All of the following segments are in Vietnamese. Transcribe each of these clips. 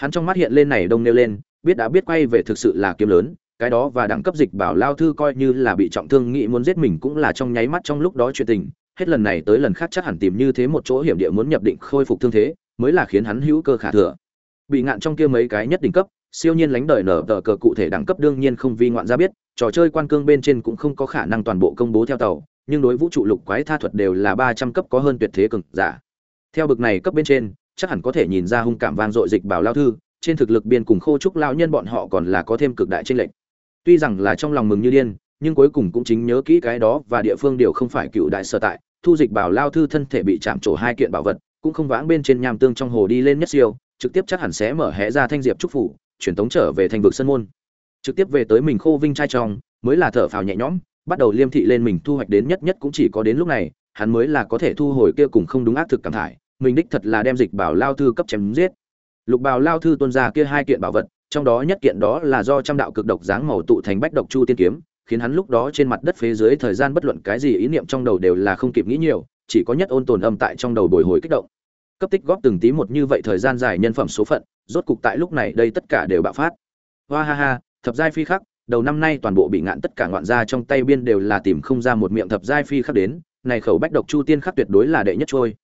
hắn trong mắt hiện lên này đông nêu lên, biết đã biết quay về thực sự là kiếm lớn, cái đó và đẳng cấp dịch bảo lao thư coi như là bị trọng thương nghĩ muốn giết mình cũng là trong nháy mắt trong lúc đó chuyện tình. Hết lần này tới lần khác chắc hẳn tìm như thế một chỗ hiểm địa muốn nhập định khôi phục thương thế, mới là khiến hắn hữu cơ khả thừa. Bị ngạn trong kia mấy cái nhất đỉnh cấp, siêu nhiên lánh đời nở tờ cờ cụ thể đẳng cấp đương nhiên không vi ngoạn ra biết, trò chơi quan cương bên trên cũng không có khả năng toàn bộ công bố theo tàu, nhưng đối vũ trụ lục quái tha thuật đều là ba trăm cấp có hơn tuyệt thế cực giả. Theo bực này cấp bên trên chắc hẳn có thể nhìn ra hung cảm vang dội dịch bảo lao thư, trên thực lực biên cùng khô trúc lao nhân bọn họ còn là có thêm cực đại tranh lệch. Tuy rằng là trong lòng mừng như điên, nhưng cuối cùng cũng chính nhớ kỹ cái đó và địa phương điều không phải cựu đại sở tại, thu dịch bảo lao thư thân thể bị chạm trổ hai kiện bảo vật, cũng không vãng bên trên nham tương trong hồ đi lên nhất siêu, trực tiếp chắc hẳn sẽ mở hé ra thanh diệp trúc phủ, truyền tống trở về thành vực sân môn. Trực tiếp về tới mình khô vinh trai trong, mới là thở phào nhẹ nhõm, bắt đầu liêm thị lên mình thu hoạch đến nhất nhất cũng chỉ có đến lúc này, hắn mới là có thể thu hồi kia cùng không đúng ác thực cảm thải mình đích thật là đem dịch bảo lao thư cấp chém giết. Lục bảo lao thư tuân ra kia hai kiện bảo vật, trong đó nhất kiện đó là do trăm đạo cực độc dáng màu tụ thành bách độc chu tiên kiếm, khiến hắn lúc đó trên mặt đất phía dưới thời gian bất luận cái gì ý niệm trong đầu đều là không kịp nghĩ nhiều, chỉ có nhất ôn tồn âm tại trong đầu bồi hồi kích động. Cấp tích góp từng tí một như vậy thời gian dài nhân phẩm số phận, rốt cục tại lúc này đây tất cả đều bạo phát. Hoa ha ha, thập giai phi khắc, đầu năm nay toàn bộ bị ngạn tất cả ngoạn gia trong tay biên đều là tìm không ra một miệng thập giai phi khắc đến, này khẩu bách độc chu tiên khắc tuyệt đối là đệ nhất trôi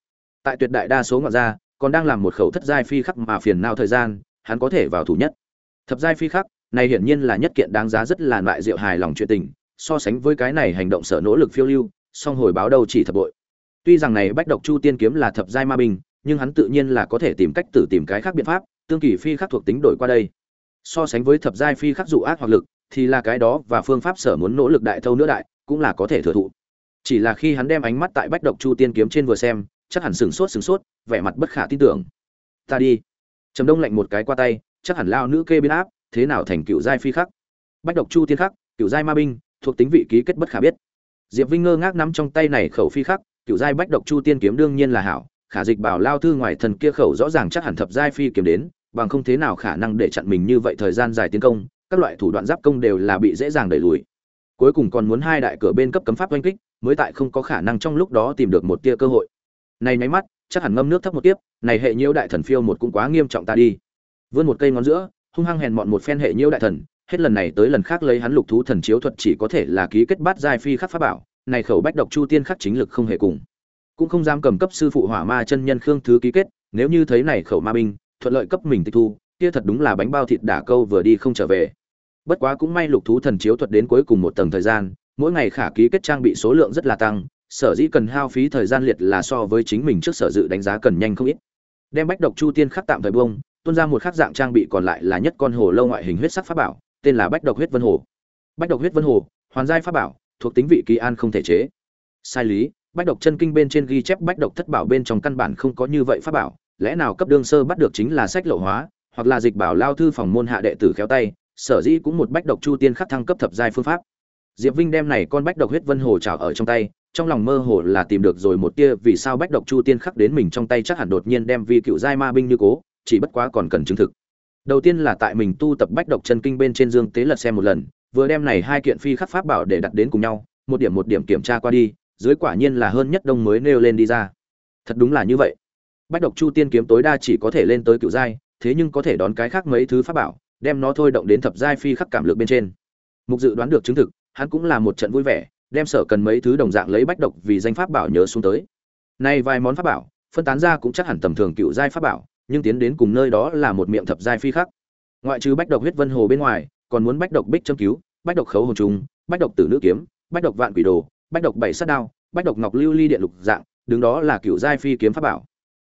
tại tuyệt đại đa số ngoại gia, còn đang làm một khẩu thất giai phi khắc mà phiền não thời gian, hắn có thể vào thủ nhất. Thập giai phi khắc, này hiển nhiên là nhất kiện đáng giá rất là loại diệu hài lòng chuyện tình, so sánh với cái này hành động sở nỗ lực phiêu lưu, song hồi báo đâu chỉ thập bội. Tuy rằng này bách độc chu tiên kiếm là thập giai ma binh, nhưng hắn tự nhiên là có thể tìm cách tự tìm cái khác biện pháp, tương kỳ phi khắc thuộc tính đổi qua đây. So sánh với thập giai phi khắc dụ ác hoặc lực, thì là cái đó và phương pháp sở muốn nỗ lực đại thâu nữa đại, cũng là có thể thừa thụ. Chỉ là khi hắn đem ánh mắt tại bách độc chu tiên kiếm trên vừa xem chắc hẳn sửng sốt sửng sốt, vẻ mặt bất khả tin tưởng. Ta đi. Trầm đông lạnh một cái qua tay, chắc hẳn lao nữ kê biến áp, thế nào thành cựu giai phi khắc? Bách độc chu tiên khắc, cựu giai ma binh, thuộc tính vị ký kết bất khả biết. Diệp vinh ngơ ngác nắm trong tay này khẩu phi khắc, cựu giai bách độc chu tiên kiếm đương nhiên là hảo, khả dịch bảo lao thư ngoài thần kia khẩu rõ ràng chắc hẳn thập giai phi kiếm đến, bằng không thế nào khả năng để chặn mình như vậy thời gian dài tiến công, các loại thủ đoạn giáp công đều là bị dễ dàng đẩy lùi. Cuối cùng còn muốn hai đại cửa bên cấp cấm pháp oanh kích, mới tại không có khả năng trong lúc đó tìm được một tia cơ hội này nháy mắt, chắc hẳn ngâm nước thấp một tiếp, này hệ nhiễu đại thần phiêu một cũng quá nghiêm trọng ta đi. Vươn một cây ngón giữa, hung hăng hèn mọn một phen hệ nhiễu đại thần, hết lần này tới lần khác lấy hắn lục thú thần chiếu thuật chỉ có thể là ký kết bát giai phi khắc pháp bảo, này khẩu bách độc chu tiên khắc chính lực không hề cùng. Cũng không dám cầm cấp sư phụ hỏa ma chân nhân khương thứ ký kết, nếu như thấy này khẩu ma binh, thuận lợi cấp mình tịch thu, kia thật đúng là bánh bao thịt đả câu vừa đi không trở về. Bất quá cũng may lục thú thần chiếu thuật đến cuối cùng một tầng thời gian, mỗi ngày khả ký kết trang bị số lượng rất là tăng sở dĩ cần hao phí thời gian liệt là so với chính mình trước sở dự đánh giá cần nhanh không ít. Đem bách độc chu tiên khắc tạm thời bông tuôn ra một khắc dạng trang bị còn lại là nhất con hồ lâu ngoại hình huyết sắc pháp bảo, tên là bách độc huyết vân hồ. Bách độc huyết vân hồ, hoàn giai pháp bảo, thuộc tính vị kỳ an không thể chế. Sai lý, bách độc chân kinh bên trên ghi chép bách độc thất bảo bên trong căn bản không có như vậy pháp bảo, lẽ nào cấp đương sơ bắt được chính là sách lậu hóa, hoặc là dịch bảo lao thư phòng môn hạ đệ tử khéo tay, sở dĩ cũng một bách độc chu tiên khắc thăng cấp thập giai phương pháp diệp vinh đem này con bách độc huyết vân hồ trảo ở trong tay, trong lòng mơ hồ là tìm được rồi một tia vì sao bách độc chu tiên khắc đến mình trong tay chắc hẳn đột nhiên đem vi cựu giai ma binh như cố, chỉ bất quá còn cần chứng thực. Đầu tiên là tại mình tu tập bách độc chân kinh bên trên dương tế lật xem một lần, vừa đem này hai kiện phi khắc pháp bảo để đặt đến cùng nhau, một điểm một điểm kiểm tra qua đi, dưới quả nhiên là hơn nhất đông mới nêu lên đi ra. Thật đúng là như vậy. Bách độc chu tiên kiếm tối đa chỉ có thể lên tới cựu giai, thế nhưng có thể đón cái khác mấy thứ pháp bảo, đem nó thôi động đến thập giai phi khắc cảm lực bên trên. Mục dự đoán được chứng thực hắn cũng là một trận vui vẻ, đem sở cần mấy thứ đồng dạng lấy bách độc vì danh pháp bảo nhớ xuống tới. Nay vài món pháp bảo, phân tán ra cũng chắc hẳn tầm thường cựu giai pháp bảo, nhưng tiến đến cùng nơi đó là một miệng thập giai phi khắc. Ngoại trừ bách độc huyết vân hồ bên ngoài, còn muốn bách độc bích châm cứu, bách độc khấu hồn trùng, bách độc tử nữ kiếm, bách độc vạn quỷ đồ, bách độc bảy sát đao, bách độc ngọc lưu ly điện lục dạng, đứng đó là cựu giai phi kiếm pháp bảo.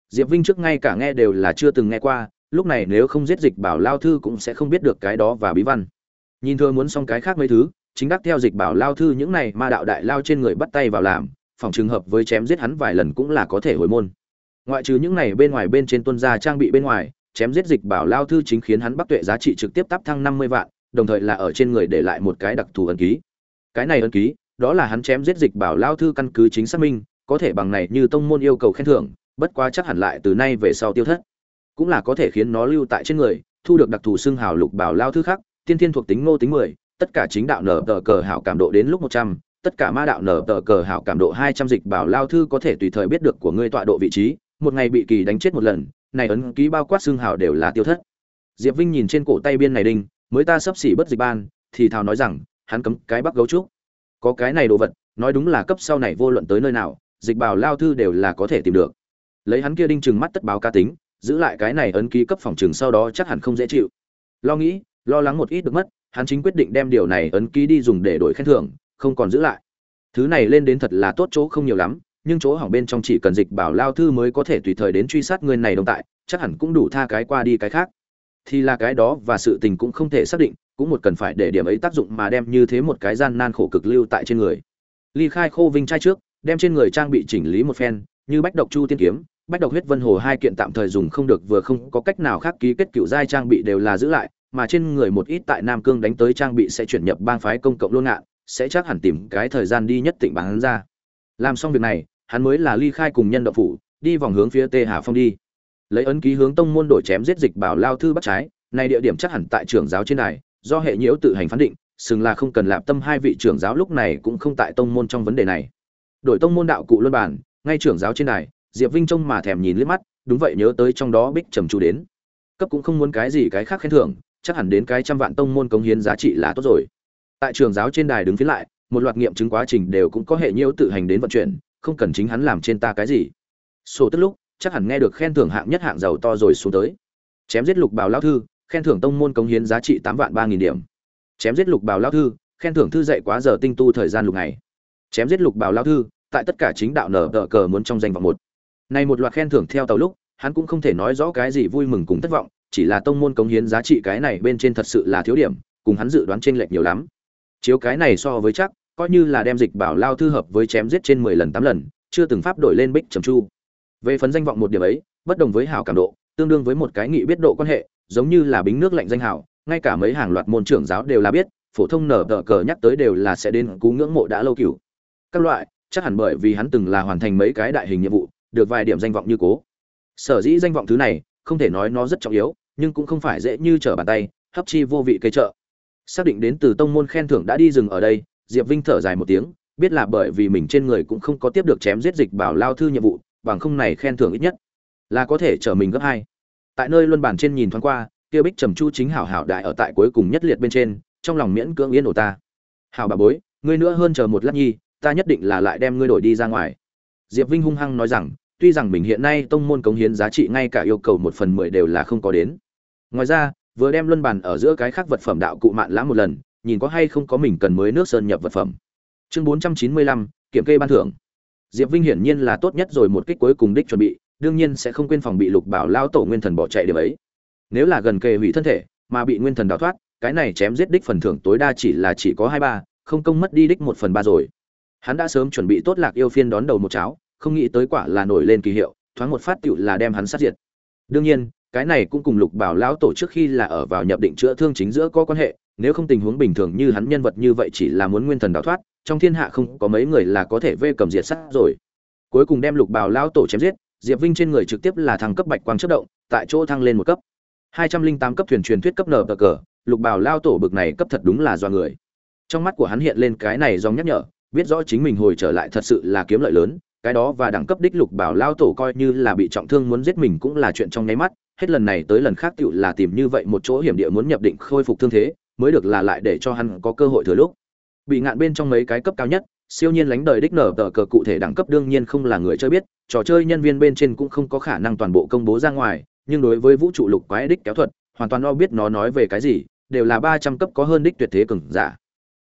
Diệp vinh trước ngay cả nghe đều là chưa từng nghe qua, lúc này nếu không giết dịch bảo lao thư cũng sẽ không biết được cái đó và bí văn. Nhìn thưa muốn xong cái khác mấy thứ chính đắc theo dịch bảo lao thư những này ma đạo đại lao trên người bắt tay vào làm, phòng trường hợp với chém giết hắn vài lần cũng là có thể hồi môn. Ngoại trừ những này bên ngoài bên trên tuân gia trang bị bên ngoài, chém giết dịch bảo lao thư chính khiến hắn bắc tuệ giá trị trực tiếp tắp thăng năm mươi vạn, đồng thời là ở trên người để lại một cái đặc thù ấn ký. Cái này ấn ký, đó là hắn chém giết dịch bảo lao thư căn cứ chính xác minh, có thể bằng này như tông môn yêu cầu khen thưởng, bất quá chắc hẳn lại từ nay về sau tiêu thất. Cũng là có thể khiến nó lưu tại trên người, thu được đặc thù xưng hào lục bảo lao thư khác, tiên thiên thuộc tính ngô tính mười tất cả chính đạo nở tờ cờ hảo cảm độ đến lúc một trăm, tất cả ma đạo nở tờ cờ hảo cảm độ hai trăm dịch bảo lao thư có thể tùy thời biết được của ngươi tọa độ vị trí, một ngày bị kỳ đánh chết một lần, này ấn ký bao quát xương hảo đều là tiêu thất. Diệp vinh nhìn trên cổ tay biên này đinh, mới ta sắp xỉ bất dịch ban, thì thào nói rằng, hắn cấm cái bắc gấu trúc. Có cái này đồ vật, nói đúng là cấp sau này vô luận tới nơi nào, dịch bảo lao thư đều là có thể tìm được. Lấy hắn kia đinh chừng mắt tất báo ca tính, giữ lại cái này ấn ký cấp phòng trường sau đó chắc hẳn không dễ chịu. Lo nghĩ, lo lắng một ít được mất hắn chính quyết định đem điều này ấn ký đi dùng để đổi khen thưởng, không còn giữ lại. Thứ này lên đến thật là tốt chỗ không nhiều lắm, nhưng chỗ hỏng bên trong chỉ cần dịch bảo lao thư mới có thể tùy thời đến truy sát người này đồng tại, chắc hẳn cũng đủ tha cái qua đi cái khác. Thì là cái đó và sự tình cũng không thể xác định, cũng một cần phải để điểm ấy tác dụng mà đem như thế một cái gian nan khổ cực lưu tại trên người. Ly khai khô vinh trai trước, đem trên người trang bị chỉnh lý một phen, như bách độc chu tiên kiếm, bách độc huyết vân hồ hai kiện tạm thời dùng không được, vừa không có cách nào khác ký kết cựu giai trang bị đều là giữ lại mà trên người một ít tại nam cương đánh tới trang bị sẽ chuyển nhập bang phái công cộng luôn ngạn sẽ chắc hẳn tìm cái thời gian đi nhất tỉnh bán ra. Làm xong việc này, hắn mới là ly khai cùng nhân động phủ, đi vòng hướng phía tê hà phong đi. Lấy ấn ký hướng tông môn đổi chém giết dịch bảo lao thư bắt trái, này địa điểm chắc hẳn tại trưởng giáo trên này do hệ nhiễu tự hành phán định xứng là không cần lạm tâm hai vị trưởng giáo lúc này cũng không tại tông môn trong vấn đề này. Đổi tông môn đạo cụ luân bản, ngay trưởng giáo trên này diệp vinh trông mà thèm nhìn liếc mắt, đúng vậy nhớ tới trong đó bích trầm chú đến. Cấp cũng không muốn cái gì cái khác khen thưởng chắc hẳn đến cái trăm vạn tông môn cống hiến giá trị là tốt rồi. Tại trường giáo trên đài đứng phía lại, một loạt nghiệm chứng quá trình đều cũng có hệ nhiễu tự hành đến vận chuyển, không cần chính hắn làm trên ta cái gì. Sổ tức lúc, chắc hẳn nghe được khen thưởng hạng nhất hạng giàu to rồi xuống tới. Chém giết lục bào lao thư, khen thưởng tông môn cống hiến giá trị tám vạn ba nghìn điểm. Chém giết lục bào lao thư, khen thưởng thư dạy quá giờ tinh tu thời gian lục ngày. Chém giết lục bào lao thư, tại tất cả chính đạo nở tờ cờ muốn trong danh vọng một. Này một loạt khen thưởng theo tàu lúc, hắn cũng không thể nói rõ cái gì vui mừng cùng thất vọng chỉ là tông môn cống hiến giá trị cái này bên trên thật sự là thiếu điểm, cùng hắn dự đoán chênh lệch nhiều lắm. Chiếu cái này so với chắc, coi như là đem dịch bảo lao thư hợp với chém giết trên mười lần, tám lần, chưa từng pháp đổi lên bích trầm chu. Về phần danh vọng một điểm ấy, bất đồng với hảo cảm độ, tương đương với một cái nghị biết độ quan hệ, giống như là bính nước lạnh danh hảo, ngay cả mấy hàng loạt môn trưởng giáo đều là biết, phổ thông nở tờ cờ nhắc tới đều là sẽ đến cú ngưỡng mộ đã lâu cửu. Các loại, chắc hẳn bởi vì hắn từng là hoàn thành mấy cái đại hình nhiệm vụ, được vài điểm danh vọng như cố. Sở dĩ danh vọng thứ này, không thể nói nó rất trọng yếu nhưng cũng không phải dễ như trở bàn tay, hấp chi vô vị cây trợ xác định đến từ tông môn khen thưởng đã đi dừng ở đây, diệp vinh thở dài một tiếng, biết là bởi vì mình trên người cũng không có tiếp được chém giết dịch bảo lao thư nhiệm vụ, bằng không này khen thưởng ít nhất là có thể trở mình gấp hai. Tại nơi luân bản trên nhìn thoáng qua, kia bích trầm chu chính hảo hảo đại ở tại cuối cùng nhất liệt bên trên, trong lòng miễn cưỡng yên ổn ta. Hảo bà bối, ngươi nữa hơn chờ một lát nhi, ta nhất định là lại đem ngươi đổi đi ra ngoài. Diệp vinh hung hăng nói rằng tuy rằng mình hiện nay tông môn cống hiến giá trị ngay cả yêu cầu một phần mười đều là không có đến. Ngoài ra, vừa đem luân bàn ở giữa cái khác vật phẩm đạo cụ mạn lãm một lần, nhìn có hay không có mình cần mới nước sơn nhập vật phẩm. Chương bốn trăm chín mươi lăm, kiểm kê ban thưởng. Diệp vinh hiển nhiên là tốt nhất rồi, một kích cuối cùng đích chuẩn bị, đương nhiên sẽ không quên phòng bị lục bảo lao tổ nguyên thần bỏ chạy điểm ấy. Nếu là gần kề hủy thân thể, mà bị nguyên thần đào thoát, cái này chém giết đích phần thưởng tối đa chỉ là chỉ có hai ba, không công mất đi đích một phần ba rồi. Hắn đã sớm chuẩn bị tốt lạc yêu phiên đón đầu một cháo không nghĩ tới quả là nổi lên kỳ hiệu, thoáng một phát tựu là đem hắn sát diệt. Đương nhiên, cái này cũng cùng lục bảo lão tổ trước khi là ở vào nhập định chữa thương chính giữa có quan hệ, nếu không tình huống bình thường như hắn nhân vật như vậy chỉ là muốn nguyên thần đào thoát, trong thiên hạ không có mấy người là có thể vê cầm diệt sát rồi. Cuối cùng đem lục bảo lão tổ chém giết, diệp vinh trên người trực tiếp là thăng cấp bạch quang chất động, tại chỗ thăng lên một cấp. Hai trăm linh tám cấp thuyền truyền thuyết cấp nở cờ cờ, lục bảo lao tổ bực này cấp thật đúng là do người. Trong mắt của hắn hiện lên cái này dòng nhắc nhở, biết rõ chính mình hồi trở lại thật sự là kiếm lợi lớn cái đó và đẳng cấp đích lục bảo lao tổ coi như là bị trọng thương muốn giết mình cũng là chuyện trong nháy mắt, hết lần này tới lần khác tựu là tìm như vậy một chỗ hiểm địa muốn nhập định khôi phục thương thế, mới được là lại để cho hắn có cơ hội thừa lúc. Bị ngạn bên trong mấy cái cấp cao nhất, siêu nhiên lánh đời đích nở tờ cờ cụ thể đẳng cấp đương nhiên không là người chơi biết, trò chơi nhân viên bên trên cũng không có khả năng toàn bộ công bố ra ngoài, nhưng đối với vũ trụ lục quái đích kéo thuật, hoàn toàn lo biết nó nói về cái gì, đều là ba trăm cấp có hơn đích tuyệt thế cường giả.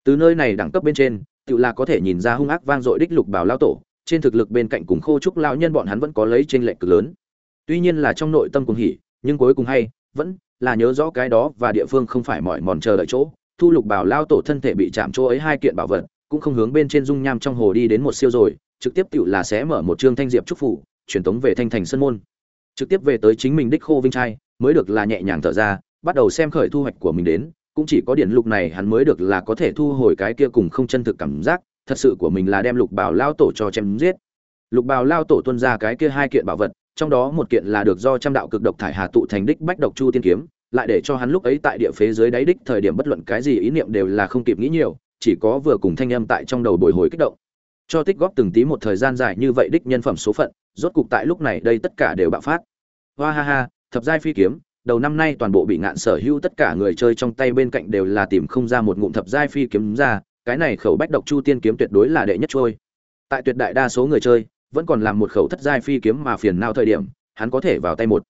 Từ nơi này đẳng cấp bên trên tự là có thể nhìn ra hung ác vang dội đích lục bảo lao tổ trên thực lực bên cạnh cùng khô trúc lão nhân bọn hắn vẫn có lấy trên lệnh cực lớn. Tuy nhiên là trong nội tâm cùng hỉ, nhưng cuối cùng hay, vẫn là nhớ rõ cái đó và địa phương không phải mỏi mòn chờ đợi chỗ. Thu lục bảo lao tổ thân thể bị chạm chỗ ấy hai kiện bảo vật, cũng không hướng bên trên dung nham trong hồ đi đến một siêu rồi, trực tiếp tự là sẽ mở một chương thanh diệp trúc phủ truyền tống về thanh thành sân môn. Trực tiếp về tới chính mình đích khô vinh trai, mới được là nhẹ nhàng thở ra, bắt đầu xem khởi thu hoạch của mình đến, cũng chỉ có điện lục này hắn mới được là có thể thu hồi cái kia cùng không chân thực cảm giác thật sự của mình là đem lục bảo lao tổ cho chém giết. Lục bảo lao tổ tuân ra cái kia hai kiện bảo vật, trong đó một kiện là được do trăm đạo cực độc thải hà tụ thành đích bách độc chu tiên kiếm, lại để cho hắn lúc ấy tại địa phế dưới đáy đích thời điểm bất luận cái gì ý niệm đều là không kịp nghĩ nhiều, chỉ có vừa cùng thanh âm tại trong đầu bồi hồi kích động. Cho tích góp từng tí một thời gian dài như vậy đích nhân phẩm số phận, rốt cục tại lúc này đây tất cả đều bạo phát. Hoa ha ha, thập giai phi kiếm, đầu năm nay toàn bộ bị ngạn sở hữu tất cả người chơi trong tay bên cạnh đều là tìm không ra một ngụm thập giai phi kiếm ra cái này khẩu bách độc chu tiên kiếm tuyệt đối là đệ nhất trôi. Tại tuyệt đại đa số người chơi, vẫn còn làm một khẩu thất giai phi kiếm mà phiền nào thời điểm, hắn có thể vào tay một.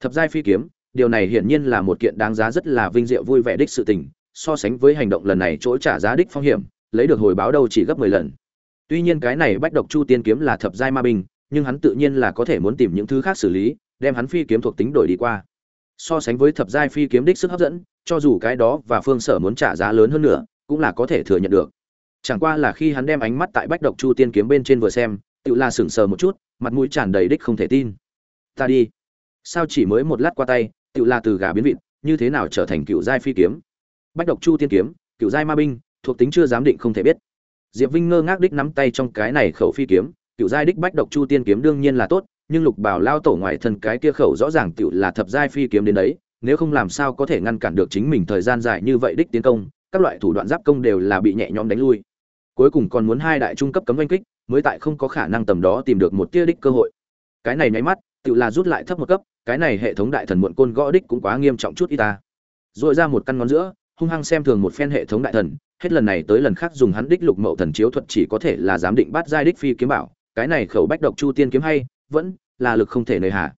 Thập giai phi kiếm, điều này hiển nhiên là một kiện đáng giá rất là vinh diệu vui vẻ đích sự tình, so sánh với hành động lần này chỗ trả giá đích phong hiểm, lấy được hồi báo đâu chỉ gấp mười lần. Tuy nhiên cái này bách độc chu tiên kiếm là thập giai ma binh, nhưng hắn tự nhiên là có thể muốn tìm những thứ khác xử lý, đem hắn phi kiếm thuộc tính đổi đi qua. So sánh với thập giai phi kiếm đích sức hấp dẫn, cho dù cái đó và phương sở muốn trả giá lớn hơn nữa cũng là có thể thừa nhận được. Chẳng qua là khi hắn đem ánh mắt tại bách độc chu tiên kiếm bên trên vừa xem, tự là sững sờ một chút, mặt mũi tràn đầy đích không thể tin. Ta đi. Sao chỉ mới một lát qua tay, tự là từ gà biến vịt, như thế nào trở thành cựu giai phi kiếm? Bách độc chu tiên kiếm, cựu giai ma binh, thuộc tính chưa giám định không thể biết. Diệp vinh ngơ ngác đích nắm tay trong cái này khẩu phi kiếm, cựu giai đích bách độc chu tiên kiếm đương nhiên là tốt, nhưng lục bảo lao tổ ngoài thân cái kia khẩu rõ ràng tựu là thập giai phi kiếm đến đấy, nếu không làm sao có thể ngăn cản được chính mình thời gian dài như vậy đích tiến công các loại thủ đoạn giáp công đều là bị nhẹ nhõm đánh lui. Cuối cùng còn muốn hai đại trung cấp cấm oanh kích, mới tại không có khả năng tầm đó tìm được một tia đích cơ hội. Cái này nháy mắt, tự là rút lại thấp một cấp, cái này hệ thống đại thần muộn côn gõ đích cũng quá nghiêm trọng chút y ta. Dội ra một căn ngón giữa, hung hăng xem thường một phen hệ thống đại thần, hết lần này tới lần khác dùng hắn đích lục mậu thần chiếu thuật chỉ có thể là giám định bắt giai đích phi kiếm bảo, cái này khẩu bách độc chu tiên kiếm hay, vẫn là lực không thể nơi hạ.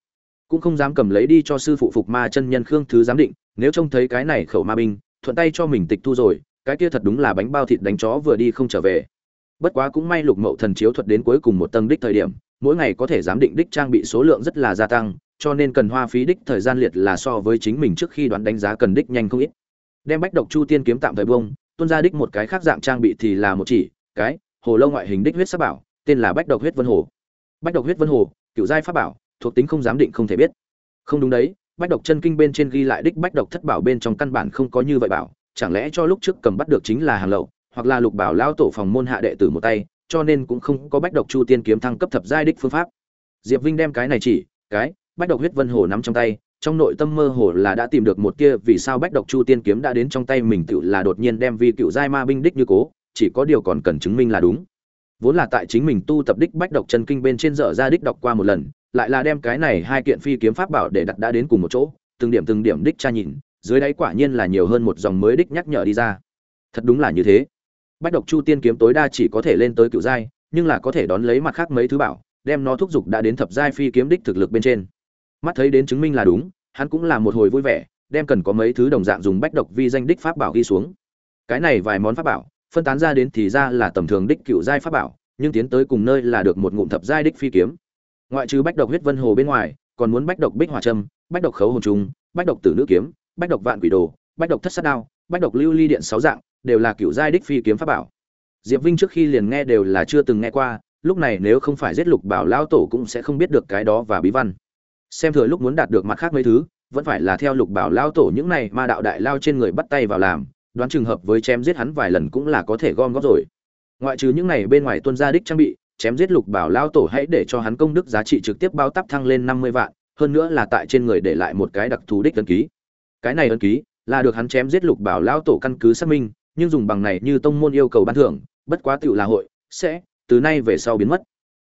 Cũng không dám cầm lấy đi cho sư phụ phục ma chân nhân khương thứ giám định, nếu trông thấy cái này khẩu ma binh thuận tay cho mình tịch thu rồi, cái kia thật đúng là bánh bao thịt đánh chó vừa đi không trở về. Bất quá cũng may lục mậu thần chiếu thuật đến cuối cùng một tầng đích thời điểm, mỗi ngày có thể giám định đích trang bị số lượng rất là gia tăng, cho nên cần hoa phí đích thời gian liệt là so với chính mình trước khi đoán đánh giá cần đích nhanh không ít. Đem bách độc chu tiên kiếm tạm thời bông tuân ra đích một cái khác dạng trang bị thì là một chỉ, cái, hồ lâu ngoại hình đích huyết sắc bảo, tên là bách độc huyết vân hồ. Bách độc huyết vân hồ cựu giai pháp bảo, thuộc tính không giám định không thể biết. Không đúng đấy bách độc chân kinh bên trên ghi lại đích bách độc thất bảo bên trong căn bản không có như vậy bảo, chẳng lẽ cho lúc trước cầm bắt được chính là hàng lậu, hoặc là lục bảo lao tổ phòng môn hạ đệ tử một tay, cho nên cũng không có bách độc chu tiên kiếm thăng cấp thập giai đích phương pháp. Diệp vinh đem cái này chỉ, cái, bách độc huyết vân hồ nắm trong tay, trong nội tâm mơ hồ là đã tìm được một kia vì sao bách độc chu tiên kiếm đã đến trong tay mình tự là đột nhiên đem vi cựu giai ma binh đích như cố, chỉ có điều còn cần chứng minh là đúng. Vốn là tại chính mình tu tập đích bách độc chân kinh bên trên dở ra đích đọc qua một lần lại là đem cái này hai kiện phi kiếm pháp bảo để đặt đã đến cùng một chỗ, từng điểm từng điểm đích tra nhìn, dưới đáy quả nhiên là nhiều hơn một dòng mới đích nhắc nhở đi ra. Thật đúng là như thế. Bách độc chu tiên kiếm tối đa chỉ có thể lên tới cựu giai, nhưng là có thể đón lấy mặt khác mấy thứ bảo, đem nó thúc giục đã đến thập giai phi kiếm đích thực lực bên trên. Mắt thấy đến chứng minh là đúng, hắn cũng là một hồi vui vẻ, đem cần có mấy thứ đồng dạng dùng bách độc vi danh đích pháp bảo ghi xuống. Cái này vài món pháp bảo, phân tán ra đến thì ra là tầm thường đích cựu giai pháp bảo, nhưng tiến tới cùng nơi là được một ngụm thập giai đích phi kiếm ngoại trừ bách độc huyết vân hồ bên ngoài, còn muốn bách độc bích hỏa trâm, bách độc khấu hồn trùng, bách độc tử nữ kiếm, bách độc vạn quỷ đồ, bách độc thất sát đao, bách độc lưu ly điện sáu dạng, đều là cựu giai đích phi kiếm pháp bảo. Diệp vinh trước khi liền nghe đều là chưa từng nghe qua, lúc này nếu không phải giết lục bảo lao tổ cũng sẽ không biết được cái đó và bí văn. Xem thừa lúc muốn đạt được mặt khác mấy thứ, vẫn phải là theo lục bảo lao tổ những này ma đạo đại lao trên người bắt tay vào làm, đoán trường hợp với chém giết hắn vài lần cũng là có thể gom góp rồi. Ngoại trừ những này bên ngoài tuân gia đích trang bị chém giết lục bảo lao tổ hãy để cho hắn công đức giá trị trực tiếp bao tắp thăng lên năm mươi vạn, hơn nữa là tại trên người để lại một cái đặc thù đích ấn ký. Cái này ấn ký là được hắn chém giết lục bảo lao tổ căn cứ xác minh, nhưng dùng bằng này như tông môn yêu cầu ban thưởng, bất quá tựu là hội, sẽ, từ nay về sau biến mất.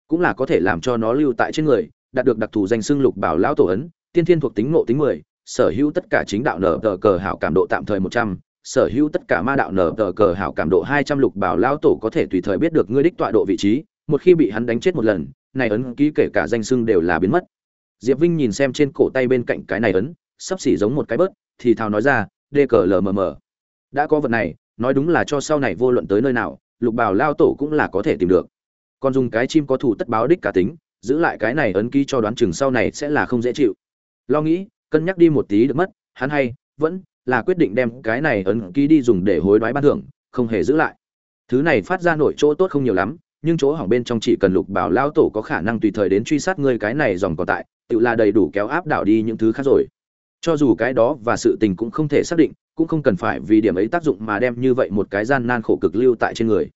Cũng là có thể làm cho nó lưu tại trên người, đạt được đặc thù danh xưng lục bảo lão tổ ấn, tiên thiên thuộc tính ngộ tính mười, sở hữu tất cả chính đạo nở tờ cờ hảo cảm độ tạm thời một trăm, sở hữu tất cả ma đạo nở tờ cờ hảo cảm độ hai trăm lục bảo lão tổ có thể tùy thời biết được ngươi đích tọa độ vị trí một khi bị hắn đánh chết một lần, này ấn ký kể cả danh xưng đều là biến mất. Diệp vinh nhìn xem trên cổ tay bên cạnh cái này ấn, sắp xỉ giống một cái bớt, thì thào nói ra đê cờ lờ mờ mờ đã có vật này, nói đúng là cho sau này vô luận tới nơi nào, lục bảo lao tổ cũng là có thể tìm được. Còn dùng cái chim có thủ tất báo đích cả tính, giữ lại cái này ấn ký cho đoán chừng sau này sẽ là không dễ chịu. Lo nghĩ, cân nhắc đi một tí được mất, hắn hay, vẫn là quyết định đem cái này ấn ký đi dùng để hối đoái ban thưởng, không hề giữ lại. Thứ này phát ra nổi chỗ tốt không nhiều lắm nhưng chỗ hỏng bên trong chỉ cần lục bảo lao tổ có khả năng tùy thời đến truy sát ngươi cái này dòng còn tại, tự là đầy đủ kéo áp đảo đi những thứ khác rồi. Cho dù cái đó và sự tình cũng không thể xác định, cũng không cần phải vì điểm ấy tác dụng mà đem như vậy một cái gian nan khổ cực lưu tại trên người.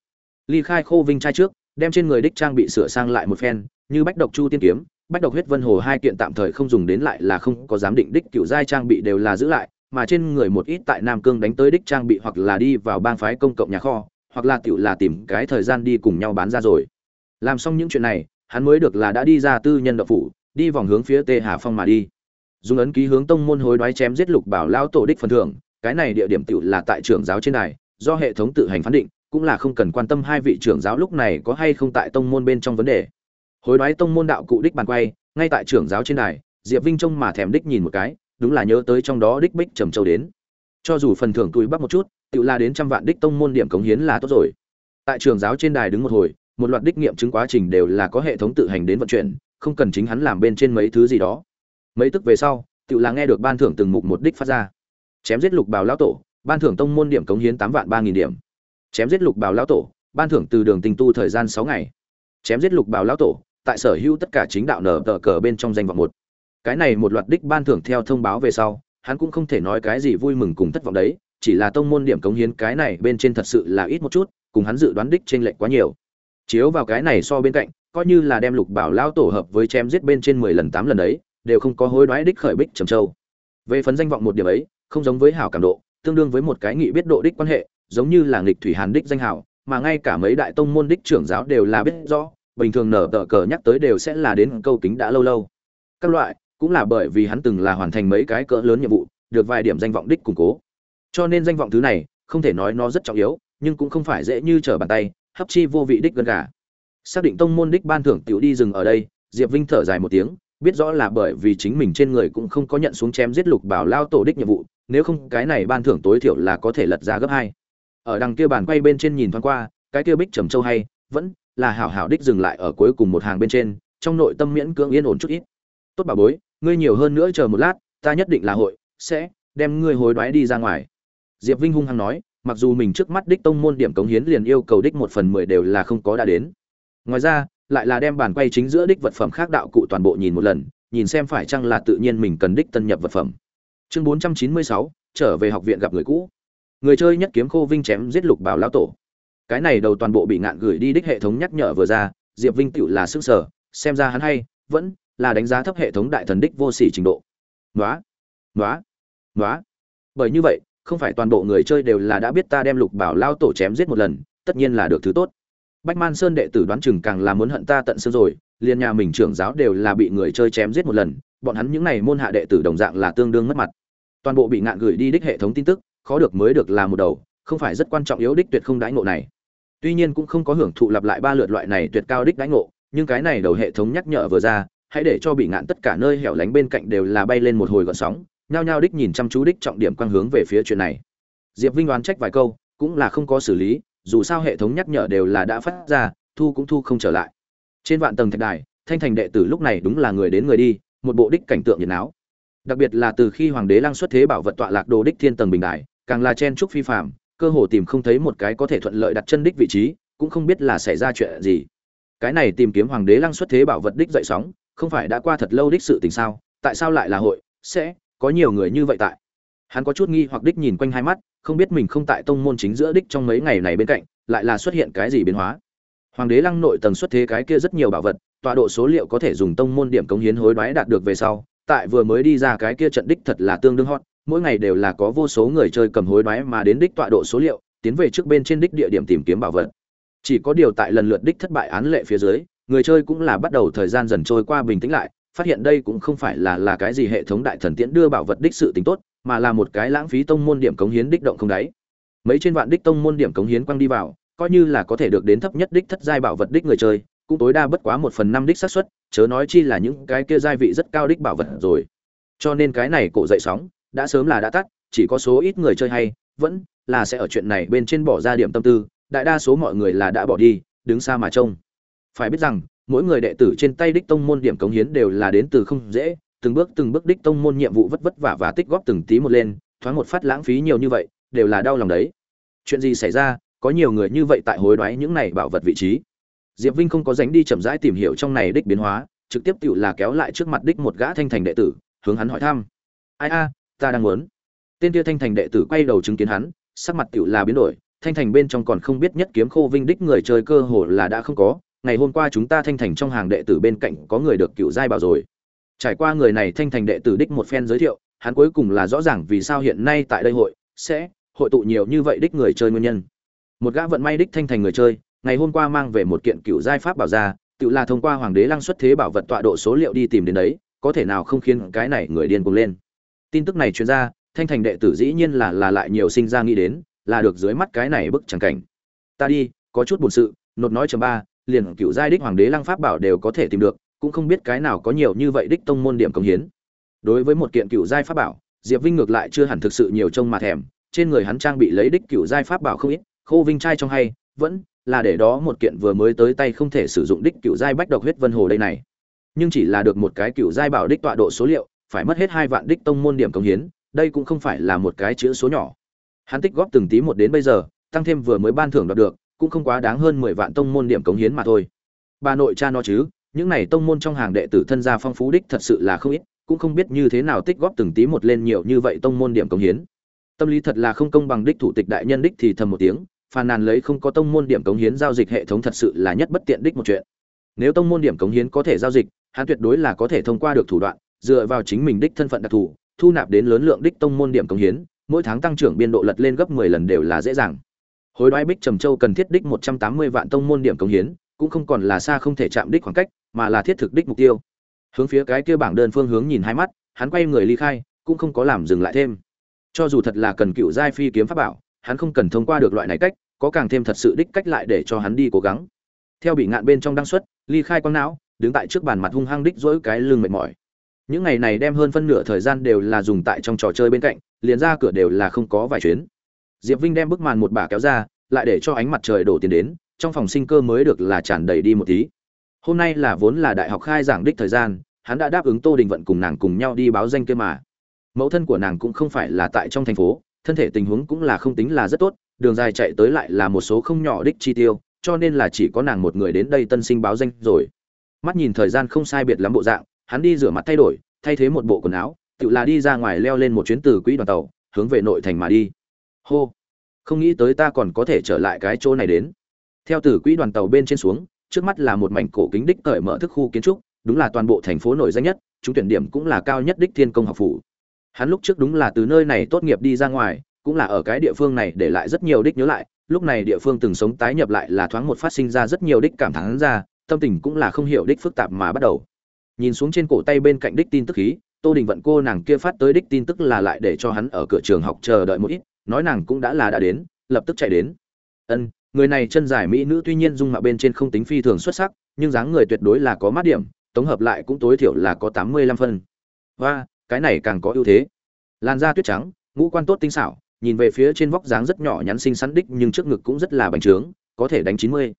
Ly khai khô vinh trai trước, đem trên người đích trang bị sửa sang lại một phen, như bách độc chu tiên kiếm, bách độc huyết vân hồ hai kiện tạm thời không dùng đến lại là không có giám định đích cựu giai trang bị đều là giữ lại, mà trên người một ít tại nam cương đánh tới đích trang bị hoặc là đi vào bang phái công cộng nhà kho hoặc là tiểu là tìm cái thời gian đi cùng nhau bán ra rồi. Làm xong những chuyện này, hắn mới được là đã đi ra tư nhân đạo phủ, đi vòng hướng phía tê hà phong mà đi. Dùng ấn ký hướng tông môn hối đoái chém giết lục bảo lao tổ đích phần thưởng, cái này địa điểm tiểu là tại trưởng giáo trên đài, do hệ thống tự hành phán định, cũng là không cần quan tâm hai vị trưởng giáo lúc này có hay không tại tông môn bên trong vấn đề. Hối đoái tông môn đạo cụ đích bàn quay, ngay tại trưởng giáo trên đài, diệp vinh trông mà thèm đích nhìn một cái, đúng là nhớ tới trong đó đích bích trầm châu đến. Cho dù phần thưởng túi bắp một chút tự là đến trăm vạn đích tông môn điểm cống hiến là tốt rồi. Tại trường giáo trên đài đứng một hồi, một loạt đích nghiệm chứng quá trình đều là có hệ thống tự hành đến vận chuyển, không cần chính hắn làm bên trên mấy thứ gì đó. Mấy tức về sau tự là nghe được ban thưởng từng mục một đích phát ra. Chém giết lục bào lão tổ, ban thưởng tông môn điểm cống hiến tám vạn ba nghìn điểm. Chém giết lục bào lão tổ, ban thưởng từ đường tình tu thời gian sáu ngày. Chém giết lục bào lão tổ, tại sở hữu tất cả chính đạo nở tờ cờ bên trong danh vọng một. Cái này một loạt đích ban thưởng theo thông báo về sau, hắn cũng không thể nói cái gì vui mừng cùng thất vọng đấy chỉ là tông môn điểm cống hiến cái này bên trên thật sự là ít một chút, cùng hắn dự đoán đích trên lệch quá nhiều. Chiếu vào cái này so bên cạnh, coi như là đem lục bảo lao tổ hợp với chém giết bên trên mười lần tám lần đấy, đều không có hối đoái đích khởi bích trầm châu. Về phần danh vọng một điểm ấy, không giống với hảo cảm độ, tương đương với một cái nghị biết độ đích quan hệ, giống như là nghịch thủy hàn đích danh hảo, mà ngay cả mấy đại tông môn đích trưởng giáo đều là biết rõ, bình thường nở tờ cờ nhắc tới đều sẽ là đến câu kính đã lâu lâu. Các loại, cũng là bởi vì hắn từng là hoàn thành mấy cái cỡ lớn nhiệm vụ, được vài điểm danh vọng đích củng cố cho nên danh vọng thứ này, không thể nói nó rất trọng yếu, nhưng cũng không phải dễ như trở bàn tay, hấp chi vô vị đích gần gà. Xác định tông môn đích ban thưởng tiểu đi dừng ở đây, diệp vinh thở dài một tiếng, biết rõ là bởi vì chính mình trên người cũng không có nhận xuống chém giết lục bảo lao tổ đích nhiệm vụ, nếu không cái này ban thưởng tối thiểu là có thể lật ra gấp hai. Ở đằng kia bàn quay bên trên nhìn thoáng qua, cái kia bích trầm châu hay, vẫn là hảo hảo đích dừng lại ở cuối cùng một hàng bên trên, trong nội tâm miễn cưỡng yên ổn chút ít. Tốt bà bối, ngươi nhiều hơn nữa chờ một lát, ta nhất định là hội, sẽ đem ngươi hối đoái đi ra ngoài diệp vinh hung hăng nói mặc dù mình trước mắt đích tông môn điểm cống hiến liền yêu cầu đích một phần mười đều là không có đã đến. Ngoài ra lại là đem bản quay chính giữa đích vật phẩm khác đạo cụ toàn bộ nhìn một lần nhìn xem phải chăng là tự nhiên mình cần đích tân nhập vật phẩm. Chương bốn trăm chín mươi sáu trở về học viện gặp người cũ. Người chơi nhất kiếm khô vinh chém giết lục bảo lão tổ. Cái này đầu toàn bộ bị ngạn gửi đi đích hệ thống nhắc nhở vừa ra diệp vinh tựu là sức sở xem ra hắn hay vẫn là đánh giá thấp hệ thống đại thần đích vô sỉ trình độ. Ngoá, ngoá, ngoá. bởi như vậy không phải toàn bộ người chơi đều là đã biết ta đem lục bảo lao tổ chém giết một lần, tất nhiên là được thứ tốt. Bách man sơn đệ tử đoán chừng càng là muốn hận ta tận xương rồi, liền nhà mình trưởng giáo đều là bị người chơi chém giết một lần, bọn hắn những này môn hạ đệ tử đồng dạng là tương đương mất mặt. Toàn bộ bị ngạn gửi đi đích hệ thống tin tức, khó được mới được là một đầu, không phải rất quan trọng yếu đích tuyệt không đãi ngộ này. Tuy nhiên cũng không có hưởng thụ lặp lại ba lượt loại này tuyệt cao đích đãi ngộ, nhưng cái này đầu hệ thống nhắc nhở vừa ra, hãy để cho bị ngạn tất cả nơi hẻo lánh bên cạnh đều là bay lên một hồi gợn sóng nhao nhao đích nhìn chăm chú đích trọng điểm quang hướng về phía chuyện này. Diệp vinh đoán trách vài câu, cũng là không có xử lý, dù sao hệ thống nhắc nhở đều là đã phát ra, thu cũng thu không trở lại. Trên vạn tầng thạch đài, thanh thành đệ tử lúc này đúng là người đến người đi, một bộ đích cảnh tượng nhiệt náo. Đặc biệt là từ khi hoàng đế lăng xuất thế bảo vật tọa lạc đồ đích thiên tầng bình đài, càng là chen trúc phi phạm cơ hồ tìm không thấy một cái có thể thuận lợi đặt chân đích vị trí, cũng không biết là xảy ra chuyện gì. Cái này tìm kiếm hoàng đế lăng xuất thế bảo vật đích dậy sóng, không phải đã qua thật lâu đích sự tình sao, tại sao lại là hội, sẽ có nhiều người như vậy tại. Hắn có chút nghi hoặc đích nhìn quanh hai mắt, không biết mình không tại tông môn chính giữa đích trong mấy ngày này bên cạnh, lại là xuất hiện cái gì biến hóa. Hoàng đế lăng nội tầng xuất thế cái kia rất nhiều bảo vật, tọa độ số liệu có thể dùng tông môn điểm cống hiến hối đoái đạt được về sau, tại vừa mới đi ra cái kia trận đích thật là tương đương hot, mỗi ngày đều là có vô số người chơi cầm hối đoái mà đến đích tọa độ số liệu, tiến về trước bên trên đích địa điểm tìm kiếm bảo vật. Chỉ có điều tại lần lượt đích thất bại án lệ phía dưới, người chơi cũng là bắt đầu thời gian dần trôi qua bình tĩnh lại phát hiện đây cũng không phải là là cái gì hệ thống đại thần tiễn đưa bảo vật đích sự tính tốt, mà là một cái lãng phí tông môn điểm cống hiến đích động không đáy. Mấy trên vạn đích tông môn điểm cống hiến quăng đi vào, coi như là có thể được đến thấp nhất đích thất giai bảo vật đích người chơi, cũng tối đa bất quá một phần năm đích xác suất, chớ nói chi là những cái kia giai vị rất cao đích bảo vật rồi. Cho nên cái này cổ dậy sóng, đã sớm là đã tắt, chỉ có số ít người chơi hay, vẫn là sẽ ở chuyện này bên trên bỏ ra điểm tâm tư, đại đa số mọi người là đã bỏ đi, đứng xa mà trông. Phải biết rằng mỗi người đệ tử trên tay đích tông môn điểm cống hiến đều là đến từ không dễ, từng bước từng bước đích tông môn nhiệm vụ vất vất vả và tích góp từng tí một lên, thoáng một phát lãng phí nhiều như vậy, đều là đau lòng đấy. Chuyện gì xảy ra, có nhiều người như vậy tại hối đoái những này bảo vật vị trí. Diệp vinh không có dánh đi chậm rãi tìm hiểu trong này đích biến hóa, trực tiếp tự là kéo lại trước mặt đích một gã thanh thành đệ tử, hướng hắn hỏi thăm. Ai a, ta đang muốn. Tên tia thanh thành đệ tử quay đầu chứng kiến hắn, sắc mặt tự là biến đổi, thanh thành bên trong còn không biết nhất kiếm khô vinh đích người chơi cơ hồ là đã không có ngày hôm qua chúng ta thanh thành trong hàng đệ tử bên cạnh có người được cựu giai bảo rồi. Trải qua người này thanh thành đệ tử đích một phen giới thiệu, hắn cuối cùng là rõ ràng vì sao hiện nay tại đây hội sẽ hội tụ nhiều như vậy đích người chơi nguyên nhân. Một gã vận may đích thanh thành người chơi, ngày hôm qua mang về một kiện cựu giai pháp bảo ra, tự là thông qua hoàng đế lăng xuất thế bảo vật tọa độ số liệu đi tìm đến đấy, có thể nào không khiến cái này người điên cuồng lên. Tin tức này truyền ra, thanh thành đệ tử dĩ nhiên là là lại nhiều sinh ra nghĩ đến, là được dưới mắt cái này bức chẳng cảnh. Ta đi, có chút buồn sự, nột nói chấm ba liền cựu giai đích hoàng đế lăng pháp bảo đều có thể tìm được, cũng không biết cái nào có nhiều như vậy đích tông môn điểm công hiến. Đối với một kiện cựu giai pháp bảo, diệp vinh ngược lại chưa hẳn thực sự nhiều trông mà thèm, trên người hắn trang bị lấy đích cựu giai pháp bảo không ít, khô vinh trai trong hay, vẫn là để đó một kiện vừa mới tới tay không thể sử dụng đích cựu giai bách độc huyết vân hồ đây này. Nhưng chỉ là được một cái cựu giai bảo đích tọa độ số liệu, phải mất hết hai vạn đích tông môn điểm công hiến, đây cũng không phải là một cái chữ số nhỏ. Hắn tích góp từng tí một đến bây giờ, tăng thêm vừa mới ban thưởng đoạt được cũng không quá đáng hơn mười vạn tông môn điểm cống hiến mà thôi. Bà nội cha nó chứ, những này tông môn trong hàng đệ tử thân gia phong phú đích thật sự là không ít, cũng không biết như thế nào tích góp từng tí một lên nhiều như vậy tông môn điểm cống hiến. Tâm lý thật là không công bằng đích thủ tịch đại nhân đích thì thầm một tiếng, phàn nàn lấy không có tông môn điểm cống hiến giao dịch hệ thống thật sự là nhất bất tiện đích một chuyện. Nếu tông môn điểm cống hiến có thể giao dịch, hắn tuyệt đối là có thể thông qua được thủ đoạn, dựa vào chính mình đích thân phận đặc thù, thu nạp đến lớn lượng đích tông môn điểm cống hiến, mỗi tháng tăng trưởng biên độ lật lên gấp 10 lần đều là dễ dàng hối đoái bích trầm châu cần thiết đích 180 vạn tông môn điểm cống hiến, cũng không còn là xa không thể chạm đích khoảng cách, mà là thiết thực đích mục tiêu. Hướng phía cái kia bảng đơn phương hướng nhìn hai mắt, hắn quay người ly khai, cũng không có làm dừng lại thêm. Cho dù thật là cần cựu giai phi kiếm pháp bảo, hắn không cần thông qua được loại này cách, có càng thêm thật sự đích cách lại để cho hắn đi cố gắng. Theo bị ngạn bên trong đăng xuất, ly khai quang não, đứng tại trước bàn mặt hung hăng đích dỗi cái lưng mệt mỏi. Những ngày này đem hơn phân nửa thời gian đều là dùng tại trong trò chơi bên cạnh, liền ra cửa đều là không có vài chuyến diệp vinh đem bức màn một bả kéo ra, lại để cho ánh mặt trời đổ tiền đến, trong phòng sinh cơ mới được là tràn đầy đi một tí. Hôm nay là vốn là đại học khai giảng đích thời gian, hắn đã đáp ứng tô đình vận cùng nàng cùng nhau đi báo danh kia mà. Mẫu thân của nàng cũng không phải là tại trong thành phố, thân thể tình huống cũng là không tính là rất tốt, đường dài chạy tới lại là một số không nhỏ đích chi tiêu, cho nên là chỉ có nàng một người đến đây tân sinh báo danh rồi. Mắt nhìn thời gian không sai biệt lắm bộ dạng, hắn đi rửa mặt thay đổi, thay thế một bộ quần áo, tự là đi ra ngoài leo lên một chuyến từ quỹ đoàn tàu, hướng về nội thành mà đi hô. Không nghĩ tới ta còn có thể trở lại cái chỗ này đến. Theo từ quỹ đoàn tàu bên trên xuống, trước mắt là một mảnh cổ kính đích cởi mở thức khu kiến trúc, đúng là toàn bộ thành phố nổi danh nhất, chúng tuyển điểm cũng là cao nhất đích thiên công học phủ. Hắn lúc trước đúng là từ nơi này tốt nghiệp đi ra ngoài, cũng là ở cái địa phương này để lại rất nhiều đích nhớ lại, lúc này địa phương từng sống tái nhập lại là thoáng một phát sinh ra rất nhiều đích cảm thán ra, tâm tình cũng là không hiểu đích phức tạp mà bắt đầu. Nhìn xuống trên cổ tay bên cạnh đích tin tức khí, tô đình vận cô nàng kia phát tới đích tin tức là lại để cho hắn ở cửa trường học chờ đợi một ít nói nàng cũng đã là đã đến, lập tức chạy đến. Ân, người này chân dài mỹ nữ tuy nhiên dung mạo bên trên không tính phi thường xuất sắc, nhưng dáng người tuyệt đối là có mát điểm, tổng hợp lại cũng tối thiểu là có tám mươi lăm phân. Và cái này càng có ưu thế. Làn da tuyết trắng, ngũ quan tốt tinh xảo, nhìn về phía trên vóc dáng rất nhỏ nhắn xinh xắn đích nhưng trước ngực cũng rất là bành trướng, có thể đánh chín mươi.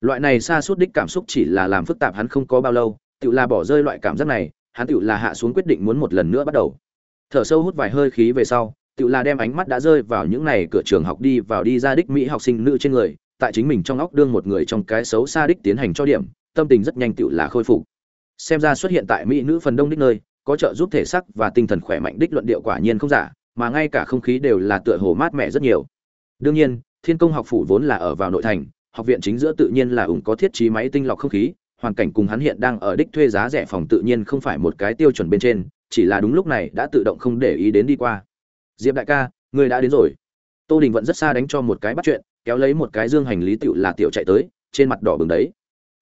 Loại này xa suốt đích cảm xúc chỉ là làm phức tạp hắn không có bao lâu tự là bỏ rơi loại cảm giác này, hắn tự là hạ xuống quyết định muốn một lần nữa bắt đầu. Thở sâu hút vài hơi khí về sau tự là đem ánh mắt đã rơi vào những này cửa trường học đi vào đi ra đích mỹ học sinh nữ trên người, tại chính mình trong óc đương một người trong cái xấu xa đích tiến hành cho điểm, tâm tình rất nhanh tự là khôi phục. Xem ra xuất hiện tại mỹ nữ phần đông đích nơi, có trợ giúp thể sắc và tinh thần khỏe mạnh đích luận điệu quả nhiên không giả, mà ngay cả không khí đều là tựa hồ mát mẻ rất nhiều. Đương nhiên, thiên công học phủ vốn là ở vào nội thành, học viện chính giữa tự nhiên là ủng có thiết trí máy tinh lọc không khí, hoàn cảnh cùng hắn hiện đang ở đích thuê giá rẻ phòng tự nhiên không phải một cái tiêu chuẩn bên trên, chỉ là đúng lúc này đã tự động không để ý đến đi qua diệp đại ca người đã đến rồi. Tô đình vẫn rất xa đánh cho một cái bắt chuyện, kéo lấy một cái dương hành lý tựu là tiểu chạy tới, trên mặt đỏ bừng đấy.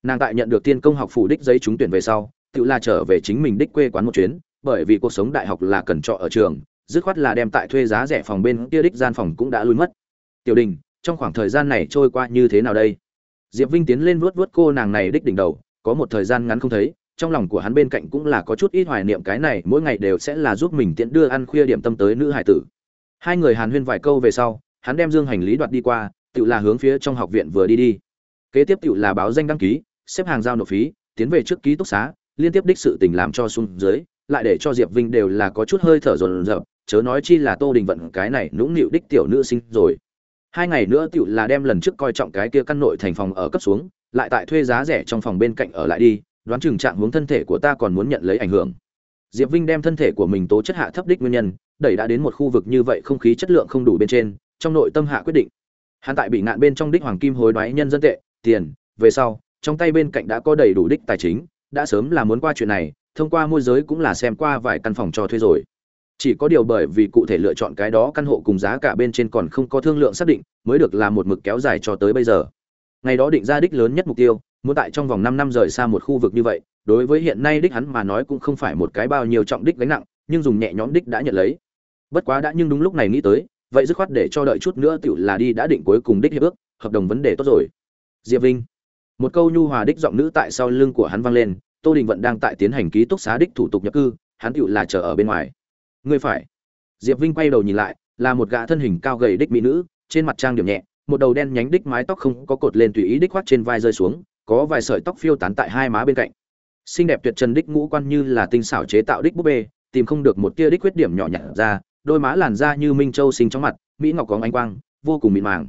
Nàng tại nhận được tiên công học phủ đích giấy trúng tuyển về sau tựu là trở về chính mình đích quê quán một chuyến, bởi vì cuộc sống đại học là cần trọ ở trường, dứt khoát là đem tại thuê giá rẻ phòng bên kia đích gian phòng cũng đã lui mất. Tiểu đình, trong khoảng thời gian này trôi qua như thế nào đây? Diệp vinh tiến lên vuốt vuốt cô nàng này đích đỉnh đầu, có một thời gian ngắn không thấy trong lòng của hắn bên cạnh cũng là có chút ít hoài niệm cái này, mỗi ngày đều sẽ là giúp mình tiện đưa ăn khuya điểm tâm tới nữ hải tử. Hai người hàn huyên vài câu về sau, hắn đem dương hành lý đoạt đi qua, tự là hướng phía trong học viện vừa đi đi. Kế tiếp tự là báo danh đăng ký, xếp hàng giao nộp phí, tiến về trước ký túc xá, liên tiếp đích sự tình làm cho xuống dưới, lại để cho diệp vinh đều là có chút hơi thở rồn rập chớ nói chi là tô đình vận cái này nũng nịu đích tiểu nữ sinh rồi. Hai ngày nữa tự là đem lần trước coi trọng cái kia căn nội thành phòng ở cấp xuống, lại tại thuê giá rẻ trong phòng bên cạnh ở lại đi đoán chừng trạng hướng thân thể của ta còn muốn nhận lấy ảnh hưởng. Diệp vinh đem thân thể của mình tố chất hạ thấp đích nguyên nhân, đẩy đã đến một khu vực như vậy không khí chất lượng không đủ bên trên, trong nội tâm hạ quyết định. Hắn tại bị nạn bên trong đích hoàng kim hối đoái nhân dân tệ, tiền, về sau, trong tay bên cạnh đã có đầy đủ đích tài chính, đã sớm là muốn qua chuyện này, thông qua môi giới cũng là xem qua vài căn phòng cho thuê rồi. Chỉ có điều bởi vì cụ thể lựa chọn cái đó căn hộ cùng giá cả bên trên còn không có thương lượng xác định, mới được làm một mực kéo dài cho tới bây giờ. Ngày đó định ra đích lớn nhất mục tiêu muốn tại trong vòng năm năm rời xa một khu vực như vậy, đối với hiện nay đích hắn mà nói cũng không phải một cái bao nhiêu trọng đích gánh nặng, nhưng dùng nhẹ nhõm đích đã nhận lấy. Bất quá đã nhưng đúng lúc này nghĩ tới, vậy dứt khoát để cho đợi chút nữa tiểu là đi đã định cuối cùng đích hiệp ước, hợp đồng vấn đề tốt rồi. Diệp vinh. Một câu nhu hòa đích giọng nữ tại sau lưng của hắn vang lên, tô đình vận đang tại tiến hành ký túc xá đích thủ tục nhập cư, hắn tiểu là chờ ở bên ngoài. Ngươi phải. Diệp vinh quay đầu nhìn lại, là một gã thân hình cao gầy đích mỹ nữ, trên mặt trang điểm nhẹ, một đầu đen nhánh đích mái tóc không có cột lên tùy ý đích khoác trên vai rơi xuống có vài sợi tóc phiêu tán tại hai má bên cạnh. Xinh đẹp tuyệt trần đích ngũ quan như là tinh xảo chế tạo đích búp bê, tìm không được một tia đích khuyết điểm nhỏ nhặt ra, đôi má làn da như minh châu sinh trong mặt, mỹ ngọc có ánh quang, vô cùng mịn màng.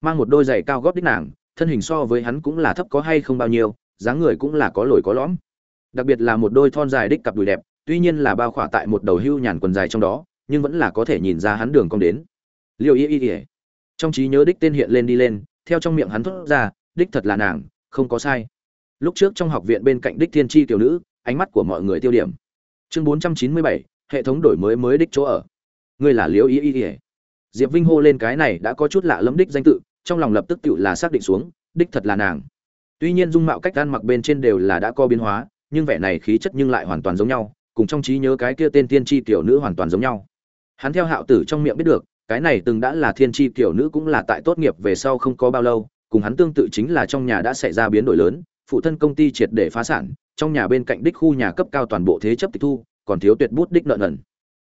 Mang một đôi giày cao gót đích nàng, thân hình so với hắn cũng là thấp có hay không bao nhiêu, dáng người cũng là có lồi có lõm. Đặc biệt là một đôi thon dài đích cặp đùi đẹp, tuy nhiên là bao khỏa tại một đầu hưu nhàn quần dài trong đó, nhưng vẫn là có thể nhìn ra hắn đường cong đến. Liêu y y y. Trong trí nhớ đích tên hiện lên đi lên, theo trong miệng hắn thốt ra, đích thật là nàng không có sai. Lúc trước trong học viện bên cạnh đích thiên tri tiểu nữ, ánh mắt của mọi người tiêu điểm. Chương bốn trăm chín mươi bảy, hệ thống đổi mới mới đích chỗ ở. Ngươi là liễu ý ý ỉa diệp vinh hô lên cái này đã có chút lạ lẫm đích danh tự, trong lòng lập tức tự là xác định xuống, đích thật là nàng. Tuy nhiên dung mạo cách ăn mặc bên trên đều là đã có biến hóa, nhưng vẻ này khí chất nhưng lại hoàn toàn giống nhau, cùng trong trí nhớ cái kia tên tiên tri tiểu nữ hoàn toàn giống nhau. Hắn theo hạo tử trong miệng biết được, cái này từng đã là thiên tri tiểu nữ cũng là tại tốt nghiệp về sau không có bao lâu cùng hắn tương tự chính là trong nhà đã xảy ra biến đổi lớn, phụ thân công ty triệt để phá sản, trong nhà bên cạnh đích khu nhà cấp cao toàn bộ thế chấp tịch thu, còn thiếu tuyệt bút đích nợ nần.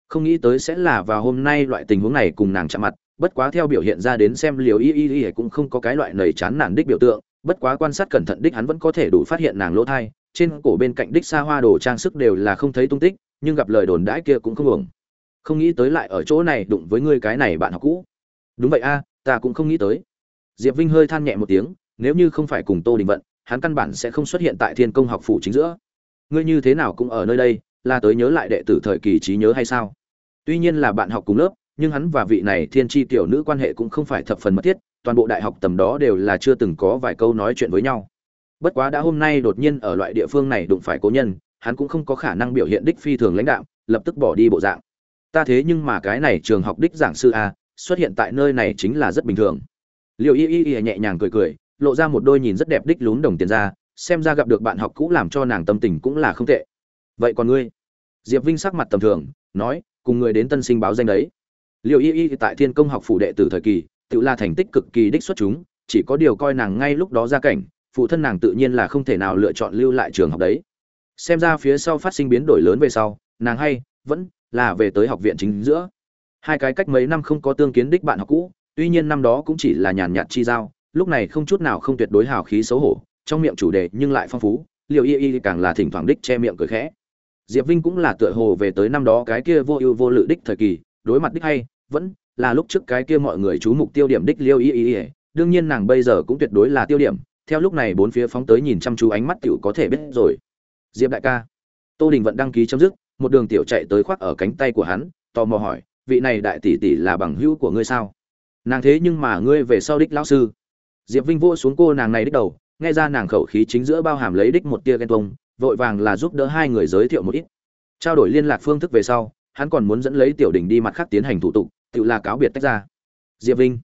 Không nghĩ tới sẽ là vào hôm nay loại tình huống này cùng nàng chạm mặt, bất quá theo biểu hiện ra đến xem liều y y y cũng không có cái loại nầy chán nản đích biểu tượng, bất quá quan sát cẩn thận đích hắn vẫn có thể đủ phát hiện nàng lỗ thai, trên cổ bên cạnh đích xa hoa đồ trang sức đều là không thấy tung tích, nhưng gặp lời đồn đãi kia cũng không uổng. không nghĩ tới lại ở chỗ này đụng với ngươi cái này bạn học cũ. Đúng vậy a, ta cũng không nghĩ tới diệp vinh hơi than nhẹ một tiếng, nếu như không phải cùng tô đình vận, hắn căn bản sẽ không xuất hiện tại thiên công học phủ chính giữa. Ngươi như thế nào cũng ở nơi đây, là tới nhớ lại đệ tử thời kỳ trí nhớ hay sao? Tuy nhiên là bạn học cùng lớp, nhưng hắn và vị này thiên tri tiểu nữ quan hệ cũng không phải thập phần mật thiết, toàn bộ đại học tầm đó đều là chưa từng có vài câu nói chuyện với nhau. Bất quá đã hôm nay đột nhiên ở loại địa phương này đụng phải cố nhân, hắn cũng không có khả năng biểu hiện đích phi thường lãnh đạo lập tức bỏ đi bộ dạng. Ta thế nhưng mà cái này trường học đích giảng sư a, xuất hiện tại nơi này chính là rất bình thường liệu y y y nhẹ nhàng cười cười, lộ ra một đôi nhìn rất đẹp đích lún đồng tiền ra, xem ra gặp được bạn học cũ làm cho nàng tâm tình cũng là không tệ. Vậy còn ngươi? Diệp vinh sắc mặt tầm thường, nói, cùng người đến tân sinh báo danh đấy. Liệu y y tại thiên công học phủ đệ tử thời kỳ, tự là thành tích cực kỳ đích xuất chúng, chỉ có điều coi nàng ngay lúc đó ra cảnh, phụ thân nàng tự nhiên là không thể nào lựa chọn lưu lại trường học đấy. Xem ra phía sau phát sinh biến đổi lớn về sau, nàng hay, vẫn là về tới học viện chính giữa. Hai cái cách mấy năm không có tương kiến đích bạn học cũ tuy nhiên năm đó cũng chỉ là nhàn nhạt chi giao, lúc này không chút nào không tuyệt đối hào khí xấu hổ, trong miệng chủ đề nhưng lại phong phú liệu y y càng là thỉnh thoảng đích che miệng cười khẽ. Diệp vinh cũng là tựa hồ về tới năm đó cái kia vô ưu vô lự đích thời kỳ, đối mặt đích hay, vẫn là lúc trước cái kia mọi người chú mục tiêu điểm đích liêu y y y. Đương nhiên nàng bây giờ cũng tuyệt đối là tiêu điểm, theo lúc này bốn phía phóng tới nhìn chăm chú ánh mắt tiểu có thể biết rồi. Diệp đại ca. Tô đình vẫn đăng ký chấm dứt, một đường tiểu chạy tới khoác ở cánh tay của hắn, tò mò hỏi, vị này đại tỷ tỷ là bằng hữu của ngươi sao? Nàng thế nhưng mà ngươi về sau đích lão sư. Diệp vinh vô xuống cô nàng này đích đầu, nghe ra nàng khẩu khí chính giữa bao hàm lấy đích một tia ghen tuông, vội vàng là giúp đỡ hai người giới thiệu một ít. Trao đổi liên lạc phương thức về sau, hắn còn muốn dẫn lấy tiểu đình đi mặt khác tiến hành thủ tục, tự là cáo biệt tách ra. Diệp vinh,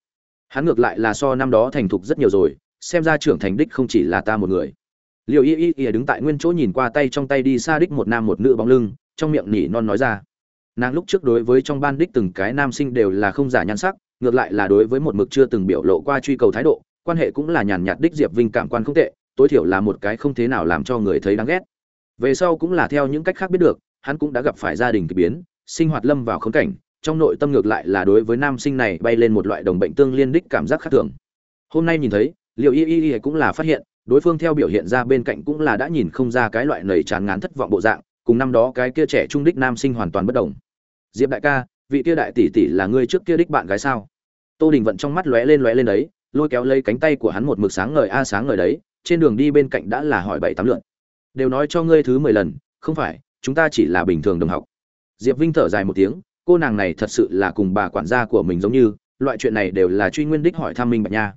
hắn ngược lại là so năm đó thành thục rất nhiều rồi, xem ra trưởng thành đích không chỉ là ta một người. Liệu y y y đứng tại nguyên chỗ nhìn qua tay trong tay đi xa đích một nam một nữ bóng lưng, trong miệng nỉ non nói ra. Nàng lúc trước đối với trong ban đích từng cái nam sinh đều là không giả nhan sắc ngược lại là đối với một mực chưa từng biểu lộ qua truy cầu thái độ, quan hệ cũng là nhàn nhạt đích diệp vinh cảm quan không tệ, tối thiểu là một cái không thế nào làm cho người thấy đáng ghét. Về sau cũng là theo những cách khác biết được, hắn cũng đã gặp phải gia đình kỳ biến, sinh hoạt lâm vào khốn cảnh, trong nội tâm ngược lại là đối với nam sinh này bay lên một loại đồng bệnh tương liên đích cảm giác khác thường. Hôm nay nhìn thấy liệu y y y cũng là phát hiện, đối phương theo biểu hiện ra bên cạnh cũng là đã nhìn không ra cái loại nầy chán ngán thất vọng bộ dạng, cùng năm đó cái kia trẻ trung đích nam sinh hoàn toàn bất đồng. Diệp đại ca vị kia đại tỷ tỷ là ngươi trước kia đích bạn gái sao? Tô đình vận trong mắt lóe lên lóe lên đấy, lôi kéo lấy cánh tay của hắn một mực sáng ngời a à sáng ngời đấy, trên đường đi bên cạnh đã là hỏi bảy tám lượn đều nói cho ngươi thứ mười lần, không phải, chúng ta chỉ là bình thường đồng học. Diệp vinh thở dài một tiếng, cô nàng này thật sự là cùng bà quản gia của mình giống như, loại chuyện này đều là truy nguyên đích hỏi thăm minh bạch nha.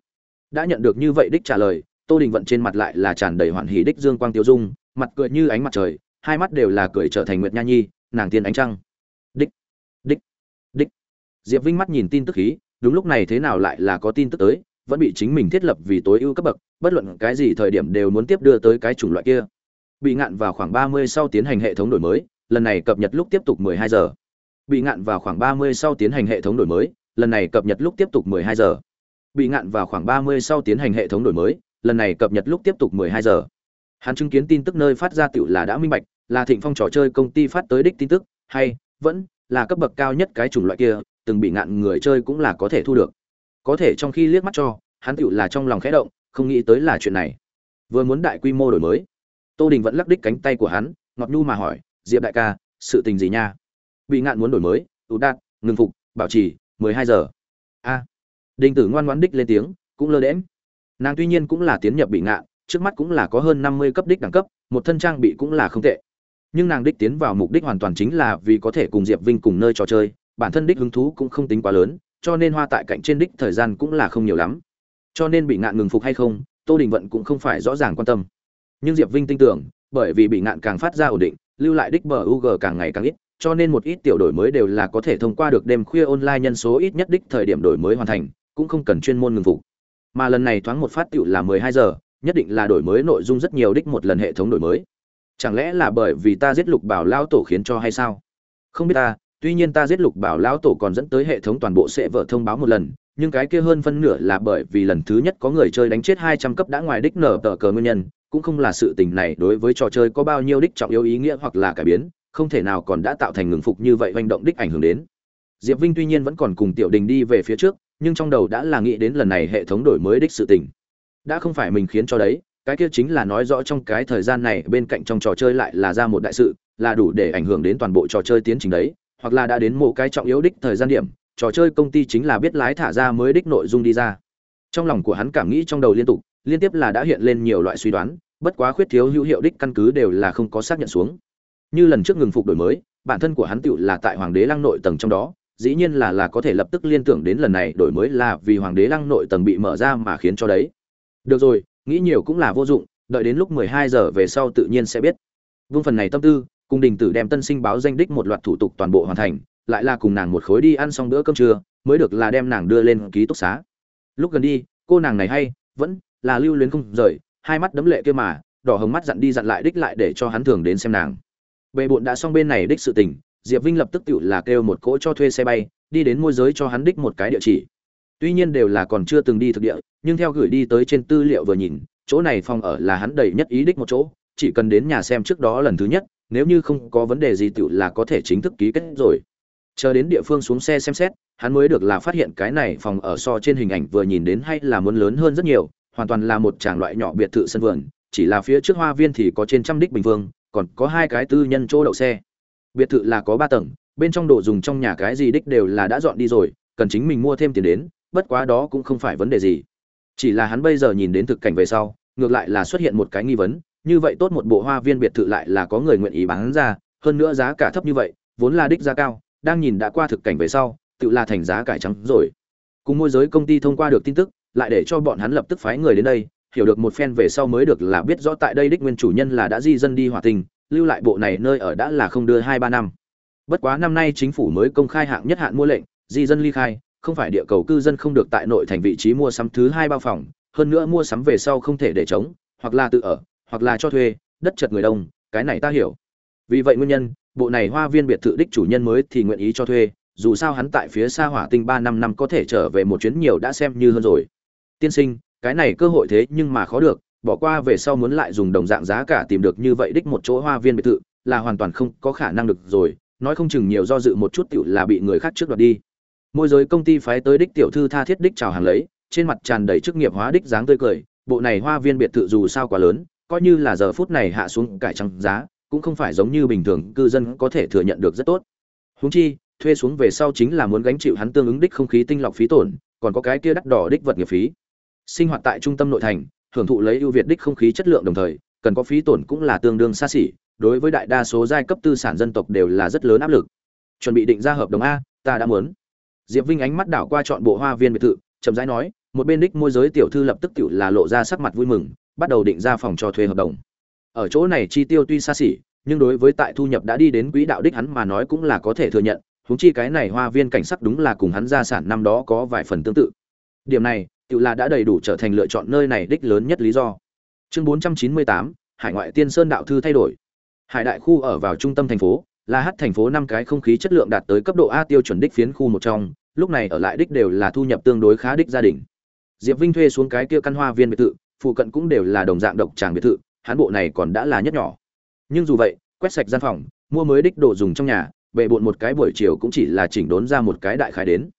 Đã nhận được như vậy đích trả lời, tô đình vận trên mặt lại là tràn đầy hoạn hỷ đích dương quang tiêu dung, mặt cười như ánh mặt trời, hai mắt đều là cười trở thành nguyệt nha nhi, nàng tiên ánh trăng. Đích diệp vinh mắt nhìn tin tức khí, đúng lúc này thế nào lại là có tin tức tới, vẫn bị chính mình thiết lập vì tối ưu cấp bậc, bất luận cái gì thời điểm đều muốn tiếp đưa tới cái chủng loại kia. Bị ngạn vào khoảng 30 sau tiến hành hệ thống đổi mới, lần này cập nhật lúc tiếp tục 12 giờ. Bị ngạn vào khoảng 30 sau tiến hành hệ thống đổi mới, lần này cập nhật lúc tiếp tục 12 giờ. Bị ngạn vào khoảng 30 sau tiến hành hệ thống đổi mới, lần này cập nhật lúc tiếp tục 12 giờ. Hắn chứng kiến tin tức nơi phát ra tựu là đã minh bạch, là thịnh phong trò chơi công ty phát tới đích tin tức, hay, vẫn là cấp bậc cao nhất cái chủng loại kia từng bị ngạn người chơi cũng là có thể thu được. Có thể trong khi liếc mắt cho, hắn tựu là trong lòng khẽ động, không nghĩ tới là chuyện này. Vừa muốn đại quy mô đổi mới, tô đình vẫn lắc đích cánh tay của hắn, ngọt nhu mà hỏi, diệp đại ca, sự tình gì nha? Bị ngạn muốn đổi mới ủ đạt ngừng phục, bảo trì, mười hai giờ. A. Đình tử ngoan ngoãn đích lên tiếng, cũng lơ đễm nàng tuy nhiên cũng là tiến nhập bị ngạn, trước mắt cũng là có hơn năm mươi cấp đích đẳng cấp, một thân trang bị cũng là không tệ. Nhưng nàng đích tiến vào mục đích hoàn toàn chính là vì có thể cùng diệp vinh cùng nơi trò chơi bản thân đích hứng thú cũng không tính quá lớn cho nên hoa tại cạnh trên đích thời gian cũng là không nhiều lắm cho nên bị ngạn ngừng phục hay không tô đình vận cũng không phải rõ ràng quan tâm nhưng diệp vinh tin tưởng bởi vì bị ngạn càng phát ra ổn định lưu lại đích bờ UG càng ngày càng ít, cho nên một ít tiểu đổi mới đều là có thể thông qua được đêm khuya online nhân số ít nhất đích thời điểm đổi mới hoàn thành, cũng không cần chuyên môn ngừng phục. Mà lần này thoáng một phát tiểu là 12 giờ, nhất định là đổi mới nội dung rất nhiều đích một lần hệ thống đổi mới. Chẳng lẽ là bởi vì ta giết lục bảo lao tổ khiến cho hay sao? Không biết ta, tuy nhiên ta giết lục bảo lão tổ còn dẫn tới hệ thống toàn bộ sẽ vợ thông báo một lần, nhưng cái kia hơn phân nửa là bởi vì lần thứ nhất có người chơi đánh chết 200 cấp đã ngoài đích nở tờ cờ nguyên nhân, cũng không là sự tình này đối với trò chơi có bao nhiêu đích trọng yếu ý nghĩa hoặc là cải biến, không thể nào còn đã tạo thành ngừng phục như vậy hành động đích ảnh hưởng đến. Diệp Vinh tuy nhiên vẫn còn cùng Tiểu Đình đi về phía trước, nhưng trong đầu đã là nghĩ đến lần này hệ thống đổi mới đích sự tình. Đã không phải mình khiến cho đấy, cái kia chính là nói rõ trong cái thời gian này bên cạnh trong trò chơi lại là ra một đại sự, là đủ để ảnh hưởng đến toàn bộ trò chơi tiến trình đấy, hoặc là đã đến một cái trọng yếu đích thời gian điểm, trò chơi công ty chính là biết lái thả ra mới đích nội dung đi ra. Trong lòng của hắn cảm nghĩ trong đầu liên tục, liên tiếp là đã hiện lên nhiều loại suy đoán bất quá khuyết thiếu hữu hiệu đích căn cứ đều là không có xác nhận xuống. Như lần trước ngừng phục đổi mới bản thân của hắn tựu là tại hoàng đế lăng nội tầng trong đó dĩ nhiên là là có thể lập tức liên tưởng đến lần này đổi mới là vì hoàng đế lăng nội tầng bị mở ra mà khiến cho đấy. Được rồi nghĩ nhiều cũng là vô dụng đợi đến lúc 12 giờ về sau tự nhiên sẽ biết. Vương phần này tâm tư cung đình tử đem tân sinh báo danh đích một loạt thủ tục toàn bộ hoàn thành, lại là cùng nàng một khối đi ăn xong bữa cơm trưa, mới được là đem nàng đưa lên ký túc xá. Lúc gần đi, cô nàng này hay, vẫn là lưu luyến không rời, hai mắt đấm lệ kia mà, đỏ hồng mắt dặn đi dặn lại đích lại để cho hắn thường đến xem nàng. Bệ bộn đã xong bên này đích sự tình, diệp vinh lập tức tự là kêu một cỗ cho thuê xe bay, đi đến môi giới cho hắn đích một cái địa chỉ. Tuy nhiên đều là còn chưa từng đi thực địa, nhưng theo gửi đi tới trên tư liệu vừa nhìn, chỗ này phòng ở là hắn đầy nhất ý đích một chỗ, chỉ cần đến nhà xem trước đó lần thứ nhất nếu như không có vấn đề gì tựu là có thể chính thức ký kết rồi. Chờ đến địa phương xuống xe xem xét, hắn mới được là phát hiện cái này phòng ở so trên hình ảnh vừa nhìn đến hay là muốn lớn hơn rất nhiều, hoàn toàn là một tràng loại nhỏ biệt thự sân vườn, chỉ là phía trước hoa viên thì có trên trăm đích bình phương, còn có hai cái tư nhân chỗ đậu xe. Biệt thự là có ba tầng, bên trong đồ dùng trong nhà cái gì đích đều là đã dọn đi rồi, cần chính mình mua thêm tiền đến, bất quá đó cũng không phải vấn đề gì. Chỉ là hắn bây giờ nhìn đến thực cảnh về sau, ngược lại là xuất hiện một cái nghi vấn như vậy tốt một bộ hoa viên biệt thự lại là có người nguyện ý bán ra hơn nữa giá cả thấp như vậy vốn là đích giá cao đang nhìn đã qua thực cảnh về sau tự là thành giá cải trắng rồi. Cùng môi giới công ty thông qua được tin tức lại để cho bọn hắn lập tức phái người đến đây hiểu được một phen về sau mới được là biết rõ tại đây đích nguyên chủ nhân là đã di dân đi hòa tình lưu lại bộ này nơi ở đã là không đưa hai ba năm. Bất quá năm nay chính phủ mới công khai hạng nhất hạn mua lệnh di dân ly khai không phải địa cầu cư dân không được tại nội thành vị trí mua sắm thứ hai bao phòng hơn nữa mua sắm về sau không thể để trống, hoặc là tự ở hoặc là cho thuê, đất chật người đông, cái này ta hiểu. Vì vậy nguyên nhân, bộ này hoa viên biệt thự đích chủ nhân mới thì nguyện ý cho thuê, dù sao hắn tại phía xa hỏa tinh ba năm năm có thể trở về một chuyến nhiều đã xem như hơn rồi. Tiên sinh, cái này cơ hội thế nhưng mà khó được, bỏ qua về sau muốn lại dùng đồng dạng giá cả tìm được như vậy đích một chỗ hoa viên biệt thự, là hoàn toàn không có khả năng được rồi, nói không chừng nhiều do dự một chút tiểu là bị người khác trước đoạt đi. Môi giới công ty phái tới đích tiểu thư tha thiết đích chào hàng lấy, trên mặt tràn đầy chức nghiệp hóa đích dáng tươi cười, bộ này hoa viên biệt thự dù sao quá lớn coi như là giờ phút này hạ xuống cải trăng giá, cũng không phải giống như bình thường cư dân có thể thừa nhận được rất tốt. Húng chi, thuê xuống về sau chính là muốn gánh chịu hắn tương ứng đích không khí tinh lọc phí tổn, còn có cái kia đắt đỏ đích vật nghiệp phí. Sinh hoạt tại trung tâm nội thành, hưởng thụ lấy ưu việt đích không khí chất lượng đồng thời, cần có phí tổn cũng là tương đương xa xỉ, đối với đại đa số giai cấp tư sản dân tộc đều là rất lớn áp lực. Chuẩn bị định ra hợp đồng a, ta đã muốn. Diệp vinh ánh mắt đảo qua chọn bộ hoa viên biệt thự, chậm rãi nói, một bên đích môi giới tiểu thư lập tức tự là lộ ra sắc mặt vui mừng bắt đầu định ra phòng cho thuê hợp đồng. Ở chỗ này chi tiêu tuy xa xỉ nhưng đối với tại thu nhập đã đi đến quỹ đạo đích hắn mà nói cũng là có thể thừa nhận huống chi cái này hoa viên cảnh sắc đúng là cùng hắn gia sản năm đó có vài phần tương tự. Điểm này tự là đã đầy đủ trở thành lựa chọn nơi này đích lớn nhất lý do. Chương 498, hải ngoại tiên sơn đạo thư thay đổi. Hải đại khu ở vào trung tâm thành phố là hát thành phố năm cái không khí chất lượng đạt tới cấp độ a tiêu chuẩn đích phiến khu một trong lúc này ở lại đích đều là thu nhập tương đối khá đích gia đình. Diệp vinh thuê xuống cái kia căn hoa viên biệt thự phụ cận cũng đều là đồng dạng độc tràng biệt thự hán bộ này còn đã là nhất nhỏ. Nhưng dù vậy, quét sạch gian phòng, mua mới đích đồ dùng trong nhà, bệ bộn một cái buổi chiều cũng chỉ là chỉnh đốn ra một cái đại khái đến.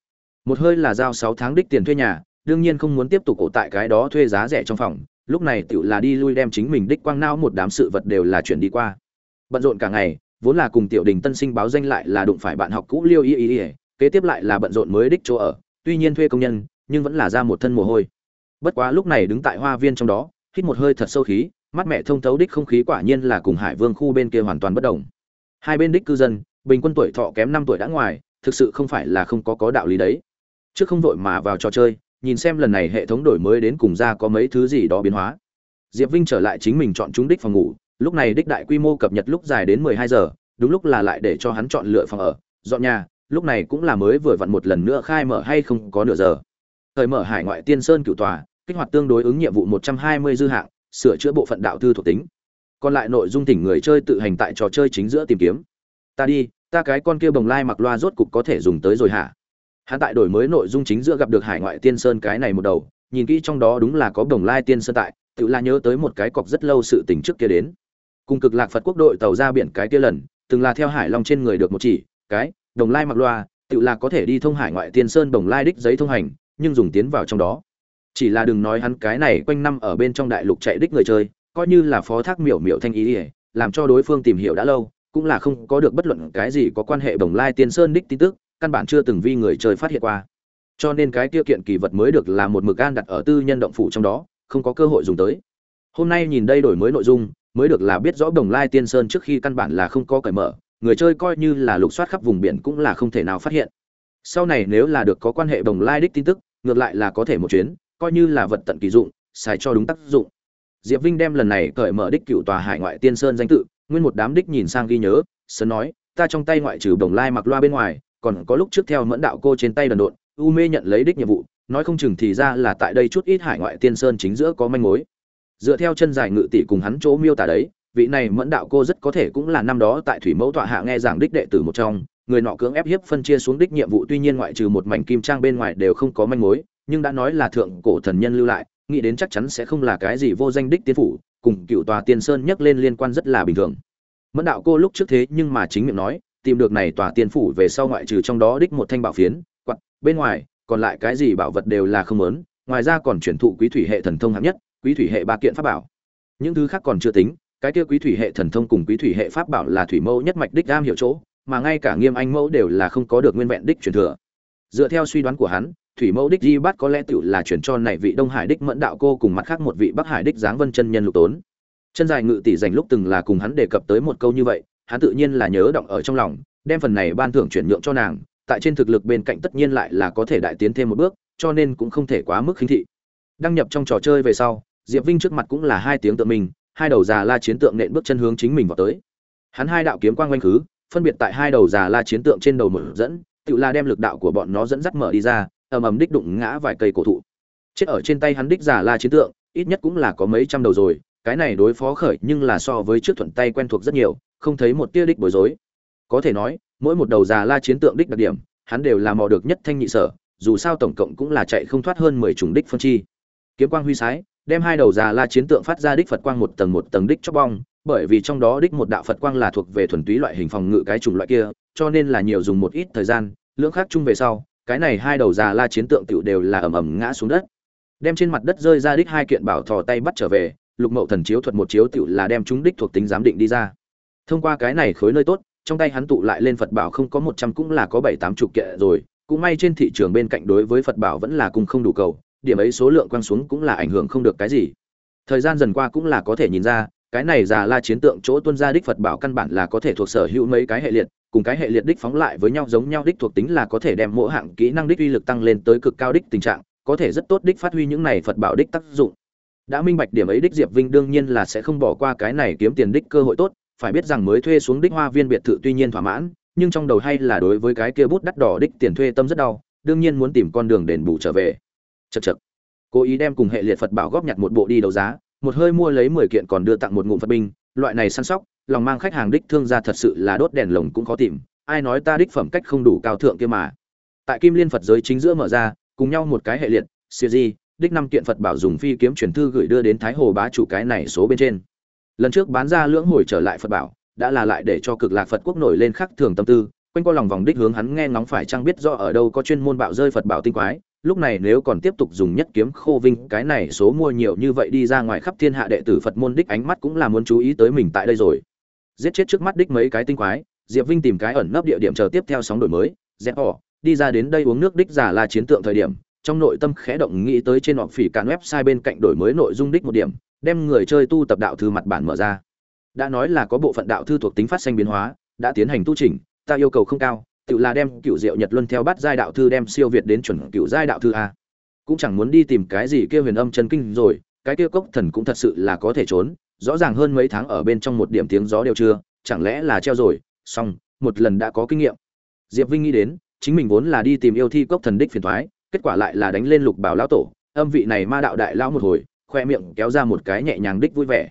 Một hơi là giao sáu tháng đích tiền thuê nhà, đương nhiên không muốn tiếp tục ổ tại cái đó thuê giá rẻ trong phòng, lúc này tựu là đi lui đem chính mình đích quang nao một đám sự vật đều là chuyển đi qua. Bận rộn cả ngày, vốn là cùng tiểu đình tân sinh báo danh lại là đụng phải bạn học cũ liêu y y y, kế tiếp lại là bận rộn mới đích chỗ ở, tuy nhiên thuê công nhân, nhưng vẫn là ra một thân mồ hôi bất quá lúc này đứng tại hoa viên trong đó, hít một hơi thật sâu khí mắt mẹ thông thấu đích không khí quả nhiên là cùng hải vương khu bên kia hoàn toàn bất đồng. Hai bên đích cư dân, bình quân tuổi thọ kém năm tuổi đã ngoài, thực sự không phải là không có có đạo lý đấy. Trước không vội mà vào trò chơi, nhìn xem lần này hệ thống đổi mới đến cùng ra có mấy thứ gì đó biến hóa. Diệp vinh trở lại chính mình chọn chúng đích phòng ngủ, lúc này đích đại quy mô cập nhật lúc dài đến mười hai giờ, đúng lúc là lại để cho hắn chọn lựa phòng ở, dọn nhà, lúc này cũng là mới vừa vặn một lần nữa khai mở hay không có nửa giờ. Thời mở hải ngoại tiên sơn cựu tòa kích hoạt tương đối ứng nhiệm vụ một trăm hai mươi dư hạng, sửa chữa bộ phận đạo thư thuộc tính. Còn lại nội dung tỉnh người chơi tự hành tại trò chơi chính giữa tìm kiếm. Ta đi, ta cái con kia bồng lai mặc loa rốt cục có thể dùng tới rồi hả? Hắn tại đổi mới nội dung chính giữa gặp được hải ngoại tiên sơn cái này một đầu, nhìn kỹ trong đó đúng là có bồng lai tiên sơn tại, tự là nhớ tới một cái cọc rất lâu sự tình trước kia đến. Cùng cực lạc phật quốc đội tàu ra biển cái kia lần, từng là theo hải long trên người được một chỉ, cái đồng lai mặc loa, tự là có thể đi thông hải ngoại tiên sơn đồng lai đích giấy thông hành, nhưng dùng tiến vào trong đó chỉ là đừng nói hắn cái này quanh năm ở bên trong đại lục chạy đích người chơi, coi như là phó thác miểu miểu thanh ý ỉa làm cho đối phương tìm hiểu đã lâu, cũng là không có được bất luận cái gì có quan hệ đồng lai tiên sơn đích tin tức, căn bản chưa từng vi người chơi phát hiện qua. Cho nên cái tiêu kiện kỳ vật mới được là một mực an đặt ở tư nhân động phủ trong đó, không có cơ hội dùng tới. Hôm nay nhìn đây đổi mới nội dung, mới được là biết rõ đồng lai tiên sơn trước khi căn bản là không có cởi mở, người chơi coi như là lục soát khắp vùng biển cũng là không thể nào phát hiện. Sau này nếu là được có quan hệ đồng lai đích tin tức, ngược lại là có thể một chuyến coi như là vật tận kỳ dụng, xài cho đúng tác dụng. Diệp vinh đem lần này cởi mở đích cựu tòa hải ngoại tiên sơn danh tự, nguyên một đám đích nhìn sang ghi nhớ sớm nói, ta trong tay ngoại trừ đồng lai mặc loa bên ngoài, còn có lúc trước theo mẫn đạo cô trên tay đần độn, u mê nhận lấy đích nhiệm vụ, nói không chừng thì ra là tại đây chút ít hải ngoại tiên sơn chính giữa có manh mối. Dựa theo chân dài ngự tỷ cùng hắn chỗ miêu tả đấy, vị này mẫn đạo cô rất có thể cũng là năm đó tại thủy mẫu tọa hạ nghe giảng đích đệ tử một trong, người nọ cưỡng ép hiếp phân chia xuống đích nhiệm vụ tuy nhiên ngoại trừ một mảnh kim trang bên ngoài đều không có manh mối nhưng đã nói là thượng cổ thần nhân lưu lại, nghĩ đến chắc chắn sẽ không là cái gì vô danh đích tiên phủ, cùng cựu tòa tiên sơn nhắc lên liên quan rất là bình thường. Mẫn đạo cô lúc trước thế nhưng mà chính miệng nói, tìm được này tòa tiên phủ về sau ngoại trừ trong đó đích một thanh bảo phiến quặt bên ngoài, còn lại cái gì bảo vật đều là không lớn ngoài ra còn chuyển thụ quý thủy hệ thần thông hạng nhất, quý thủy hệ ba kiện pháp bảo. Những thứ khác còn chưa tính, cái kia quý thủy hệ thần thông cùng quý thủy hệ pháp bảo là thủy mẫu nhất mạch đích am hiểu chỗ, mà ngay cả nghiêm anh mẫu đều là không có được nguyên vẹn đích truyền thừa. Dựa theo suy đoán của hắn thủy mẫu đích di Bát có lẽ tựu là chuyển cho này vị đông hải đích mẫn đạo cô cùng mặt khác một vị bắc hải đích giáng vân chân nhân lục tốn. Chân dài ngự tỷ dành lúc từng là cùng hắn đề cập tới một câu như vậy, hắn tự nhiên là nhớ động ở trong lòng, đem phần này ban thưởng chuyển nhượng cho nàng, tại trên thực lực bên cạnh tất nhiên lại là có thể đại tiến thêm một bước, cho nên cũng không thể quá mức khinh thị. Đăng nhập trong trò chơi về sau, diệp vinh trước mặt cũng là hai tiếng tượng mình, hai đầu già la chiến tượng nện bước chân hướng chính mình vào tới. Hắn hai đạo kiếm quang quanh khứ, phân biệt tại hai đầu già la chiến tượng trên đầu mở dẫn tự la đem lực đạo của bọn nó dẫn dắt mở đi ra ầm ầm đích đụng ngã vài cây cổ thụ. Chết ở trên tay hắn đích giả la chiến tượng, ít nhất cũng là có mấy trăm đầu rồi, cái này đối phó khởi nhưng là so với trước thuận tay quen thuộc rất nhiều, không thấy một tia đích bối rối. Có thể nói, mỗi một đầu già la chiến tượng đích đặc điểm, hắn đều là mò được nhất thanh nhị sở, dù sao tổng cộng cũng là chạy không thoát hơn mười chủng đích phân chi. Kiếm quang huy sái, đem hai đầu già la chiến tượng phát ra đích phật quang một tầng một tầng đích chóc bong, bởi vì trong đó đích một đạo phật quang là thuộc về thuần túy loại hình phòng ngự cái chủng loại kia, cho nên là nhiều dùng một ít thời gian, lưỡng khác chung về sau cái này hai đầu già la chiến tượng tựu đều là ầm ầm ngã xuống đất. Đem trên mặt đất rơi ra đích hai kiện bảo thò tay bắt trở về, lục mậu thần chiếu thuật một chiếu tựu là đem chúng đích thuộc tính giám định đi ra. Thông qua cái này khối nơi tốt, trong tay hắn tụ lại lên phật bảo không có một trăm cũng là có bảy tám chục kệ rồi, cũng may trên thị trường bên cạnh đối với phật bảo vẫn là cùng không đủ cầu, điểm ấy số lượng quăng xuống cũng là ảnh hưởng không được cái gì. Thời gian dần qua cũng là có thể nhìn ra, cái này già la chiến tượng chỗ tuân ra đích phật bảo căn bản là có thể thuộc sở hữu mấy cái hệ liệt cùng cái hệ liệt đích phóng lại với nhau giống nhau đích thuộc tính là có thể đem mỗi hạng kỹ năng đích uy lực tăng lên tới cực cao đích tình trạng, có thể rất tốt đích phát huy những này phật bảo đích tác dụng. Đã minh bạch điểm ấy đích diệp vinh đương nhiên là sẽ không bỏ qua cái này kiếm tiền đích cơ hội tốt, phải biết rằng mới thuê xuống đích hoa viên biệt thự tuy nhiên thỏa mãn, nhưng trong đầu hay là đối với cái kia bút đắt đỏ đích tiền thuê tâm rất đau, đương nhiên muốn tìm con đường đền bù trở về. Chật chật cố ý đem cùng hệ liệt phật bảo góp nhặt một bộ đi đấu giá, một hơi mua lấy mười kiện còn đưa tặng một ngụm phật binh, loại này săn sóc lòng mang khách hàng đích thương gia thật sự là đốt đèn lồng cũng khó tìm, ai nói ta đích phẩm cách không đủ cao thượng kia mà. Tại kim liên phật giới chính giữa mở ra, cùng nhau một cái hệ liệt, siêu di, đích năm kiện phật bảo dùng phi kiếm chuyển thư gửi đưa đến thái hồ bá chủ cái này số bên trên. Lần trước bán ra lưỡng hồi trở lại phật bảo, đã là lại để cho cực lạc phật quốc nổi lên khắc thường tâm tư, quanh qua lòng vòng đích hướng hắn nghe ngóng phải chăng biết rõ ở đâu có chuyên môn bạo rơi phật bảo tinh quái, lúc này nếu còn tiếp tục dùng nhất kiếm khô vinh, cái này số mua nhiều như vậy đi ra ngoài khắp thiên hạ đệ tử phật môn đích ánh mắt cũng là muốn chú ý tới mình tại đây rồi giết chết trước mắt đích mấy cái tinh quái, diệp vinh tìm cái ẩn nấp địa điểm chờ tiếp theo sóng đổi mới, dẹp họ đi ra đến đây uống nước đích giả là chiến tượng thời điểm, trong nội tâm khẽ động nghĩ tới trên họp phỉ cản website bên cạnh đổi mới nội dung đích một điểm, đem người chơi tu tập đạo thư mặt bản mở ra. Đã nói là có bộ phận đạo thư thuộc tính phát sinh biến hóa, đã tiến hành tu chỉnh, ta yêu cầu không cao, tự là đem cựu diệu nhật luân theo bắt giai đạo thư đem siêu việt đến chuẩn cựu giai đạo thư a. Cũng chẳng muốn đi tìm cái gì kia huyền âm chân kinh rồi, cái kia cốc thần cũng thật sự là có thể trốn rõ ràng hơn mấy tháng ở bên trong một điểm tiếng gió đều chưa, chẳng lẽ là treo rồi? Xong, một lần đã có kinh nghiệm. Diệp vinh nghĩ đến, chính mình vốn là đi tìm yêu thi cốc thần đích phiền thoái, kết quả lại là đánh lên lục bảo lão tổ, âm vị này ma đạo đại lão một hồi, khoe miệng kéo ra một cái nhẹ nhàng đích vui vẻ.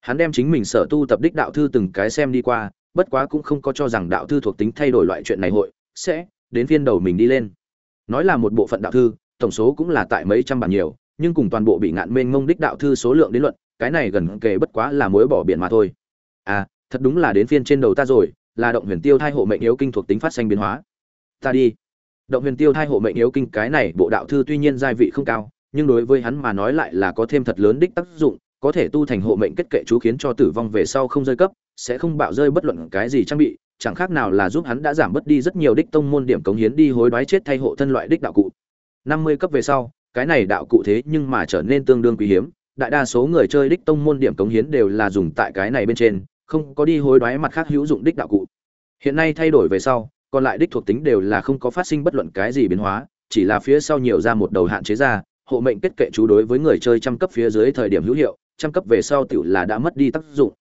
Hắn đem chính mình sở tu tập đích đạo thư từng cái xem đi qua, bất quá cũng không có cho rằng đạo thư thuộc tính thay đổi loại chuyện này hội, sẽ đến phiên đầu mình đi lên. Nói là một bộ phận đạo thư, tổng số cũng là tại mấy trăm bản nhiều, nhưng cùng toàn bộ bị ngạn mênh mông đích đạo thư số lượng đến luận cái này gần kề bất quá là mối bỏ biển mà thôi. À thật đúng là đến phiên trên đầu ta rồi, là động huyền tiêu thai hộ mệnh yếu kinh thuộc tính phát sinh biến hóa. Ta đi. Động huyền tiêu thai hộ mệnh yếu kinh cái này bộ đạo thư tuy nhiên giai vị không cao, nhưng đối với hắn mà nói lại là có thêm thật lớn đích tác dụng, có thể tu thành hộ mệnh kết kệ chú khiến cho tử vong về sau không rơi cấp, sẽ không bạo rơi bất luận cái gì trang bị, chẳng khác nào là giúp hắn đã giảm bớt đi rất nhiều đích tông môn điểm cống hiến đi hối đoái chết thay hộ thân loại đích đạo cụ. Năm mươi cấp về sau, cái này đạo cụ thế nhưng mà trở nên tương đương quý hiếm đại đa số người chơi đích tông môn điểm cống hiến đều là dùng tại cái này bên trên, không có đi hối đoái mặt khác hữu dụng đích đạo cụ. Hiện nay thay đổi về sau, còn lại đích thuộc tính đều là không có phát sinh bất luận cái gì biến hóa, chỉ là phía sau nhiều ra một đầu hạn chế ra, hộ mệnh kết kệ chú đối với người chơi trăm cấp phía dưới thời điểm hữu hiệu, trăm cấp về sau tiểu là đã mất đi tác dụng.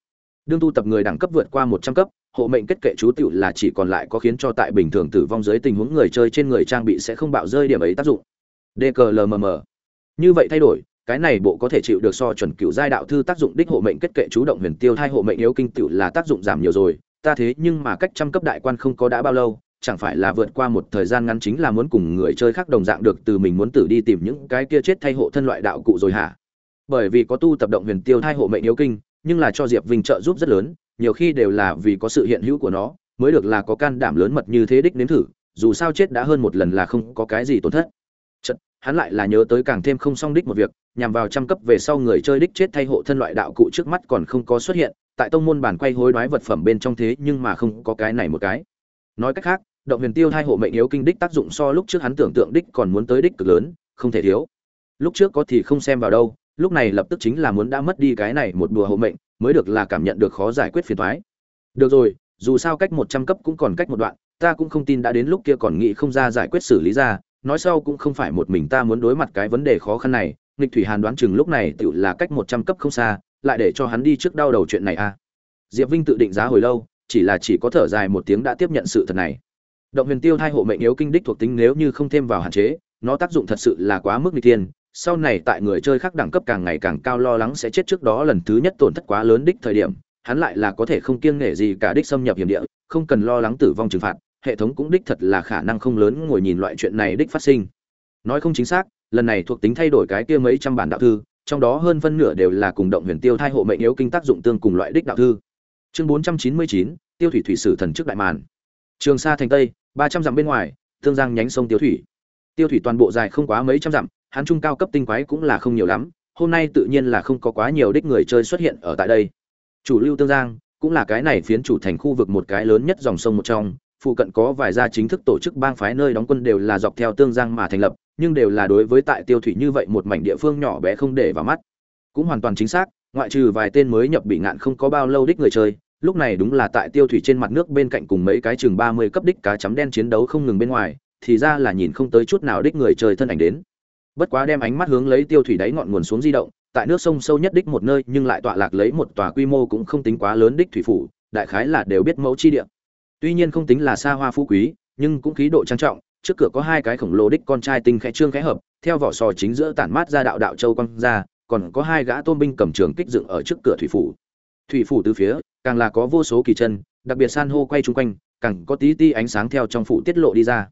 Đương tu tập người đẳng cấp vượt qua một trăm cấp, hộ mệnh kết kệ chú tiểu là chỉ còn lại có khiến cho tại bình thường tử vong dưới tình huống người chơi trên người trang bị sẽ không bạo rơi điểm ấy tác dụng. Dklmm như vậy thay đổi cái này bộ có thể chịu được so chuẩn cựu giai đạo thư tác dụng đích hộ mệnh kết kệ chú động huyền tiêu thai hộ mệnh yếu kinh tiểu là tác dụng giảm nhiều rồi. Ta thế nhưng mà cách trăm cấp đại quan không có đã bao lâu chẳng phải là vượt qua một thời gian ngắn chính là muốn cùng người chơi khác đồng dạng được từ mình muốn tử đi tìm những cái kia chết thay hộ thân loại đạo cụ rồi hả? Bởi vì có tu tập động huyền tiêu thai hộ mệnh yếu kinh nhưng là cho diệp vinh trợ giúp rất lớn nhiều khi đều là vì có sự hiện hữu của nó mới được là có can đảm lớn mật như thế đích nếm thử dù sao chết đã hơn một lần là không có cái gì tổn thất. Chật, hắn lại là nhớ tới càng thêm không song đích một việc nhằm vào trăm cấp về sau người chơi đích chết thay hộ thân loại đạo cụ trước mắt còn không có xuất hiện, tại tông môn bản quay hối đoái vật phẩm bên trong thế nhưng mà không có cái này một cái. Nói cách khác, động huyền tiêu thay hộ mệnh yếu kinh đích tác dụng so lúc trước hắn tưởng tượng đích còn muốn tới đích cực lớn, không thể thiếu. Lúc trước có thì không xem vào đâu, lúc này lập tức chính là muốn đã mất đi cái này một đùa hộ mệnh, mới được là cảm nhận được khó giải quyết phiền thoái được rồi, dù sao cách một trăm cấp cũng còn cách một đoạn, ta cũng không tin đã đến lúc kia còn nghĩ không ra giải quyết xử lý ra, nói sau cũng không phải một mình ta muốn đối mặt cái vấn đề khó khăn này nghịch thủy hàn đoán chừng lúc này tự là cách một trăm cấp không xa, lại để cho hắn đi trước đau đầu chuyện này a à. diệp vinh tự định giá hồi lâu, chỉ là chỉ có thở dài một tiếng đã tiếp nhận sự thật này động huyền tiêu thai hộ mệnh yếu kinh đích thuộc tính nếu như không thêm vào hạn chế, nó tác dụng thật sự là quá mức n thiên, sau này tại người chơi khác đẳng cấp càng ngày càng cao lo lắng sẽ chết trước đó lần thứ nhất tổn thất quá lớn đích thời điểm, hắn lại là có thể không kiêng nể gì cả đích xâm nhập hiểm địa, không cần lo lắng tử vong trừng phạt, hệ thống cũng đích thật là khả năng không lớn ngồi nhìn loại chuyện này đích phát sinh nói không chính xác lần này thuộc tính thay đổi cái kia mấy trăm bản đạo thư, trong đó hơn phân nửa đều là cùng động huyền tiêu thai hộ mệnh yếu kinh tác dụng tương cùng loại đích đạo thư. Chương bốn trăm chín mươi chín, tiêu thủy thủy sử thần trước đại màn. Trường sa thành tây, ba trăm dặm bên ngoài, tương giang nhánh sông tiêu thủy. Tiêu thủy toàn bộ dài không quá mấy trăm dặm, hắn trung cao cấp tinh quái cũng là không nhiều lắm, hôm nay tự nhiên là không có quá nhiều đích người chơi xuất hiện ở tại đây. Chủ lưu tương giang, cũng là cái này phiến chủ thành khu vực một cái lớn nhất dòng sông một trong, phụ cận có vài gia chính thức tổ chức bang phái nơi đóng quân đều là dọc theo tương giang mà thành lập nhưng đều là đối với tại tiêu thủy như vậy một mảnh địa phương nhỏ bé không để vào mắt. Cũng hoàn toàn chính xác, ngoại trừ vài tên mới nhập bị ngạn không có bao lâu đích người chơi, lúc này đúng là tại tiêu thủy trên mặt nước bên cạnh cùng mấy cái chừng ba mươi cấp đích cá chấm đen chiến đấu không ngừng bên ngoài, thì ra là nhìn không tới chút nào đích người chơi thân ảnh đến. Bất quá đem ánh mắt hướng lấy tiêu thủy đáy ngọn nguồn xuống di động, tại nước sông sâu nhất đích một nơi, nhưng lại tọa lạc lấy một tòa quy mô cũng không tính quá lớn đích thủy phủ, đại khái là đều biết mẫu chi địa. Tuy nhiên không tính là xa hoa phú quý, nhưng cũng khí độ trang trọng trước cửa có hai cái khổng lồ đích con trai tinh khẽ trương khẽ hợp, theo vỏ sò chính giữa tản mát ra đạo đạo châu quang ra, còn có hai gã tôn binh cầm trường kích dựng ở trước cửa thủy phủ. Thủy phủ từ phía, càng là có vô số kỳ chân, đặc biệt san hô quay chung quanh, càng có tí ti ánh sáng theo trong phủ tiết lộ đi ra.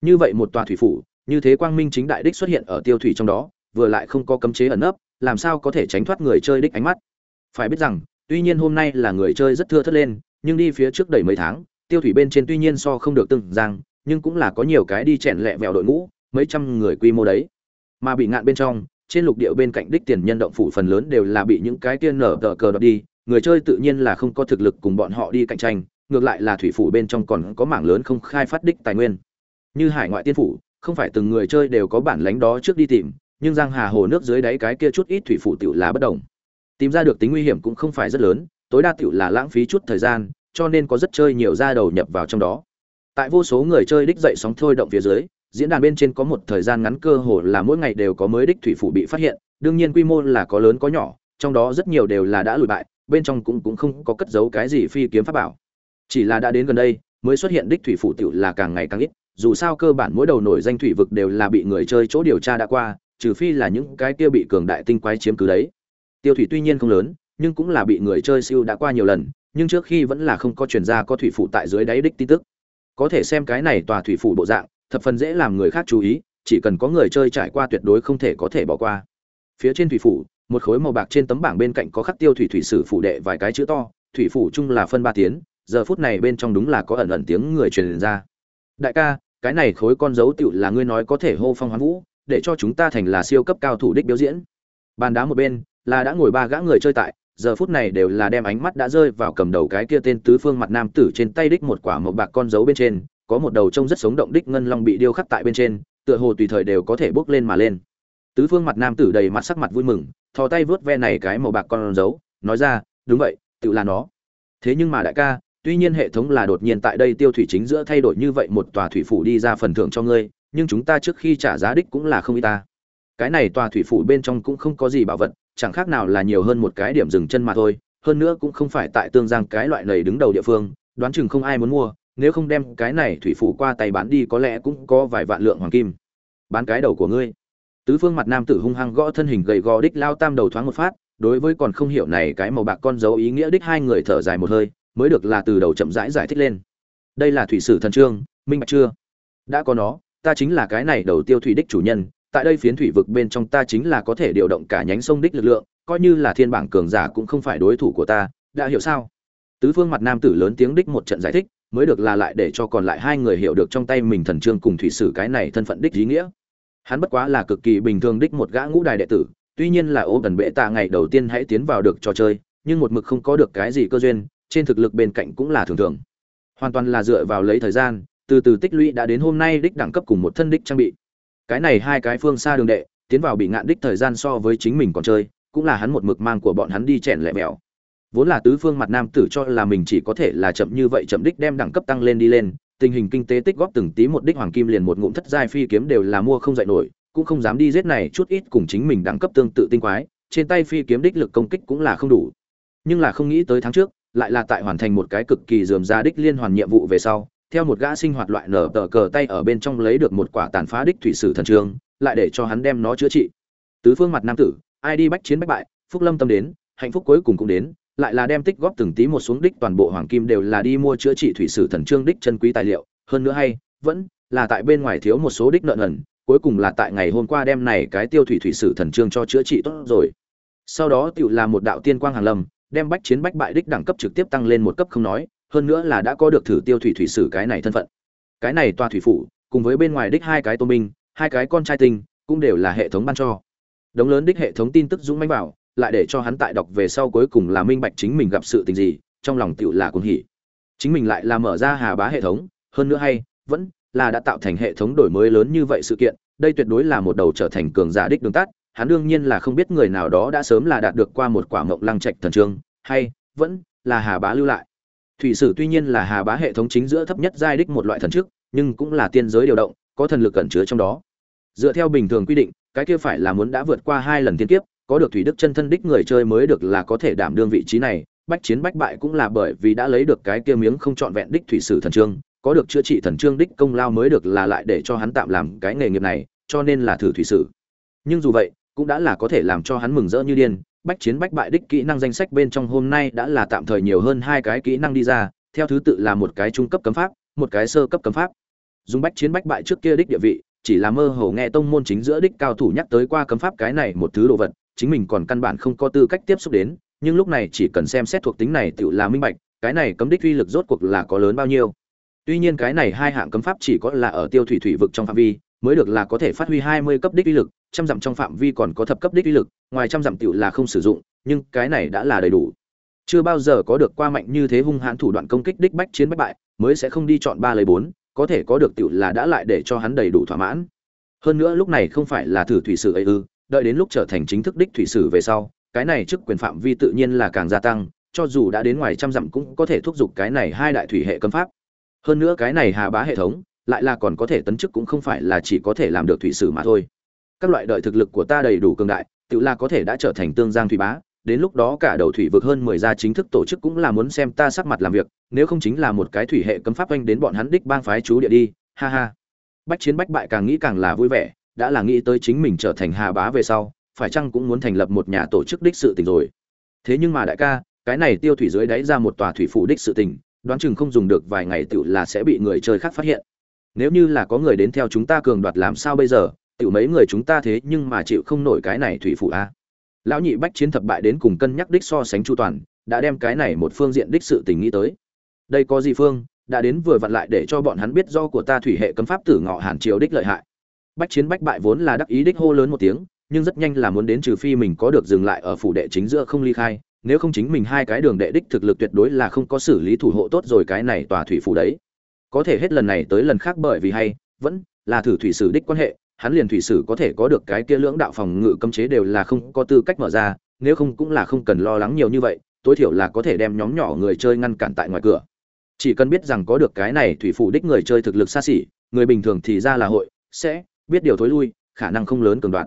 Như vậy một tòa thủy phủ, như thế quang minh chính đại đích xuất hiện ở tiêu thủy trong đó, vừa lại không có cấm chế ẩn nấp, làm sao có thể tránh thoát người chơi đích ánh mắt? Phải biết rằng, tuy nhiên hôm nay là người chơi rất thưa thất lên, nhưng đi phía trước đầy mấy tháng, tiêu thủy bên trên tuy nhiên so không được từng giang nhưng cũng là có nhiều cái đi chèn lẹ vẹo đội ngũ, mấy trăm người quy mô đấy. Mà bị ngạn bên trong, trên lục địa bên cạnh đích tiền nhân động phủ phần lớn đều là bị những cái tiên nở tờ cờ đọt đi, người chơi tự nhiên là không có thực lực cùng bọn họ đi cạnh tranh, ngược lại là thủy phủ bên trong còn có mảng lớn không khai phát đích tài nguyên. Như hải ngoại tiên phủ, không phải từng người chơi đều có bản lánh đó trước đi tìm, nhưng giang hà hồ nước dưới đáy cái kia chút ít thủy phủ tiểu là bất đồng. Tìm ra được tính nguy hiểm cũng không phải rất lớn, tối đa tiểu là lãng phí chút thời gian, cho nên có rất chơi nhiều ra đầu nhập vào trong đó tại vô số người chơi đích dậy sóng thôi động phía dưới, diễn đàn bên trên có một thời gian ngắn cơ hồ là mỗi ngày đều có mới đích thủy phủ bị phát hiện, đương nhiên quy mô là có lớn có nhỏ, trong đó rất nhiều đều là đã lùi bại, bên trong cũng cũng không có cất giấu cái gì phi kiếm pháp bảo. Chỉ là đã đến gần đây, mới xuất hiện đích thủy phủ tiểu là càng ngày càng ít, dù sao cơ bản mỗi đầu nổi danh thủy vực đều là bị người chơi chỗ điều tra đã qua, trừ phi là những cái kia bị cường đại tinh quái chiếm cứ đấy. Tiêu thủy tuy nhiên không lớn, nhưng cũng là bị người chơi siêu đã qua nhiều lần, nhưng trước khi vẫn là không có truyền ra có thủy phủ tại dưới đáy đích tin tức có thể xem cái này tòa thủy phủ bộ dạng, thập phần dễ làm người khác chú ý, chỉ cần có người chơi trải qua tuyệt đối không thể có thể bỏ qua. Phía trên thủy phủ, một khối màu bạc trên tấm bảng bên cạnh có khắc tiêu thủy thủy sử phủ đệ vài cái chữ to, thủy phủ chung là phân ba tiếng, giờ phút này bên trong đúng là có ẩn ẩn tiếng người truyền ra. Đại ca, cái này khối con dấu tựu là ngươi nói có thể hô phong hoán vũ, để cho chúng ta thành là siêu cấp cao thủ đích biểu diễn. Bàn đá một bên, là đã ngồi ba gã người chơi tại giờ phút này đều là đem ánh mắt đã rơi vào cầm đầu cái kia tên tứ phương mặt nam tử trên tay đích một quả mộc bạc con dấu bên trên, có một đầu trông rất sống động đích ngân long bị điêu khắc tại bên trên, tựa hồ tùy thời đều có thể bước lên mà lên. Tứ phương mặt nam tử đầy mặt sắc mặt vui mừng, thò tay vớt ve này cái màu bạc con dấu, nói ra, đúng vậy, tự là nó. Thế nhưng mà đại ca, tuy nhiên hệ thống là đột nhiên tại đây tiêu thủy chính giữa thay đổi như vậy một tòa thủy phủ đi ra phần thưởng cho ngươi, nhưng chúng ta trước khi trả giá đích cũng là không y ta. Cái này tòa thủy phủ bên trong cũng không có gì bảo vật chẳng khác nào là nhiều hơn một cái điểm dừng chân mà thôi hơn nữa cũng không phải tại tương giang cái loại này đứng đầu địa phương đoán chừng không ai muốn mua nếu không đem cái này thủy phủ qua tay bán đi có lẽ cũng có vài vạn lượng hoàng kim. Bán cái đầu của ngươi. Tứ phương mặt nam tử hung hăng gõ thân hình gầy gò đích lao tam đầu thoáng một phát đối với còn không hiểu này cái màu bạc con dấu ý nghĩa đích hai người thở dài một hơi mới được là từ đầu chậm rãi giải, giải thích lên. Đây là thủy sử thần trương minh bạch chưa? Đã có nó ta chính là cái này đầu tiêu thủy đích chủ nhân tại đây phiến thủy vực bên trong ta chính là có thể điều động cả nhánh sông đích lực lượng, coi như là thiên bảng cường giả cũng không phải đối thủ của ta, đã hiểu sao? Tứ phương mặt nam tử lớn tiếng đích một trận giải thích, mới được là lại để cho còn lại hai người hiểu được trong tay mình thần trương cùng thủy sử cái này thân phận đích ý nghĩa. Hắn bất quá là cực kỳ bình thường đích một gã ngũ đài đệ tử, tuy nhiên là ô cần bệ tạ ngày đầu tiên hãy tiến vào được trò chơi, nhưng một mực không có được cái gì cơ duyên, trên thực lực bên cạnh cũng là thường thường. Hoàn toàn là dựa vào lấy thời gian, từ từ tích lũy đã đến hôm nay đích đẳng cấp cùng một thân đích trang bị cái này hai cái phương xa đường đệ, tiến vào bị ngạn đích thời gian so với chính mình còn chơi, cũng là hắn một mực mang của bọn hắn đi chèn lẹ mèo vốn là tứ phương mặt nam tử cho là mình chỉ có thể là chậm như vậy chậm đích đem đẳng cấp tăng lên đi lên, tình hình kinh tế tích góp từng tí một đích hoàng kim liền một ngụm thất giai phi kiếm đều là mua không dạy nổi, cũng không dám đi giết này chút ít cùng chính mình đẳng cấp tương tự tinh quái, trên tay phi kiếm đích lực công kích cũng là không đủ. Nhưng là không nghĩ tới tháng trước, lại là tại hoàn thành một cái cực kỳ dườm ra đích liên hoàn nhiệm vụ về sau theo một gã sinh hoạt loại nở tờ cờ tay ở bên trong lấy được một quả tàn phá đích thủy sử thần trường, lại để cho hắn đem nó chữa trị. Tứ phương mặt nam tử, ai đi bách chiến bách bại, phúc lâm tâm đến, hạnh phúc cuối cùng cũng đến, lại là đem tích góp từng tí một xuống đích toàn bộ hoàng kim đều là đi mua chữa trị thủy sử thần trương đích chân quý tài liệu. Hơn nữa hay, vẫn là tại bên ngoài thiếu một số đích nợ nần, cuối cùng là tại ngày hôm qua đem này cái tiêu thủy thủy sử thần trương cho chữa trị tốt rồi. Sau đó tựu là một đạo tiên quang hàng lâm đem bách chiến bách bại đích đẳng cấp trực tiếp tăng lên một cấp không nói hơn nữa là đã có được thử tiêu thủy thủy sử cái này thân phận. Cái này toa thủy phủ, cùng với bên ngoài đích hai cái tô minh, hai cái con trai tinh, cũng đều là hệ thống ban cho. Đống lớn đích hệ thống tin tức dũng mãnh bảo, lại để cho hắn tại đọc về sau cuối cùng là minh bạch chính mình gặp sự tình gì, trong lòng tựu là cuồng hỉ. Chính mình lại là mở ra hà bá hệ thống, hơn nữa hay, vẫn là đã tạo thành hệ thống đổi mới lớn như vậy sự kiện, đây tuyệt đối là một đầu trở thành cường giả đích đường tắt, hắn đương nhiên là không biết người nào đó đã sớm là đạt được qua một quả mộng lăng trạch thần trương, hay, vẫn là hà bá lưu lại thủy sử tuy nhiên là hà bá hệ thống chính giữa thấp nhất giai đích một loại thần trước nhưng cũng là tiên giới điều động, có thần lực cẩn chứa trong đó. Dựa theo bình thường quy định, cái kia phải là muốn đã vượt qua hai lần tiên kiếp, có được thủy đức chân thân đích người chơi mới được là có thể đảm đương vị trí này, bách chiến bách bại cũng là bởi vì đã lấy được cái kia miếng không trọn vẹn đích thủy sử thần trương, có được chữa trị thần trương đích công lao mới được là lại để cho hắn tạm làm cái nghề nghiệp này, cho nên là thử thủy sử. Nhưng dù vậy, cũng đã là có thể làm cho hắn mừng rỡ như điên bách chiến bách bại đích kỹ năng danh sách bên trong hôm nay đã là tạm thời nhiều hơn hai cái kỹ năng đi ra, theo thứ tự là một cái trung cấp cấm pháp, một cái sơ cấp cấm pháp. Dùng bách chiến bách bại trước kia đích địa vị, chỉ là mơ hồ nghe tông môn chính giữa đích cao thủ nhắc tới qua cấm pháp cái này một thứ đồ vật, chính mình còn căn bản không có tư cách tiếp xúc đến, nhưng lúc này chỉ cần xem xét thuộc tính này tự là minh bạch, cái này cấm đích uy lực rốt cuộc là có lớn bao nhiêu. Tuy nhiên cái này hai hạng cấm pháp chỉ có là ở tiêu thủy thủy vực trong phạm vi mới được là có thể phát huy hai mươi cấp đích uy lực, trăm dặm trong phạm vi còn có thập cấp đích uy lực, ngoài trăm dặm tiểu là không sử dụng, nhưng cái này đã là đầy đủ. Chưa bao giờ có được qua mạnh như thế hung hãn thủ đoạn công kích đích bách chiến bách bại, mới sẽ không đi chọn ba lấy bốn, có thể có được tiểu là đã lại để cho hắn đầy đủ thỏa mãn. Hơn nữa lúc này không phải là thử thủy sử ấy ư, đợi đến lúc trở thành chính thức đích thủy sử về sau, cái này chức quyền phạm vi tự nhiên là càng gia tăng, cho dù đã đến ngoài trăm dặm cũng có thể thúc giục cái này hai đại thủy hệ cấm pháp. Hơn nữa cái này hà bá hệ thống lại là còn có thể tấn chức cũng không phải là chỉ có thể làm được thủy sử mà thôi. Các loại đợi thực lực của ta đầy đủ cường đại, tự là có thể đã trở thành tương giang thủy bá, đến lúc đó cả đầu thủy vực hơn mười gia chính thức tổ chức cũng là muốn xem ta sắc mặt làm việc, nếu không chính là một cái thủy hệ cấm pháp oanh đến bọn hắn đích bang phái chú địa đi, ha ha. Bách chiến bách bại càng nghĩ càng là vui vẻ, đã là nghĩ tới chính mình trở thành hà bá về sau, phải chăng cũng muốn thành lập một nhà tổ chức đích sự tình rồi. Thế nhưng mà đại ca, cái này tiêu thủy dưới đáy ra một tòa thủy phủ đích sự tình, đoán chừng không dùng được vài ngày tự là sẽ bị người chơi khác phát hiện nếu như là có người đến theo chúng ta cường đoạt làm sao bây giờ tự mấy người chúng ta thế nhưng mà chịu không nổi cái này thủy phủ a. Lão nhị bách chiến thập bại đến cùng cân nhắc đích so sánh chu toàn, đã đem cái này một phương diện đích sự tình nghĩ tới. Đây có gì phương, đã đến vừa vặn lại để cho bọn hắn biết do của ta thủy hệ cấm pháp tử ngọ hàn triều đích lợi hại. Bách chiến bách bại vốn là đắc ý đích hô lớn một tiếng, nhưng rất nhanh là muốn đến trừ phi mình có được dừng lại ở phủ đệ chính giữa không ly khai, nếu không chính mình hai cái đường đệ đích thực lực tuyệt đối là không có xử lý thủ hộ tốt rồi cái này tòa thủy phủ đấy có thể hết lần này tới lần khác bởi vì hay, vẫn là thử thủy sử đích quan hệ, hắn liền thủy sử có thể có được cái kia lưỡng đạo phòng ngự cấm chế đều là không có tư cách mở ra, nếu không cũng là không cần lo lắng nhiều như vậy, tối thiểu là có thể đem nhóm nhỏ người chơi ngăn cản tại ngoài cửa. Chỉ cần biết rằng có được cái này thủy phủ đích người chơi thực lực xa xỉ, người bình thường thì ra là hội, sẽ biết điều thối lui, khả năng không lớn cường đoạn.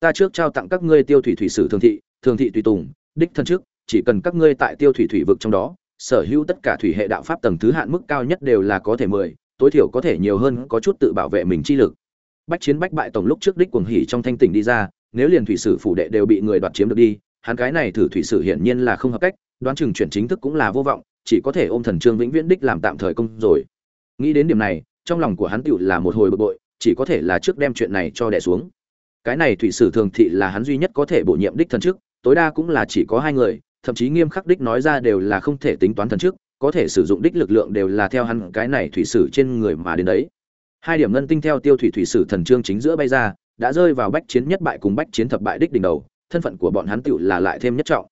Ta trước trao tặng các ngươi tiêu thủy thủy sử thường thị thường thị tùy tùng, đích thân trước, chỉ cần các ngươi tại tiêu thủy thủy vực trong đó sở hữu tất cả thủy hệ đạo pháp tầng thứ hạn mức cao nhất đều là có thể mười tối thiểu có thể nhiều hơn có chút tự bảo vệ mình chi lực. Bách chiến bách bại tổng lúc trước đích cuồng hỉ trong thanh tỉnh đi ra nếu liền thủy sử phủ đệ đều bị người đoạt chiếm được đi hắn cái này thử thủy sử hiển nhiên là không hợp cách đoán chừng chuyển chính thức cũng là vô vọng chỉ có thể ôm thần trương vĩnh viễn đích làm tạm thời công rồi. Nghĩ đến điểm này trong lòng của hắn tựu là một hồi bực bội chỉ có thể là trước đem chuyện này cho đẻ xuống. Cái này thủy sử thường thị là hắn duy nhất có thể bổ nhiệm đích thần chức, tối đa cũng là chỉ có hai người thậm chí nghiêm khắc đích nói ra đều là không thể tính toán thần trước, có thể sử dụng đích lực lượng đều là theo hắn cái này thủy sử trên người mà đến đấy. Hai điểm ngân tinh theo tiêu thủy thủy sử thần trương chính giữa bay ra, đã rơi vào bách chiến nhất bại cùng bách chiến thập bại đích đỉnh đầu, thân phận của bọn hắn tựu là lại thêm nhất trọng.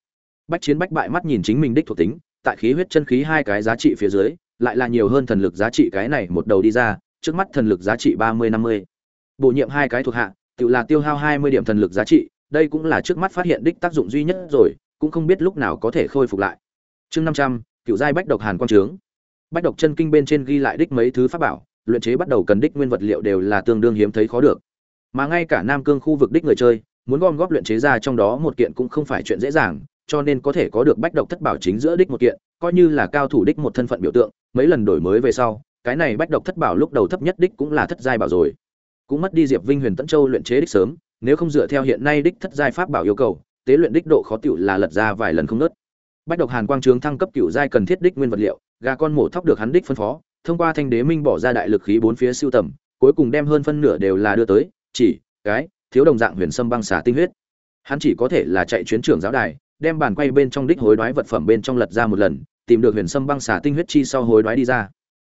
Bách chiến bách bại mắt nhìn chính mình đích thuộc tính, tại khí huyết chân khí hai cái giá trị phía dưới, lại là nhiều hơn thần lực giá trị cái này một đầu đi ra, trước mắt thần lực giá trị ba mươi năm mươi. Bổ nhiệm hai cái thuộc hạ tự là tiêu hao hai mươi điểm thần lực giá trị, đây cũng là trước mắt phát hiện đích tác dụng duy nhất rồi cũng không biết lúc nào có thể khôi phục lại. Chương năm trăm, cựu giai bách độc hàn quang trướng. Bách độc chân kinh bên trên ghi lại đích mấy thứ pháp bảo, luyện chế bắt đầu cần đích nguyên vật liệu đều là tương đương hiếm thấy khó được. Mà ngay cả nam cương khu vực đích người chơi, muốn gom góp luyện chế ra trong đó một kiện cũng không phải chuyện dễ dàng, cho nên có thể có được bách độc thất bảo chính giữa đích một kiện, coi như là cao thủ đích một thân phận biểu tượng, mấy lần đổi mới về sau, cái này bách độc thất bảo lúc đầu thấp nhất đích cũng là thất giai bảo rồi. Cũng mất đi diệp vinh huyền tẫn châu luyện chế đích sớm, nếu không dựa theo hiện nay đích thất giai pháp bảo yêu cầu tế luyện đích độ khó tiểu là lật ra vài lần không nớt. Bách độc hàn quang trướng thăng cấp cựu giai cần thiết đích nguyên vật liệu, gà con mổ thóc được hắn đích phân phó, thông qua thanh đế minh bỏ ra đại lực khí bốn phía siêu tầm, cuối cùng đem hơn phân nửa đều là đưa tới, chỉ, cái, thiếu đồng dạng huyền sâm băng xả tinh huyết. Hắn chỉ có thể là chạy chuyến trưởng giáo đài, đem bàn quay bên trong đích hối đoái vật phẩm bên trong lật ra một lần, tìm được huyền sâm băng xả tinh huyết chi sau hối đoái đi ra.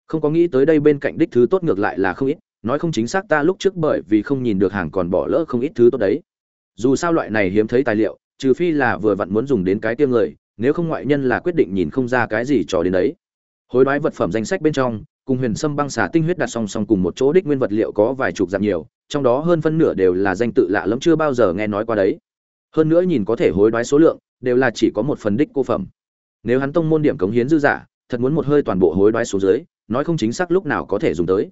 Không có nghĩ tới đây bên cạnh đích thứ tốt ngược lại là không ít, nói không chính xác ta lúc trước bởi vì không nhìn được hàng còn bỏ lỡ không ít thứ tốt đấy dù sao loại này hiếm thấy tài liệu, trừ phi là vừa vặn muốn dùng đến cái tiêm người, nếu không ngoại nhân là quyết định nhìn không ra cái gì trò đến đấy. Hối đoái vật phẩm danh sách bên trong, cùng huyền sâm băng xả tinh huyết đặt song song cùng một chỗ đích nguyên vật liệu có vài chục dạng nhiều, trong đó hơn phân nửa đều là danh tự lạ lẫm chưa bao giờ nghe nói qua đấy. Hơn nữa nhìn có thể hối đoái số lượng, đều là chỉ có một phần đích cô phẩm. Nếu hắn tông môn điểm cống hiến dư giả, thật muốn một hơi toàn bộ hối đoái số dưới, nói không chính xác lúc nào có thể dùng tới.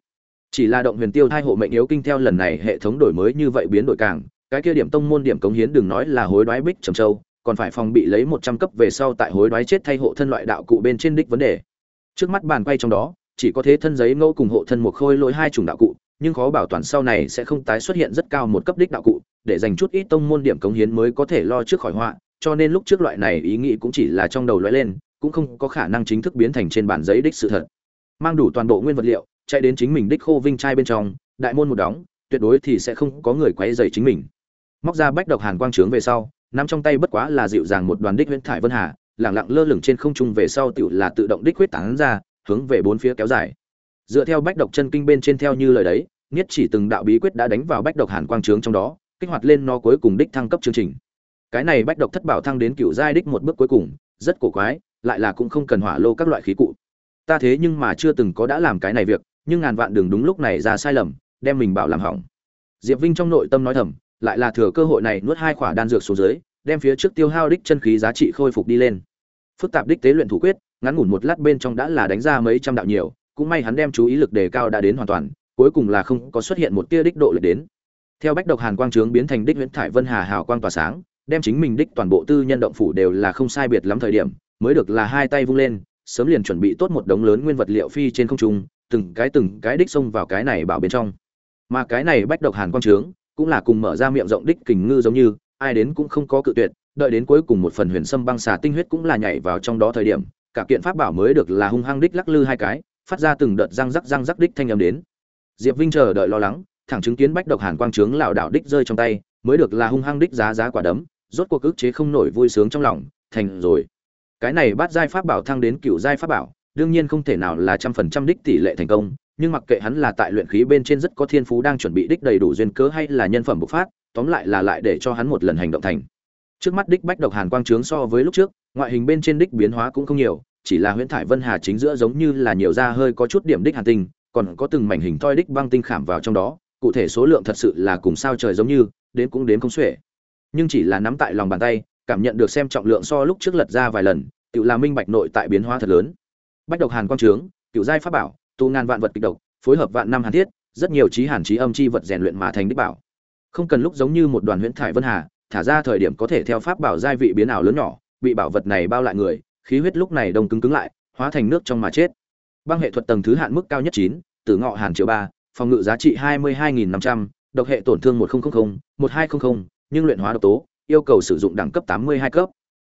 Chỉ là động huyền tiêu hai hộ mệnh yếu kinh theo lần này hệ thống đổi mới như vậy biến đổi càng cái kia điểm tông môn điểm cống hiến đừng nói là hối đoái bích trầm châu, còn phải phòng bị lấy một trăm cấp về sau tại hối đoái chết thay hộ thân loại đạo cụ bên trên đích vấn đề. Trước mắt bàn quay trong đó, chỉ có thế thân giấy ngẫu cùng hộ thân một khôi lỗi hai chủng đạo cụ, nhưng khó bảo toàn sau này sẽ không tái xuất hiện rất cao một cấp đích đạo cụ, để dành chút ít tông môn điểm cống hiến mới có thể lo trước khỏi họa, cho nên lúc trước loại này ý nghĩ cũng chỉ là trong đầu lóe lên, cũng không có khả năng chính thức biến thành trên bản giấy đích sự thật. Mang đủ toàn bộ nguyên vật liệu, chạy đến chính mình đích khô vinh trai bên trong, đại môn một đóng, tuyệt đối thì sẽ không có người quấy rầy chính mình móc ra bách độc hàn quang trướng về sau, nắm trong tay bất quá là dịu dàng một đoàn đích huyễn thải vân hà, lẳng lặng lơ lửng trên không trung về sau tựu là tự động đích huyết tán ra, hướng về bốn phía kéo dài. Dựa theo bách độc chân kinh bên trên theo như lời đấy, niết chỉ từng đạo bí quyết đã đánh vào bách độc hàn quang trướng trong đó, kích hoạt lên nó cuối cùng đích thăng cấp chương trình. Cái này bách độc thất bảo thăng đến cựu giai đích một bước cuối cùng, rất cổ quái, lại là cũng không cần hỏa lô các loại khí cụ. Ta thế nhưng mà chưa từng có đã làm cái này việc, nhưng ngàn vạn đường đúng lúc này ra sai lầm, đem mình bảo làm hỏng. Diệp vinh trong nội tâm nói thầm lại là thừa cơ hội này nuốt hai khỏa đan dược xuống dưới, đem phía trước tiêu hao đích chân khí giá trị khôi phục đi lên. Phức tạp đích tế luyện thủ quyết, ngắn ngủn một lát bên trong đã là đánh ra mấy trăm đạo nhiều, cũng may hắn đem chú ý lực đề cao đã đến hoàn toàn, cuối cùng là không có xuất hiện một tia đích độ lực đến. Theo bách độc hàn quang trướng biến thành đích nguyễn thải vân hà hào quang tỏa sáng, đem chính mình đích toàn bộ tư nhân động phủ đều là không sai biệt lắm thời điểm, mới được là hai tay vung lên, sớm liền chuẩn bị tốt một đống lớn nguyên vật liệu phi trên không trung, từng cái từng cái đích xông vào cái này bảo bên trong. Mà cái này bách độc hàn quang trướng cũng là cùng mở ra miệng rộng đích kình ngư giống như, ai đến cũng không có cự tuyệt, đợi đến cuối cùng một phần huyền sâm băng xà tinh huyết cũng là nhảy vào trong đó thời điểm, cả kiện pháp bảo mới được là hung hăng đích lắc lư hai cái, phát ra từng đợt răng rắc răng rắc đích thanh âm đến. Diệp vinh chờ đợi lo lắng, thẳng chứng kiến bách độc hàn quang trướng lảo đảo đích rơi trong tay, mới được là hung hăng đích giá giá quả đấm, rốt cuộc ức chế không nổi vui sướng trong lòng, thành rồi. Cái này bắt giai pháp bảo thăng đến cựu giai pháp bảo, đương nhiên không thể nào là trăm phần trăm đích tỷ lệ thành công nhưng mặc kệ hắn là tại luyện khí bên trên rất có thiên phú đang chuẩn bị đích đầy đủ duyên cớ hay là nhân phẩm bộc phát, tóm lại là lại để cho hắn một lần hành động thành. Trước mắt đích bách độc hàn quang trướng so với lúc trước, ngoại hình bên trên đích biến hóa cũng không nhiều, chỉ là huyễn thải vân hà chính giữa giống như là nhiều da hơi có chút điểm đích hàn tinh, còn có từng mảnh hình toi đích băng tinh khảm vào trong đó, cụ thể số lượng thật sự là cùng sao trời giống như, đến cũng đến không xuể. Nhưng chỉ là nắm tại lòng bàn tay, cảm nhận được xem trọng lượng so lúc trước lật ra vài lần, tự là minh bạch nội tại biến hóa thật lớn. Bách độc hàn quang trướng cựu giai pháp bảo tu ngàn vạn vật kịch độc, phối hợp vạn năm hàn thiết, rất nhiều trí hàn trí âm chi vật rèn luyện mà thành đích bảo. Không cần lúc giống như một đoàn huyễn thải vân hà, thả ra thời điểm có thể theo pháp bảo giai vị biến ảo lớn nhỏ, bị bảo vật này bao lại người, khí huyết lúc này đông cứng cứng lại, hóa thành nước trong mà chết. Băng hệ thuật tầng thứ hạn mức cao nhất chín, tử ngọ hàn triệu ba, phòng ngự giá trị hai mươi hai nghìn năm trăm, độc hệ tổn thương một nghìn một hai trăm linh nhưng luyện hóa độc tố, yêu cầu sử dụng đẳng cấp tám mươi hai cấp.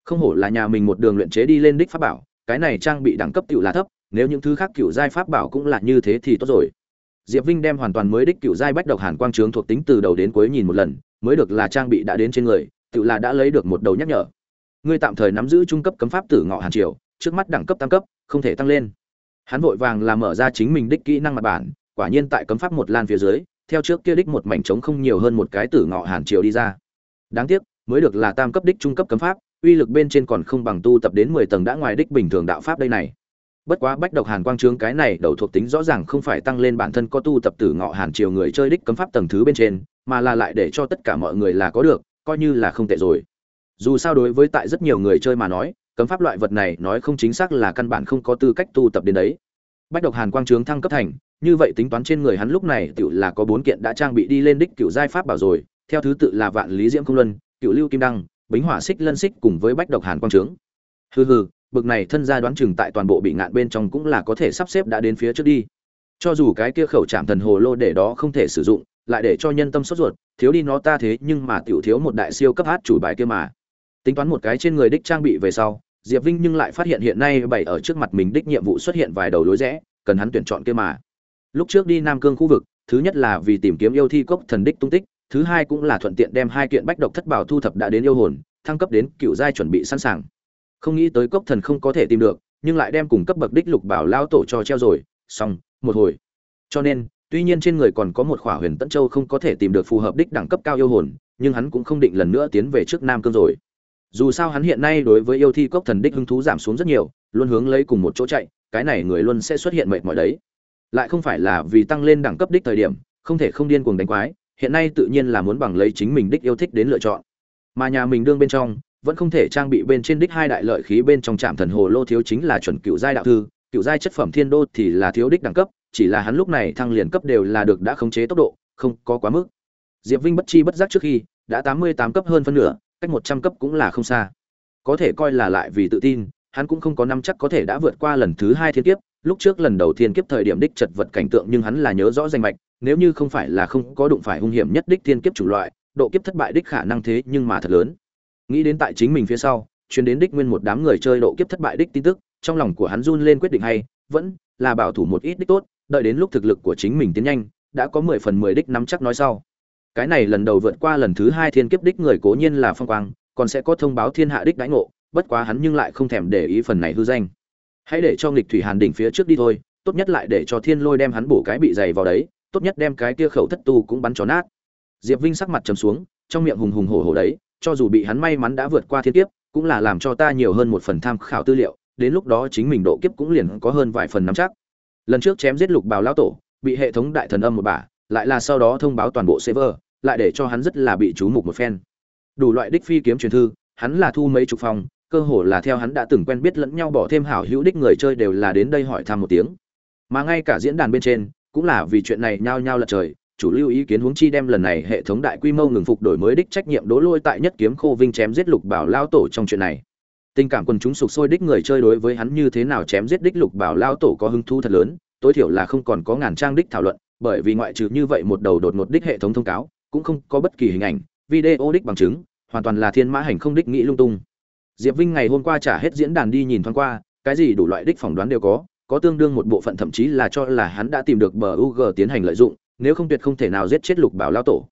Không hổ là nhà mình một đường luyện chế đi lên đích pháp bảo, cái này trang bị đẳng cấp cựu là thấp nếu những thứ khác cựu giai pháp bảo cũng là như thế thì tốt rồi. Diệp vinh đem hoàn toàn mới đích cựu giai bách độc hàn quang trướng thuộc tính từ đầu đến cuối nhìn một lần, mới được là trang bị đã đến trên người, tự là đã lấy được một đầu nhắc nhở. Ngươi tạm thời nắm giữ trung cấp cấm pháp tử ngọ hàn triều, trước mắt đẳng cấp tam cấp, không thể tăng lên. Hắn vội vàng làm mở ra chính mình đích kỹ năng mặt bản, quả nhiên tại cấm pháp một lan phía dưới, theo trước kia đích một mảnh trống không nhiều hơn một cái tử ngọ hàn triều đi ra. Đáng tiếc, mới được là tam cấp đích trung cấp cấm pháp, uy lực bên trên còn không bằng tu tập đến mười tầng đã ngoài đích bình thường đạo pháp đây này bất quá bách độc hàn quang trướng cái này đầu thuộc tính rõ ràng không phải tăng lên bản thân có tu tập tử ngọ hàn triều người chơi đích cấm pháp tầng thứ bên trên, mà là lại để cho tất cả mọi người là có được, coi như là không tệ rồi. Dù sao đối với tại rất nhiều người chơi mà nói, cấm pháp loại vật này nói không chính xác là căn bản không có tư cách tu tập đến đấy. Bách độc hàn quang trướng thăng cấp thành, như vậy tính toán trên người hắn lúc này tự là có bốn kiện đã trang bị đi lên đích cựu giai pháp bảo rồi, theo thứ tự là vạn lý diễm công luân cựu lưu kim đăng, bính hỏa xích lân xích cùng với bách độc hàn quang trướng. Hừ hừ bực này thân gia đoán chừng tại toàn bộ bị ngạn bên trong cũng là có thể sắp xếp đã đến phía trước đi. Cho dù cái kia khẩu trạm thần hồ lô để đó không thể sử dụng, lại để cho nhân tâm sốt ruột, thiếu đi nó ta thế nhưng mà tiểu thiếu một đại siêu cấp hát chủ bài kia mà. Tính toán một cái trên người đích trang bị về sau, diệp vinh nhưng lại phát hiện hiện nay bày ở trước mặt mình đích nhiệm vụ xuất hiện vài đầu lối rẽ, cần hắn tuyển chọn kia mà. Lúc trước đi nam cương khu vực, thứ nhất là vì tìm kiếm yêu thi cốc thần đích tung tích, thứ hai cũng là thuận tiện đem hai kiện bách độc thất bảo thu thập đã đến yêu hồn, thăng cấp đến cựu giai chuẩn bị sẵn sàng không nghĩ tới cốc thần không có thể tìm được, nhưng lại đem cùng cấp bậc đích lục bảo lao tổ cho treo rồi, xong, một hồi. Cho nên, tuy nhiên trên người còn có một khỏa huyền tẫn châu không có thể tìm được phù hợp đích đẳng cấp cao yêu hồn, nhưng hắn cũng không định lần nữa tiến về trước nam cương rồi. Dù sao hắn hiện nay đối với yêu thi cốc thần đích hứng thú giảm xuống rất nhiều, luôn hướng lấy cùng một chỗ chạy, cái này người luôn sẽ xuất hiện mệt mỏi đấy. Lại không phải là vì tăng lên đẳng cấp đích thời điểm, không thể không điên cuồng đánh quái, hiện nay tự nhiên là muốn bằng lấy chính mình đích yêu thích đến lựa chọn. Mà nhà mình đương bên trong vẫn không thể trang bị bên trên đích hai đại lợi khí bên trong trạm thần hồ lô thiếu chính là chuẩn cựu giai đạo thư, cựu giai chất phẩm thiên đô thì là thiếu đích đẳng cấp, chỉ là hắn lúc này thăng liền cấp đều là được đã khống chế tốc độ, không có quá mức. Diệp vinh bất chi bất giác trước khi, đã tám mươi tám cấp hơn phân nửa, cách một trăm cấp cũng là không xa. Có thể coi là lại vì tự tin, hắn cũng không có năm chắc có thể đã vượt qua lần thứ hai thiên kiếp, lúc trước lần đầu thiên kiếp thời điểm đích chật vật cảnh tượng nhưng hắn là nhớ rõ danh mạch, nếu như không phải là không có đụng phải hung hiểm nhất đích thiên kiếp chủ loại, độ kiếp thất bại đích khả năng thế nhưng mà thật lớn nghĩ đến tại chính mình phía sau chuyến đến đích nguyên một đám người chơi độ kiếp thất bại đích tin tức, trong lòng của hắn run lên quyết định hay, vẫn là bảo thủ một ít đích tốt, đợi đến lúc thực lực của chính mình tiến nhanh, đã có mười phần mười đích nắm chắc nói sau. Cái này lần đầu vượt qua lần thứ hai thiên kiếp đích người cố nhiên là phong quang, còn sẽ có thông báo thiên hạ đích đãi ngộ, bất quá hắn nhưng lại không thèm để ý phần này hư danh. Hãy để cho nghịch thủy hàn đỉnh phía trước đi thôi, tốt nhất lại để cho thiên lôi đem hắn bổ cái bị dày vào đấy, tốt nhất đem cái kia khẩu thất tu cũng bắn tròn nát. Diệp vinh sắc mặt trầm xuống, trong miệng hùng hùng hổ hổ đấy cho dù bị hắn may mắn đã vượt qua thiên kiếp, cũng là làm cho ta nhiều hơn một phần tham khảo tư liệu, đến lúc đó chính mình độ kiếp cũng liền có hơn vài phần nắm chắc. Lần trước chém giết lục bào lão tổ, bị hệ thống đại thần âm một bả lại là sau đó thông báo toàn bộ server, lại để cho hắn rất là bị chú mục một phen. Đủ loại đích phi kiếm truyền thư, hắn là thu mấy chục phòng, cơ hồ là theo hắn đã từng quen biết lẫn nhau bỏ thêm hảo hữu đích người chơi đều là đến đây hỏi thăm một tiếng. Mà ngay cả diễn đàn bên trên, cũng là vì chuyện này nhao nhao lật trời chủ lưu ý kiến huống chi đem lần này hệ thống đại quy mô ngừng phục đổi mới đích trách nhiệm đố lôi tại nhất kiếm khô vinh chém giết lục bảo lao tổ trong chuyện này. Tình cảm quần chúng sục sôi đích người chơi đối với hắn như thế nào chém giết đích lục bảo lao tổ có hứng thú thật lớn tối thiểu là không còn có ngàn trang đích thảo luận bởi vì ngoại trừ như vậy một đầu đột ngột đích hệ thống thông cáo cũng không có bất kỳ hình ảnh video đích bằng chứng hoàn toàn là thiên mã hành không đích nghĩ lung tung. Diệp vinh ngày hôm qua trả hết diễn đàn đi nhìn thoáng qua cái gì đủ loại đích phỏng đoán đều có có tương đương một bộ phận thậm chí là cho là hắn đã tìm được bờ UG tiến hành lợi dụng, nếu không tuyệt không thể nào giết chết Lục Bảo lão tổ.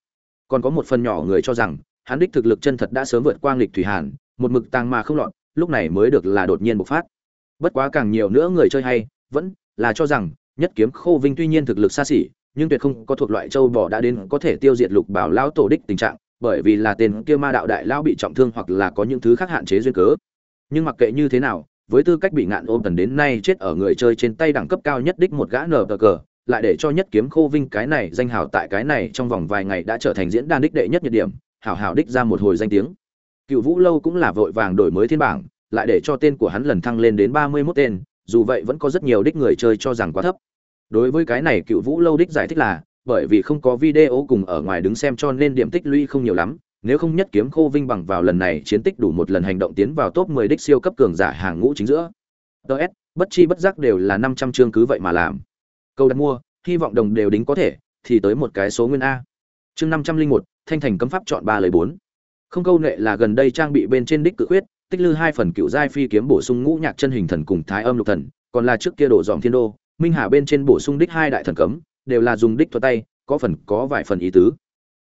Còn có một phần nhỏ người cho rằng, hắn đích thực lực chân thật đã sớm vượt qua nghịch thủy hàn, một mực tăng mà không lọt, lúc này mới được là đột nhiên bộc phát. Bất quá càng nhiều nữa người chơi hay, vẫn là cho rằng, nhất kiếm Khô Vinh tuy nhiên thực lực xa xỉ, nhưng tuyệt không có thuộc loại châu bò đã đến có thể tiêu diệt Lục Bảo lão tổ đích tình trạng, bởi vì là tên kia ma đạo đại lão bị trọng thương hoặc là có những thứ khác hạn chế duyên cớ. Nhưng mặc kệ như thế nào, với tư cách bị ngạn ôm tần đến nay chết ở người chơi trên tay đẳng cấp cao nhất đích một gã nở cờ lại để cho nhất kiếm khô vinh cái này danh hào tại cái này trong vòng vài ngày đã trở thành diễn đàn đích đệ nhất nhiệt điểm hảo hảo đích ra một hồi danh tiếng cựu vũ lâu cũng là vội vàng đổi mới thiên bảng lại để cho tên của hắn lần thăng lên đến ba mươi 31 tên dù vậy vẫn có rất nhiều đích người chơi cho rằng quá thấp đối với cái này cựu vũ lâu đích giải thích là bởi vì không có video cùng ở ngoài đứng xem cho nên điểm tích lũy không nhiều lắm nếu không nhất kiếm khô vinh bằng vào lần này chiến tích đủ một lần hành động tiến vào top 10 đích siêu cấp cường giả hàng ngũ chính giữa. DS, bất chi bất giác đều là 500 chương cứ vậy mà làm. Câu đặt mua, hy vọng đồng đều đính có thể, thì tới một cái số nguyên a. Chương 501, thanh thành cấm pháp chọn ba lời bốn. Không câu nệ là gần đây trang bị bên trên đích cự quyết, tích lư hai phần cựu giai phi kiếm bổ sung ngũ nhạc chân hình thần cùng thái âm lục thần, còn là trước kia đổ dòm thiên đô, minh hà bên trên bổ sung đích hai đại thần cấm, đều là dùng đích thuật tay, có phần có vài phần ý tứ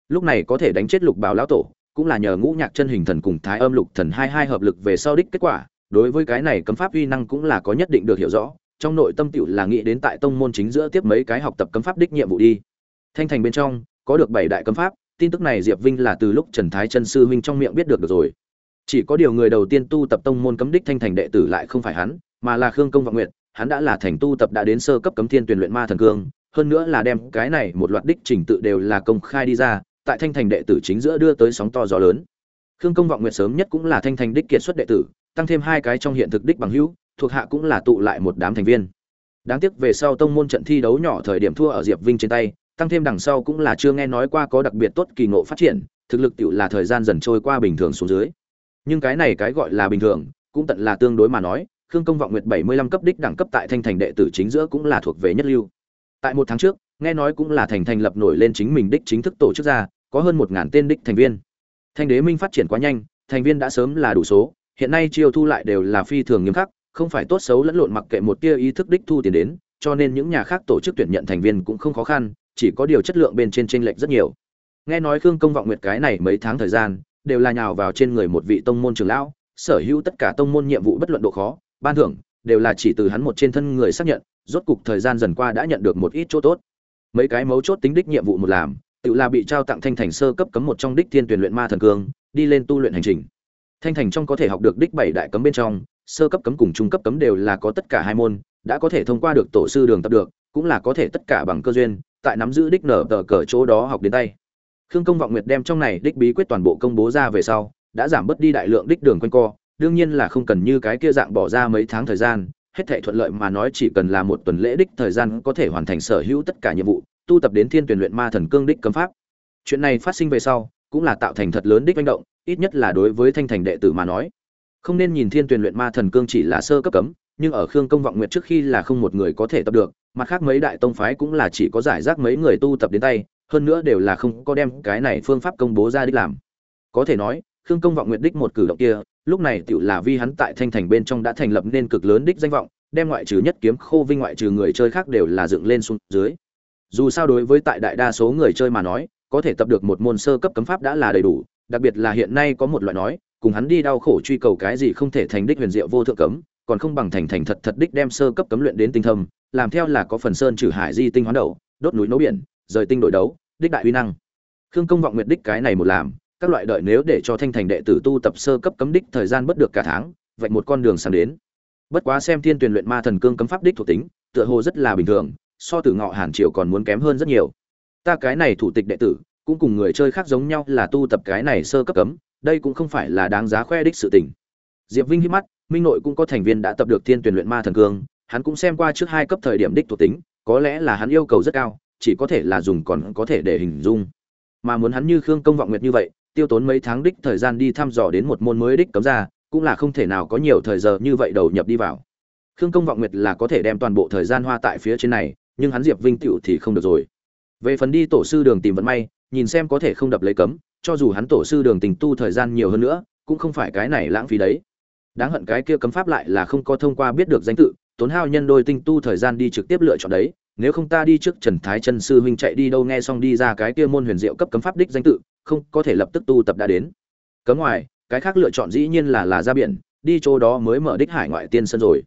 lúc này có thể đánh chết lục bào lão tổ cũng là nhờ ngũ nhạc chân hình thần cùng thái âm lục thần hai hai hợp lực về sau đích kết quả đối với cái này cấm pháp uy năng cũng là có nhất định được hiểu rõ trong nội tâm tiểu là nghĩ đến tại tông môn chính giữa tiếp mấy cái học tập cấm pháp đích nhiệm vụ đi. Thanh thành bên trong có được bảy đại cấm pháp tin tức này diệp vinh là từ lúc trần thái chân sư huynh trong miệng biết được, được rồi. Chỉ có điều người đầu tiên tu tập tông môn cấm đích thanh thành đệ tử lại không phải hắn mà là khương công vọng nguyện hắn đã là thành tu tập đã đến sơ cấp cấm thiên tuyển luyện ma thần cương hơn nữa là đem cái này một loạt đích trình tự đều là công khai đi ra tại thanh thành đệ tử chính giữa đưa tới sóng to gió lớn. Khương công vọng nguyệt sớm nhất cũng là thanh thành đích kiệt xuất đệ tử tăng thêm hai cái trong hiện thực đích bằng hữu thuộc hạ cũng là tụ lại một đám thành viên. Đáng tiếc về sau tông môn trận thi đấu nhỏ thời điểm thua ở diệp vinh trên tay, tăng thêm đằng sau cũng là chưa nghe nói qua có đặc biệt tốt kỳ ngộ phát triển, thực lực tiểu là thời gian dần trôi qua bình thường xuống dưới. Nhưng cái này cái gọi là bình thường, cũng tận là tương đối mà nói, khương công vọng nguyệt bảy mươi lăm cấp đích đẳng cấp tại thanh thành đệ tử chính giữa cũng là thuộc về nhất lưu. Tại một tháng trước, nghe nói cũng là thành thành lập nổi lên chính mình đích chính thức tổ chức ra, có hơn một ngàn tên đích thành viên. Thanh đế minh phát triển quá nhanh, thành viên đã sớm là đủ số, hiện nay chiêu thu lại đều là phi thường nghiêm khắc không phải tốt xấu lẫn lộn mặc kệ một tia ý thức đích thu tiền đến, cho nên những nhà khác tổ chức tuyển nhận thành viên cũng không khó khăn, chỉ có điều chất lượng bên trên chênh lệch rất nhiều. Nghe nói khương công vọng nguyệt cái này mấy tháng thời gian, đều là nhào vào trên người một vị tông môn trưởng lão, sở hữu tất cả tông môn nhiệm vụ bất luận độ khó, ban thưởng, đều là chỉ từ hắn một trên thân người xác nhận, rốt cục thời gian dần qua đã nhận được một ít chỗ tốt. Mấy cái mấu chốt tính đích nhiệm vụ một làm, tự là bị trao tặng thanh thành sơ cấp cấm một trong đích thiên tuyển luyện ma thần cương, đi lên tu luyện hành trình. Thanh thành trong có thể học được đích bảy đại cấm bên trong sơ cấp cấm cùng trung cấp cấm đều là có tất cả hai môn, đã có thể thông qua được tổ sư đường tập được, cũng là có thể tất cả bằng cơ duyên, tại nắm giữ đích nở tờ cờ chỗ đó học đến tay. Khương công vọng nguyệt đem trong này đích bí quyết toàn bộ công bố ra về sau, đã giảm bớt đi đại lượng đích đường quanh co, đương nhiên là không cần như cái kia dạng bỏ ra mấy tháng thời gian, hết thảy thuận lợi mà nói chỉ cần là một tuần lễ đích thời gian có thể hoàn thành sở hữu tất cả nhiệm vụ, tu tập đến thiên tuyển luyện ma thần cương đích cấm pháp. Chuyện này phát sinh về sau, cũng là tạo thành thật lớn đích manh động, ít nhất là đối với thanh thành đệ tử mà nói không nên nhìn thiên tuyển luyện ma thần cương chỉ là sơ cấp cấm, nhưng ở khương công vọng nguyệt trước khi là không một người có thể tập được, mặt khác mấy đại tông phái cũng là chỉ có giải rác mấy người tu tập đến tay, hơn nữa đều là không có đem cái này phương pháp công bố ra đích làm. Có thể nói, khương công vọng nguyện đích một cử động kia, lúc này tựu là vi hắn tại thanh thành bên trong đã thành lập nên cực lớn đích danh vọng, đem ngoại trừ nhất kiếm khô vinh ngoại trừ người chơi khác đều là dựng lên xuống dưới. Dù sao đối với tại đại đa số người chơi mà nói, có thể tập được một môn sơ cấp cấm pháp đã là đầy đủ, đặc biệt là hiện nay có một loại nói cùng hắn đi đau khổ truy cầu cái gì không thể thành đích huyền diệu vô thượng cấm, còn không bằng thành thành thật thật đích đem sơ cấp cấm luyện đến tinh thâm, làm theo là có phần sơn trừ hải di tinh hoán đầu, đốt núi nấu biển, rời tinh đổi đấu, đích đại uy năng. Khương công vọng nguyệt đích cái này một làm, các loại đợi nếu để cho thanh thành đệ tử tu tập sơ cấp cấm đích thời gian bất được cả tháng, vạch một con đường sang đến. Bất quá xem thiên tuyển luyện ma thần cương cấm pháp đích thuộc tính, tựa hồ rất là bình thường, so từ ngọ hàn triều còn muốn kém hơn rất nhiều. Ta cái này thủ tịch đệ tử, cũng cùng người chơi khác giống nhau là tu tập cái này sơ cấp cấm đây cũng không phải là đáng giá khoe đích sự tình. Diệp vinh hít mắt, minh nội cũng có thành viên đã tập được thiên tuyển luyện ma thần cương, hắn cũng xem qua trước hai cấp thời điểm đích thuộc tính, có lẽ là hắn yêu cầu rất cao, chỉ có thể là dùng còn có thể để hình dung. Mà muốn hắn như khương công vọng nguyệt như vậy, tiêu tốn mấy tháng đích thời gian đi thăm dò đến một môn mới đích cấm ra, cũng là không thể nào có nhiều thời giờ như vậy đầu nhập đi vào. Khương công vọng nguyệt là có thể đem toàn bộ thời gian hoa tại phía trên này, nhưng hắn diệp vinh tựu thì không được rồi. Về phần đi tổ sư đường tìm vận may, nhìn xem có thể không đập lấy cấm cho dù hắn tổ sư đường tình tu thời gian nhiều hơn nữa, cũng không phải cái này lãng phí đấy. Đáng hận cái kia cấm pháp lại là không có thông qua biết được danh tự, tốn hao nhân đôi tinh tu thời gian đi trực tiếp lựa chọn đấy. Nếu không ta đi trước trần thái chân sư huynh chạy đi đâu nghe xong đi ra cái kia môn huyền diệu cấp cấm pháp đích danh tự, không, có thể lập tức tu tập đã đến. Cấm ngoài, cái khác lựa chọn dĩ nhiên là là ra biển, đi chỗ đó mới mở đích hải ngoại tiên sân rồi.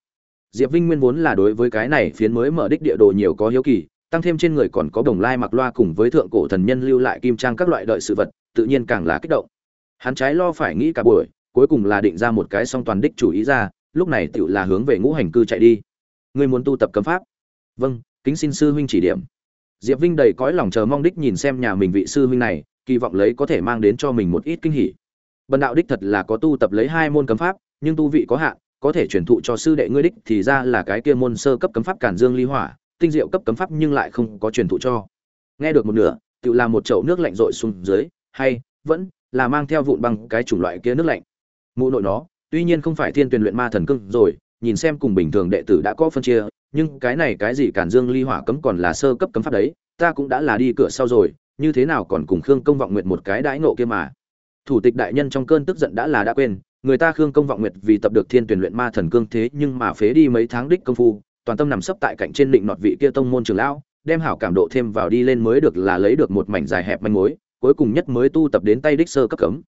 Diệp vinh nguyên vốn là đối với cái này phiến mới mở đích địa đồ nhiều có hiếu kỳ, tăng thêm trên người còn có đồng lai mặc loa cùng với thượng cổ thần nhân lưu lại kim trang các loại đợi sự vật tự nhiên càng là kích động. Hắn trái lo phải nghĩ cả buổi, cuối cùng là định ra một cái song toàn đích chủ ý ra, lúc này tự là hướng về ngũ hành cư chạy đi. Ngươi muốn tu tập cấm pháp? Vâng kính xin sư huynh chỉ điểm. Diệp vinh đầy cõi lòng chờ mong đích nhìn xem nhà mình vị sư huynh này, kỳ vọng lấy có thể mang đến cho mình một ít kinh hỉ. Bần đạo đích thật là có tu tập lấy hai môn cấm pháp, nhưng tu vị có hạn, có thể truyền thụ cho sư đệ ngươi đích thì ra là cái kia môn sơ cấp cấm pháp cản dương ly hỏa, tinh diệu cấp cấm pháp nhưng lại không có truyền thụ cho. Nghe được một nửa tự làm một chậu nước lạnh rội xuống dưới hay, vẫn là mang theo vụn băng cái chủng loại kia nước lạnh. Mụ nội nó, tuy nhiên không phải thiên tuyển luyện ma thần cưng rồi, nhìn xem cùng bình thường đệ tử đã có phân chia, nhưng cái này cái gì cản dương ly hỏa cấm còn là sơ cấp cấm pháp đấy, ta cũng đã là đi cửa sau rồi, như thế nào còn cùng khương công vọng nguyệt một cái đãi nộ kia mà. Thủ tịch đại nhân trong cơn tức giận đã là đã quên, người ta khương công vọng nguyệt vì tập được thiên tuyển luyện ma thần cương thế nhưng mà phế đi mấy tháng đích công phu, toàn tâm nằm sấp tại cạnh trên định nọt vị kia tông môn trường lão, đem hảo cảm độ thêm vào đi lên mới được là lấy được một mảnh dài hẹp manh mối cuối cùng nhất mới tu tập đến tay đích sơ cấp cấm.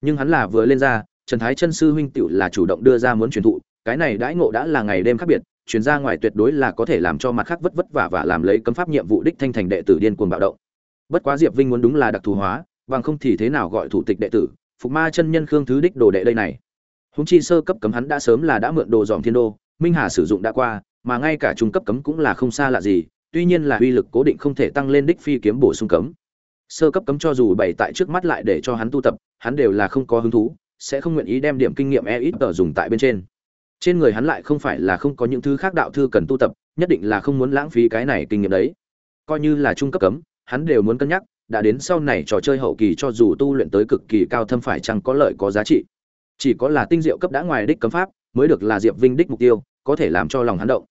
Nhưng hắn là vừa lên ra, trần thái chân sư huynh tựu là chủ động đưa ra muốn truyền thụ, cái này đãi ngộ đã là ngày đêm khác biệt chuyển ra ngoài tuyệt đối là có thể làm cho mặt khác vất vất vả và làm lấy cấm pháp nhiệm vụ đích thanh thành đệ tử điên cuồng bạo động. Bất quá diệp vinh muốn đúng là đặc thù hóa, bằng không thì thế nào gọi thủ tịch đệ tử, phục ma chân nhân khương thứ đích đồ đệ đây này. Húng chi sơ cấp cấm hắn đã sớm là đã mượn đồ dòm thiên đô, minh hà sử dụng đã qua, mà ngay cả trung cấp cấm cũng là không xa lạ gì, tuy nhiên là uy lực cố định không thể tăng lên đích phi kiếm bổ sung cấm sơ cấp cấm cho dù bày tại trước mắt lại để cho hắn tu tập, hắn đều là không có hứng thú, sẽ không nguyện ý đem điểm kinh nghiệm e ít tờ dùng tại bên trên. Trên người hắn lại không phải là không có những thứ khác đạo thư cần tu tập, nhất định là không muốn lãng phí cái này kinh nghiệm đấy. Coi như là trung cấp cấm, hắn đều muốn cân nhắc, đã đến sau này trò chơi hậu kỳ cho dù tu luyện tới cực kỳ cao thâm phải chăng có lợi có giá trị. Chỉ có là tinh diệu cấp đã ngoài đích cấm pháp, mới được là diệp vinh đích mục tiêu, có thể làm cho lòng hắn động.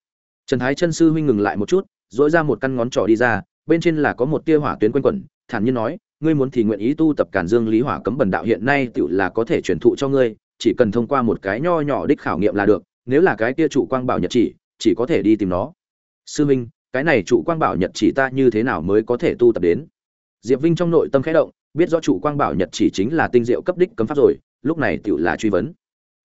Trần thái chân sư huynh ngừng lại một chút dỗi ra một căn ngón trỏ đi ra, bên trên là có một tia hỏa tuyến quanh quẩn thản nhiên nói ngươi muốn thì nguyện ý tu tập cản dương lý hỏa cấm bần đạo hiện nay tự là có thể truyền thụ cho ngươi chỉ cần thông qua một cái nho nhỏ đích khảo nghiệm là được nếu là cái kia trụ quang bảo nhật chỉ chỉ có thể đi tìm nó. Sư minh, cái này trụ quang bảo nhật chỉ ta như thế nào mới có thể tu tập đến? Diệp vinh trong nội tâm khẽ động biết rõ trụ quang bảo nhật chỉ chính là tinh diệu cấp đích cấm pháp rồi lúc này tự là truy vấn.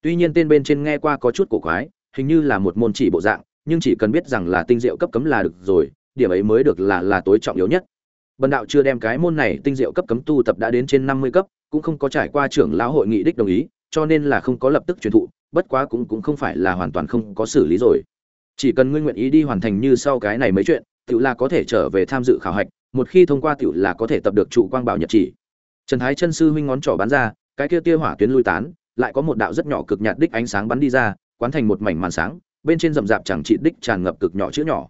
Tuy nhiên tên bên trên nghe qua có chút cổ quái hình như là một môn chỉ bộ dạng nhưng chỉ cần biết rằng là tinh diệu cấp cấm là được rồi điểm ấy mới được là là tối trọng yếu nhất bần đạo chưa đem cái môn này tinh diệu cấp cấm tu tập đã đến trên năm mươi cấp, cũng không có trải qua trưởng lão hội nghị đích đồng ý, cho nên là không có lập tức truyền thụ, bất quá cũng cũng không phải là hoàn toàn không có xử lý rồi. Chỉ cần ngươi nguyện ý đi hoàn thành như sau cái này mấy chuyện, tiểu là có thể trở về tham dự khảo hạch, một khi thông qua tiểu là có thể tập được trụ quang bảo nhật chỉ. Trần thái chân sư huynh ngón trỏ bắn ra, cái kia tia hỏa tuyến lui tán, lại có một đạo rất nhỏ cực nhạt đích ánh sáng bắn đi ra, quán thành một mảnh màn sáng, bên trên rậm rạp chẳng trị đích tràn ngập cực nhỏ chữ nhỏ.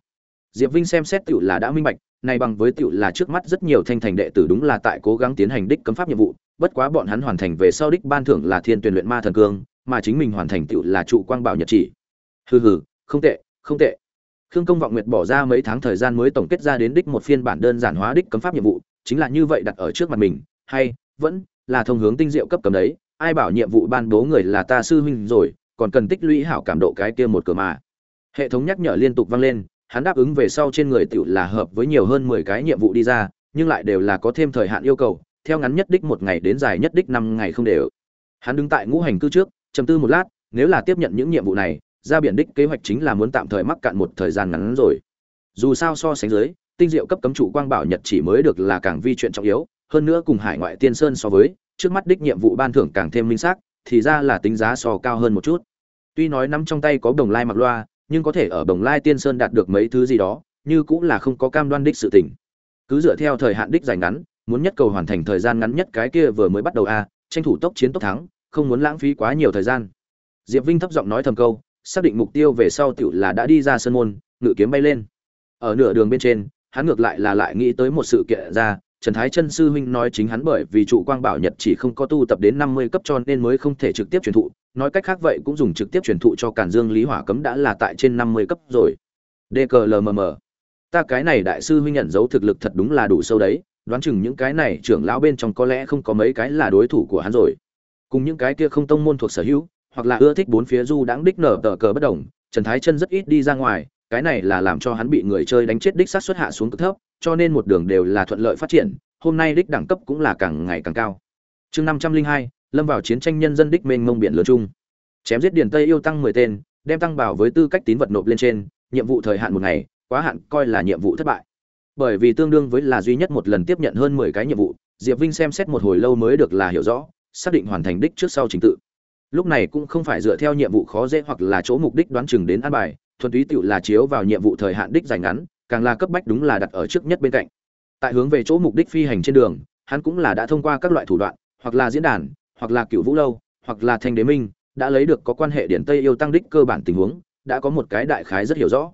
Diệp vinh xem xét tiểu là đã minh bạch này bằng với tựu là trước mắt rất nhiều thanh thành đệ tử đúng là tại cố gắng tiến hành đích cấm pháp nhiệm vụ, bất quá bọn hắn hoàn thành về sau đích ban thưởng là thiên tuyển luyện ma thần cương, mà chính mình hoàn thành tựu là trụ quang bảo nhật chỉ. Hừ hừ, không tệ không tệ. Khương công vọng nguyệt bỏ ra mấy tháng thời gian mới tổng kết ra đến đích một phiên bản đơn giản hóa đích cấm pháp nhiệm vụ, chính là như vậy đặt ở trước mặt mình, hay, vẫn là thông hướng tinh diệu cấp cầm đấy, ai bảo nhiệm vụ ban bố người là ta sư huynh rồi, còn cần tích lũy hảo cảm độ cái kia một cửa mà. Hệ thống nhắc nhở liên tục vang lên hắn đáp ứng về sau trên người tiểu là hợp với nhiều hơn mười cái nhiệm vụ đi ra, nhưng lại đều là có thêm thời hạn yêu cầu, theo ngắn nhất đích một ngày đến dài nhất đích năm ngày không đều. Hắn đứng tại ngũ hành cư trước, trầm tư một lát, nếu là tiếp nhận những nhiệm vụ này, ra biển đích kế hoạch chính là muốn tạm thời mắc cạn một thời gian ngắn rồi. Dù sao so sánh dưới, tinh diệu cấp cấm chủ quang bảo nhật chỉ mới được là càng vi chuyện trọng yếu, hơn nữa cùng hải ngoại tiên sơn so với, trước mắt đích nhiệm vụ ban thưởng càng thêm minh xác, thì ra là tính giá so cao hơn một chút. Tuy nói nắm trong tay có đồng lai mặc loa nhưng có thể ở đồng lai tiên sơn đạt được mấy thứ gì đó, như cũng là không có cam đoan đích sự tỉnh cứ dựa theo thời hạn đích dài ngắn, muốn nhất cầu hoàn thành thời gian ngắn nhất cái kia vừa mới bắt đầu a, tranh thủ tốc chiến tốc thắng, không muốn lãng phí quá nhiều thời gian. Diệp vinh thấp giọng nói thầm câu, xác định mục tiêu về sau tựu là đã đi ra sân môn, ngự kiếm bay lên. Ở nửa đường bên trên, hắn ngược lại là lại nghĩ tới một sự kiện ra trần thái chân sư huynh nói chính hắn bởi vì trụ quang bảo nhật chỉ không có tu tập đến năm mươi cấp cho nên mới không thể trực tiếp truyền thụ. Nói cách khác vậy cũng dùng trực tiếp truyền thụ cho Càn dương lý hỏa cấm đã là tại trên năm mươi cấp rồi. Dklmm ta cái này đại sư huynh nhận dấu thực lực thật đúng là đủ sâu đấy, đoán chừng những cái này trưởng lão bên trong có lẽ không có mấy cái là đối thủ của hắn rồi. Cùng những cái kia không tông môn thuộc sở hữu, hoặc là ưa thích bốn phía du đãng đích nở tờ cờ bất động. trần thái chân rất ít đi ra ngoài, cái này là làm cho hắn bị người chơi đánh chết đích sát xuất hạ xuống cực thấp cho nên một đường đều là thuận lợi phát triển, hôm nay đích đẳng cấp cũng là càng ngày càng cao. Chương năm trăm linh hai, lâm vào chiến tranh nhân dân đích mênh mông biển lớn chung. Chém giết điền tây yêu tăng mười tên, đem tăng bảo với tư cách tín vật nộp lên trên, nhiệm vụ thời hạn một ngày, quá hạn coi là nhiệm vụ thất bại. Bởi vì tương đương với là duy nhất một lần tiếp nhận hơn mười cái nhiệm vụ, diệp vinh xem xét một hồi lâu mới được là hiểu rõ, xác định hoàn thành đích trước sau trình tự. Lúc này cũng không phải dựa theo nhiệm vụ khó dễ hoặc là chỗ mục đích đoán chừng đến an bài, thuần túy tựu là chiếu vào nhiệm vụ thời hạn đích dài ngắn càng là cấp bách đúng là đặt ở trước nhất bên cạnh. Tại hướng về chỗ mục đích phi hành trên đường, hắn cũng là đã thông qua các loại thủ đoạn, hoặc là diễn đàn, hoặc là cựu vũ lâu, hoặc là thanh đế minh, đã lấy được có quan hệ điển tây yêu tăng đích cơ bản tình huống, đã có một cái đại khái rất hiểu rõ.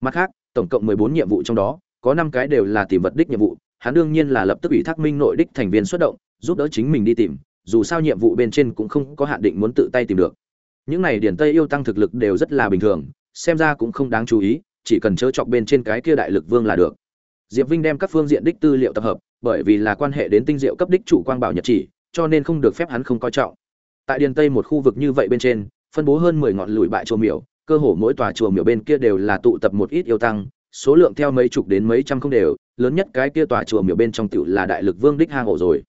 Mặt khác, tổng cộng mười bốn nhiệm vụ trong đó, có năm cái đều là tìm vật đích nhiệm vụ, hắn đương nhiên là lập tức ủy thác minh nội đích thành viên xuất động, giúp đỡ chính mình đi tìm, dù sao nhiệm vụ bên trên cũng không có hạn định muốn tự tay tìm được. Những này điển tây yêu tăng thực lực đều rất là bình thường, xem ra cũng không đáng chú ý chỉ cần chớ chọc bên trên cái kia đại lực vương là được. Diệp vinh đem các phương diện đích tư liệu tập hợp, bởi vì là quan hệ đến tinh diệu cấp đích chủ quang bảo nhật chỉ, cho nên không được phép hắn không coi trọng. Tại điền tây một khu vực như vậy bên trên, phân bố hơn mười ngọn lùi bại chùa miểu, cơ hồ mỗi tòa chùa miểu bên kia đều là tụ tập một ít yêu tăng, số lượng theo mấy chục đến mấy trăm không đều, lớn nhất cái kia tòa chùa miểu bên trong tiểu là đại lực vương đích hang ổ rồi.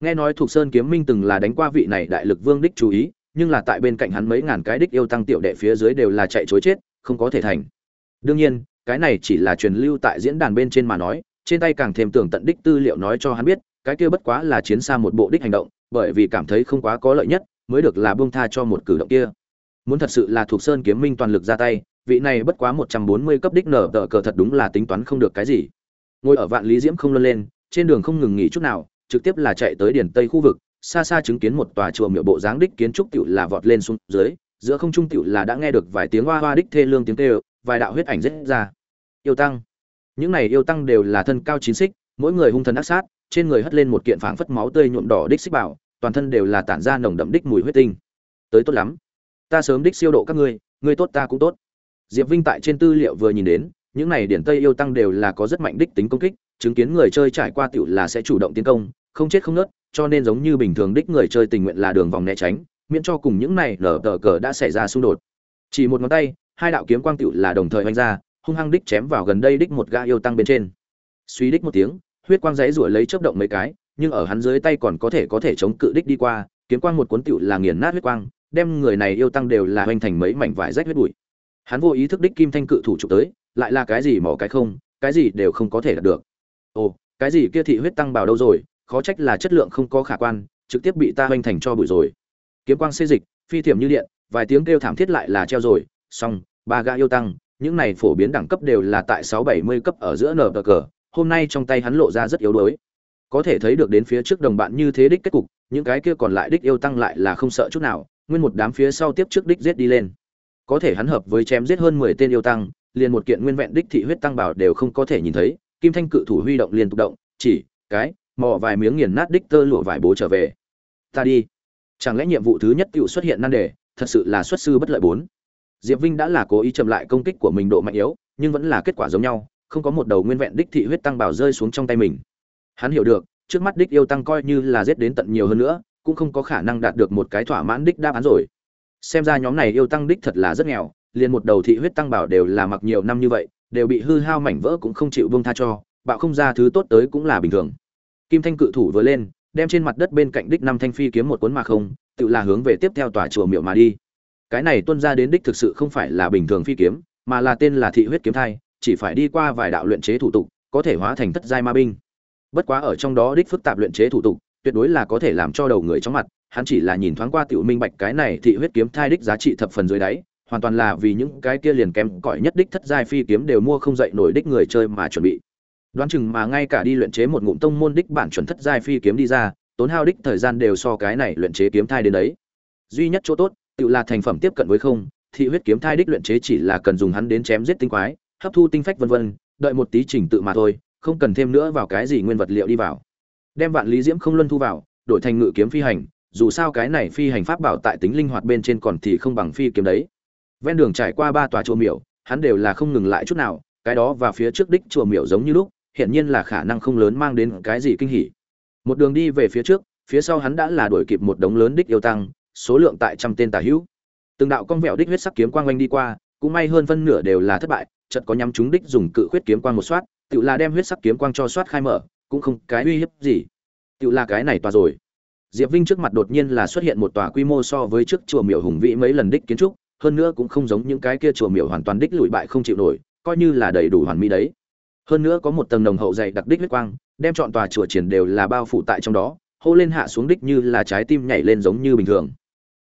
Nghe nói thuộc sơn kiếm minh từng là đánh qua vị này đại lực vương đích chú ý, nhưng là tại bên cạnh hắn mấy ngàn cái đích yêu tăng tiểu đệ phía dưới đều là chạy chối chết, không có thể thành đương nhiên, cái này chỉ là truyền lưu tại diễn đàn bên trên mà nói, trên tay càng thêm tưởng tận đích tư liệu nói cho hắn biết, cái kia bất quá là chiến xa một bộ đích hành động, bởi vì cảm thấy không quá có lợi nhất, mới được là buông tha cho một cử động kia. Muốn thật sự là thuộc sơn kiếm minh toàn lực ra tay, vị này bất quá một trăm bốn mươi cấp đích nở tờ cờ thật đúng là tính toán không được cái gì. Ngồi ở vạn lý diễm không luân lên, trên đường không ngừng nghỉ chút nào, trực tiếp là chạy tới điển tây khu vực, xa xa chứng kiến một tòa chùa miệu bộ dáng đích kiến trúc tiểu là vọt lên xuống dưới, giữa không trung tiểu là đã nghe được vài tiếng hoa hoa đích thê lương tiếng kêu vài đạo huyết ảnh rất ra. Yêu tăng. Những này yêu tăng đều là thân cao chín xích, mỗi người hung thần ác sát, trên người hất lên một kiện phảng phất máu tươi nhuộm đỏ đích xích bảo, toàn thân đều là tản ra nồng đậm đích mùi huyết tinh. Tới tốt lắm. Ta sớm đích siêu độ các ngươi ngươi tốt ta cũng tốt. Diệp vinh tại trên tư liệu vừa nhìn đến, những này điển tây yêu tăng đều là có rất mạnh đích tính công kích, chứng kiến người chơi trải qua tiểu là sẽ chủ động tiến công, không chết không nớt, cho nên giống như bình thường đích người chơi tình nguyện là đường vòng né tránh, miễn cho cùng những này nở tờ cờ đã xảy ra xung đột. Chỉ một ngón tay hai đạo kiếm quang tựu là đồng thời oanh ra, hung hăng đích chém vào gần đây đích một gã yêu tăng bên trên. Suy đích một tiếng, huyết quang dãy rủa lấy chớp động mấy cái, nhưng ở hắn dưới tay còn có thể có thể chống cự đích đi qua, kiếm quang một cuốn tựu là nghiền nát huyết quang, đem người này yêu tăng đều là hoành thành mấy mảnh vải rách huyết bụi. Hắn vô ý thức đích kim thanh cự thủ chụp tới, lại là cái gì mỏ cái không, cái gì đều không có thể đạt được. Ồ, cái gì kia thị huyết tăng bảo đâu rồi, khó trách là chất lượng không có khả quan, trực tiếp bị ta hoành thành cho bụi rồi. Kiếm quang xê dịch, phi thiểm như điện, vài tiếng kêu thảm thiết lại là treo rồi Song, ba gã yêu tăng những này phổ biến đẳng cấp đều là tại sáu bảy mươi cấp ở giữa nở cờ hôm nay trong tay hắn lộ ra rất yếu đuối. Có thể thấy được đến phía trước đồng bạn như thế đích kết cục những cái kia còn lại đích yêu tăng lại là không sợ chút nào nguyên một đám phía sau tiếp trước đích giết đi lên. Có thể hắn hợp với chém giết hơn mười tên yêu tăng liền một kiện nguyên vẹn đích thị huyết tăng bảo đều không có thể nhìn thấy kim thanh cự thủ huy động liên tục động chỉ cái mò vài miếng nghiền nát đích tơ lụa vải bố trở về. Ta đi. Chẳng lẽ nhiệm vụ thứ nhất tựu xuất hiện nan đề thật sự là xuất sư bất lợi bốn? Diệp vinh đã là cố ý chậm lại công kích của mình độ mạnh yếu, nhưng vẫn là kết quả giống nhau, không có một đầu nguyên vẹn đích thị huyết tăng bảo rơi xuống trong tay mình. Hắn hiểu được, trước mắt đích yêu tăng coi như là giết đến tận nhiều hơn nữa, cũng không có khả năng đạt được một cái thỏa mãn đích đáp án rồi. Xem ra nhóm này yêu tăng đích thật là rất nghèo, liền một đầu thị huyết tăng bảo đều là mặc nhiều năm như vậy, đều bị hư hao mảnh vỡ cũng không chịu buông tha cho, bạo không ra thứ tốt tới cũng là bình thường. Kim thanh cự thủ vừa lên, đem trên mặt đất bên cạnh đích năm thanh phi kiếm một cuốn mà không, tự là hướng về tiếp theo tòa chùa miệu mà đi cái này tuân ra đến đích thực sự không phải là bình thường phi kiếm, mà là tên là thị huyết kiếm thai, chỉ phải đi qua vài đạo luyện chế thủ tục, có thể hóa thành thất giai ma binh. Bất quá ở trong đó đích phức tạp luyện chế thủ tục, tuyệt đối là có thể làm cho đầu người chóng mặt, hắn chỉ là nhìn thoáng qua tiểu minh bạch cái này thị huyết kiếm thai đích giá trị thập phần dưới đáy, hoàn toàn là vì những cái kia liền kém cỏi nhất đích thất giai phi kiếm đều mua không dậy nổi đích người chơi mà chuẩn bị. Đoán chừng mà ngay cả đi luyện chế một ngụm tông môn đích bản chuẩn thất giai phi kiếm đi ra, tốn hao đích thời gian đều so cái này luyện chế kiếm thai đến đấy. Duy nhất chỗ tốt tự là thành phẩm tiếp cận với không, thị huyết kiếm thai đích luyện chế chỉ là cần dùng hắn đến chém giết tinh quái, hấp thu tinh phách vân vân, đợi một tí trình tự mà thôi, không cần thêm nữa vào cái gì nguyên vật liệu đi vào. Đem vạn lý diễm không luân thu vào, đổi thành ngự kiếm phi hành, dù sao cái này phi hành pháp bảo tại tính linh hoạt bên trên còn thì không bằng phi kiếm đấy. Ven đường trải qua ba tòa chùa miểu, hắn đều là không ngừng lại chút nào, cái đó và phía trước đích chùa miểu giống như lúc hiện nhiên là khả năng không lớn mang đến cái gì kinh hỉ. Một đường đi về phía trước, phía sau hắn đã là đuổi kịp một đống lớn đích yêu tăng số lượng tại trăm tên tà hữu. Từng đạo cong vẹo đích huyết sắc kiếm quang quanh đi qua, cũng may hơn phân nửa đều là thất bại, chợt có nhắm chúng đích dùng cự khuyết kiếm quang một soát tự là đem huyết sắc kiếm quang cho soát khai mở, cũng không cái uy hiếp gì. Tự là cái này tòa rồi. Diệp vinh trước mặt đột nhiên là xuất hiện một tòa quy mô so với trước chùa miểu hùng vĩ mấy lần đích kiến trúc, hơn nữa cũng không giống những cái kia chùa miểu hoàn toàn đích lụi bại không chịu nổi, coi như là đầy đủ hoàn mỹ đấy. Hơn nữa có một tầng nồng hậu dày đặc đích huyết quang, đem chọn tòa chùa triển đều là bao phủ tại trong đó, hô lên hạ xuống đích như là trái tim nhảy lên giống như bình thường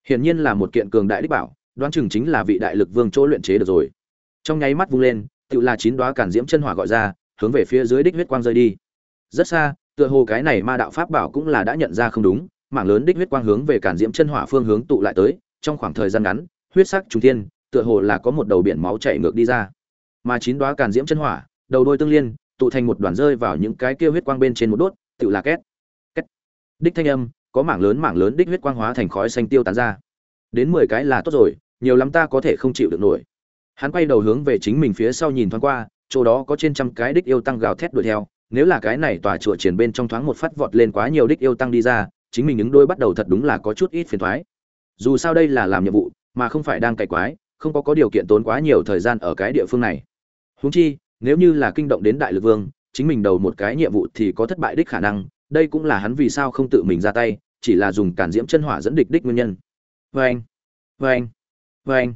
hiển nhiên là một kiện cường đại đích bảo, đoán chừng chính là vị đại lực vương chỗ luyện chế được rồi. Trong nháy mắt vung lên, tự là chín đoá cản diễm chân hỏa gọi ra, hướng về phía dưới đích huyết quang rơi đi. Rất xa, tựa hồ cái này ma đạo pháp bảo cũng là đã nhận ra không đúng, mảng lớn đích huyết quang hướng về cản diễm chân hỏa phương hướng tụ lại tới, trong khoảng thời gian ngắn, huyết sắc trung thiên, tựa hồ là có một đầu biển máu chảy ngược đi ra. Mà chín đoá cản diễm chân hỏa, đầu đôi tương liên, tụ thành một đoàn rơi vào những cái kia huyết quang bên trên một đốt, tự là két. Két. Đích thanh âm có mảng lớn mảng lớn đích huyết quang hóa thành khói xanh tiêu tán ra. Đến mười cái là tốt rồi, nhiều lắm ta có thể không chịu được nổi. Hắn quay đầu hướng về chính mình phía sau nhìn thoáng qua, chỗ đó có trên trăm cái đích yêu tăng gào thét đuổi theo. Nếu là cái này tòa chùa triển bên trong thoáng một phát vọt lên quá nhiều đích yêu tăng đi ra, chính mình những đôi bắt đầu thật đúng là có chút ít phiền thoái. Dù sao đây là làm nhiệm vụ, mà không phải đang cày quái, không có có điều kiện tốn quá nhiều thời gian ở cái địa phương này. Huống chi, nếu như là kinh động đến đại lực vương, chính mình đầu một cái nhiệm vụ thì có thất bại đích khả năng đây cũng là hắn vì sao không tự mình ra tay, chỉ là dùng cản diễm chân hỏa dẫn địch đích nguyên nhân. Vê anh vê anh vê anh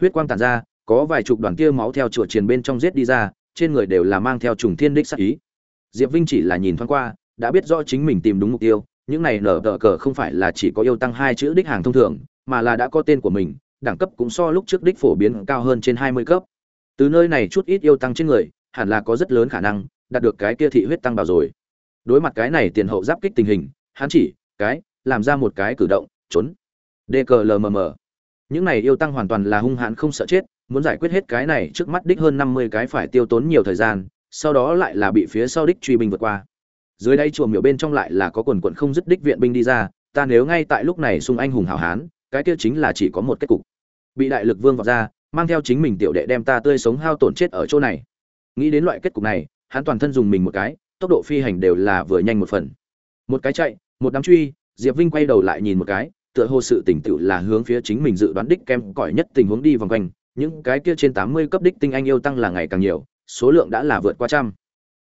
huyết quang tàn ra, có vài chục đoàn kia máu theo chuột triền bên trong giết đi ra, trên người đều là mang theo trùng thiên đích sắc ý. Diệp vinh chỉ là nhìn thoáng qua, đã biết rõ chính mình tìm đúng mục tiêu, những này nở tờ cờ không phải là chỉ có yêu tăng hai chữ đích hàng thông thường, mà là đã có tên của mình, đẳng cấp cũng so lúc trước đích phổ biến cao hơn trên hai mươi cấp. Từ nơi này chút ít yêu tăng trên người, hẳn là có rất lớn khả năng đạt được cái kia thị huyết tăng bảo rồi đối mặt cái này tiền hậu giáp kích tình hình, hắn chỉ, cái, làm ra một cái cử động, trốn. Dklmm những này yêu tăng hoàn toàn là hung hãn không sợ chết, muốn giải quyết hết cái này trước mắt đích hơn năm mươi cái phải tiêu tốn nhiều thời gian, sau đó lại là bị phía sau đích truy binh vượt qua. Dưới đây chùa miểu bên trong lại là có quần quận không dứt đích viện binh đi ra, ta nếu ngay tại lúc này xung anh hùng hào hán, cái kia chính là chỉ có một kết cục. Bị đại lực vương vọt ra, mang theo chính mình tiểu đệ đem ta tươi sống hao tổn chết ở chỗ này. Nghĩ đến loại kết cục này, hắn toàn thân dùng mình một cái tốc độ phi hành đều là vừa nhanh một phần. Một cái chạy, một đám truy, diệp vinh quay đầu lại nhìn một cái, tựa hồ sự tỉnh tựu là hướng phía chính mình dự đoán đích kem cỏi nhất tình huống đi vòng quanh, những cái kia trên tám mươi cấp đích tinh anh yêu tăng là ngày càng nhiều, số lượng đã là vượt qua trăm.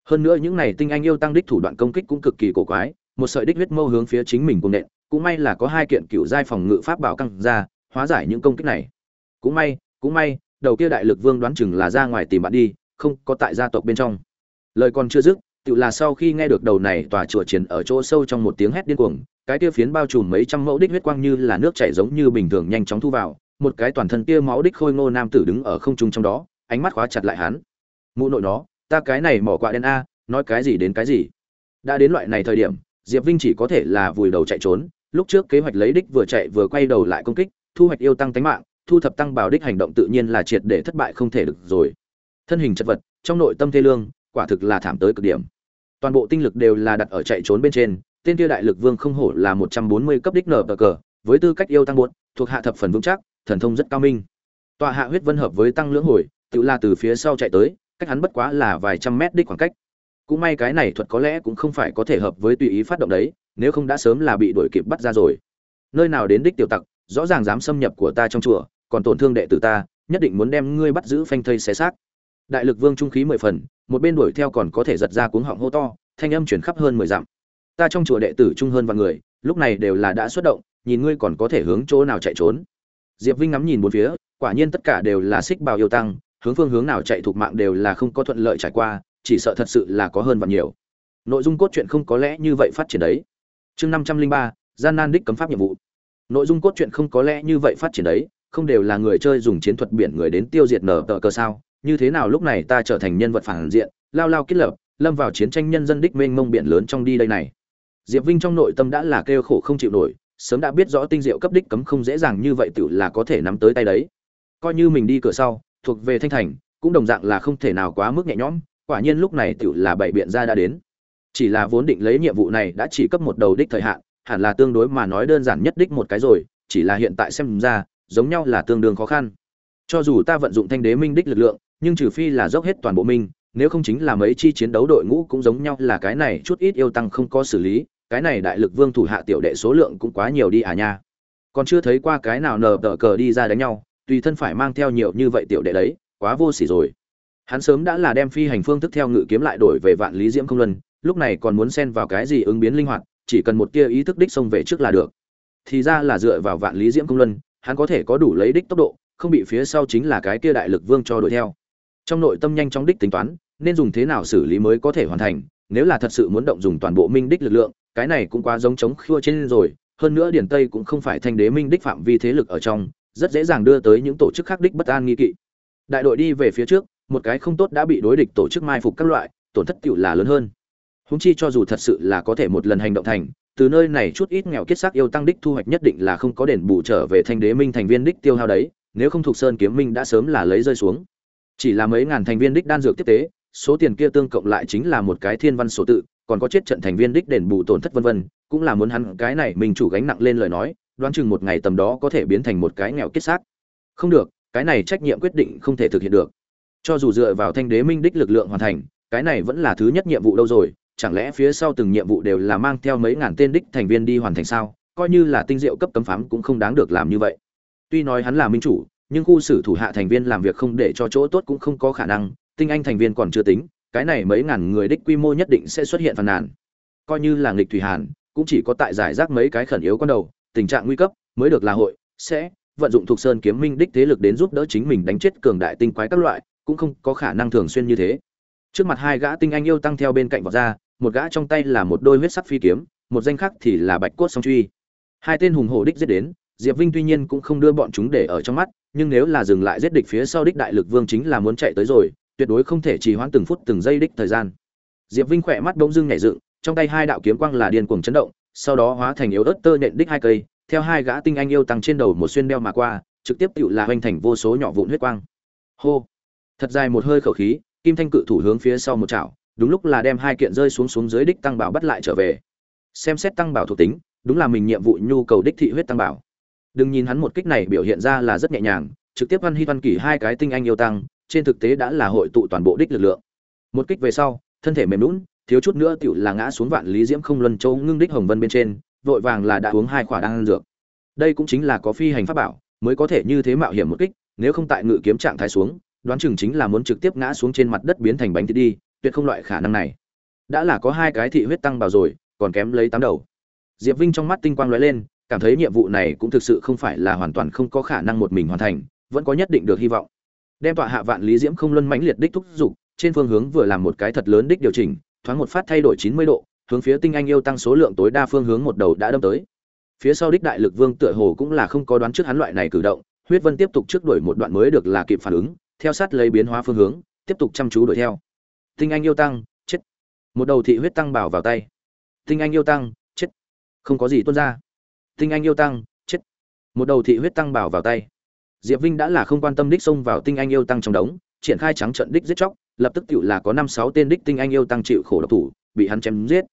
Hơn nữa những này tinh anh yêu tăng đích thủ đoạn công kích cũng cực kỳ cổ quái, một sợi đích huyết mâu hướng phía chính mình cùng nện, cũng may là có hai kiện cựu giai phòng ngự pháp bảo căng ra, hóa giải những công kích này. Cũng may cũng may, đầu kia đại lực vương đoán chừng là ra ngoài tìm bạn đi, không có tại gia tộc bên trong. Lời còn chưa dứt tự là sau khi nghe được đầu này tòa chùa chiến ở chỗ sâu trong một tiếng hét điên cuồng, cái kia phiến bao trùm mấy trăm mẫu đích huyết quang như là nước chảy giống như bình thường nhanh chóng thu vào, một cái toàn thân kia máu đích khôi ngô nam tử đứng ở không trung trong đó, ánh mắt khóa chặt lại hắn. Mụ nội nó, ta cái này mỏ quạ đen a, nói cái gì đến cái gì? Đã đến loại này thời điểm, diệp vinh chỉ có thể là vùi đầu chạy trốn, lúc trước kế hoạch lấy đích vừa chạy vừa quay đầu lại công kích, thu hoạch yêu tăng tánh mạng, thu thập tăng bảo đích hành động tự nhiên là triệt để thất bại không thể được rồi. Thân hình chất vật, trong nội tâm thê lương, quả thực là thảm tới cực điểm toàn bộ tinh lực đều là đặt ở chạy trốn bên trên, tên kia đại lực vương không hổ là một trăm bốn mươi cấp đích nở cờ, với tư cách yêu tăng buốt thuộc hạ thập phần vững chắc, thần thông rất cao minh. Tọa hạ huyết vân hợp với tăng lưỡng hồi, tự la từ phía sau chạy tới, cách hắn bất quá là vài trăm mét đích khoảng cách. Cũng may cái này thuật có lẽ cũng không phải có thể hợp với tùy ý phát động đấy, nếu không đã sớm là bị đuổi kịp bắt ra rồi. Nơi nào đến đích tiểu tặc, rõ ràng dám xâm nhập của ta trong chùa, còn tổn thương đệ tử ta, nhất định muốn đem ngươi bắt giữ phanh thây xé xác. Đại lực vương trung khí mười phần một bên đuổi theo còn có thể giật ra cuống họng hô to, thanh âm chuyển khắp hơn mười dặm. Ta trong chùa đệ tử trung hơn vạn người, lúc này đều là đã xuất động, nhìn ngươi còn có thể hướng chỗ nào chạy trốn. Diệp vinh ngắm nhìn bốn phía, quả nhiên tất cả đều là xích bào yêu tăng, hướng phương hướng nào chạy thuộc mạng đều là không có thuận lợi trải qua, chỉ sợ thật sự là có hơn và nhiều. Nội dung cốt truyện không có lẽ như vậy phát triển đấy. Chương năm trăm linh ba, gian nan đích cấm pháp nhiệm vụ. Nội dung cốt truyện không có lẽ như vậy phát triển đấy, không đều là người chơi dùng chiến thuật biển người đến tiêu diệt nở tờ cơ sao? Như thế nào lúc này ta trở thành nhân vật phản diện, lao lao kết lập, lâm vào chiến tranh nhân dân đích mênh mông biển lớn trong đi đây này. Diệp vinh trong nội tâm đã là kêu khổ không chịu nổi, sớm đã biết rõ tinh diệu cấp đích cấm không dễ dàng như vậy tự là có thể nắm tới tay đấy. Coi như mình đi cửa sau, thuộc về thanh thành, cũng đồng dạng là không thể nào quá mức nhẹ nhõm, quả nhiên lúc này tự là bảy biện ra đã đến. Chỉ là vốn định lấy nhiệm vụ này đã chỉ cấp một đầu đích thời hạn, hẳn là tương đối mà nói đơn giản nhất đích một cái rồi, chỉ là hiện tại xem ra, giống nhau là tương đương khó khăn. Cho dù ta vận dụng thanh đế minh đích lực lượng nhưng trừ phi là dốc hết toàn bộ minh nếu không chính là mấy chi chiến đấu đội ngũ cũng giống nhau là cái này chút ít yêu tăng không có xử lý, cái này đại lực vương thủ hạ tiểu đệ số lượng cũng quá nhiều đi à nha. Còn chưa thấy qua cái nào nờ tờ cờ đi ra đánh nhau, tùy thân phải mang theo nhiều như vậy tiểu đệ đấy, quá vô sỉ rồi. Hắn sớm đã là đem phi hành phương thức theo ngự kiếm lại đổi về vạn lý diễm không luân, lúc này còn muốn xen vào cái gì ứng biến linh hoạt, chỉ cần một tia ý thức đích xông về trước là được. Thì ra là dựa vào vạn lý diễm công luân, hắn có thể có đủ lấy đích tốc độ, không bị phía sau chính là cái kia đại lực vương cho đuổi theo trong nội tâm nhanh chóng đích tính toán, nên dùng thế nào xử lý mới có thể hoàn thành, nếu là thật sự muốn động dùng toàn bộ minh đích lực lượng, cái này cũng quá giống chống khua trên rồi, hơn nữa điển tây cũng không phải thanh đế minh đích phạm vi thế lực ở trong, rất dễ dàng đưa tới những tổ chức khác đích bất an nghi kỵ. Đại đội đi về phía trước, một cái không tốt đã bị đối địch tổ chức mai phục các loại, tổn thất cựu là lớn hơn. Húng chi cho dù thật sự là có thể một lần hành động thành, từ nơi này chút ít nghèo kết xác yêu tăng đích thu hoạch nhất định là không có đền bù trở về thanh đế minh thành viên đích tiêu hao đấy, nếu không thuộc sơn kiếm minh đã sớm là lấy rơi xuống chỉ là mấy ngàn thành viên đích đan dược tiếp tế, số tiền kia tương cộng lại chính là một cái thiên văn số tự, còn có chết trận thành viên đích đền bù tổn thất vân vân, cũng là muốn hắn cái này mình chủ gánh nặng lên lời nói, đoán chừng một ngày tầm đó có thể biến thành một cái nghèo kết xác. Không được, cái này trách nhiệm quyết định không thể thực hiện được. Cho dù dựa vào thanh đế minh đích lực lượng hoàn thành, cái này vẫn là thứ nhất nhiệm vụ đâu rồi, chẳng lẽ phía sau từng nhiệm vụ đều là mang theo mấy ngàn tên đích thành viên đi hoàn thành sao? Coi như là tinh diệu cấp cấm phám cũng không đáng được làm như vậy. Tuy nói hắn là minh chủ nhưng khu xử thủ hạ thành viên làm việc không để cho chỗ tốt cũng không có khả năng, tinh anh thành viên còn chưa tính, cái này mấy ngàn người đích quy mô nhất định sẽ xuất hiện phàn nàn. Coi như là nghịch thủy hàn, cũng chỉ có tại giải rác mấy cái khẩn yếu con đầu, tình trạng nguy cấp mới được là hội, sẽ vận dụng thuộc sơn kiếm minh đích thế lực đến giúp đỡ chính mình đánh chết cường đại tinh quái các loại, cũng không có khả năng thường xuyên như thế. Trước mặt hai gã tinh anh yêu tăng theo bên cạnh vọt ra, một gã trong tay là một đôi huyết sắc phi kiếm, một danh khác thì là bạch cốt song truy. Hai tên hùng hổ đích giết đến diệp vinh tuy nhiên cũng không đưa bọn chúng để ở trong mắt, nhưng nếu là dừng lại giết địch phía sau đích đại lực vương chính là muốn chạy tới rồi, tuyệt đối không thể trì hoãn từng phút từng giây đích thời gian. Diệp vinh khẽ mắt bỗng dưng nhảy dựng, trong tay hai đạo kiếm quang là điên cuồng chấn động, sau đó hóa thành yếu ớt tơ nện đích hai cây, theo hai gã tinh anh yêu tăng trên đầu một xuyên đeo mà qua, trực tiếp tự là hoành thành vô số nhỏ vụn huyết quang. Hô! Thật dài một hơi khẩu khí, kim thanh cự thủ hướng phía sau một chảo, đúng lúc là đem hai kiện rơi xuống xuống dưới đích tăng bảo bắt lại trở về. Xem xét tăng bảo thuộc tính, đúng là mình nhiệm vụ nhu cầu đích thị huyết tăng bảo đừng nhìn hắn một kích này biểu hiện ra là rất nhẹ nhàng, trực tiếp văn hy văn kỷ hai cái tinh anh yêu tăng, trên thực tế đã là hội tụ toàn bộ đích lực lượng. Một kích về sau, thân thể mềm lún thiếu chút nữa tựu là ngã xuống vạn lý diễm không luân châu ngưng đích hồng vân bên trên, vội vàng là đã uống hai khỏa đan dược. Đây cũng chính là có phi hành pháp bảo, mới có thể như thế mạo hiểm một kích, nếu không tại ngự kiếm trạng thái xuống, đoán chừng chính là muốn trực tiếp ngã xuống trên mặt đất biến thành bánh thịt đi, tuyệt không loại khả năng này. Đã là có hai cái thị huyết tăng bảo rồi, còn kém lấy tám đầu. Diệp vinh trong mắt tinh quang lóe lên cảm thấy nhiệm vụ này cũng thực sự không phải là hoàn toàn không có khả năng một mình hoàn thành, vẫn có nhất định được hy vọng. Đem tọa hạ vạn lý diễm không luân mãnh liệt đích thúc dục, trên phương hướng vừa làm một cái thật lớn đích điều chỉnh, thoáng một phát thay đổi chín mươi độ, hướng phía tinh anh yêu tăng số lượng tối đa phương hướng một đầu đã đâm tới. Phía sau đích đại lực vương tựa hồ cũng là không có đoán trước hắn loại này cử động, huyết vân tiếp tục trước đuổi một đoạn mới được là kịp phản ứng, theo sát lấy biến hóa phương hướng, tiếp tục chăm chú đuổi theo. Tinh anh yêu tăng, chết. Một đầu thị huyết tăng bảo vào tay. Tinh anh yêu tăng, chết. Không có gì tuôn ra tinh anh yêu tăng, chết. Một đầu thị huyết tăng bảo vào tay. Diệp vinh đã là không quan tâm đích xông vào tinh anh yêu tăng trong đống, triển khai trắng trận đích giết chóc, lập tức tự là có năm sáu tên đích tinh anh yêu tăng chịu khổ độc thủ, bị hắn chém giết.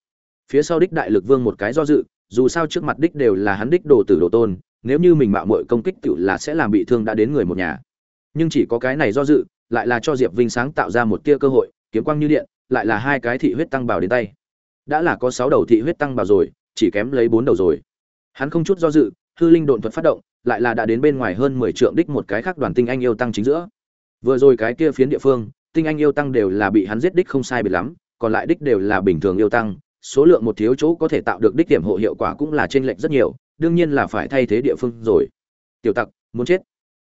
Phía sau đích đại lực vương một cái do dự, dù sao trước mặt đích đều là hắn đích đồ tử đồ tôn, nếu như mình mạo muội công kích tự là sẽ làm bị thương đã đến người một nhà. Nhưng chỉ có cái này do dự, lại là cho diệp vinh sáng tạo ra một tia cơ hội, kiếm quang như điện, lại là hai cái thị huyết tăng bảo đến tay. Đã là có sáu đầu thị huyết tăng bảo rồi, chỉ kém lấy bốn đầu rồi hắn không chút do dự, hư linh độn thuật phát động, lại là đã đến bên ngoài hơn mười trượng đích một cái khác đoàn tinh anh yêu tăng chính giữa. Vừa rồi cái kia phiến địa phương, tinh anh yêu tăng đều là bị hắn giết đích không sai biệt lắm, còn lại đích đều là bình thường yêu tăng, số lượng một thiếu chỗ có thể tạo được đích điểm hộ hiệu quả cũng là trên lệch rất nhiều, đương nhiên là phải thay thế địa phương rồi. Tiểu tặc, muốn chết.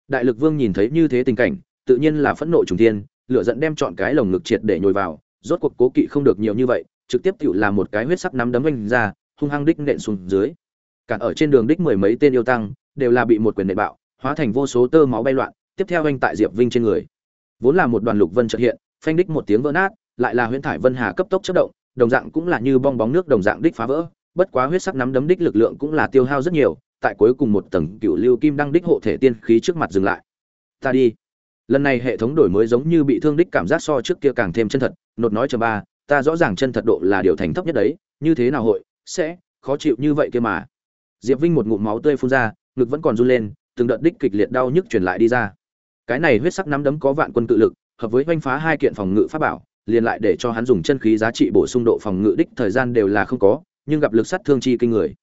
Đại lực vương nhìn thấy như thế tình cảnh, tự nhiên là phẫn nộ trùng thiên, lửa giận đem chọn cái lồng ngực triệt để nhồi vào, rốt cuộc cố kỵ không được nhiều như vậy, trực tiếp tự là một cái huyết sắc nắm đấm vanh ra, hung hăng đích nện xuống dưới cản ở trên đường đích mười mấy tên yêu tăng, đều là bị một quyền nện bạo, hóa thành vô số tơ máu bay loạn, tiếp theo anh tại diệp vinh trên người. Vốn là một đoàn lục vân chợt hiện, phanh đích một tiếng vỡ nát, lại là huyễn thải vân hà cấp tốc chất động, đồng dạng cũng là như bong bóng nước đồng dạng đích phá vỡ, bất quá huyết sắc nắm đấm đích lực lượng cũng là tiêu hao rất nhiều, tại cuối cùng một tầng cựu lưu kim đăng đích hộ thể tiên khí trước mặt dừng lại. Ta đi. Lần này hệ thống đổi mới giống như bị thương đích cảm giác so trước kia càng thêm chân thật, nột nói cho ba, ta rõ ràng chân thật độ là điều thành thấp nhất đấy, như thế nào hội, sẽ, khó chịu như vậy kia mà diệp vinh một ngụm máu tươi phun ra, ngực vẫn còn run lên, từng đợt đích kịch liệt đau nhức truyền lại đi ra. Cái này huyết sắc nắm đấm có vạn quân cự lực, hợp với oanh phá hai kiện phòng ngự pháp bảo, liền lại để cho hắn dùng chân khí giá trị bổ sung độ phòng ngự đích thời gian đều là không có, nhưng gặp lực sát thương chi kinh người.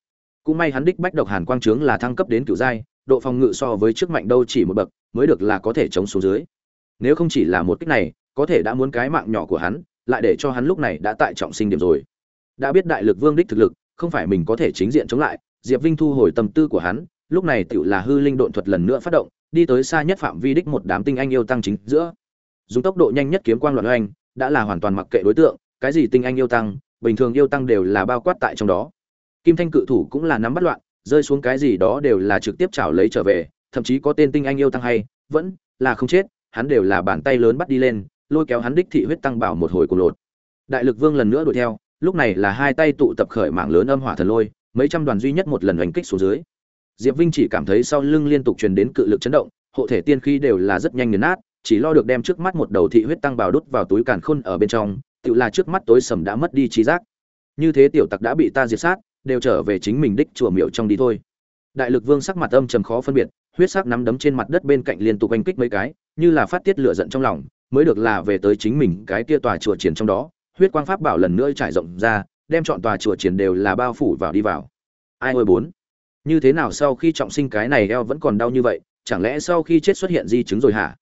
Cũng may hắn đích bách độc hàn quang trướng là thăng cấp đến cửu giai, độ phòng ngự so với trước mạnh đâu chỉ một bậc, mới được là có thể chống xuống dưới. Nếu không chỉ là một kích này, có thể đã muốn cái mạng nhỏ của hắn, lại để cho hắn lúc này đã tại trọng sinh điểm rồi. Đã biết đại lực vương đích thực lực, không phải mình có thể chính diện chống lại diệp vinh thu hồi tâm tư của hắn, lúc này tựu là hư linh độn thuật lần nữa phát động, đi tới xa nhất phạm vi đích một đám tinh anh yêu tăng chính giữa. Dùng tốc độ nhanh nhất kiếm quang loạn oanh, đã là hoàn toàn mặc kệ đối tượng, cái gì tinh anh yêu tăng, bình thường yêu tăng đều là bao quát tại trong đó. Kim thanh cự thủ cũng là nắm bắt loạn, rơi xuống cái gì đó đều là trực tiếp chảo lấy trở về, thậm chí có tên tinh anh yêu tăng hay, vẫn là không chết, hắn đều là bàn tay lớn bắt đi lên, lôi kéo hắn đích thị huyết tăng bảo một hồi cuồng lột. Đại lực vương lần nữa đuổi theo, lúc này là hai tay tụ tập khởi mạng lớn âm hỏa thần lôi mấy trăm đoàn duy nhất một lần hành kích xuống dưới. Diệp vinh chỉ cảm thấy sau lưng liên tục truyền đến cự lực chấn động, hộ thể tiên khí đều là rất nhanh nghiền nát, chỉ lo được đem trước mắt một đầu thị huyết tăng bào đút vào túi càn khôn ở bên trong, tự là trước mắt tối sầm đã mất đi trí giác. Như thế tiểu tặc đã bị ta diệt sát, đều trở về chính mình đích chùa miệu trong đi thôi. Đại lực vương sắc mặt âm trầm khó phân biệt, huyết sắc nắm đấm trên mặt đất bên cạnh liên tục oanh kích mấy cái, như là phát tiết lửa giận trong lòng, mới được là về tới chính mình cái kia tòa chùa triển trong đó, huyết quang pháp bảo lần nữa trải rộng ra đem chọn tòa chùa triển đều là bao phủ vào đi vào. Ai ôi bốn? Như thế nào sau khi trọng sinh cái này eo vẫn còn đau như vậy chẳng lẽ sau khi chết xuất hiện di chứng rồi hả?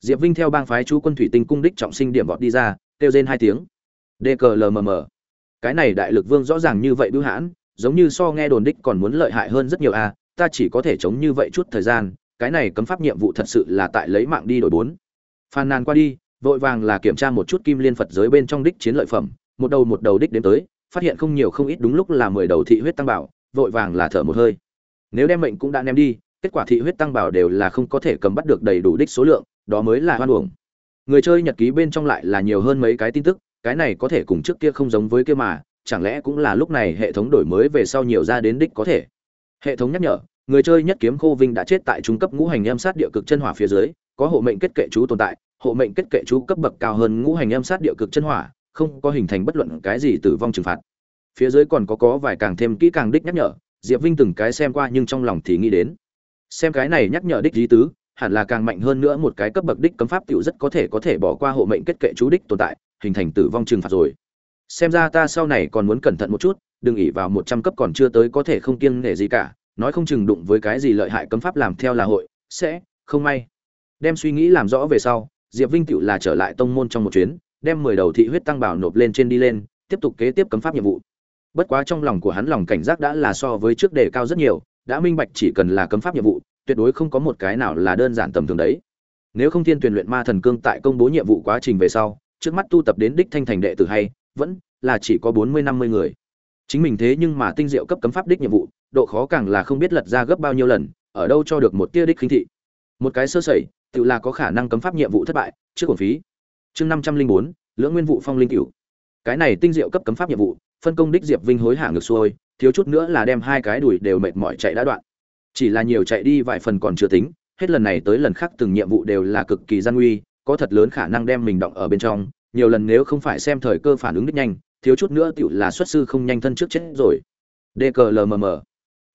Diệp vinh theo bang phái chú quân thủy tinh cung đích trọng sinh điểm vọt đi ra kêu rên hai tiếng. Dklmm cái này đại lực vương rõ ràng như vậy bưu hãn giống như so nghe đồn đích còn muốn lợi hại hơn rất nhiều a à, ta chỉ có thể chống như vậy chút thời gian cái này cấm pháp nhiệm vụ thật sự là tại lấy mạng đi đổi bốn. Phàn nàn qua đi vội vàng là kiểm tra một chút kim liên phật giới bên trong đích chiến lợi phẩm một đầu một đầu đích đến tới phát hiện không nhiều không ít đúng lúc là mười đầu thị huyết tăng bảo, vội vàng là thở một hơi. Nếu đem mệnh cũng đã ném đi, kết quả thị huyết tăng bảo đều là không có thể cầm bắt được đầy đủ đích số lượng, đó mới là hoan uổng. Người chơi nhật ký bên trong lại là nhiều hơn mấy cái tin tức, cái này có thể cùng trước kia không giống với kia mà, chẳng lẽ cũng là lúc này hệ thống đổi mới về sau nhiều ra đến đích có thể. Hệ thống nhắc nhở, người chơi nhất kiếm khô vinh đã chết tại trung cấp ngũ hành em sát địa cực chân hỏa phía dưới, có hộ mệnh kết kệ chú tồn tại, hộ mệnh kết kệ chú cấp bậc cao hơn ngũ hành em sát địa cực chân hỏa không có hình thành bất luận cái gì tử vong trừng phạt. Phía dưới còn có có vài càng thêm kỹ càng đích nhắc nhở, diệp vinh từng cái xem qua nhưng trong lòng thì nghĩ đến. Xem cái này nhắc nhở đích lý tứ, hẳn là càng mạnh hơn nữa một cái cấp bậc đích cấm pháp tiểu rất có thể có thể bỏ qua hộ mệnh kết kệ chú đích tồn tại, hình thành tử vong trừng phạt rồi. Xem ra ta sau này còn muốn cẩn thận một chút, đừng ỉ vào một trăm cấp còn chưa tới có thể không kiêng nể gì cả, nói không chừng đụng với cái gì lợi hại cấm pháp làm theo là hội, sẽ không may. Đem suy nghĩ làm rõ về sau, diệp vinh tựu là trở lại tông môn trong một chuyến đem mười đầu thị huyết tăng bảo nộp lên trên đi lên, tiếp tục kế tiếp cấm pháp nhiệm vụ. Bất quá trong lòng của hắn lòng cảnh giác đã là so với trước đề cao rất nhiều, đã minh bạch chỉ cần là cấm pháp nhiệm vụ, tuyệt đối không có một cái nào là đơn giản tầm thường đấy. Nếu không thiên tuyển luyện ma thần cương tại công bố nhiệm vụ quá trình về sau, trước mắt tu tập đến đích thanh thành đệ tử hay, vẫn là chỉ có bốn mươi năm mươi người. Chính mình thế nhưng mà tinh diệu cấp cấm pháp đích nhiệm vụ, độ khó càng là không biết lật ra gấp bao nhiêu lần, ở đâu cho được một tia đích khinh thị. Một cái sơ sẩy, tự là có khả năng cấm pháp nhiệm vụ thất bại, trước cổ phí chương năm trăm linh bốn, lưỡng nguyên vụ phong linh cửu. Cái này tinh diệu cấp cấm pháp nhiệm vụ, phân công đích diệp vinh hối hả ngược xuôi, thiếu chút nữa là đem hai cái đùi đều mệt mỏi chạy đã đoạn. Chỉ là nhiều chạy đi vài phần còn chưa tính, hết lần này tới lần khác từng nhiệm vụ đều là cực kỳ gian nguy, có thật lớn khả năng đem mình động ở bên trong, nhiều lần nếu không phải xem thời cơ phản ứng đích nhanh, thiếu chút nữa tựu là xuất sư không nhanh thân trước chết rồi. Dklmm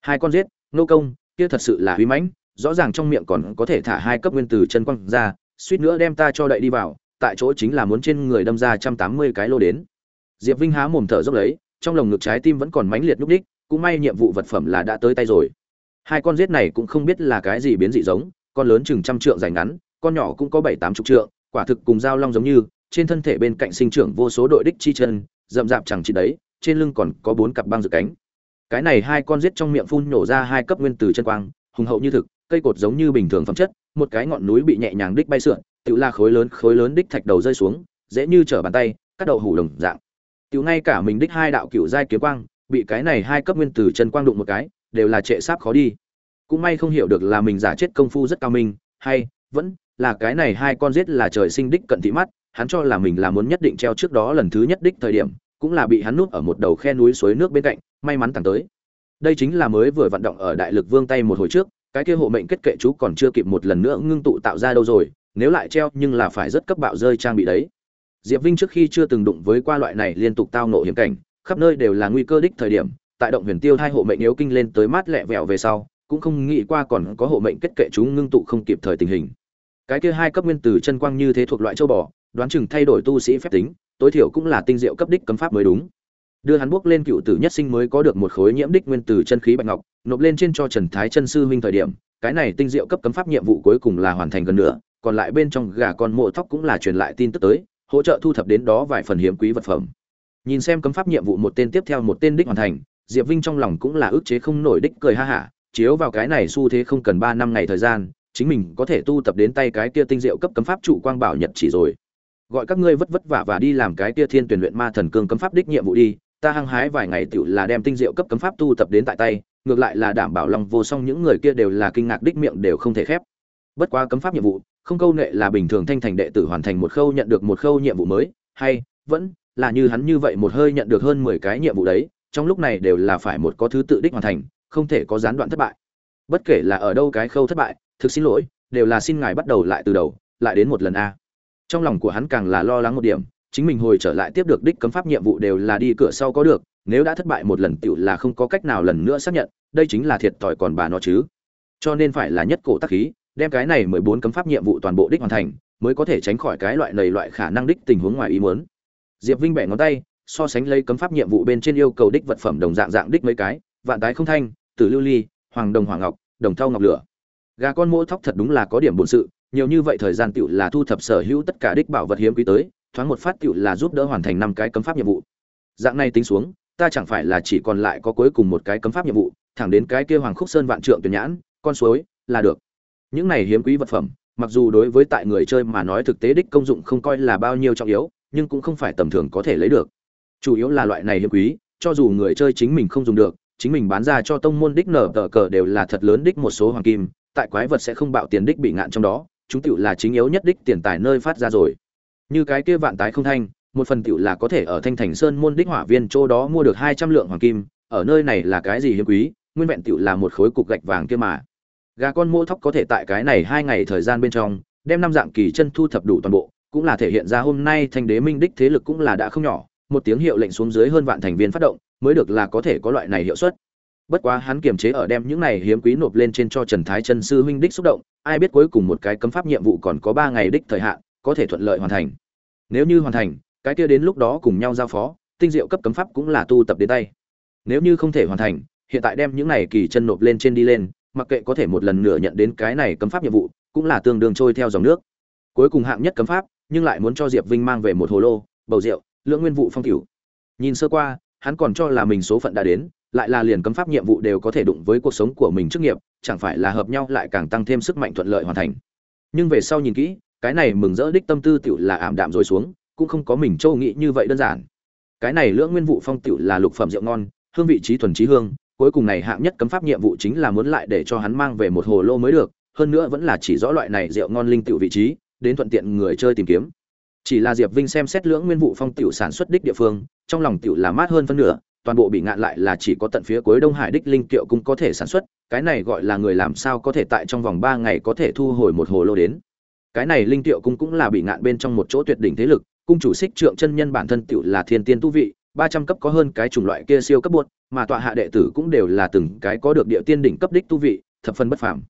hai con giết, nô công, kia thật sự là huy mãnh, rõ ràng trong miệng còn có thể thả hai cấp nguyên từ chân quăng ra, suýt nữa đem ta cho đậy đi vào tại chỗ chính là muốn trên người đâm ra trăm tám mươi cái lô đến. Diệp vinh há mồm thở dốc lấy, trong lồng ngực trái tim vẫn còn mãnh liệt nhúc đích cũng may nhiệm vụ vật phẩm là đã tới tay rồi. Hai con rết này cũng không biết là cái gì biến dị giống, con lớn chừng trăm trượng dài ngắn, con nhỏ cũng có bảy tám chục trượng, quả thực cùng dao long giống như, trên thân thể bên cạnh sinh trưởng vô số đội đích chi chân, rậm rạp chẳng chỉ đấy, trên lưng còn có bốn cặp băng dự cánh. Cái này hai con rết trong miệng phun nổ ra hai cấp nguyên từ chân quang, hùng hậu như thực, cây cột giống như bình thường phẩm chất, một cái ngọn núi bị nhẹ nhàng đích bay sượn tự la khối lớn khối lớn đích thạch đầu rơi xuống, dễ như trở bàn tay, cắt đầu hủ đồng dạng. Tự ngay cả mình đích hai đạo cựu giai kiếm quang, bị cái này hai cấp nguyên từ chân quang đụng một cái, đều là trệ sáp khó đi. Cũng may không hiểu được là mình giả chết công phu rất cao minh, hay vẫn là cái này hai con giết là trời sinh đích cận thị mắt, hắn cho là mình là muốn nhất định treo trước đó lần thứ nhất đích thời điểm, cũng là bị hắn núp ở một đầu khe núi suối nước bên cạnh, may mắn tàng tới. Đây chính là mới vừa vận động ở đại lực vương tay một hồi trước, cái kia hộ mệnh kết kệ chú còn chưa kịp một lần nữa ngưng tụ tạo ra đâu rồi nếu lại treo nhưng là phải rất cấp bạo rơi trang bị đấy. Diệp vinh trước khi chưa từng đụng với qua loại này liên tục tao nộ hiểm cảnh, khắp nơi đều là nguy cơ đích thời điểm, tại động huyền tiêu hai hộ mệnh yếu kinh lên tới mát lẹ vẹo về sau, cũng không nghĩ qua còn có hộ mệnh kết kệ chúng ngưng tụ không kịp thời tình hình. Cái kia hai cấp nguyên tử chân quang như thế thuộc loại châu bò, đoán chừng thay đổi tu sĩ phép tính, tối thiểu cũng là tinh diệu cấp đích cấm pháp mới đúng. Đưa hắn bước lên cựu tử nhất sinh mới có được một khối nhiễm đích nguyên tử chân khí bạch ngọc, nộp lên trên cho trần thái chân sư huynh thời điểm, cái này tinh diệu cấp cấm pháp nhiệm vụ cuối cùng là hoàn thành gần nữa còn lại bên trong gà con mộ thóc cũng là truyền lại tin tức tới, hỗ trợ thu thập đến đó vài phần hiếm quý vật phẩm. Nhìn xem cấm pháp nhiệm vụ một tên tiếp theo một tên đích hoàn thành, diệp vinh trong lòng cũng là ức chế không nổi đích cười ha hả, chiếu vào cái này xu thế không cần ba năm ngày thời gian, chính mình có thể tu tập đến tay cái kia tinh diệu cấp cấm pháp trụ quang bảo nhật chỉ rồi. Gọi các ngươi vất vất vả và đi làm cái kia thiên tuyển luyện ma thần cương cấm pháp đích nhiệm vụ đi, ta hăng hái vài ngày tựu là đem tinh diệu cấp cấm pháp tu tập đến tại tay, ngược lại là đảm bảo lòng vô song những người kia đều là kinh ngạc đích miệng đều không thể khép. Bất quá cấm pháp nhiệm vụ không câu nệ là bình thường thanh thành đệ tử hoàn thành một khâu nhận được một khâu nhiệm vụ mới, hay vẫn là như hắn như vậy một hơi nhận được hơn mười cái nhiệm vụ đấy, trong lúc này đều là phải một có thứ tự đích hoàn thành, không thể có gián đoạn thất bại. Bất kể là ở đâu cái khâu thất bại, thực xin lỗi, đều là xin ngài bắt đầu lại từ đầu, lại đến một lần a. Trong lòng của hắn càng là lo lắng một điểm, chính mình hồi trở lại tiếp được đích cấm pháp nhiệm vụ đều là đi cửa sau có được, nếu đã thất bại một lần tựu là không có cách nào lần nữa xác nhận, đây chính là thiệt thòi còn bà nó chứ. Cho nên phải là nhất cổ tác khí đem cái này mười bốn cấm pháp nhiệm vụ toàn bộ đích hoàn thành, mới có thể tránh khỏi cái loại lầy loại khả năng đích tình huống ngoài ý muốn. Diệp vinh bẻ ngón tay, so sánh lấy cấm pháp nhiệm vụ bên trên yêu cầu đích vật phẩm đồng dạng dạng đích mấy cái, vạn tái không thanh, tử lưu ly, hoàng đồng hoàng ngọc, đồng thau ngọc lửa. Gà con mỗ thóc thật đúng là có điểm bổn sự, nhiều như vậy thời gian tiểu là thu thập sở hữu tất cả đích bảo vật hiếm quý tới, thoáng một phát tiểu là giúp đỡ hoàn thành năm cái cấm pháp nhiệm vụ. Dạng này tính xuống, ta chẳng phải là chỉ còn lại có cuối cùng một cái cấm pháp nhiệm vụ, thẳng đến cái kia hoàng khúc sơn vạn trượng tuyển nhãn, con suối, là được những này hiếm quý vật phẩm, mặc dù đối với tại người chơi mà nói thực tế đích công dụng không coi là bao nhiêu trọng yếu, nhưng cũng không phải tầm thường có thể lấy được. Chủ yếu là loại này hiếm quý, cho dù người chơi chính mình không dùng được, chính mình bán ra cho tông môn đích nở tờ cờ đều là thật lớn đích một số hoàng kim, tại quái vật sẽ không bạo tiền đích bị ngạn trong đó, chúng tựu là chính yếu nhất đích tiền tài nơi phát ra rồi. Như cái kia vạn tái không thanh, một phần tựu là có thể ở thanh thành sơn môn đích hỏa viên chỗ đó mua được hai trăm lượng hoàng kim, ở nơi này là cái gì hiếm quý, nguyên vẹn tựu là một khối cục gạch vàng kia mà gà con mỗ thóc có thể tại cái này hai ngày thời gian bên trong, đem năm dạng kỳ chân thu thập đủ toàn bộ, cũng là thể hiện ra hôm nay thanh đế minh đích thế lực cũng là đã không nhỏ, một tiếng hiệu lệnh xuống dưới hơn vạn thành viên phát động, mới được là có thể có loại này hiệu suất. Bất quá hắn kiềm chế ở đem những này hiếm quý nộp lên trên cho trần thái chân sư huynh đích xúc động, ai biết cuối cùng một cái cấm pháp nhiệm vụ còn có ba ngày đích thời hạn, có thể thuận lợi hoàn thành. Nếu như hoàn thành, cái kia đến lúc đó cùng nhau giao phó, tinh diệu cấp cấm pháp cũng là tu tập đến tay. Nếu như không thể hoàn thành, hiện tại đem những này kỳ chân nộp lên trên đi lên mặc kệ có thể một lần nữa nhận đến cái này cấm pháp nhiệm vụ, cũng là tương đương trôi theo dòng nước. Cuối cùng hạng nhất cấm pháp, nhưng lại muốn cho diệp vinh mang về một hồ lô, bầu rượu lượng nguyên vụ phong cửu. Nhìn sơ qua, hắn còn cho là mình số phận đã đến, lại là liền cấm pháp nhiệm vụ đều có thể đụng với cuộc sống của mình trước nghiệp, chẳng phải là hợp nhau lại càng tăng thêm sức mạnh thuận lợi hoàn thành. Nhưng về sau nhìn kỹ, cái này mừng rỡ đích tâm tư tiểu là ảm đạm rồi xuống, cũng không có mình châu nghĩ như vậy đơn giản. Cái này lưỡng nguyên vụ phong tiểu là lục phẩm rượu ngon, hương vị trí thuần trí hương cuối cùng này hạng nhất cấm pháp nhiệm vụ chính là muốn lại để cho hắn mang về một hồ lô mới được, hơn nữa vẫn là chỉ rõ loại này rượu ngon linh tựu vị trí, đến thuận tiện người chơi tìm kiếm. Chỉ là diệp vinh xem xét lưỡng nguyên vụ phong tiểu sản xuất đích địa phương, trong lòng tiểu là mát hơn phân nửa, toàn bộ bị ngạn lại là chỉ có tận phía cuối đông hải đích linh kiệu cũng có thể sản xuất, cái này gọi là người làm sao có thể tại trong vòng ba ngày có thể thu hồi một hồ lô đến. Cái này linh kiệu cung cũng là bị ngạn bên trong một chỗ tuyệt đỉnh thế lực, cung chủ xích trượng chân nhân bản thân tiểu là thiên tiên tu vị ba trăm cấp có hơn cái chủng loại kia siêu cấp buốt mà tọa hạ đệ tử cũng đều là từng cái có được địa tiên đỉnh cấp đích tu vị, thập phân bất phàm.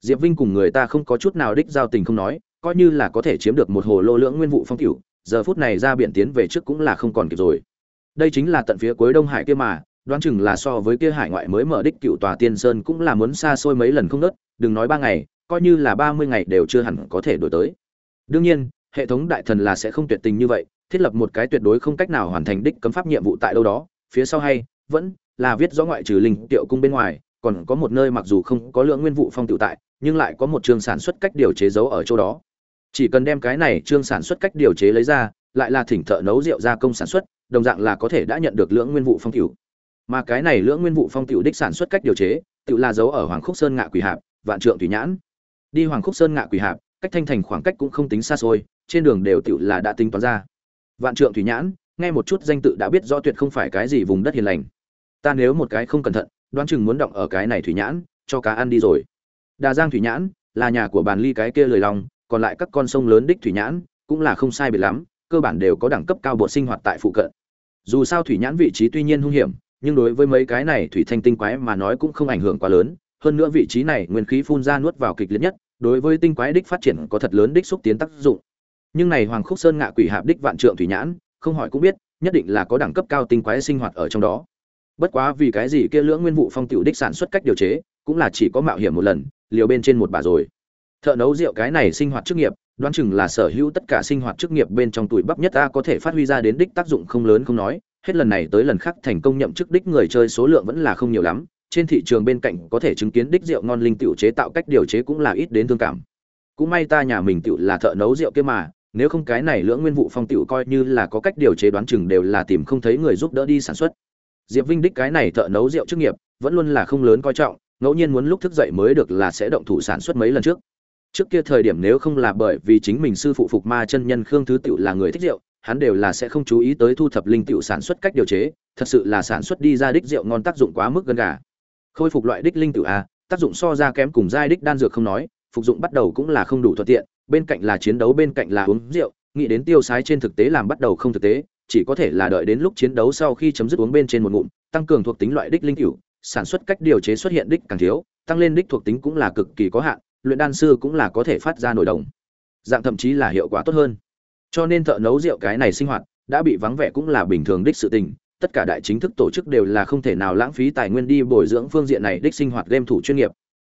Diệp vinh cùng người ta không có chút nào đích giao tình không nói, coi như là có thể chiếm được một hồ lô lưỡng nguyên vụ phong tiểu, giờ phút này ra biển tiến về trước cũng là không còn kịp rồi. Đây chính là tận phía cuối đông hải kia mà, đoán chừng là so với kia hải ngoại mới mở đích cựu tòa tiên sơn cũng là muốn xa xôi mấy lần không nớt, đừng nói ba ngày, coi như là ba mươi ngày đều chưa hẳn có thể đổi tới. Đương nhiên, hệ thống đại thần là sẽ không tuyệt tình như vậy thiết lập một cái tuyệt đối không cách nào hoàn thành đích cấm pháp nhiệm vụ tại đâu đó, phía sau hay, vẫn là viết rõ ngoại trừ linh tiệu cung bên ngoài, còn có một nơi mặc dù không có lượng nguyên vụ phong tự tại, nhưng lại có một trường sản xuất cách điều chế giấu ở chỗ đó. Chỉ cần đem cái này trương sản xuất cách điều chế lấy ra, lại là thỉnh thợ nấu rượu gia công sản xuất, đồng dạng là có thể đã nhận được lượng nguyên vụ phong tiểu mà cái này lượng nguyên vụ phong tiểu đích sản xuất cách điều chế tự là giấu ở hoàng khúc sơn ngạ quỷ hạp, vạn trượng thủy nhãn. Đi hoàng khúc sơn ngạ quỷ hạp, cách thanh thành khoảng cách cũng không tính xa xôi, trên đường đều tự là đã tính toán ra vạn trượng thủy nhãn, nghe một chút danh tự đã biết rõ tuyệt không phải cái gì vùng đất hiền lành. Ta nếu một cái không cẩn thận, đoán chừng muốn động ở cái này thủy nhãn, cho cá ăn đi rồi. Đà giang thủy nhãn, là nhà của bàn ly cái kia lười lòng, còn lại các con sông lớn đích thủy nhãn, cũng là không sai biệt lắm, cơ bản đều có đẳng cấp cao bộ sinh hoạt tại phụ cận. Dù sao thủy nhãn vị trí tuy nhiên hung hiểm, nhưng đối với mấy cái này thủy thanh tinh quái mà nói cũng không ảnh hưởng quá lớn. Hơn nữa vị trí này nguyên khí phun ra nuốt vào kịch liệt nhất, đối với tinh quái đích phát triển có thật lớn đích xúc tiến tác dụng nhưng này hoàng khúc sơn ngạ quỷ hạp đích vạn trượng thủy nhãn, không hỏi cũng biết, nhất định là có đẳng cấp cao tinh quái sinh hoạt ở trong đó. Bất quá vì cái gì kia lưỡng nguyên vụ phong tiểu đích sản xuất cách điều chế, cũng là chỉ có mạo hiểm một lần, liều bên trên một bà rồi. Thợ nấu rượu cái này sinh hoạt chức nghiệp, đoán chừng là sở hữu tất cả sinh hoạt chức nghiệp bên trong tuổi bắp nhất ta có thể phát huy ra đến đích tác dụng không lớn không nói, hết lần này tới lần khác thành công nhậm chức đích người chơi số lượng vẫn là không nhiều lắm, trên thị trường bên cạnh có thể chứng kiến đích rượu ngon linh tiểu chế tạo cách điều chế cũng là ít đến thương cảm. Cũng may ta nhà mình tiểu là thợ nấu rượu kia mà nếu không cái này lưỡng nguyên vụ phong tiểu coi như là có cách điều chế đoán chừng đều là tìm không thấy người giúp đỡ đi sản xuất. Diệp vinh đích cái này thợ nấu rượu chức nghiệp, vẫn luôn là không lớn coi trọng, ngẫu nhiên muốn lúc thức dậy mới được là sẽ động thủ sản xuất mấy lần trước. Trước kia thời điểm nếu không là bởi vì chính mình sư phụ phục ma chân nhân khương thứ tiểu là người thích rượu, hắn đều là sẽ không chú ý tới thu thập linh tiểu sản xuất cách điều chế, thật sự là sản xuất đi ra đích rượu ngon tác dụng quá mức gần gà. Khôi phục loại đích linh tiểu a, tác dụng so ra kém cùng giai đích đan dược không nói, phục dụng bắt đầu cũng là không đủ thuận tiện bên cạnh là chiến đấu, bên cạnh là uống rượu, nghĩ đến tiêu sái trên thực tế làm bắt đầu không thực tế, chỉ có thể là đợi đến lúc chiến đấu sau khi chấm dứt uống bên trên một ngụm, tăng cường thuộc tính loại đích linh cửu, sản xuất cách điều chế xuất hiện đích càng thiếu, tăng lên đích thuộc tính cũng là cực kỳ có hạn, luyện đan sư cũng là có thể phát ra nổi đồng. Dạng thậm chí là hiệu quả tốt hơn. Cho nên thợ nấu rượu cái này sinh hoạt đã bị vắng vẻ cũng là bình thường đích sự tình, tất cả đại chính thức tổ chức đều là không thể nào lãng phí tài nguyên đi bồi dưỡng phương diện này đích sinh hoạt game thủ chuyên nghiệp.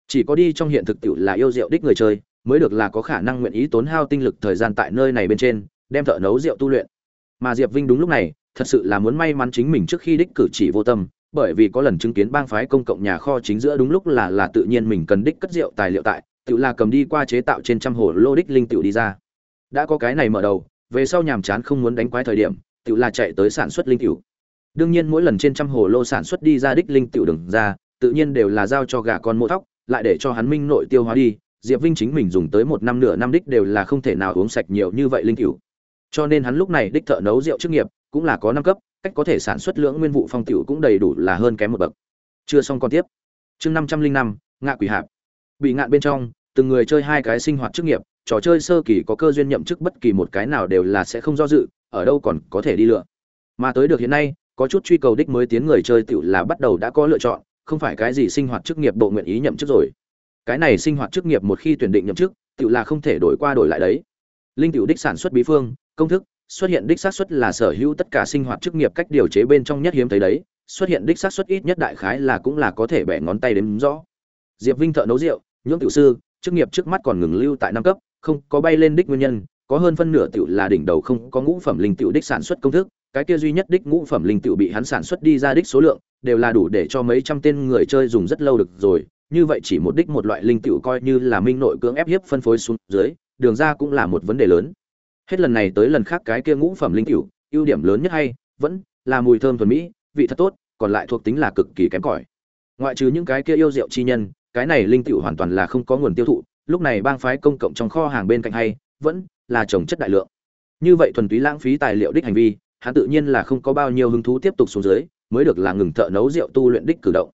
Chỉ có đi trong hiện thực tiệu là yêu rượu đích người chơi mới được là có khả năng nguyện ý tốn hao tinh lực thời gian tại nơi này bên trên, đem thợ nấu rượu tu luyện. Mà diệp vinh đúng lúc này, thật sự là muốn may mắn chính mình trước khi đích cử chỉ vô tâm, bởi vì có lần chứng kiến bang phái công cộng nhà kho chính giữa đúng lúc là là tự nhiên mình cần đích cất rượu tài liệu tại, tự là cầm đi qua chế tạo trên trăm hồ lô đích linh tiểu đi ra. Đã có cái này mở đầu, về sau nhàm chán không muốn đánh quái thời điểm, tự là chạy tới sản xuất linh tiểu. Đương nhiên mỗi lần trên trăm hồ lô sản xuất đi ra đích linh tiểu đừng ra, tự nhiên đều là giao cho gà con mỗ thóc, lại để cho hắn minh nội tiêu hóa đi diệp vinh chính mình dùng tới một năm nửa năm đích đều là không thể nào uống sạch nhiều như vậy linh tiểu cho nên hắn lúc này đích thợ nấu rượu chức nghiệp cũng là có năm cấp, cách có thể sản xuất lưỡng nguyên vụ phong tiểu cũng đầy đủ là hơn kém một bậc. Chưa xong còn tiếp. Chương năm trăm linh năm, ngạ quỷ hạp. Bị ngạn bên trong, từng người chơi hai cái sinh hoạt chức nghiệp, trò chơi sơ kỳ có cơ duyên nhậm chức bất kỳ một cái nào đều là sẽ không do dự, ở đâu còn có thể đi lựa. Mà tới được hiện nay, có chút truy cầu đích mới tiến người chơi tiểu là bắt đầu đã có lựa chọn, không phải cái gì sinh hoạt chức nghiệp bộ nguyện ý nhậm chức rồi cái này sinh hoạt chức nghiệp một khi tuyển định nhậm chức tự là không thể đổi qua đổi lại đấy. Linh tiểu đích sản xuất bí phương, công thức, xuất hiện đích xác suất là sở hữu tất cả sinh hoạt chức nghiệp cách điều chế bên trong nhất hiếm thấy đấy, xuất hiện đích xác suất ít nhất đại khái là cũng là có thể bẻ ngón tay đếm rõ. Diệp vinh thợ nấu rượu nhưỡng tiểu sư, chức nghiệp trước mắt còn ngừng lưu tại năm cấp, không có bay lên đích nguyên nhân, có hơn phân nửa tiểu là đỉnh đầu không có ngũ phẩm linh tiểu đích sản xuất công thức, cái kia duy nhất đích ngũ phẩm linh tiểu bị hắn sản xuất đi ra đích số lượng, đều là đủ để cho mấy trăm tên người chơi dùng rất lâu được rồi như vậy chỉ một đích một loại linh tiểu coi như là minh nội cưỡng ép hiếp phân phối xuống dưới, đường ra cũng là một vấn đề lớn. Hết lần này tới lần khác cái kia ngũ phẩm linh cửu ưu điểm lớn nhất hay, vẫn là mùi thơm thuần mỹ, vị thật tốt, còn lại thuộc tính là cực kỳ kém cỏi. Ngoại trừ những cái kia yêu rượu chi nhân, cái này linh cửu hoàn toàn là không có nguồn tiêu thụ, lúc này bang phái công cộng trong kho hàng bên cạnh hay, vẫn là trồng chất đại lượng. Như vậy thuần túy lãng phí tài liệu đích hành vi, hắn tự nhiên là không có bao nhiêu hứng thú tiếp tục xuống dưới, mới được là ngừng thợ nấu rượu tu luyện đích cử động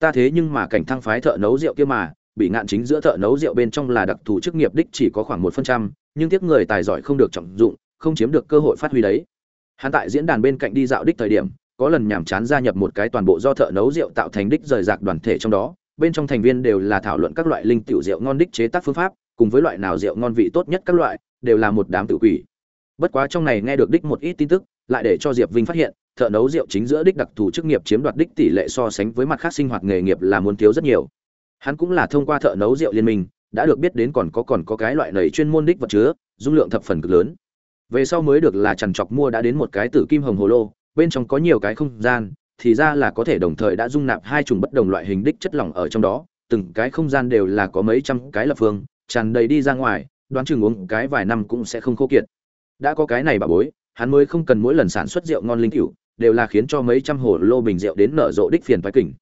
ta thế nhưng mà cảnh thăng phái thợ nấu rượu kia mà, bị ngạn chính giữa thợ nấu rượu bên trong là đặc thù chức nghiệp đích chỉ có khoảng một phần trăm, nhưng tiếc người tài giỏi không được trọng dụng, không chiếm được cơ hội phát huy đấy. Hắn tại diễn đàn bên cạnh đi dạo đích thời điểm, có lần nhàm chán gia nhập một cái toàn bộ do thợ nấu rượu tạo thành đích rời rạc đoàn thể trong đó, bên trong thành viên đều là thảo luận các loại linh tiểu rượu ngon đích chế tác phương pháp, cùng với loại nào rượu ngon vị tốt nhất các loại, đều là một đám tự quỷ. Bất quá trong này nghe được đích một ít tin tức lại để cho diệp vinh phát hiện, thợ nấu rượu chính giữa đích đặc thù chức nghiệp chiếm đoạt đích tỷ lệ so sánh với mặt khác sinh hoạt nghề nghiệp là muốn thiếu rất nhiều. Hắn cũng là thông qua thợ nấu rượu liên minh, đã được biết đến còn có còn có cái loại nầy chuyên môn đích vật chứa, dung lượng thập phần cực lớn. Về sau mới được là chằn chọc mua đã đến một cái tử kim hồng hồ lô, bên trong có nhiều cái không gian, thì ra là có thể đồng thời đã dung nạp hai chủng bất đồng loại hình đích chất lỏng ở trong đó, từng cái không gian đều là có mấy trăm cái lập phương, tràn đầy đi ra ngoài, đoán chừng uống cái vài năm cũng sẽ không khô kiệt. Đã có cái này bà bối hắn mới không cần mỗi lần sản xuất rượu ngon linh cửu, đều là khiến cho mấy trăm hồ lô bình rượu đến nở rộ đích phiền phái kỉnh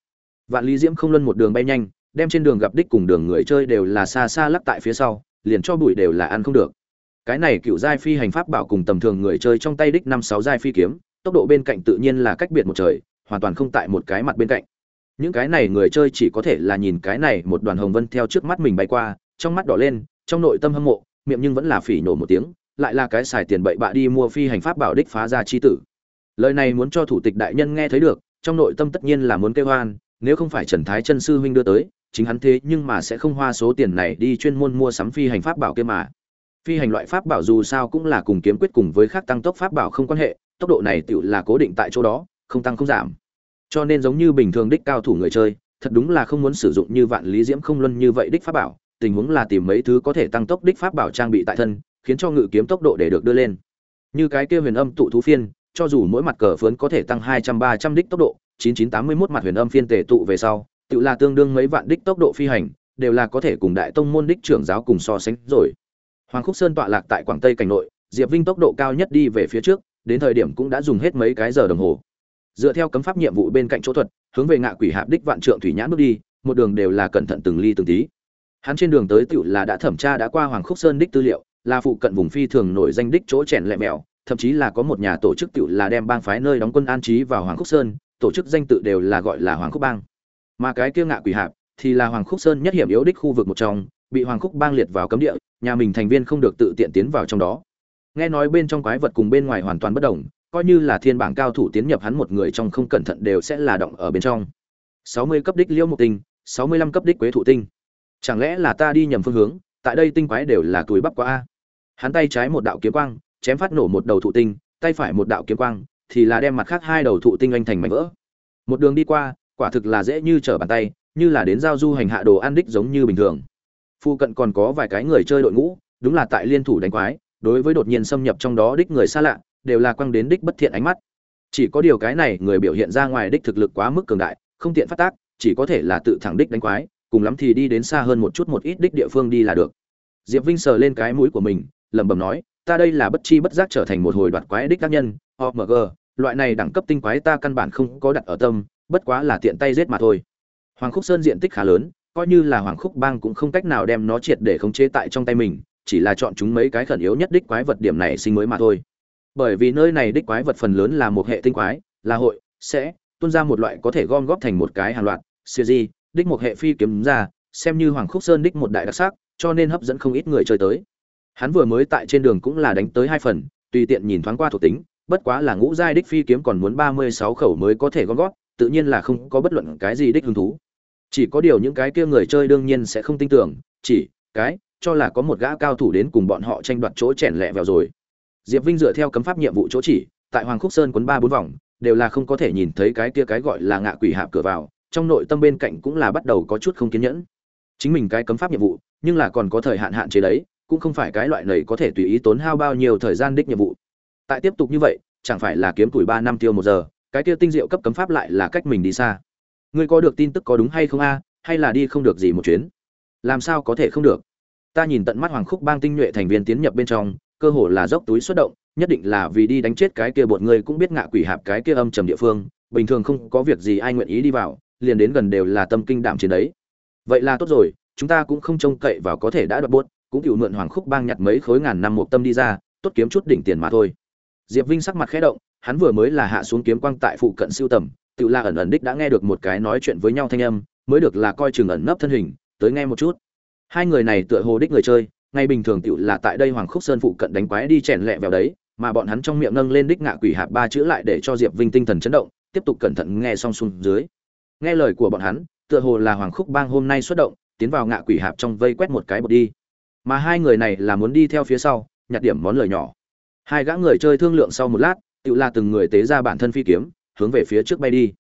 vạn lý diễm không luân một đường bay nhanh, đem trên đường gặp đích cùng đường người chơi đều là xa xa lắc tại phía sau, liền cho bụi đều là ăn không được. Cái này cựu giai phi hành pháp bảo cùng tầm thường người chơi trong tay đích năm sáu giai phi kiếm, tốc độ bên cạnh tự nhiên là cách biệt một trời, hoàn toàn không tại một cái mặt bên cạnh. Những cái này người chơi chỉ có thể là nhìn cái này một đoàn hồng vân theo trước mắt mình bay qua, trong mắt đỏ lên, trong nội tâm hâm mộ, miệng nhưng vẫn là phỉ nổ một tiếng lại là cái xài tiền bậy bạ đi mua phi hành pháp bảo đích phá ra chi tử. Lời này muốn cho thủ tịch đại nhân nghe thấy được, trong nội tâm tất nhiên là muốn kêu hoan nếu không phải trần thái chân sư huynh đưa tới, chính hắn thế nhưng mà sẽ không hoa số tiền này đi chuyên môn mua sắm phi hành pháp bảo kia mà. Phi hành loại pháp bảo dù sao cũng là cùng kiếm quyết cùng với khác tăng tốc pháp bảo không quan hệ, tốc độ này tự là cố định tại chỗ đó, không tăng không giảm. Cho nên giống như bình thường đích cao thủ người chơi, thật đúng là không muốn sử dụng như vạn lý diễm không luân như vậy đích pháp bảo, tình huống là tìm mấy thứ có thể tăng tốc đích pháp bảo trang bị tại thân khiến cho ngự kiếm tốc độ để được đưa lên. Như cái kia huyền âm tụ thú phiên, cho dù mỗi mặt cờ phướn có thể tăng hai trăm ba trăm đích tốc độ, chín chín tám mươi mốt mặt huyền âm phiên tề tụ về sau, tự là tương đương mấy vạn đích tốc độ phi hành, đều là có thể cùng đại tông môn đích trưởng giáo cùng so sánh rồi. Hoàng khúc sơn tọa lạc tại quảng tây cảnh nội, diệp vinh tốc độ cao nhất đi về phía trước, đến thời điểm cũng đã dùng hết mấy cái giờ đồng hồ. Dựa theo cấm pháp nhiệm vụ bên cạnh chỗ thuật, hướng về ngạ quỷ hạp đích vạn trượng thủy nhãn bước đi, một đường đều là cẩn thận từng ly từng tí. Hắn trên đường tới tựu là đã thẩm tra đã qua hoàng khúc sơn đích tư liệu là phụ cận vùng phi thường nổi danh đích chỗ chèn lẹ mèo, thậm chí là có một nhà tổ chức tựu là đem bang phái nơi đóng quân an trí vào hoàng khúc sơn, tổ chức danh tự đều là gọi là hoàng khúc bang. Mà cái kia ngạ quỷ hạp thì là hoàng khúc sơn nhất hiểm yếu đích khu vực một trong, bị hoàng khúc bang liệt vào cấm địa, nhà mình thành viên không được tự tiện tiến vào trong đó. Nghe nói bên trong quái vật cùng bên ngoài hoàn toàn bất đồng, coi như là thiên bảng cao thủ tiến nhập hắn một người trong không cẩn thận đều sẽ là động ở bên trong. 60 cấp đích liễu mục tinh 65 cấp đích quế thụ tinh. Chẳng lẽ là ta đi nhầm phương hướng, tại đây tinh quái đều là túi bắp quá a? Hắn tay trái một đạo kiếm quang, chém phát nổ một đầu thụ tinh, tay phải một đạo kiếm quang, thì là đem mặt khác hai đầu thụ tinh anh thành mảnh vỡ. Một đường đi qua, quả thực là dễ như trở bàn tay, như là đến giao du hành hạ đồ ăn đích giống như bình thường. Phu cận còn có vài cái người chơi đội ngũ, đúng là tại liên thủ đánh quái, đối với đột nhiên xâm nhập trong đó đích người xa lạ, đều là quăng đến đích bất thiện ánh mắt. Chỉ có điều cái này người biểu hiện ra ngoài đích thực lực quá mức cường đại, không tiện phát tác, chỉ có thể là tự thẳng đích đánh quái, cùng lắm thì đi đến xa hơn một chút một ít đích địa phương đi là được. Diệp vinh sờ lên cái mũi của mình lẩm bẩm nói, ta đây là bất chi bất giác trở thành một hồi đoạt quái đích các nhân omg loại này đẳng cấp tinh quái ta căn bản không có đặt ở tâm, bất quá là tiện tay giết mà thôi. Hoàng khúc sơn diện tích khá lớn, coi như là hoàng khúc bang cũng không cách nào đem nó triệt để khống chế tại trong tay mình, chỉ là chọn chúng mấy cái khẩn yếu nhất đích quái vật điểm này sinh mới mà thôi. Bởi vì nơi này đích quái vật phần lớn là một hệ tinh quái, là hội, sẽ, tuôn ra một loại có thể gom góp thành một cái hàng loạt, siêu di, đích một hệ phi kiếm ra, xem như hoàng khúc sơn đích một đại đặc sắc, cho nên hấp dẫn không ít người chơi tới hắn vừa mới tại trên đường cũng là đánh tới hai phần, tùy tiện nhìn thoáng qua thuộc tính, bất quá là ngũ giai đích phi kiếm còn muốn ba mươi sáu khẩu mới có thể gom góp tự nhiên là không có bất luận cái gì đích hứng thú. Chỉ có điều những cái kia người chơi đương nhiên sẽ không tin tưởng, chỉ, cái, cho là có một gã cao thủ đến cùng bọn họ tranh đoạt chỗ chèn lẹ vào rồi. Diệp vinh dựa theo cấm pháp nhiệm vụ chỗ chỉ, tại hoàng khúc sơn quấn ba bốn vòng, đều là không có thể nhìn thấy cái kia cái gọi là ngạ quỷ hạp cửa vào, trong nội tâm bên cạnh cũng là bắt đầu có chút không kiên nhẫn. Chính mình cái cấm pháp nhiệm vụ, nhưng là còn có thời hạn hạn chế đấy cũng không phải cái loại này có thể tùy ý tốn hao bao nhiêu thời gian đích nhiệm vụ. Tại tiếp tục như vậy, chẳng phải là kiếm tuổi ba năm tiêu một giờ, cái kia tinh diệu cấp cấm pháp lại là cách mình đi xa. Ngươi có được tin tức có đúng hay không a, hay là đi không được gì một chuyến? Làm sao có thể không được? Ta nhìn tận mắt hoàng khúc bang tinh nhuệ thành viên tiến nhập bên trong, cơ hồ là dốc túi xuất động, nhất định là vì đi đánh chết cái kia bột ngươi cũng biết ngạ quỷ hạp cái kia âm trầm địa phương, bình thường không có việc gì ai nguyện ý đi vào, liền đến gần đều là tâm kinh đảm chiến đấy. Vậy là tốt rồi, chúng ta cũng không trông cậy vào có thể đã đoạt buốt cũng chịu mượn hoàng khúc bang nhặt mấy khối ngàn năm một tâm đi ra, tốt kiếm chút đỉnh tiền mà thôi. Diệp vinh sắc mặt khẽ động, hắn vừa mới là hạ xuống kiếm quang tại phụ cận siêu tầm, tự la ẩn ẩn đích đã nghe được một cái nói chuyện với nhau thanh âm, mới được là coi chừng ẩn nấp thân hình, tới nghe một chút. Hai người này tựa hồ đích người chơi, ngay bình thường tự là tại đây hoàng khúc sơn phụ cận đánh quái đi chèn lẹ vào đấy, mà bọn hắn trong miệng nâng lên đích ngạ quỷ hạp ba chữ lại để cho diệp vinh tinh thần chấn động, tiếp tục cẩn thận nghe xong xuống dưới. Nghe lời của bọn hắn, tựa hồ là hoàng khúc bang hôm nay xuất động, tiến vào ngạ quỷ hạp trong vây quét một cái bột đi mà hai người này là muốn đi theo phía sau, nhặt điểm món lời nhỏ. Hai gã người chơi thương lượng sau một lát, tự là từng người tế ra bản thân phi kiếm, hướng về phía trước bay đi.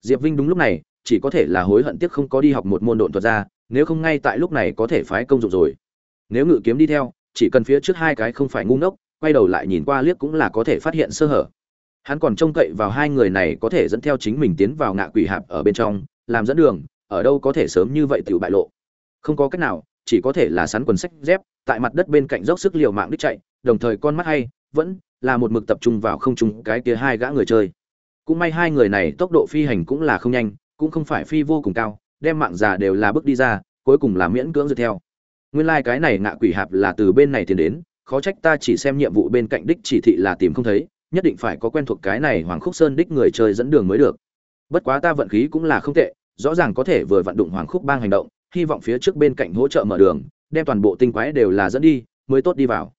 Diệp vinh đúng lúc này, chỉ có thể là hối hận tiếc không có đi học một môn độn thuật ra, nếu không ngay tại lúc này có thể phái công dụng rồi. Nếu ngự kiếm đi theo, chỉ cần phía trước hai cái không phải ngu ngốc, quay đầu lại nhìn qua liếc cũng là có thể phát hiện sơ hở. Hắn còn trông cậy vào hai người này có thể dẫn theo chính mình tiến vào ngạ quỷ hạp ở bên trong, làm dẫn đường, ở đâu có thể sớm như vậy tự bại lộ. Không có cách nào chỉ có thể là sắn quần sách dép, tại mặt đất bên cạnh dốc sức liều mạng đích chạy, đồng thời con mắt hay, vẫn là một mực tập trung vào không trung cái kia hai gã người chơi. Cũng may hai người này tốc độ phi hành cũng là không nhanh, cũng không phải phi vô cùng cao, đem mạng già đều là bước đi ra, cuối cùng là miễn cưỡng dựa theo. Nguyên lai like cái này ngạ quỷ hạp là từ bên này tiến đến, khó trách ta chỉ xem nhiệm vụ bên cạnh đích chỉ thị là tìm không thấy, nhất định phải có quen thuộc cái này hoàng khúc sơn đích người chơi dẫn đường mới được. Bất quá ta vận khí cũng là không tệ, rõ ràng có thể vừa vận động hoàng khúc bang hành động hy vọng phía trước bên cạnh hỗ trợ mở đường, đem toàn bộ tinh quái đều là dẫn đi, mới tốt đi vào.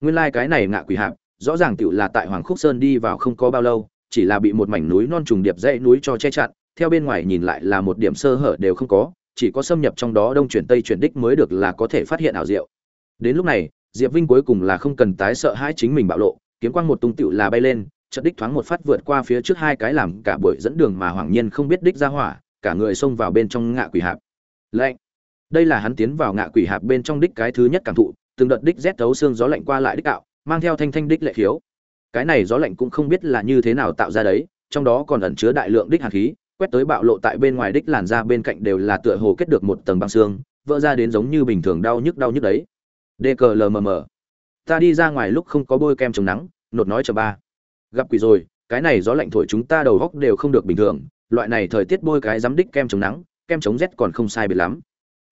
Nguyên lai like cái này ngạ quỷ hạp, rõ ràng tựu là tại hoàng khúc sơn đi vào không có bao lâu, chỉ là bị một mảnh núi non trùng điệp dãy núi cho che chặn, theo bên ngoài nhìn lại là một điểm sơ hở đều không có, chỉ có xâm nhập trong đó đông chuyển tây chuyển đích mới được là có thể phát hiện ảo diệu. Đến lúc này, diệp vinh cuối cùng là không cần tái sợ hãi chính mình bạo lộ, kiếm quang một tung tựu là bay lên trận đích thoáng một phát vượt qua phía trước hai cái làm cả buổi dẫn đường mà hoàng nhiên không biết đích ra hỏa, cả người xông vào bên trong ngạ quỷ hạp lạnh. Đây là hắn tiến vào ngạ quỷ hạp bên trong đích cái thứ nhất cảm thụ, từng đợt đích rét thấu xương gió lạnh qua lại đích đạo mang theo thanh thanh đích lệ khiếu. Cái này gió lạnh cũng không biết là như thế nào tạo ra đấy, trong đó còn ẩn chứa đại lượng đích hạt khí, quét tới bạo lộ tại bên ngoài đích làn da bên cạnh đều là tựa hồ kết được một tầng băng xương, vỡ ra đến giống như bình thường đau nhức đau nhức đấy. Dklmm ta đi ra ngoài lúc không có bôi kem chống nắng, nột nói chờ ba. Gặp quỷ rồi, cái này gió lạnh thổi chúng ta đầu góc đều không được bình thường, loại này thời tiết bôi cái dám đích kem chống nắng kem chống rét còn không sai biệt lắm.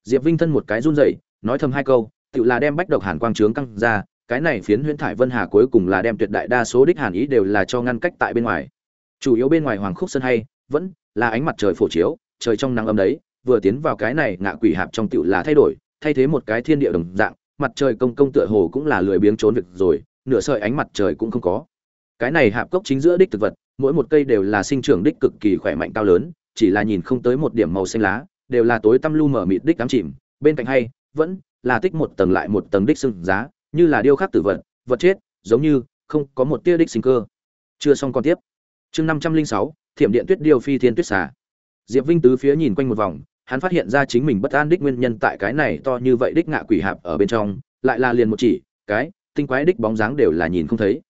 Diệp vinh thân một cái run rẩy, nói thầm hai câu tự là đem bách độc hàn quang trướng căng ra, cái này phiến huyễn thải vân hà cuối cùng là đem tuyệt đại đa số đích hàn ý đều là cho ngăn cách tại bên ngoài. Chủ yếu bên ngoài hoàng khúc sơn hay, vẫn là ánh mặt trời phổ chiếu, trời trong nắng ấm đấy, vừa tiến vào cái này ngạ quỷ hạp trong tựu là thay đổi, thay thế một cái thiên địa đồng dạng, mặt trời công công tựa hồ cũng là lười biếng trốn việc rồi, nửa sợi ánh mặt trời cũng không có. Cái này hạp cốc chính giữa đích thực vật, mỗi một cây đều là sinh trưởng đích cực kỳ khỏe mạnh cao lớn chỉ là nhìn không tới một điểm màu xanh lá, đều là tối tăm lu mở mịt đích cắm chìm, bên cạnh hay, vẫn là tích một tầng lại một tầng đích sưng giá, như là điêu khắc tử vật vật chết, giống như không có một tia đích sinh cơ. Chưa xong còn tiếp. Chương năm trăm linh sáu, thiểm điện tuyết điêu phi thiên tuyết xà. Diệp vinh tứ phía nhìn quanh một vòng, hắn phát hiện ra chính mình bất an đích nguyên nhân tại cái này to như vậy đích ngạ quỷ hạp ở bên trong, lại là liền một chỉ, cái tinh quái đích bóng dáng đều là nhìn không thấy.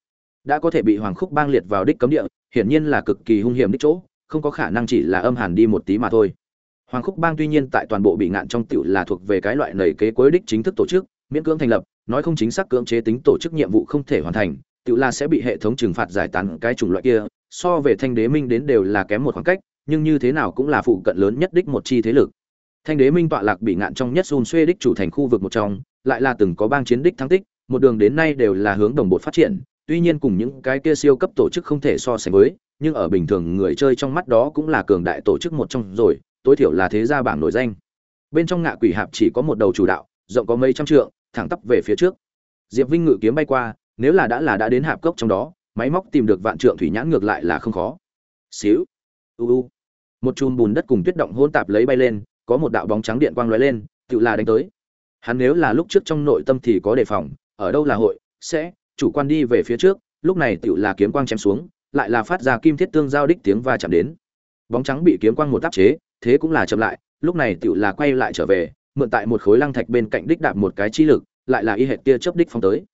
Đã có thể bị hoàng khúc bang liệt vào đích cấm địa, hiển nhiên là cực kỳ hung hiểm đích chỗ không có khả năng chỉ là âm hàn đi một tí mà thôi. Hoàng khúc bang tuy nhiên tại toàn bộ bị ngạn trong tiểu là thuộc về cái loại nầy kế cuối đích chính thức tổ chức, miễn cưỡng thành lập, nói không chính xác cưỡng chế tính tổ chức nhiệm vụ không thể hoàn thành, tiểu là sẽ bị hệ thống trừng phạt giải tán cái chủng loại kia, so về thanh đế minh đến đều là kém một khoảng cách, nhưng như thế nào cũng là phụ cận lớn nhất đích một chi thế lực. Thanh đế minh tọa lạc bị ngạn trong nhất xun xuê đích chủ thành khu vực một trong, lại là từng có bang chiến đích thắng tích, một đường đến nay đều là hướng đồng bộ phát triển, tuy nhiên cùng những cái kia siêu cấp tổ chức không thể so sánh với nhưng ở bình thường người chơi trong mắt đó cũng là cường đại tổ chức một trong rồi, tối thiểu là thế gia bảng nổi danh. Bên trong ngạ quỷ hạp chỉ có một đầu chủ đạo, rộng có mấy trăm trượng, thẳng tắp về phía trước. Diệp vinh ngự kiếm bay qua, nếu là đã là đã đến hạp cốc trong đó, máy móc tìm được vạn trượng thủy nhãn ngược lại là không khó. Xíu, u u. Một chùm bùn đất cùng tuyết động hỗn tạp lấy bay lên, có một đạo bóng trắng điện quang lóe lên, tự là đánh tới. Hắn nếu là lúc trước trong nội tâm thì có đề phòng, ở đâu là hội, sẽ, chủ quan đi về phía trước, lúc này tự là kiếm quang chém xuống lại là phát ra kim thiết tương giao đích tiếng va chạm đến. Bóng trắng bị kiếm quang một tác chế, thế cũng là chậm lại, lúc này tựu là quay lại trở về, mượn tại một khối lăng thạch bên cạnh đích đạp một cái chi lực, lại là y hệ tia chớp đích phóng tới.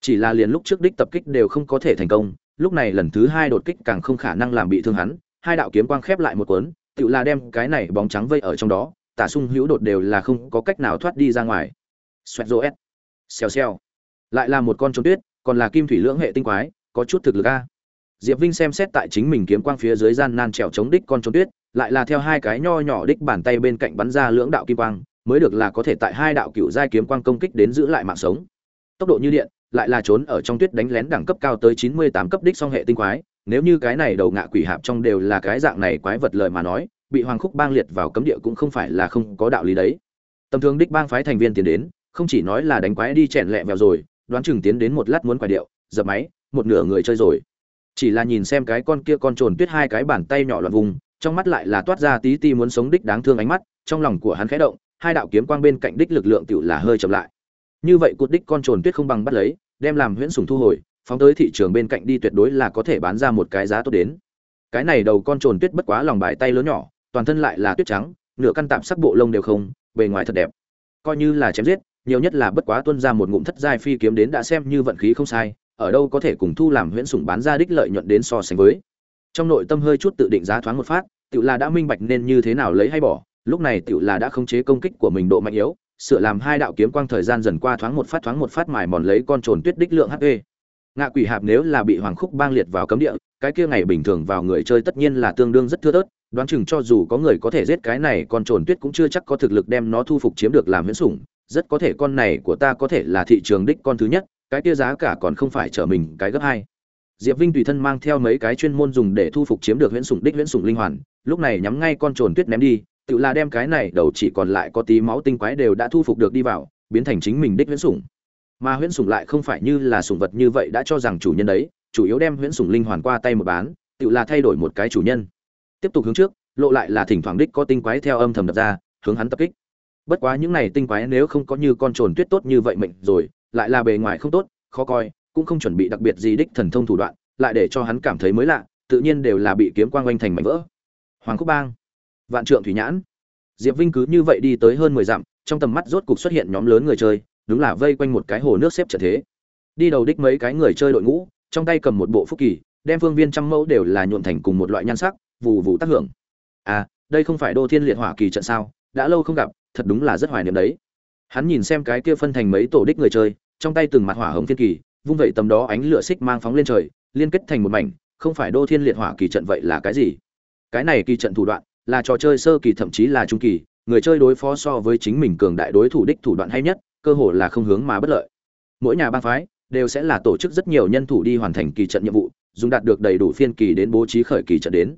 Chỉ là liền lúc trước đích tập kích đều không có thể thành công, lúc này lần thứ hai đột kích càng không khả năng làm bị thương hắn, hai đạo kiếm quang khép lại một cuốn tựu là đem cái này bóng trắng vây ở trong đó, tả sung hữu đột đều là không có cách nào thoát đi ra ngoài. Xoẹt rô s xèo xèo. Lại là một con trốn tuyết, còn là kim thủy lưỡng hệ tinh quái, có chút thực lực a diệp vinh xem xét tại chính mình kiếm quang phía dưới gian nan trèo chống đích con trốn tuyết, lại là theo hai cái nho nhỏ đích bàn tay bên cạnh bắn ra lưỡng đạo kim quang, mới được là có thể tại hai đạo cựu giai kiếm quang công kích đến giữ lại mạng sống. Tốc độ như điện, lại là trốn ở trong tuyết đánh lén đẳng cấp cao tới chín mươi tám cấp đích song hệ tinh quái, nếu như cái này đầu ngạ quỷ hạp trong đều là cái dạng này quái vật lời mà nói, bị hoàng khúc bang liệt vào cấm địa cũng không phải là không có đạo lý đấy. Tầm thường đích bang phái thành viên tiến đến, không chỉ nói là đánh quái đi chèn lẹ vèo rồi, đoán chừng tiến đến một lát muốn quái điệu giật máy, một nửa người chơi rồi chỉ là nhìn xem cái con kia con trồn tuyết hai cái bàn tay nhỏ loạn vùng, trong mắt lại là toát ra tí ti muốn sống đích đáng thương ánh mắt, trong lòng của hắn khẽ động, hai đạo kiếm quang bên cạnh đích lực lượng tựu là hơi chậm lại. Như vậy cột đích con trồn tuyết không bằng bắt lấy, đem làm huyễn sủng thu hồi, phóng tới thị trường bên cạnh đi tuyệt đối là có thể bán ra một cái giá tốt đến. Cái này đầu con trồn tuyết bất quá lòng bài tay lớn nhỏ, toàn thân lại là tuyết trắng, nửa căn tạm sắc bộ lông đều không, bề ngoài thật đẹp. Coi như là chém giết, nhiều nhất là bất quá tuân ra một ngụm thất giai phi kiếm đến đã xem như vận khí không sai ở đâu có thể cùng thu làm huyễn sủng bán ra đích lợi nhuận đến so sánh với. Trong nội tâm hơi chút tự định giá thoáng một phát tự là đã minh bạch nên như thế nào lấy hay bỏ. Lúc này tự là đã khống chế công kích của mình độ mạnh yếu, sửa làm hai đạo kiếm quang thời gian dần qua thoáng một phát thoáng một phát mài mòn lấy con trồn tuyết đích lượng hp ngạ quỷ hạp nếu là bị hoàng khúc bang liệt vào cấm địa, cái kia ngày bình thường vào người chơi tất nhiên là tương đương rất thưa thớt, đoán chừng cho dù có người có thể giết cái này, con trồn tuyết cũng chưa chắc có thực lực đem nó thu phục chiếm được làm huyễn sủng. Rất có thể con này của ta có thể là thị trường đích con thứ nhất cái kia giá cả còn không phải trở mình cái gấp hai. Diệp vinh tùy thân mang theo mấy cái chuyên môn dùng để thu phục chiếm được huyễn sủng đích huyễn sủng linh hoàn, lúc này nhắm ngay con trồn tuyết ném đi, tự là đem cái này đầu chỉ còn lại có tí máu tinh quái đều đã thu phục được đi vào, biến thành chính mình đích huyễn sủng. Mà huyễn sủng lại không phải như là sủng vật như vậy đã cho rằng chủ nhân đấy, chủ yếu đem huyễn sủng linh hoàn qua tay một bán, tự là thay đổi một cái chủ nhân. Tiếp tục hướng trước, lộ lại là thỉnh thoảng đích có tinh quái theo âm thầm đập ra, hướng hắn tập kích. Bất quá những này tinh quái nếu không có như con trồn tuyết tốt như vậy mệnh rồi lại là bề ngoài không tốt, khó coi, cũng không chuẩn bị đặc biệt gì đích thần thông thủ đoạn, lại để cho hắn cảm thấy mới lạ, tự nhiên đều là bị kiếm quang oanh thành mảnh vỡ. Hoàng khúc bang, vạn trượng thủy nhãn. Diệp vinh cứ như vậy đi tới hơn mười dặm, trong tầm mắt rốt cục xuất hiện nhóm lớn người chơi, đúng là vây quanh một cái hồ nước xếp trận thế. Đi đầu đích mấy cái người chơi đội ngũ, trong tay cầm một bộ phúc kỳ, đem phương viên trăm mẫu đều là nhuộn thành cùng một loại nhan sắc vụ vụ tác hưởng. À đây không phải đô thiên liệt hỏa kỳ trận sao? Đã lâu không gặp, thật đúng là rất hoài niệm đấy. Hắn nhìn xem cái kia phân thành mấy tổ đích người chơi trong tay từng mặt hỏa hồng thiên kỳ, vung vậy tầm đó ánh lửa xích mang phóng lên trời, liên kết thành một mảnh, không phải đô thiên liệt hỏa kỳ trận vậy là cái gì? Cái này kỳ trận thủ đoạn, là trò chơi sơ kỳ thậm chí là trung kỳ, người chơi đối phó so với chính mình cường đại đối thủ đích thủ đoạn hay nhất, cơ hội là không hướng mà bất lợi. Mỗi nhà bang phái, đều sẽ là tổ chức rất nhiều nhân thủ đi hoàn thành kỳ trận nhiệm vụ, dùng đạt được đầy đủ phiên kỳ đến bố trí khởi kỳ trận đến.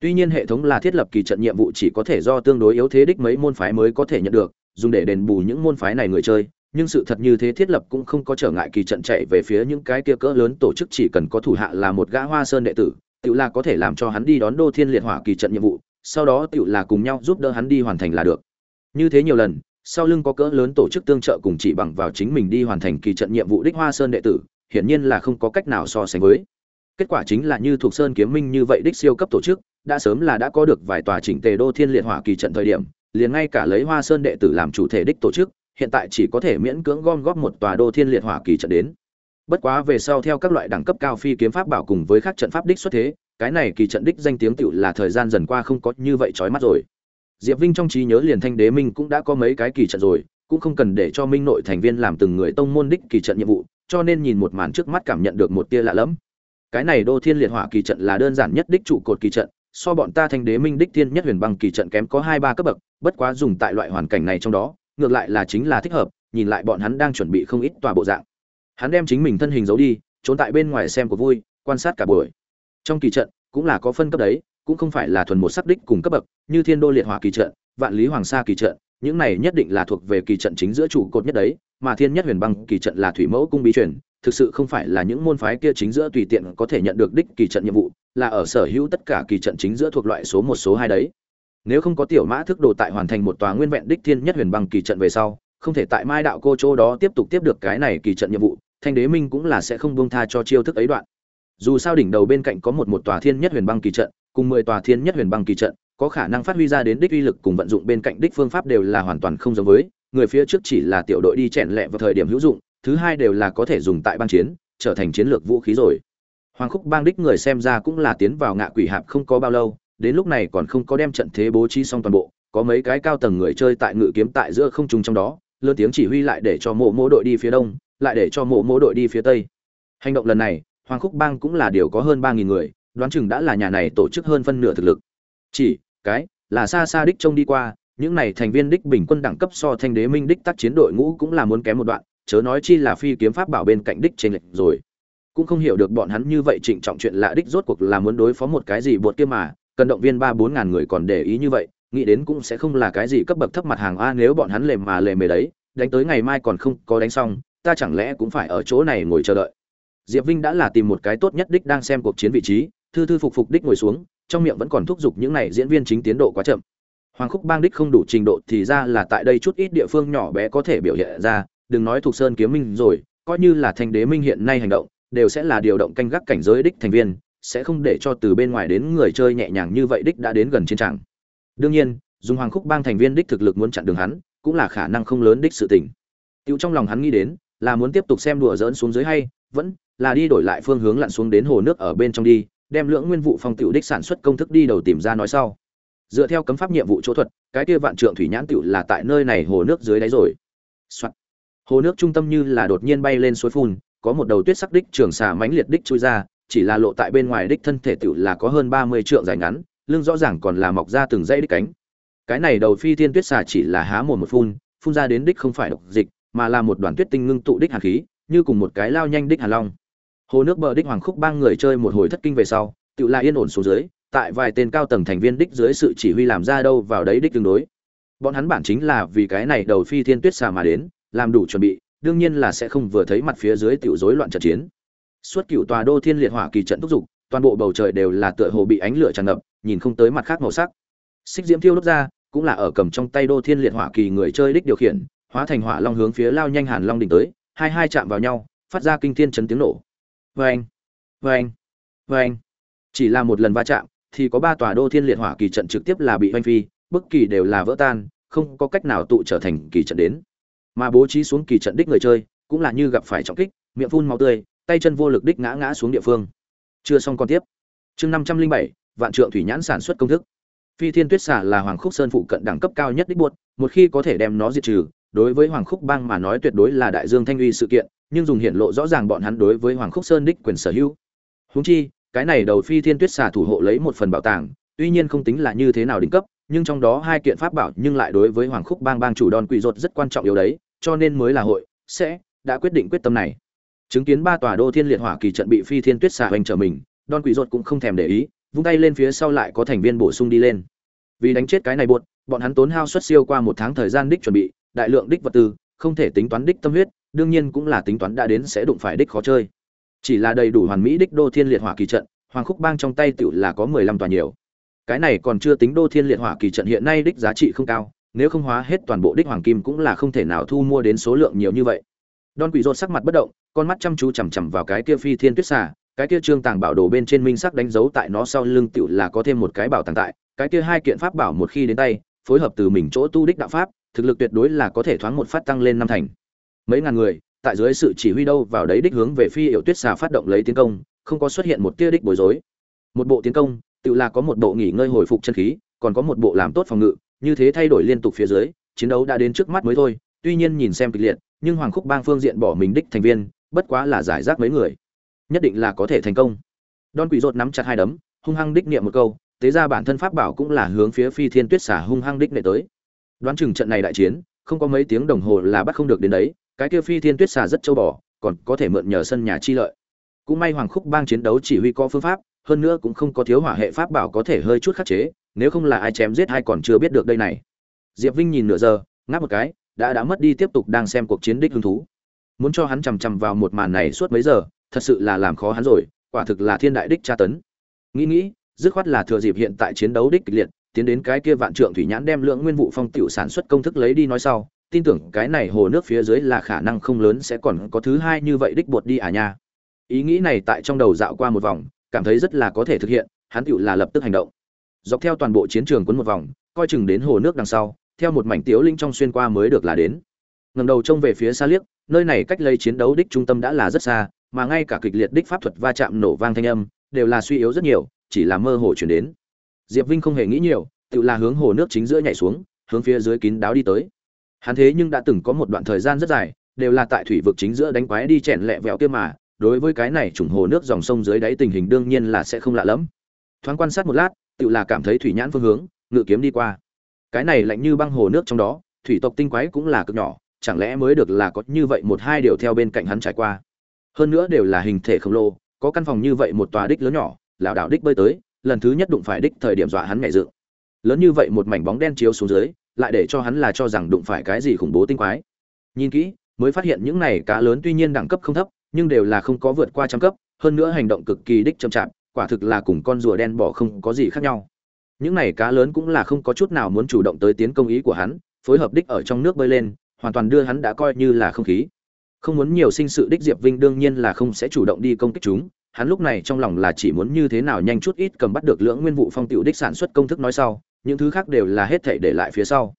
Tuy nhiên hệ thống là thiết lập kỳ trận nhiệm vụ chỉ có thể do tương đối yếu thế đích mấy môn phái mới có thể nhận được, dùng để đền bù những môn phái này người chơi nhưng sự thật như thế thiết lập cũng không có trở ngại kỳ trận chạy về phía những cái kia cỡ lớn tổ chức chỉ cần có thủ hạ là một gã hoa sơn đệ tử tự là có thể làm cho hắn đi đón đô thiên liệt hỏa kỳ trận nhiệm vụ, sau đó tự là cùng nhau giúp đỡ hắn đi hoàn thành là được. Như thế nhiều lần, sau lưng có cỡ lớn tổ chức tương trợ cùng chỉ bằng vào chính mình đi hoàn thành kỳ trận nhiệm vụ đích hoa sơn đệ tử, hiển nhiên là không có cách nào so sánh với. Kết quả chính là như thuộc sơn kiếm minh như vậy đích siêu cấp tổ chức, đã sớm là đã có được vài tòa chỉnh tề đô thiên liệt hỏa kỳ trận thời điểm, liền ngay cả lấy hoa sơn đệ tử làm chủ thể đích tổ chức hiện tại chỉ có thể miễn cưỡng gom góp một tòa đô thiên liệt hỏa kỳ trận đến. Bất quá về sau theo các loại đẳng cấp cao phi kiếm pháp bảo cùng với các trận pháp đích xuất thế, cái này kỳ trận đích danh tiếng tựu là thời gian dần qua không có như vậy chói mắt rồi. Diệp vinh trong trí nhớ liền thanh đế minh cũng đã có mấy cái kỳ trận rồi, cũng không cần để cho minh nội thành viên làm từng người tông môn đích kỳ trận nhiệm vụ, cho nên nhìn một màn trước mắt cảm nhận được một tia lạ lẫm. Cái này đô thiên liệt hỏa kỳ trận là đơn giản nhất đích trụ cột kỳ trận, so bọn ta thanh đế minh đích tiên nhất huyền băng kỳ trận kém có hai ba cấp bậc, bất quá dùng tại loại hoàn cảnh này trong đó ngược lại là chính là thích hợp, nhìn lại bọn hắn đang chuẩn bị không ít tòa bộ dạng. Hắn đem chính mình thân hình giấu đi, trốn tại bên ngoài xem của vui, quan sát cả buổi. Trong kỳ trận, cũng là có phân cấp đấy, cũng không phải là thuần một sắc đích cùng cấp bậc, như thiên đô liệt hỏa kỳ trận, vạn lý hoàng sa kỳ trận, những này nhất định là thuộc về kỳ trận chính giữa trụ cột nhất đấy, mà thiên nhất huyền băng kỳ trận là thủy mẫu cung bí truyền, thực sự không phải là những môn phái kia chính giữa tùy tiện có thể nhận được đích kỳ trận nhiệm vụ, là ở sở hữu tất cả kỳ trận chính giữa thuộc loại số một, số hai đấy nếu không có tiểu mã thức đồ tại hoàn thành một tòa nguyên vẹn đích thiên nhất huyền băng kỳ trận về sau, không thể tại mai đạo cô chỗ đó tiếp tục tiếp được cái này kỳ trận nhiệm vụ, thanh đế minh cũng là sẽ không buông tha cho chiêu thức ấy đoạn. Dù sao đỉnh đầu bên cạnh có một một tòa thiên nhất huyền băng kỳ trận, cùng mười tòa thiên nhất huyền băng kỳ trận, có khả năng phát huy ra đến đích uy lực cùng vận dụng bên cạnh đích phương pháp đều là hoàn toàn không giống với, người phía trước chỉ là tiểu đội đi chèn lẹ vào thời điểm hữu dụng, thứ hai đều là có thể dùng tại băng chiến, trở thành chiến lược vũ khí rồi. Hoàng khúc bang đích người xem ra cũng là tiến vào ngạ quỷ hạp không có bao lâu đến lúc này còn không có đem trận thế bố trí xong toàn bộ, có mấy cái cao tầng người chơi tại ngự kiếm tại giữa không trung trong đó, lớn tiếng chỉ huy lại để cho mộ mỗ đội đi phía đông, lại để cho mộ mỗ đội đi phía tây. Hành động lần này, hoàng khúc bang cũng là điều có hơn ba nghìn người, đoán chừng đã là nhà này tổ chức hơn phân nửa thực lực. Chỉ, cái, là xa xa đích trông đi qua, những này thành viên đích bình quân đẳng cấp so thanh đế minh đích tác chiến đội ngũ cũng là muốn kém một đoạn, chớ nói chi là phi kiếm pháp bảo bên cạnh đích trên lệch rồi. Cũng không hiểu được bọn hắn như vậy trịnh trọng chuyện lạ đích rốt cuộc là muốn đối phó một cái gì buột kia mà cần động viên ba bốn ngàn người còn để ý như vậy, nghĩ đến cũng sẽ không là cái gì cấp bậc thấp mặt hàng. A, nếu bọn hắn lề mà lề mề đấy, đánh tới ngày mai còn không có đánh xong, ta chẳng lẽ cũng phải ở chỗ này ngồi chờ đợi? Diệp vinh đã là tìm một cái tốt nhất đích đang xem cuộc chiến vị trí, thư thư phục phục đích ngồi xuống, trong miệng vẫn còn thúc giục những này diễn viên chính tiến độ quá chậm. Hoàng khúc bang đích không đủ trình độ thì ra là tại đây chút ít địa phương nhỏ bé có thể biểu hiện ra. Đừng nói thuộc sơn kiếm minh rồi, coi như là thành đế minh hiện nay hành động, đều sẽ là điều động canh gác cảnh giới đích thành viên sẽ không để cho từ bên ngoài đến người chơi nhẹ nhàng như vậy đích đã đến gần chiến trường. Đương nhiên dùng hoàng khúc bang thành viên đích thực lực muốn chặn đường hắn, cũng là khả năng không lớn đích sự tình. Tiêu trong lòng hắn nghĩ đến, là muốn tiếp tục xem đùa dỡn xuống dưới hay, vẫn là đi đổi lại phương hướng lặn xuống đến hồ nước ở bên trong đi, đem lượng nguyên vụ phong tiểu đích sản xuất công thức đi đầu tìm ra nói sau. Dựa theo cấm pháp nhiệm vụ chỗ thuật, cái kia vạn trượng thủy nhãn tiểu là tại nơi này hồ nước dưới đáy rồi. Soạn. hồ nước trung tâm như là đột nhiên bay lên suối phun, có một đầu tuyết sắc đích trường xà mãnh liệt đích chui ra chỉ là lộ tại bên ngoài đích thân thể tiểu là có hơn ba mươi trượng dài ngắn, lưng rõ ràng còn là mọc ra từng dãy đích cánh. Cái này đầu phi thiên tuyết xà chỉ là há mồm một phun phun ra đến đích không phải độc dịch, mà là một đoàn tuyết tinh ngưng tụ đích hàn khí, như cùng một cái lao nhanh đích hàn long. Hồ nước bờ đích hoàng khúc bang người chơi một hồi thất kinh về sau tựu là yên ổn xuống dưới, tại vài tên cao tầng thành viên đích dưới sự chỉ huy làm ra đâu vào đấy đích tương đối. Bọn hắn bản chính là vì cái này đầu phi thiên tuyết xà mà đến, làm đủ chuẩn bị, đương nhiên là sẽ không vừa thấy mặt phía dưới tiểu rối loạn trận chiến suốt cựu tòa đô thiên liệt hỏa kỳ trận thúc giục, toàn bộ bầu trời đều là tựa hồ bị ánh lửa tràn ngập, nhìn không tới mặt khác màu sắc. Xích diễm thiêu đốt ra, cũng là ở cầm trong tay đô thiên liệt hỏa kỳ người chơi đích điều khiển, hóa thành hỏa long hướng phía lao nhanh hàn long đỉnh tới, hai hai chạm vào nhau, phát ra kinh thiên chấn tiếng nổ. Vâng vâng vâng. Chỉ là một lần va chạm, thì có ba tòa đô thiên liệt hỏa kỳ trận trực tiếp là bị hoanh phi, bất kỳ đều là vỡ tan, không có cách nào tụ trở thành kỳ trận đến. Mà bố trí xuống kỳ trận đích người chơi, cũng là như gặp phải trọng kích, miệng phun máu tươi tay chân vô lực đích ngã ngã xuống địa phương. Chưa xong còn tiếp. Chương năm trăm linh bảy, vạn trượng thủy nhãn sản xuất công thức. Phi thiên tuyết xả là hoàng khúc sơn phụ cận đẳng cấp cao nhất đích buột một khi có thể đem nó diệt trừ, đối với hoàng khúc bang mà nói tuyệt đối là đại dương thanh uy sự kiện, nhưng dùng hiện lộ rõ ràng bọn hắn đối với hoàng khúc sơn đích quyền sở hữu. Húng chi, cái này đầu phi thiên tuyết xả thủ hộ lấy một phần bảo tàng, tuy nhiên không tính là như thế nào đỉnh cấp, nhưng trong đó hai kiện pháp bảo nhưng lại đối với hoàng khúc bang bang chủ đòn quỷ rột rất quan trọng yếu đấy, cho nên mới là hội, sẽ đã quyết định quyết tâm này chứng kiến ba tòa đô thiên liệt hỏa kỳ trận bị phi thiên tuyết xà hoành trở mình đòn quỷ rột cũng không thèm để ý vung tay lên phía sau lại có thành viên bổ sung đi lên. Vì đánh chết cái này buột bọn hắn tốn hao suất siêu qua một tháng thời gian đích chuẩn bị đại lượng đích vật tư không thể tính toán đích tâm huyết đương nhiên cũng là tính toán đã đến sẽ đụng phải đích khó chơi. Chỉ là đầy đủ hoàn mỹ đích đô thiên liệt hỏa kỳ trận hoàng khúc bang trong tay tựu là có mười lăm tòa nhiều. Cái này còn chưa tính đô thiên liệt hỏa kỳ trận hiện nay đích giá trị không cao nếu không hóa hết toàn bộ đích hoàng kim cũng là không thể nào thu mua đến số lượng nhiều như vậy. Đòn Quỷ rột sắc mặt bất động, con mắt chăm chú chằm chằm vào cái kia phi thiên tuyết xà, cái kia trương tàng bảo đồ bên trên minh sắc đánh dấu tại nó sau lưng tựu là có thêm một cái bảo tàng tại, cái kia hai kiện pháp bảo một khi đến tay, phối hợp từ mình chỗ tu đích đạo pháp, thực lực tuyệt đối là có thể thoáng một phát tăng lên năm thành. Mấy ngàn người, tại dưới sự chỉ huy đâu vào đấy đích hướng về phi hiệu tuyết xà phát động lấy tiến công, không có xuất hiện một tia đích bối rối. Một bộ tiến công, tự là có một bộ nghỉ ngơi hồi phục chân khí, còn có một bộ làm tốt phòng ngự, như thế thay đổi liên tục phía dưới, chiến đấu đã đến trước mắt mới thôi, tuy nhiên nhìn xem kịch liệt, nhưng Hoàng Khúc Bang phương diện bỏ mình đích thành viên, bất quá là giải rác mấy người. Nhất định là có thể thành công. Don Quỷ Rốt nắm chặt hai đấm, hung hăng đích niệm một câu, tế ra bản thân pháp bảo cũng là hướng phía Phi Thiên Tuyết xà hung hăng đích nệ tới. Đoán chừng trận này đại chiến, không có mấy tiếng đồng hồ là bắt không được đến đấy, cái kia Phi Thiên Tuyết xà rất châu bò, còn có thể mượn nhờ sân nhà chi lợi. Cũng may Hoàng Khúc Bang chiến đấu chỉ huy có phương pháp, hơn nữa cũng không có thiếu hỏa hệ pháp bảo có thể hơi chút khắc chế, nếu không là ai chém giết hay còn chưa biết được đây này. Diệp Vinh nhìn nửa giờ, ngáp một cái, đã đã mất đi tiếp tục đang xem cuộc chiến đích hứng thú. Muốn cho hắn chằm chằm vào một màn này suốt mấy giờ, thật sự là làm khó hắn rồi, quả thực là thiên đại đích tra tấn. Nghĩ nghĩ, dứt khoát là thừa dịp hiện tại chiến đấu đích kịch liệt, tiến đến cái kia vạn trượng thủy nhãn đem lượng nguyên vụ phong tiểu sản xuất công thức lấy đi nói sau, tin tưởng cái này hồ nước phía dưới là khả năng không lớn sẽ còn có thứ hai như vậy đích bột đi à nha. Ý nghĩ này tại trong đầu dạo qua một vòng, cảm thấy rất là có thể thực hiện, hắn tiểu là lập tức hành động. Dọc theo toàn bộ chiến trường quấn một vòng, coi chừng đến hồ nước đằng sau, theo một mảnh tiếu linh trong xuyên qua mới được là đến. Ngẩng đầu trông về phía xa liếc, nơi này cách lấy chiến đấu đích trung tâm đã là rất xa, mà ngay cả kịch liệt đích pháp thuật va chạm nổ vang thanh âm đều là suy yếu rất nhiều, chỉ là mơ hồ truyền đến. Diệp Vinh không hề nghĩ nhiều, tự là hướng hồ nước chính giữa nhảy xuống, hướng phía dưới kín đáo đi tới. Hắn thế nhưng đã từng có một đoạn thời gian rất dài, đều là tại thủy vực chính giữa đánh quái đi chèn lẹ vẹo kia mà, đối với cái này trùng hồ nước dòng sông dưới đáy tình hình đương nhiên là sẽ không lạ lắm. Thoáng quan sát một lát, tự là cảm thấy thủy nhãn phương hướng, ngự kiếm đi qua. Cái này lạnh như băng hồ nước trong đó, thủy tộc tinh quái cũng là cực nhỏ, chẳng lẽ mới được là có như vậy một hai điều theo bên cạnh hắn trải qua. Hơn nữa đều là hình thể khổng lồ, có căn phòng như vậy một tòa đích lớn nhỏ, lão đạo đích bơi tới, lần thứ nhất đụng phải đích thời điểm dọa hắn nhảy dựng. Lớn như vậy một mảnh bóng đen chiếu xuống dưới, lại để cho hắn là cho rằng đụng phải cái gì khủng bố tinh quái. Nhìn kỹ, mới phát hiện những này cá lớn tuy nhiên đẳng cấp không thấp, nhưng đều là không có vượt qua trăm cấp, hơn nữa hành động cực kỳ đích chậm chạp, quả thực là cùng con rùa đen bỏ không có gì khác nhau. Những này cá lớn cũng là không có chút nào muốn chủ động tới tiến công ý của hắn, phối hợp đích ở trong nước bơi lên, hoàn toàn đưa hắn đã coi như là không khí. Không muốn nhiều sinh sự đích diệp vinh đương nhiên là không sẽ chủ động đi công kích chúng. Hắn lúc này trong lòng là chỉ muốn như thế nào nhanh chút ít cầm bắt được lưỡng nguyên vụ phong tiểu đích sản xuất công thức nói sau, những thứ khác đều là hết thảy để lại phía sau.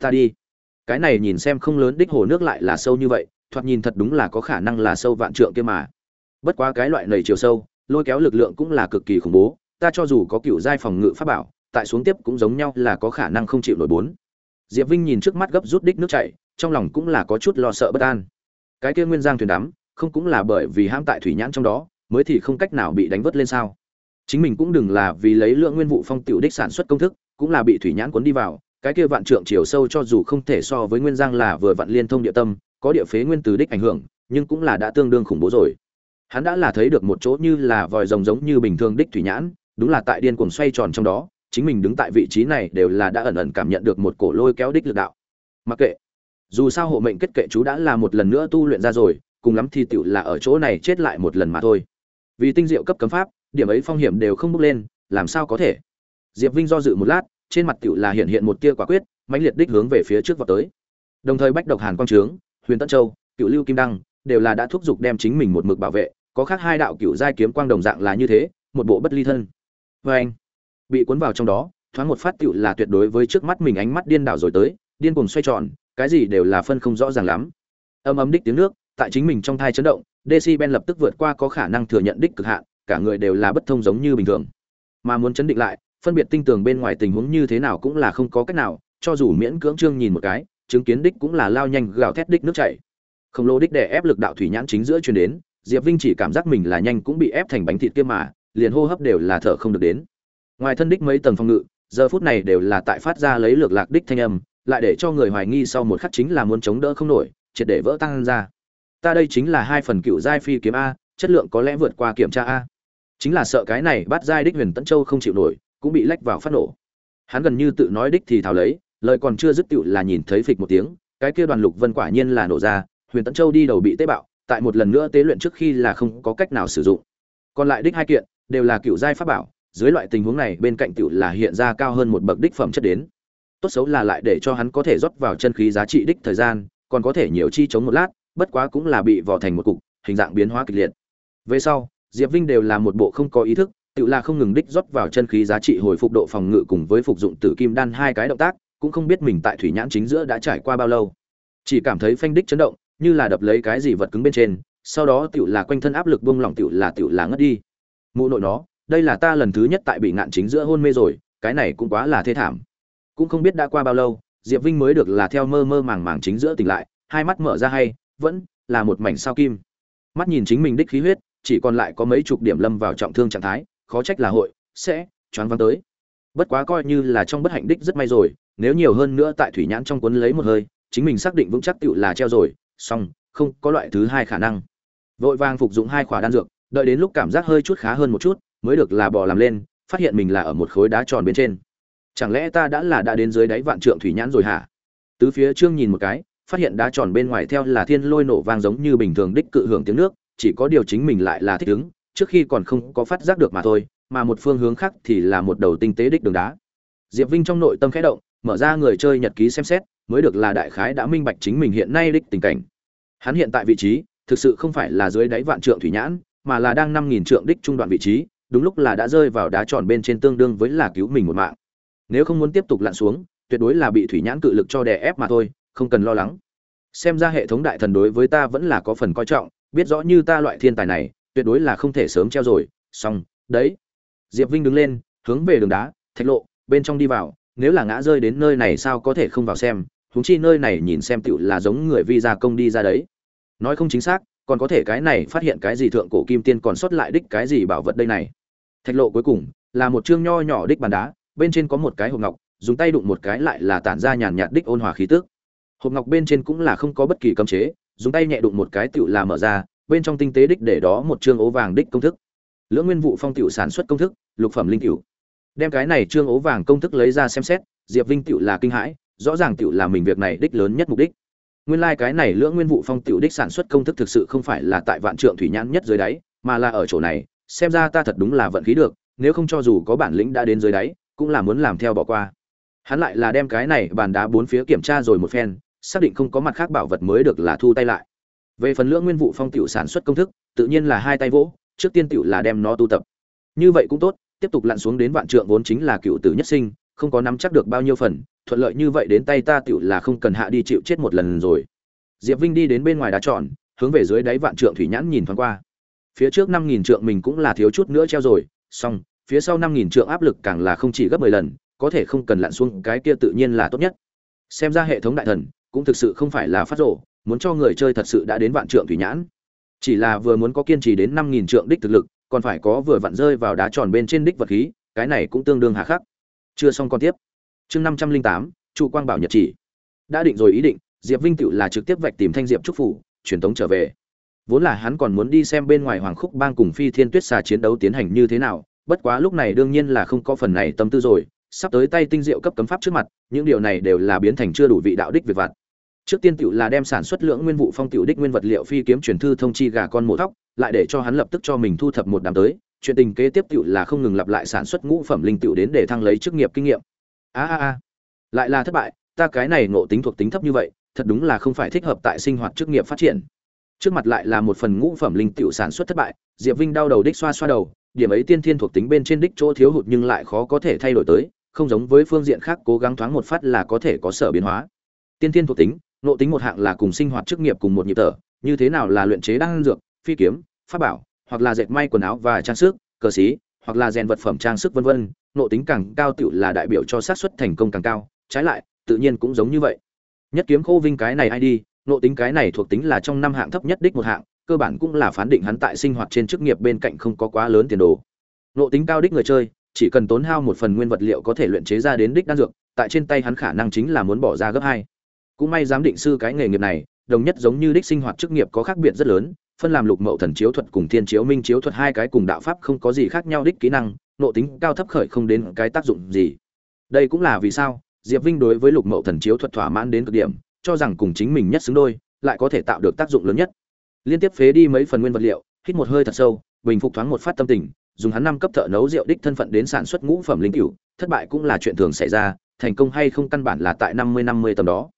Ta đi. Cái này nhìn xem không lớn đích hồ nước lại là sâu như vậy, thoạt nhìn thật đúng là có khả năng là sâu vạn trượng kia mà. Bất quá cái loại nầy chiều sâu, lôi kéo lực lượng cũng là cực kỳ khủng bố, ta cho dù có cựu giai phòng ngự pháp bảo, tại xuống tiếp cũng giống nhau là có khả năng không chịu nổi bốn diệp vinh nhìn trước mắt gấp rút đích nước chảy, trong lòng cũng là có chút lo sợ bất an. Cái kia nguyên giang thuyền đắm, không cũng là bởi vì hãm tại thủy nhãn trong đó, mới thì không cách nào bị đánh vớt lên sao. Chính mình cũng đừng là vì lấy lượng nguyên vụ phong tiểu đích sản xuất công thức, cũng là bị thủy nhãn cuốn đi vào, cái kia vạn trượng chiều sâu cho dù không thể so với nguyên giang là vừa vặn liên thông địa tâm, có địa phế nguyên từ đích ảnh hưởng, nhưng cũng là đã tương đương khủng bố rồi. Hắn đã là thấy được một chỗ như là vòi rồng giống như bình thường đích thủy nhãn, đúng là tại điên cuồng xoay tròn trong đó chính mình đứng tại vị trí này đều là đã ẩn ẩn cảm nhận được một cổ lôi kéo đích lực đạo. Mặc kệ, dù sao hộ mệnh kết kệ chú đã là một lần nữa tu luyện ra rồi, cùng lắm thì tựu là ở chỗ này chết lại một lần mà thôi. Vì tinh diệu cấp cấm pháp, điểm ấy phong hiểm đều không bước lên, làm sao có thể? Diệp vinh do dự một lát, trên mặt tựu là hiện hiện một tia quả quyết, mãnh liệt đích hướng về phía trước vào tới. Đồng thời bách độc hàn quang trướng, huyền tân châu, cựu lưu kim đăng, đều là đã thúc giục đem chính mình một mực bảo vệ, có khác hai đạo cựu giai kiếm quang đồng dạng là như thế, một bộ bất ly thân. Vê anh bị cuốn vào trong đó, thoáng một phát tựu là tuyệt đối với trước mắt mình ánh mắt điên đảo rồi tới, điên cuồng xoay tròn, cái gì đều là phân không rõ ràng lắm. Âm ấm đích tiếng nước, tại chính mình trong thai chấn động ben lập tức vượt qua có khả năng thừa nhận đích cực hạn, cả người đều là bất thông giống như bình thường. Mà muốn chấn định lại, phân biệt tinh tường bên ngoài tình huống như thế nào cũng là không có cách nào, cho dù miễn cưỡng trương nhìn một cái, chứng kiến đích cũng là lao nhanh gào thét đích nước chảy. Khổng lồ đích để ép lực đạo thủy nhãn chính giữa truyền đến, diệp vinh chỉ cảm giác mình là nhanh cũng bị ép thành bánh thịt kia mà, liền hô hấp đều là thở không được đến ngoài thân đích mấy tầng phòng ngự, giờ phút này đều là tại phát ra lấy lược lạc đích thanh âm, lại để cho người hoài nghi sau một khắc chính là muốn chống đỡ không nổi, triệt để vỡ tăng ra. Ta đây chính là hai phần cựu giai phi kiếm a, chất lượng có lẽ vượt qua kiểm tra a. Chính là sợ cái này bắt giai đích huyền tấn châu không chịu nổi, cũng bị lách vào phát nổ. Hắn gần như tự nói đích thì thảo lấy, lời còn chưa dứt tựu là nhìn thấy phịch một tiếng, cái kia đoàn lục vân quả nhiên là nổ ra, huyền tấn châu đi đầu bị tế bạo, tại một lần nữa tế luyện trước khi là không có cách nào sử dụng. Còn lại đích hai kiện, đều là cựu giai pháp bảo dưới loại tình huống này, bên cạnh tiểu là hiện ra cao hơn một bậc đích phẩm chất đến. Tốt xấu là lại để cho hắn có thể rót vào chân khí giá trị đích thời gian, còn có thể nhiều chi chống một lát, bất quá cũng là bị vò thành một cục, hình dạng biến hóa kịch liệt. Về sau, diệp vinh đều là một bộ không có ý thức tự là không ngừng đích rót vào chân khí giá trị hồi phục độ phòng ngự cùng với phục dụng tử kim đan hai cái động tác, cũng không biết mình tại thủy nhãn chính giữa đã trải qua bao lâu. Chỉ cảm thấy phanh đích chấn động, như là đập lấy cái gì vật cứng bên trên, sau đó tự là quanh thân áp lực buông lỏng tự là tự là ngất đi. Mụ nội nó đây là ta lần thứ nhất tại bị ngạn chính giữa hôn mê rồi, cái này cũng quá là thê thảm. Cũng không biết đã qua bao lâu, diệp vinh mới được là theo mơ mơ màng màng chính giữa tỉnh lại, hai mắt mở ra hay, vẫn là một mảnh sao kim. Mắt nhìn chính mình đích khí huyết, chỉ còn lại có mấy chục điểm lâm vào trọng thương trạng thái, khó trách là hội sẽ choáng váng tới. Bất quá coi như là trong bất hạnh đích rất may rồi, nếu nhiều hơn nữa tại thủy nhãn trong cuốn lấy một hơi, chính mình xác định vững chắc tựu là treo rồi song không có loại thứ hai khả năng. Vội vàng phục dụng hai khỏa đan dược, đợi đến lúc cảm giác hơi chút khá hơn một chút mới được là bò làm lên, phát hiện mình là ở một khối đá tròn bên trên. Chẳng lẽ ta đã là đã đến dưới đáy vạn trượng thủy nhãn rồi hả? Tứ phía trương nhìn một cái, phát hiện đá tròn bên ngoài theo là thiên lôi nổ vang giống như bình thường đích cự hưởng tiếng nước, chỉ có điều chính mình lại là thích ứng, trước khi còn không có phát giác được mà thôi, mà một phương hướng khác thì là một đầu tinh tế đích đường đá. Diệp vinh trong nội tâm khẽ động, mở ra người chơi nhật ký xem xét, mới được là đại khái đã minh bạch chính mình hiện nay đích tình cảnh. Hắn hiện tại vị trí, thực sự không phải là dưới đáy vạn trượng thủy nhãn, mà là đang năm nghìn trượng đích trung đoạn vị trí đúng lúc là đã rơi vào đá tròn bên trên tương đương với là cứu mình một mạng. Nếu không muốn tiếp tục lặn xuống, tuyệt đối là bị thủy nhãn cự lực cho đè ép mà thôi, không cần lo lắng. Xem ra hệ thống đại thần đối với ta vẫn là có phần coi trọng, biết rõ như ta loại thiên tài này, tuyệt đối là không thể sớm treo rồi. Xong, đấy. Diệp vinh đứng lên, hướng về đường đá, thạch lộ, bên trong đi vào. Nếu là ngã rơi đến nơi này sao có thể không vào xem? Huống chi nơi này nhìn xem tựu là giống người vi gia công đi ra đấy. Nói không chính xác còn có thể cái này phát hiện cái gì thượng cổ kim tiên còn sót lại đích cái gì bảo vật đây này. Thạch lộ cuối cùng, là một chương nho nhỏ đích bàn đá, bên trên có một cái hộp ngọc, dùng tay đụng một cái lại là tản ra nhàn nhạt đích ôn hòa khí tức. Hộp ngọc bên trên cũng là không có bất kỳ cấm chế, dùng tay nhẹ đụng một cái tựu là mở ra, bên trong tinh tế đích để đó một chương ố vàng đích công thức. Lưỡng nguyên vụ phong tiểu sản xuất công thức, lục phẩm linh tiểu đem cái này chương ố vàng công thức lấy ra xem xét, diệp vinh tiểu là kinh hãi, rõ ràng tiểu là mình việc này đích lớn nhất mục đích nguyên lai like cái này lưỡng nguyên vụ phong tiểu đích sản xuất công thức thực sự không phải là tại vạn trượng thủy nhãn nhất dưới đáy, mà là ở chỗ này, xem ra ta thật đúng là vận khí được, nếu không cho dù có bản lĩnh đã đến dưới đáy, cũng là muốn làm theo bỏ qua. Hắn lại là đem cái này bàn đá bốn phía kiểm tra rồi một phen, xác định không có mặt khác bảo vật mới được là thu tay lại. Về phần lưỡng nguyên vụ phong tiểu sản xuất công thức, tự nhiên là hai tay vỗ, trước tiên tiểu là đem nó tu tập. Như vậy cũng tốt, tiếp tục lặn xuống đến vạn trượng vốn chính là cựu tử nhất sinh không có nắm chắc được bao nhiêu phần, thuận lợi như vậy đến tay ta tiểu là không cần hạ đi chịu chết một lần rồi. Diệp vinh đi đến bên ngoài đá tròn, hướng về dưới đáy vạn trượng thủy nhãn nhìn thoáng qua. Phía trước năm nghìn trượng mình cũng là thiếu chút nữa treo rồi, xong, phía sau năm nghìn trượng áp lực càng là không chỉ gấp mười lần, có thể không cần lặn xuống, cái kia tự nhiên là tốt nhất. Xem ra hệ thống đại thần cũng thực sự không phải là phát rộ muốn cho người chơi thật sự đã đến vạn trượng thủy nhãn. Chỉ là vừa muốn có kiên trì đến năm nghìn trượng đích thực lực, còn phải có vừa vặn rơi vào đá tròn bên trên đích vật khí, cái này cũng tương đương hà khắc chưa xong còn tiếp. Chương năm trăm linh tám, trụ quang bảo nhật chỉ. Đã định rồi ý định, diệp vinh tự là trực tiếp vạch tìm thanh diệp trúc phủ, truyền tống trở về. Vốn là hắn còn muốn đi xem bên ngoài hoàng khúc bang cùng phi thiên tuyết xà chiến đấu tiến hành như thế nào, bất quá lúc này đương nhiên là không có phần này tâm tư rồi, sắp tới tay tinh diệu cấp cấm pháp trước mặt, những điều này đều là biến thành chưa đủ vị đạo đích việc vặt. Trước tiên tiểu là đem sản xuất lượng nguyên vụ phong tiểu đích nguyên vật liệu phi kiếm truyền thư thông chi gà con mổ thóc, lại để cho hắn lập tức cho mình thu thập một đám tới chuyện tình kế tiếp tiểu là không ngừng lặp lại sản xuất ngũ phẩm linh tiểu đến để thăng lấy chức nghiệp kinh nghiệm. A a a. Lại là thất bại, ta cái này ngộ tính thuộc tính thấp như vậy, thật đúng là không phải thích hợp tại sinh hoạt chức nghiệp phát triển. Trước mặt lại là một phần ngũ phẩm linh tiểu sản xuất thất bại, diệp vinh đau đầu đích xoa xoa đầu, điểm ấy tiên thiên thuộc tính bên trên đích chỗ thiếu hụt nhưng lại khó có thể thay đổi tới, không giống với phương diện khác cố gắng thoáng một phát là có thể có sở biến hóa. Tiên thiên thuộc tính nộ tính một hạng là cùng sinh hoạt chức nghiệp cùng một nhịp thở, như thế nào là luyện chế đan dược, phi kiếm, pháp bảo hoặc là dệt may quần áo và trang sức, cờ xí, hoặc là rèn vật phẩm trang sức vân vân nộ tính càng cao tiểu là đại biểu cho xác suất thành công càng cao, trái lại, tự nhiên cũng giống như vậy. Nhất kiếm khô vinh cái này ai đi nộ tính cái này thuộc tính là trong năm hạng thấp nhất đích một hạng, cơ bản cũng là phán định hắn tại sinh hoạt trên chức nghiệp bên cạnh không có quá lớn tiền đồ. Nộ tính cao đích người chơi, chỉ cần tốn hao một phần nguyên vật liệu có thể luyện chế ra đến đích đan dược, tại trên tay hắn khả năng chính là muốn bỏ ra gấp hai. Cũng may giám định sư cái nghề nghiệp này, đồng nhất giống như đích sinh hoạt chức nghiệp có khác biệt rất lớn phân làm lục mậu thần chiếu thuật cùng thiên chiếu minh chiếu thuật hai cái cùng đạo pháp không có gì khác nhau đích kỹ năng, nộ tính cao thấp khởi không đến cái tác dụng gì. Đây cũng là vì sao, diệp vinh đối với lục mậu thần chiếu thuật thỏa mãn đến cực điểm, cho rằng cùng chính mình nhất xứng đôi, lại có thể tạo được tác dụng lớn nhất. Liên tiếp phế đi mấy phần nguyên vật liệu, hít một hơi thật sâu, bình phục thoáng một phát tâm tình, dùng hắn năm cấp thợ nấu rượu đích thân phận đến sản xuất ngũ phẩm linh cựu thất bại cũng là chuyện thường xảy ra, thành công hay không căn bản là tại năm mươi năm mươi tầm đó.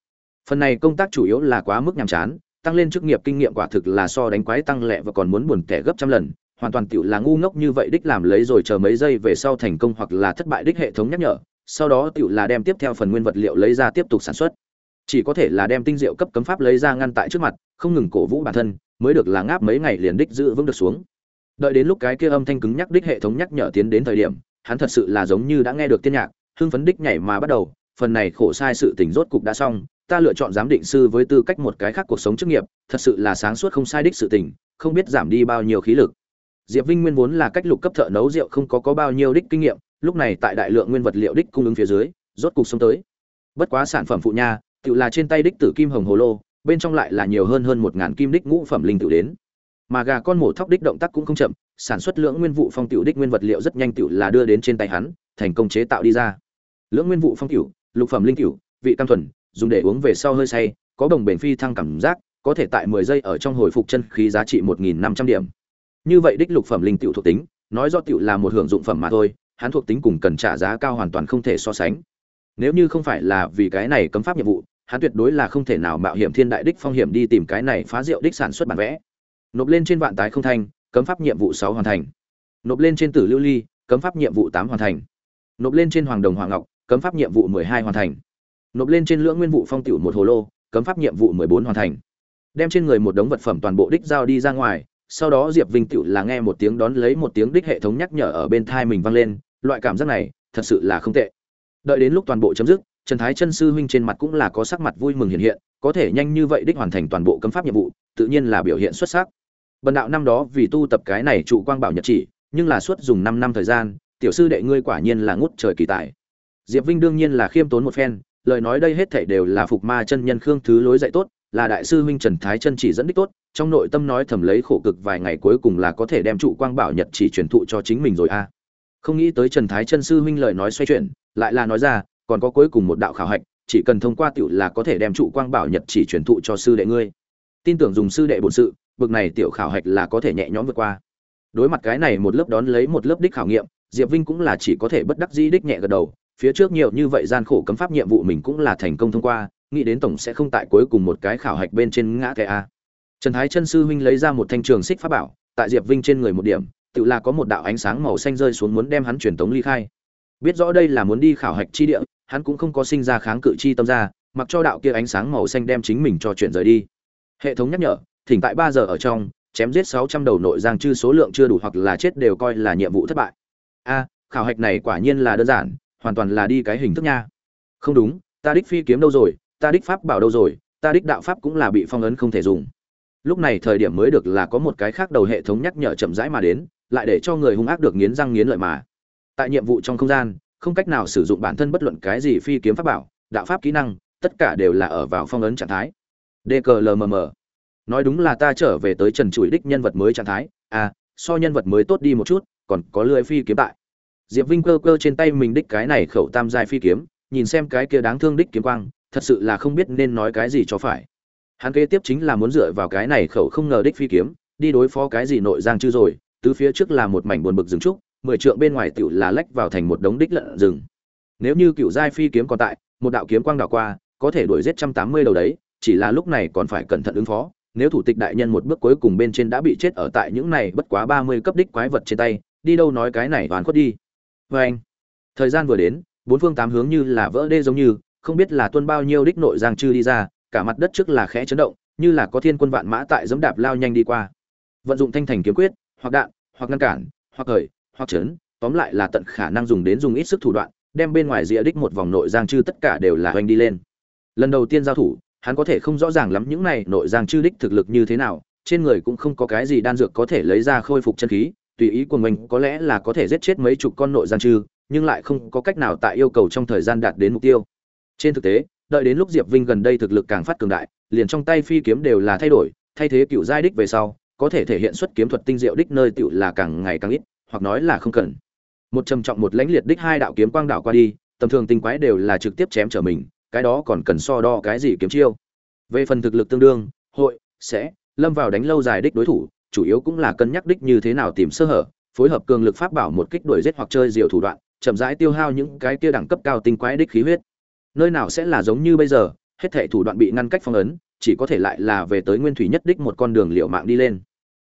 Phần này công tác chủ yếu là quá mức nhàm chán tăng lên chức nghiệp kinh nghiệm quả thực là so đánh quái tăng lẹ và còn muốn buồn tẻ gấp trăm lần, hoàn toàn tiểu là ngu ngốc như vậy đích làm lấy rồi chờ mấy giây về sau thành công hoặc là thất bại đích hệ thống nhắc nhở, sau đó tiểu là đem tiếp theo phần nguyên vật liệu lấy ra tiếp tục sản xuất. Chỉ có thể là đem tinh diệu cấp cấm pháp lấy ra ngăn tại trước mặt, không ngừng cổ vũ bản thân, mới được là ngáp mấy ngày liền đích giữ vững được xuống. Đợi đến lúc cái kia âm thanh cứng nhắc đích hệ thống nhắc nhở tiến đến thời điểm, hắn thật sự là giống như đã nghe được tiên nhạc, hưng phấn đích nhảy mà bắt đầu, phần này khổ sai sự tình rốt cục đã xong ta lựa chọn giám định sư với tư cách một cái khác cuộc sống chức nghiệp, thật sự là sáng suốt không sai đích sự tình, không biết giảm đi bao nhiêu khí lực. Diệp vinh nguyên vốn là cách lục cấp thợ nấu rượu không có có bao nhiêu đích kinh nghiệm, lúc này tại đại lượng nguyên vật liệu đích cung ứng phía dưới, rốt cục xuống tới. Bất quá sản phẩm phụ nha, tự là trên tay đích tử kim hồng hồ lô, bên trong lại là nhiều hơn hơn một ngàn kim đích ngũ phẩm linh tự đến. Mà gà con mổ thóc đích động tác cũng không chậm, sản xuất lượng nguyên vụ phong tiểu đích nguyên vật liệu rất nhanh tiểu là đưa đến trên tay hắn, thành công chế tạo đi ra. Lượng nguyên vụ phong tiểu, lục phẩm linh tiểu, vị cam thuần dùng để uống về sau hơi say có đồng bền phi thăng cảm giác có thể tại 10 giây ở trong hồi phục chân khí giá trị 1.500 điểm. Như vậy đích lục phẩm linh tiểu thuộc tính nói rõ tiểu là một hưởng dụng phẩm mà thôi hắn thuộc tính cùng cần trả giá cao hoàn toàn không thể so sánh. Nếu như không phải là vì cái này cấm pháp nhiệm vụ hắn tuyệt đối là không thể nào mạo hiểm thiên đại đích phong hiểm đi tìm cái này phá rượu đích sản xuất bản vẽ. Nộp lên trên vạn tái không thành, cấm pháp nhiệm vụ sáu hoàn thành. Nộp lên trên tử lưu ly cấm pháp nhiệm vụ tám hoàn thành. Nộp lên trên hoàng đồng hoàng ngọc cấm pháp nhiệm vụ mười hai hoàn thành nộp lên trên lưỡng nguyên vụ phong tiểu một hồ lô, cấm pháp nhiệm vụ mười bốn hoàn thành. Đem trên người một đống vật phẩm toàn bộ đích giao đi ra ngoài, sau đó diệp vinh tiểu là nghe một tiếng đón lấy một tiếng đích hệ thống nhắc nhở ở bên thai mình vang lên, loại cảm giác này thật sự là không tệ. Đợi đến lúc toàn bộ chấm dứt, trần thái chân sư huynh trên mặt cũng là có sắc mặt vui mừng hiện hiện, có thể nhanh như vậy đích hoàn thành toàn bộ cấm pháp nhiệm vụ, tự nhiên là biểu hiện xuất sắc. Bần đạo năm đó vì tu tập cái này trụ quang bảo nhật chỉ, nhưng là suốt dùng năm năm thời gian, tiểu sư đệ ngươi quả nhiên là ngút trời kỳ tài. Diệp vinh đương nhiên là khiêm tốn một phen lời nói đây hết thảy đều là phục ma chân nhân khương thứ lối dạy tốt, là đại sư huynh trần thái chân chỉ dẫn đích tốt, trong nội tâm nói thầm lấy khổ cực vài ngày cuối cùng là có thể đem trụ quang bảo nhật chỉ truyền thụ cho chính mình rồi a. Không nghĩ tới trần thái chân sư huynh lời nói xoay chuyển, lại là nói ra, còn có cuối cùng một đạo khảo hạch, chỉ cần thông qua tiểu là có thể đem trụ quang bảo nhật chỉ truyền thụ cho sư đệ ngươi. Tin tưởng dùng sư đệ bổn sự, bực này tiểu khảo hạch là có thể nhẹ nhõm vượt qua. Đối mặt cái này một lớp đón lấy một lớp đích khảo nghiệm, diệp vinh cũng là chỉ có thể bất đắc dĩ đích nhẹ gật đầu phía trước nhiều như vậy gian khổ cấm pháp nhiệm vụ mình cũng là thành công thông qua, nghĩ đến tổng sẽ không tại cuối cùng một cái khảo hạch bên trên ngã cái a. Trần thái chân sư huynh lấy ra một thanh trường xích pháp bảo, tại diệp vinh trên người một điểm, tự là có một đạo ánh sáng màu xanh rơi xuống muốn đem hắn truyền tống ly khai. Biết rõ đây là muốn đi khảo hạch chi địa, hắn cũng không có sinh ra kháng cự chi tâm ra, mặc cho đạo kia ánh sáng màu xanh đem chính mình cho chuyển rời đi. Hệ thống nhắc nhở, thỉnh tại ba giờ ở trong, chém giết sáu trăm đầu nội giang chư số lượng chưa đủ hoặc là chết đều coi là nhiệm vụ thất bại. A, khảo hạch này quả nhiên là đơn giản hoàn toàn là đi cái hình thức nha. Không đúng, ta đích phi kiếm đâu rồi, ta đích pháp bảo đâu rồi, ta đích đạo pháp cũng là bị phong ấn không thể dùng. Lúc này thời điểm mới được là có một cái khác đầu hệ thống nhắc nhở chậm rãi mà đến, lại để cho người hung ác được nghiến răng nghiến lợi mà. Tại nhiệm vụ trong không gian, không cách nào sử dụng bản thân bất luận cái gì phi kiếm pháp bảo, đạo pháp kỹ năng, tất cả đều là ở vào phong ấn trạng thái. Dklmm nói đúng là ta trở về tới trần trụi đích nhân vật mới trạng thái. À so nhân vật mới tốt đi một chút, còn có lưỡi phi kiếm tại diệp vinh cơ cơ trên tay mình đích cái này khẩu tam giai phi kiếm, nhìn xem cái kia đáng thương đích kiếm quang, thật sự là không biết nên nói cái gì cho phải. Hắn kế tiếp chính là muốn dựa vào cái này khẩu không ngờ đích phi kiếm, đi đối phó cái gì nội giang chứ rồi từ phía trước là một mảnh buồn bực rừng trúc, mười trượng bên ngoài tựu là lách vào thành một đống đích lợn rừng. Nếu như cựu giai phi kiếm còn tại, một đạo kiếm quang đảo qua, có thể đuổi giết trăm tám mươi đầu đấy, chỉ là lúc này còn phải cẩn thận ứng phó, nếu thủ tịch đại nhân một bước cuối cùng bên trên đã bị chết ở tại những này bất quá ba mươi cấp đích quái vật trên tay, đi đâu nói cái này toàn khuất đi vê anh, thời gian vừa đến, bốn phương tám hướng như là vỡ đê giống như, không biết là tuân bao nhiêu đích nội giang chư đi ra, cả mặt đất trước là khẽ chấn động, như là có thiên quân vạn mã tại dẫm đạp lao nhanh đi qua. Vận dụng thanh thành kiếm quyết, hoặc đạn, hoặc ngăn cản, hoặc khởi, hoặc chấn, tóm lại là tận khả năng dùng đến dùng ít sức thủ đoạn, đem bên ngoài rìa đích một vòng nội giang chư tất cả đều là hoành đi lên. Lần đầu tiên giao thủ, hắn có thể không rõ ràng lắm những này nội giang chư đích thực lực như thế nào, trên người cũng không có cái gì đan dược có thể lấy ra khôi phục chân khí tùy ý của mình có lẽ là có thể giết chết mấy chục con nội giang chư, nhưng lại không có cách nào tại yêu cầu trong thời gian đạt đến mục tiêu. Trên thực tế, đợi đến lúc diệp vinh gần đây thực lực càng phát cường đại, liền trong tay phi kiếm đều là thay đổi, thay thế cựu giai đích về sau, có thể thể hiện xuất kiếm thuật tinh diệu đích nơi tựu là càng ngày càng ít, hoặc nói là không cần. Một trầm trọng một lãnh liệt đích hai đạo kiếm quang đạo qua đi, tầm thường tinh quái đều là trực tiếp chém trở mình, cái đó còn cần so đo cái gì kiếm chiêu. Về phần thực lực tương đương, hội, sẽ, lâm vào đánh lâu dài đích đối thủ chủ yếu cũng là cân nhắc đích như thế nào tìm sơ hở, phối hợp cường lực pháp bảo một kích đuổi giết hoặc chơi diệu thủ đoạn, chậm rãi tiêu hao những cái kia đẳng cấp cao tinh quái đích khí huyết. Nơi nào sẽ là giống như bây giờ, hết thảy thủ đoạn bị ngăn cách phong ấn, chỉ có thể lại là về tới nguyên thủy nhất đích một con đường liệu mạng đi lên.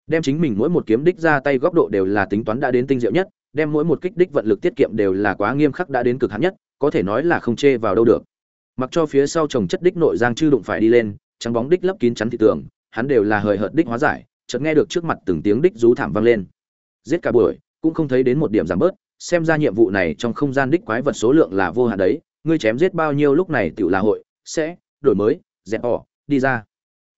Đem chính mình mỗi một kiếm đích ra tay góc độ đều là tính toán đã đến tinh diệu nhất, đem mỗi một kích đích vận lực tiết kiệm đều là quá nghiêm khắc đã đến cực hạn nhất, có thể nói là không chê vào đâu được. Mặc cho phía sau trồng chất đích nội giang chư đụng phải đi lên, trắng bóng đích lấp kín chắn thị tường, hắn đều là hời hợt đích hóa giải chợt nghe được trước mặt từng tiếng đích rú thảm vang lên. Giết cả buổi, cũng không thấy đến một điểm giảm bớt, xem ra nhiệm vụ này trong không gian đích quái vật số lượng là vô hạn đấy, ngươi chém giết bao nhiêu lúc này tiểu là hội, sẽ đổi mới, dẹp bỏ, đi ra.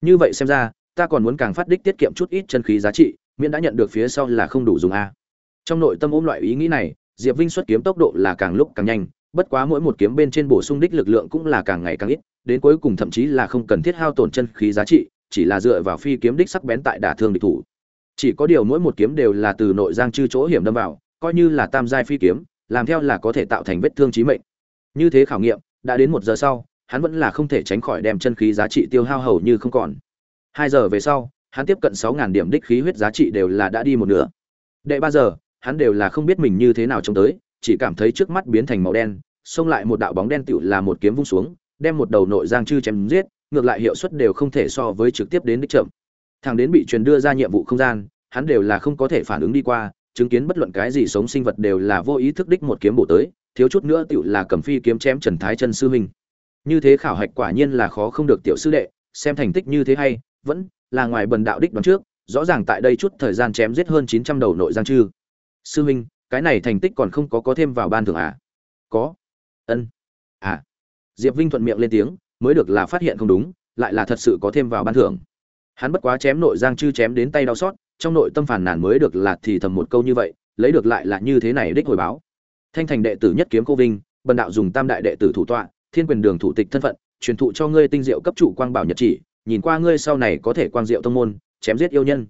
Như vậy xem ra, ta còn muốn càng phát đích tiết kiệm chút ít chân khí giá trị, miễn đã nhận được phía sau là không đủ dùng a. Trong nội tâm ôm loại ý nghĩ này, diệp vinh xuất kiếm tốc độ là càng lúc càng nhanh, bất quá mỗi một kiếm bên trên bổ sung đích lực lượng cũng là càng ngày càng ít, đến cuối cùng thậm chí là không cần thiết hao tổn chân khí giá trị chỉ là dựa vào phi kiếm đích sắc bén tại đả thương địch thủ. Chỉ có điều mỗi một kiếm đều là từ nội giang chư chỗ hiểm đâm vào, coi như là tam giai phi kiếm, làm theo là có thể tạo thành vết thương chí mệnh. Như thế khảo nghiệm, đã đến một giờ sau, hắn vẫn là không thể tránh khỏi đem chân khí giá trị tiêu hao hầu như không còn. Hai giờ về sau, hắn tiếp cận sáu ngàn điểm đích khí huyết giá trị đều là đã đi một nửa. Đệ ba giờ, hắn đều là không biết mình như thế nào trông tới, chỉ cảm thấy trước mắt biến thành màu đen, xông lại một đạo bóng đen tựu là một kiếm vung xuống, đem một đầu nội giang chư chém giết ngược lại hiệu suất đều không thể so với trực tiếp đến đích chậm. Thằng đến bị truyền đưa ra nhiệm vụ không gian, hắn đều là không có thể phản ứng đi qua, chứng kiến bất luận cái gì sống sinh vật đều là vô ý thức đích một kiếm bổ tới, thiếu chút nữa tựu là cầm phi kiếm chém trần thái chân sư huynh. Như thế khảo hạch quả nhiên là khó không được tiểu sư đệ, xem thành tích như thế hay, vẫn là ngoài bần đạo đích đoán trước, rõ ràng tại đây chút thời gian chém giết hơn chín trăm đầu nội giang chư. Sư huynh, cái này thành tích còn không có có thêm vào ban thưởng à? Có. Ân. À. Diệp vinh thuận miệng lên tiếng mới được là phát hiện không đúng, lại là thật sự có thêm vào ban thưởng. Hắn bất quá chém nội giang chư chém đến tay đau xót, trong nội tâm phản nàn mới được là thì thầm một câu như vậy, lấy được lại là như thế này đích hồi báo. Thanh thành đệ tử nhất kiếm cô vinh, bần đạo dùng tam đại đệ tử thủ tọa, thiên quyền đường thủ tịch thân phận, truyền thụ cho ngươi tinh diệu cấp trụ quang bảo nhật chỉ, nhìn qua ngươi sau này có thể quang diệu tông môn, chém giết yêu nhân.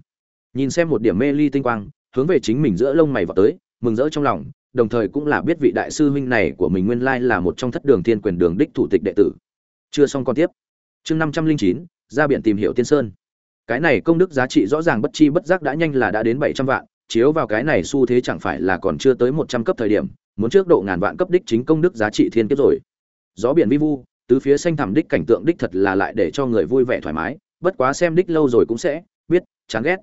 Nhìn xem một điểm mê ly tinh quang, hướng về chính mình giữa lông mày vào tới, mừng rỡ trong lòng, đồng thời cũng là biết vị đại sư huynh này của mình nguyên lai là một trong thất đường thiên quyền đường đích thủ tịch đệ tử chưa xong con tiếp. Chương năm trăm linh chín, ra biển tìm hiểu tiên sơn. Cái này công đức giá trị rõ ràng bất chi bất giác đã nhanh là đã đến bảy trăm vạn, chiếu vào cái này xu thế chẳng phải là còn chưa tới một trăm cấp thời điểm, muốn trước độ ngàn vạn cấp đích chính công đức giá trị thiên kiếp rồi. Gió biển vi vu, tứ phía xanh thẳm đích cảnh tượng đích thật là lại để cho người vui vẻ thoải mái, bất quá xem đích lâu rồi cũng sẽ biết, chán ghét.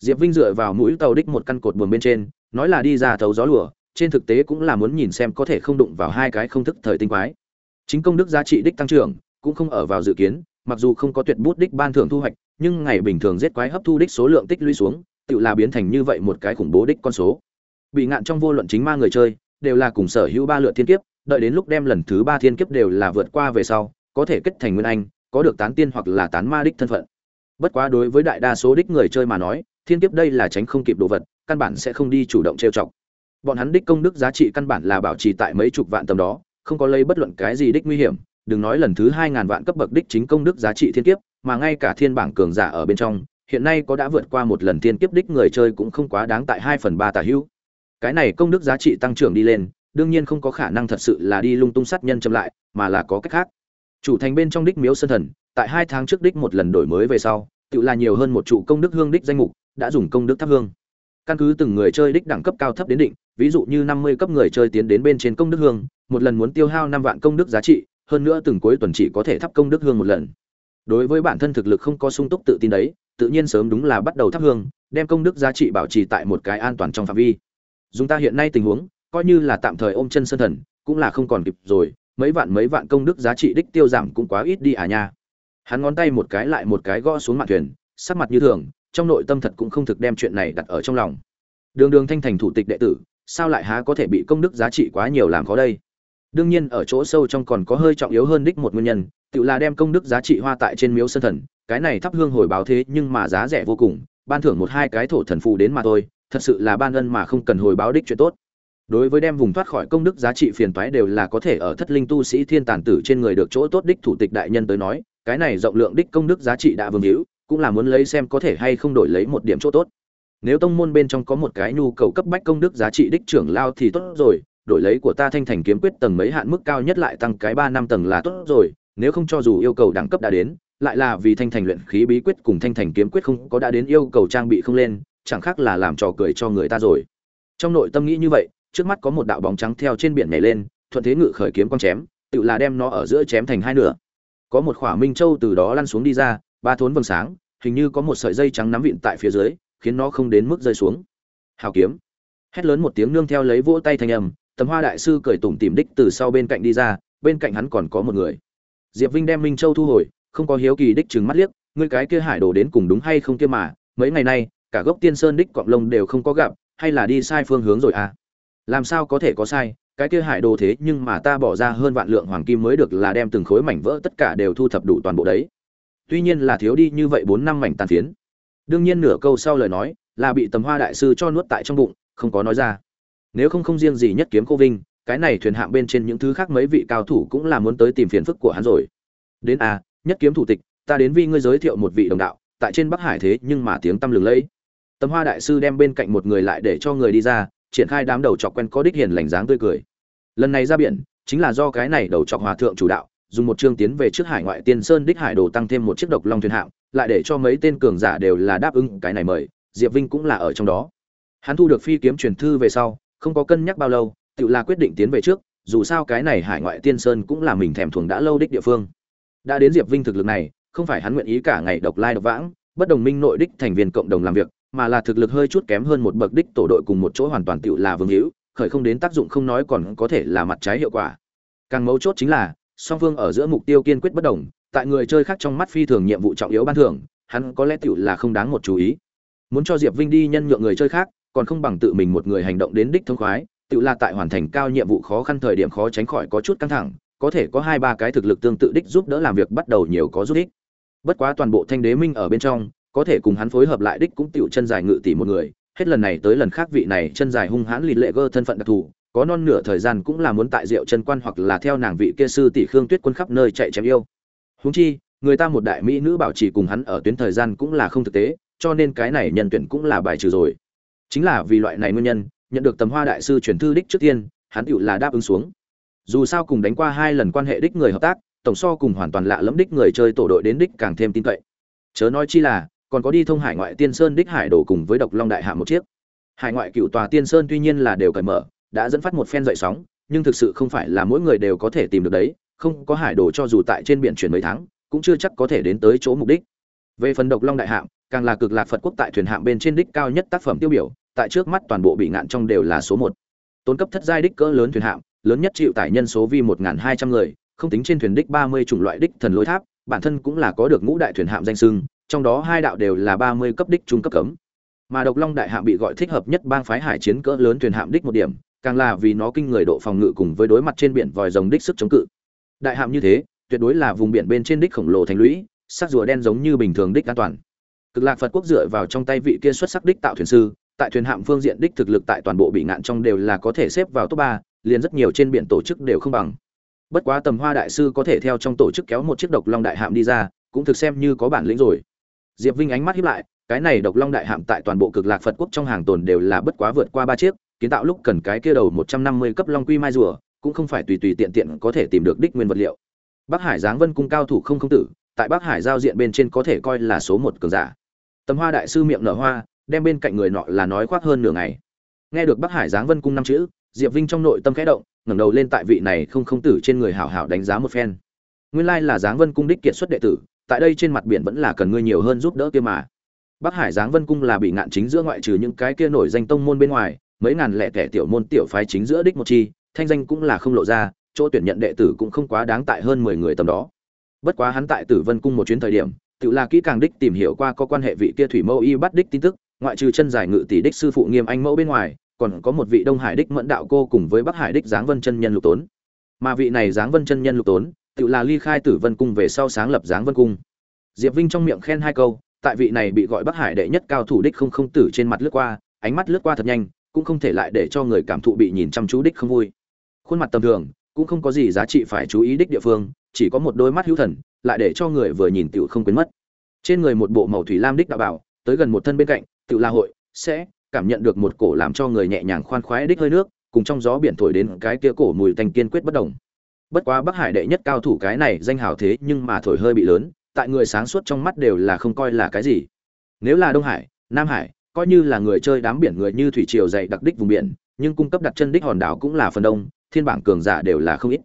Diệp vinh dựa vào mũi tàu đích một căn cột buồng bên trên, nói là đi ra thấu gió lùa, trên thực tế cũng là muốn nhìn xem có thể không đụng vào hai cái không thức thời tinh quái chính công đức giá trị đích tăng trưởng cũng không ở vào dự kiến, mặc dù không có tuyệt bút đích ban thưởng thu hoạch, nhưng ngày bình thường giết quái hấp thu đích số lượng tích lũy xuống, tự là biến thành như vậy một cái khủng bố đích con số. Bị ngạn trong vô luận chính ma người chơi, đều là cùng sở hữu ba lượt thiên kiếp, đợi đến lúc đem lần thứ ba thiên kiếp đều là vượt qua về sau, có thể kết thành nguyên anh, có được tán tiên hoặc là tán ma đích thân phận. Bất quá đối với đại đa số đích người chơi mà nói, thiên kiếp đây là tránh không kịp đồ vật, căn bản sẽ không đi chủ động trêu chọc. Bọn hắn đích công đức giá trị căn bản là bảo trì tại mấy chục vạn tầm đó không có lấy bất luận cái gì đích nguy hiểm, đừng nói lần thứ hai ngàn vạn cấp bậc đích chính công đức giá trị thiên kiếp, mà ngay cả thiên bảng cường giả ở bên trong, hiện nay có đã vượt qua một lần thiên kiếp đích người chơi cũng không quá đáng tại hai phần ba tả hữu. Cái này công đức giá trị tăng trưởng đi lên, đương nhiên không có khả năng thật sự là đi lung tung sát nhân chậm lại, mà là có cách khác. Chủ thành bên trong đích miếu sơn thần, tại hai tháng trước đích một lần đổi mới về sau, tự là nhiều hơn một trụ công đức hương đích danh mục, đã dùng công đức thắp hương căn cứ từng người chơi đích đẳng cấp cao thấp đến định, ví dụ như năm mươi cấp người chơi tiến đến bên trên công đức hương, một lần muốn tiêu hao năm vạn công đức giá trị, hơn nữa từng cuối tuần chỉ có thể thắp công đức hương một lần. Đối với bản thân thực lực không có sung túc tự tin đấy, tự nhiên sớm đúng là bắt đầu thắp hương, đem công đức giá trị bảo trì tại một cái an toàn trong phạm vi. Dùng ta hiện nay tình huống, coi như là tạm thời ôm chân sơn thần, cũng là không còn kịp rồi, mấy vạn mấy vạn công đức giá trị đích tiêu giảm cũng quá ít đi à nha. Hắn ngón tay một cái lại một cái gõ xuống mặt thuyền, sắc mặt như thường trong nội tâm thật cũng không thực đem chuyện này đặt ở trong lòng. Đường đường thanh thành thủ tịch đệ tử, sao lại há có thể bị công đức giá trị quá nhiều làm khó đây? Đương nhiên, ở chỗ sâu trong còn có hơi trọng yếu hơn đích một nguyên nhân, tự là đem công đức giá trị hoa tại trên miếu sơn thần, cái này thắp hương hồi báo thế nhưng mà giá rẻ vô cùng, ban thưởng một hai cái thổ thần phù đến mà thôi, thật sự là ban ân mà không cần hồi báo đích chuyện tốt. Đối với đem vùng thoát khỏi công đức giá trị phiền toái đều là có thể ở thất linh tu sĩ thiên tàn tử trên người được chỗ tốt đích thủ tịch đại nhân tới nói, cái này rộng lượng đích công đức giá trị đã vương hữu cũng là muốn lấy xem có thể hay không đổi lấy một điểm chỗ tốt. Nếu tông môn bên trong có một cái nhu cầu cấp bách công đức giá trị đích trưởng lao thì tốt rồi, đổi lấy của ta thanh thành kiếm quyết tầng mấy hạn mức cao nhất lại tăng cái ba năm tầng là tốt rồi, nếu không cho dù yêu cầu đẳng cấp đã đến, lại là vì thanh thành luyện khí bí quyết cùng thanh thành kiếm quyết không có đã đến yêu cầu trang bị không lên, chẳng khác là làm trò cười cho người ta rồi. Trong nội tâm nghĩ như vậy, trước mắt có một đạo bóng trắng theo trên biển nhảy lên, thuận thế ngự khởi kiếm con chém, tự là đem nó ở giữa chém thành hai nửa. Có một khỏa minh châu từ đó lăn xuống đi ra ba thốn vầng sáng, hình như có một sợi dây trắng nắm vịn tại phía dưới, khiến nó không đến mức rơi xuống. Hào kiếm. Hét lớn một tiếng nương theo lấy vỗ tay thành âm, tầm hoa đại sư cười tủm tìm đích từ sau bên cạnh đi ra, bên cạnh hắn còn có một người. Diệp vinh đem minh châu thu hồi, không có hiếu kỳ đích trừng mắt liếc, ngươi cái kia hải đồ đến cùng đúng hay không kia mà, mấy ngày nay, cả gốc tiên sơn đích cọng lông đều không có gặp, hay là đi sai phương hướng rồi à? Làm sao có thể có sai, cái kia hải đồ thế nhưng mà ta bỏ ra hơn vạn lượng hoàng kim mới được là đem từng khối mảnh vỡ tất cả đều thu thập đủ toàn bộ đấy tuy nhiên là thiếu đi như vậy bốn năm mảnh tàn phiến. Đương nhiên nửa câu sau lời nói là bị tầm hoa đại sư cho nuốt tại trong bụng không có nói ra. Nếu không không riêng gì nhất kiếm cô vinh cái này thuyền hạng bên trên những thứ khác mấy vị cao thủ cũng là muốn tới tìm phiền phức của hắn rồi. Đến a à, nhất kiếm thủ tịch ta đến vi ngươi giới thiệu một vị đồng đạo tại trên bắc hải thế nhưng mà tiếng tăm lừng lẫy. Tầm hoa đại sư đem bên cạnh một người lại để cho người đi ra triển khai đám đầu chọc quen có đích hiền lành dáng tươi cười. Lần này ra biển chính là do cái này đầu chọc hòa thượng chủ đạo dùng một chương tiến về trước hải ngoại tiên sơn đích hải đồ tăng thêm một chiếc độc long thuyền hạng, lại để cho mấy tên cường giả đều là đáp ứng cái này mời, diệp vinh cũng là ở trong đó. Hắn thu được phi kiếm truyền thư về sau, không có cân nhắc bao lâu, tự là quyết định tiến về trước, dù sao cái này hải ngoại tiên sơn cũng là mình thèm thuồng đã lâu đích địa phương. Đã đến diệp vinh thực lực này, không phải hắn nguyện ý cả ngày độc lai độc vãng, bất đồng minh nội đích thành viên cộng đồng làm việc, mà là thực lực hơi chút kém hơn một bậc đích tổ đội cùng một chỗ hoàn toàn tự là vương hữu, khởi không đến tác dụng không nói còn có thể là mặt trái hiệu quả. Càng mấu chốt chính là song phương ở giữa mục tiêu kiên quyết bất đồng, tại người chơi khác trong mắt phi thường nhiệm vụ trọng yếu ban thưởng, hắn có lẽ tựu là không đáng một chú ý. Muốn cho diệp vinh đi nhân nhượng người chơi khác, còn không bằng tự mình một người hành động đến đích thông khoái tựu là tại hoàn thành cao nhiệm vụ khó khăn thời điểm khó tránh khỏi có chút căng thẳng, có thể có hai ba cái thực lực tương tự đích giúp đỡ làm việc bắt đầu nhiều có giúp ích. Bất quá toàn bộ thanh đế minh ở bên trong, có thể cùng hắn phối hợp lại đích cũng tựu chân dài ngự tỷ một người, hết lần này tới lần khác vị này chân dài hung hãn lì lệ gơ thân phận đặc thù có non nửa thời gian cũng là muốn tại rượu chân quan hoặc là theo nàng vị kia sư tỷ khương tuyết quân khắp nơi chạy chém yêu. Húng chi, người ta một đại mỹ nữ bảo trì cùng hắn ở tuyến thời gian cũng là không thực tế, cho nên cái này nhân tuyển cũng là bài trừ rồi. Chính là vì loại này nguyên nhân, nhận được tầm hoa đại sư truyền thư đích trước tiên, hắn tựu là đáp ứng xuống. Dù sao cùng đánh qua hai lần quan hệ đích người hợp tác, tổng so cùng hoàn toàn lạ lẫm đích người chơi tổ đội đến đích càng thêm tin cậy. Chớ nói chi là, còn có đi thông hải ngoại tiên sơn đích hải đổ cùng với độc long đại hạ một chiếc. Hải ngoại cựu tòa tiên sơn tuy nhiên là đều cởi mở đã dẫn phát một phen dậy sóng nhưng thực sự không phải là mỗi người đều có thể tìm được đấy không có hải đồ cho dù tại trên biển chuyển mấy tháng cũng chưa chắc có thể đến tới chỗ mục đích. Về phần độc long đại hạm càng là cực lạc phật quốc tại thuyền hạm bên trên đích cao nhất tác phẩm tiêu biểu tại trước mắt toàn bộ bị ngạn trong đều là số một. Tốn cấp thất giai đích cỡ lớn thuyền hạm lớn nhất chịu tải nhân số vi một hai trăm người không tính trên thuyền đích ba mươi chủng loại đích thần lối tháp bản thân cũng là có được ngũ đại thuyền hạm danh xưng, trong đó hai đạo đều là ba mươi cấp đích trung cấp cấm. Mà độc long đại hạm bị gọi thích hợp nhất bang phái hải chiến cỡ lớn thuyền hạm đích một điểm càng là vì nó kinh người độ phòng ngự cùng với đối mặt trên biển vòi rồng đích sức chống cự. Đại hạm như thế, tuyệt đối là vùng biển bên trên đích khổng lồ thành lũy, sắc rùa đen giống như bình thường đích an toàn. Cực lạc phật quốc dựa vào trong tay vị kia xuất sắc đích tạo thuyền sư, tại thuyền hạm phương diện đích thực lực tại toàn bộ bị ngạn trong đều là có thể xếp vào top ba, liền rất nhiều trên biển tổ chức đều không bằng. Bất quá tầm hoa đại sư có thể theo trong tổ chức kéo một chiếc độc long đại hạm đi ra, cũng thực xem như có bản lĩnh rồi. Diệp vinh ánh mắt híp lại, cái này độc long đại hạm tại toàn bộ cực lạc phật quốc trong hàng tồn đều là bất quá vượt qua ba chiếc kiến tạo lúc cần cái kia đầu một trăm năm mươi cấp long quy mai rùa, cũng không phải tùy tùy tiện tiện có thể tìm được đích nguyên vật liệu. Bắc hải giáng vân cung cao thủ không không tử, tại bắc hải giao diện bên trên có thể coi là số một cường giả. Tầm hoa đại sư miệng nở hoa, đem bên cạnh người nọ là nói khoác hơn nửa ngày. Nghe được bắc hải giáng vân cung năm chữ, diệp vinh trong nội tâm khẽ động, ngẩng đầu lên tại vị này không không tử trên người hảo hảo đánh giá một phen. Nguyên lai là giáng vân cung đích kiệt xuất đệ tử, tại đây trên mặt biển vẫn là cần ngươi nhiều hơn giúp đỡ kia mà. Bắc hải giáng vân cung là bị ngạn chính giữa ngoại trừ những cái kia nổi danh tông môn bên ngoài mấy ngàn lẻ tẻ tiểu môn tiểu phái chính giữa đích một chi, thanh danh cũng là không lộ ra, chỗ tuyển nhận đệ tử cũng không quá đáng tại hơn mười người tầm đó. Bất quá hắn tại tử vân cung một chuyến thời điểm, tự là kỹ càng đích tìm hiểu qua có quan hệ vị kia thủy mẫu y bắt đích tin tức, ngoại trừ chân giải ngự tỷ đích sư phụ nghiêm anh mẫu bên ngoài, còn có một vị đông hải đích mẫn đạo cô cùng với bắc hải đích giáng vân chân nhân lục tốn. Mà vị này giáng vân chân nhân lục tốn, tự là ly khai tử vân cung về sau sáng lập giáng vân cung. Diệp vinh trong miệng khen hai câu, tại vị này bị gọi bắc hải đệ nhất cao thủ đích không không tử trên mặt lướt qua, ánh mắt lướt qua thật nhanh cũng không thể lại để cho người cảm thụ bị nhìn chăm chú đích không vui. Khuôn mặt tầm thường, cũng không có gì giá trị phải chú ý đích địa phương, chỉ có một đôi mắt hữu thần, lại để cho người vừa nhìn tiểu không quên mất. Trên người một bộ màu thủy lam đích đạo bảo, tới gần một thân bên cạnh tựu la hội, sẽ cảm nhận được một cổ làm cho người nhẹ nhàng khoan khoái đích hơi nước, cùng trong gió biển thổi đến cái kia cổ mùi tanh kiên quyết bất động bất quá bắc hải đệ nhất cao thủ cái này danh hào thế nhưng mà thổi hơi bị lớn, tại người sáng suốt trong mắt đều là không coi là cái gì. Nếu là đông hải, nam hải coi như là người chơi đám biển người như thủy triều dày đặc đích vùng biển, nhưng cung cấp đặt chân đích hòn đảo cũng là phần đông, thiên bảng cường giả đều là không ít.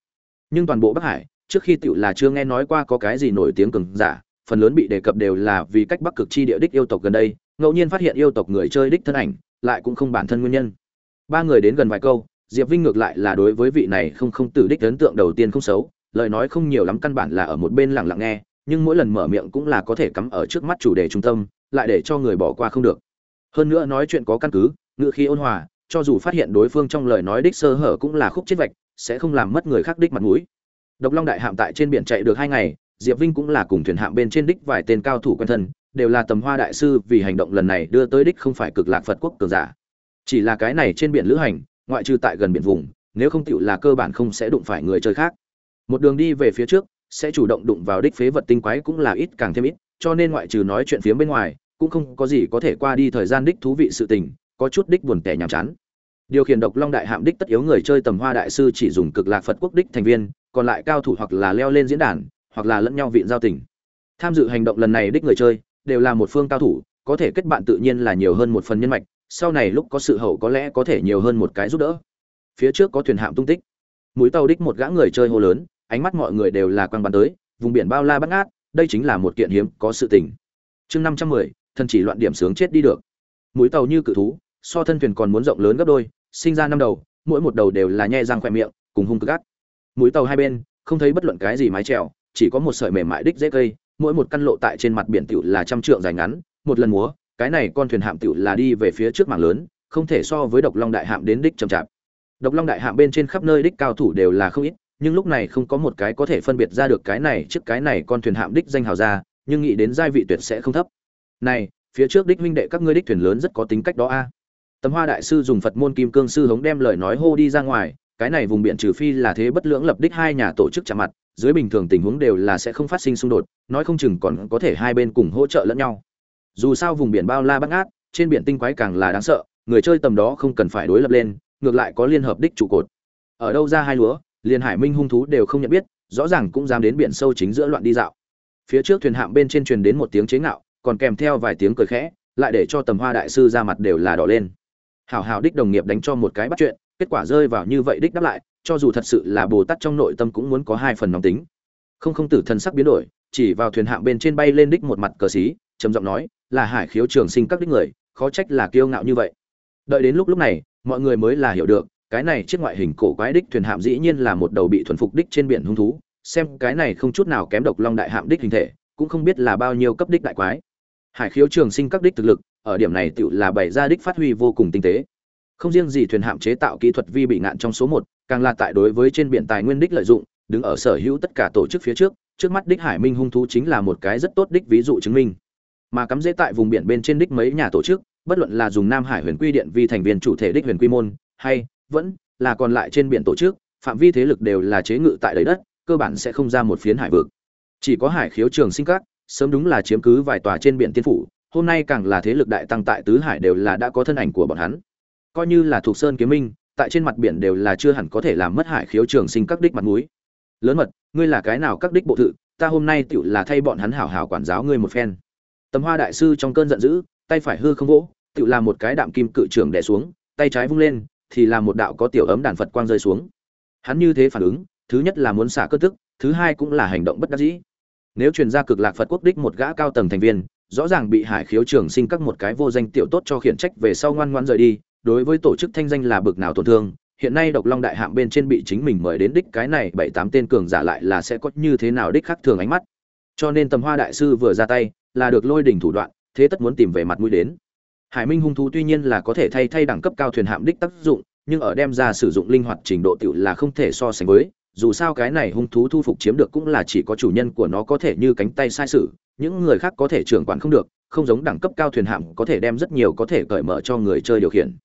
Nhưng toàn bộ bắc hải, trước khi tiểu là chưa nghe nói qua có cái gì nổi tiếng cường giả, phần lớn bị đề cập đều là vì cách bắc cực chi địa đích yêu tộc gần đây, ngẫu nhiên phát hiện yêu tộc người chơi đích thân ảnh, lại cũng không bản thân nguyên nhân. Ba người đến gần vài câu, diệp vinh ngược lại là đối với vị này không không tử đích ấn tượng đầu tiên không xấu, lời nói không nhiều lắm căn bản là ở một bên lặng lặng nghe, nhưng mỗi lần mở miệng cũng là có thể cắm ở trước mắt chủ đề trung tâm, lại để cho người bỏ qua không được hơn nữa nói chuyện có căn cứ, ngự khí ôn hòa, cho dù phát hiện đối phương trong lời nói đích sơ hở cũng là khúc chết vạch, sẽ không làm mất người khác đích mặt mũi. Độc long đại hạm tại trên biển chạy được hai ngày, diệp vinh cũng là cùng thuyền hạm bên trên đích vài tên cao thủ quen thân, đều là tầm hoa đại sư vì hành động lần này đưa tới đích không phải cực lạc phật quốc cường giả. Chỉ là cái này trên biển lữ hành, ngoại trừ tại gần biển vùng, nếu không tựu là cơ bản không sẽ đụng phải người chơi khác. Một đường đi về phía trước, sẽ chủ động đụng vào đích phế vật tinh quái cũng là ít càng thêm ít, cho nên ngoại trừ nói chuyện phía bên ngoài cũng không có gì có thể qua đi thời gian đích thú vị sự tình, có chút đích buồn tẻ nhàm chán. Điều khiển độc long đại hạm đích tất yếu người chơi tầm hoa đại sư chỉ dùng cực lạc phật quốc đích thành viên, còn lại cao thủ hoặc là leo lên diễn đàn, hoặc là lẫn nhau viện giao tình. Tham dự hành động lần này đích người chơi, đều là một phương cao thủ, có thể kết bạn tự nhiên là nhiều hơn một phần nhân mạch, sau này lúc có sự hậu có lẽ có thể nhiều hơn một cái giúp đỡ. Phía trước có thuyền hạm tung tích. Mũi tàu đích một gã người chơi hô lớn, ánh mắt mọi người đều là quan bắn tới, vùng biển bao la bắt ngát, đây chính là một kiện hiếm có sự tình. Chương năm trăm mười thân chỉ loạn điểm sướng chết đi được. Mũi tàu như cự thú, so thân thuyền còn muốn rộng lớn gấp đôi, sinh ra năm đầu, mỗi một đầu đều là nhe răng khoe miệng, cùng hung cực gắt mũi tàu hai bên, không thấy bất luận cái gì mái trèo chỉ có một sợi mềm mại đích dễ cây, mỗi một căn lộ tại trên mặt biển tiểu là trăm trượng dài ngắn, một lần múa, cái này con thuyền hạm tiểu là đi về phía trước mảng lớn, không thể so với độc long đại hạm đến đích chậm chạp. Độc long đại hạm bên trên khắp nơi đích cao thủ đều là không ít, nhưng lúc này không có một cái có thể phân biệt ra được cái này trước cái này con thuyền hạm đích danh hào ra, nhưng nghĩ đến giai vị tuyệt sẽ không thấp này, phía trước đích huynh đệ các ngươi đích thuyền lớn rất có tính cách đó a. Tấm hoa đại sư dùng phật môn kim cương sư hống đem lời nói hô đi ra ngoài, cái này vùng biển trừ phi là thế bất lưỡng lập đích hai nhà tổ chức chạm mặt, dưới bình thường tình huống đều là sẽ không phát sinh xung đột, nói không chừng còn có thể hai bên cùng hỗ trợ lẫn nhau. Dù sao vùng biển bao la bắt ngát trên biển tinh quái càng là đáng sợ, người chơi tầm đó không cần phải đối lập lên, ngược lại có liên hợp đích trụ cột. Ở đâu ra hai lúa, liền hải minh hung thú đều không nhận biết, rõ ràng cũng dám đến biển sâu chính giữa loạn đi dạo. Phía trước thuyền hạm bên trên truyền đến một tiếng chế ngạo còn kèm theo vài tiếng cười khẽ, lại để cho tầm hoa đại sư ra mặt đều là đỏ lên. Hảo hảo đích đồng nghiệp đánh cho một cái bắt chuyện, kết quả rơi vào như vậy đích đáp lại, cho dù thật sự là bồ tát trong nội tâm cũng muốn có hai phần nóng tính. Không không tử thần sắc biến đổi, chỉ vào thuyền hạng bên trên bay lên đích một mặt cờ xí, trầm giọng nói, là hải khiếu trường sinh các đích người, khó trách là kiêu ngạo như vậy. Đợi đến lúc lúc này, mọi người mới là hiểu được, cái này chiếc ngoại hình cổ quái đích thuyền hạm dĩ nhiên là một đầu bị thuần phục đích trên biển hung thú, xem cái này không chút nào kém độc long đại hạm đích hình thể, cũng không biết là bao nhiêu cấp đích đại quái hải khiếu trường sinh các đích thực lực, ở điểm này tự là bày ra đích phát huy vô cùng tinh tế. Không riêng gì thuyền hạm chế tạo kỹ thuật vi bị ngạn trong số một, càng là tại đối với trên biển tài nguyên đích lợi dụng, đứng ở sở hữu tất cả tổ chức phía trước trước mắt đích hải minh hung thú chính là một cái rất tốt đích ví dụ chứng minh. Mà cắm dễ tại vùng biển bên trên đích mấy nhà tổ chức, bất luận là dùng nam hải huyền quy điện vi thành viên chủ thể đích huyền quy môn, hay vẫn là còn lại trên biển tổ chức, phạm vi thế lực đều là chế ngự tại đấy đất, cơ bản sẽ không ra một phiến hải vực. Chỉ có hải khiếu trường sinh các sớm đúng là chiếm cứ vài tòa trên biển tiên phủ, hôm nay càng là thế lực đại tăng tại tứ hải đều là đã có thân ảnh của bọn hắn. Coi như là thuộc sơn kiếm minh, tại trên mặt biển đều là chưa hẳn có thể làm mất hải khiếu trường sinh các đích mặt mũi. Lớn mật, ngươi là cái nào các đích bộ thự, ta hôm nay tựu là thay bọn hắn hảo hảo quản giáo ngươi một phen. Tầm hoa đại sư trong cơn giận dữ, tay phải hư không vỗ, tựu là một cái đạm kim cự trường đè xuống, tay trái vung lên, thì là một đạo có tiểu ấm đàn phật quang rơi xuống. Hắn như thế phản ứng, thứ nhất là muốn xả cơn tức, thứ hai cũng là hành động bất đắc dĩ nếu truyền ra cực lạc phật quốc đích một gã cao tầng thành viên, rõ ràng bị hải khiếu trường sinh các một cái vô danh tiểu tốt cho khiển trách về sau ngoan ngoan rời đi, đối với tổ chức thanh danh là bực nào tổn thương, hiện nay độc long đại hạng bên trên bị chính mình mời đến đích cái này bảy tám tên cường giả lại là sẽ có như thế nào đích khác thường ánh mắt. Cho nên tầm hoa đại sư vừa ra tay, là được lôi đỉnh thủ đoạn, thế tất muốn tìm về mặt mũi đến. Hải minh hung thú tuy nhiên là có thể thay thay đẳng cấp cao thuyền hạm đích tác dụng, nhưng ở đem ra sử dụng linh hoạt trình độ tiểu là không thể so sánh với dù sao cái này hung thú thu phục chiếm được cũng là chỉ có chủ nhân của nó có thể như cánh tay sai sử những người khác có thể trưởng quản không được, không giống đẳng cấp cao thuyền hạm có thể đem rất nhiều có thể cởi mở cho người chơi điều khiển.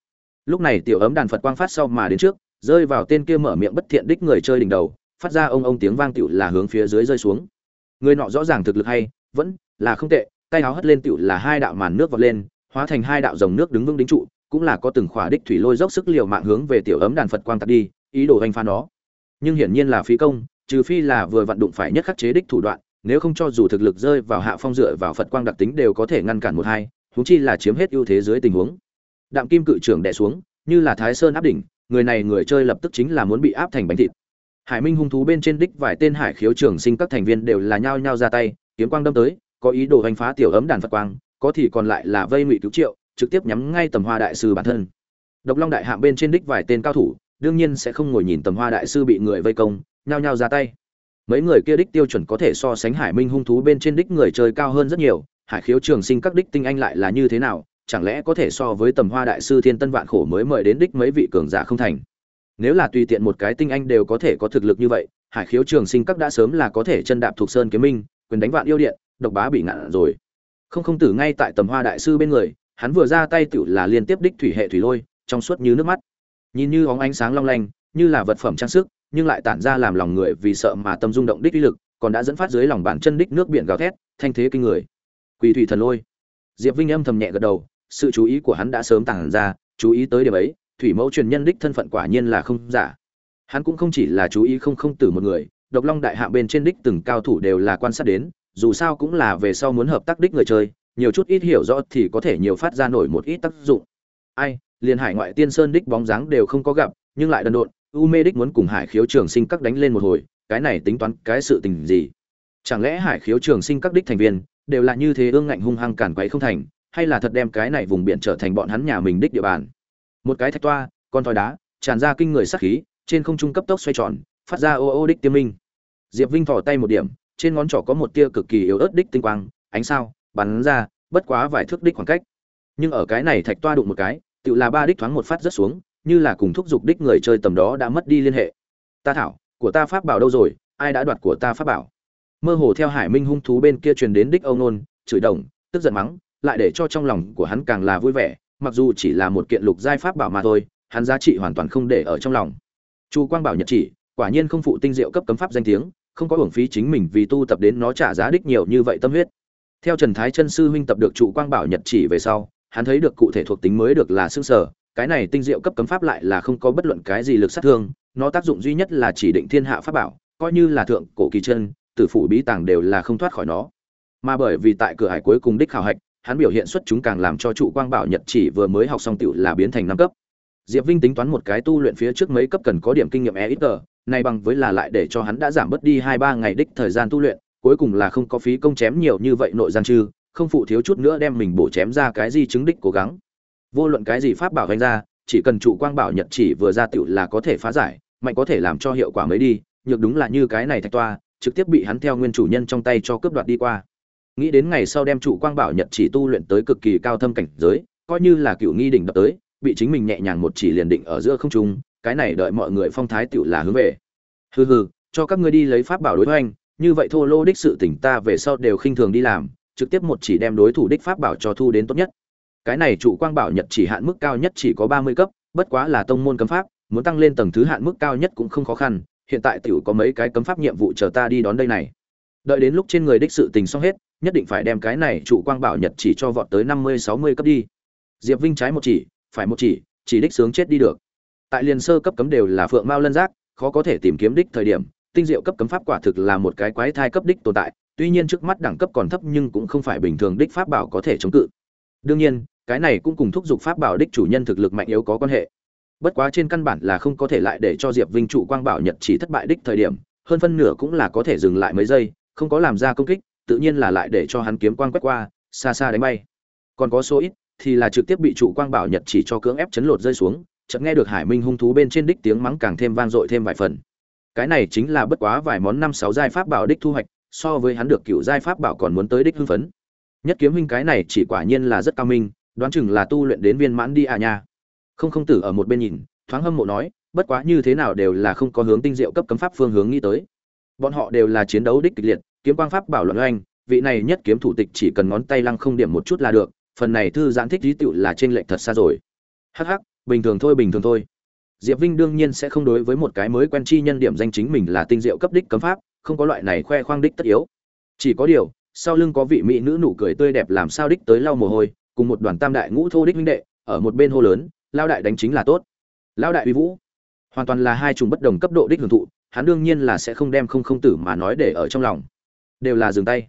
Lúc này tiểu ấm đàn phật quang phát sau mà đến trước, rơi vào tên kia mở miệng bất thiện đích người chơi đỉnh đầu, phát ra ông ông tiếng vang tựu là hướng phía dưới rơi xuống. Người nọ rõ ràng thực lực hay, vẫn là không tệ, tay áo hất lên tựu là hai đạo màn nước vọt lên, hóa thành hai đạo dòng nước đứng vững đính trụ, cũng là có từng khỏa đích thủy lôi dốc sức liều mạng hướng về tiểu ấm đàn phật quang tạt đi, ý đồ hành pha nó nhưng hiển nhiên là phí công, trừ phi là vừa vận đụng phải nhất khắc chế đích thủ đoạn, nếu không cho dù thực lực rơi vào hạ phong dựa vào phật quang đặc tính đều có thể ngăn cản một hai, huống chi là chiếm hết ưu thế dưới tình huống. Đạm kim cự trưởng đè xuống, như là thái sơn áp đỉnh, người này người chơi lập tức chính là muốn bị áp thành bánh thịt. Hải minh hung thú bên trên đích vài tên hải khiếu trường sinh các thành viên đều là nhao nhao ra tay, kiếm quang đâm tới, có ý đồ hành phá tiểu ấm đàn phật quang, có thì còn lại là vây ngụy cứu triệu, trực tiếp nhắm ngay tầm hoa đại sư bản thân. Độc long đại hạng bên trên đích vài tên cao thủ đương nhiên sẽ không ngồi nhìn tầm hoa đại sư bị người vây công, nhao nhao ra tay. Mấy người kia đích tiêu chuẩn có thể so sánh hải minh hung thú bên trên đích người chơi cao hơn rất nhiều, hải khiếu trường sinh các đích tinh anh lại là như thế nào, chẳng lẽ có thể so với tầm hoa đại sư thiên tân vạn khổ mới mời đến đích mấy vị cường giả không thành? Nếu là tùy tiện một cái tinh anh đều có thể có thực lực như vậy, hải khiếu trường sinh các đã sớm là có thể chân đạp thuộc sơn kiếm minh, quyền đánh vạn yêu điện, độc bá bị ngạn rồi. Không không tử ngay tại tầm hoa đại sư bên người, hắn vừa ra tay tựu là liên tiếp đích thủy hệ thủy lôi, trong suốt như nước mắt nhìn như óng ánh sáng long lanh, như là vật phẩm trang sức, nhưng lại tản ra làm lòng người vì sợ mà tâm rung động đích uy lực, còn đã dẫn phát dưới lòng bàn chân đích nước biển gào thét, thanh thế kinh người. Quỳ thủy thần lôi. Diệp vinh âm thầm nhẹ gật đầu, sự chú ý của hắn đã sớm tản ra, chú ý tới điểm ấy, thủy mẫu truyền nhân đích thân phận quả nhiên là không giả. Hắn cũng không chỉ là chú ý không không tử một người, độc long đại hạ bên trên đích từng cao thủ đều là quan sát đến, dù sao cũng là về sau muốn hợp tác đích người chơi, nhiều chút ít hiểu rõ thì có thể nhiều phát ra nổi một ít tác dụng. Ai liền hải ngoại tiên sơn đích bóng dáng đều không có gặp, nhưng lại đần độn, u mê đích muốn cùng hải khiếu trường sinh các đánh lên một hồi, cái này tính toán cái sự tình gì? Chẳng lẽ hải khiếu trường sinh các đích thành viên đều là như thế ương ngạnh hung hăng cản quấy không thành, hay là thật đem cái này vùng biển trở thành bọn hắn nhà mình đích địa bàn? Một cái thạch toa, con thoi đá, tràn ra kinh người sắc khí, trên không trung cấp tốc xoay tròn, phát ra ô ô đích tiêm minh. Diệp vinh thỏ tay một điểm, trên ngón trỏ có một tia cực kỳ yếu ớt đích tinh quang, ánh sao, bắn ra, bất quá vài thước đích khoảng cách. Nhưng ở cái này thạch toa đụng một cái tự là ba đích thoáng một phát rất xuống, như là cùng thúc giục đích người chơi tầm đó đã mất đi liên hệ. Ta thảo, của ta pháp bảo đâu rồi? Ai đã đoạt của ta pháp bảo? Mơ hồ theo hải minh hung thú bên kia truyền đến đích âu nôn, chửi đồng tức giận mắng, lại để cho trong lòng của hắn càng là vui vẻ, mặc dù chỉ là một kiện lục giai pháp bảo mà thôi, hắn giá trị hoàn toàn không để ở trong lòng. Chu quang bảo nhật chỉ, quả nhiên không phụ tinh diệu cấp cấm pháp danh tiếng, không có hưởng phí chính mình vì tu tập đến nó trả giá đích nhiều như vậy tâm huyết. Theo trần thái chân sư huynh tập được trụ quang bảo nhật chỉ về sau hắn thấy được cụ thể thuộc tính mới được là xương sở, cái này tinh diệu cấp cấm pháp lại là không có bất luận cái gì lực sát thương, nó tác dụng duy nhất là chỉ định thiên hạ pháp bảo, coi như là thượng cổ kỳ chân, tử phủ bí tàng đều là không thoát khỏi nó. Mà bởi vì tại cửa hải cuối cùng đích khảo hạch, hắn biểu hiện xuất chúng càng làm cho trụ quang bảo nhật chỉ vừa mới học xong tựu là biến thành năm cấp. Diệp vinh tính toán một cái tu luyện phía trước mấy cấp cần có điểm kinh nghiệm e ít tờ nay bằng với là lại để cho hắn đã giảm bớt đi hai ba ngày đích thời gian tu luyện, cuối cùng là không có phí công chém nhiều như vậy nội gian chư không phụ thiếu chút nữa đem mình bổ chém ra cái gì chứng đích cố gắng. Vô luận cái gì pháp bảo hành ra, chỉ cần trụ quang bảo nhật chỉ vừa ra tựu là có thể phá giải, mạnh có thể làm cho hiệu quả mới đi, nhược đúng là như cái này thạch toa, trực tiếp bị hắn theo nguyên chủ nhân trong tay cho cướp đoạt đi qua. Nghĩ đến ngày sau đem trụ quang bảo nhật chỉ tu luyện tới cực kỳ cao thâm cảnh giới, coi như là cựu nghi đỉnh đập tới, bị chính mình nhẹ nhàng một chỉ liền định ở giữa không trung, cái này đợi mọi người phong thái tựu là hướng về. Hừ hừ, cho các ngươi đi lấy pháp bảo đối hoành như vậy thô lô đích sự tỉnh ta về sau đều khinh thường đi làm trực tiếp một chỉ đem đối thủ đích pháp bảo cho thu đến tốt nhất. Cái này trụ quang bảo nhật chỉ hạn mức cao nhất chỉ có ba mươi cấp, bất quá là tông môn cấm pháp, muốn tăng lên tầng thứ hạn mức cao nhất cũng không khó khăn, hiện tại tiểu có mấy cái cấm pháp nhiệm vụ chờ ta đi đón đây này. Đợi đến lúc trên người đích sự tình xong hết, nhất định phải đem cái này trụ quang bảo nhật chỉ cho vọt tới năm mươi, sáu mươi cấp đi. Diệp vinh trái một chỉ, phải một chỉ chỉ đích sướng chết đi được. Tại liền sơ cấp cấm đều là phượng mao lân giác, khó có thể tìm kiếm đích thời điểm, tinh diệu cấp cấm pháp quả thực là một cái quái thai cấp đích tồn tại tuy nhiên trước mắt đẳng cấp còn thấp nhưng cũng không phải bình thường đích pháp bảo có thể chống cự. Đương nhiên, cái này cũng cùng thúc giục pháp bảo đích chủ nhân thực lực mạnh yếu có quan hệ. Bất quá trên căn bản là không có thể lại để cho diệp vinh trụ quang bảo nhật chỉ thất bại đích thời điểm, hơn phân nửa cũng là có thể dừng lại mấy giây, không có làm ra công kích, tự nhiên là lại để cho hắn kiếm quang quét qua, xa xa đánh bay. Còn có số ít thì là trực tiếp bị trụ quang bảo nhật chỉ cho cưỡng ép chấn lột rơi xuống, chợt nghe được hải minh hung thú bên trên đích tiếng mắng càng thêm vang dội thêm vài phần. Cái này chính là bất quá vài món năm sáu giai pháp bảo đích thu hoạch so với hắn được cựu giai pháp bảo còn muốn tới đích hưng phấn. Nhất kiếm huynh cái này chỉ quả nhiên là rất cao minh, đoán chừng là tu luyện đến viên mãn đi à nha. Không không tử ở một bên nhìn, thoáng hâm mộ nói, bất quá như thế nào đều là không có hướng tinh diệu cấp cấm pháp phương hướng nghĩ tới. Bọn họ đều là chiến đấu đích kịch liệt, kiếm quang pháp bảo luận oanh, vị này nhất kiếm thủ tịch chỉ cần ngón tay lăng không điểm một chút là được, phần này thư giãn thích lý tựu là trên lệnh thật xa rồi. Hắc hắc, bình thường thôi, bình thường thôi. Diệp vinh đương nhiên sẽ không đối với một cái mới quen chi nhân điểm danh chính mình là tinh diệu cấp đích cấm pháp không có loại này khoe khoang đích tất yếu. Chỉ có điều, sau lưng có vị mỹ nữ nụ cười tươi đẹp làm sao đích tới lau mồ hôi, cùng một đoàn tam đại ngũ thô đích minh đệ, ở một bên hô lớn lao đại đánh chính là tốt. Lao đại uy vũ. Hoàn toàn là hai chủng bất đồng cấp độ đích hưởng thụ, hắn đương nhiên là sẽ không đem không không tử mà nói để ở trong lòng. Đều là dừng tay.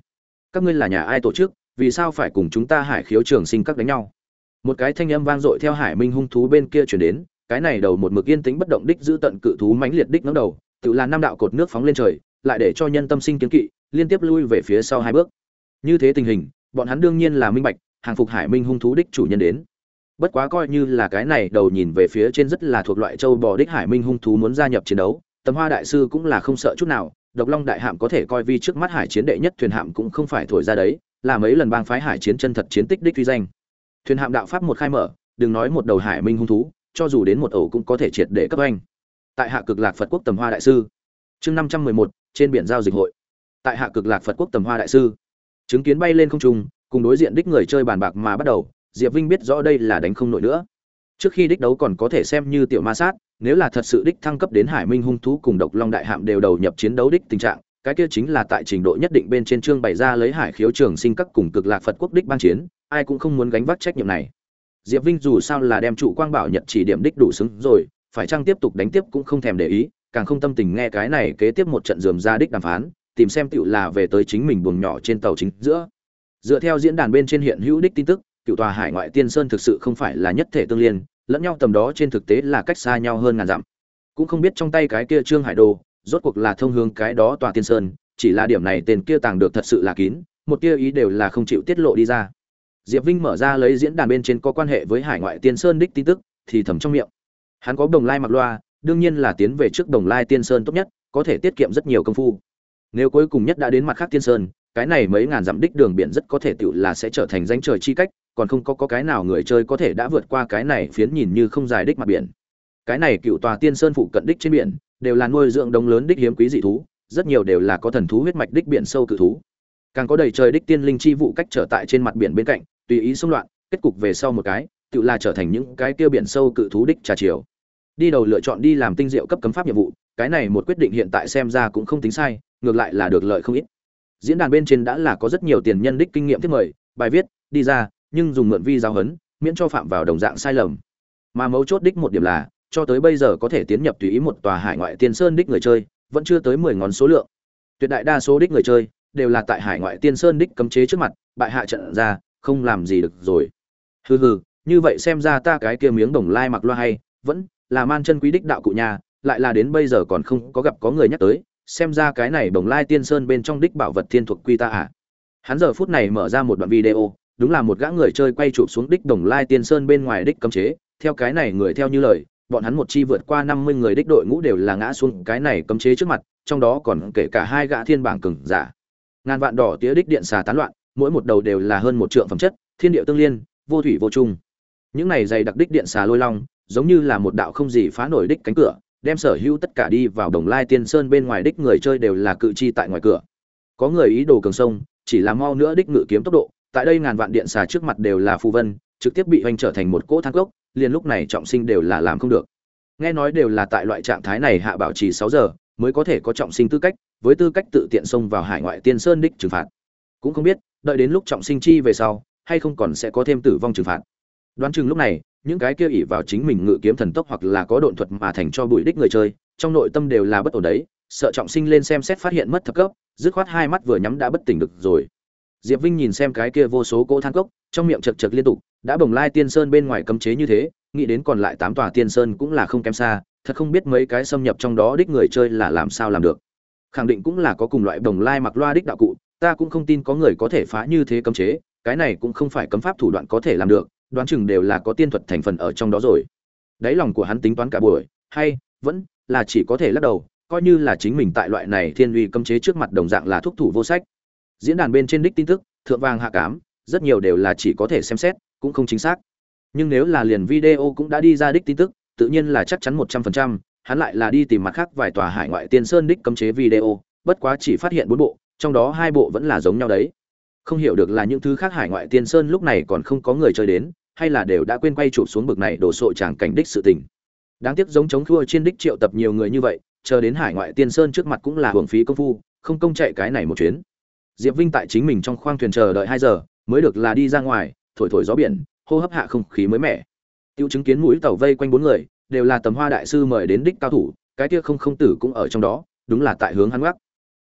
Các ngươi là nhà ai tổ chức, vì sao phải cùng chúng ta hải khiếu trường sinh các đánh nhau? Một cái thanh âm vang dội theo hải minh hung thú bên kia chuyển đến, cái này đầu một mực yên tĩnh bất động đích giữ tận cự thú mãnh liệt đích ngấm đầu, tự là năm đạo cột nước phóng lên trời lại để cho nhân tâm sinh kiến kỵ, liên tiếp lui về phía sau hai bước. Như thế tình hình, bọn hắn đương nhiên là minh bạch, hàng phục hải minh hung thú đích chủ nhân đến. Bất quá coi như là cái này, đầu nhìn về phía trên rất là thuộc loại châu bò đích hải minh hung thú muốn gia nhập chiến đấu, tầm hoa đại sư cũng là không sợ chút nào, độc long đại hạm có thể coi vi trước mắt hải chiến đệ nhất thuyền hạm cũng không phải thổi ra đấy, là mấy lần bang phái hải chiến chân thật chiến tích đích uy danh. Thuyền hạm đạo pháp một khai mở, đừng nói một đầu hải minh hung thú, cho dù đến một ổ cũng có thể triệt để cấp anh tại hạ cực lạc phật quốc tầm hoa đại sư. Chương năm trăm mười một trên biển giao dịch hội. Tại hạ cực lạc phật quốc tầm hoa đại sư. Chứng kiến bay lên không trung, cùng đối diện đích người chơi bàn bạc mà bắt đầu, diệp vinh biết rõ đây là đánh không nổi nữa. Trước khi đích đấu còn có thể xem như tiểu ma sát, nếu là thật sự đích thăng cấp đến hải minh hung thú cùng độc long đại hạm đều đầu nhập chiến đấu đích tình trạng, cái kia chính là tại trình độ nhất định bên trên chương bày ra lấy hải khiếu trường sinh các cùng cực lạc phật quốc đích ban chiến, ai cũng không muốn gánh vác trách nhiệm này. Diệp vinh dù sao là đem trụ quang bảo nhật chỉ điểm đích đủ xứng rồi, phải chăng tiếp tục đánh tiếp cũng không thèm để ý càng không tâm tình nghe cái này kế tiếp một trận dườm ra đích đàm phán, tìm xem tựu là về tới chính mình buồng nhỏ trên tàu chính giữa. Dựa theo diễn đàn bên trên hiện hữu đích tin tức cựu tòa hải ngoại tiên sơn thực sự không phải là nhất thể tương liên, lẫn nhau tầm đó trên thực tế là cách xa nhau hơn ngàn dặm. Cũng không biết trong tay cái kia trương hải đồ, rốt cuộc là thông hướng cái đó tòa tiên sơn, chỉ là điểm này tên kia tàng được thật sự là kín, một tia ý đều là không chịu tiết lộ đi ra. Diệp vinh mở ra lấy diễn đàn bên trên có quan hệ với hải ngoại tiên sơn đích tin tức, thì thầm trong miệng. Hắn có đồng lai mặc loa đương nhiên là tiến về trước đồng lai tiên sơn tốt nhất có thể tiết kiệm rất nhiều công phu. Nếu cuối cùng nhất đã đến mặt khác tiên sơn cái này mấy ngàn dặm đích đường biển rất có thể tựu là sẽ trở thành danh trời chi cách còn không có, có cái nào người chơi có thể đã vượt qua cái này phiến nhìn như không dài đích mặt biển. Cái này cựu tòa tiên sơn phụ cận đích trên biển đều là nuôi dưỡng đông lớn đích hiếm quý dị thú rất nhiều đều là có thần thú huyết mạch đích biển sâu cự thú. Càng có đầy trời đích tiên linh chi vụ cách trở tại trên mặt biển bên cạnh tùy ý xung loạn kết cục về sau một cái tự là trở thành những cái tiêu biển sâu cự thú đích trà chiều đi đầu lựa chọn đi làm tinh diệu cấp cấm pháp nhiệm vụ, cái này một quyết định hiện tại xem ra cũng không tính sai, ngược lại là được lợi không ít. Diễn đàn bên trên đã là có rất nhiều tiền nhân đích kinh nghiệm thiết mời, bài viết, đi ra, nhưng dùng mượn vi giáo huấn miễn cho phạm vào đồng dạng sai lầm. Mà mấu chốt đích một điểm là, cho tới bây giờ có thể tiến nhập tùy ý một tòa hải ngoại tiên sơn đích người chơi, vẫn chưa tới mười ngón số lượng. Tuyệt đại đa số đích người chơi, đều là tại hải ngoại tiên sơn đích cấm chế trước mặt, bại hạ trận ra, không làm gì được rồi. Hừ hừ, như vậy xem ra ta cái kia miếng đồng lai mặc loa hay, vẫn là man chân quý đích đạo cụ nhà, lại là đến bây giờ còn không có gặp có người nhắc tới, xem ra cái này bồng lai tiên sơn bên trong đích bảo vật thiên thuộc quy ta à. Hắn giờ phút này mở ra một đoạn video, đúng là một gã người chơi quay chụp xuống đích đồng lai tiên sơn bên ngoài đích cấm chế, theo cái này người theo như lời, bọn hắn một chi vượt qua năm mươi người đích đội ngũ đều là ngã xuống cái này cấm chế trước mặt, trong đó còn kể cả hai gã thiên bảng cường giả. Ngàn vạn đỏ tía đích điện xà tán loạn, mỗi một đầu đều là hơn một trượng phẩm chất, thiên địa tương liên, vô thủy vô chung. Những này dày đặc đích điện xà lôi long giống như là một đạo không gì phá nổi đích cánh cửa, đem sở hữu tất cả đi vào đồng lai tiên sơn bên ngoài đích người chơi đều là cự chi tại ngoài cửa. Có người ý đồ cường sông, chỉ là mau nữa đích ngự kiếm tốc độ, tại đây ngàn vạn điện xà trước mặt đều là phù vân, trực tiếp bị hoành trở thành một cỗ thang cốc liền lúc này trọng sinh đều là làm không được. Nghe nói đều là tại loại trạng thái này hạ bảo trì sáu giờ, mới có thể có trọng sinh tư cách, với tư cách tự tiện xông vào hải ngoại tiên sơn đích trừng phạt. Cũng không biết, đợi đến lúc trọng sinh chi về sau, hay không còn sẽ có thêm tử vong trừng phạt. Đoán chừng lúc này những cái kia ỷ vào chính mình ngự kiếm thần tốc hoặc là có độn thuật mà thành cho bụi đích người chơi, trong nội tâm đều là bất ổn đấy, sợ trọng sinh lên xem xét phát hiện mất thập cấp, dứt khoát hai mắt vừa nhắm đã bất tỉnh được rồi. Diệp vinh nhìn xem cái kia vô số cỗ than cốc, trong miệng chật chật liên tục, đã bồng lai tiên sơn bên ngoài cấm chế như thế, nghĩ đến còn lại tám tòa tiên sơn cũng là không kém xa, thật không biết mấy cái xâm nhập trong đó đích người chơi là làm sao làm được. Khẳng định cũng là có cùng loại bồng lai mặc loa đích đạo cụ, ta cũng không tin có người có thể phá như thế cấm chế, cái này cũng không phải cấm pháp thủ đoạn có thể làm được đoán chừng đều là có tiên thuật thành phần ở trong đó rồi. Đáy lòng của hắn tính toán cả buổi, hay, vẫn là chỉ có thể lắc đầu, coi như là chính mình tại loại này thiên uy cấm chế trước mặt đồng dạng là thúc thủ vô sách. Diễn đàn bên trên đích tin tức, thượng vàng hạ cám, rất nhiều đều là chỉ có thể xem xét, cũng không chính xác. Nhưng nếu là liền video cũng đã đi ra đích tin tức, tự nhiên là chắc chắn một trăm phần trăm, hắn lại là đi tìm mặt khác vài tòa hải ngoại tiên sơn đích cấm chế video, bất quá chỉ phát hiện bốn bộ, trong đó hai bộ vẫn là giống nhau đấy. Không hiểu được là những thứ khác hải ngoại tiên sơn lúc này còn không có người chơi đến hay là đều đã quên quay chụp xuống bực này đổ sộ tràng cảnh đích sự tình. Đáng tiếc giống chống thua trên đích triệu tập nhiều người như vậy, chờ đến hải ngoại tiên sơn trước mặt cũng là hưởng phí công phu, không công chạy cái này một chuyến. Diệp vinh tại chính mình trong khoang thuyền chờ đợi hai giờ, mới được là đi ra ngoài, thổi thổi gió biển, hô hấp hạ không khí mới mẻ. Tiêu chứng kiến mũi tàu vây quanh bốn người, đều là tầm hoa đại sư mời đến đích cao thủ, cái kia không không tử cũng ở trong đó, đúng là tại hướng hắn gác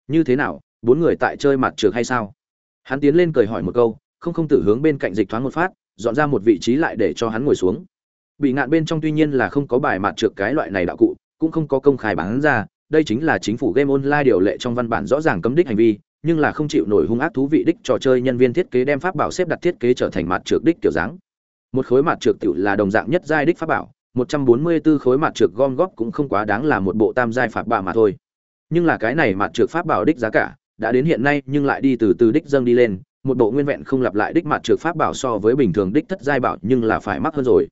như thế nào, bốn người tại chơi mặt trượt hay sao? Hắn tiến lên cười hỏi một câu, không không tử hướng bên cạnh dịch thoáng một phát dọn ra một vị trí lại để cho hắn ngồi xuống. Bị ngạn bên trong tuy nhiên là không có bài mặt trượt cái loại này đạo cụ, cũng không có công khai bán ra, đây chính là chính phủ game online điều lệ trong văn bản rõ ràng cấm đích hành vi, nhưng là không chịu nổi hung ác thú vị đích trò chơi nhân viên thiết kế đem pháp bảo xếp đặt thiết kế trở thành mặt trượt đích kiểu dáng. Một khối mặt trượt tiểu là đồng dạng nhất giai đích pháp bảo 144 khối mặt trượt gom góp cũng không quá đáng là một bộ tam giai pháp bảo mà thôi. Nhưng là cái này mặt trượt pháp bảo đích giá cả, đã đến hiện nay nhưng lại đi từ từ đích dâng đi lên một bộ nguyên vẹn không lặp lại đích mặt trược pháp bảo so với bình thường đích thất giai bảo nhưng là phải mắc hơn rồi.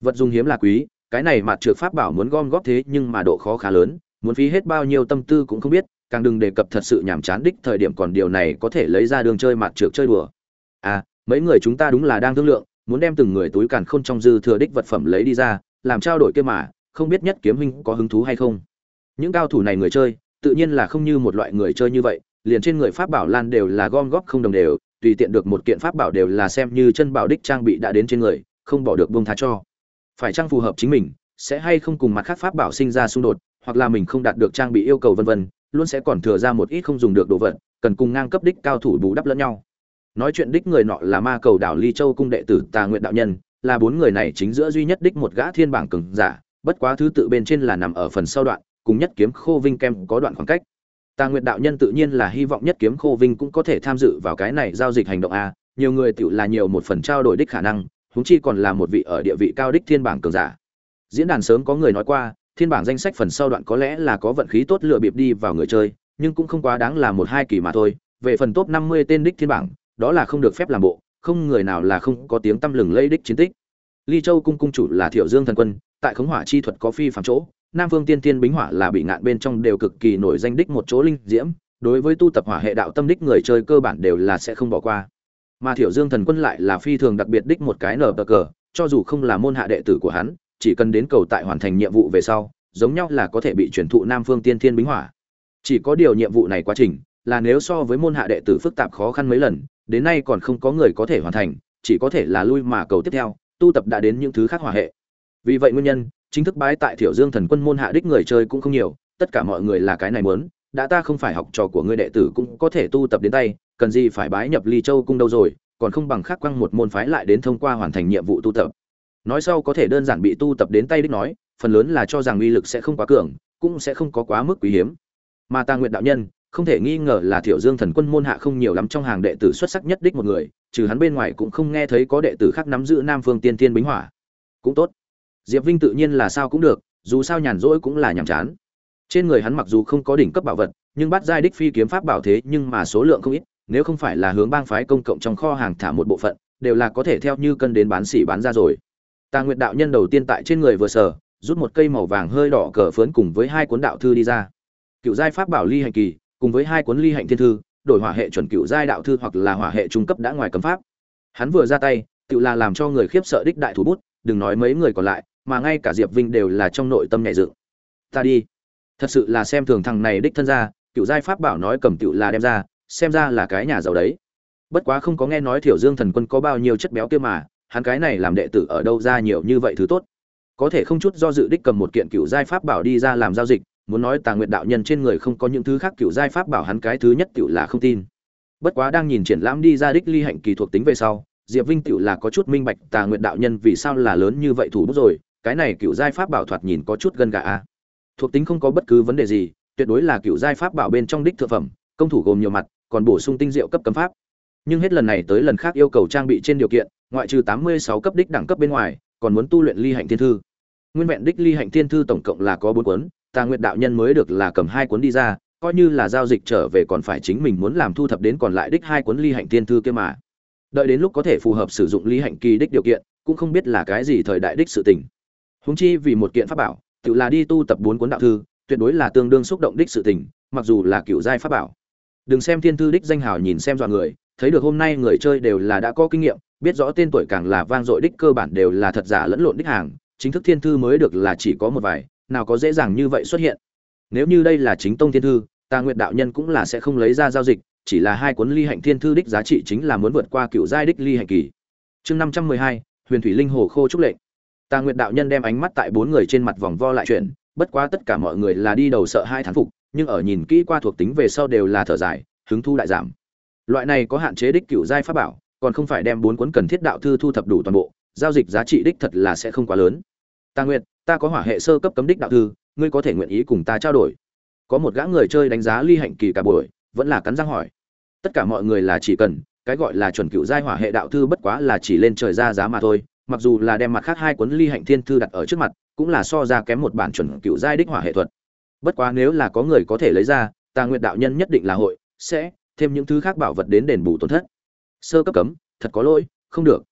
Vật dùng hiếm là quý, cái này mặt trược pháp bảo muốn gom góp thế nhưng mà độ khó khá lớn, muốn phí hết bao nhiêu tâm tư cũng không biết, càng đừng đề cập thật sự nhàm chán đích thời điểm còn điều này có thể lấy ra đường chơi mặt trược chơi đùa. À mấy người chúng ta đúng là đang thương lượng, muốn đem từng người túi càn khôn trong dư thừa đích vật phẩm lấy đi ra, làm trao đổi kia mà, không biết nhất kiếm huynh có hứng thú hay không. Những cao thủ này người chơi, tự nhiên là không như một loại người chơi như vậy, liền trên người pháp bảo lan đều là gom góp không đồng đều tùy tiện được một kiện pháp bảo đều là xem như chân bảo đích trang bị đã đến trên người, không bỏ được buông tha cho. Phải trang phù hợp chính mình, sẽ hay không cùng mặt khác pháp bảo sinh ra xung đột, hoặc là mình không đạt được trang bị yêu cầu vân vân, luôn sẽ còn thừa ra một ít không dùng được đồ vật, cần cùng ngang cấp đích cao thủ bù đắp lẫn nhau. Nói chuyện đích người nọ là ma cầu đảo ly châu cung đệ tử tà nguyện đạo nhân, là bốn người này chính giữa duy nhất đích một gã thiên bảng cường giả, bất quá thứ tự bên trên là nằm ở phần sau đoạn, cùng nhất kiếm khô vinh kem có đoạn khoảng cách tà nguyện đạo nhân tự nhiên là hy vọng nhất kiếm khô vinh cũng có thể tham dự vào cái này giao dịch hành động a, nhiều người tiểu là nhiều một phần trao đổi đích khả năng, huống chi còn là một vị ở địa vị cao đích thiên bảng cường giả. Diễn đàn sớm có người nói qua, thiên bảng danh sách phần sau đoạn có lẽ là có vận khí tốt lựa bịp đi vào người chơi, nhưng cũng không quá đáng là một hai kỳ mà thôi. Về phần top năm mươi tên đích thiên bảng, đó là không được phép làm bộ, không người nào là không có tiếng tăm lừng lây đích chiến tích. Ly châu cung cung chủ là thiệu dương thần quân, tại khống hỏa chi thuật có phi phạm chỗ nam phương tiên tiên bính hỏa là bị ngạn bên trong đều cực kỳ nổi danh đích một chỗ linh diễm, đối với tu tập hỏa hệ đạo tâm đích người chơi cơ bản đều là sẽ không bỏ qua. Mà thiệu dương thần quân lại là phi thường đặc biệt đích một cái nở cờ, cho dù không là môn hạ đệ tử của hắn, chỉ cần đến cầu tại hoàn thành nhiệm vụ về sau, giống nhau là có thể bị chuyển thụ nam phương tiên thiên bính hỏa. Chỉ có điều nhiệm vụ này quá trình, là nếu so với môn hạ đệ tử phức tạp khó khăn mấy lần, đến nay còn không có người có thể hoàn thành, chỉ có thể là lui mà cầu tiếp theo, tu tập đã đến những thứ khác hỏa hệ. Vì vậy nguyên nhân chính thức bái tại thiểu dương thần quân môn hạ đích người chơi cũng không nhiều, tất cả mọi người là cái này muốn, đã ta không phải học trò của ngươi đệ tử cũng có thể tu tập đến tay, cần gì phải bái nhập ly châu cung đâu rồi, còn không bằng khác quăng một môn phái lại đến thông qua hoàn thành nhiệm vụ tu tập. Nói sau có thể đơn giản bị tu tập đến tay đích nói, phần lớn là cho rằng uy lực sẽ không quá cường, cũng sẽ không có quá mức quý hiếm. Mà ta nguyện đạo nhân, không thể nghi ngờ là thiểu dương thần quân môn hạ không nhiều lắm trong hàng đệ tử xuất sắc nhất đích một người, trừ hắn bên ngoài cũng không nghe thấy có đệ tử khác nắm giữ nam phương tiên tiên bính hỏa. Cũng tốt diệp vinh tự nhiên là sao cũng được, dù sao nhàn rỗi cũng là nhàm chán. Trên người hắn mặc dù không có đỉnh cấp bảo vật, nhưng bắt giai đích phi kiếm pháp bảo thế nhưng mà số lượng không ít, nếu không phải là hướng bang phái công cộng trong kho hàng thả một bộ phận, đều là có thể theo như cân đến bán xỉ bán ra rồi. Tà nguyệt đạo nhân đầu tiên tại trên người vừa sở rút một cây màu vàng hơi đỏ cờ phớn cùng với hai cuốn đạo thư đi ra. Cựu giai pháp bảo ly hành kỳ, cùng với hai cuốn ly hạnh thiên thư, đổi hỏa hệ chuẩn cựu giai đạo thư hoặc là hỏa hệ trung cấp đã ngoài cấm pháp. Hắn vừa ra tay, tự là làm cho người khiếp sợ đích đại thủ bút, đừng nói mấy người còn lại mà ngay cả diệp vinh đều là trong nội tâm nhẹ dựng. Ta đi. Thật sự là xem thường thằng này đích thân ra, cựu giai pháp bảo nói cầm cựu là đem ra, xem ra là cái nhà giàu đấy. Bất quá không có nghe nói thiểu dương thần quân có bao nhiêu chất béo kia mà, hắn cái này làm đệ tử ở đâu ra nhiều như vậy thứ tốt. Có thể không chút do dự đích cầm một kiện cựu giai pháp bảo đi ra làm giao dịch, muốn nói tà nguyện đạo nhân trên người không có những thứ khác cựu giai pháp bảo hắn cái thứ nhất cựu là không tin. Bất quá đang nhìn triển lãm đi ra đích ly hạnh kỳ thuộc tính về sau, diệp vinh cựu là có chút minh bạch tà nguyện đạo nhân vì sao là lớn như vậy thủ bút rồi cái này cựu giai pháp bảo thoạt nhìn có chút gần gà a. Thuộc tính không có bất cứ vấn đề gì, tuyệt đối là cựu giai pháp bảo bên trong đích thượng phẩm, công thủ gồm nhiều mặt, còn bổ sung tinh diệu cấp cấm pháp. Nhưng hết lần này tới lần khác yêu cầu trang bị trên điều kiện, ngoại trừ tám mươi sáu cấp đích đẳng cấp bên ngoài, còn muốn tu luyện ly hạnh thiên thư. Nguyên vẹn đích ly hạnh thiên thư tổng cộng là có bốn cuốn, tà nguyện đạo nhân mới được là cầm hai cuốn đi ra, coi như là giao dịch trở về còn phải chính mình muốn làm thu thập đến còn lại đích hai cuốn ly hạnh thiên thư kia mà. Đợi đến lúc có thể phù hợp sử dụng ly hạnh kỳ đích điều kiện, cũng không biết là cái gì thời đại đích sự tình. Huống chi vì một kiện pháp bảo, tự là đi tu tập bốn cuốn đạo thư, tuyệt đối là tương đương xúc động đích sự tình, mặc dù là cựu giai pháp bảo. Đừng xem thiên thư đích danh hào nhìn xem dọa người, thấy được hôm nay người chơi đều là đã có kinh nghiệm, biết rõ tên tuổi càng là vang dội đích cơ bản đều là thật giả lẫn lộn đích hàng, chính thức thiên thư mới được là chỉ có một vài, nào có dễ dàng như vậy xuất hiện. Nếu như đây là chính tông thiên thư, ta nguyện đạo nhân cũng là sẽ không lấy ra giao dịch, chỉ là hai cuốn ly hạnh thiên thư đích giá trị chính là muốn vượt qua cựu giai đích ly hạnh kỳ. Chương năm trăm mười hai, huyền thủy linh hồ khô trúc lệnh. Tà Nguyệt đạo nhân đem ánh mắt tại bốn người trên mặt vòng vo lại chuyện bất quá tất cả mọi người là đi đầu sợ hai thán phục nhưng ở nhìn kỹ qua thuộc tính về sau đều là thở dài hứng thu đại giảm. Loại này có hạn chế đích cựu giai pháp bảo còn không phải đem bốn cuốn cần thiết đạo thư thu thập đủ toàn bộ giao dịch giá trị đích thật là sẽ không quá lớn. Tà Nguyệt, ta có hỏa hệ sơ cấp cấm đích đạo thư ngươi có thể nguyện ý cùng ta trao đổi. Có một gã người chơi đánh giá ly hạnh kỳ cả buổi vẫn là cắn răng hỏi. Tất cả mọi người là chỉ cần cái gọi là chuẩn cựu giai hỏa hệ đạo thư bất quá là chỉ lên trời ra giá mà thôi mặc dù là đem mặt khác hai cuốn ly hạnh thiên thư đặt ở trước mặt cũng là so ra kém một bản chuẩn cựu giai đích hỏa hệ thuật. Bất quá nếu là có người có thể lấy ra ta nguyện đạo nhân nhất định là hội sẽ thêm những thứ khác bảo vật đến đền bù tổn thất. Sơ cấp cấm thật có lỗi không được.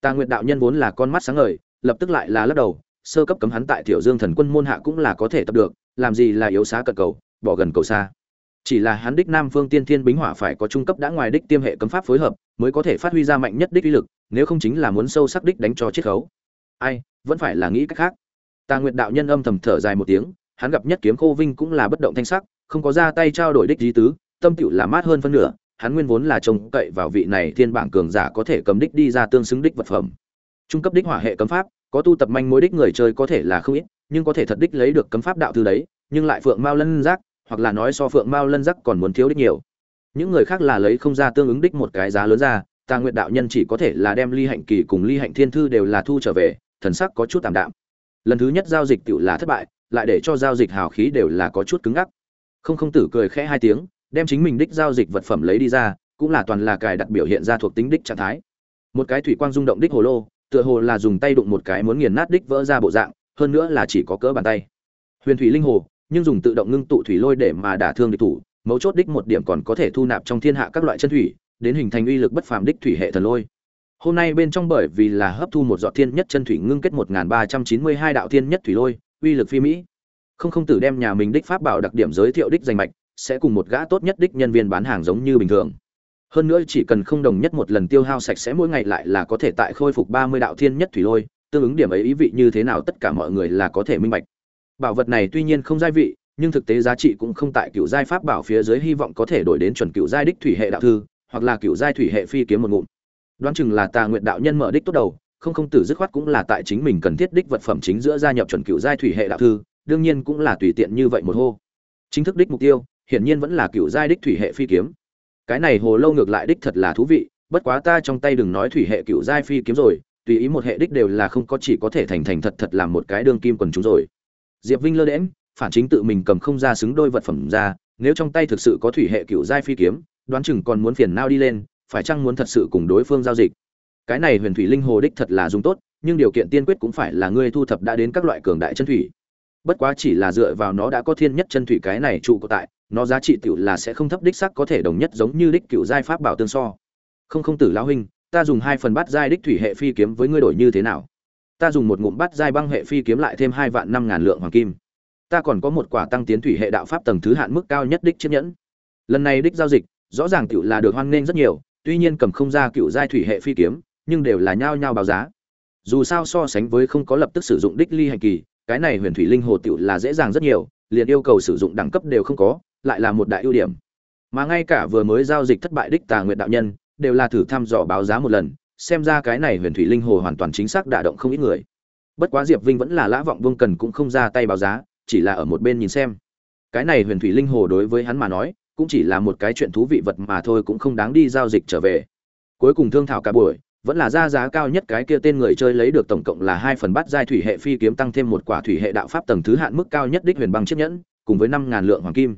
Ta nguyện đạo nhân vốn là con mắt sáng ngời lập tức lại là lắc đầu sơ cấp cấm hắn tại Tiểu Dương Thần Quân môn hạ cũng là có thể tập được, làm gì là yếu xá cận cầu, bỏ gần cầu xa. Chỉ là hắn đích Nam Phương Tiên Thiên Bính Hỏa phải có trung cấp đã ngoài đích tiêm hệ cấm pháp phối hợp, mới có thể phát huy ra mạnh nhất đích uy lực, nếu không chính là muốn sâu sắc đích đánh cho chiết khấu. Ai, vẫn phải là nghĩ cách khác. Tà Nguyệt đạo nhân âm thầm thở dài một tiếng, hắn gặp nhất kiếm Khô Vinh cũng là bất động thanh sắc, không có ra tay trao đổi đích di tứ, tâm tựu là mát hơn phân nửa, hắn nguyên vốn là trông cậy vào vị này thiên bảng cường giả có thể cầm đích đi ra tương xứng đích vật phẩm. Trung cấp đích hỏa hệ cấm pháp, có tu tập manh mối đích người chơi có thể là không ít nhưng có thể thật đích lấy được cấm pháp đạo thư đấy nhưng lại phượng mao lân giác hoặc là nói so phượng mao lân giác còn muốn thiếu đích nhiều. Những người khác là lấy không ra tương ứng đích một cái giá lớn ra tà nguyện đạo nhân chỉ có thể là đem ly hạnh kỳ cùng ly hạnh thiên thư đều là thu trở về, thần sắc có chút tạm đạm. Lần thứ nhất giao dịch tựu là thất bại, lại để cho giao dịch hào khí đều là có chút cứng ngắc. Không không tử cười khẽ hai tiếng, đem chính mình đích giao dịch vật phẩm lấy đi ra, cũng là toàn là cài đặt biểu hiện ra thuộc tính đích trạng thái. Một cái thủy quang rung động đích hồ lô, tựa hồ là dùng tay đụng một cái muốn nghiền nát đích vỡ ra bộ dạng, hơn nữa là chỉ có cỡ bàn tay. Huyền thủy linh hồ nhưng dùng tự động ngưng tụ thủy lôi để mà đả thương địch thủ, mấu chốt đích một điểm còn có thể thu nạp trong thiên hạ các loại chân thủy, đến hình thành uy lực bất phàm đích thủy hệ thần lôi. Hôm nay bên trong bởi vì là hấp thu một giọt thiên nhất chân thủy ngưng kết một ba trăm chín mươi hai đạo thiên nhất thủy lôi, uy lực phi mỹ. Không không tử đem nhà mình đích pháp bảo đặc điểm giới thiệu đích danh mạch, sẽ cùng một gã tốt nhất đích nhân viên bán hàng giống như bình thường. Hơn nữa chỉ cần không đồng nhất một lần tiêu hao sạch sẽ mỗi ngày lại là có thể tại khôi phục ba mươi đạo thiên nhất thủy lôi, tương ứng điểm ấy ý vị như thế nào tất cả mọi người là có thể minh bạch bảo vật này tuy nhiên không giai vị, nhưng thực tế giá trị cũng không tại cựu giai pháp bảo phía dưới hy vọng có thể đổi đến chuẩn cựu giai đích thủy hệ đạo thư, hoặc là cựu giai thủy hệ phi kiếm một ngụm. Đoán chừng là tà nguyện đạo nhân mở đích tốt đầu, không không tử dứt khoát cũng là tại chính mình cần thiết đích vật phẩm chính giữa gia nhập chuẩn cựu giai thủy hệ đạo thư, đương nhiên cũng là tùy tiện như vậy một hô. Chính thức đích mục tiêu, hiển nhiên vẫn là cựu giai đích thủy hệ phi kiếm. Cái này hồ lâu ngược lại đích thật là thú vị, bất quá ta trong tay đừng nói thủy hệ cựu giai phi kiếm rồi, tùy ý một hệ đích đều là không có chỉ có thể thành thành thật thật làm một cái đương kim quần chúng rồi diệp vinh lơ đễm phản chính tự mình cầm không ra xứng đôi vật phẩm ra, nếu trong tay thực sự có thủy hệ cựu giai phi kiếm, đoán chừng còn muốn phiền nao đi lên, phải chăng muốn thật sự cùng đối phương giao dịch. Cái này huyền thủy linh hồ đích thật là dùng tốt, nhưng điều kiện tiên quyết cũng phải là ngươi thu thập đã đến các loại cường đại chân thủy. Bất quá chỉ là dựa vào nó đã có thiên nhất chân thủy cái này trụ cột tại, nó giá trị tiểu là sẽ không thấp đích sắc có thể đồng nhất giống như đích cựu giai pháp bảo tương so. Không không tử lão huynh, ta dùng hai phần bát giai đích thủy hệ phi kiếm với ngươi đổi như thế nào? Ta dùng một ngụm bát giai băng hệ phi kiếm lại thêm hai vạn năm ngàn lượng hoàng kim. Ta còn có một quả tăng tiến thủy hệ đạo pháp tầng thứ hạn mức cao nhất đích chiếc nhẫn. Lần này đích giao dịch, rõ ràng tiểu là được hoan nghênh rất nhiều, tuy nhiên cầm không ra cựu giai thủy hệ phi kiếm, nhưng đều là nhao nhao báo giá. Dù sao so sánh với không có lập tức sử dụng đích ly hành kỳ, cái này huyền thủy linh hồ tiểu là dễ dàng rất nhiều, liền yêu cầu sử dụng đẳng cấp đều không có, lại là một đại ưu điểm. Mà ngay cả vừa mới giao dịch thất bại đích tà nguyện đạo nhân, đều là thử thăm dò báo giá một lần xem ra cái này huyền thủy linh hồ hoàn toàn chính xác đả động không ít người. Bất quá diệp vinh vẫn là lã vọng vương cần cũng không ra tay báo giá, chỉ là ở một bên nhìn xem. Cái này huyền thủy linh hồ đối với hắn mà nói, cũng chỉ là một cái chuyện thú vị vật mà thôi cũng không đáng đi giao dịch trở về. Cuối cùng thương thảo cả buổi, vẫn là ra giá cao nhất cái kia tên người chơi lấy được tổng cộng là hai phần bát giai thủy hệ phi kiếm tăng thêm một quả thủy hệ đạo pháp tầng thứ hạn mức cao nhất đích huyền băng chiếc nhẫn, cùng với năm ngàn lượng hoàng kim.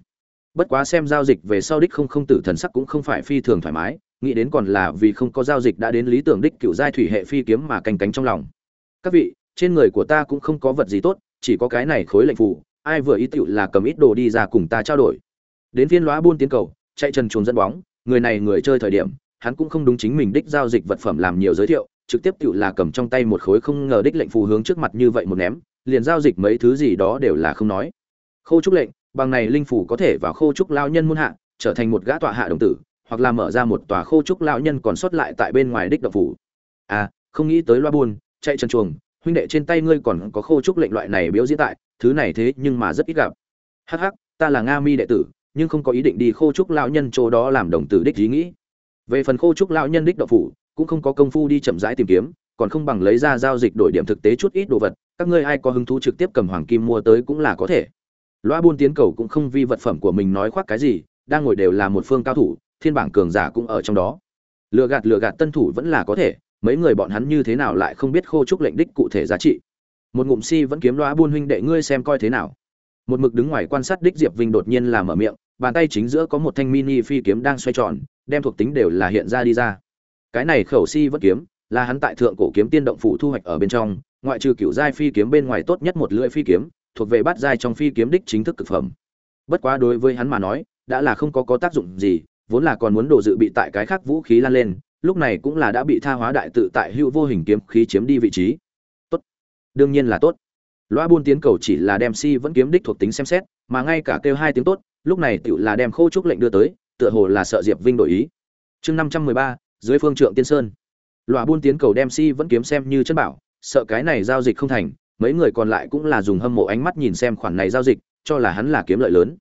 Bất quá xem giao dịch về sau đích không không tử thần sắc cũng không phải phi thường thoải mái nghĩ đến còn là vì không có giao dịch đã đến lý tưởng đích cựu giai thủy hệ phi kiếm mà canh cánh trong lòng. Các vị, trên người của ta cũng không có vật gì tốt, chỉ có cái này khối lệnh phù, ai vừa ý tựu là cầm ít đồ đi ra cùng ta trao đổi. Đến phiên lóa buôn tiến cầu, chạy trần chuồn dẫn bóng, người này người chơi thời điểm, hắn cũng không đúng chính mình đích giao dịch vật phẩm làm nhiều giới thiệu, trực tiếp tựu là cầm trong tay một khối không ngờ đích lệnh phù hướng trước mặt như vậy một ném, liền giao dịch mấy thứ gì đó đều là không nói. Khô trúc lệnh, bằng này linh phủ có thể vào khô trúc lao nhân muôn hạ, trở thành một gã tọa hạ đồng tử hoặc là mở ra một tòa khô trúc lão nhân còn sót lại tại bên ngoài đích độc phủ. À không nghĩ tới loa buôn, chạy chân chuồng, huynh đệ trên tay ngươi còn có khô trúc lệnh loại này biểu diễn tại, thứ này thế nhưng mà rất ít gặp. Hắc hắc, ta là nga mi đệ tử, nhưng không có ý định đi khô trúc lão nhân chỗ đó làm đồng tử đích ý nghĩ. Về phần khô trúc lão nhân đích độc phủ, cũng không có công phu đi chậm rãi tìm kiếm, còn không bằng lấy ra giao dịch đổi điểm thực tế chút ít đồ vật, các ngươi ai có hứng thú trực tiếp cầm hoàng kim mua tới cũng là có thể. Loa buôn tiến cầu cũng không vi vật phẩm của mình nói khoác cái gì, đang ngồi đều là một phương cao thủ thiên bảng cường giả cũng ở trong đó. Lừa gạt lừa gạt tân thủ vẫn là có thể, mấy người bọn hắn như thế nào lại không biết khô trúc lệnh đích cụ thể giá trị. Một ngụm si vẫn kiếm loa buôn huynh đệ ngươi xem coi thế nào. Một mực đứng ngoài quan sát đích diệp vinh đột nhiên làm mở miệng, bàn tay chính giữa có một thanh mini phi kiếm đang xoay tròn, đem thuộc tính đều là hiện ra đi ra. Cái này khẩu si vẫn kiếm, là hắn tại thượng cổ kiếm tiên động phủ thu hoạch ở bên trong, ngoại trừ cựu giai phi kiếm bên ngoài tốt nhất một lưỡi phi kiếm, thuộc về bát giai trong phi kiếm đích chính thức cực phẩm. Bất quá đối với hắn mà nói, đã là không có có tác dụng gì vốn là còn muốn đồ dự bị tại cái khác vũ khí lan lên, lúc này cũng là đã bị tha hóa đại tự tại hữu vô hình kiếm khí chiếm đi vị trí. Tốt. Đương nhiên là tốt. Loa buôn tiến cầu chỉ là đem si vẫn kiếm đích thuộc tính xem xét, mà ngay cả kêu hai tiếng tốt, lúc này tựu là đem khô trúc lệnh đưa tới, tựa hồ là sợ diệp vinh đổi ý. Chương năm trăm mười ba, dưới phương trượng tiên sơn. Loa buôn tiến cầu đem si vẫn kiếm xem như chân bảo, sợ cái này giao dịch không thành, mấy người còn lại cũng là dùng hâm mộ ánh mắt nhìn xem khoản này giao dịch, cho là hắn là kiếm lợi lớn.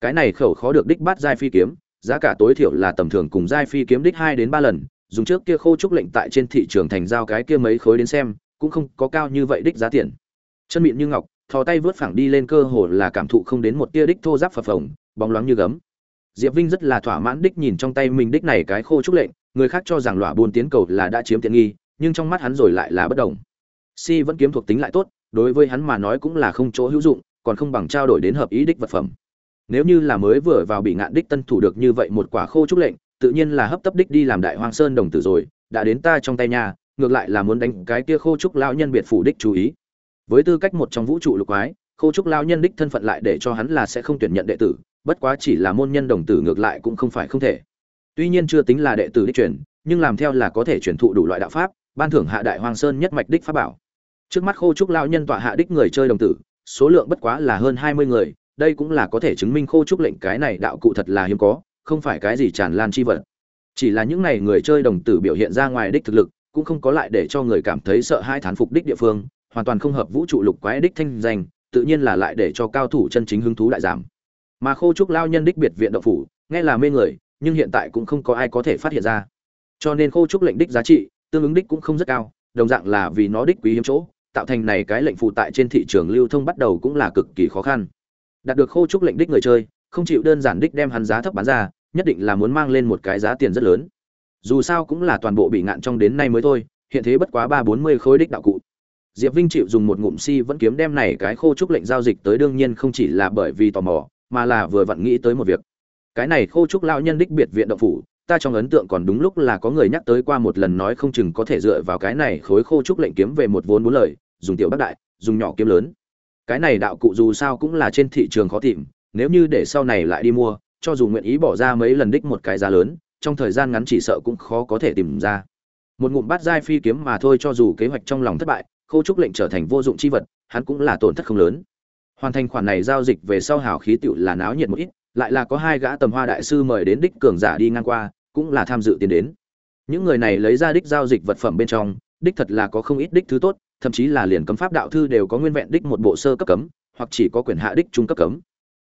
Cái này khẩu khó được đích bát giai phi kiếm giá cả tối thiểu là tầm thường cùng giai phi kiếm đích hai đến ba lần, dùng trước kia khô trúc lệnh tại trên thị trường thành giao cái kia mấy khối đến xem, cũng không có cao như vậy đích giá tiền. Chân mịn như ngọc, thò tay vớt phẳng đi lên cơ hồ là cảm thụ không đến một tia đích thô giáp phập phồng, bóng loáng như gấm. Diệp vinh rất là thỏa mãn đích nhìn trong tay mình đích này cái khô trúc lệnh, người khác cho rằng lọa buôn tiến cầu là đã chiếm tiện nghi, nhưng trong mắt hắn rồi lại là bất động si vẫn kiếm thuộc tính lại tốt, đối với hắn mà nói cũng là không chỗ hữu dụng, còn không bằng trao đổi đến hợp ý đích vật phẩm nếu như là mới vừa vào bị ngạn đích tân thủ được như vậy một quả khô trúc lệnh, tự nhiên là hấp tấp đích đi làm đại hoang sơn đồng tử rồi, đã đến ta trong tay nhà ngược lại là muốn đánh cái kia khô trúc lão nhân biệt phủ đích chú ý. Với tư cách một trong vũ trụ lục quái, khô trúc lão nhân đích thân phận lại để cho hắn là sẽ không tuyển nhận đệ tử, bất quá chỉ là môn nhân đồng tử ngược lại cũng không phải không thể. Tuy nhiên chưa tính là đệ tử đích truyền, nhưng làm theo là có thể truyền thụ đủ loại đạo pháp, ban thưởng hạ đại hoang sơn nhất mạch đích pháp bảo. Trước mắt khô trúc lão nhân tọa hạ đích người chơi đồng tử, số lượng bất quá là hơn hai mươi người đây cũng là có thể chứng minh khô trúc lệnh cái này đạo cụ thật là hiếm có, không phải cái gì tràn lan chi vật. Chỉ là những này người chơi đồng tử biểu hiện ra ngoài đích thực lực, cũng không có lại để cho người cảm thấy sợ hai thán phục đích địa phương, hoàn toàn không hợp vũ trụ lục quái đích thanh danh, tự nhiên là lại để cho cao thủ chân chính hứng thú đại giảm. Mà khô trúc lao nhân đích biệt viện đậu phủ, nghe là mê người, nhưng hiện tại cũng không có ai có thể phát hiện ra. Cho nên khô trúc lệnh đích giá trị, tương ứng đích cũng không rất cao, đồng dạng là vì nó đích quý hiếm chỗ, tạo thành này cái lệnh phụ tại trên thị trường lưu thông bắt đầu cũng là cực kỳ khó khăn đạt được khô trúc lệnh đích người chơi, không chịu đơn giản đích đem hắn giá thấp bán ra, nhất định là muốn mang lên một cái giá tiền rất lớn. Dù sao cũng là toàn bộ bị ngạn trong đến nay mới thôi, hiện thế bất quá ba bốn mươi khối đích đạo cụ. Diệp vinh chịu dùng một ngụm si vẫn kiếm đem này cái khô trúc lệnh giao dịch tới đương nhiên không chỉ là bởi vì tò mò, mà là vừa vặn nghĩ tới một việc. Cái này khô trúc lao nhân đích biệt viện động phủ, ta trong ấn tượng còn đúng lúc là có người nhắc tới qua một lần nói không chừng có thể dựa vào cái này khối khô trúc lệnh kiếm về một vốn bốn lời, dùng tiểu bắc đại, dùng nhỏ kiếm lớn cái này đạo cụ dù sao cũng là trên thị trường khó tìm, nếu như để sau này lại đi mua, cho dù nguyện ý bỏ ra mấy lần đích một cái giá lớn, trong thời gian ngắn chỉ sợ cũng khó có thể tìm ra. Một ngụm bát giai phi kiếm mà thôi cho dù kế hoạch trong lòng thất bại khô trúc lệnh trở thành vô dụng chi vật, hắn cũng là tổn thất không lớn. Hoàn thành khoản này giao dịch về sau hào khí tựu là náo nhiệt một ít, lại là có hai gã tầm hoa đại sư mời đến đích cường giả đi ngang qua, cũng là tham dự tiến đến. Những người này lấy ra đích giao dịch vật phẩm bên trong, đích thật là có không ít đích thứ tốt thậm chí là liền cấm pháp đạo thư đều có nguyên vẹn đích một bộ sơ cấp cấm, hoặc chỉ có quyền hạ đích trung cấp cấm.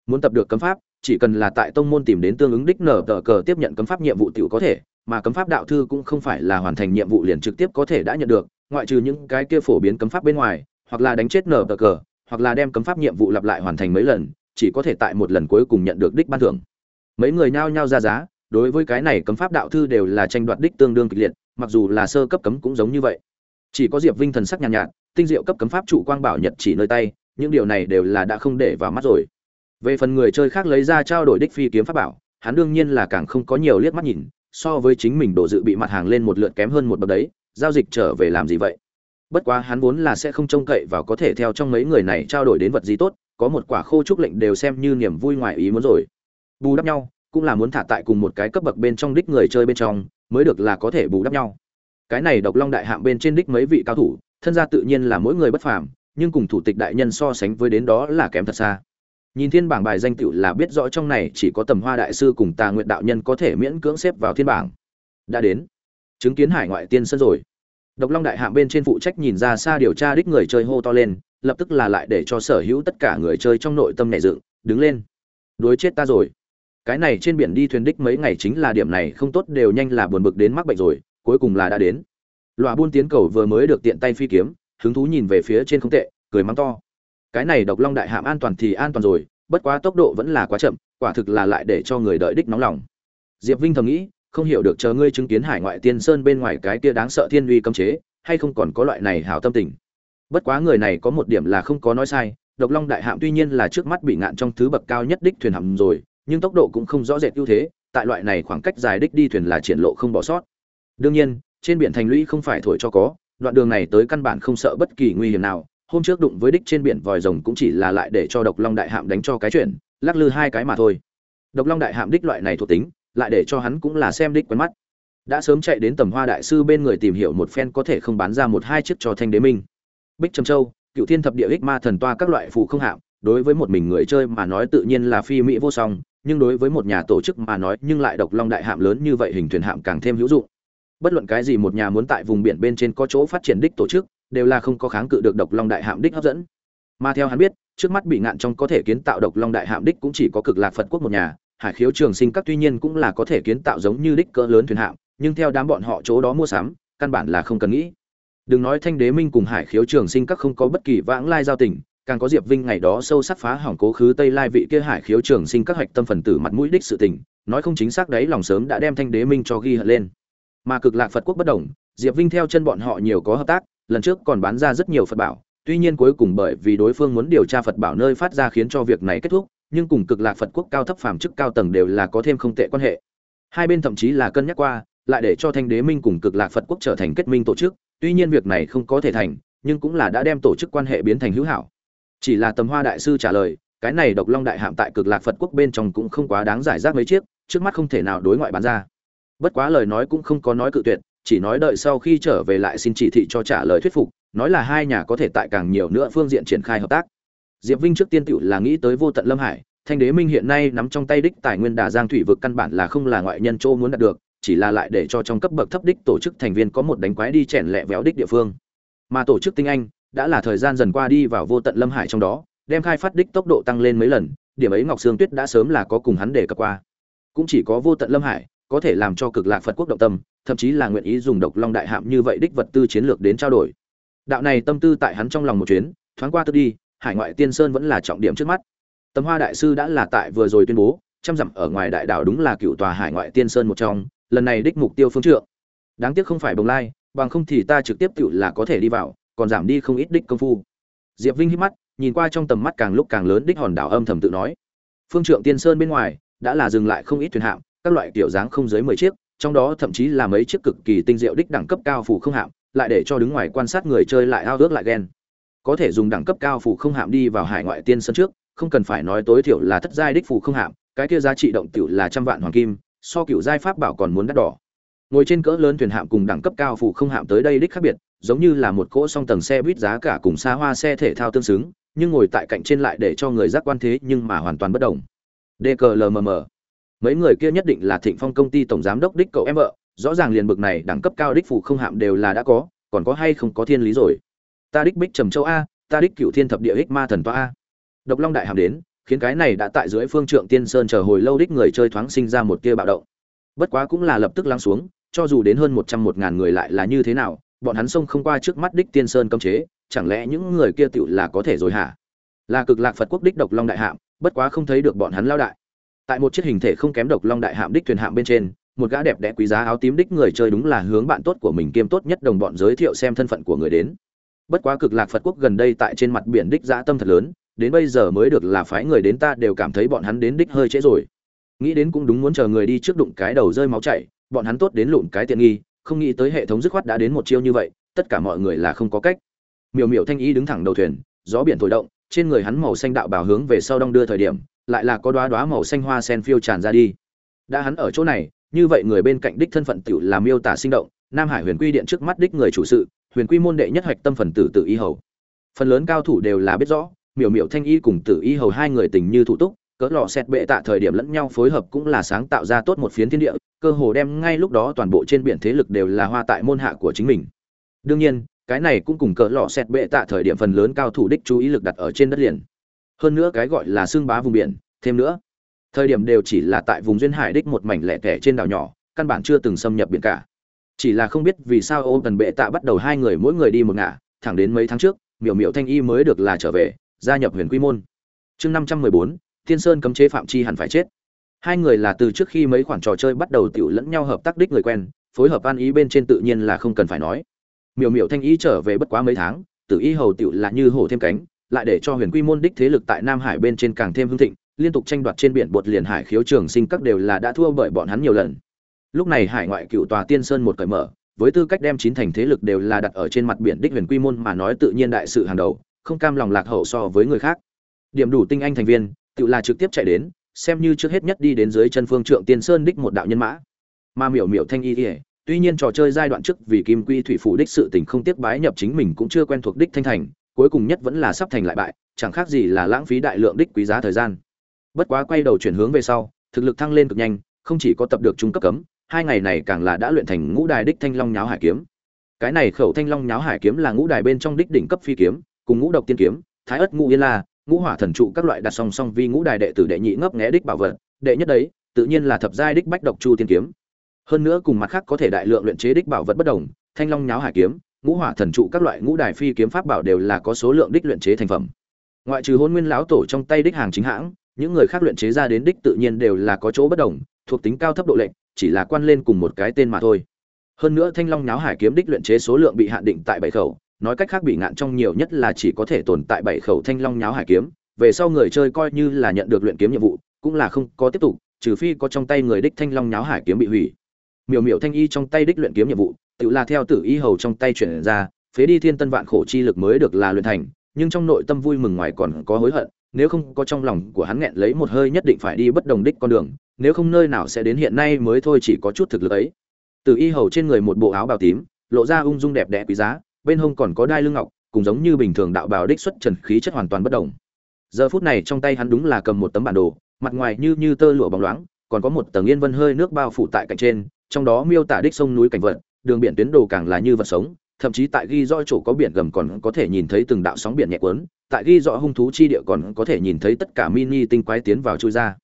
Muốn tập được cấm pháp, chỉ cần là tại tông môn tìm đến tương ứng đích nở tờ cờ tiếp nhận cấm pháp nhiệm vụ tiểu có thể, mà cấm pháp đạo thư cũng không phải là hoàn thành nhiệm vụ liền trực tiếp có thể đã nhận được, ngoại trừ những cái kia phổ biến cấm pháp bên ngoài, hoặc là đánh chết nở tờ cờ, hoặc là đem cấm pháp nhiệm vụ lặp lại hoàn thành mấy lần, chỉ có thể tại một lần cuối cùng nhận được đích ban thưởng. Mấy người nhao nhao ra giá, đối với cái này cấm pháp đạo thư đều là tranh đoạt đích tương đương kịch liệt, mặc dù là sơ cấp cấm cũng giống như vậy chỉ có diệp vinh thần sắc nhàn nhạt, nhạt tinh diệu cấp cấm pháp trụ quang bảo nhật chỉ nơi tay những điều này đều là đã không để vào mắt rồi. Về phần người chơi khác lấy ra trao đổi đích phi kiếm pháp bảo hắn đương nhiên là càng không có nhiều liếc mắt nhìn so với chính mình đồ dự bị mặt hàng lên một lượt kém hơn một bậc đấy giao dịch trở về làm gì vậy? Bất quá hắn vốn là sẽ không trông cậy vào có thể theo trong mấy người này trao đổi đến vật gì tốt có một quả khô trúc lệnh đều xem như niềm vui ngoài ý muốn rồi. Bù đắp nhau cũng là muốn thả tại cùng một cái cấp bậc bên trong đích người chơi bên trong mới được là có thể bù đắp nhau cái này độc long đại hạm bên trên đích mấy vị cao thủ, thân gia tự nhiên là mỗi người bất phàm, nhưng cùng thủ tịch đại nhân so sánh với đến đó là kém thật xa. Nhìn thiên bảng bài danh tựu là biết rõ trong này chỉ có tầm hoa đại sư cùng tà nguyện đạo nhân có thể miễn cưỡng xếp vào thiên bảng. Đã đến. Chứng kiến hải ngoại tiên sân rồi. Độc long đại hạm bên trên phụ trách nhìn ra xa điều tra đích người chơi hô to lên, lập tức là lại để cho sở hữu tất cả người chơi trong nội tâm nảy dựng, đứng lên. Đối chết ta rồi. Cái này trên biển đi thuyền đích mấy ngày chính là điểm này, không tốt đều nhanh là buồn bực đến mắc bệnh rồi cuối cùng là đã đến. Loạ buôn tiến cầu vừa mới được tiện tay phi kiếm, hứng thú nhìn về phía trên không tệ, cười mắng to. Cái này độc long đại hạm an toàn thì an toàn rồi, bất quá tốc độ vẫn là quá chậm, quả thực là lại để cho người đợi đích nóng lòng. Diệp vinh thầm nghĩ, không hiểu được chờ ngươi chứng kiến hải ngoại tiên sơn bên ngoài cái kia đáng sợ thiên uy cấm chế, hay không còn có loại này hảo tâm tình. Bất quá người này có một điểm là không có nói sai, độc long đại hạm tuy nhiên là trước mắt bị ngạn trong thứ bậc cao nhất đích thuyền hầm rồi, nhưng tốc độ cũng không rõ rệt ưu thế, tại loại này khoảng cách dài đích đi thuyền là triển lộ không bỏ sót đương nhiên, trên biển thành lũy không phải thổi cho có, đoạn đường này tới căn bản không sợ bất kỳ nguy hiểm nào. Hôm trước đụng với đích trên biển vòi rồng cũng chỉ là lại để cho độc long đại hạm đánh cho cái chuyện, lắc lư hai cái mà thôi. Độc long đại hạm đích loại này thuộc tính, lại để cho hắn cũng là xem đích quen mắt. Đã sớm chạy đến tầm hoa đại sư bên người tìm hiểu một phen có thể không bán ra một hai chiếc cho thanh đế minh. Bích trầm châu, cựu thiên thập địa ích ma thần toa các loại phù không hạm, đối với một mình người chơi mà nói tự nhiên là phi mỹ vô song, nhưng đối với một nhà tổ chức mà nói nhưng lại độc long đại hạm lớn như vậy hình thuyền hạm càng thêm hữu dụng bất luận cái gì một nhà muốn tại vùng biển bên trên có chỗ phát triển đích tổ chức, đều là không có kháng cự được độc long đại hạm đích hấp dẫn. Mà theo hắn biết, trước mắt bị ngạn trong có thể kiến tạo độc long đại hạm đích cũng chỉ có cực lạc phật quốc một nhà, hải khiếu trường sinh các tuy nhiên cũng là có thể kiến tạo giống như đích cỡ lớn thuyền hạm, nhưng theo đám bọn họ chỗ đó mua sắm, căn bản là không cần nghĩ. Đừng nói thanh đế minh cùng hải khiếu trường sinh các không có bất kỳ vãng lai giao tình, càng có diệp vinh ngày đó sâu sắc phá hỏng cố khứ tây lai vị kia hải khiếu trường sinh các hạch tâm phần tử mặt mũi đích sự tình, nói không chính xác đấy, lòng sớm đã đem thanh đế minh cho ghi hận lên mà cực lạc phật quốc bất đồng, diệp vinh theo chân bọn họ nhiều có hợp tác, lần trước còn bán ra rất nhiều phật bảo, tuy nhiên cuối cùng bởi vì đối phương muốn điều tra phật bảo nơi phát ra khiến cho việc này kết thúc, nhưng cùng cực lạc phật quốc cao thấp phàm chức cao tầng đều là có thêm không tệ quan hệ. Hai bên thậm chí là cân nhắc qua, lại để cho thanh đế minh cùng cực lạc phật quốc trở thành kết minh tổ chức, tuy nhiên việc này không có thể thành, nhưng cũng là đã đem tổ chức quan hệ biến thành hữu hảo. Chỉ là tầm hoa đại sư trả lời, cái này độc long đại hạm tại cực lạc phật quốc bên trong cũng không quá đáng giải rác mấy chiếc, trước mắt không thể nào đối ngoại bán ra bất quá lời nói cũng không có nói cự tuyệt, chỉ nói đợi sau khi trở về lại xin chỉ thị cho trả lời thuyết phục, nói là hai nhà có thể tại càng nhiều nữa phương diện triển khai hợp tác. Diệp vinh trước tiên tựu là nghĩ tới vô tận lâm hải, thanh đế minh hiện nay nắm trong tay đích tài nguyên đà giang thủy vực căn bản là không là ngoại nhân châu muốn đạt được, chỉ là lại để cho trong cấp bậc thấp đích tổ chức thành viên có một đánh quái đi chèn lẹ véo đích địa phương. Mà tổ chức tinh anh, đã là thời gian dần qua đi vào vô tận lâm hải trong đó, đem khai phát đích tốc độ tăng lên mấy lần, điểm ấy ngọc sương tuyết đã sớm là có cùng hắn để cập qua. Cũng chỉ có vô tận lâm hải có thể làm cho cực lạc phật quốc động tâm, thậm chí là nguyện ý dùng độc long đại hạm như vậy đích vật tư chiến lược đến trao đổi. Đạo này tâm tư tại hắn trong lòng một chuyến, thoáng qua tức đi, hải ngoại tiên sơn vẫn là trọng điểm trước mắt. Tâm hoa đại sư đã là tại vừa rồi tuyên bố, trăm dặm ở ngoài đại đảo đúng là cựu tòa hải ngoại tiên sơn một trong, lần này đích mục tiêu phương trượng. Đáng tiếc không phải bồng lai, bằng không thì ta trực tiếp tự là có thể đi vào, còn giảm đi không ít đích công phu. Diệp vinh hít mắt, nhìn qua trong tầm mắt càng lúc càng lớn đích hòn đảo âm thầm tự nói. Phương trượng tiên sơn bên ngoài, đã là dừng lại không ít thuyền hạm các loại kiểu dáng không dưới mười chiếc, trong đó thậm chí là mấy chiếc cực kỳ tinh diệu đích đẳng cấp cao phủ không hạm, lại để cho đứng ngoài quan sát người chơi lại ao ước lại ghen. Có thể dùng đẳng cấp cao phủ không hạm đi vào hải ngoại tiên sân trước, không cần phải nói tối thiểu là thất giai đích phủ không hạm, cái kia giá trị động tiểu là trăm vạn hoàng kim, so cựu giai pháp bảo còn muốn đắt đỏ. Ngồi trên cỡ lớn thuyền hạm cùng đẳng cấp cao phủ không hạm tới đây đích khác biệt, giống như là một cỗ song tầng xe buýt giá cả cùng xa hoa xe thể thao tương xứng, nhưng ngồi tại cạnh trên lại để cho người giác quan thế nhưng mà hoàn toàn bất động. dklmm mấy người kia nhất định là thịnh phong công ty tổng giám đốc đích cậu em vợ, rõ ràng liền bực này đẳng cấp cao đích phủ không hạm đều là đã có, còn có hay không có thiên lý rồi. Ta đích bích trầm châu a, ta đích cựu thiên thập địa ích ma thần toa a. Độc long đại hàm đến, khiến cái này đã tại dưới phương trượng tiên sơn chờ hồi lâu đích người chơi thoáng sinh ra một tia bạo động. Bất quá cũng là lập tức lắng xuống, cho dù đến hơn một trăm một ngàn người lại là như thế nào, bọn hắn xông không qua trước mắt đích tiên sơn cấm chế, chẳng lẽ những người kia tựu là có thể rồi hả? Là cực lạc phật quốc đích độc long đại hạm, bất quá không thấy được bọn hắn lao đại tại một chiếc hình thể không kém độc long đại hạm đích thuyền hạm bên trên, một gã đẹp đẽ quý giá áo tím đích người chơi đúng là hướng bạn tốt của mình kiêm tốt nhất đồng bọn giới thiệu xem thân phận của người đến. Bất quá cực lạc phật quốc gần đây tại trên mặt biển đích dã tâm thật lớn, đến bây giờ mới được là phái người đến ta đều cảm thấy bọn hắn đến đích hơi trễ rồi. Nghĩ đến cũng đúng muốn chờ người đi trước đụng cái đầu rơi máu chảy, bọn hắn tốt đến lụn cái tiện nghi, không nghĩ tới hệ thống dứt khoát đã đến một chiêu như vậy, tất cả mọi người là không có cách. Miểu miểu thanh y đứng thẳng đầu thuyền, gió biển thổi động, trên người hắn màu xanh đạo bào hướng về sau đông đưa thời điểm lại là có đóa đóa màu xanh hoa sen phiêu tràn ra đi. Đã hắn ở chỗ này, như vậy người bên cạnh đích thân phận tiểu là miêu tả sinh động, nam hải huyền quy điện trước mắt đích người chủ sự, huyền quy môn đệ nhất hoạch tâm phần tử tự y hầu. Phần lớn cao thủ đều là biết rõ, miểu miểu thanh y cùng Tử y hầu hai người tình như thủ túc, cỡ lọ xét bệ tạ thời điểm lẫn nhau phối hợp cũng là sáng tạo ra tốt một phiến thiên địa, cơ hồ đem ngay lúc đó toàn bộ trên biển thế lực đều là hoa tại môn hạ của chính mình. Đương nhiên, cái này cũng cùng cỡ lọ xét bệ tạ thời điểm phần lớn cao thủ đích chú ý lực đặt ở trên đất liền hơn nữa cái gọi là xương bá vùng biển, thêm nữa, thời điểm đều chỉ là tại vùng duyên hải đích một mảnh lẻ tẻ trên đảo nhỏ, căn bản chưa từng xâm nhập biển cả. Chỉ là không biết vì sao ô tần bệ tạ bắt đầu hai người mỗi người đi một ngả, thẳng đến mấy tháng trước, miểu miểu thanh y mới được là trở về, gia nhập huyền quy môn. Chương năm trăm mười bốn, thiên sơn cấm chế phạm chi hẳn phải chết. Hai người là từ trước khi mấy khoản trò chơi bắt đầu tiểu lẫn nhau hợp tác đích người quen, phối hợp an ý bên trên tự nhiên là không cần phải nói. Miểu miểu thanh y trở về bất quá mấy tháng, tử y hầu tiểu là như hổ thêm cánh lại để cho huyền quy môn đích thế lực tại nam hải bên trên càng thêm hưng thịnh, liên tục tranh đoạt trên biển bột liền hải khiếu trường sinh các đều là đã thua bởi bọn hắn nhiều lần. Lúc này hải ngoại cựu tòa tiên sơn một cởi mở, với tư cách đem chín thành thế lực đều là đặt ở trên mặt biển đích huyền quy môn mà nói tự nhiên đại sự hàng đầu, không cam lòng lạc hậu so với người khác. Điểm đủ tinh anh thành viên, tự là trực tiếp chạy đến, xem như trước hết nhất đi đến dưới chân phương trượng tiên sơn đích một đạo nhân mã. Mà miểu miểu thanh y ỉa tuy nhiên trò chơi giai đoạn trước vì kim quy thủy phủ đích sự tình không tiếc bái nhập chính mình cũng chưa quen thuộc đích thanh thành cuối cùng nhất vẫn là sắp thành lại bại, chẳng khác gì là lãng phí đại lượng đích quý giá thời gian. Bất quá quay đầu chuyển hướng về sau, thực lực thăng lên cực nhanh, không chỉ có tập được trung cấp cấm, hai ngày này càng là đã luyện thành ngũ đài đích thanh long nháo hải kiếm. Cái này khẩu thanh long nháo hải kiếm là ngũ đài bên trong đích đỉnh cấp phi kiếm, cùng ngũ độc tiên kiếm, thái ất ngũ yên la, ngũ hỏa thần trụ các loại đặt song song vi ngũ đài đệ tử đệ nhị ngấp nghé đích bảo vật, đệ nhất đấy, tự nhiên là thập giai đích bách độc chu tiên kiếm. Hơn nữa cùng mặt khác có thể đại lượng luyện chế đích bảo vật bất đồng, thanh long nháo hải kiếm ngũ hỏa thần trụ các loại ngũ đài phi kiếm pháp bảo đều là có số lượng đích luyện chế thành phẩm. Ngoại trừ hôn nguyên lão tổ trong tay đích hàng chính hãng, những người khác luyện chế ra đến đích tự nhiên đều là có chỗ bất đồng, thuộc tính cao thấp độ lệnh chỉ là quan lên cùng một cái tên mà thôi. Hơn nữa thanh long nháo hải kiếm đích luyện chế số lượng bị hạn định tại bảy khẩu, nói cách khác bị ngạn trong nhiều nhất là chỉ có thể tồn tại bảy khẩu thanh long nháo hải kiếm, về sau người chơi coi như là nhận được luyện kiếm nhiệm vụ, cũng là không có tiếp tục, trừ phi có trong tay người đích thanh long nháo hải kiếm bị hủy. Miểu miểu thanh y trong tay đích luyện kiếm nhiệm vụ tự là theo tử y hầu trong tay chuyển ra, phế đi thiên tân vạn khổ chi lực mới được là luyện thành, nhưng trong nội tâm vui mừng ngoài còn có hối hận, nếu không có trong lòng của hắn nghẹn lấy một hơi nhất định phải đi bất đồng đích con đường, nếu không nơi nào sẽ đến hiện nay mới thôi chỉ có chút thực lực ấy. Tử y hầu trên người một bộ áo bào tím, lộ ra ung dung đẹp đẽ quý giá, bên hông còn có đai lưng ngọc, cùng giống như bình thường đạo bào đích xuất trần khí chất hoàn toàn bất đồng. Giờ phút này trong tay hắn đúng là cầm một tấm bản đồ, mặt ngoài như như tơ lụa bóng loáng, còn có một tầng yên vân hơi nước bao phủ tại cạnh trên, trong đó miêu tả đích sông núi cảnh vật đường biển tuyến đồ càng là như vật sống, thậm chí tại ghi rõ chỗ có biển gầm còn có thể nhìn thấy từng đạo sóng biển nhẹ cuốn, tại ghi rõ hung thú chi địa còn có thể nhìn thấy tất cả mini tinh quái tiến vào chui ra.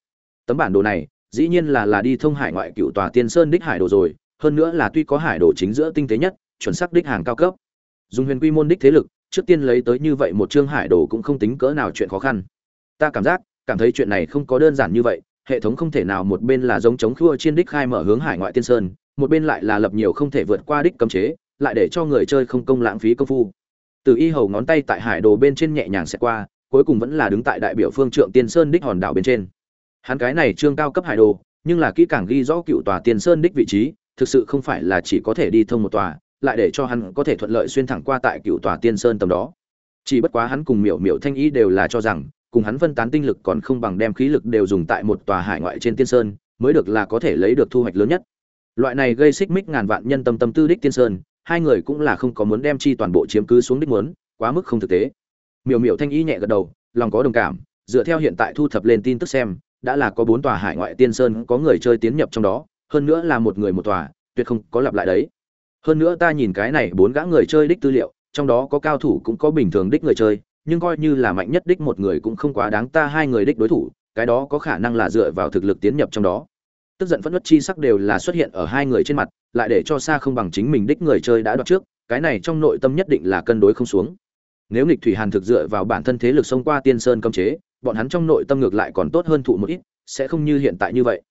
Tấm bản đồ này, dĩ nhiên là là đi thông hải ngoại cựu tòa tiên sơn đích hải đồ rồi, hơn nữa là tuy có hải đồ chính giữa tinh tế nhất, chuẩn xác đích hàng cao cấp. Dùng huyền quy môn đích thế lực, trước tiên lấy tới như vậy một chương hải đồ cũng không tính cỡ nào chuyện khó khăn. Ta cảm giác, cảm thấy chuyện này không có đơn giản như vậy, hệ thống không thể nào một bên là giống chống khua trên đích khai mở hướng hải ngoại tiên sơn một bên lại là lập nhiều không thể vượt qua đích cấm chế, lại để cho người chơi không công lãng phí công phu. Từ y hầu ngón tay tại hải đồ bên trên nhẹ nhàng sẽ qua, cuối cùng vẫn là đứng tại đại biểu phương trượng tiên sơn đích hòn đảo bên trên. Hắn cái này trương cao cấp hải đồ, nhưng là kỹ càng ghi rõ cựu tòa tiên sơn đích vị trí, thực sự không phải là chỉ có thể đi thông một tòa, lại để cho hắn có thể thuận lợi xuyên thẳng qua tại cựu tòa tiên sơn tầm đó. Chỉ bất quá hắn cùng miểu miểu thanh ý đều là cho rằng, cùng hắn phân tán tinh lực còn không bằng đem khí lực đều dùng tại một tòa hải ngoại trên tiên sơn, mới được là có thể lấy được thu hoạch lớn nhất loại này gây xích mích ngàn vạn nhân tâm tâm tư đích tiên sơn, hai người cũng là không có muốn đem chi toàn bộ chiếm cứ xuống đích muốn, quá mức không thực tế. Miểu miểu thanh ý nhẹ gật đầu, lòng có đồng cảm, dựa theo hiện tại thu thập lên tin tức xem, đã là có bốn tòa hải ngoại tiên sơn có người chơi tiến nhập trong đó, hơn nữa là một người một tòa, tuyệt không có lặp lại đấy. Hơn nữa ta nhìn cái này bốn gã người chơi đích tư liệu, trong đó có cao thủ cũng có bình thường đích người chơi, nhưng coi như là mạnh nhất đích một người cũng không quá đáng ta hai người đích đối thủ, cái đó có khả năng là dựa vào thực lực tiến nhập trong đó tức giận phẫn nộ chi sắc đều là xuất hiện ở hai người trên mặt, lại để cho xa không bằng chính mình đích người chơi đã đoạt trước, cái này trong nội tâm nhất định là cân đối không xuống. Nếu lịch thủy hàn thực dựa vào bản thân thế lực xông qua tiên sơn cấm chế, bọn hắn trong nội tâm ngược lại còn tốt hơn thụ một ít, sẽ không như hiện tại như vậy.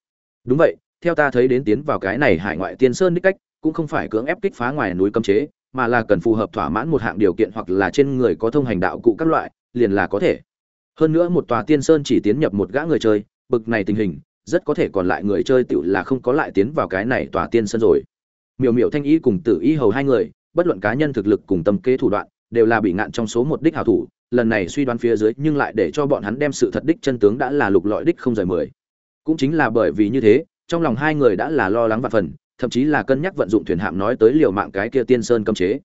Đúng vậy, theo ta thấy đến tiến vào cái này hải ngoại tiên sơn đích cách, cũng không phải cưỡng ép kích phá ngoài núi cấm chế, mà là cần phù hợp thỏa mãn một hạng điều kiện hoặc là trên người có thông hành đạo cụ các loại, liền là có thể. Hơn nữa một tòa tiên sơn chỉ tiến nhập một gã người chơi, bực này tình hình rất có thể còn lại người chơi tựu là không có lại tiến vào cái này tòa tiên sơn rồi. Miểu miểu thanh y cùng tử y hầu hai người, bất luận cá nhân thực lực cùng tâm kế thủ đoạn, đều là bị ngạn trong số một đích hảo thủ, lần này suy đoán phía dưới nhưng lại để cho bọn hắn đem sự thật đích chân tướng đã là lục lọi đích không rời mười. Cũng chính là bởi vì như thế, trong lòng hai người đã là lo lắng và phần, thậm chí là cân nhắc vận dụng thuyền hạm nói tới liều mạng cái kia tiên sơn cấm chế.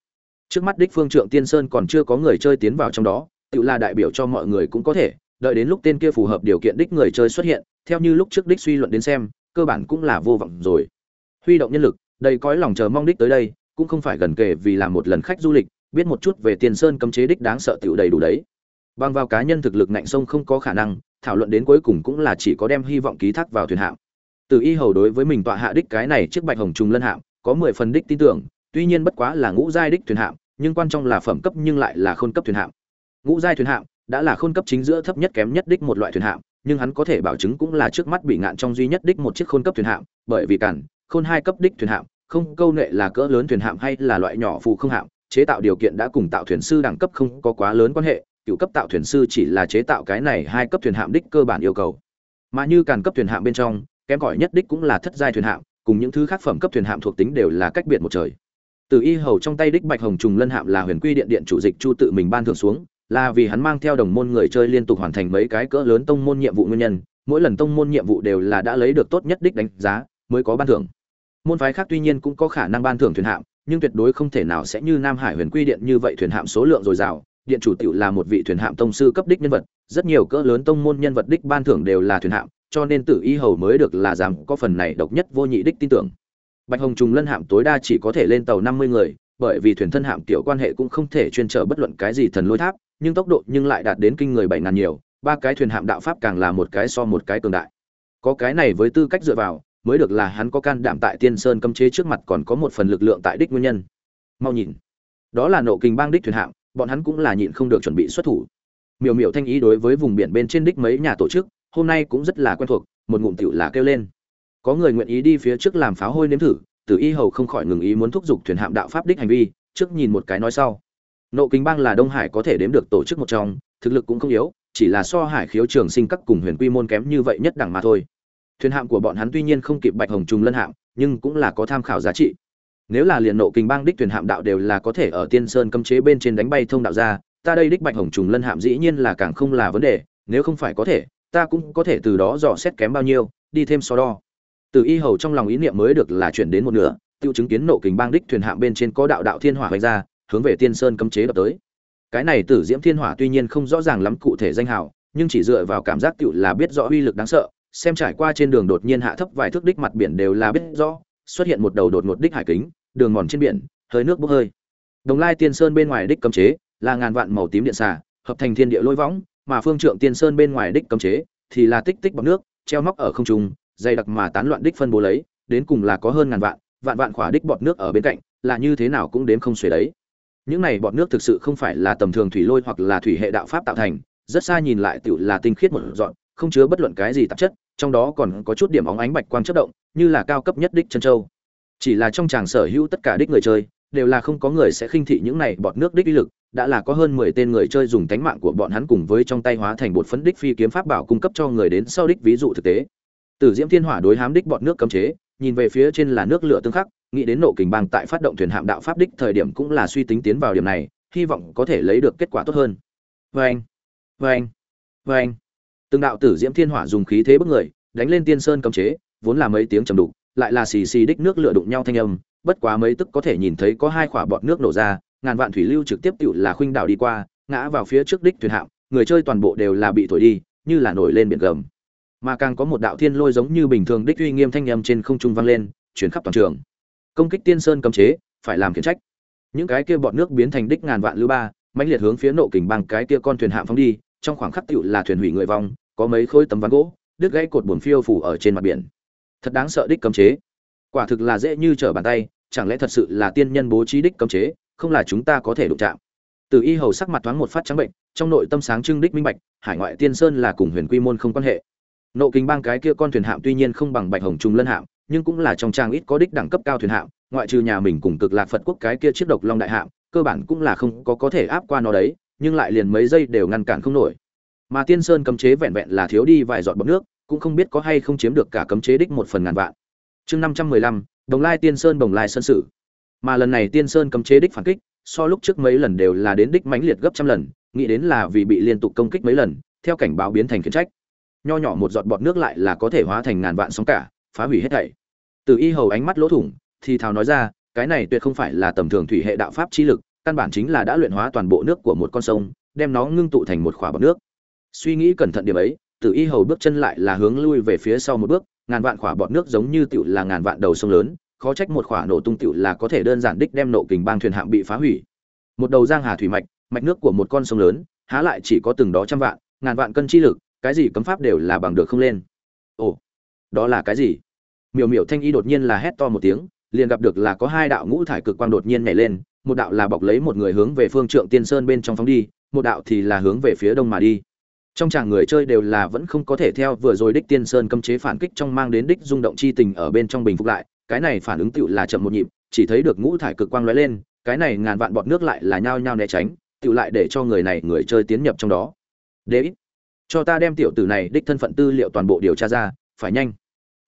Trước mắt đích phương trượng tiên sơn còn chưa có người chơi tiến vào trong đó tự là đại biểu cho mọi người cũng có thể, đợi đến lúc tên kia phù hợp điều kiện đích người chơi xuất hiện theo như lúc trước đích suy luận đến xem, cơ bản cũng là vô vọng rồi. Huy động nhân lực, đầy cõi lòng chờ mong đích tới đây, cũng không phải gần kề vì làm một lần khách du lịch, biết một chút về tiền sơn cấm chế đích đáng sợ tiểu đầy đủ đấy. Bằng vào cá nhân thực lực nạnh sông không có khả năng, thảo luận đến cuối cùng cũng là chỉ có đem hy vọng ký thác vào thuyền hạm. Từ y hầu đối với mình tọa hạ đích cái này chiếc bạch hồng trùng lân hạm, có mười phần đích tin tưởng, tuy nhiên bất quá là ngũ giai đích thuyền hạm, nhưng quan trọng là phẩm cấp nhưng lại là khôn cấp thuyền hạm. Ngũ giai thuyền hạm, đã là khôn cấp chính giữa thấp nhất kém nhất đích một loại thuyền hạm nhưng hắn có thể bảo chứng cũng là trước mắt bị ngạn trong duy nhất đích một chiếc khôn cấp thuyền hạm, bởi vì cản, khôn hai cấp đích thuyền hạm, không câu nệ là cỡ lớn thuyền hạm hay là loại nhỏ phù không hạm, chế tạo điều kiện đã cùng tạo thuyền sư đẳng cấp không có quá lớn quan hệ, cựu cấp tạo thuyền sư chỉ là chế tạo cái này hai cấp thuyền hạm đích cơ bản yêu cầu. Mà như càn cấp thuyền hạm bên trong, kém cỏi nhất đích cũng là thất giai thuyền hạm, cùng những thứ khác phẩm cấp thuyền hạm thuộc tính đều là cách biệt một trời. Từ y hầu trong tay đích bạch hồng trùng lân hạm là huyền quy điện điện chủ dịch chu tự mình ban thưởng xuống là vì hắn mang theo đồng môn người chơi liên tục hoàn thành mấy cái cỡ lớn tông môn nhiệm vụ nguyên nhân, mỗi lần tông môn nhiệm vụ đều là đã lấy được tốt nhất đích đánh giá, mới có ban thưởng. Môn phái khác tuy nhiên cũng có khả năng ban thưởng thuyền hạm, nhưng tuyệt đối không thể nào sẽ như nam hải huyền quy điện như vậy thuyền hạm số lượng dồi dào, điện chủ tiểu là một vị thuyền hạm tông sư cấp đích nhân vật, rất nhiều cỡ lớn tông môn nhân vật đích ban thưởng đều là thuyền hạm, cho nên tử y hầu mới được là rằng có phần này độc nhất vô nhị đích tin tưởng. Bạch hồng trùng lân hạm tối đa chỉ có thể lên tàu năm mươi người bởi vì thuyền thân hạm tiểu quan hệ cũng không thể chuyên trở bất luận cái gì thần lôi tháp, nhưng tốc độ nhưng lại đạt đến kinh người bảy ngàn nhiều, ba cái thuyền hạm đạo pháp càng là một cái so một cái cường đại. Có cái này với tư cách dựa vào, mới được là hắn có can đảm tại tiên sơn cấm chế trước mặt còn có một phần lực lượng tại đích nguyên nhân. Mau nhìn. Đó là nộ kinh bang đích thuyền hạm, bọn hắn cũng là nhịn không được chuẩn bị xuất thủ. Miểu miểu thanh ý đối với vùng biển bên trên đích mấy nhà tổ chức, hôm nay cũng rất là quen thuộc, một ngụm tiểu là kêu lên. Có người nguyện ý đi phía trước làm pháo hôi nếm thử tử y hầu không khỏi ngừng ý muốn thúc giục thuyền hạm đạo pháp đích hành vi, trước nhìn một cái nói sau. Nộ kính bang là đông hải có thể đếm được tổ chức một trong, thực lực cũng không yếu, chỉ là so hải khiếu trường sinh các cùng huyền quy môn kém như vậy nhất đẳng mà thôi. Thuyền hạm của bọn hắn tuy nhiên không kịp bạch hồng trùng lân hạm, nhưng cũng là có tham khảo giá trị. Nếu là liền nộ kinh bang đích thuyền hạm đạo đều là có thể ở tiên sơn cấm chế bên trên đánh bay thông đạo ra, ta đây đích bạch hồng trùng lân hạm dĩ nhiên là càng không là vấn đề, nếu không phải có thể, ta cũng có thể từ đó dò xét kém bao nhiêu, đi thêm so đo từ y hầu trong lòng ý niệm mới được là chuyển đến một nửa, tiêu chứng kiến nộ kình bang đích thuyền hạm bên trên có đạo đạo thiên hỏa hoành ra, hướng về tiên sơn cấm chế đập tới. Cái này tử diễm thiên hỏa tuy nhiên không rõ ràng lắm cụ thể danh hào, nhưng chỉ dựa vào cảm giác tựu là biết rõ uy lực đáng sợ, xem trải qua trên đường đột nhiên hạ thấp vài thước đích mặt biển đều là biết rõ, xuất hiện một đầu đột ngột đích hải kính, đường mòn trên biển, hơi nước bốc hơi. Đồng lai tiên sơn bên ngoài đích cấm chế là ngàn vạn màu tím điện xà, hợp thành thiên địa lôi võng, mà phương trượng tiên sơn bên ngoài đích cấm chế thì là tích tích bọc nước, treo móc ở không trung dày đặc mà tán loạn đích phân bố lấy, đến cùng là có hơn ngàn vạn vạn vạn khỏa đích bọt nước ở bên cạnh, là như thế nào cũng đếm không xuể đấy những này bọt nước thực sự không phải là tầm thường thủy lôi hoặc là thủy hệ đạo pháp tạo thành, rất xa nhìn lại tựu là tinh khiết một dọn, không chứa bất luận cái gì tạp chất, trong đó còn có chút điểm óng ánh bạch quang chớp động, như là cao cấp nhất đích chân châu chỉ là trong chàng sở hữu tất cả đích người chơi, đều là không có người sẽ khinh thị những này bọt nước đích uy lực, đã là có hơn mười tên người chơi dùng tánh mạng của bọn hắn cùng với trong tay hóa thành bột phấn đích phi kiếm pháp bảo cung cấp cho người đến sau đích ví dụ thực tế. Tử Diễm Thiên Hỏa đối hám đích bọt nước cấm chế, nhìn về phía trên là nước lửa tương khắc, nghĩ đến nộ kình bang tại phát động thuyền hạm đạo pháp đích thời điểm cũng là suy tính tiến vào điểm này, hy vọng có thể lấy được kết quả tốt hơn. Vâng, vâng, vâng. Từng đạo tử Diễm Thiên Hỏa dùng khí thế bức người, đánh lên Tiên Sơn cấm chế, vốn là mấy tiếng trầm đục, lại là xì xì đích nước lửa đụng nhau thanh âm, bất quá mấy tức có thể nhìn thấy có hai quả bọt nước nổ ra, ngàn vạn thủy lưu trực tiếp tụ là khuynh đảo đi qua, ngã vào phía trước đích thuyền hạm, người chơi toàn bộ đều là bị thổi đi, như là nổi lên biển gầm. Mà càng có một đạo thiên lôi giống như bình thường đích uy nghiêm thanh âm trên không trung vang lên, truyền khắp toàn trường. Công kích tiên sơn cấm chế, phải làm khiển trách. Những cái kia bọt nước biến thành đích ngàn vạn lưu ba, mãnh liệt hướng phía nộ kình bằng cái kia con thuyền hạm phóng đi, trong khoảng khắc tựu là thuyền hủy người vong, có mấy khối tấm ván gỗ, đứt gãy cột buồn phiêu phủ ở trên mặt biển. Thật đáng sợ đích cấm chế. Quả thực là dễ như trở bàn tay, chẳng lẽ thật sự là tiên nhân bố trí đích cấm chế, không là chúng ta có thể đụng chạm từ y hầu sắc mặt thoáng một phát trắng bệnh trong nội tâm sáng trưng đích minh bạch hải ngoại tiên sơn là cùng huyền quy môn không quan hệ nộ kinh bang cái kia con thuyền hạm tuy nhiên không bằng bạch hồng trung lân hạm, nhưng cũng là trong trang ít có đích đẳng cấp cao thuyền hạm, ngoại trừ nhà mình cùng cực lạc phật quốc cái kia chiếc độc long đại hạm, cơ bản cũng là không có có thể áp qua nó đấy, nhưng lại liền mấy giây đều ngăn cản không nổi. Mà tiên sơn cấm chế vẹn vẹn là thiếu đi vài giọt bọt nước, cũng không biết có hay không chiếm được cả cấm chế đích một phần ngàn vạn. Chương năm trăm mười lăm, đồng lai tiên sơn, đồng lai sơn sử. Mà lần này tiên sơn cấm chế đích phản kích, so lúc trước mấy lần đều là đến đích mãnh liệt gấp trăm lần, nghĩ đến là vì bị liên tục công kích mấy lần, theo cảnh báo biến thành khiển trách nho nhỏ một giọt bọt nước lại là có thể hóa thành ngàn vạn sóng cả, phá hủy hết thảy. Từ y hầu ánh mắt lỗ thủng, thì thào nói ra, cái này tuyệt không phải là tầm thường thủy hệ đạo pháp chi lực, căn bản chính là đã luyện hóa toàn bộ nước của một con sông, đem nó ngưng tụ thành một khỏa bọt nước. Suy nghĩ cẩn thận điểm ấy, từ y hầu bước chân lại là hướng lui về phía sau một bước, ngàn vạn khỏa bọt nước giống như tựu là ngàn vạn đầu sông lớn, khó trách một khỏa nổ tung tựu là có thể đơn giản đích đem nộ kình bang thuyền hạm bị phá hủy. Một đầu giang hà thủy mạch mạch nước của một con sông lớn, há lại chỉ có từng đó trăm vạn, ngàn vạn cân chi lực cái gì cấm pháp đều là bằng được không lên. Ồ, đó là cái gì? Miểu miểu thanh y đột nhiên là hét to một tiếng, liền gặp được là có hai đạo ngũ thải cực quang đột nhiên nhảy lên, một đạo là bọc lấy một người hướng về phương trượng tiên sơn bên trong phóng đi, một đạo thì là hướng về phía đông mà đi. Trong chàng người chơi đều là vẫn không có thể theo vừa rồi đích tiên sơn cấm chế phản kích trong mang đến đích rung động chi tình ở bên trong bình phục lại, cái này phản ứng tựu là chậm một nhịp, chỉ thấy được ngũ thải cực quang lóe lên, cái này ngàn vạn bọt nước lại là nhao nhao né tránh, tựu lại để cho người này người chơi tiến nhập trong đó. Đế ít cho ta đem tiểu tử này đích thân phận tư liệu toàn bộ điều tra ra, phải nhanh.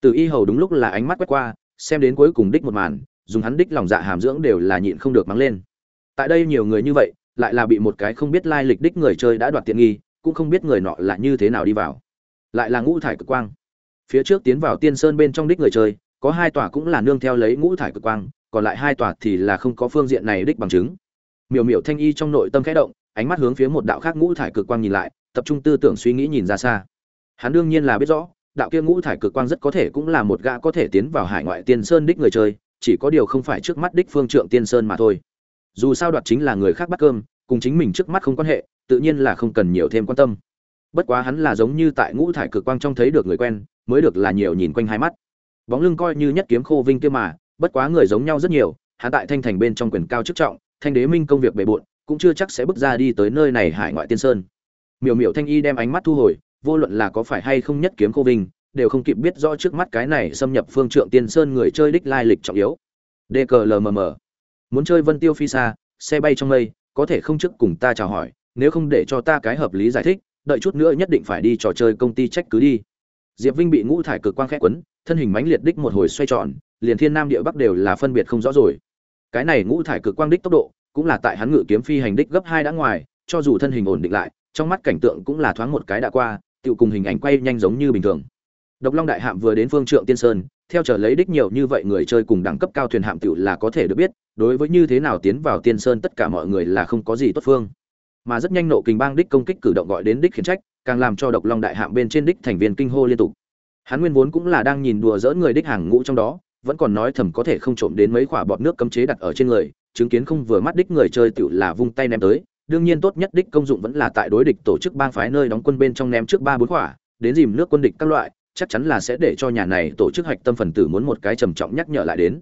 Từ y hầu đúng lúc là ánh mắt quét qua, xem đến cuối cùng đích một màn, dùng hắn đích lòng dạ hàm dưỡng đều là nhịn không được mắng lên. Tại đây nhiều người như vậy, lại là bị một cái không biết lai lịch đích người chơi đã đoạt tiện nghi, cũng không biết người nọ là như thế nào đi vào. Lại là ngũ thải cực quang. Phía trước tiến vào tiên sơn bên trong đích người chơi, có hai tòa cũng là nương theo lấy ngũ thải cực quang, còn lại hai tòa thì là không có phương diện này đích bằng chứng. Miểu miểu thanh y trong nội tâm khẽ động, ánh mắt hướng phía một đạo khác ngũ thải cực quang nhìn lại tập trung tư tưởng suy nghĩ nhìn ra xa. Hắn đương nhiên là biết rõ, đạo kia ngũ thải cực quang rất có thể cũng là một gã có thể tiến vào hải ngoại tiên sơn đích người chơi, chỉ có điều không phải trước mắt đích phương trượng tiên sơn mà thôi. Dù sao đoạt chính là người khác bắt cơm, cùng chính mình trước mắt không quan hệ, tự nhiên là không cần nhiều thêm quan tâm. Bất quá hắn là giống như tại ngũ thải cực quang trong thấy được người quen, mới được là nhiều nhìn quanh hai mắt. Bóng lưng coi như nhất kiếm khô vinh kia mà, bất quá người giống nhau rất nhiều, hắn tại thanh thành bên trong quyền cao chức trọng, thanh đế minh công việc bề bộn, cũng chưa chắc sẽ bước ra đi tới nơi này hải ngoại tiên sơn miểu miểu thanh y đem ánh mắt thu hồi, vô luận là có phải hay không nhất kiếm khô vinh, đều không kịp biết rõ trước mắt cái này xâm nhập phương trượng tiên sơn người chơi đích lai lịch trọng yếu. Dklmm muốn chơi vân tiêu phi xa xe bay trong mây, có thể không trước cùng ta chào hỏi, nếu không để cho ta cái hợp lý giải thích, đợi chút nữa nhất định phải đi trò chơi công ty trách cứ đi. Diệp vinh bị ngũ thải cực quang khẽ quấn, thân hình mãnh liệt đích một hồi xoay tròn, liền thiên nam địa bắc đều là phân biệt không rõ rồi. Cái này ngũ thải cực quang đích tốc độ, cũng là tại hắn ngự kiếm phi hành đích gấp hai đã ngoài, cho dù thân hình ổn định lại trong mắt cảnh tượng cũng là thoáng một cái đã qua tự cùng hình ảnh quay nhanh giống như bình thường. Độc long đại hạm vừa đến phương trượng tiên sơn, theo trở lấy đích nhiều như vậy người chơi cùng đẳng cấp cao thuyền hạm tự là có thể được biết, đối với như thế nào tiến vào tiên sơn tất cả mọi người là không có gì tốt phương. Mà rất nhanh nộ kình bang đích công kích cử động gọi đến đích khiển trách, càng làm cho độc long đại hạm bên trên đích thành viên kinh hô liên tục. Hắn nguyên vốn cũng là đang nhìn đùa dỡ người đích hàng ngũ trong đó, vẫn còn nói thầm có thể không trộm đến mấy quả bọt nước cấm chế đặt ở trên người, chứng kiến không vừa mắt đích người chơi tựu là vung tay ném tới đương nhiên tốt nhất đích công dụng vẫn là tại đối địch tổ chức bang phái nơi đóng quân bên trong ném trước ba bốn quả đến dìm nước quân địch các loại, chắc chắn là sẽ để cho nhà này tổ chức hạch tâm phần tử muốn một cái trầm trọng nhắc nhở lại đến.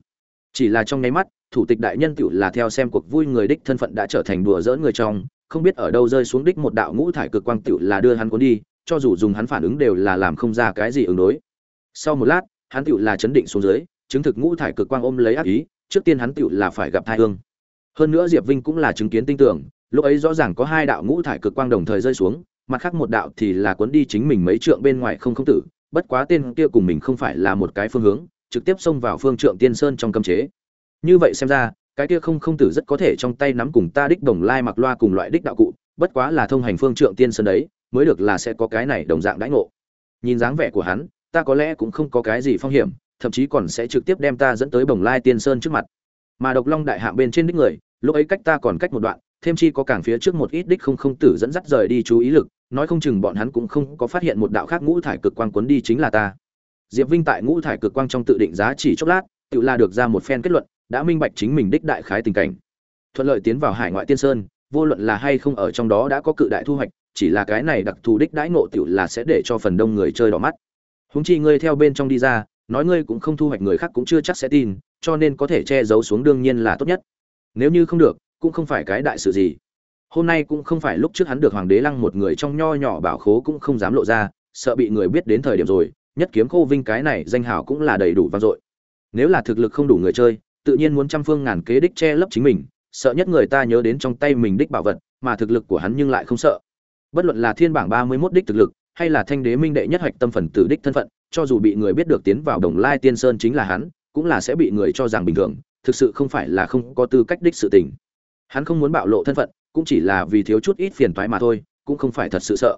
Chỉ là trong nháy mắt, thủ tịch đại nhân tựu là theo xem cuộc vui người đích thân phận đã trở thành đùa dỡ người trong, không biết ở đâu rơi xuống đích một đạo ngũ thải cực quang tựu là đưa hắn cuốn đi, cho dù dùng hắn phản ứng đều là làm không ra cái gì ứng đối. Sau một lát, hắn tựu là chấn định xuống dưới, chứng thực ngũ thải cực quang ôm lấy ác ý, trước tiên hắn tựu là phải gặp thai hương. Hơn nữa diệp vinh cũng là chứng kiến tinh tưởng lúc ấy rõ ràng có hai đạo ngũ thải cực quang đồng thời rơi xuống, mặt khác một đạo thì là cuốn đi chính mình mấy trượng bên ngoài không không tử, bất quá tên kia cùng mình không phải là một cái phương hướng, trực tiếp xông vào phương trượng tiên sơn trong cấm chế. Như vậy xem ra, cái kia không không tử rất có thể trong tay nắm cùng ta đích đồng lai mặc loa cùng loại đích đạo cụ, bất quá là thông hành phương trượng tiên sơn đấy, mới được là sẽ có cái này đồng dạng đãi ngộ. Nhìn dáng vẻ của hắn, ta có lẽ cũng không có cái gì phong hiểm, thậm chí còn sẽ trực tiếp đem ta dẫn tới bồng lai tiên sơn trước mặt. Mà độc long đại hạng bên trên đích người, lúc ấy cách ta còn cách một đoạn thêm chi có càng phía trước một ít đích không không tử dẫn dắt rời đi chú ý lực, nói không chừng bọn hắn cũng không có phát hiện một đạo khác ngũ thải cực quang cuốn đi chính là ta. Diệp vinh tại ngũ thải cực quang trong tự định giá chỉ chốc lát, tự là được ra một phen kết luận, đã minh bạch chính mình đích đại khái tình cảnh. Thuận lợi tiến vào hải ngoại tiên sơn, vô luận là hay không ở trong đó đã có cự đại thu hoạch, chỉ là cái này đặc thù đích đãi ngộ tiểu là sẽ để cho phần đông người chơi đỏ mắt. Huống chi ngươi theo bên trong đi ra, nói ngươi cũng không thu hoạch người khác cũng chưa chắc sẽ tin, cho nên có thể che giấu xuống đương nhiên là tốt nhất. Nếu như không được cũng không phải cái đại sự gì. Hôm nay cũng không phải lúc trước hắn được hoàng đế lăng một người trong nho nhỏ bảo khố cũng không dám lộ ra, sợ bị người biết đến thời điểm rồi, nhất kiếm khô vinh cái này danh hào cũng là đầy đủ vang dội. Nếu là thực lực không đủ người chơi, tự nhiên muốn trăm phương ngàn kế đích che lấp chính mình, sợ nhất người ta nhớ đến trong tay mình đích bảo vật, mà thực lực của hắn nhưng lại không sợ. Bất luận là thiên bảng ba mươi 31 đích thực lực, hay là thanh đế minh đệ nhất hoạch tâm phần tử đích thân phận, cho dù bị người biết được tiến vào đồng lai tiên sơn chính là hắn, cũng là sẽ bị người cho rằng bình thường, thực sự không phải là không có tư cách đích sự tình hắn không muốn bạo lộ thân phận, cũng chỉ là vì thiếu chút ít phiền toái mà thôi, cũng không phải thật sự sợ.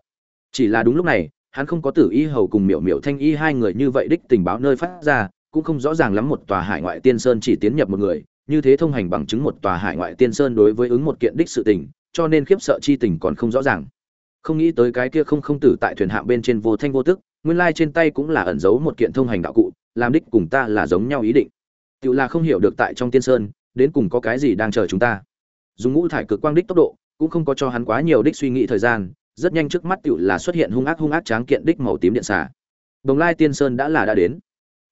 Chỉ là đúng lúc này, hắn không có tử y hầu cùng miểu miểu thanh y hai người như vậy đích tình báo nơi phát ra, cũng không rõ ràng lắm một tòa hải ngoại tiên sơn chỉ tiến nhập một người, như thế thông hành bằng chứng một tòa hải ngoại tiên sơn đối với ứng một kiện đích sự tình, cho nên khiếp sợ chi tình còn không rõ ràng. Không nghĩ tới cái kia không không tử tại thuyền hạng bên trên vô thanh vô tức, nguyên lai trên tay cũng là ẩn giấu một kiện thông hành đạo cụ, làm đích cùng ta là giống nhau ý định. Tự là không hiểu được tại trong tiên sơn, đến cùng có cái gì đang chờ chúng ta dùng ngũ thải cực quang đích tốc độ, cũng không có cho hắn quá nhiều đích suy nghĩ thời gian, rất nhanh trước mắt tựu là xuất hiện hung ác hung ác tráng kiện đích màu tím điện xà. Bồng lai tiên sơn đã là đã đến.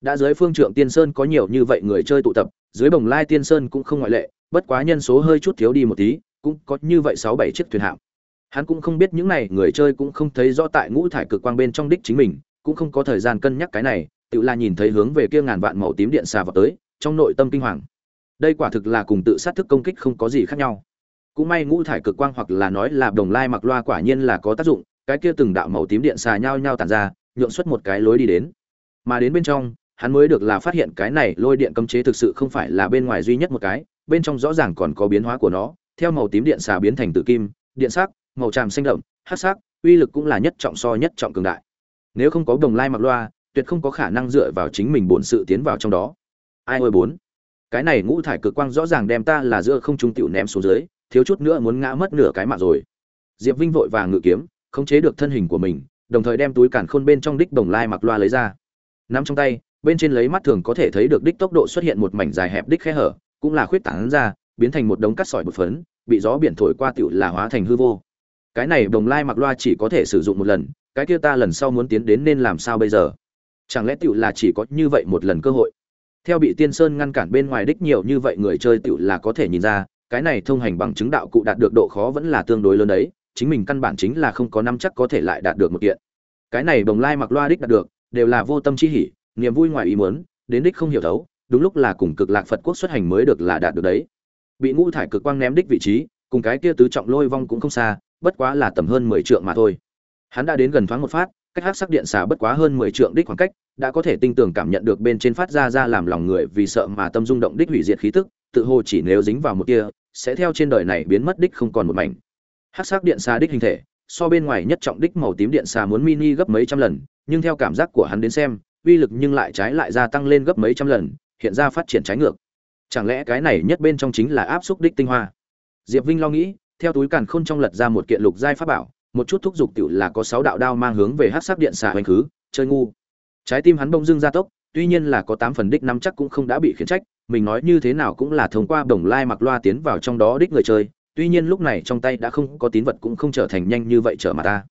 Đã dưới phương trượng tiên sơn có nhiều như vậy người chơi tụ tập, dưới bồng lai tiên sơn cũng không ngoại lệ, bất quá nhân số hơi chút thiếu đi một tí, cũng có như vậy sáu bảy chiếc thuyền hạm. Hắn cũng không biết những này người chơi cũng không thấy rõ tại ngũ thải cực quang bên trong đích chính mình, cũng không có thời gian cân nhắc cái này tự là nhìn thấy hướng về kia ngàn vạn màu tím điện xà vào tới, trong nội tâm kinh hoàng đây quả thực là cùng tự sát thức công kích không có gì khác nhau. Cũng may ngũ thải cực quang hoặc là nói là đồng lai mặc loa quả nhiên là có tác dụng, cái kia từng đạo màu tím điện xà nhau nhau tàn ra, nhượng xuất một cái lối đi đến. Mà đến bên trong, hắn mới được là phát hiện cái này lôi điện cấm chế thực sự không phải là bên ngoài duy nhất một cái, bên trong rõ ràng còn có biến hóa của nó, theo màu tím điện xà biến thành tự kim, điện sắc, màu tràm xanh đậm hát sắc, uy lực cũng là nhất trọng so nhất trọng cường đại. Nếu không có đồng lai mặc loa, tuyệt không có khả năng dựa vào chính mình bổn sự tiến vào trong đó. Ai ôi bốn? Cái này ngũ thải cực quang rõ ràng đem ta là giữa không trung tiểu ném xuống dưới, thiếu chút nữa muốn ngã mất nửa cái mạng rồi. Diệp vinh vội vàng ngự kiếm, khống chế được thân hình của mình, đồng thời đem túi cản khôn bên trong đích đồng lai mặc loa lấy ra. Nắm trong tay, bên trên lấy mắt thường có thể thấy được đích tốc độ xuất hiện một mảnh dài hẹp đích khe hở, cũng là khuyết tán ra, biến thành một đống cắt sỏi bột phấn, bị gió biển thổi qua tiểu là hóa thành hư vô. Cái này đồng lai mặc loa chỉ có thể sử dụng một lần, cái kia ta lần sau muốn tiến đến nên làm sao bây giờ? Chẳng lẽ tiểu là chỉ có như vậy một lần cơ hội? Theo bị tiên sơn ngăn cản bên ngoài đích nhiều như vậy người chơi tựu là có thể nhìn ra, cái này thông hành bằng chứng đạo cụ đạt được độ khó vẫn là tương đối lớn đấy, chính mình căn bản chính là không có năm chắc có thể lại đạt được một kiện. Cái này bồng lai mặc loa đích đạt được, đều là vô tâm chi hỉ, niềm vui ngoài ý muốn, đến đích không hiểu thấu, đúng lúc là cùng cực lạc phật quốc xuất hành mới được là đạt được đấy. Bị ngũ thải cực quang ném đích vị trí, cùng cái kia tứ trọng lôi vong cũng không xa, bất quá là tầm hơn mười trượng mà thôi. Hắn đã đến gần thoáng một phát, cách hắc sắc điện xà bất quá hơn mười trượng đích khoảng cách đã có thể tinh tường cảm nhận được bên trên phát ra ra làm lòng người vì sợ mà tâm rung động đích hủy diệt khí tức, tự hồ chỉ nếu dính vào một kia sẽ theo trên đời này biến mất đích không còn một mảnh. Hắc sắc điện xà đích hình thể, so bên ngoài nhất trọng đích màu tím điện xà muốn mini gấp mấy trăm lần, nhưng theo cảm giác của hắn đến xem, uy lực nhưng lại trái lại gia tăng lên gấp mấy trăm lần, hiện ra phát triển trái ngược. Chẳng lẽ cái này nhất bên trong chính là áp xúc đích tinh hoa? Diệp vinh lo nghĩ, theo túi càn khôn trong lật ra một kiện lục giai pháp bảo, một chút thúc giục tiểu là có sáu đạo đao mang hướng về hắc sắc điện xà hoành khứ, chơi ngu trái tim hắn bông dưng gia tốc, tuy nhiên là có tám phần đích năm chắc cũng không đã bị khiển trách, mình nói như thế nào cũng là thông qua đồng lai mặc loa tiến vào trong đó đích người chơi, tuy nhiên lúc này trong tay đã không có tín vật cũng không trở thành nhanh như vậy trở mà ta.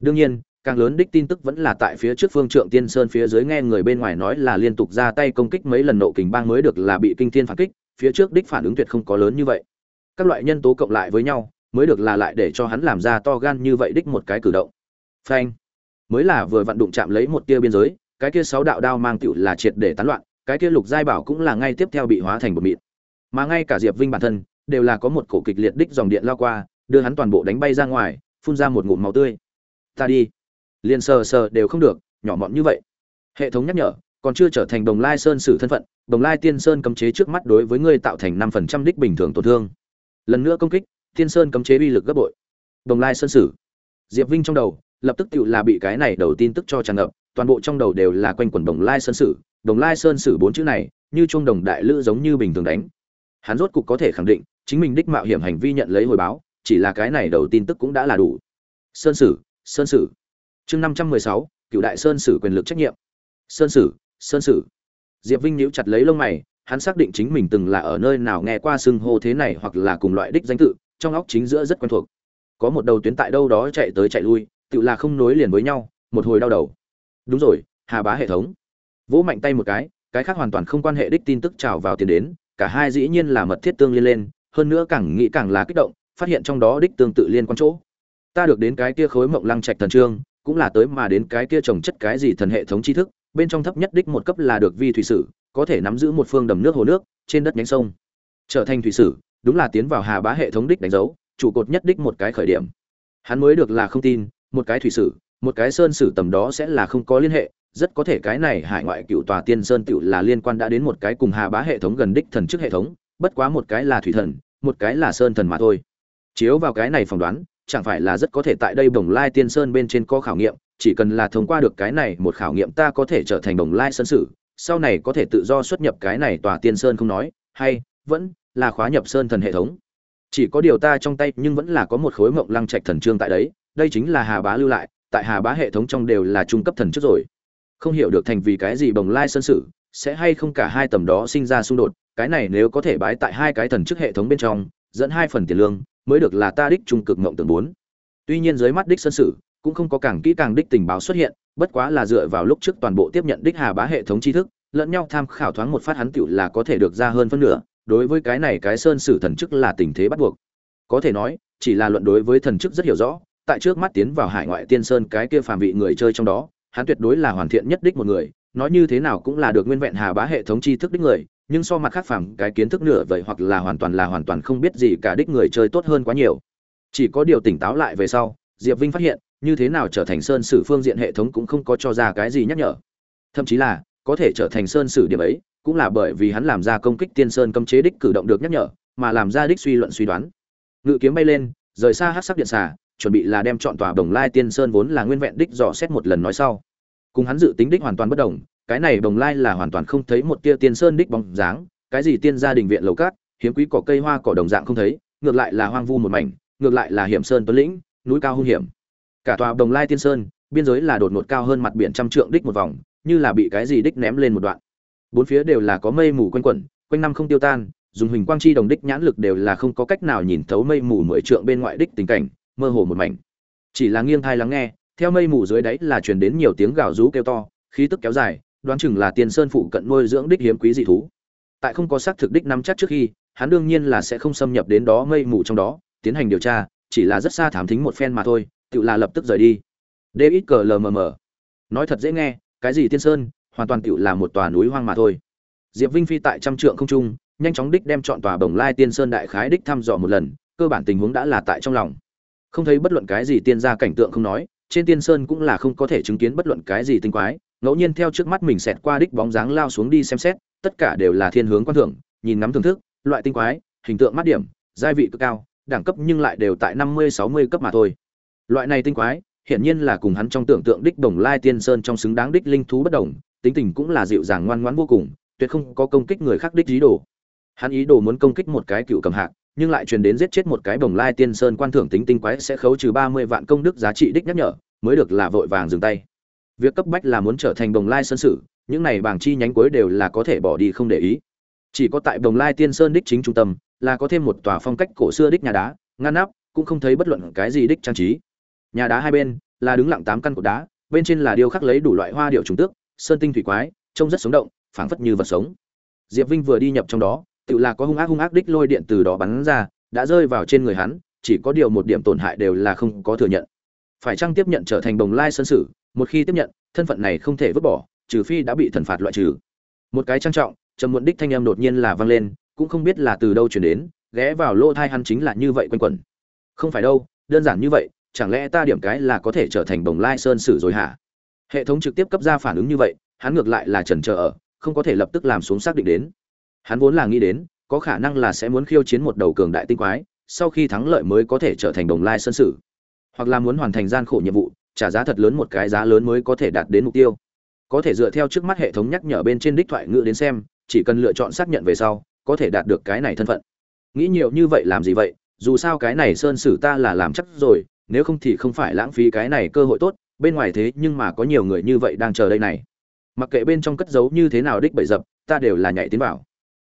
Đương nhiên, càng lớn đích tin tức vẫn là tại phía trước phương trượng tiên sơn phía dưới nghe người bên ngoài nói là liên tục ra tay công kích mấy lần nộ kình bang mới được là bị kinh thiên phản kích, phía trước đích phản ứng tuyệt không có lớn như vậy. Các loại nhân tố cộng lại với nhau, mới được là lại để cho hắn làm ra to gan như vậy đích một cái cử động. Phanh. Mới là vừa vặn đụng chạm lấy một tia biên giới cái kia sáu đạo đao mang tựu là triệt để tán loạn, cái kia lục giai bảo cũng là ngay tiếp theo bị hóa thành một mịn. Mà ngay cả diệp vinh bản thân, đều là có một cổ kịch liệt đích dòng điện lao qua, đưa hắn toàn bộ đánh bay ra ngoài, phun ra một ngụm máu tươi. Ta đi. Liền sờ sờ đều không được, nhỏ mọn như vậy. Hệ thống nhắc nhở, còn chưa trở thành đồng lai sơn sử thân phận, đồng lai tiên sơn cấm chế trước mắt đối với ngươi tạo thành năm phần trăm đích bình thường tổn thương. Lần nữa công kích, tiên sơn cấm chế uy lực gấp bội. Đồng lai sơn sử diệp vinh trong đầu lập tức tựu là bị cái này đầu tin tức cho tràn ngập, toàn bộ trong đầu đều là quanh quẩn đồng lai sơn sử. Đồng lai sơn sử bốn chữ này, như chuông đồng đại lữ giống như bình thường đánh. Hắn rốt cục có thể khẳng định, chính mình đích mạo hiểm hành vi nhận lấy hồi báo, chỉ là cái này đầu tin tức cũng đã là đủ. Sơn sử sơn sử. Chương năm trăm mười sáu, cựu đại sơn sử quyền lực trách nhiệm. Sơn sử sơn sử. Diệp vinh nhíu chặt lấy lông mày, hắn xác định chính mình từng là ở nơi nào nghe qua xưng hô thế này hoặc là cùng loại đích danh tự, trong óc chính giữa rất quen thuộc. Có một đầu tuyến tại đâu đó chạy tới chạy lui tự là không nối liền với nhau, một hồi đau đầu. Đúng rồi, hà bá hệ thống. Vỗ mạnh tay một cái cái khác hoàn toàn không quan hệ đích tin tức trào vào tiền đến, cả hai dĩ nhiên là mật thiết tương liên lên, hơn nữa càng nghĩ càng là kích động, phát hiện trong đó đích tương tự liên quan chỗ. Ta được đến cái kia khối mộng lăng trạch thần trương, cũng là tới mà đến cái kia trồng chất cái gì thần hệ thống tri thức, bên trong thấp nhất đích một cấp là được vi thủy sử, có thể nắm giữ một phương đầm nước hồ nước, trên đất nhánh sông. Trở thành thủy sử, đúng là tiến vào hà bá hệ thống đích đánh dấu, trụ cột nhất đích một cái khởi điểm. Hắn mới được là không tin một cái thủy sử, một cái sơn sử tầm đó sẽ là không có liên hệ, rất có thể cái này hải ngoại cựu tòa tiên sơn tựu là liên quan đã đến một cái cùng hà bá hệ thống gần đích thần chức hệ thống, bất quá một cái là thủy thần, một cái là sơn thần mà thôi. Chiếu vào cái này phỏng đoán, chẳng phải là rất có thể tại đây bồng lai tiên sơn bên trên có khảo nghiệm, chỉ cần là thông qua được cái này một khảo nghiệm ta có thể trở thành bồng lai sơn sử, sau này có thể tự do xuất nhập cái này tòa tiên sơn không nói, hay, vẫn là khóa nhập sơn thần hệ thống. Chỉ có điều ta trong tay nhưng vẫn là có một khối mộng lăng trạch thần trương tại đấy đây chính là hà bá lưu lại, tại hà bá hệ thống trong đều là trung cấp thần trước rồi. Không hiểu được thành vì cái gì bồng lai sơn sử, sẽ hay không cả hai tầm đó sinh ra xung đột, cái này nếu có thể bái tại hai cái thần trước hệ thống bên trong, dẫn hai phần tiền lương, mới được là ta đích trung cực ngộng tưởng bốn. Tuy nhiên dưới mắt đích sơn sử, cũng không có càng kỹ càng đích tình báo xuất hiện, bất quá là dựa vào lúc trước toàn bộ tiếp nhận đích hà bá hệ thống tri thức, lẫn nhau tham khảo thoáng một phát hắn tựu là có thể được ra hơn phân nửa, đối với cái này cái sơn sử thần chức là tình thế bắt buộc. Có thể nói, chỉ là luận đối với thần chức rất hiểu rõ tại trước mắt tiến vào hải ngoại tiên sơn cái kia phàm vị người chơi trong đó, hắn tuyệt đối là hoàn thiện nhất đích một người, nói như thế nào cũng là được nguyên vẹn hà bá hệ thống tri thức đích người, nhưng so mặt khác phàm cái kiến thức nửa vậy hoặc là hoàn toàn là hoàn toàn không biết gì cả đích người chơi tốt hơn quá nhiều. Chỉ có điều tỉnh táo lại về sau, diệp vinh phát hiện, như thế nào trở thành sơn sử phương diện hệ thống cũng không có cho ra cái gì nhắc nhở. Thậm chí là, có thể trở thành sơn sử điểm ấy, cũng là bởi vì hắn làm ra công kích tiên sơn cấm chế đích cử động được nhắc nhở, mà làm ra đích suy luận suy đoán. Ngự kiếm bay lên, rời xa hát sắc điện xà chuẩn bị là đem chọn tòa đồng lai tiên sơn vốn là nguyên vẹn đích dò xét một lần nói sau. Cùng hắn dự tính đích hoàn toàn bất đồng, cái này đồng lai là hoàn toàn không thấy một tia tiên sơn đích bóng dáng, cái gì tiên gia đình viện lầu cát, hiếm quý cỏ cây hoa cỏ đồng dạng không thấy, ngược lại là hoang vu một mảnh, ngược lại là hiểm sơn tuấn lĩnh, núi cao hung hiểm. Cả tòa đồng lai tiên sơn, biên giới là đột ngột cao hơn mặt biển trăm trượng đích một vòng, như là bị cái gì đích ném lên một đoạn. Bốn phía đều là có mây mù quanh quẩn, quanh năm không tiêu tan, dùng hình quang chi đồng đích nhãn lực đều là không có cách nào nhìn thấu mây mù mười trượng bên ngoại đích tình cảnh mơ hồ một mảnh. Chỉ là nghiêng thai lắng nghe, theo mây mù dưới đáy là truyền đến nhiều tiếng gào rú kêu to, khí tức kéo dài, đoán chừng là tiền sơn phụ cận nuôi dưỡng đích hiếm quý dị thú. Tại không có xác thực đích nắm chắc trước khi, hắn đương nhiên là sẽ không xâm nhập đến đó mây mù trong đó, tiến hành điều tra, chỉ là rất xa thám thính một phen mà thôi, tự là lập tức rời đi. David cờ lờ mờ nói thật dễ nghe, cái gì tiên sơn, hoàn toàn tự là một tòa núi hoang mà thôi. Diệp vinh phi tại trăm trượng không trung, nhanh chóng đích đem chọn tòa bồng lai tiên sơn đại khái đích thăm dò một lần, cơ bản tình huống đã là tại trong lòng không thấy bất luận cái gì tiên gia cảnh tượng không nói, trên tiên sơn cũng là không có thể chứng kiến bất luận cái gì tinh quái. Ngẫu nhiên theo trước mắt mình xẹt qua đích bóng dáng lao xuống đi xem xét, tất cả đều là thiên hướng quan thưởng nhìn ngắm thưởng thức, loại tinh quái, hình tượng mắt điểm, giai vị cực cao, đẳng cấp nhưng lại đều tại năm mươi, sáu mươi cấp mà thôi. Loại này tinh quái, hiển nhiên là cùng hắn trong tưởng tượng đích đồng lai tiên sơn trong xứng đáng đích linh thú bất đồng, tính tình cũng là dịu dàng ngoan ngoãn vô cùng, tuyệt không có công kích người khác đích dí đồ hắn ý đồ muốn công kích một cái cựu cầm hạc, nhưng lại truyền đến giết chết một cái bồng lai tiên sơn quan thưởng tính tinh quái sẽ khấu trừ ba mươi vạn công đức giá trị đích nhắc nhở, mới được là vội vàng dừng tay. Việc cấp bách là muốn trở thành bồng lai sơn sử, những này bảng chi nhánh cuối đều là có thể bỏ đi không để ý. Chỉ có tại bồng lai tiên sơn đích chính trung tâm, là có thêm một tòa phong cách cổ xưa đích nhà đá, ngăn nắp, cũng không thấy bất luận cái gì đích trang trí. Nhà đá hai bên là đứng lặng tám căn cột đá, bên trên là điêu khắc lấy đủ loại hoa điệu trùng tước, sơn tinh thủy quái, trông rất sống động, phảng phất như vật sống. Diệp vinh vừa đi nhập trong đó tự là có hung ác hung ác đích lôi điện từ đó bắn ra, đã rơi vào trên người hắn, chỉ có điều một điểm tổn hại đều là không có thừa nhận. Phải chăng tiếp nhận trở thành đồng lai sân sử, một khi tiếp nhận, thân phận này không thể vứt bỏ, trừ phi đã bị thần phạt loại trừ. Một cái trang trọng, trầm muộn đích thanh âm đột nhiên là vang lên, cũng không biết là từ đâu chuyển đến, ghé vào lỗ thai hắn chính là như vậy quanh quẩn. Không phải đâu, đơn giản như vậy, chẳng lẽ ta điểm cái là có thể trở thành bồng lai sơn sử rồi hả? Hệ thống trực tiếp cấp ra phản ứng như vậy, hắn ngược lại là trần trờ ở, không có thể lập tức làm xuống xác định đến hắn vốn là nghĩ đến, có khả năng là sẽ muốn khiêu chiến một đầu cường đại tinh quái, sau khi thắng lợi mới có thể trở thành đồng lai sơn sử. Hoặc là muốn hoàn thành gian khổ nhiệm vụ, trả giá thật lớn một cái giá lớn mới có thể đạt đến mục tiêu. Có thể dựa theo trước mắt hệ thống nhắc nhở bên trên đích thoại ngữ đến xem, chỉ cần lựa chọn xác nhận về sau, có thể đạt được cái này thân phận. Nghĩ nhiều như vậy làm gì vậy? Dù sao cái này sơn sử ta là làm chắc rồi, nếu không thì không phải lãng phí cái này cơ hội tốt, bên ngoài thế nhưng mà có nhiều người như vậy đang chờ đây này. Mặc kệ bên trong cất giấu như thế nào đích bậy dập, ta đều là nhảy tiến vào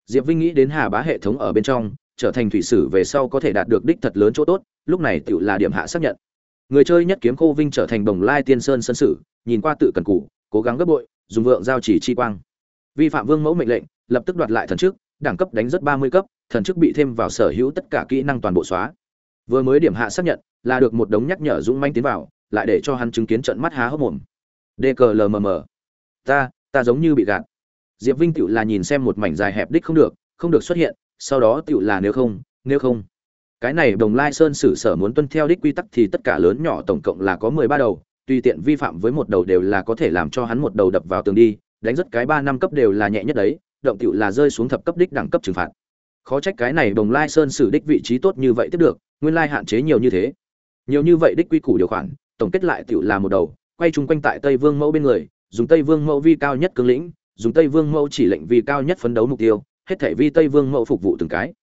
diệp vinh nghĩ đến hà bá hệ thống ở bên trong, trở thành thủy sử về sau có thể đạt được đích thật lớn chỗ tốt, lúc này tự là điểm hạ xác nhận. Người chơi nhất kiếm khô vinh trở thành đồng lai tiên sơn sân sử, nhìn qua tự cần cù, cố gắng gấp bội, dùng vượng giao chỉ chi quang. Vi phạm vương mẫu mệnh lệnh, lập tức đoạt lại thần chức, đẳng cấp đánh rất ba mươi cấp, thần chức bị thêm vào sở hữu tất cả kỹ năng toàn bộ xóa. Vừa mới điểm hạ xác nhận, là được một đống nhắc nhở dũng manh tiến vào, lại để cho hắn chứng kiến trận mắt há hốc mồm. Dklmm ta ta giống như bị gạt diệp vinh tựu là nhìn xem một mảnh dài hẹp đích không được không được xuất hiện, sau đó tựu là nếu không nếu không. Cái này đồng lai sơn sử sở muốn tuân theo đích quy tắc thì tất cả lớn nhỏ tổng cộng là có mười ba đầu, tùy tiện vi phạm với một đầu đều là có thể làm cho hắn một đầu đập vào tường đi, đánh rất cái ba năm cấp đều là nhẹ nhất đấy, động tựu là rơi xuống thập cấp đích đẳng cấp trừng phạt. Khó trách cái này đồng lai sơn sử đích vị trí tốt như vậy tiếp được, nguyên lai hạn chế nhiều như thế. Nhiều như vậy đích quy củ điều khoản, tổng kết lại tựu là một đầu, quay chung quanh tại tây vương mẫu bên người, dùng tây vương mẫu vi cao nhất cương lĩnh dùng tây vương mẫu chỉ lệnh vì cao nhất phấn đấu mục tiêu, hết thể vi tây vương mẫu phục vụ từng cái.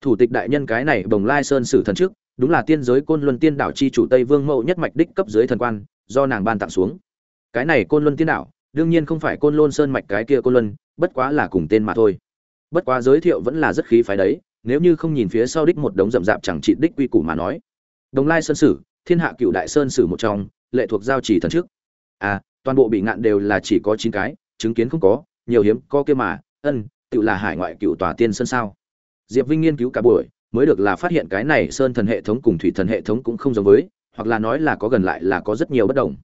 Thủ tịch đại nhân cái này bồng lai sơn sử thần trước, đúng là tiên giới côn luân tiên đảo chi chủ tây vương mẫu nhất mạch đích cấp dưới thần quan, do nàng ban tặng xuống. Cái này côn luân tiên đảo, đương nhiên không phải côn lôn sơn mạch cái kia côn luân, bất quá là cùng tên mà thôi. Bất quá giới thiệu vẫn là rất khí phái đấy, nếu như không nhìn phía sau đích một đống rậm rạp chẳng trị đích quy củ mà nói. Đồng lai sơn sử, thiên hạ cựu đại sơn sử một trong, lệ thuộc giao chỉ thần trước. À toàn bộ bị ngạn đều là chỉ có chín cái chứng kiến không có, nhiều hiếm có kia mà, ân, tự là hải ngoại cựu tòa tiên sơn sao? Diệp vinh nghiên cứu cả buổi, mới được là phát hiện cái này sơn thần hệ thống cùng thủy thần hệ thống cũng không giống với, hoặc là nói là có gần lại là có rất nhiều bất đồng.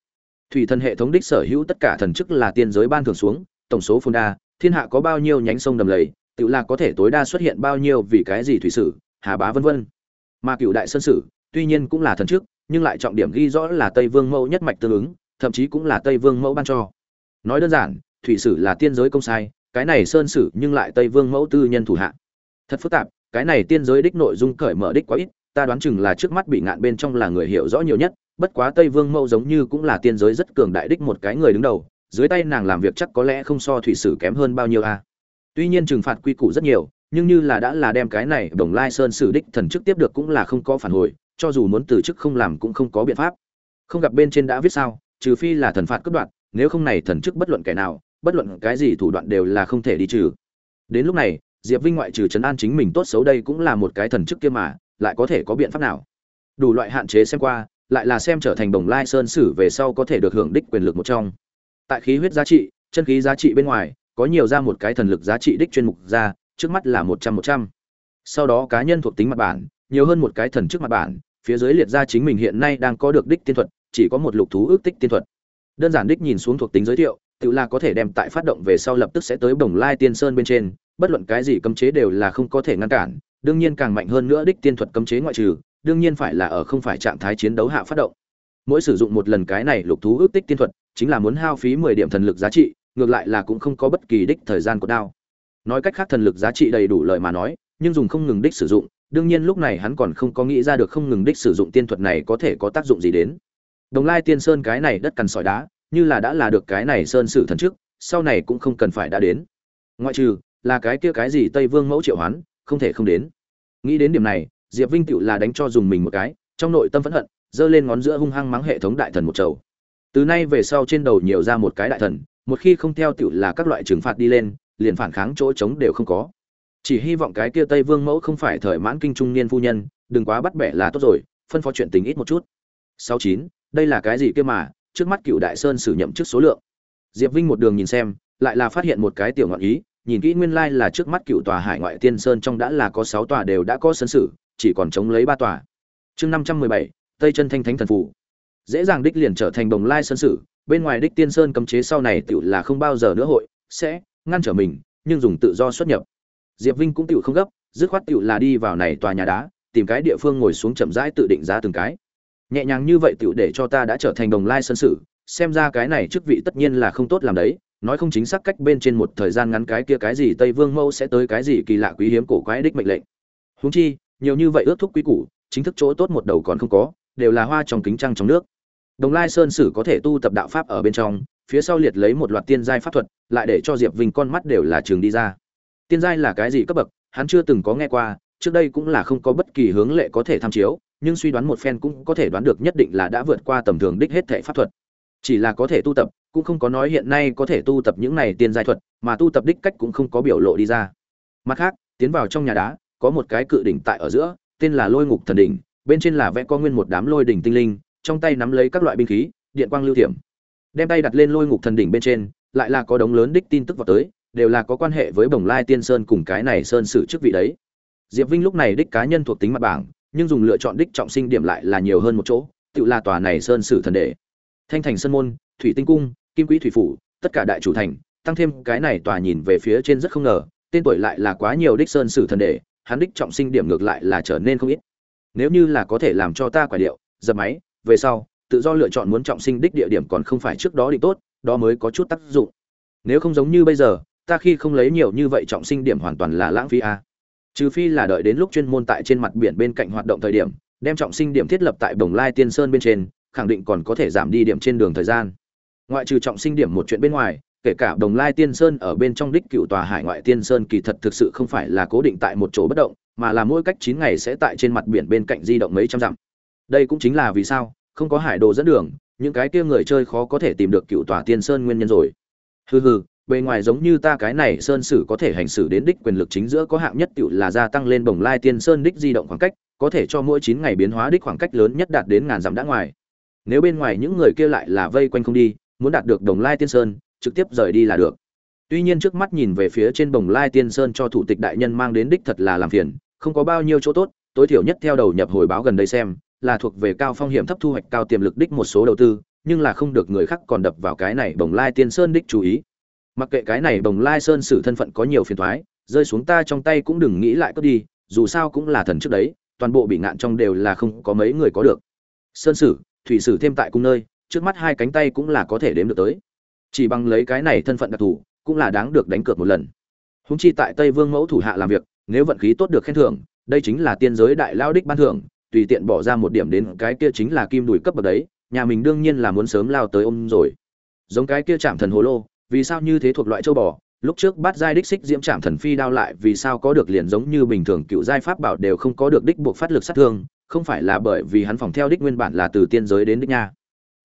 Thủy thần hệ thống đích sở hữu tất cả thần chức là tiên giới ban thường xuống, tổng số phun đa, thiên hạ có bao nhiêu nhánh sông đầm lầy, tự là có thể tối đa xuất hiện bao nhiêu vì cái gì thủy sử, hà bá vân vân. Mà cựu đại sơn sử, tuy nhiên cũng là thần chức, nhưng lại trọng điểm ghi rõ là tây vương mẫu nhất mạch tương ứng, thậm chí cũng là tây vương mẫu ban cho. Nói đơn giản thủy sử là tiên giới công sai, cái này sơn sử nhưng lại tây vương mẫu tư nhân thủ hạ. Thật phức tạp, cái này tiên giới đích nội dung cởi mở đích quá ít, ta đoán chừng là trước mắt bị ngạn bên trong là người hiểu rõ nhiều nhất, bất quá tây vương mẫu giống như cũng là tiên giới rất cường đại đích một cái người đứng đầu, dưới tay nàng làm việc chắc có lẽ không so thủy sử kém hơn bao nhiêu a. Tuy nhiên trừng phạt quy củ rất nhiều, nhưng như là đã là đem cái này đồng lai sơn sử đích thần chức tiếp được cũng là không có phản hồi, cho dù muốn từ chức không làm cũng không có biện pháp. Không gặp bên trên đã viết sao, trừ phi là thần phạt cướp đoạn nếu không này thần chức bất luận kẻ nào bất luận cái gì thủ đoạn đều là không thể đi trừ. Đến lúc này, diệp vinh ngoại trừ trấn an chính mình tốt xấu đây cũng là một cái thần chức kia mà, lại có thể có biện pháp nào? Đủ loại hạn chế xem qua, lại là xem trở thành đồng lai sơn sử về sau có thể được hưởng đích quyền lực một trong. Tại khí huyết giá trị, chân khí giá trị bên ngoài, có nhiều ra một cái thần lực giá trị đích chuyên mục ra, trước mắt là một trăm một trăm. Sau đó cá nhân thuộc tính mặt bản, nhiều hơn một cái thần chức mặt bản, phía dưới liệt ra chính mình hiện nay đang có được đích tiên thuật, chỉ có một lục thú ước tích tiên thuật. Đơn giản đích nhìn xuống thuộc tính giới thiệu tự là có thể đem tại phát động về sau lập tức sẽ tới bồng lai tiên sơn bên trên, bất luận cái gì cấm chế đều là không có thể ngăn cản, đương nhiên càng mạnh hơn nữa đích tiên thuật cấm chế ngoại trừ, đương nhiên phải là ở không phải trạng thái chiến đấu hạ phát động. Mỗi sử dụng một lần cái này lục thú ước tích tiên thuật, chính là muốn hao phí mười điểm thần lực giá trị, ngược lại là cũng không có bất kỳ đích thời gian của đao. Nói cách khác thần lực giá trị đầy đủ lời mà nói, nhưng dùng không ngừng đích sử dụng, đương nhiên lúc này hắn còn không có nghĩ ra được không ngừng đích sử dụng tiên thuật này có thể có tác dụng gì đến. Đồng lai tiên sơn cái này đất cằn sỏi đá như là đã là được cái này sơn sử thần trước sau này cũng không cần phải đã đến. Ngoại trừ, là cái kia cái gì tây vương mẫu triệu hoán, không thể không đến. Nghĩ đến điểm này, diệp vinh tựu là đánh cho dùng mình một cái, trong nội tâm phẫn hận, giơ lên ngón giữa hung hăng mắng hệ thống đại thần một chầu từ nay về sau trên đầu nhiều ra một cái đại thần, một khi không theo tựu là các loại trừng phạt đi lên, liền phản kháng chỗ trống đều không có. Chỉ hy vọng cái kia tây vương mẫu không phải thời mãn kinh trung niên phu nhân, đừng quá bắt bẻ là tốt rồi, phân phó chuyện tình ít một chút. Sáu chín, đây là cái gì kia mà trước mắt cựu đại sơn sử nhậm chức số lượng. Diệp vinh một đường nhìn xem, lại là phát hiện một cái tiểu ngọn ý, nhìn kỹ nguyên lai là trước mắt cựu tòa hải ngoại tiên sơn trong đã là có sáu tòa đều đã có sơn sử, chỉ còn chống lấy ba tòa. Chương năm trăm mười bảy, tây chân thanh thánh thần phủ. Dễ dàng đích liền trở thành đồng lai sơn sử, bên ngoài đích tiên sơn cấm chế sau này tựu là không bao giờ nữa hội, sẽ ngăn trở mình, nhưng dùng tự do xuất nhập. Diệp vinh cũng tựu không gấp, dứt khoát tựu là đi vào này tòa nhà đá, tìm cái địa phương ngồi xuống chậm rãi tự định giá từng cái nhẹ nhàng như vậy tựu để cho ta đã trở thành đồng lai sân sử, xem ra cái này chức vị tất nhiên là không tốt làm đấy, nói không chính xác cách bên trên một thời gian ngắn cái kia cái gì tây vương mẫu sẽ tới cái gì kỳ lạ quý hiếm cổ quái đích mệnh lệnh. Húng chi, nhiều như vậy ước thúc quý củ, chính thức chỗ tốt một đầu còn không có, đều là hoa trong kính trăng trong nước. Đồng lai sơn sử có thể tu tập đạo pháp ở bên trong, phía sau liệt lấy một loạt tiên giai pháp thuật, lại để cho diệp vinh con mắt đều là trường đi ra. Tiên giai là cái gì cấp bậc, hắn chưa từng có nghe qua, trước đây cũng là không có bất kỳ hướng lệ có thể tham chiếu nhưng suy đoán một phen cũng có thể đoán được nhất định là đã vượt qua tầm thường đích hết thể pháp thuật. Chỉ là có thể tu tập, cũng không có nói hiện nay có thể tu tập những này tiên giai thuật, mà tu tập đích cách cũng không có biểu lộ đi ra. Mặt khác, tiến vào trong nhà đá, có một cái cự đỉnh tại ở giữa, tên là lôi ngục thần đỉnh, bên trên là vẽ có nguyên một đám lôi đỉnh tinh linh, trong tay nắm lấy các loại binh khí, điện quang lưu thiểm. Đem tay đặt lên lôi ngục thần đỉnh bên trên, lại là có đống lớn đích tin tức vào tới, đều là có quan hệ với bồng lai tiên sơn cùng cái này sơn sử chức vị đấy. Diệp vinh lúc này đích cá nhân thuộc tính mặt bảng nhưng dùng lựa chọn đích trọng sinh điểm lại là nhiều hơn một chỗ tự là tòa này sơn sử thần đệ thanh thành sơn môn, thủy tinh cung, kim quỹ thủy phủ, tất cả đại chủ thành, tăng thêm cái này tòa nhìn về phía trên rất không ngờ, tên tuổi lại là quá nhiều đích sơn sử thần đệ hắn đích trọng sinh điểm ngược lại là trở nên không ít. Nếu như là có thể làm cho ta quả điệu, dập máy, về sau, tự do lựa chọn muốn trọng sinh đích địa điểm còn không phải trước đó định tốt, đó mới có chút tác dụng. Nếu không giống như bây giờ, ta khi không lấy nhiều như vậy trọng sinh điểm hoàn toàn là lãng phí a. à trừ phi là đợi đến lúc chuyên môn tại trên mặt biển bên cạnh hoạt động thời điểm, đem trọng sinh điểm thiết lập tại đồng lai tiên sơn bên trên, khẳng định còn có thể giảm đi điểm trên đường thời gian. Ngoại trừ trọng sinh điểm một chuyện bên ngoài, kể cả đồng lai tiên sơn ở bên trong đích cựu tòa hải ngoại tiên sơn kỳ thật thực sự không phải là cố định tại một chỗ bất động, mà là mỗi cách chín ngày sẽ tại trên mặt biển bên cạnh di động mấy trăm dặm. Đây cũng chính là vì sao, không có hải đồ dẫn đường, những cái kia người chơi khó có thể tìm được cựu tòa tiên sơn nguyên nhân rồi. Hừ hừ bề ngoài giống như ta cái này sơn sử có thể hành xử đến đích quyền lực chính giữa có hạng nhất tựu là gia tăng lên bồng lai tiên sơn đích di động khoảng cách, có thể cho mỗi chín ngày biến hóa đích khoảng cách lớn nhất đạt đến ngàn dặm đã ngoài. Nếu bên ngoài những người kia lại là vây quanh không đi, muốn đạt được đồng lai tiên sơn, trực tiếp rời đi là được. Tuy nhiên trước mắt nhìn về phía trên bồng lai tiên sơn cho thủ tịch đại nhân mang đến đích thật là làm phiền, không có bao nhiêu chỗ tốt, tối thiểu nhất theo đầu nhập hồi báo gần đây xem, là thuộc về cao phong hiểm thấp thu hoạch cao tiềm lực đích một số đầu tư, nhưng là không được người khác còn đập vào cái này bồng lai tiên sơn đích chú ý mặc kệ cái này bồng lai sơn sử thân phận có nhiều phiền thoái rơi xuống ta trong tay cũng đừng nghĩ lại cất đi, dù sao cũng là thần trước đấy, toàn bộ bị ngạn trong đều là không có mấy người có được. Sơn sử, thủy sử thêm tại cung nơi, trước mắt hai cánh tay cũng là có thể đếm được tới. Chỉ bằng lấy cái này thân phận đặc thù, cũng là đáng được đánh cược một lần. Húng chi tại tây vương mẫu thủ hạ làm việc, nếu vận khí tốt được khen thưởng, đây chính là tiên giới đại lao đích ban thưởng, tùy tiện bỏ ra một điểm đến cái kia chính là kim đùi cấp bậc đấy, nhà mình đương nhiên là muốn sớm lao tới ôm rồi. Giống cái kia chạm thần hồ lô vì sao như thế thuộc loại châu bò? Lúc trước bát giai đích xích diễm chạm thần phi đao lại vì sao có được liền giống như bình thường cựu giai pháp bảo đều không có được đích buộc phát lực sát thương, không phải là bởi vì hắn phòng theo đích nguyên bản là từ tiên giới đến đích nha.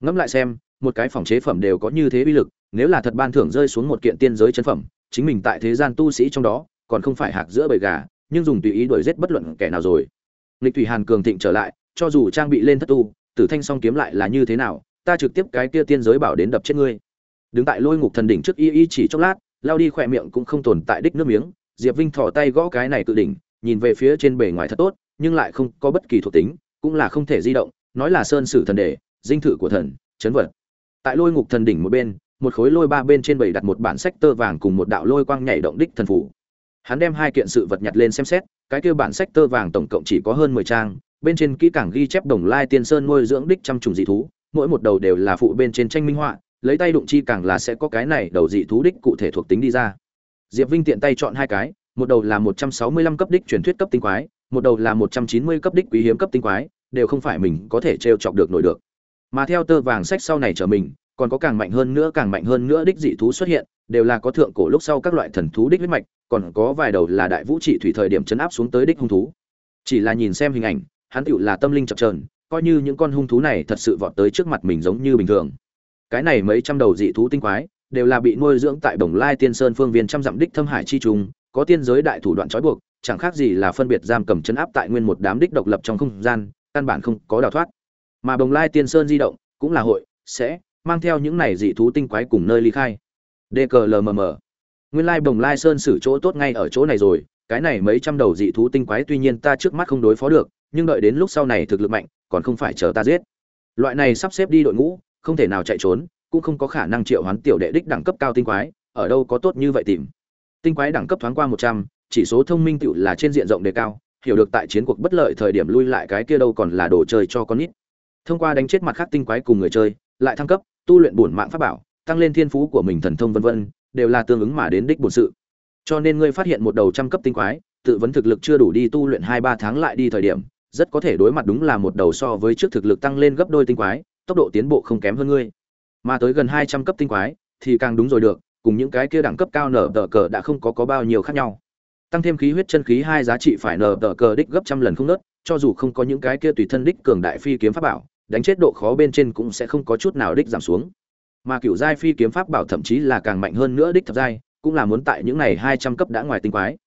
Ngẫm lại xem, một cái phòng chế phẩm đều có như thế uy lực, nếu là thật ban thưởng rơi xuống một kiện tiên giới chân phẩm, chính mình tại thế gian tu sĩ trong đó, còn không phải hạc giữa bầy gà, nhưng dùng tùy ý đuổi giết bất luận kẻ nào rồi. Lịch thủy hàn cường thịnh trở lại, cho dù trang bị lên thất tu, tử thanh song kiếm lại là như thế nào, ta trực tiếp cái kia tiên giới bảo đến đập chết ngươi đứng tại lôi ngục thần đỉnh trước y y chỉ chốc lát, lao đi khỏe miệng cũng không tồn tại đích nước miếng, diệp vinh thỏ tay gõ cái này tự đỉnh, nhìn về phía trên bề ngoài thật tốt, nhưng lại không có bất kỳ thuộc tính, cũng là không thể di động, nói là sơn sử thần đề, dinh thự của thần, chấn vật. Tại lôi ngục thần đỉnh một bên, một khối lôi ba bên trên bầy đặt một bản sách tơ vàng cùng một đạo lôi quang nhảy động đích thần phủ. Hắn đem hai kiện sự vật nhặt lên xem xét, cái kia bản sách tơ vàng tổng cộng chỉ có hơn mười trang, bên trên kỹ càng ghi chép đồng lai tiên sơn nuôi dưỡng đích trăm trùng dị thú, mỗi một đầu đều là phụ bên trên tranh minh họa lấy tay đụng chi càng là sẽ có cái này đầu dị thú đích cụ thể thuộc tính đi ra. Diệp vinh tiện tay chọn hai cái, một đầu là một trăm sáu mươi lăm cấp đích truyền thuyết cấp tinh quái, một đầu là một trăm chín mươi cấp đích quý hiếm cấp tinh quái, đều không phải mình có thể t chọc được nổi được. Mà theo tơ vàng sách sau này trở mình, còn có càng mạnh hơn nữa, càng mạnh hơn nữa đích dị thú xuất hiện, đều là có thượng cổ lúc sau các loại thần thú đích huyết mạch, còn có vài đầu là đại vũ trị thủy thời điểm chấn áp xuống tới đích hung thú. Chỉ là nhìn xem hình ảnh, hắn tựu là tâm linh chập trờn coi như những con hung thú này thật sự vọt tới trước mặt mình giống như bình thường cái này mấy trăm đầu dị thú tinh quái đều là bị nuôi dưỡng tại Đồng Lai Tiên Sơn phương viên trăm dặm đích thâm hải chi trùng, có tiên giới đại thủ đoạn trói buộc, chẳng khác gì là phân biệt giam cầm chấn áp tại nguyên một đám đích độc lập trong không gian, căn bản không có đào thoát. Mà Đồng Lai Tiên Sơn di động, cũng là hội sẽ mang theo những này dị thú tinh quái cùng nơi ly khai. DKLMM. Nguyên lai Đồng Lai Sơn xử chỗ tốt ngay ở chỗ này rồi, cái này mấy trăm đầu dị thú tinh quái tuy nhiên ta trước mắt không đối phó được, nhưng đợi đến lúc sau này thực lực mạnh, còn không phải chờ ta giết. Loại này sắp xếp đi đội ngũ, không thể nào chạy trốn, cũng không có khả năng triệu hoán tiểu đệ đích đẳng cấp cao tinh quái, ở đâu có tốt như vậy tìm. Tinh quái đẳng cấp thoáng qua một trăm, chỉ số thông minh tựu là trên diện rộng đề cao, hiểu được tại chiến cuộc bất lợi thời điểm lui lại cái kia đâu còn là đồ chơi cho con nít thông qua đánh chết mặt khác tinh quái cùng người chơi lại thăng cấp tu luyện bổn mạng pháp bảo tăng lên thiên phú của mình thần thông vân vân đều là tương ứng mà đến đích bổn sự cho nên ngươi phát hiện một đầu trăm cấp tinh quái tự vấn thực lực chưa đủ đi tu luyện hai ba tháng lại đi thời điểm rất có thể đối mặt đúng là một đầu so với trước thực lực tăng lên gấp đôi tinh quái tốc độ tiến bộ không kém hơn ngươi. Mà tới gần hai trăm cấp tinh quái, thì càng đúng rồi được, cùng những cái kia đẳng cấp cao nở tờ cờ đã không có có bao nhiêu khác nhau. Tăng thêm khí huyết chân khí hai giá trị phải nở tờ cờ đích gấp trăm lần không nớt, cho dù không có những cái kia tùy thân đích cường đại phi kiếm pháp bảo, đánh chết độ khó bên trên cũng sẽ không có chút nào đích giảm xuống. Mà cựu giai phi kiếm pháp bảo thậm chí là càng mạnh hơn nữa đích thập giai, cũng là muốn tại những này hai trăm cấp đã ngoài tinh quái.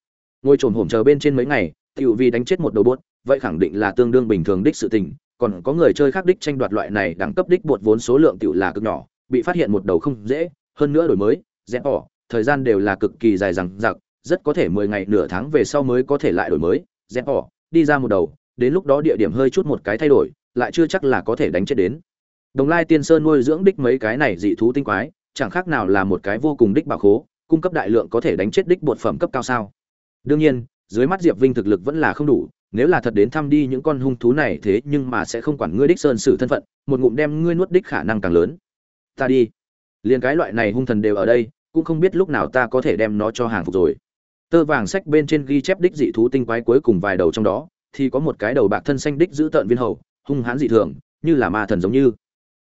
Ngồi trồn hổm chờ bên trên mấy ngày, tiểu vì đánh chết một đầu bốt, vậy khẳng định là tương đương bình thường đích sự tình còn có người chơi khác đích tranh đoạt loại này đẳng cấp đích bột vốn số lượng tiểu là cực nhỏ, bị phát hiện một đầu không dễ, hơn nữa đổi mới, rẽ bỏ, thời gian đều là cực kỳ dài dằng dặc, rất có thể mười ngày nửa tháng về sau mới có thể lại đổi mới, rẽ bỏ, đi ra một đầu, đến lúc đó địa điểm hơi chút một cái thay đổi, lại chưa chắc là có thể đánh chết đến. Đồng lai tiên sơn nuôi dưỡng đích mấy cái này dị thú tinh quái, chẳng khác nào là một cái vô cùng đích bảo khố, cung cấp đại lượng có thể đánh chết đích bột phẩm cấp cao sao. Đương nhiên, dưới mắt diệp vinh thực lực vẫn là không đủ nếu là thật đến thăm đi những con hung thú này thế nhưng mà sẽ không quản ngươi đích sơn sử thân phận, một ngụm đem ngươi nuốt đích khả năng càng lớn. Ta đi. Liền cái loại này hung thần đều ở đây, cũng không biết lúc nào ta có thể đem nó cho hàng phục rồi. Tơ vàng sách bên trên ghi chép đích dị thú tinh quái cuối cùng vài đầu trong đó, thì có một cái đầu bạc thân xanh đích giữ tợn viên hầu, hung hãn dị thường, như là ma thần giống như.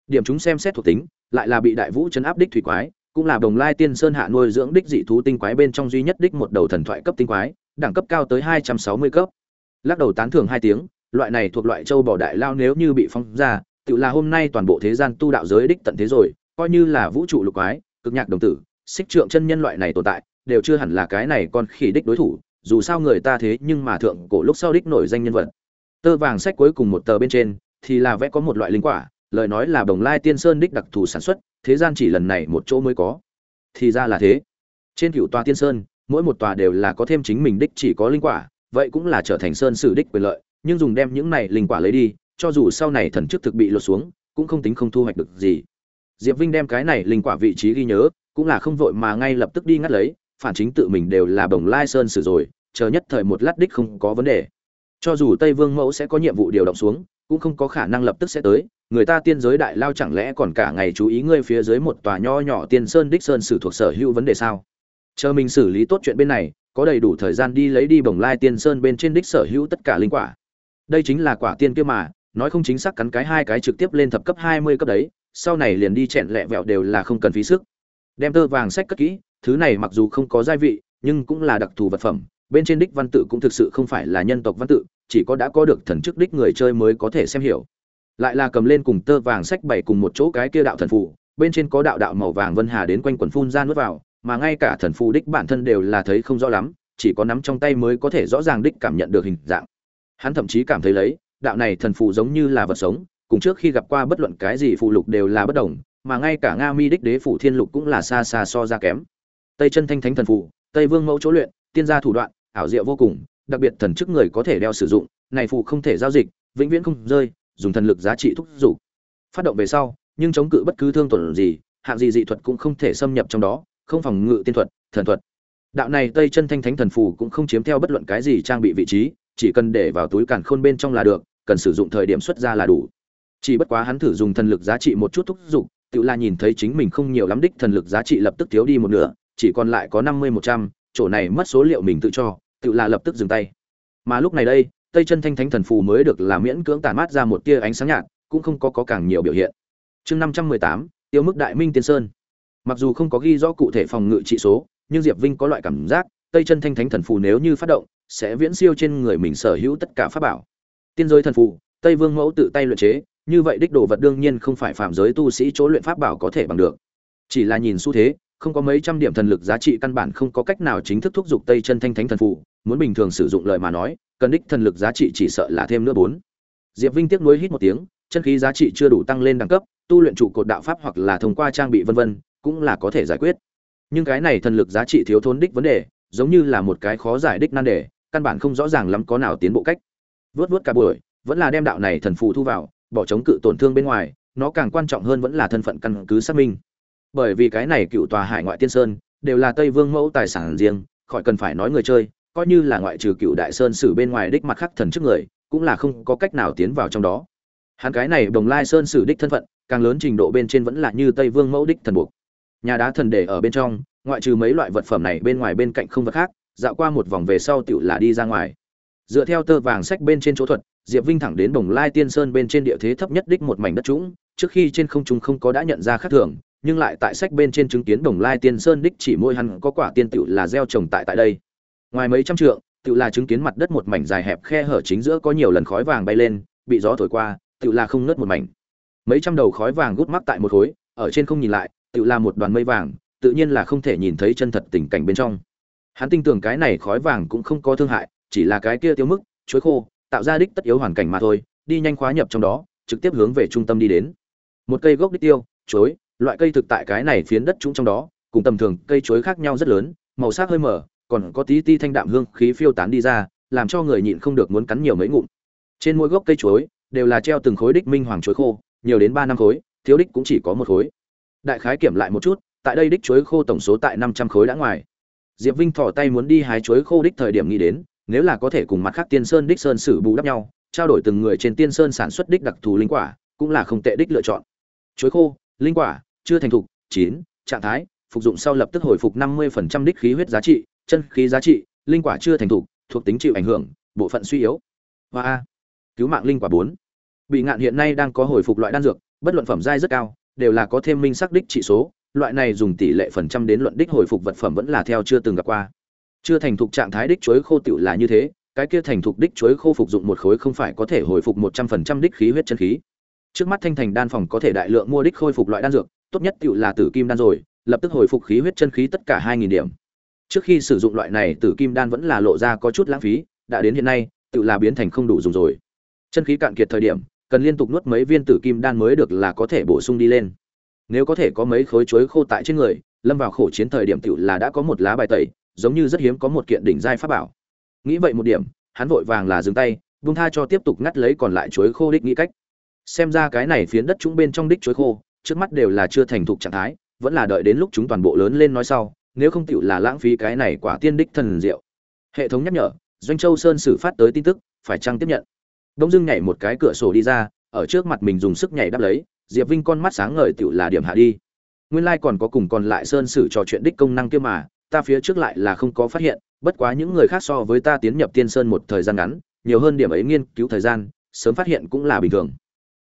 Điểm chúng xem xét thuộc tính, lại là bị đại vũ chấn áp đích thủy quái, cũng là đồng lai tiên sơn hạ nuôi dưỡng đích dị thú tinh quái bên trong duy nhất đích một đầu thần thoại cấp tinh quái, đẳng cấp cao tới hai trăm sáu mươi cấp lắc đầu tán thưởng hai tiếng, loại này thuộc loại châu bò đại lao nếu như bị phong ra, tự là hôm nay toàn bộ thế gian tu đạo giới đích tận thế rồi, coi như là vũ trụ lục quái, cực nhạc đồng tử, xích trượng chân nhân loại này tồn tại, đều chưa hẳn là cái này con khỉ đích đối thủ, dù sao người ta thế nhưng mà thượng cổ lúc sau đích nổi danh nhân vật. Tơ vàng sách cuối cùng một tờ bên trên, thì là vẽ có một loại linh quả, lời nói là đồng lai tiên sơn đích đặc thù sản xuất, thế gian chỉ lần này một chỗ mới có. Thì ra là thế. Trên cựu tòa tiên sơn, mỗi một tòa đều là có thêm chính mình đích chỉ có linh quả vậy cũng là trở thành sơn sử đích quyền lợi, nhưng dùng đem những này linh quả lấy đi, cho dù sau này thần chức thực bị lột xuống, cũng không tính không thu hoạch được gì. Diệp vinh đem cái này linh quả vị trí ghi nhớ, cũng là không vội mà ngay lập tức đi ngắt lấy, phản chính tự mình đều là bồng lai sơn sử rồi, chờ nhất thời một lát đích không có vấn đề. Cho dù tây vương mẫu sẽ có nhiệm vụ điều động xuống, cũng không có khả năng lập tức sẽ tới, người ta tiên giới đại lao chẳng lẽ còn cả ngày chú ý ngươi phía dưới một tòa nho nhỏ tiên sơn đích sơn sử thuộc sở hữu vấn đề sao? Chờ mình xử lý tốt chuyện bên này có đầy đủ thời gian đi lấy đi bồng lai tiên sơn bên trên đích sở hữu tất cả linh quả. Đây chính là quả tiên kia mà, nói không chính xác cắn cái hai cái trực tiếp lên thập cấp hai mươi cấp đấy, sau này liền đi chẹn lẹ vẹo đều là không cần phí sức. Đem tơ vàng sách cất kỹ, thứ này mặc dù không có gia vị, nhưng cũng là đặc thù vật phẩm, bên trên đích văn tự cũng thực sự không phải là nhân tộc văn tự, chỉ có đã có được thần chức đích người chơi mới có thể xem hiểu. Lại là cầm lên cùng tơ vàng sách bày cùng một chỗ cái kia đạo thần phù, bên trên có đạo đạo màu vàng vân hà đến quanh quần phun ra nuốt vào mà ngay cả thần phù đích bản thân đều là thấy không rõ lắm, chỉ có nắm trong tay mới có thể rõ ràng đích cảm nhận được hình dạng. Hắn thậm chí cảm thấy lấy, đạo này thần phù giống như là vật sống, cùng trước khi gặp qua bất luận cái gì phù lục đều là bất đồng, mà ngay cả nga mi đích đế phủ thiên lục cũng là xa xa so ra kém. Tây chân thanh thánh thần phù, tây vương mẫu chỗ luyện, tiên gia thủ đoạn, ảo diệu vô cùng, đặc biệt thần chức người có thể đeo sử dụng, này phù không thể giao dịch, vĩnh viễn không rơi, dùng thần lực giá trị thúc giục. Phát động về sau, nhưng chống cự bất cứ thương tổn gì, hạng gì dị thuật cũng không thể xâm nhập trong đó không phòng ngự tiên thuật thần thuật. Đạo này tây chân thanh thánh thần phù cũng không chiếm theo bất luận cái gì trang bị vị trí chỉ cần để vào túi càn khôn bên trong là được cần sử dụng thời điểm xuất ra là đủ. Chỉ bất quá hắn thử dùng thần lực giá trị một chút thúc giục tự là nhìn thấy chính mình không nhiều lắm đích thần lực giá trị lập tức thiếu đi một nửa chỉ còn lại có năm mươi một trăm chỗ này mất số liệu mình tự cho tự là lập tức dừng tay. Mà lúc này đây tây chân thanh thánh thần phù mới được là miễn cưỡng tản mát ra một tia ánh sáng nhạt cũng không có, có càng nhiều biểu hiện. Chương năm trăm mười tám tiêu mức đại minh tiên sơn mặc dù không có ghi rõ cụ thể phòng ngự trị số, nhưng diệp vinh có loại cảm giác, tây chân thanh thánh thần phù nếu như phát động, sẽ viễn siêu trên người mình sở hữu tất cả pháp bảo. Tiên giới thần phù, tây vương mẫu tự tay luyện chế, như vậy đích đồ vật đương nhiên không phải phạm giới tu sĩ chỗ luyện pháp bảo có thể bằng được. Chỉ là nhìn xu thế, không có mấy trăm điểm thần lực giá trị căn bản không có cách nào chính thức thúc giục tây chân thanh thánh thần phù, muốn bình thường sử dụng lời mà nói, cần đích thần lực giá trị chỉ sợ là thêm nữa bốn. Diệp vinh tiếc nuối hít một tiếng, chân khí giá trị chưa đủ tăng lên đẳng cấp, tu luyện trụ cột đạo pháp hoặc là thông qua trang bị vân vân cũng là có thể giải quyết. Nhưng cái này thần lực giá trị thiếu thốn đích vấn đề, giống như là một cái khó giải đích nan đề, căn bản không rõ ràng lắm có nào tiến bộ cách. Vớt vớt cả buổi, vẫn là đem đạo này thần phù thu vào, bỏ chống cự tổn thương bên ngoài, nó càng quan trọng hơn vẫn là thân phận căn cứ xác minh. Bởi vì cái này cựu tòa hải ngoại tiên sơn, đều là tây vương mẫu tài sản riêng, khỏi cần phải nói người chơi, coi như là ngoại trừ cựu đại sơn sử bên ngoài đích mặt khắc thần trước người, cũng là không có cách nào tiến vào trong đó. Hắn cái này đồng lai sơn sử đích thân phận, càng lớn trình độ bên trên vẫn là như tây vương mẫu đích thần buộc nhà đá thần để ở bên trong, ngoại trừ mấy loại vật phẩm này bên ngoài bên cạnh không vật khác, dạo qua một vòng về sau tựu là đi ra ngoài. Dựa theo tơ vàng sách bên trên chỗ thuật, diệp vinh thẳng đến đồng lai tiên sơn bên trên địa thế thấp nhất đích một mảnh đất trũng, trước khi trên không trung không có đã nhận ra khác thường, nhưng lại tại sách bên trên chứng kiến đồng lai tiên sơn đích chỉ môi hắn có quả tiên tựu là gieo trồng tại tại đây. Ngoài mấy trăm trượng tựu là chứng kiến mặt đất một mảnh dài hẹp khe hở chính giữa có nhiều lần khói vàng bay lên, bị gió thổi qua tựu là không nứt một mảnh. Mấy trăm đầu khói vàng gút mắc tại một khối, ở trên không nhìn lại tự là một đoàn mây vàng, tự nhiên là không thể nhìn thấy chân thật tình cảnh bên trong. Hắn tin tưởng cái này khói vàng cũng không có thương hại, chỉ là cái kia tiêu mức, chuối khô, tạo ra đích tất yếu hoàn cảnh mà thôi, đi nhanh khóa nhập trong đó, trực tiếp hướng về trung tâm đi đến. Một cây gốc đích tiêu, chuối, loại cây thực tại cái này phiến đất trũng trong đó, cùng tầm thường cây chuối khác nhau rất lớn, màu sắc hơi mở còn có tí ti thanh đạm hương khí phiêu tán đi ra, làm cho người nhịn không được muốn cắn nhiều mấy ngụm. Trên mỗi gốc cây chuối, đều là treo từng khối đích minh hoàng chuối khô, nhiều đến ba năm khối, thiếu đích cũng chỉ có một khối đại khái kiểm lại một chút, tại đây đích chuối khô tổng số tại năm trăm khối đã ngoài. Diệp vinh thỏ tay muốn đi hái chuối khô đích thời điểm nghĩ đến, nếu là có thể cùng mặt khác tiên sơn đích sơn sử bù đắp nhau, trao đổi từng người trên tiên sơn sản xuất đích đặc thù linh quả, cũng là không tệ đích lựa chọn. Chuối khô, linh quả, chưa thành thục, chín, trạng thái, phục dụng sau lập tức hồi phục năm mươi phần trăm đích khí huyết giá trị, chân khí giá trị, linh quả chưa thành thục, thuộc tính chịu ảnh hưởng, bộ phận suy yếu. Và a. Cứu mạng linh quả bốn. Bị ngạn hiện nay đang có hồi phục loại đan dược, bất luận phẩm giai rất cao đều là có thêm minh xác đích trị số, loại này dùng tỷ lệ phần trăm đến luận đích hồi phục vật phẩm vẫn là theo chưa từng gặp qua. Chưa thành thục trạng thái đích chuối khô tựu là như thế, cái kia thành thục đích chuối khô phục dụng một khối không phải có thể hồi phục một trăm phần trăm đích khí huyết chân khí. Trước mắt thanh thành đan phòng có thể đại lượng mua đích khôi phục loại đan dược, tốt nhất tựu là tử kim đan rồi, lập tức hồi phục khí huyết chân khí tất cả hai nghìn điểm. Trước khi sử dụng loại này tử kim đan vẫn là lộ ra có chút lãng phí, đã đến hiện nay, tựu là biến thành không đủ dùng rồi. Chân khí cạn kiệt thời điểm cần liên tục nuốt mấy viên tử kim đan mới được là có thể bổ sung đi lên. Nếu có thể có mấy khối chuối khô tại trên người, lâm vào khổ chiến thời điểm tựu là đã có một lá bài tẩy, giống như rất hiếm có một kiện đỉnh giai pháp bảo. Nghĩ vậy một điểm, hắn vội vàng là dừng tay vung tha cho tiếp tục ngắt lấy còn lại chuối khô đích nghĩ cách. Xem ra cái này phiến đất chúng bên trong đích chuối khô, trước mắt đều là chưa thành thục trạng thái, vẫn là đợi đến lúc chúng toàn bộ lớn lên nói sau, nếu không tựu là lãng phí cái này quả tiên đích thần diệu. Hệ thống nhắc nhở, doanh châu sơn sử phát tới tin tức, phải chăng tiếp nhận? Đông dưng nhảy một cái cửa sổ đi ra, ở trước mặt mình dùng sức nhảy đáp lấy, diệp vinh con mắt sáng ngời tựu là điểm hạ đi. Nguyên lai còn có cùng còn lại sơn sử trò chuyện đích công năng kia mà, ta phía trước lại là không có phát hiện, bất quá những người khác so với ta tiến nhập tiên sơn một thời gian ngắn, nhiều hơn điểm ấy nghiên cứu thời gian, sớm phát hiện cũng là bình thường.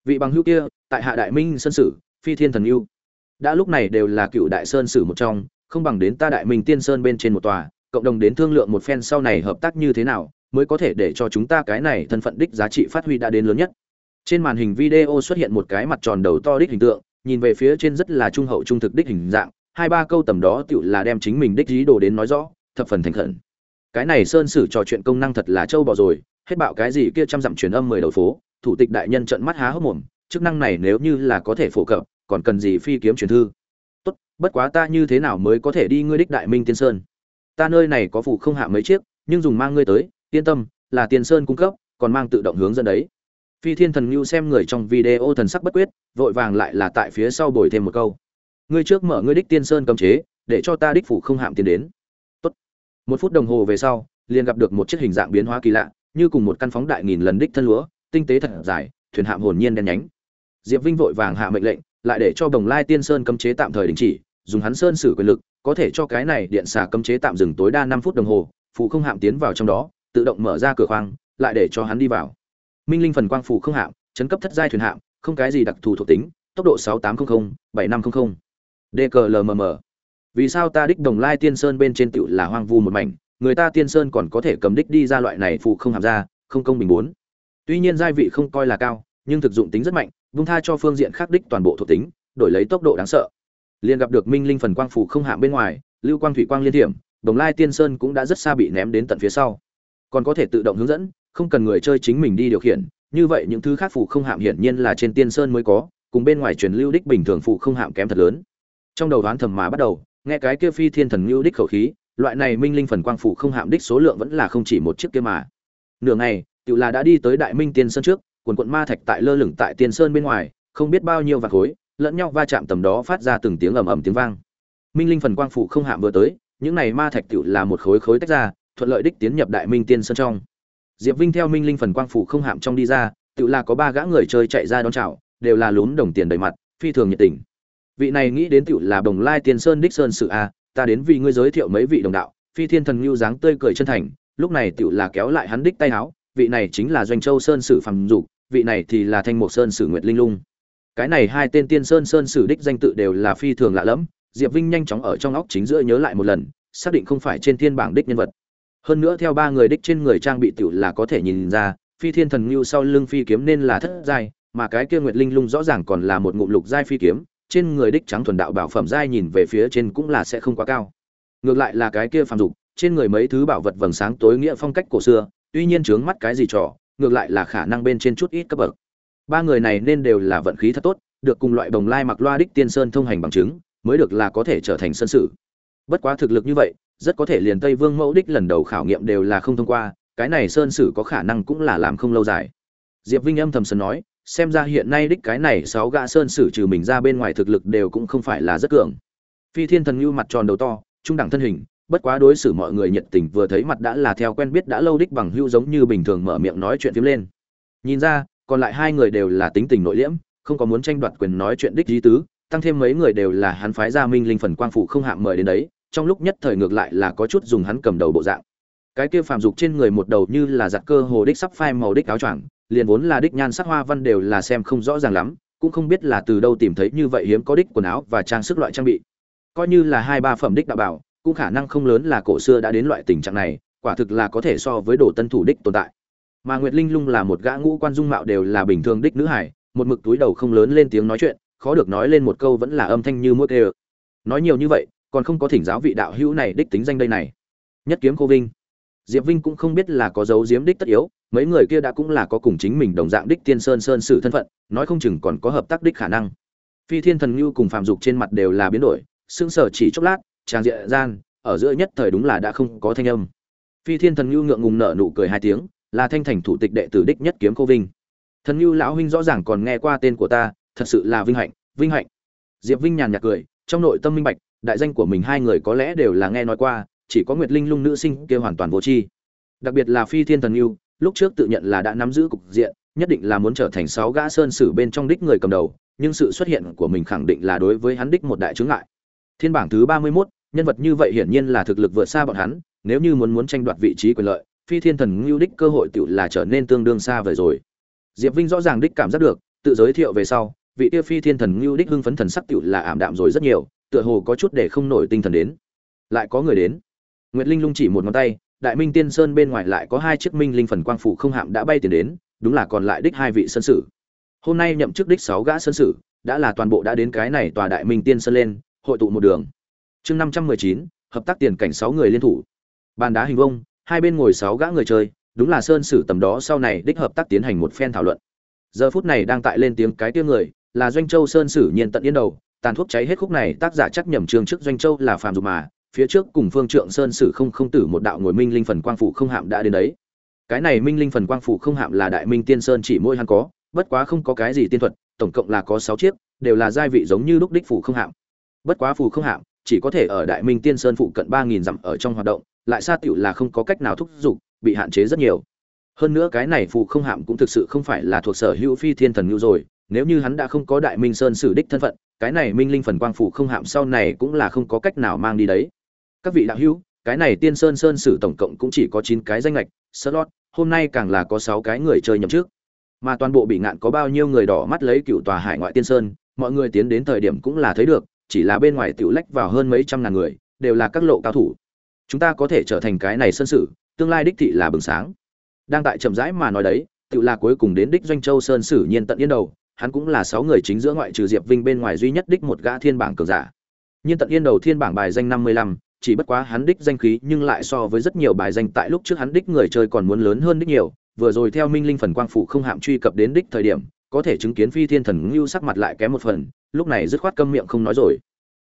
Vị bằng hữu kia, tại hạ đại minh sơn sử, phi thiên thần yêu đã lúc này đều là cựu đại sơn sử một trong, không bằng đến ta đại minh tiên sơn bên trên một tòa, cộng đồng đến thương lượng một phen sau này hợp tác như thế nào mới có thể để cho chúng ta cái này thân phận đích giá trị phát huy đã đến lớn nhất. Trên màn hình video xuất hiện một cái mặt tròn đầu to đích hình tượng, nhìn về phía trên rất là trung hậu trung thực đích hình dạng, hai ba câu tầm đó tựu là đem chính mình đích ý đồ đến nói rõ, thập phần thành khẩn. Cái này sơn sử trò chuyện công năng thật là trâu bò rồi, hết bạo cái gì kia trăm dặm truyền âm mười đầu phố, thủ tịch đại nhân trận mắt há hốc mồm, chức năng này nếu như là có thể phổ cập, còn cần gì phi kiếm truyền thư? Tốt, bất quá ta như thế nào mới có thể đi ngươi đích đại minh tiên sơn? Ta nơi này có phụ không hạ mấy chiếc, nhưng dùng mang ngươi tới yên tâm, là tiền sơn cung cấp, còn mang tự động hướng dẫn đấy. Phi thiên thần lưu xem người trong video thần sắc bất quyết, vội vàng lại là tại phía sau bồi thêm một câu. Ngươi trước mở ngươi đích tiên sơn cấm chế, để cho ta đích phủ không hạm tiến đến. Tốt. một phút đồng hồ về sau, liền gặp được một chiếc hình dạng biến hóa kỳ lạ, như cùng một căn phóng đại nghìn lần đích thân lúa, tinh tế thật dài, thuyền hạm hồn nhiên đen nhánh. Diệp vinh vội vàng hạ mệnh lệnh, lại để cho đồng lai tiên sơn cấm chế tạm thời đình chỉ, dùng hắn sơn sử quyền lực, có thể cho cái này điện xà cấm chế tạm dừng tối đa năm phút đồng hồ phụ không hạm tiến vào trong đó tự động mở ra cửa khoang lại để cho hắn đi vào minh linh phần quang phủ không hạm chấn cấp thất giai thuyền hạm không cái gì đặc thù thuộc tính tốc độ sáu tám trăm linh bảy năm trăm linh DKLMM. Vì sao ta đích Đồng Lai Tiên Sơn bên trên tiểu là hoang vu một mảnh, người ta Tiên Sơn còn có thể cầm đích đi ra loại này phụ không hàm ra, không công bình muốn. Tuy nhiên giai vị không coi là cao, nhưng thực dụng tính rất mạnh, vung tha cho phương diện khác đích toàn bộ thuộc tính, đổi lấy tốc độ đáng sợ. Liên gặp được Minh Linh phần quang phủ không hạm bên ngoài, lưu quang thủy quang liên thiểm, Đồng Lai Tiên Sơn cũng đã rất xa bị ném đến tận phía sau. Còn có thể tự động hướng dẫn, không cần người chơi chính mình đi điều khiển, như vậy những thứ khác phụ không hạm hiển nhiên là trên Tiên Sơn mới có, cùng bên ngoài truyền lưu đích bình thường phụ không hạm kém thật lớn. Trong đầu đoán thầm mà bắt đầu nghe cái kia phi thiên thần lưu đích khẩu khí loại này minh linh phần quang phụ không hạm đích số lượng vẫn là không chỉ một chiếc kia mà. Nửa ngày tự là đã đi tới đại minh tiên sơn trước quần quận ma thạch tại lơ lửng tại tiên sơn bên ngoài không biết bao nhiêu vạt khối lẫn nhau va chạm tầm đó phát ra từng tiếng ầm ầm tiếng vang. Minh linh phần quang phụ không hạm vừa tới những này ma thạch tự là một khối khối tách ra thuận lợi đích tiến nhập đại minh tiên sơn trong. Diệp vinh theo minh linh phần quang phủ không hạm trong đi ra, tự là có ba gã người chơi chạy ra đón chào, đều là lún đồng tiền đầy mặt, phi thường nhiệt tình. Vị này nghĩ đến tự là đồng lai tiên sơn đích sơn sự a, ta đến vì ngươi giới thiệu mấy vị đồng đạo, phi thiên thần ngưu dáng tươi cười chân thành, lúc này tự là kéo lại hắn đích tay áo, vị này chính là doanh châu sơn sử phàm dục, vị này thì là thanh mục sơn sử nguyệt linh lung. Cái này hai tên tiên sơn sơn sử đích danh tự đều là phi thường lạ lẫm, diệp vinh nhanh chóng ở trong óc chính giữa nhớ lại một lần, xác định không phải trên thiên bảng đích nhân vật hơn nữa theo ba người đích trên người trang bị tiểu là có thể nhìn ra, phi thiên thần ngưu sau lưng phi kiếm nên là thất giai, mà cái kia nguyệt linh lung rõ ràng còn là một ngụm lục giai phi kiếm, trên người đích trắng thuần đạo bảo phẩm giai nhìn về phía trên cũng là sẽ không quá cao. Ngược lại là cái kia phàm dục, trên người mấy thứ bảo vật vầng sáng tối nghĩa phong cách cổ xưa, tuy nhiên trướng mắt cái gì trò, ngược lại là khả năng bên trên chút ít cấp bậc. Ba người này nên đều là vận khí thật tốt, được cùng loại đồng lai mặc loa đích tiên sơn thông hành bằng chứng, mới được là có thể trở thành sân sử. Bất quá thực lực như vậy rất có thể liền tây vương mẫu đích lần đầu khảo nghiệm đều là không thông qua, cái này sơn sử có khả năng cũng là làm không lâu dài. Diệp vinh âm thầm sân nói, xem ra hiện nay đích cái này sáu gã sơn sử trừ mình ra bên ngoài thực lực đều cũng không phải là rất cường. Phi thiên thần như mặt tròn đầu to, trung đẳng thân hình, bất quá đối xử mọi người nhiệt tình vừa thấy mặt đã là theo quen biết đã lâu đích bằng hưu giống như bình thường mở miệng nói chuyện phím lên. Nhìn ra, còn lại hai người đều là tính tình nội liễm, không có muốn tranh đoạt quyền nói chuyện đích di tứ, tăng thêm mấy người đều là hắn phái gia minh linh phần quang phụ không hạm mời đến đấy trong lúc nhất thời ngược lại là có chút dùng hắn cầm đầu bộ dạng. Cái kia phàm dục trên người một đầu như là giặt cơ hồ đích sắp phai màu đích áo choàng, liền vốn là đích nhan sắc hoa văn đều là xem không rõ ràng lắm, cũng không biết là từ đâu tìm thấy như vậy hiếm có đích quần áo và trang sức loại trang bị. Coi như là hai ba phẩm đích đạo bảo, cũng khả năng không lớn là cổ xưa đã đến loại tình trạng này, quả thực là có thể so với đồ tân thủ đích tồn tại. Mà nguyệt linh lung là một gã ngũ quan dung mạo đều là bình thường đích nữ hải một mực túi đầu không lớn lên tiếng nói chuyện, khó được nói lên một câu vẫn là âm thanh như muỗi kêu nói nhiều như vậy còn không có thỉnh giáo vị đạo hữu này đích tính danh đây này. Nhất kiếm cô vinh. Diệp vinh cũng không biết là có dấu diếm đích tất yếu, mấy người kia đã cũng là có cùng chính mình đồng dạng đích tiên sơn sơn sử thân phận, nói không chừng còn có hợp tác đích khả năng. Phi thiên thần ngưu cùng phạm dục trên mặt đều là biến đổi, sững sờ chỉ chốc lát trang diện gian, ở giữa nhất thời đúng là đã không có thanh âm. Phi thiên thần ngưu ngượng ngùng nở nụ cười hai tiếng, là thanh thành thủ tịch đệ tử đích nhất kiếm cô vinh. Thần ngưu lão huynh rõ ràng còn nghe qua tên của ta, thật sự là vinh hạnh vinh hạnh. Diệp vinh nhàn nhạt cười, trong nội tâm minh bạch đại danh của mình hai người có lẽ đều là nghe nói qua chỉ có nguyệt linh lung nữ sinh kia hoàn toàn vô tri. Đặc biệt là phi thiên thần yêu lúc trước tự nhận là đã nắm giữ cục diện nhất định là muốn trở thành sáu gã sơn sử bên trong đích người cầm đầu nhưng sự xuất hiện của mình khẳng định là đối với hắn đích một đại chướng ngại. Thiên bảng thứ ba mươi 31, nhân vật như vậy hiển nhiên là thực lực vượt xa bọn hắn nếu như muốn muốn tranh đoạt vị trí quyền lợi phi thiên thần ngưu đích cơ hội tiểu là trở nên tương đương xa vời rồi. Diệp vinh rõ ràng đích cảm giác được tự giới thiệu về sau vị tiêu phi thiên thần ngưu đích hưng phấn thần sắc tiểu là ảm đạm rồi rất nhiều tựa hồ có chút để không nổi tinh thần đến. Lại có người đến. Nguyệt linh lung chỉ một ngón tay, đại minh tiên sơn bên ngoài lại có hai chiếc minh linh phần quang phủ không hạm đã bay tiền đến, đúng là còn lại đích hai vị sơn sử. Hôm nay nhậm chức đích sáu gã sơn sử, đã là toàn bộ đã đến cái này tòa đại minh tiên sơn lên, hội tụ một đường. Chương năm trăm mười chín, hợp tác tiền cảnh sáu người liên thủ. Bàn đá hình vông hai bên ngồi sáu gã người chơi, đúng là sơn sử tầm đó sau này đích hợp tác tiến hành một phen thảo luận. Giờ phút này đang tại lên tiếng cái tiếng người, là doanh châu sơn sử nhiên tận yên đầu tàn thuốc cháy hết khúc này, tác giả chắc nhầm trường trước doanh châu là phàm dục mà, phía trước cùng phương trượng sơn sử không không tử một đạo ngồi minh linh phần quang phủ không hạm đã đến đấy. Cái này minh linh phần quang phủ không hạm là đại minh tiên sơn chỉ mỗi hắn có, bất quá không có cái gì tiên thuật, tổng cộng là có sáu chiếc, đều là giai vị giống như lúc đích phủ không hạm. Bất quá phủ không hạm, chỉ có thể ở đại minh tiên sơn phụ cận ba nghìn dặm ở trong hoạt động, lại xa tiểu là không có cách nào thúc giục, bị hạn chế rất nhiều. Hơn nữa cái này phụ không hạm cũng thực sự không phải là thuộc sở hữu phi thiên thần ngưu rồi nếu như hắn đã không có đại minh sơn sử đích thân phận, cái này minh linh phần quang Phủ không hạm sau này cũng là không có cách nào mang đi đấy. Các vị đạo hữu, cái này tiên sơn sơn sử tổng cộng cũng chỉ có chín cái danh lệch slot, hôm nay càng là có sáu cái người chơi nhậm trước mà toàn bộ bị ngạn có bao nhiêu người đỏ mắt lấy cựu tòa hải ngoại tiên sơn, mọi người tiến đến thời điểm cũng là thấy được, chỉ là bên ngoài tiểu lách vào hơn mấy trăm ngàn người, đều là các lộ cao thủ. Chúng ta có thể trở thành cái này sơn sử, tương lai đích thị là bừng sáng. Đang tại chậm rãi mà nói đấy tự là cuối cùng đến đích doanh châu sơn sử nhiên tận yên đầu hắn cũng là sáu người chính giữa ngoại trừ diệp vinh bên ngoài duy nhất đích một gã thiên bảng cường giả. Nhiên tận yên đầu thiên bảng bài danh năm mươi lăm, chỉ bất quá hắn đích danh khí nhưng lại so với rất nhiều bài danh tại lúc trước hắn đích người chơi còn muốn lớn hơn đích nhiều, vừa rồi theo minh linh phần quang phụ không hạm truy cập đến đích thời điểm, có thể chứng kiến phi thiên thần ngưu sắc mặt lại kém một phần, lúc này dứt khoát câm miệng không nói rồi.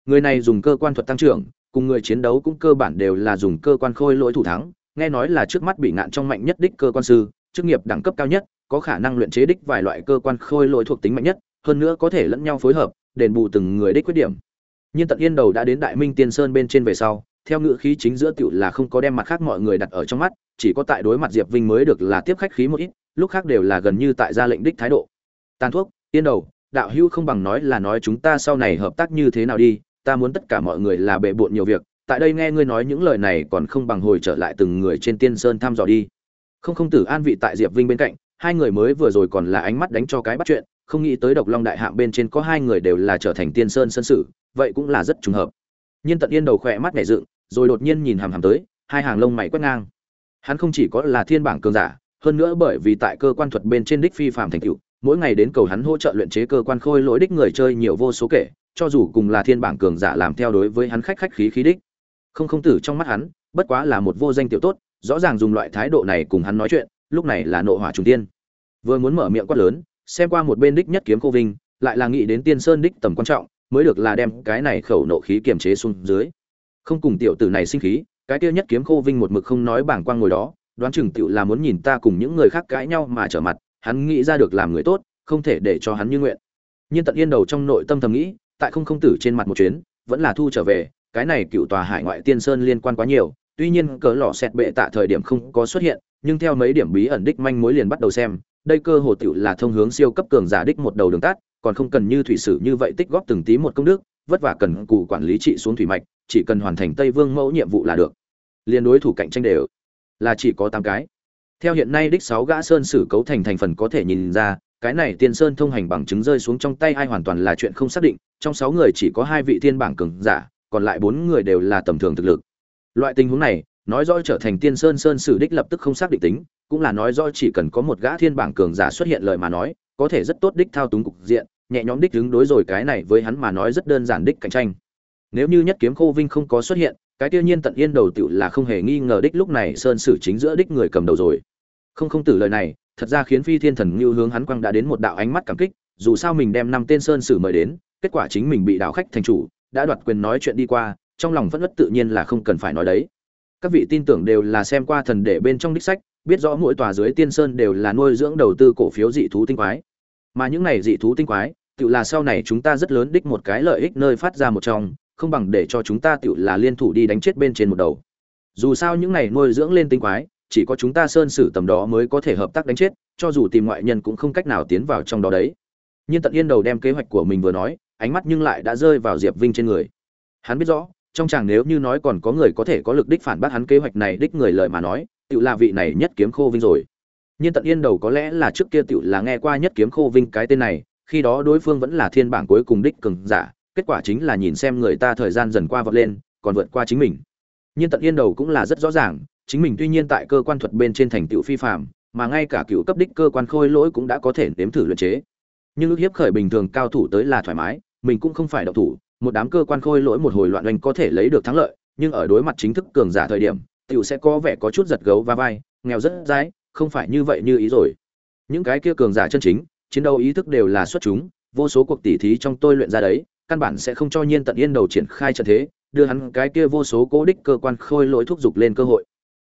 Người này dùng cơ quan thuật tăng trưởng, cùng người chiến đấu cũng cơ bản đều là dùng cơ quan khôi lỗi thủ thắng, nghe nói là trước mắt bị ngạn trong mạnh nhất đích cơ quan sư chức nghiệp đẳng cấp cao nhất, có khả năng luyện chế đích vài loại cơ quan khôi lỗi thuộc tính mạnh nhất, hơn nữa có thể lẫn nhau phối hợp, đền bù từng người đích khuyết điểm. Nhiên tận yên đầu đã đến đại minh tiên sơn bên trên về sau, theo ngữ khí chính giữa tiểu là không có đem mặt khác mọi người đặt ở trong mắt, chỉ có tại đối mặt diệp vinh mới được là tiếp khách khí một ít, lúc khác đều là gần như tại gia lệnh đích thái độ. Tàn thuốc tiên đầu, đạo hữu không bằng nói là nói chúng ta sau này hợp tác như thế nào đi, ta muốn tất cả mọi người là bệ bộn nhiều việc, tại đây nghe ngươi nói những lời này còn không bằng hồi trở lại từng người trên tiên sơn thăm dò đi không không tử an vị tại diệp vinh bên cạnh, hai người mới vừa rồi còn là ánh mắt đánh cho cái bắt chuyện, không nghĩ tới độc long đại hạng bên trên có hai người đều là trở thành tiên sơn sân sử, vậy cũng là rất trùng hợp. Nhiên tận yên đầu khỏe mắt nhảy dựng, rồi đột nhiên nhìn hàm hàm tới, hai hàng lông mày quét ngang. Hắn không chỉ có là thiên bảng cường giả, hơn nữa bởi vì tại cơ quan thuật bên trên đích phi phạm thành cựu mỗi ngày đến cầu hắn hỗ trợ luyện chế cơ quan khôi lỗi đích người chơi nhiều vô số kể, cho dù cùng là thiên bảng cường giả làm theo đối với hắn khách khách khí khí đích. Không không tử trong mắt hắn bất quá là một vô danh tiểu tốt, rõ ràng dùng loại thái độ này cùng hắn nói chuyện, lúc này là nộ hỏa trùng tiên. Vừa muốn mở miệng quát lớn, xem qua một bên đích nhất kiếm cô vinh, lại là nghĩ đến tiên sơn đích tầm quan trọng, mới được là đem cái này khẩu nộ khí kiềm chế xuống dưới. Không cùng tiểu tử này sinh khí, cái kia nhất kiếm khô vinh một mực không nói bảng quang ngồi đó, đoán chừng tiểu là muốn nhìn ta cùng những người khác cãi nhau mà trở mặt, hắn nghĩ ra được làm người tốt, không thể để cho hắn như nguyện. Nhưng tận yên đầu trong nội tâm thầm nghĩ, tại không không tử trên mặt một chuyến, vẫn là thu trở về cái này cựu tòa hải ngoại tiên sơn liên quan quá nhiều, tuy nhiên cỡ lò xẹt bệ tạ thời điểm không có xuất hiện, nhưng theo mấy điểm bí ẩn đích manh mối liền bắt đầu xem, đây cơ hồ tiểu là thông hướng siêu cấp cường giả đích một đầu đường tắt, còn không cần như thủy sử như vậy tích góp từng tí một công đức, vất vả cần cụ quản lý trị xuống thủy mạch, chỉ cần hoàn thành tây vương mẫu nhiệm vụ là được. Liên đối thủ cạnh tranh đều là chỉ có tám cái. Theo hiện nay đích sáu gã sơn sử cấu thành thành phần có thể nhìn ra, cái này tiên sơn thông hành bằng chứng rơi xuống trong tay ai hoàn toàn là chuyện không xác định, trong sáu người chỉ có hai vị thiên bảng cường giả còn lại bốn người đều là tầm thường thực lực. Loại tình huống này, nói rõ trở thành tiên sơn sơn sử đích lập tức không xác định tính, cũng là nói rõ chỉ cần có một gã thiên bảng cường giả xuất hiện lời mà nói, có thể rất tốt đích thao túng cục diện, nhẹ nhõm đích đứng đối rồi cái này với hắn mà nói rất đơn giản đích cạnh tranh. Nếu như nhất kiếm khô vinh không có xuất hiện, cái tiêu nhiên tận yên đầu tựu là không hề nghi ngờ đích lúc này sơn sử chính giữa đích người cầm đầu rồi. Không không tử lời này, thật ra khiến phi thiên thần như hướng hắn quang đã đến một đạo ánh mắt cảm kích, dù sao mình đem năm tên sơn sử mời đến, kết quả chính mình bị đạo khách thành chủ đã đoạt quyền nói chuyện đi qua, trong lòng vẫn rất tự nhiên là không cần phải nói đấy. Các vị tin tưởng đều là xem qua thần để bên trong đích sách, biết rõ mỗi tòa dưới tiên sơn đều là nuôi dưỡng đầu tư cổ phiếu dị thú tinh quái. Mà những này dị thú tinh quái tự là sau này chúng ta rất lớn đích một cái lợi ích nơi phát ra một trong, không bằng để cho chúng ta tự là liên thủ đi đánh chết bên trên một đầu. Dù sao những này nuôi dưỡng lên tinh quái, chỉ có chúng ta sơn sử tầm đó mới có thể hợp tác đánh chết, cho dù tìm ngoại nhân cũng không cách nào tiến vào trong đó đấy. Nhưng tận yên đầu đem kế hoạch của mình vừa nói ánh mắt nhưng lại đã rơi vào diệp vinh trên người. Hắn biết rõ, trong chàng nếu như nói còn có người có thể có lực đích phản bác hắn kế hoạch này đích người lợi mà nói tự là vị này nhất kiếm khô vinh rồi. Nhưng tận yên đầu có lẽ là trước kia tự là nghe qua nhất kiếm khô vinh cái tên này, khi đó đối phương vẫn là thiên bảng cuối cùng đích cường giả, kết quả chính là nhìn xem người ta thời gian dần qua vọt lên, còn vượt qua chính mình. Nhưng tận yên đầu cũng là rất rõ ràng, chính mình tuy nhiên tại cơ quan thuật bên trên thành tựu phi phạm mà ngay cả cựu cấp đích cơ quan khôi lỗi cũng đã có thể nếm thử luyện chế. Nhưng ước hiếp khởi bình thường cao thủ tới là thoải mái mình cũng không phải độc thủ một đám cơ quan khôi lỗi một hồi loạn oanh có thể lấy được thắng lợi nhưng ở đối mặt chính thức cường giả thời điểm tiểu sẽ có vẻ có chút giật gấu và vai nghèo rất dãi, không phải như vậy như ý rồi. Những cái kia cường giả chân chính chiến đấu ý thức đều là xuất chúng vô số cuộc tỉ thí trong tôi luyện ra đấy căn bản sẽ không cho nhiên tận yên đầu triển khai trận thế đưa hắn cái kia vô số cố đích cơ quan khôi lỗi thúc giục lên cơ hội.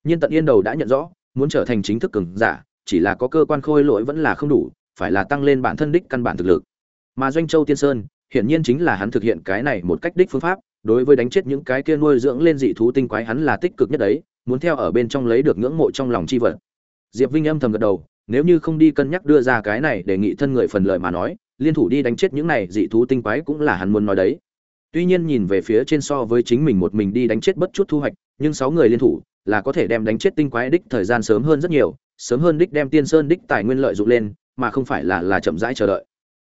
Nhiên tận yên đầu đã nhận rõ muốn trở thành chính thức cường giả chỉ là có cơ quan khôi lỗi vẫn là không đủ phải là tăng lên bản thân đích căn bản thực lực. Mà doanh châu tiên sơn hiển nhiên chính là hắn thực hiện cái này một cách đích phương pháp, đối với đánh chết những cái kia nuôi dưỡng lên dị thú tinh quái hắn là tích cực nhất đấy, muốn theo ở bên trong lấy được ngưỡng mộ trong lòng chi vật. Diệp vinh âm thầm gật đầu, nếu như không đi cân nhắc đưa ra cái này để nghị thân người phần lợi mà nói, liên thủ đi đánh chết những này dị thú tinh quái cũng là hắn muốn nói đấy. Tuy nhiên nhìn về phía trên so với chính mình một mình đi đánh chết bất chút thu hoạch, nhưng sáu người liên thủ là có thể đem đánh chết tinh quái đích thời gian sớm hơn rất nhiều, sớm hơn đích đem tiên sơn đích tài nguyên lợi dụng lên, mà không phải là là chậm rãi chờ đợi.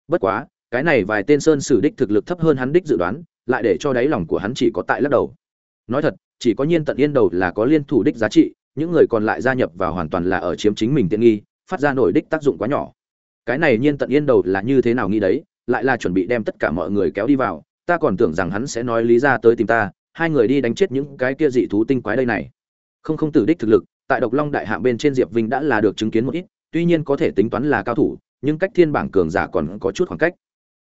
Bất quá cái này vài tên sơn sử đích thực lực thấp hơn hắn đích dự đoán, lại để cho đáy lòng của hắn chỉ có tại lắc đầu. Nói thật, chỉ có nhiên tận yên đầu là có liên thủ đích giá trị, những người còn lại gia nhập vào hoàn toàn là ở chiếm chính mình tiện nghi, phát ra nổi đích tác dụng quá nhỏ. Cái này nhiên tận yên đầu là như thế nào nghĩ đấy, lại là chuẩn bị đem tất cả mọi người kéo đi vào, ta còn tưởng rằng hắn sẽ nói lý ra tới tìm ta, hai người đi đánh chết những cái kia dị thú tinh quái đây này. Không không tử đích thực lực, tại độc long đại hạng bên trên diệp vinh đã là được chứng kiến một ít, tuy nhiên có thể tính toán là cao thủ, nhưng cách thiên bảng cường giả còn có chút khoảng cách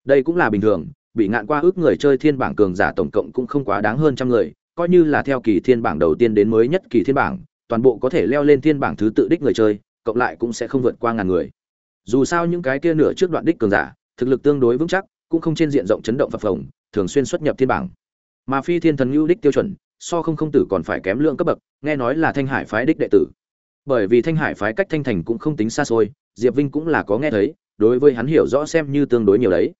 đây cũng là bình thường, bị ngạn qua ước người chơi thiên bảng cường giả tổng cộng cũng không quá đáng hơn trăm người, coi như là theo kỳ thiên bảng đầu tiên đến mới nhất kỳ thiên bảng, toàn bộ có thể leo lên thiên bảng thứ tự đích người chơi, cộng lại cũng sẽ không vượt qua ngàn người. Dù sao những cái kia nửa trước đoạn đích cường giả, thực lực tương đối vững chắc, cũng không trên diện rộng chấn động phập phồng, thường xuyên xuất nhập thiên bảng. Mà phi thiên thần ngưu đích tiêu chuẩn, so không không tử còn phải kém lượng cấp bậc, nghe nói là thanh hải phái đích đệ tử. Bởi vì thanh hải phái cách thanh thành cũng không tính xa xôi, diệp vinh cũng là có nghe thấy, đối với hắn hiểu rõ xem như tương đối nhiều đấy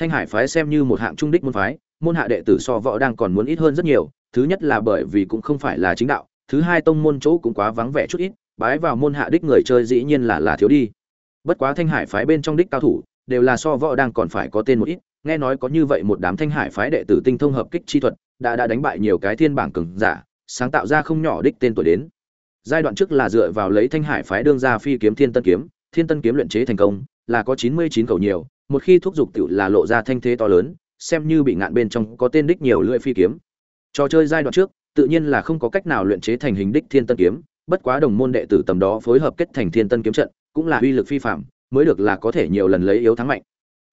thanh hải phái xem như một hạng trung đích môn phái, môn hạ đệ tử so võ đang còn muốn ít hơn rất nhiều, thứ nhất là bởi vì cũng không phải là chính đạo, thứ hai tông môn chỗ cũng quá vắng vẻ chút ít, bái vào môn hạ đích người chơi dĩ nhiên là là thiếu đi. Bất quá thanh hải phái bên trong đích cao thủ, đều là so võ đang còn phải có tên một ít, nghe nói có như vậy một đám thanh hải phái đệ tử tinh thông hợp kích chi thuật, đã đã đánh bại nhiều cái thiên bảng cường giả, sáng tạo ra không nhỏ đích tên tuổi đến. Giai đoạn trước là dựa vào lấy thanh hải phái đương ra phi kiếm thiên tân kiếm, thiên tân kiếm luyện chế thành công, là có chín mươi chín nhiều một khi thúc giục tiểu là lộ ra thanh thế to lớn, xem như bị ngạn bên trong có tên đích nhiều lưỡi phi kiếm. Trò chơi giai đoạn trước, tự nhiên là không có cách nào luyện chế thành hình đích thiên tân kiếm, bất quá đồng môn đệ tử tầm đó phối hợp kết thành thiên tân kiếm trận, cũng là uy lực phi phạm, mới được là có thể nhiều lần lấy yếu thắng mạnh.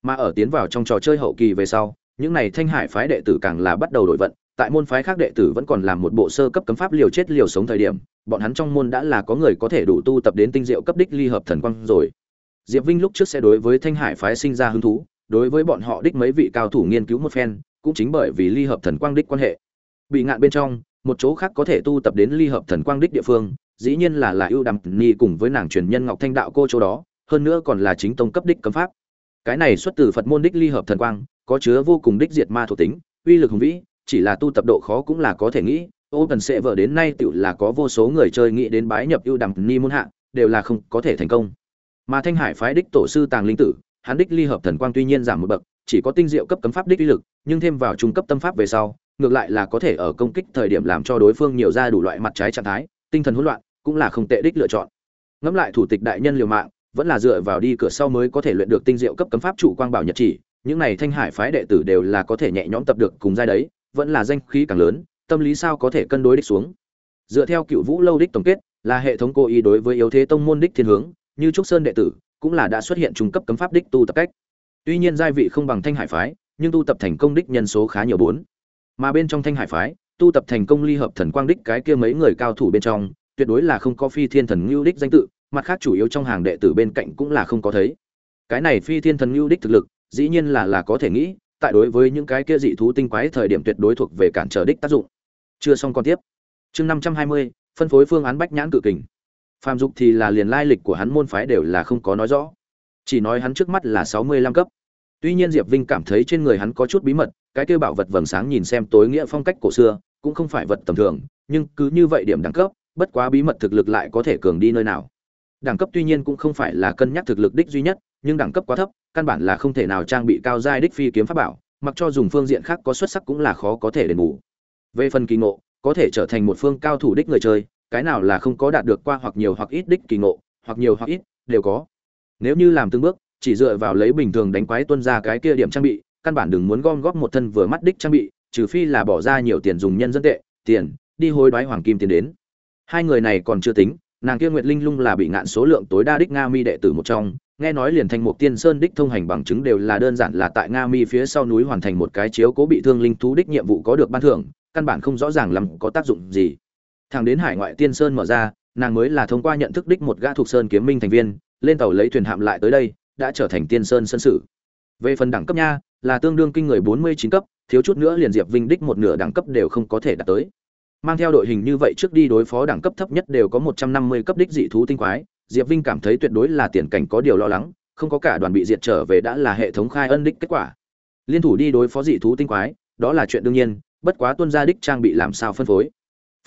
Mà ở tiến vào trong trò chơi hậu kỳ về sau, những này thanh hải phái đệ tử càng là bắt đầu đổi vận, tại môn phái khác đệ tử vẫn còn làm một bộ sơ cấp cấm pháp liều chết liều sống thời điểm, bọn hắn trong môn đã là có người có thể đủ tu tập đến tinh diệu cấp đích ly hợp thần quang rồi diệp vinh lúc trước sẽ đối với thanh hải phái sinh ra hứng thú, đối với bọn họ đích mấy vị cao thủ nghiên cứu một phen, cũng chính bởi vì ly hợp thần quang đích quan hệ. Bị ngạn bên trong, một chỗ khác có thể tu tập đến ly hợp thần quang đích địa phương, dĩ nhiên là là ưu đàm ni cùng với nàng truyền nhân ngọc thanh đạo cô chỗ đó, hơn nữa còn là chính tông cấp đích cấm pháp. Cái này xuất từ phật môn đích ly hợp thần quang, có chứa vô cùng đích diệt ma thuộc tính, uy lực hùng vĩ, chỉ là tu tập độ khó cũng là có thể nghĩ ô cần sẽ vợ đến nay tựu là có vô số người chơi nghĩ đến bái nhập ưu đàm ni môn hạ, đều là không có thể thành công mà thanh hải phái đích tổ sư tàng linh tử, hắn đích ly hợp thần quang tuy nhiên giảm một bậc, chỉ có tinh diệu cấp cấm pháp đích uy lực, nhưng thêm vào trung cấp tâm pháp về sau, ngược lại là có thể ở công kích thời điểm làm cho đối phương nhiều ra đủ loại mặt trái trạng thái, tinh thần hỗn loạn, cũng là không tệ đích lựa chọn. Ngẫm lại thủ tịch đại nhân liều mạng, vẫn là dựa vào đi cửa sau mới có thể luyện được tinh diệu cấp cấm pháp chủ quang bảo nhật chỉ, những này thanh hải phái đệ tử đều là có thể nhẹ nhõm tập được cùng giai đấy, vẫn là danh khí càng lớn, tâm lý sao có thể cân đối đích xuống. Dựa theo cựu vũ lâu đích tổng kết, là hệ thống cố ý đối với yếu thế tông môn đích thiên hướng như trúc sơn đệ tử, cũng là đã xuất hiện trung cấp cấm pháp đích tu tập cách. Tuy nhiên giai vị không bằng thanh hải phái, nhưng tu tập thành công đích nhân số khá nhiều bốn. Mà bên trong thanh hải phái, tu tập thành công ly hợp thần quang đích cái kia mấy người cao thủ bên trong, tuyệt đối là không có phi thiên thần ngưu đích danh tự, mặt khác chủ yếu trong hàng đệ tử bên cạnh cũng là không có thấy. Cái này phi thiên thần ngưu đích thực lực, dĩ nhiên là là có thể nghĩ, tại đối với những cái kia dị thú tinh quái thời điểm tuyệt đối thuộc về cản trở đích tác dụng. Chưa xong còn tiếp. Chương năm trăm hai mươi, phân phối phương án bách nhãn cự kình. Phạm dục thì là liền lai lịch của hắn môn phái đều là không có nói rõ. Chỉ nói hắn trước mắt là sáu mươi lăm cấp. Tuy nhiên diệp vinh cảm thấy trên người hắn có chút bí mật, cái kia bảo vật vầng sáng nhìn xem tối nghĩa phong cách cổ xưa, cũng không phải vật tầm thường, nhưng cứ như vậy điểm đẳng cấp, bất quá bí mật thực lực lại có thể cường đi nơi nào. Đẳng cấp tuy nhiên cũng không phải là cân nhắc thực lực đích duy nhất, nhưng đẳng cấp quá thấp, căn bản là không thể nào trang bị cao giai đích phi kiếm pháp bảo, mặc cho dùng phương diện khác có xuất sắc cũng là khó có thể đền bù. Về phần kỳ ngộ, có thể trở thành một phương cao thủ đích người chơi cái nào là không có đạt được qua hoặc nhiều hoặc ít đích kỳ ngộ, hoặc nhiều hoặc ít, đều có. Nếu như làm từng bước, chỉ dựa vào lấy bình thường đánh quái tuân ra cái kia điểm trang bị, căn bản đừng muốn gom góp một thân vừa mắt đích trang bị, trừ phi là bỏ ra nhiều tiền dùng nhân dân tệ, tiền, đi hối đoái hoàng kim tiền đến. Hai người này còn chưa tính, nàng kia nguyệt linh lung là bị ngạn số lượng tối đa đích nga mi đệ tử một trong, nghe nói liền thành một tiên sơn đích thông hành bằng chứng đều là đơn giản là tại nga mi phía sau núi hoàn thành một cái chiếu cố bị thương linh thú đích nhiệm vụ có được ban thưởng, căn bản không rõ ràng lắm có tác dụng gì thằng đến hải ngoại tiên sơn mở ra, nàng mới là thông qua nhận thức đích một gã thuộc sơn kiếm minh thành viên, lên tàu lấy thuyền hạm lại tới đây, đã trở thành tiên sơn sân sử. Về phần đẳng cấp nha, là tương đương kinh người bốn mươi chín cấp, thiếu chút nữa liền diệp vinh đích một nửa đẳng cấp đều không có thể đạt tới. Mang theo đội hình như vậy trước đi đối phó đẳng cấp thấp nhất đều có một trăm năm mươi cấp đích dị thú tinh quái, diệp vinh cảm thấy tuyệt đối là tiền cảnh có điều lo lắng, không có cả đoàn bị diệt trở về đã là hệ thống khai ân đích kết quả. Liên thủ đi đối phó dị thú tinh quái, đó là chuyện đương nhiên, bất quá tuân gia đích trang bị làm sao phân phối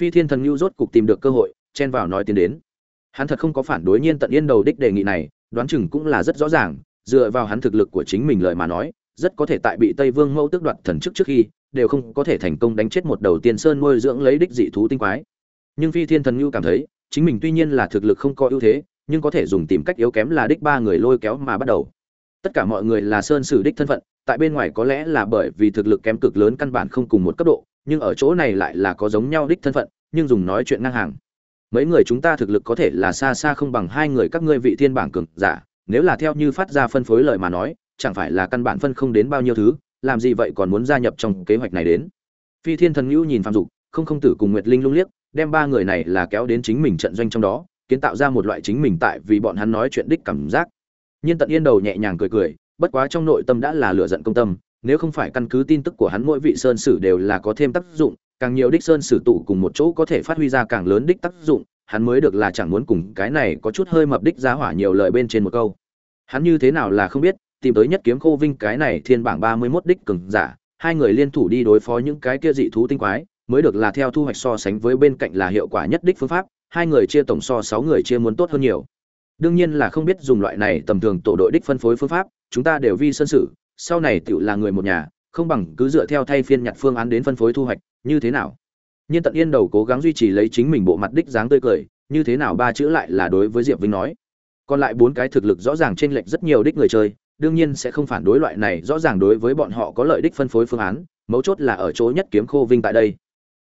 phi thiên thần ngưu rốt cục tìm được cơ hội, chen vào nói tiến đến. Hắn thật không có phản đối nhiên tận yên đầu đích đề nghị này, đoán chừng cũng là rất rõ ràng, dựa vào hắn thực lực của chính mình lời mà nói, rất có thể tại bị tây vương mẫu tước đoạt thần chức trước khi, đều không có thể thành công đánh chết một đầu tiên sơn nuôi dưỡng lấy đích dị thú tinh quái. Nhưng phi thiên thần ngưu cảm thấy, chính mình tuy nhiên là thực lực không có ưu thế, nhưng có thể dùng tìm cách yếu kém là đích ba người lôi kéo mà bắt đầu. Tất cả mọi người là sơn sử đích thân phận, tại bên ngoài có lẽ là bởi vì thực lực kém cực lớn căn bản không cùng một cấp độ nhưng ở chỗ này lại là có giống nhau đích thân phận, nhưng dùng nói chuyện ngang hàng. Mấy người chúng ta thực lực có thể là xa xa không bằng hai người các ngươi vị thiên bảng cường giả, nếu là theo như phát ra phân phối lời mà nói, chẳng phải là căn bản phân không đến bao nhiêu thứ, làm gì vậy còn muốn gia nhập trong kế hoạch này đến? Phi thiên thần ngữ nhìn phạm dục, không không tử cùng nguyệt linh lung liếc, đem ba người này là kéo đến chính mình trận doanh trong đó, kiến tạo ra một loại chính mình tại vì bọn hắn nói chuyện đích cảm giác. Nhiên tận yên đầu nhẹ nhàng cười cười, bất quá trong nội tâm đã là lửa giận công tâm nếu không phải căn cứ tin tức của hắn mỗi vị sơn sử đều là có thêm tác dụng, càng nhiều đích sơn sử tụ cùng một chỗ có thể phát huy ra càng lớn đích tác dụng, hắn mới được là chẳng muốn cùng cái này có chút hơi mập đích ra hỏa nhiều lời bên trên một câu. Hắn như thế nào là không biết, tìm tới nhất kiếm khô vinh cái này thiên bảng ba mươi 31 đích cường giả, hai người liên thủ đi đối phó những cái kia dị thú tinh quái, mới được là theo thu hoạch so sánh với bên cạnh là hiệu quả nhất đích phương pháp, hai người chia tổng so sáu người chia muốn tốt hơn nhiều. Đương nhiên là không biết dùng loại này tầm thường tổ đội đích phân phối phương pháp, chúng ta đều vi sân sử sau này tựu là người một nhà, không bằng cứ dựa theo thay phiên nhặt phương án đến phân phối thu hoạch, như thế nào? Nhiên tận yên đầu cố gắng duy trì lấy chính mình bộ mặt đích dáng tươi cười, như thế nào ba chữ lại là đối với diệp vinh nói. Còn lại bốn cái thực lực rõ ràng trên lệch rất nhiều đích người chơi, đương nhiên sẽ không phản đối loại này, rõ ràng đối với bọn họ có lợi đích phân phối phương án, mấu chốt là ở chỗ nhất kiếm khô vinh tại đây.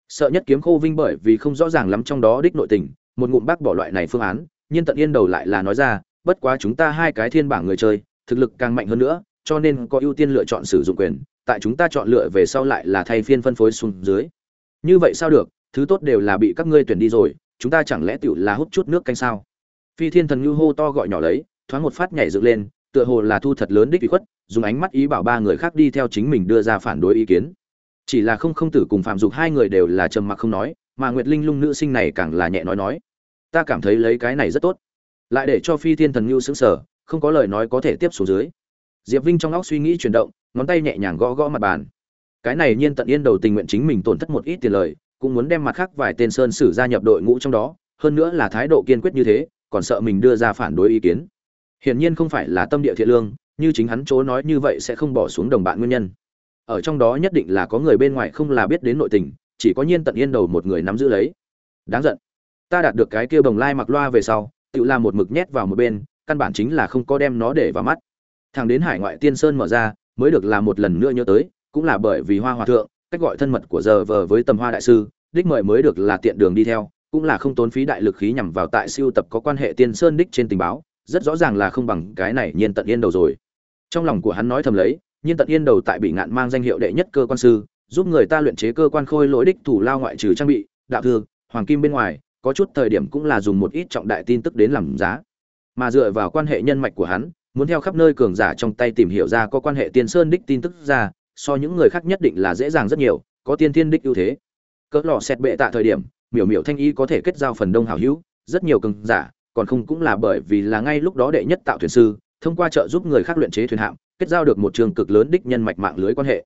Sợ nhất kiếm khô vinh bởi vì không rõ ràng lắm trong đó đích nội tình, một ngụm bác bỏ loại này phương án, nhiên tận yên đầu lại là nói ra, bất quá chúng ta hai cái thiên bảng người chơi, thực lực càng mạnh hơn nữa cho nên có ưu tiên lựa chọn sử dụng quyền, tại chúng ta chọn lựa về sau lại là thay phiên phân phối xuống dưới. Như vậy sao được, thứ tốt đều là bị các ngươi tuyển đi rồi, chúng ta chẳng lẽ tựu là hút chút nước canh sao? Phi thiên thần ngư hô to gọi nhỏ lấy, thoáng một phát nhảy dựng lên, tựa hồ là thu thật lớn đích bị khuất, dùng ánh mắt ý bảo ba người khác đi theo chính mình đưa ra phản đối ý kiến. Chỉ là không không tử cùng phạm dục hai người đều là trầm mặc không nói, mà nguyệt linh lung nữ sinh này càng là nhẹ nói nói. Ta cảm thấy lấy cái này rất tốt. Lại để cho phi thiên thần ngưu xứng sở không có lời nói có thể tiếp xuống dưới diệp vinh trong óc suy nghĩ chuyển động, ngón tay nhẹ nhàng gõ gõ mặt bàn. Cái này nhiên tận yên đầu tình nguyện chính mình tổn thất một ít tiền lời, cũng muốn đem mặt khác vài tên sơn sử gia nhập đội ngũ trong đó, hơn nữa là thái độ kiên quyết như thế, còn sợ mình đưa ra phản đối ý kiến. Hiển nhiên không phải là tâm địa thiện lương, như chính hắn chỗ nói như vậy sẽ không bỏ xuống đồng bạn nguyên nhân. Ở trong đó nhất định là có người bên ngoài không là biết đến nội tình, chỉ có nhiên tận yên đầu một người nắm giữ lấy. Đáng giận. Ta đạt được cái kia bồng lai mặc loa về sau, tự làm một mực nhét vào một bên, căn bản chính là không có đem nó để vào mắt thằng đến hải ngoại tiên sơn mở ra, mới được làm một lần nữa nhớ tới, cũng là bởi vì hoa hòa thượng, cách gọi thân mật của giờ vờ với tầm hoa đại sư, đích mời mới được là tiện đường đi theo, cũng là không tốn phí đại lực khí nhằm vào tại siêu tập có quan hệ tiên sơn đích trên tình báo, rất rõ ràng là không bằng cái này nhiên tận yên đầu rồi. Trong lòng của hắn nói thầm lấy, nhiên tận yên đầu tại bị ngạn mang danh hiệu đệ nhất cơ quan sư, giúp người ta luyện chế cơ quan khôi lỗi đích thủ lao ngoại trừ trang bị, đạo thư, hoàng kim bên ngoài, có chút thời điểm cũng là dùng một ít trọng đại tin tức đến làm giá. Mà dựa vào quan hệ nhân mạch của hắn muốn theo khắp nơi cường giả trong tay tìm hiểu ra có quan hệ tiên sơn đích tin tức ra, so những người khác nhất định là dễ dàng rất nhiều, có tiên thiên đích ưu thế. Cỡ lò xét bệ tạ thời điểm, miểu miểu thanh y có thể kết giao phần đông hảo hữu, rất nhiều cường giả, còn không cũng là bởi vì là ngay lúc đó đệ nhất tạo thuyền sư, thông qua trợ giúp người khác luyện chế thuyền hạm, kết giao được một trường cực lớn đích nhân mạch mạng lưới quan hệ.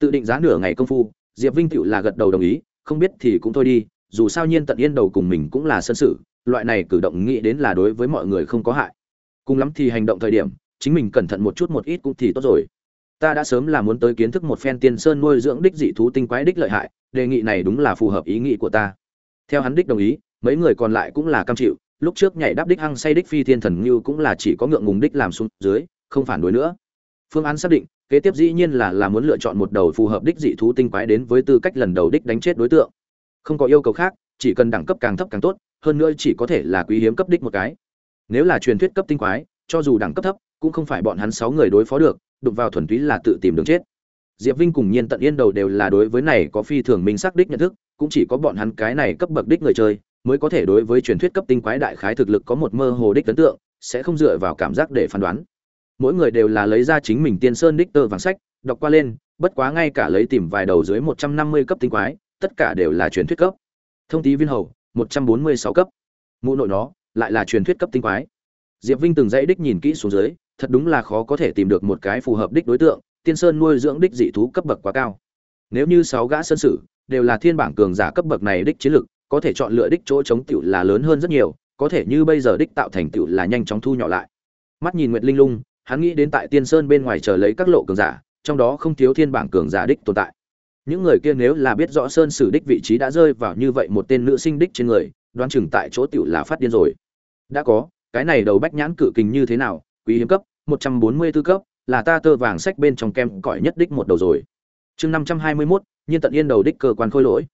Tự định giá nửa ngày công phu, diệp vinh tựu là gật đầu đồng ý, không biết thì cũng thôi đi, dù sao nhiên tận yên đầu cùng mình cũng là sân sự, loại này cử động nghĩ đến là đối với mọi người không có hại cùng lắm thì hành động thời điểm, chính mình cẩn thận một chút một ít cũng thì tốt rồi. Ta đã sớm là muốn tới kiến thức một phen tiên sơn nuôi dưỡng đích dị thú tinh quái đích lợi hại, đề nghị này đúng là phù hợp ý nghĩ của ta. Theo hắn đích đồng ý, mấy người còn lại cũng là cam chịu, lúc trước nhảy đáp đích hăng say đích phi thiên thần như cũng là chỉ có ngượng ngùng đích làm xuống dưới, không phản đối nữa. Phương án xác định, kế tiếp dĩ nhiên là là muốn lựa chọn một đầu phù hợp đích dị thú tinh quái đến với tư cách lần đầu đích đánh chết đối tượng. Không có yêu cầu khác, chỉ cần đẳng cấp càng thấp càng tốt, hơn nữa chỉ có thể là quý hiếm cấp đích một cái nếu là truyền thuyết cấp tinh quái, cho dù đẳng cấp thấp, cũng không phải bọn hắn sáu người đối phó được, đụng vào thuần túy là tự tìm đường chết. Diệp vinh cùng nhiên tận yên đầu đều là đối với này có phi thường minh xác đích nhận thức, cũng chỉ có bọn hắn cái này cấp bậc đích người chơi, mới có thể đối với truyền thuyết cấp tinh quái đại khái thực lực có một mơ hồ đích ấn tượng, sẽ không dựa vào cảm giác để phán đoán. Mỗi người đều là lấy ra chính mình tiên sơn đích tơ vàng sách, đọc qua lên, bất quá ngay cả lấy tìm vài đầu dưới một trăm năm mươi cấp tinh quái, tất cả đều là truyền thuyết cấp. Thông tí viên hầu, một trăm bốn mươi sáu cấp. Mụ nội nó lại là truyền thuyết cấp tinh quái. Diệp vinh từng dãy đích nhìn kỹ xuống dưới, thật đúng là khó có thể tìm được một cái phù hợp đích đối tượng, tiên sơn nuôi dưỡng đích dị thú cấp bậc quá cao. Nếu như sáu gã sơn sử đều là thiên bảng cường giả cấp bậc này đích chiến lực, có thể chọn lựa đích chỗ chống tiểu là lớn hơn rất nhiều, có thể như bây giờ đích tạo thành tiểu là nhanh chóng thu nhỏ lại. Mắt nhìn nguyệt linh lung, hắn nghĩ đến tại tiên sơn bên ngoài chờ lấy các lộ cường giả, trong đó không thiếu thiên bảng cường giả đích tồn tại. Những người kia nếu là biết rõ sơn sử đích vị trí đã rơi vào như vậy một tên nữ sinh đích trên người, đoán chừng tại chỗ tiểu là phát điên rồi đã có cái này đầu bách nhãn cự kình như thế nào quý hiếm cấp một trăm bốn mươi 144 cấp là ta tơ vàng sách bên trong kem cỏi nhất đích một đầu rồi. Chương năm trăm hai mươi 521, nhiên tận yên đầu đích cơ quan khôi lỗi.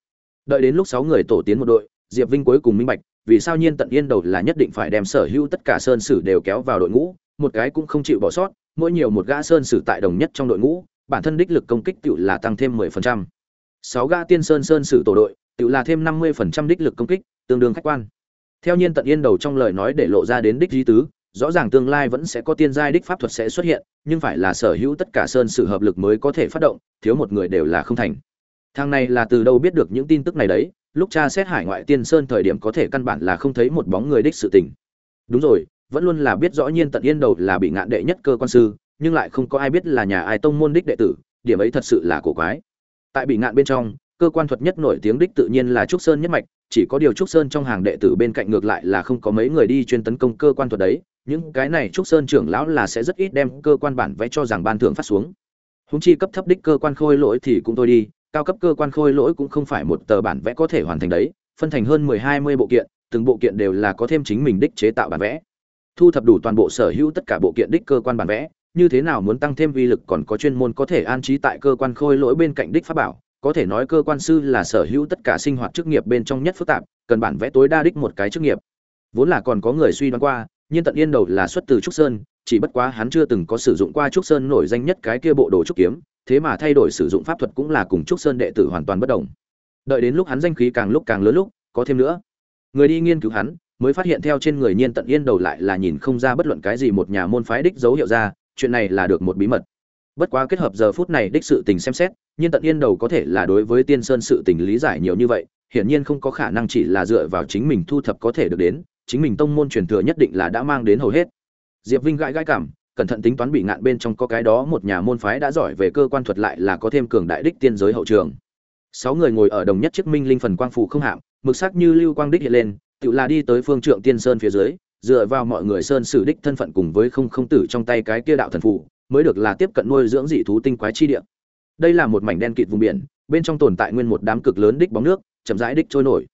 Đợi đến lúc sáu người tổ tiến một đội diệp vinh cuối cùng minh bạch vì sao nhiên tận yên đầu là nhất định phải đem sở hữu tất cả sơn sử đều kéo vào đội ngũ một cái cũng không chịu bỏ sót mỗi nhiều một gã sơn sử tại đồng nhất trong đội ngũ bản thân đích lực công kích tự là tăng thêm 10%. sáu gã tiên sơn sơn sử tổ đội tự là thêm 50% đích lực công kích tương đương khách quan theo nhiên tận yên đầu trong lời nói để lộ ra đến đích di tứ, rõ ràng tương lai vẫn sẽ có tiên giai đích pháp thuật sẽ xuất hiện, nhưng phải là sở hữu tất cả sơn sự hợp lực mới có thể phát động, thiếu một người đều là không thành. Thằng này là từ đâu biết được những tin tức này đấy, lúc cha xét hải ngoại tiên sơn thời điểm có thể căn bản là không thấy một bóng người đích sự tình. Đúng rồi, vẫn luôn là biết rõ nhiên tận yên đầu là bị ngạn đệ nhất cơ quan sư, nhưng lại không có ai biết là nhà ai tông môn đích đệ tử, điểm ấy thật sự là cổ quái. Tại bị ngạn bên trong, cơ quan thuật nhất nổi tiếng đích tự nhiên là trúc sơn nhất mạch chỉ có điều trúc sơn trong hàng đệ tử bên cạnh ngược lại là không có mấy người đi chuyên tấn công cơ quan thuật đấy, những cái này trúc sơn trưởng lão là sẽ rất ít đem cơ quan bản vẽ cho rằng ban thưởng phát xuống. Húng chi cấp thấp đích cơ quan khôi lỗi thì cũng thôi đi, cao cấp cơ quan khôi lỗi cũng không phải một tờ bản vẽ có thể hoàn thành đấy, phân thành hơn mười hai mươi bộ kiện, từng bộ kiện đều là có thêm chính mình đích chế tạo bản vẽ. Thu thập đủ toàn bộ sở hữu tất cả bộ kiện đích cơ quan bản vẽ, như thế nào muốn tăng thêm vi lực còn có chuyên môn có thể an trí tại cơ quan khôi lỗi bên cạnh đích pháp bảo có thể nói cơ quan sư là sở hữu tất cả sinh hoạt chức nghiệp bên trong nhất phức tạp, cần bản vẽ tối đa đích một cái chức nghiệp. Vốn là còn có người suy đoán qua, nhưng tận yên đầu là xuất từ trúc sơn, chỉ bất quá hắn chưa từng có sử dụng qua trúc sơn nổi danh nhất cái kia bộ đồ trúc kiếm, thế mà thay đổi sử dụng pháp thuật cũng là cùng trúc sơn đệ tử hoàn toàn bất đồng. Đợi đến lúc hắn danh khí càng lúc càng lớn lúc, có thêm nữa. Người đi nghiên cứu hắn, mới phát hiện theo trên người nhiên tận yên đầu lại là nhìn không ra bất luận cái gì một nhà môn phái đích dấu hiệu ra, chuyện này là được một bí mật. Bất quá kết hợp giờ phút này đích sự tình xem xét nhiên tận yên đầu có thể là đối với tiên sơn sự tình lý giải nhiều như vậy, hiển nhiên không có khả năng chỉ là dựa vào chính mình thu thập có thể được đến, chính mình tông môn truyền thừa nhất định là đã mang đến hầu hết. Diệp vinh gãi gãi cảm, cẩn thận tính toán bị ngạn bên trong có cái đó một nhà môn phái đã giỏi về cơ quan thuật lại là có thêm cường đại đích tiên giới hậu trường. Sáu người ngồi ở đồng nhất chiếc minh linh phần quang phủ không hạm, mực sắc như lưu quang đích hiện lên, tự là đi tới phương trượng tiên sơn phía dưới, dựa vào mọi người sơn sử đích thân phận cùng với không không tử trong tay cái kia đạo thần phụ mới được là tiếp cận nuôi dưỡng dị thú tinh quái chi địa đây là một mảnh đen kịt vùng biển, bên trong tồn tại nguyên một đám cực lớn đích bóng nước, chậm rãi đích trôi nổi.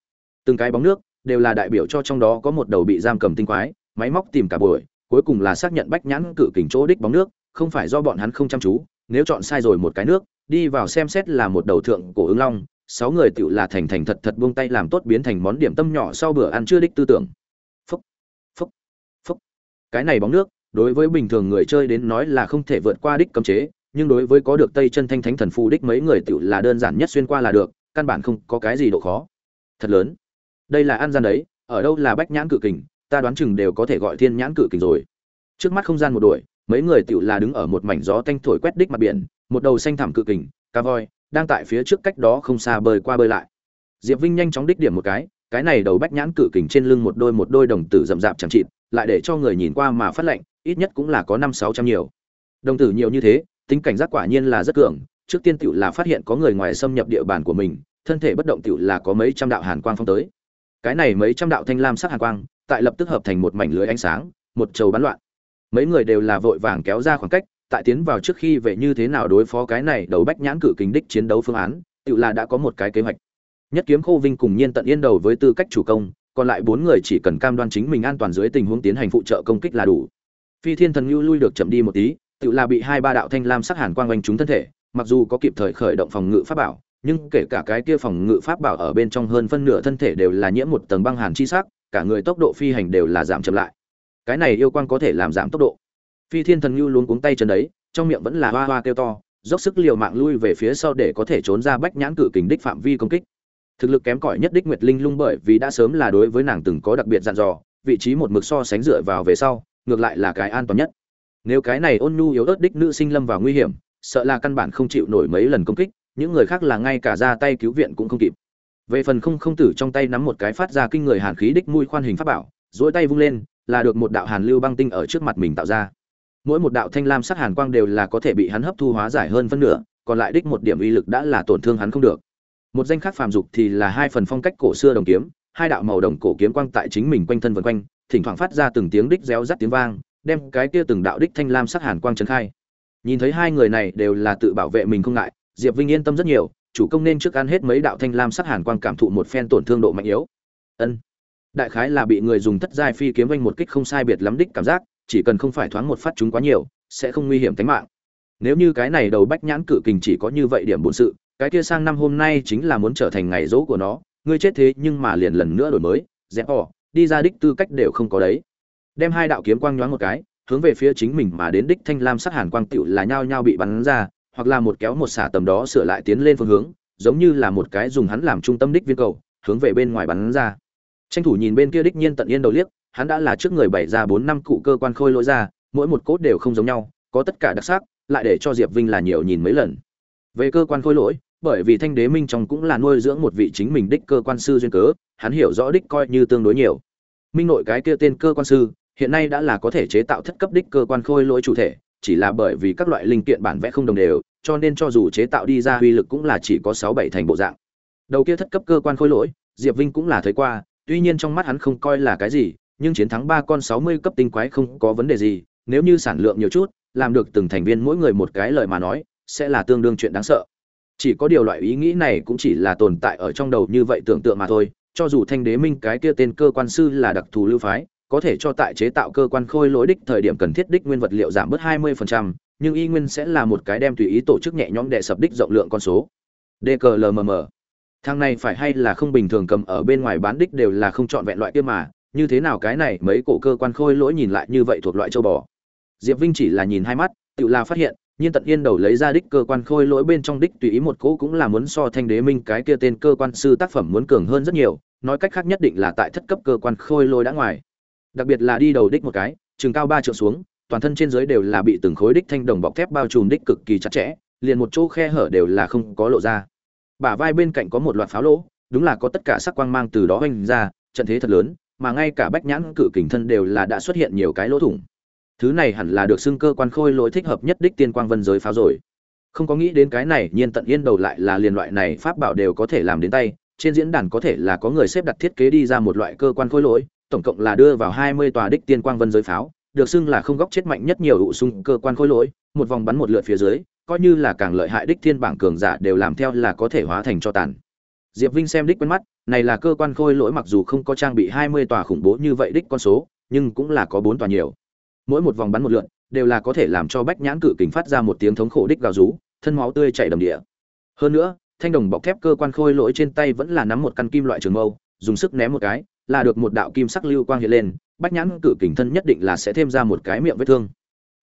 Từng cái bóng nước đều là đại biểu cho trong đó có một đầu bị giam cầm tinh quái, máy móc tìm cả buổi, cuối cùng là xác nhận bách nhãn cự kình chỗ đích bóng nước, không phải do bọn hắn không chăm chú, nếu chọn sai rồi một cái nước, đi vào xem xét là một đầu thượng cổ ứng long, sáu người tựu là thành thành thật thật buông tay làm tốt biến thành món điểm tâm nhỏ sau bữa ăn chưa đích tư tưởng. Phúc phúc phúc. Cái này bóng nước, đối với bình thường người chơi đến nói là không thể vượt qua đích cấm chế nhưng đối với có được tây chân thanh thánh thần phù đích mấy người tựu là đơn giản nhất xuyên qua là được, căn bản không có cái gì độ khó. Thật lớn. Đây là ăn gian đấy, ở đâu là bách nhãn cự kình, ta đoán chừng đều có thể gọi thiên nhãn cự kình rồi. Trước mắt không gian một đuổi, mấy người tựu là đứng ở một mảnh gió tanh thổi quét đích mặt biển, một đầu xanh thảm cự kình, cá voi, đang tại phía trước cách đó không xa bơi qua bơi lại. Diệp vinh nhanh chóng đích điểm một cái cái này đầu bách nhãn cự kình trên lưng một đôi một đôi đồng tử rậm rạp chẳng chịt, lại để cho người nhìn qua mà phát lệnh, ít nhất cũng là có năm sáu trăm nhiều. Đồng tử nhiều như thế tính cảnh giác quả nhiên là rất cường. Trước tiên tựu là phát hiện có người ngoài xâm nhập địa bàn của mình, thân thể bất động tựu là có mấy trăm đạo hàn quang phong tới. Cái này mấy trăm đạo thanh lam sắc hàn quang, tại lập tức hợp thành một mảnh lưới ánh sáng, một trầu bắn loạn. Mấy người đều là vội vàng kéo ra khoảng cách, tại tiến vào trước khi về như thế nào đối phó cái này đầu bách nhãn cự kính đích chiến đấu phương án tự là đã có một cái kế hoạch. Nhất kiếm khô vinh cùng nhiên tận yên đầu với tư cách chủ công, còn lại bốn người chỉ cần cam đoan chính mình an toàn dưới tình huống tiến hành phụ trợ công kích là đủ. Phi thiên thần lưu lui được chậm đi một tí tự là bị hai ba đạo thanh lam sắc hàn quang quanh chúng thân thể, mặc dù có kịp thời khởi động phòng ngự pháp bảo, nhưng kể cả cái kia phòng ngự pháp bảo ở bên trong hơn phân nửa thân thể đều là nhiễm một tầng băng hàn chi sắc, cả người tốc độ phi hành đều là giảm chậm lại. Cái này yêu quang có thể làm giảm tốc độ. Phi thiên thần lưu luôn cuống tay chân đấy, trong miệng vẫn là hoa hoa kêu to, dốc sức liều mạng lui về phía sau để có thể trốn ra bách nhãn cự kình đích phạm vi công kích. Thực lực kém cỏi nhất đích nguyệt linh lung bởi vì đã sớm là đối với nàng từng có đặc biệt dặn dò, vị trí một mực so sánh dựa vào về sau, ngược lại là cái an toàn nhất nếu cái này ôn nhu yếu ớt đích nữ sinh lâm vào nguy hiểm, sợ là căn bản không chịu nổi mấy lần công kích, những người khác là ngay cả ra tay cứu viện cũng không kịp. Về phần không không tử trong tay nắm một cái phát ra kinh người hàn khí đích mũi khoan hình pháp bảo dỗi tay vung lên, là được một đạo hàn lưu băng tinh ở trước mặt mình tạo ra. Mỗi một đạo thanh lam sắc hàn quang đều là có thể bị hắn hấp thu hóa giải hơn phân nửa, còn lại đích một điểm uy lực đã là tổn thương hắn không được. Một danh khác phàm dục thì là hai phần phong cách cổ xưa đồng kiếm, hai đạo màu đồng cổ kiếm quang tại chính mình quanh thân vân quanh, thỉnh thoảng phát ra từng tiếng đích réo rắt tiếng vang đem cái kia từng đạo đích thanh lam sắc hàn quang trấn khai. Nhìn thấy hai người này đều là tự bảo vệ mình không ngại, diệp vinh yên tâm rất nhiều, chủ công nên trước ăn hết mấy đạo thanh lam sắc hàn quang cảm thụ một phen tổn thương độ mạnh yếu. Ân. Đại khái là bị người dùng thất giai phi kiếm vênh một kích không sai biệt lắm đích cảm giác, chỉ cần không phải thoáng một phát chúng quá nhiều, sẽ không nguy hiểm tính mạng. Nếu như cái này đầu bách nhãn cự kình chỉ có như vậy điểm bổn sự, cái kia sang năm hôm nay chính là muốn trở thành ngày dỗ của nó, ngươi chết thế nhưng mà liền lần nữa đổi mới, dẹp bỏ, đi ra đích tư cách đều không có đấy đem hai đạo kiếm quang nhoáng một cái, hướng về phía chính mình mà đến đích thanh lam sắc hàn quang tựu là nhao nhao bị bắn ra, hoặc là một kéo một xả tầm đó sửa lại tiến lên phương hướng, giống như là một cái dùng hắn làm trung tâm đích viên cầu, hướng về bên ngoài bắn ra. Tranh thủ nhìn bên kia đích nhiên tận yên đầu liếc, hắn đã là trước người bày ra bốn năm cụ cơ quan khôi lỗi ra, mỗi một cốt đều không giống nhau, có tất cả đặc sắc, lại để cho diệp vinh là nhiều nhìn mấy lần. Về cơ quan khôi lỗi, bởi vì thanh đế minh trong cũng là nuôi dưỡng một vị chính mình đích cơ quan sư duyên cớ, hắn hiểu rõ đích coi như tương đối nhiều. Minh nội cái kia tên cơ quan sư hiện nay đã là có thể chế tạo thất cấp đích cơ quan khôi lỗi chủ thể, chỉ là bởi vì các loại linh kiện bản vẽ không đồng đều, cho nên cho dù chế tạo đi ra uy lực cũng là chỉ có sáu bảy thành bộ dạng. Đầu kia thất cấp cơ quan khôi lỗi, diệp vinh cũng là thấy qua, tuy nhiên trong mắt hắn không coi là cái gì, nhưng chiến thắng ba con sáu mươi cấp tinh quái không có vấn đề gì, nếu như sản lượng nhiều chút, làm được từng thành viên mỗi người một cái lời mà nói, sẽ là tương đương chuyện đáng sợ. Chỉ có điều loại ý nghĩ này cũng chỉ là tồn tại ở trong đầu như vậy tưởng tượng mà thôi, cho dù thanh đế minh cái kia tên cơ quan sư là đặc thù lưu phái có thể cho tại chế tạo cơ quan khôi lỗi đích thời điểm cần thiết đích nguyên vật liệu giảm bớt 20%, nhưng y nguyên sẽ là một cái đem tùy ý tổ chức nhẹ nhõm để sập đích rộng lượng con số. DKLMM. Thằng này phải hay là không bình thường cầm ở bên ngoài bán đích đều là không chọn vẹn loại kia mà, như thế nào cái này mấy cổ cơ quan khôi lỗi nhìn lại như vậy thuộc loại châu bò. Diệp Vinh chỉ là nhìn hai mắt, tự là phát hiện, nhiên tận yên đầu lấy ra đích cơ quan khôi lỗi bên trong đích tùy ý một cỗ cũng là muốn so thanh đế minh cái kia tên cơ quan sư tác phẩm muốn cường hơn rất nhiều, nói cách khác nhất định là tại thất cấp cơ quan khôi lỗi đã ngoài đặc biệt là đi đầu đích một cái chừng cao ba trượng xuống, toàn thân trên dưới đều là bị từng khối đích thanh đồng bọc thép bao trùm đích cực kỳ chặt chẽ, liền một chỗ khe hở đều là không có lộ ra. Bả vai bên cạnh có một loạt pháo lỗ, đúng là có tất cả sắc quang mang từ đó oanh ra, trận thế thật lớn, mà ngay cả bách nhãn cự kình thân đều là đã xuất hiện nhiều cái lỗ thủng. Thứ này hẳn là được xưng cơ quan khôi lỗi thích hợp nhất đích tiên quang vân giới pháo rồi. Không có nghĩ đến cái này, nhiên tận yên đầu lại là liền loại này pháp bảo đều có thể làm đến tay, trên diễn đàn có thể là có người xếp đặt thiết kế đi ra một loại cơ quan khôi lỗi tổng cộng là đưa vào 20 tòa đích tiên quang vân giới pháo, được xưng là không góc chết mạnh nhất nhiều hữu sung cơ quan khối lỗi, một vòng bắn một lượt phía dưới, coi như là càng lợi hại đích thiên bảng cường giả đều làm theo là có thể hóa thành cho tàn. Diệp Vinh xem đích quen mắt, này là cơ quan khôi lỗi mặc dù không có trang bị 20 tòa khủng bố như vậy đích con số, nhưng cũng là có 4 tòa nhiều. Mỗi một vòng bắn một lượt, đều là có thể làm cho bách nhãn cự kình phát ra một tiếng thống khổ đích gào rú, thân máu tươi chảy đầm đìa. Hơn nữa, thanh đồng bọc thép cơ quan khôi lỗi trên tay vẫn là nắm một căn kim loại trường mâu, dùng sức ném một cái, là được một đạo kim sắc lưu quang hiện lên, bách nhãn cự kình thân nhất định là sẽ thêm ra một cái miệng vết thương.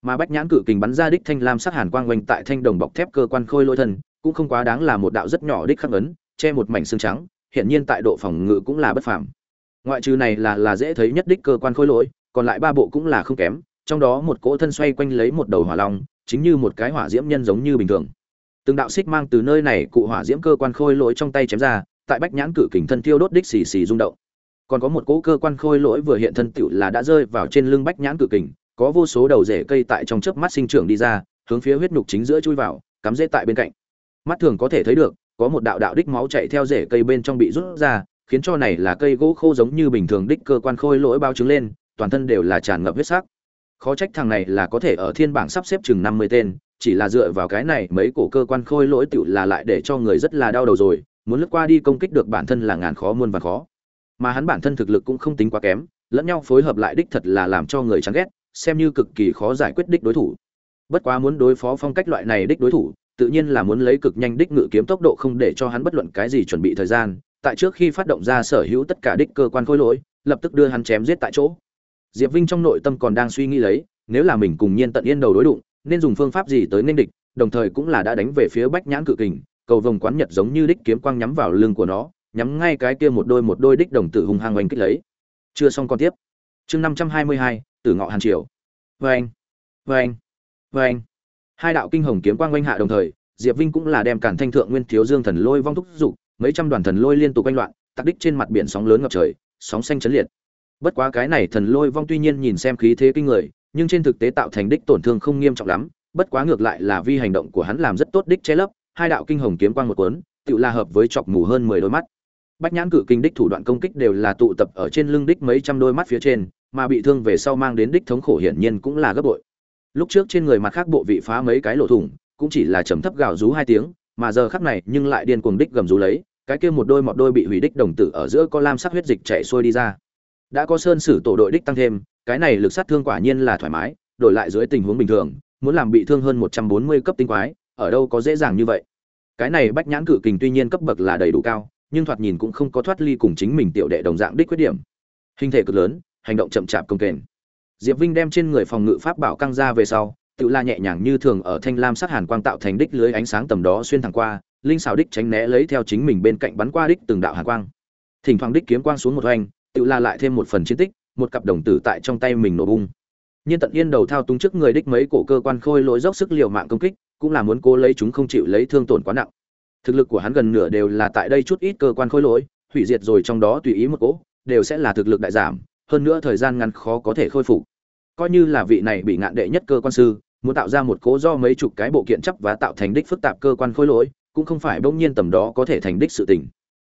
Mà bách nhãn cự kình bắn ra đích thanh lam sắc hàn quang quanh tại thanh đồng bọc thép cơ quan khôi lôi thân, cũng không quá đáng là một đạo rất nhỏ đích khắc ấn, che một mảnh xương trắng, hiện nhiên tại độ phòng ngự cũng là bất phàm. Ngoại trừ này là là dễ thấy nhất đích cơ quan khôi lỗi, còn lại ba bộ cũng là không kém, trong đó một cỗ thân xoay quanh lấy một đầu hỏa long, chính như một cái hỏa diễm nhân giống như bình thường. Từng đạo xích mang từ nơi này cụ hỏa diễm cơ quan khôi lỗi trong tay chém ra, tại bách nhãn cự kình thân thiêu đốt đích xì xì rung động còn có một cỗ cơ quan khôi lỗi vừa hiện thân tựu là đã rơi vào trên lưng bách nhãn cự kình, có vô số đầu rễ cây tại trong chớp mắt sinh trưởng đi ra, hướng phía huyết nhục chính giữa chui vào, cắm rễ tại bên cạnh. Mắt thường có thể thấy được, có một đạo đạo đích máu chạy theo rễ cây bên trong bị rút ra, khiến cho này là cây gỗ khô giống như bình thường đích cơ quan khôi lỗi bao trứng lên, toàn thân đều là tràn ngập huyết sắc. Khó trách thằng này là có thể ở thiên bảng sắp xếp chừng năm mươi tên, chỉ là dựa vào cái này mấy cổ cơ quan khôi lỗi tựu là lại để cho người rất là đau đầu rồi, muốn lướt qua đi công kích được bản thân là ngàn khó muôn vàn khó mà hắn bản thân thực lực cũng không tính quá kém, lẫn nhau phối hợp lại đích thật là làm cho người chán ghét, xem như cực kỳ khó giải quyết đích đối thủ. Bất quá muốn đối phó phong cách loại này đích đối thủ, tự nhiên là muốn lấy cực nhanh đích ngự kiếm tốc độ không để cho hắn bất luận cái gì chuẩn bị thời gian, tại trước khi phát động ra sở hữu tất cả đích cơ quan khối lỗi, lập tức đưa hắn chém giết tại chỗ. Diệp vinh trong nội tâm còn đang suy nghĩ lấy, nếu là mình cùng nhiên tận yên đầu đối đụng, nên dùng phương pháp gì tới nên địch, đồng thời cũng là đã đánh về phía bách nhãn cự kình, cầu vồng quán nhật giống như đích kiếm quang nhắm vào lưng của nó nhắm ngay cái kia một đôi một đôi đích đồng tử hung hăng oanh kích lấy. Chưa xong con tiếp. Chương năm trăm hai mươi hai, tử ngọ hàn triều. Vê anh vê hai đạo kinh hồng kiếm quang oanh hạ đồng thời, diệp vinh cũng là đem cản thanh thượng nguyên thiếu dương thần lôi vong thúc dục mấy trăm đoàn thần lôi liên tục oanh loạn tắc đích trên mặt biển sóng lớn ngập trời, sóng xanh chấn liệt. Bất quá cái này thần lôi vong tuy nhiên nhìn xem khí thế kinh người, nhưng trên thực tế tạo thành đích tổn thương không nghiêm trọng lắm, bất quá ngược lại là vi hành động của hắn làm rất tốt đích che lấp, hai đạo kinh hồng kiếm quang một cuốn tự là hợp với chọc mù hơn mười đôi mắt bách nhãn cự kinh đích thủ đoạn công kích đều là tụ tập ở trên lưng đích mấy trăm đôi mắt phía trên, mà bị thương về sau mang đến đích thống khổ hiển nhiên cũng là gấp bội. Lúc trước trên người mặt khác bộ vị phá mấy cái lỗ thủng, cũng chỉ là trầm thấp gào rú hai tiếng, mà giờ khắc này nhưng lại điên cuồng đích gầm rú lấy, cái kia một đôi mọt đôi bị hủy đích đồng tử ở giữa có lam sắc huyết dịch chảy xuôi đi ra. Đã có sơn sử tổ đội đích tăng thêm, cái này lực sát thương quả nhiên là thoải mái, đổi lại dưới tình huống bình thường, muốn làm bị thương hơn một trăm bốn mươi cấp tinh quái, ở đâu có dễ dàng như vậy. Cái này bách nhãn cự kình tuy nhiên cấp bậc là đầy đủ cao nhưng thoạt nhìn cũng không có thoát ly cùng chính mình tiểu đệ đồng dạng đích khuyết điểm. Hình thể cực lớn, hành động chậm chạp công kềnh. Diệp vinh đem trên người phòng ngự pháp bảo căng ra về sau, tự la nhẹ nhàng như thường ở thanh lam sát hàn quang tạo thành đích lưới ánh sáng tầm đó xuyên thẳng qua, linh xào đích tránh né lấy theo chính mình bên cạnh bắn qua đích từng đạo hàn quang. Thỉnh thoảng đích kiếm quang xuống một oanh tự la lại thêm một phần chiến tích, một cặp đồng tử tại trong tay mình nổ bung. Nhiên tận yên đầu thao túng trước người đích mấy cổ cơ quan khôi lỗi dốc sức liều mạng công kích, cũng là muốn cố lấy chúng không chịu lấy thương tổn quá nặng thực lực của hắn gần nửa đều là tại đây chút ít cơ quan khối lỗi, hủy diệt rồi trong đó tùy ý một cỗ, đều sẽ là thực lực đại giảm, hơn nữa thời gian ngắn khó có thể khôi phục. Coi như là vị này bị ngạn đệ nhất cơ quan sư, muốn tạo ra một cỗ do mấy chục cái bộ kiện chấp và tạo thành đích phức tạp cơ quan khối lỗi, cũng không phải bỗng nhiên tầm đó có thể thành đích sự tình.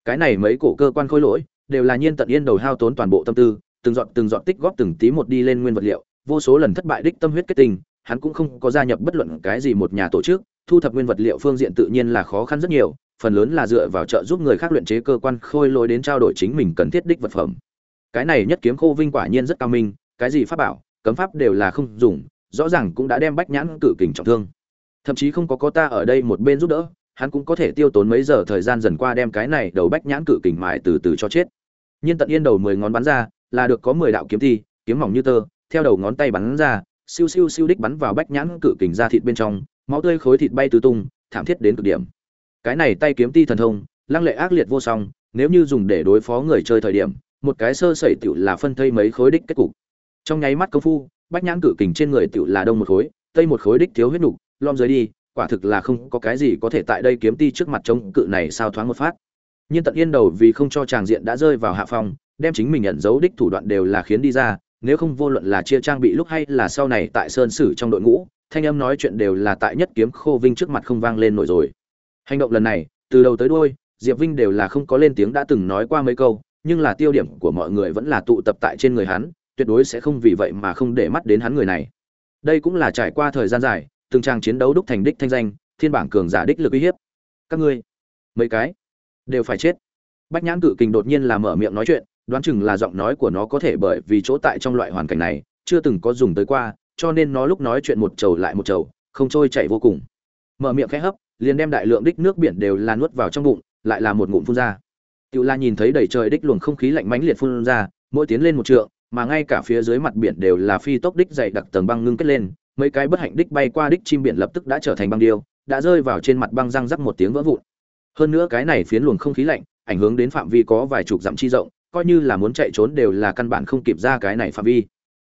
Cái này mấy cổ cơ quan khối lỗi, đều là nhiên tận yên đầu hao tốn toàn bộ tâm tư, từng dọn từng dọn tích góp từng tí một đi lên nguyên vật liệu, vô số lần thất bại đích tâm huyết kết tình, hắn cũng không có gia nhập bất luận cái gì một nhà tổ chức thu thập nguyên vật liệu phương diện tự nhiên là khó khăn rất nhiều, phần lớn là dựa vào trợ giúp người khác luyện chế cơ quan khôi lỗi đến trao đổi chính mình cần thiết đích vật phẩm. Cái này nhất kiếm khô vinh quả nhiên rất cao minh, cái gì pháp bảo, cấm pháp đều là không dùng, rõ ràng cũng đã đem bách nhãn cử kình trọng thương. Thậm chí không có có ta ở đây một bên giúp đỡ, hắn cũng có thể tiêu tốn mấy giờ thời gian dần qua đem cái này đầu bách nhãn cử kình mài từ từ cho chết. Nhiên tận yên đầu mười ngón bắn ra, là được có mười đạo kiếm thi, kiếm mỏng như tơ, theo đầu ngón tay bắn ra, siêu siêu siêu đích bắn vào bách nhãn cự kình ra thịt bên trong máu tươi khối thịt bay tứ tung, thảm thiết đến cực điểm. Cái này tay kiếm ti thần thông, lăng lệ ác liệt vô song, nếu như dùng để đối phó người chơi thời điểm, một cái sơ sẩy tựu là phân thây mấy khối đích kết cục. Trong nháy mắt công phu, bách nhãn cự kình trên người tựu là đông một khối, tây một khối đích thiếu huyết nục, lom dưới đi, quả thực là không có cái gì có thể tại đây kiếm ti trước mặt chống cự này sao thoáng một phát. Nhưng tận yên đầu vì không cho tràng diện đã rơi vào hạ phong, đem chính mình nhận dấu đích thủ đoạn đều là khiến đi ra, nếu không vô luận là chia trang bị lúc hay là sau này tại sơn sử trong đội ngũ thanh âm nói chuyện đều là tại nhất kiếm khô vinh trước mặt không vang lên nổi rồi. Hành động lần này, từ đầu tới đuôi, diệp vinh đều là không có lên tiếng đã từng nói qua mấy câu, nhưng là tiêu điểm của mọi người vẫn là tụ tập tại trên người hắn, tuyệt đối sẽ không vì vậy mà không để mắt đến hắn người này. Đây cũng là trải qua thời gian dài, từng trang chiến đấu đúc thành đích thanh danh, thiên bảng cường giả đích lực uy hiếp. Các ngươi, mấy cái, đều phải chết. Bách nhãn cự kình đột nhiên là mở miệng nói chuyện, đoán chừng là giọng nói của nó có thể bởi vì chỗ tại trong loại hoàn cảnh này, chưa từng có dùng tới qua cho nên nó lúc nói chuyện một trầu lại một trầu không trôi chảy vô cùng mở miệng khẽ hấp liền đem đại lượng đích nước biển đều là nuốt vào trong bụng lại là một ngụm phun ra Tiểu La nhìn thấy đầy trời đích luồng không khí lạnh mãnh liệt phun ra, mỗi tiến lên một trượng, mà ngay cả phía dưới mặt biển đều là phi tốc đích dày đặc tầng băng ngưng kết lên, mấy cái bất hạnh đích bay qua đích chim biển lập tức đã trở thành băng điêu, đã rơi vào trên mặt băng răng rắc một tiếng vỡ vụn. Hơn nữa cái này phiến luồng không khí lạnh, ảnh hưởng đến phạm vi có vài chục dặm chi rộng, coi như là muốn chạy trốn đều là căn bản không kịp ra cái này phạm vi.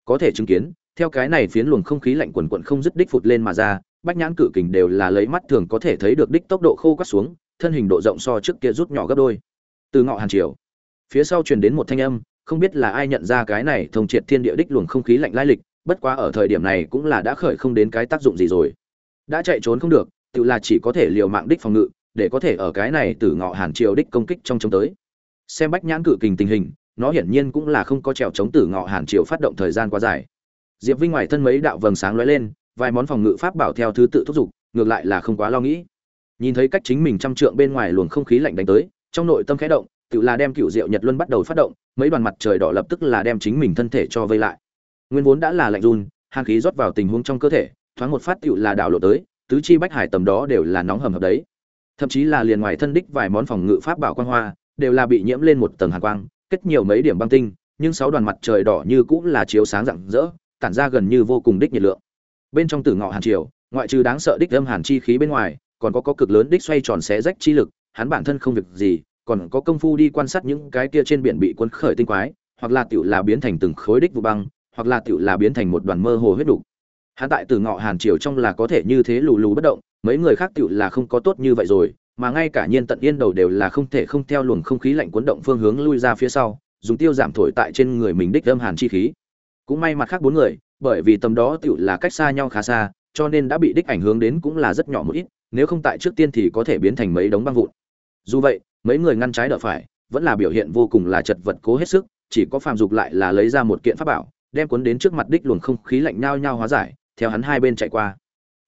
Có thể chứng kiến, theo cái này phiến luồng không khí lạnh quần quận không dứt đích phụt lên mà ra, bách nhãn cử kình đều là lấy mắt thường có thể thấy được đích tốc độ khô quắt xuống, thân hình độ rộng so trước kia rút nhỏ gấp đôi. Từ ngọ hàn triều, phía sau truyền đến một thanh âm, không biết là ai nhận ra cái này thông triệt thiên địa đích luồng không khí lạnh lai lịch, bất quá ở thời điểm này cũng là đã khởi không đến cái tác dụng gì rồi. Đã chạy trốn không được, tự là chỉ có thể liều mạng đích phòng ngự, để có thể ở cái này từ ngọ hàn triều đích công kích trong chống tới. Xem bách nhãn cử kình tình hình, nó hiển nhiên cũng là không có trèo chống tử ngọ hàn triều phát động thời gian quá dài. Diệp Vinh ngoài thân mấy đạo vầng sáng lóe lên, vài món phòng ngự pháp bảo theo thứ tự thúc giục, ngược lại là không quá lo nghĩ. Nhìn thấy cách chính mình trăm trượng bên ngoài luồng không khí lạnh đánh tới, trong nội tâm khẽ động, tự là đem cựu diệu nhật luân bắt đầu phát động, mấy đoàn mặt trời đỏ lập tức là đem chính mình thân thể cho vây lại. Nguyên vốn đã là lạnh run, hàn khí rót vào tình huống trong cơ thể, thoáng một phát tựu là đảo lộ tới, tứ chi bách hải tầm đó đều là nóng hầm hập đấy. Thậm chí là liền ngoài thân đích vài món phòng ngự pháp bảo quang hoa, đều là bị nhiễm lên một tầng hàn quang, kết nhiều mấy điểm băng tinh, nhưng sáu đoàn mặt trời đỏ như cũng là chiếu sáng rạng rỡ, tản ra gần như vô cùng đích nhiệt lượng. Bên trong tử ngọ hàn triều, ngoại trừ đáng sợ đích âm hàn chi khí bên ngoài, còn có có cực lớn đích xoay tròn xé rách chi lực, hắn bản thân không việc gì, còn có công phu đi quan sát những cái kia trên biển bị cuốn khởi tinh quái, hoặc là tiểu là biến thành từng khối đích vụ băng, hoặc là tiểu là biến thành một đoàn mơ hồ huyết đủ. Hắn tại Tử Ngọ Hàn Triều trong là có thể như thế lù lù bất động, mấy người khác tiểu là không có tốt như vậy rồi, mà ngay cả nhiên tận yên đầu đều là không thể không theo luồng không khí lạnh cuốn động phương hướng lui ra phía sau, dùng tiêu giảm thổi tại trên người mình đích âm hàn chi khí. Cũng may mặt khác bốn người, bởi vì tầm đó tựu là cách xa nhau khá xa, cho nên đã bị đích ảnh hưởng đến cũng là rất nhỏ một ít, nếu không tại trước tiên thì có thể biến thành mấy đống băng vụn. Dù vậy, mấy người ngăn trái đỡ phải, vẫn là biểu hiện vô cùng là chật vật cố hết sức, chỉ có Phạm Dục lại là lấy ra một kiện pháp bảo, đem cuốn đến trước mặt đích luồng không khí lạnh nhao nhao hóa giải, theo hắn hai bên chạy qua.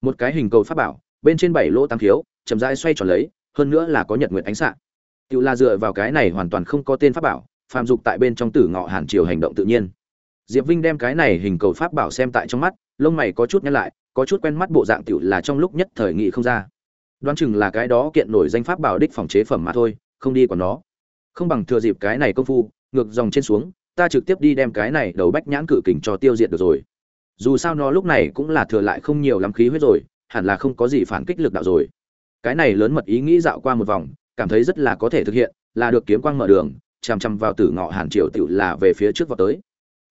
Một cái hình cầu pháp bảo, bên trên bảy lỗ tam thiếu, chậm rãi xoay tròn lấy, hơn nữa là có nhật nguyện ánh sáng. Tiểu là dựa vào cái này hoàn toàn không có tên pháp bảo, Phạm Dục tại bên trong Tử Ngọ Hàn Triều hành động tự nhiên. Diệp Vinh đem cái này hình cầu pháp bảo xem tại trong mắt, lông mày có chút nhăn lại, có chút quen mắt bộ dạng tiểu là trong lúc nhất thời nghị không ra. Đoán chừng là cái đó kiện nổi danh pháp bảo đích phòng chế phẩm mà thôi, không đi còn nó. Không bằng thừa dịp cái này công phu, ngược dòng trên xuống, ta trực tiếp đi đem cái này đầu bách nhãn cự kình cho tiêu diệt được rồi. Dù sao nó lúc này cũng là thừa lại không nhiều lắm khí huyết rồi, hẳn là không có gì phản kích lực đạo rồi. Cái này lớn mật ý nghĩ dạo qua một vòng, cảm thấy rất là có thể thực hiện, là được kiếm quang mở đường, chằm chằm vào tử ngọ hàn triều tiểu là về phía trước vào tới.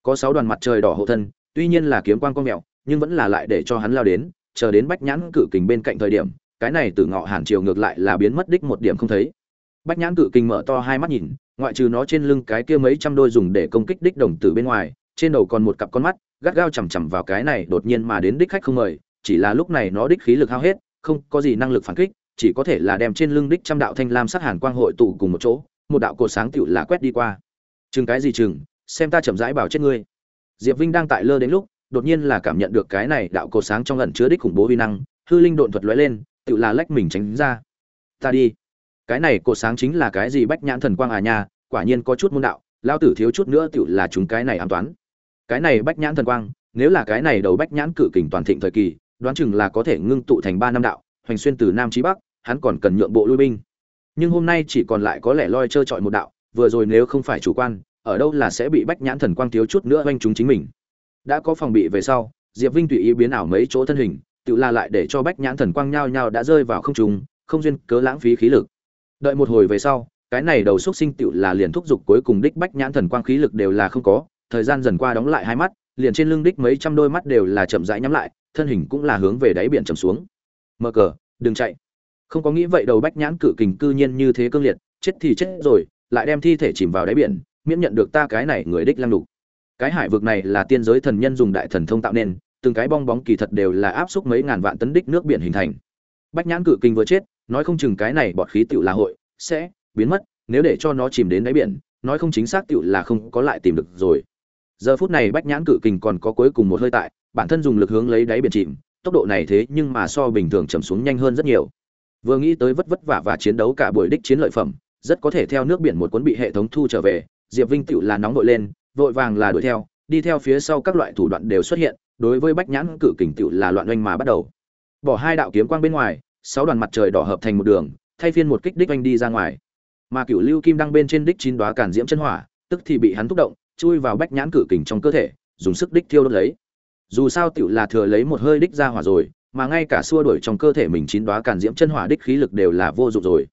Có sáu đoàn mặt trời đỏ hộ thân, tuy nhiên là kiếm quang con mèo, nhưng vẫn là lại để cho hắn lao đến, chờ đến bách nhãn cự kình bên cạnh thời điểm, cái này từ ngọ hàn triều ngược lại là biến mất đích một điểm không thấy. Bách nhãn cự kình mở to hai mắt nhìn ngoại trừ nó trên lưng cái kia mấy trăm đôi dùng để công kích đích đồng tử bên ngoài trên đầu còn một cặp con mắt gắt gao chằm chằm vào cái này đột nhiên mà đến đích khách không mời chỉ là lúc này nó đích khí lực hao hết không có gì năng lực phản kích chỉ có thể là đem trên lưng đích trăm đạo thanh lam sát hàn quang hội tụ cùng một chỗ một đạo cột sáng tựu là quét đi qua. Chừng cái gì chừng xem ta chậm rãi bảo chết ngươi. Diệp vinh đang tại lơ đến lúc, đột nhiên là cảm nhận được cái này đạo cổ sáng trong lần chứa đích khủng bố vi năng, hư linh độn thuật lóe lên tựu là lách mình tránh ra. Ta đi. Cái này cột sáng chính là cái gì bách nhãn thần quang à nha, quả nhiên có chút môn đạo lao tử thiếu chút nữa tựu là chúng cái này ám toán. Cái này bách nhãn thần quang, nếu là cái này đầu bách nhãn cự kình toàn thịnh thời kỳ, đoán chừng là có thể ngưng tụ thành ba năm đạo, hoành xuyên từ nam chí bắc, hắn còn cần nhượng bộ lui binh. Nhưng hôm nay chỉ còn lại có lẽ loi trơ trọi một đạo, vừa rồi nếu không phải chủ quan ở đâu là sẽ bị bách nhãn thần quang thiếu chút nữa oanh chúng chính mình. Đã có phòng bị về sau, diệp vinh tùy ý biến ảo mấy chỗ thân hình, tự la lại để cho bách nhãn thần quang nhao nhao đã rơi vào không trung, không duyên cớ lãng phí khí lực. Đợi một hồi về sau, cái này đầu xúc sinh tựu là liền thúc giục cuối cùng đích bách nhãn thần quang khí lực đều là không có, thời gian dần qua đóng lại hai mắt, liền trên lưng đích mấy trăm đôi mắt đều là chậm rãi nhắm lại, thân hình cũng là hướng về đáy biển chầm xuống. Mờ cờ, đừng chạy. Không có nghĩ vậy đầu bách nhãn cự kình cư nhiên như thế cương liệt, chết thì chết rồi, lại đem thi thể chìm vào đáy biển miễn nhận được ta cái này người đích lăng lục. Cái hải vực này là tiên giới thần nhân dùng đại thần thông tạo nên, từng cái bong bóng kỳ thật đều là áp xúc mấy ngàn vạn tấn đích nước biển hình thành. Bách nhãn cự kinh vừa chết, nói không chừng cái này bọt khí tựu là hội, sẽ biến mất, nếu để cho nó chìm đến đáy biển, nói không chính xác tựu là không có lại tìm được rồi. Giờ phút này bách nhãn cự kình còn có cuối cùng một hơi tại, bản thân dùng lực hướng lấy đáy biển chìm, tốc độ này thế nhưng mà so bình thường chầm xuống nhanh hơn rất nhiều. Vừa nghĩ tới vất vất vả và chiến đấu cả buổi đích chiến lợi phẩm, rất có thể theo nước biển một cuốn bị hệ thống thu trở về diệp vinh tựu là nóng vội lên, vội vàng là đuổi theo, đi theo phía sau các loại thủ đoạn đều xuất hiện, đối với bách nhãn cự kình tựu là loạn oanh mà bắt đầu. Bỏ hai đạo kiếm quang bên ngoài, sáu đoàn mặt trời đỏ hợp thành một đường, thay phiên một kích đích oanh đi ra ngoài. Mà cựu lưu kim đăng bên trên đích chín đoá cản diễm chân hỏa, tức thì bị hắn thúc động, chui vào bách nhãn cự kình trong cơ thể, dùng sức đích thiêu đốt lấy. Dù sao tựu là thừa lấy một hơi đích ra hỏa rồi, mà ngay cả xua đuổi trong cơ thể mình chín đoá cản diễm chân hỏa đích khí lực đều là vô dụng rồi.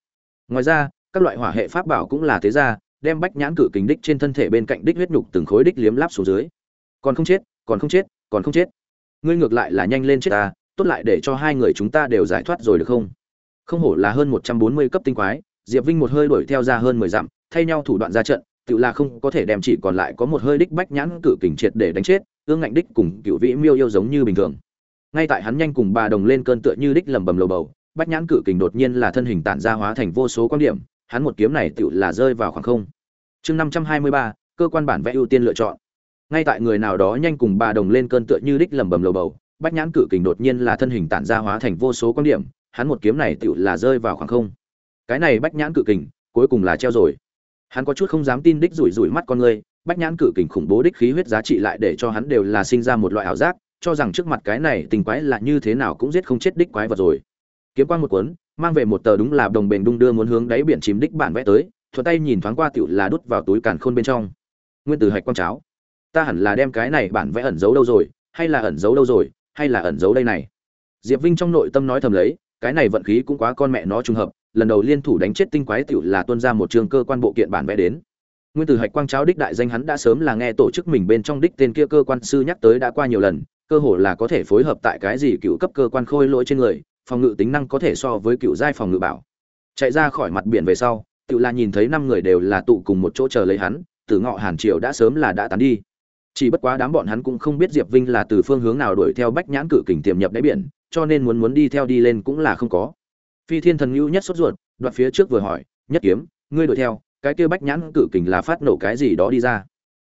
Ngoài ra, các loại hỏa hệ pháp bảo cũng là thế ra đem bách nhãn cự kình đích trên thân thể bên cạnh đích huyết nhục từng khối đích liếm láp xuống dưới. Còn không chết, còn không chết, còn không chết. Ngươi ngược lại là nhanh lên chết ta, tốt lại để cho hai người chúng ta đều giải thoát rồi được không? Không hổ là hơn một trăm bốn mươi cấp tinh quái, diệp vinh một hơi đuổi theo ra hơn mười dặm, thay nhau thủ đoạn ra trận, tự là không có thể đem chỉ còn lại có một hơi đích bách nhãn cự kình triệt để đánh chết ương ngạnh đích cùng cựu vĩ miêu yêu giống như bình thường. Ngay tại hắn nhanh cùng bà đồng lên cơn tựa như đích lầm bầm lầu bầu, bách nhãn cự kình đột nhiên là thân hình tản ra hóa thành vô số quan điểm hắn một kiếm này tựu là rơi vào khoảng không. Chương năm trăm hai mươi ba, cơ quan bản vẽ ưu tiên lựa chọn. Ngay tại người nào đó nhanh cùng bà đồng lên cơn tựa như đích lầm bầm lầu bầu, bách nhãn cự kình đột nhiên là thân hình tản ra hóa thành vô số quan điểm, hắn một kiếm này tựu là rơi vào khoảng không. Cái này bách nhãn cự kình, cuối cùng là treo rồi. Hắn có chút không dám tin đích rủi rủi mắt con người, bách nhãn cự kình khủng bố đích khí huyết giá trị lại để cho hắn đều là sinh ra một loại ảo giác, cho rằng trước mặt cái này tình quái là như thế nào cũng giết không chết đích quái vật rồi. Kiếm quang một cuốn mang về một tờ đúng là đồng bền đung đưa muốn hướng đáy biển chìm đích bản vẽ tới, thuận tay nhìn thoáng qua tiểu là đút vào túi càn khôn bên trong. Nguyên từ hạch quang cháo. Ta hẳn là đem cái này bản vẽ ẩn giấu đâu rồi, hay là ẩn giấu đâu rồi, hay là ẩn giấu đây này? Diệp vinh trong nội tâm nói thầm lấy, cái này vận khí cũng quá con mẹ nó trùng hợp, lần đầu liên thủ đánh chết tinh quái tiểu là tuân ra một trường cơ quan bộ kiện bản vẽ đến. Nguyên từ hạch quang cháo đích đại danh hắn đã sớm là nghe tổ chức mình bên trong đích tên kia cơ quan sư nhắc tới đã qua nhiều lần, cơ hồ là có thể phối hợp tại cái gì cựu cấp cơ quan khôi lỗi trên người phòng ngự tính năng có thể so với cựu giai phòng ngự bảo. Chạy ra khỏi mặt biển về sau tự là nhìn thấy năm người đều là tụ cùng một chỗ chờ lấy hắn từ ngọ hàn triều đã sớm là đã tán đi. Chỉ bất quá đám bọn hắn cũng không biết diệp vinh là từ phương hướng nào đuổi theo bách nhãn cự kình tiềm nhập đáy biển, cho nên muốn muốn đi theo đi lên cũng là không có. Phi thiên thần ngưu nhất sốt ruột, đoạt phía trước vừa hỏi, nhất kiếm, ngươi đuổi theo, cái kia bách nhãn cự kình là phát nổ cái gì đó đi ra?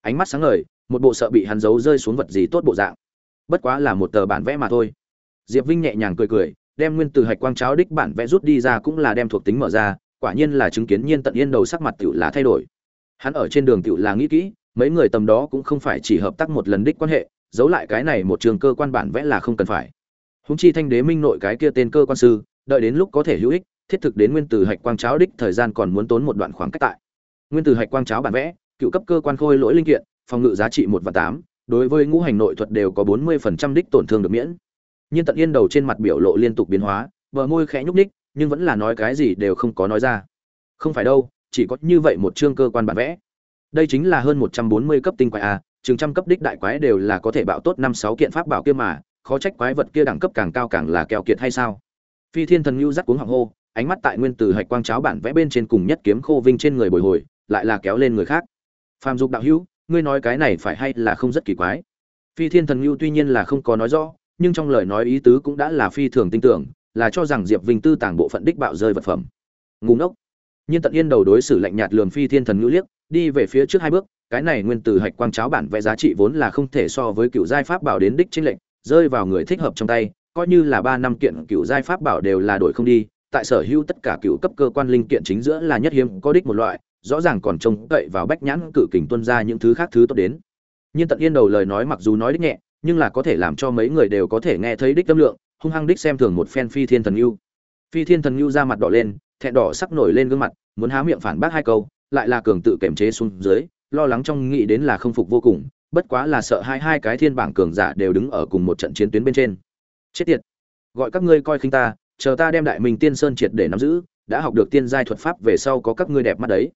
Ánh mắt sáng ngời, một bộ sợ bị hắn giấu rơi xuống vật gì tốt bộ dạng. Bất quá là một tờ bản vẽ mà thôi. Diệp vinh nhẹ nhàng cười cười đem nguyên từ hạch quang cháo đích bản vẽ rút đi ra cũng là đem thuộc tính mở ra, quả nhiên là chứng kiến nhiên tận yên đầu sắc mặt tiểu là thay đổi. Hắn ở trên đường tiểu là nghĩ kỹ, mấy người tầm đó cũng không phải chỉ hợp tác một lần đích quan hệ, giấu lại cái này một trường cơ quan bản vẽ là không cần phải. Húng chi thanh đế minh nội cái kia tên cơ quan sư, đợi đến lúc có thể hữu ích, thiết thực đến nguyên từ hạch quang cháo đích thời gian còn muốn tốn một đoạn khoảng cách tại. Nguyên từ hạch quang cháo bản vẽ, cựu cấp cơ quan khôi lỗi linh kiện, phòng ngự giá trị một và tám, đối với ngũ hành nội thuật đều có bốn mươi phần trăm đích tổn thương được miễn nhưng tận yên đầu trên mặt biểu lộ liên tục biến hóa, bờ môi khẽ nhúc ních nhưng vẫn là nói cái gì đều không có nói ra. Không phải đâu, chỉ có như vậy một chương cơ quan bản vẽ. Đây chính là hơn một trăm bốn mươi cấp tinh quái a, chừng trăm cấp đích đại quái đều là có thể bạo tốt năm sáu kiện pháp bảo kia mà, khó trách quái vật kia đẳng cấp càng cao càng là keo kiệt hay sao? Phi thiên thần lưu rắc cuống hoàng hô, ánh mắt tại nguyên từ hạch quang cháo bản vẽ bên trên cùng nhất kiếm khô vinh trên người bồi hồi, lại là kéo lên người khác. Phàm dục đạo hữu, ngươi nói cái này phải hay là không rất kỳ quái? Phi thiên thần lưu tuy nhiên là không có nói rõ nhưng trong lời nói ý tứ cũng đã là phi thường tin tưởng, là cho rằng diệp vinh tư tàng bộ phận đích bạo rơi vật phẩm. Ngủ ngốc. Nhiên tận yên đầu đối xử lạnh nhạt lườm phi thiên thần ngữ liếc, đi về phía trước hai bước, cái này nguyên từ hạch quang cháo bản vẽ giá trị vốn là không thể so với cựu giai pháp bảo đến đích chính lệnh rơi vào người thích hợp trong tay, coi như là ba năm kiện cựu giai pháp bảo đều là đổi không đi, tại sở hữu tất cả cựu cấp cơ quan linh kiện chính giữa là nhất hiếm, có đích một loại, rõ ràng còn trông cậy vào bách nhãn cự kình tuân ra những thứ khác thứ tốt đến. Nhiên tận yên đầu lời nói mặc dù nói đích nhẹ nhưng là có thể làm cho mấy người đều có thể nghe thấy đích tâm lượng, hung hăng đích xem thường một phen phi thiên thần yêu phi thiên thần yêu ra mặt đỏ lên thẹn đỏ sắc nổi lên gương mặt, muốn há miệng phản bác hai câu, lại là cường tự kềm chế xuống dưới, lo lắng trong nghĩ đến là không phục vô cùng, bất quá là sợ hai hai cái thiên bảng cường giả đều đứng ở cùng một trận chiến tuyến bên trên. Chết tiệt! Gọi các ngươi coi khinh ta, chờ ta đem đại minh tiên sơn triệt để nắm giữ, đã học được tiên giai thuật pháp về sau có các ngươi đẹp mắt đấy.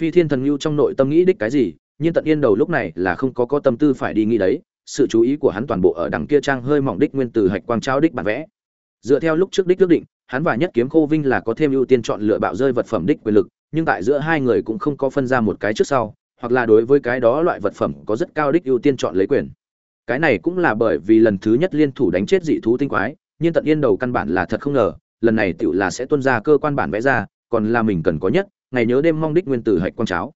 Phi thiên thần lưu trong nội tâm nghĩ đích cái gì, nhưng tận yên đầu lúc này là không có có tâm tư phải đi nghĩ đấy sự chú ý của hắn toàn bộ ở đằng kia trang hơi mỏng đích nguyên từ hạch quang trao đích bản vẽ. Dựa theo lúc trước đích quyết định, hắn và nhất kiếm khô vinh là có thêm ưu tiên chọn lựa bạo rơi vật phẩm đích quyền lực, nhưng tại giữa hai người cũng không có phân ra một cái trước sau, hoặc là đối với cái đó loại vật phẩm có rất cao đích ưu tiên chọn lấy quyền. Cái này cũng là bởi vì lần thứ nhất liên thủ đánh chết dị thú tinh quái, nhưng tận yên đầu căn bản là thật không ngờ, lần này tựu là sẽ tuân ra cơ quan bản vẽ ra, còn là mình cần có nhất, ngày nhớ đêm mong đích nguyên tử hạch quang cháo.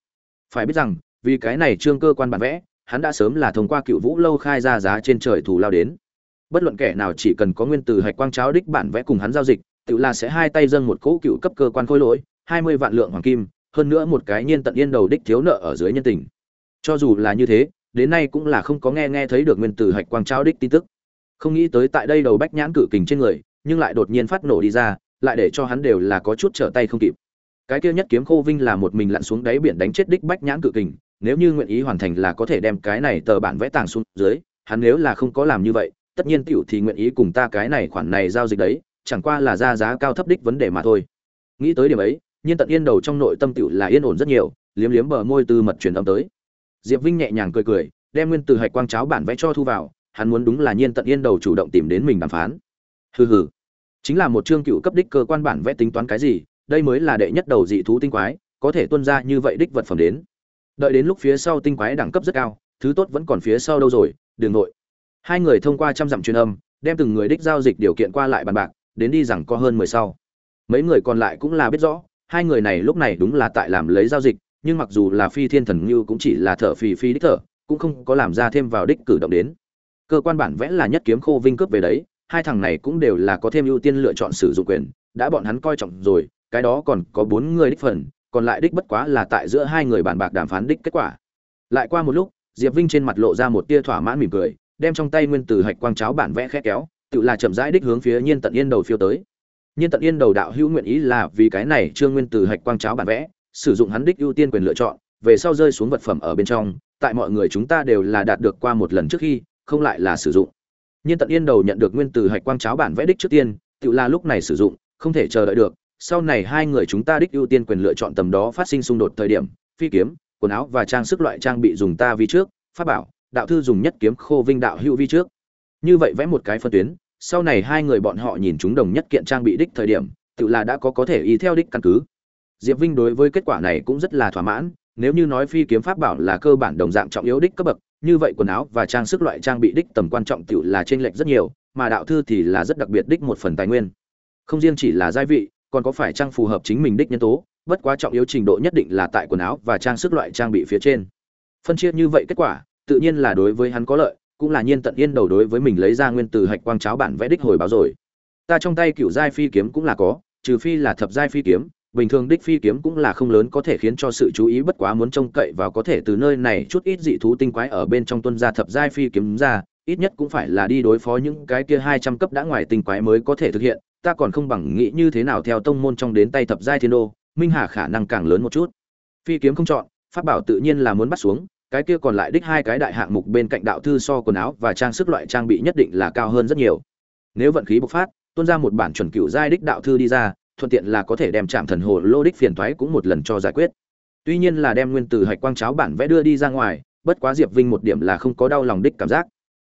Phải biết rằng, vì cái này trương cơ quan bản vẽ hắn đã sớm là thông qua cựu vũ lâu khai ra giá trên trời thù lao đến. Bất luận kẻ nào chỉ cần có nguyên tử hạch quang cháo đích bản vẽ cùng hắn giao dịch, tự là sẽ hai tay dâng một cỗ cựu cấp cơ quan khôi lỗi, hai mươi vạn lượng hoàng kim, hơn nữa một cái nhiên tận yên đầu đích thiếu nợ ở dưới nhân tình. Cho dù là như thế, đến nay cũng là không có nghe nghe thấy được nguyên tử hạch quang cháo đích tin tức. Không nghĩ tới tại đây đầu bách nhãn cử kình trên người, nhưng lại đột nhiên phát nổ đi ra, lại để cho hắn đều là có chút trở tay không kịp. Cái kia nhất kiếm khô vinh là một mình lặn xuống đáy biển đánh chết đích bách nhãn cử kình nếu như nguyện ý hoàn thành là có thể đem cái này tờ bản vẽ tàng xuống dưới, hắn nếu là không có làm như vậy, tất nhiên tiểu thì nguyện ý cùng ta cái này khoản này giao dịch đấy, chẳng qua là ra giá cao thấp đích vấn đề mà thôi. Nghĩ tới điểm ấy, nhiên tận yên đầu trong nội tâm tiểu là yên ổn rất nhiều, liếm liếm bờ môi từ mật truyền âm tới. Diệp vinh nhẹ nhàng cười cười, đem nguyên từ hạch quang cháo bản vẽ cho thu vào, hắn muốn đúng là nhiên tận yên đầu chủ động tìm đến mình đàm phán. Hừ hừ, chính là một chương cựu cấp đích cơ quan bản vẽ tính toán cái gì, đây mới là đệ nhất đầu dị thú tinh quái, có thể tuân ra như vậy đích vật phẩm đến đợi đến lúc phía sau tinh quái đẳng cấp rất cao, thứ tốt vẫn còn phía sau đâu rồi đường nội. Hai người thông qua trăm dặm truyền âm, đem từng người đích giao dịch điều kiện qua lại bàn bạc, đến đi rằng có hơn mười sau. Mấy người còn lại cũng là biết rõ, hai người này lúc này đúng là tại làm lấy giao dịch, nhưng mặc dù là phi thiên thần như cũng chỉ là thở phì phi đích thở cũng không có làm ra thêm vào đích cử động đến. Cơ quan bản vẽ là nhất kiếm khô vinh cướp về đấy, hai thằng này cũng đều là có thêm ưu tiên lựa chọn sử dụng quyền, đã bọn hắn coi trọng rồi, cái đó còn có bốn người đích phần còn lại đích bất quá là tại giữa hai người bàn bạc đàm phán đích kết quả. Lại qua một lúc, diệp vinh trên mặt lộ ra một tia thỏa mãn mỉm cười, đem trong tay nguyên từ hạch quang cháo bản vẽ khẽ kéo, tự là chậm rãi đích hướng phía nhiên tận yên đầu phiêu tới. Nhiên tận yên đầu đạo hữu nguyện ý là vì cái này trương nguyên từ hạch quang cháo bản vẽ, sử dụng hắn đích ưu tiên quyền lựa chọn, về sau rơi xuống vật phẩm ở bên trong, tại mọi người chúng ta đều là đạt được qua một lần trước khi, không lại là sử dụng. Nhiên tận yên đầu nhận được nguyên từ hạch quang cháo bản vẽ đích trước tiên, tự là lúc này sử dụng, không thể chờ đợi được sau này hai người chúng ta đích ưu tiên quyền lựa chọn tầm đó phát sinh xung đột thời điểm, phi kiếm, quần áo và trang sức loại trang bị dùng ta vi trước, pháp bảo, đạo thư dùng nhất kiếm khô vinh đạo hữu vi trước. Như vậy vẽ một cái phân tuyến, sau này hai người bọn họ nhìn chúng đồng nhất kiện trang bị đích thời điểm, tự là đã có có thể ý theo đích căn cứ. Diệp vinh đối với kết quả này cũng rất là thỏa mãn, nếu như nói phi kiếm pháp bảo là cơ bản đồng dạng trọng yếu đích cấp bậc, như vậy quần áo và trang sức loại trang bị đích tầm quan trọng tự là trên lệch rất nhiều, mà đạo thư thì là rất đặc biệt đích một phần tài nguyên. Không riêng chỉ là gia vị còn có phải trang phù hợp chính mình đích nhân tố, bất quá trọng yếu trình độ nhất định là tại quần áo và trang sức loại trang bị phía trên. Phân chia như vậy kết quả, tự nhiên là đối với hắn có lợi, cũng là nhiên tận yên đầu đối với mình lấy ra nguyên từ hạch quang cháo bản vẽ đích hồi báo rồi. Ta trong tay cựu giai phi kiếm cũng là có, trừ phi là thập giai phi kiếm, bình thường đích phi kiếm cũng là không lớn có thể khiến cho sự chú ý bất quá muốn trông cậy vào có thể từ nơi này chút ít dị thú tinh quái ở bên trong tuân gia thập giai phi kiếm ra ít nhất cũng phải là đi đối phó những cái kia hai trăm cấp đã ngoài tình quái mới có thể thực hiện, ta còn không bằng nghĩ như thế nào theo tông môn trong đến tay thập giai thiên đô, minh hà khả năng càng lớn một chút. Phi kiếm không chọn, pháp bảo tự nhiên là muốn bắt xuống, cái kia còn lại đích hai cái đại hạng mục bên cạnh đạo thư so quần áo và trang sức loại trang bị nhất định là cao hơn rất nhiều. Nếu vận khí bộc phát, tuôn ra một bản chuẩn cựu giai đích đạo thư đi ra, thuận tiện là có thể đem chạm thần hồ lô đích phiền toái cũng một lần cho giải quyết. Tuy nhiên là đem nguyên tử hạch quang cháo bản vẽ đưa đi ra ngoài, bất quá diệp vinh một điểm là không có đau lòng đích cảm giác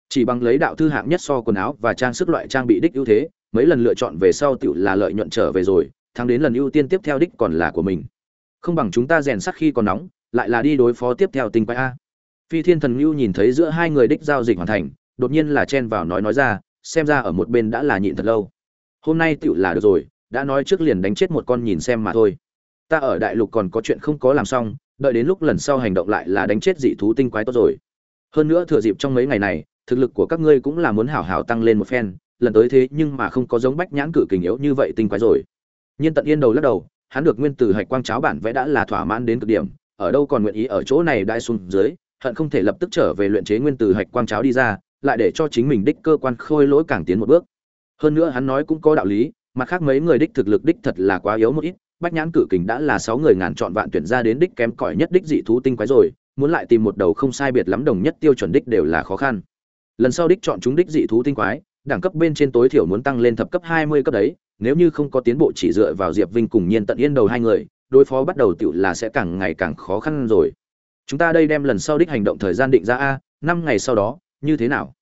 chỉ bằng lấy đạo thư hạng nhất so quần áo và trang sức loại trang bị đích ưu thế, mấy lần lựa chọn về sau tựu là lợi nhuận trở về rồi, thắng đến lần ưu tiên tiếp theo đích còn là của mình. Không bằng chúng ta rèn sắt khi còn nóng, lại là đi đối phó tiếp theo tinh quái a. Phi thiên thần ngưu nhìn thấy giữa hai người đích giao dịch hoàn thành, đột nhiên là chen vào nói nói ra, xem ra ở một bên đã là nhịn thật lâu. Hôm nay tựu là được rồi, đã nói trước liền đánh chết một con nhìn xem mà thôi. Ta ở đại lục còn có chuyện không có làm xong, đợi đến lúc lần sau hành động lại là đánh chết dị thú tinh quái tốt rồi. Hơn nữa thừa dịp trong mấy ngày này thực lực của các ngươi cũng là muốn hảo hảo tăng lên một phen, lần tới thế nhưng mà không có giống bách nhãn cử kình yếu như vậy tinh quái rồi. Nhiên tận yên đầu lắc đầu, hắn được nguyên tử hạch quang cháo bản vẽ đã là thỏa mãn đến cực điểm, ở đâu còn nguyện ý ở chỗ này đại xuống dưới, hận không thể lập tức trở về luyện chế nguyên tử hạch quang cháo đi ra, lại để cho chính mình đích cơ quan khôi lỗi càng tiến một bước. Hơn nữa hắn nói cũng có đạo lý, mặt khác mấy người đích thực lực đích thật là quá yếu một ít, bách nhãn cử kình đã là sáu người ngàn chọn vạn tuyển ra đến đích kém cỏi nhất đích dị thú tinh quái rồi, muốn lại tìm một đầu không sai biệt lắm đồng nhất tiêu chuẩn đích đều là khó khăn lần sau đích chọn chúng đích dị thú tinh quái, đẳng cấp bên trên tối thiểu muốn tăng lên thập cấp hai mươi cấp đấy, nếu như không có tiến bộ chỉ dựa vào diệp vinh cùng nhiên tận yên đầu hai người, đối phó bắt đầu tựu là sẽ càng ngày càng khó khăn rồi. Chúng ta đây đem lần sau đích hành động thời gian định ra a, năm ngày sau đó, như thế nào?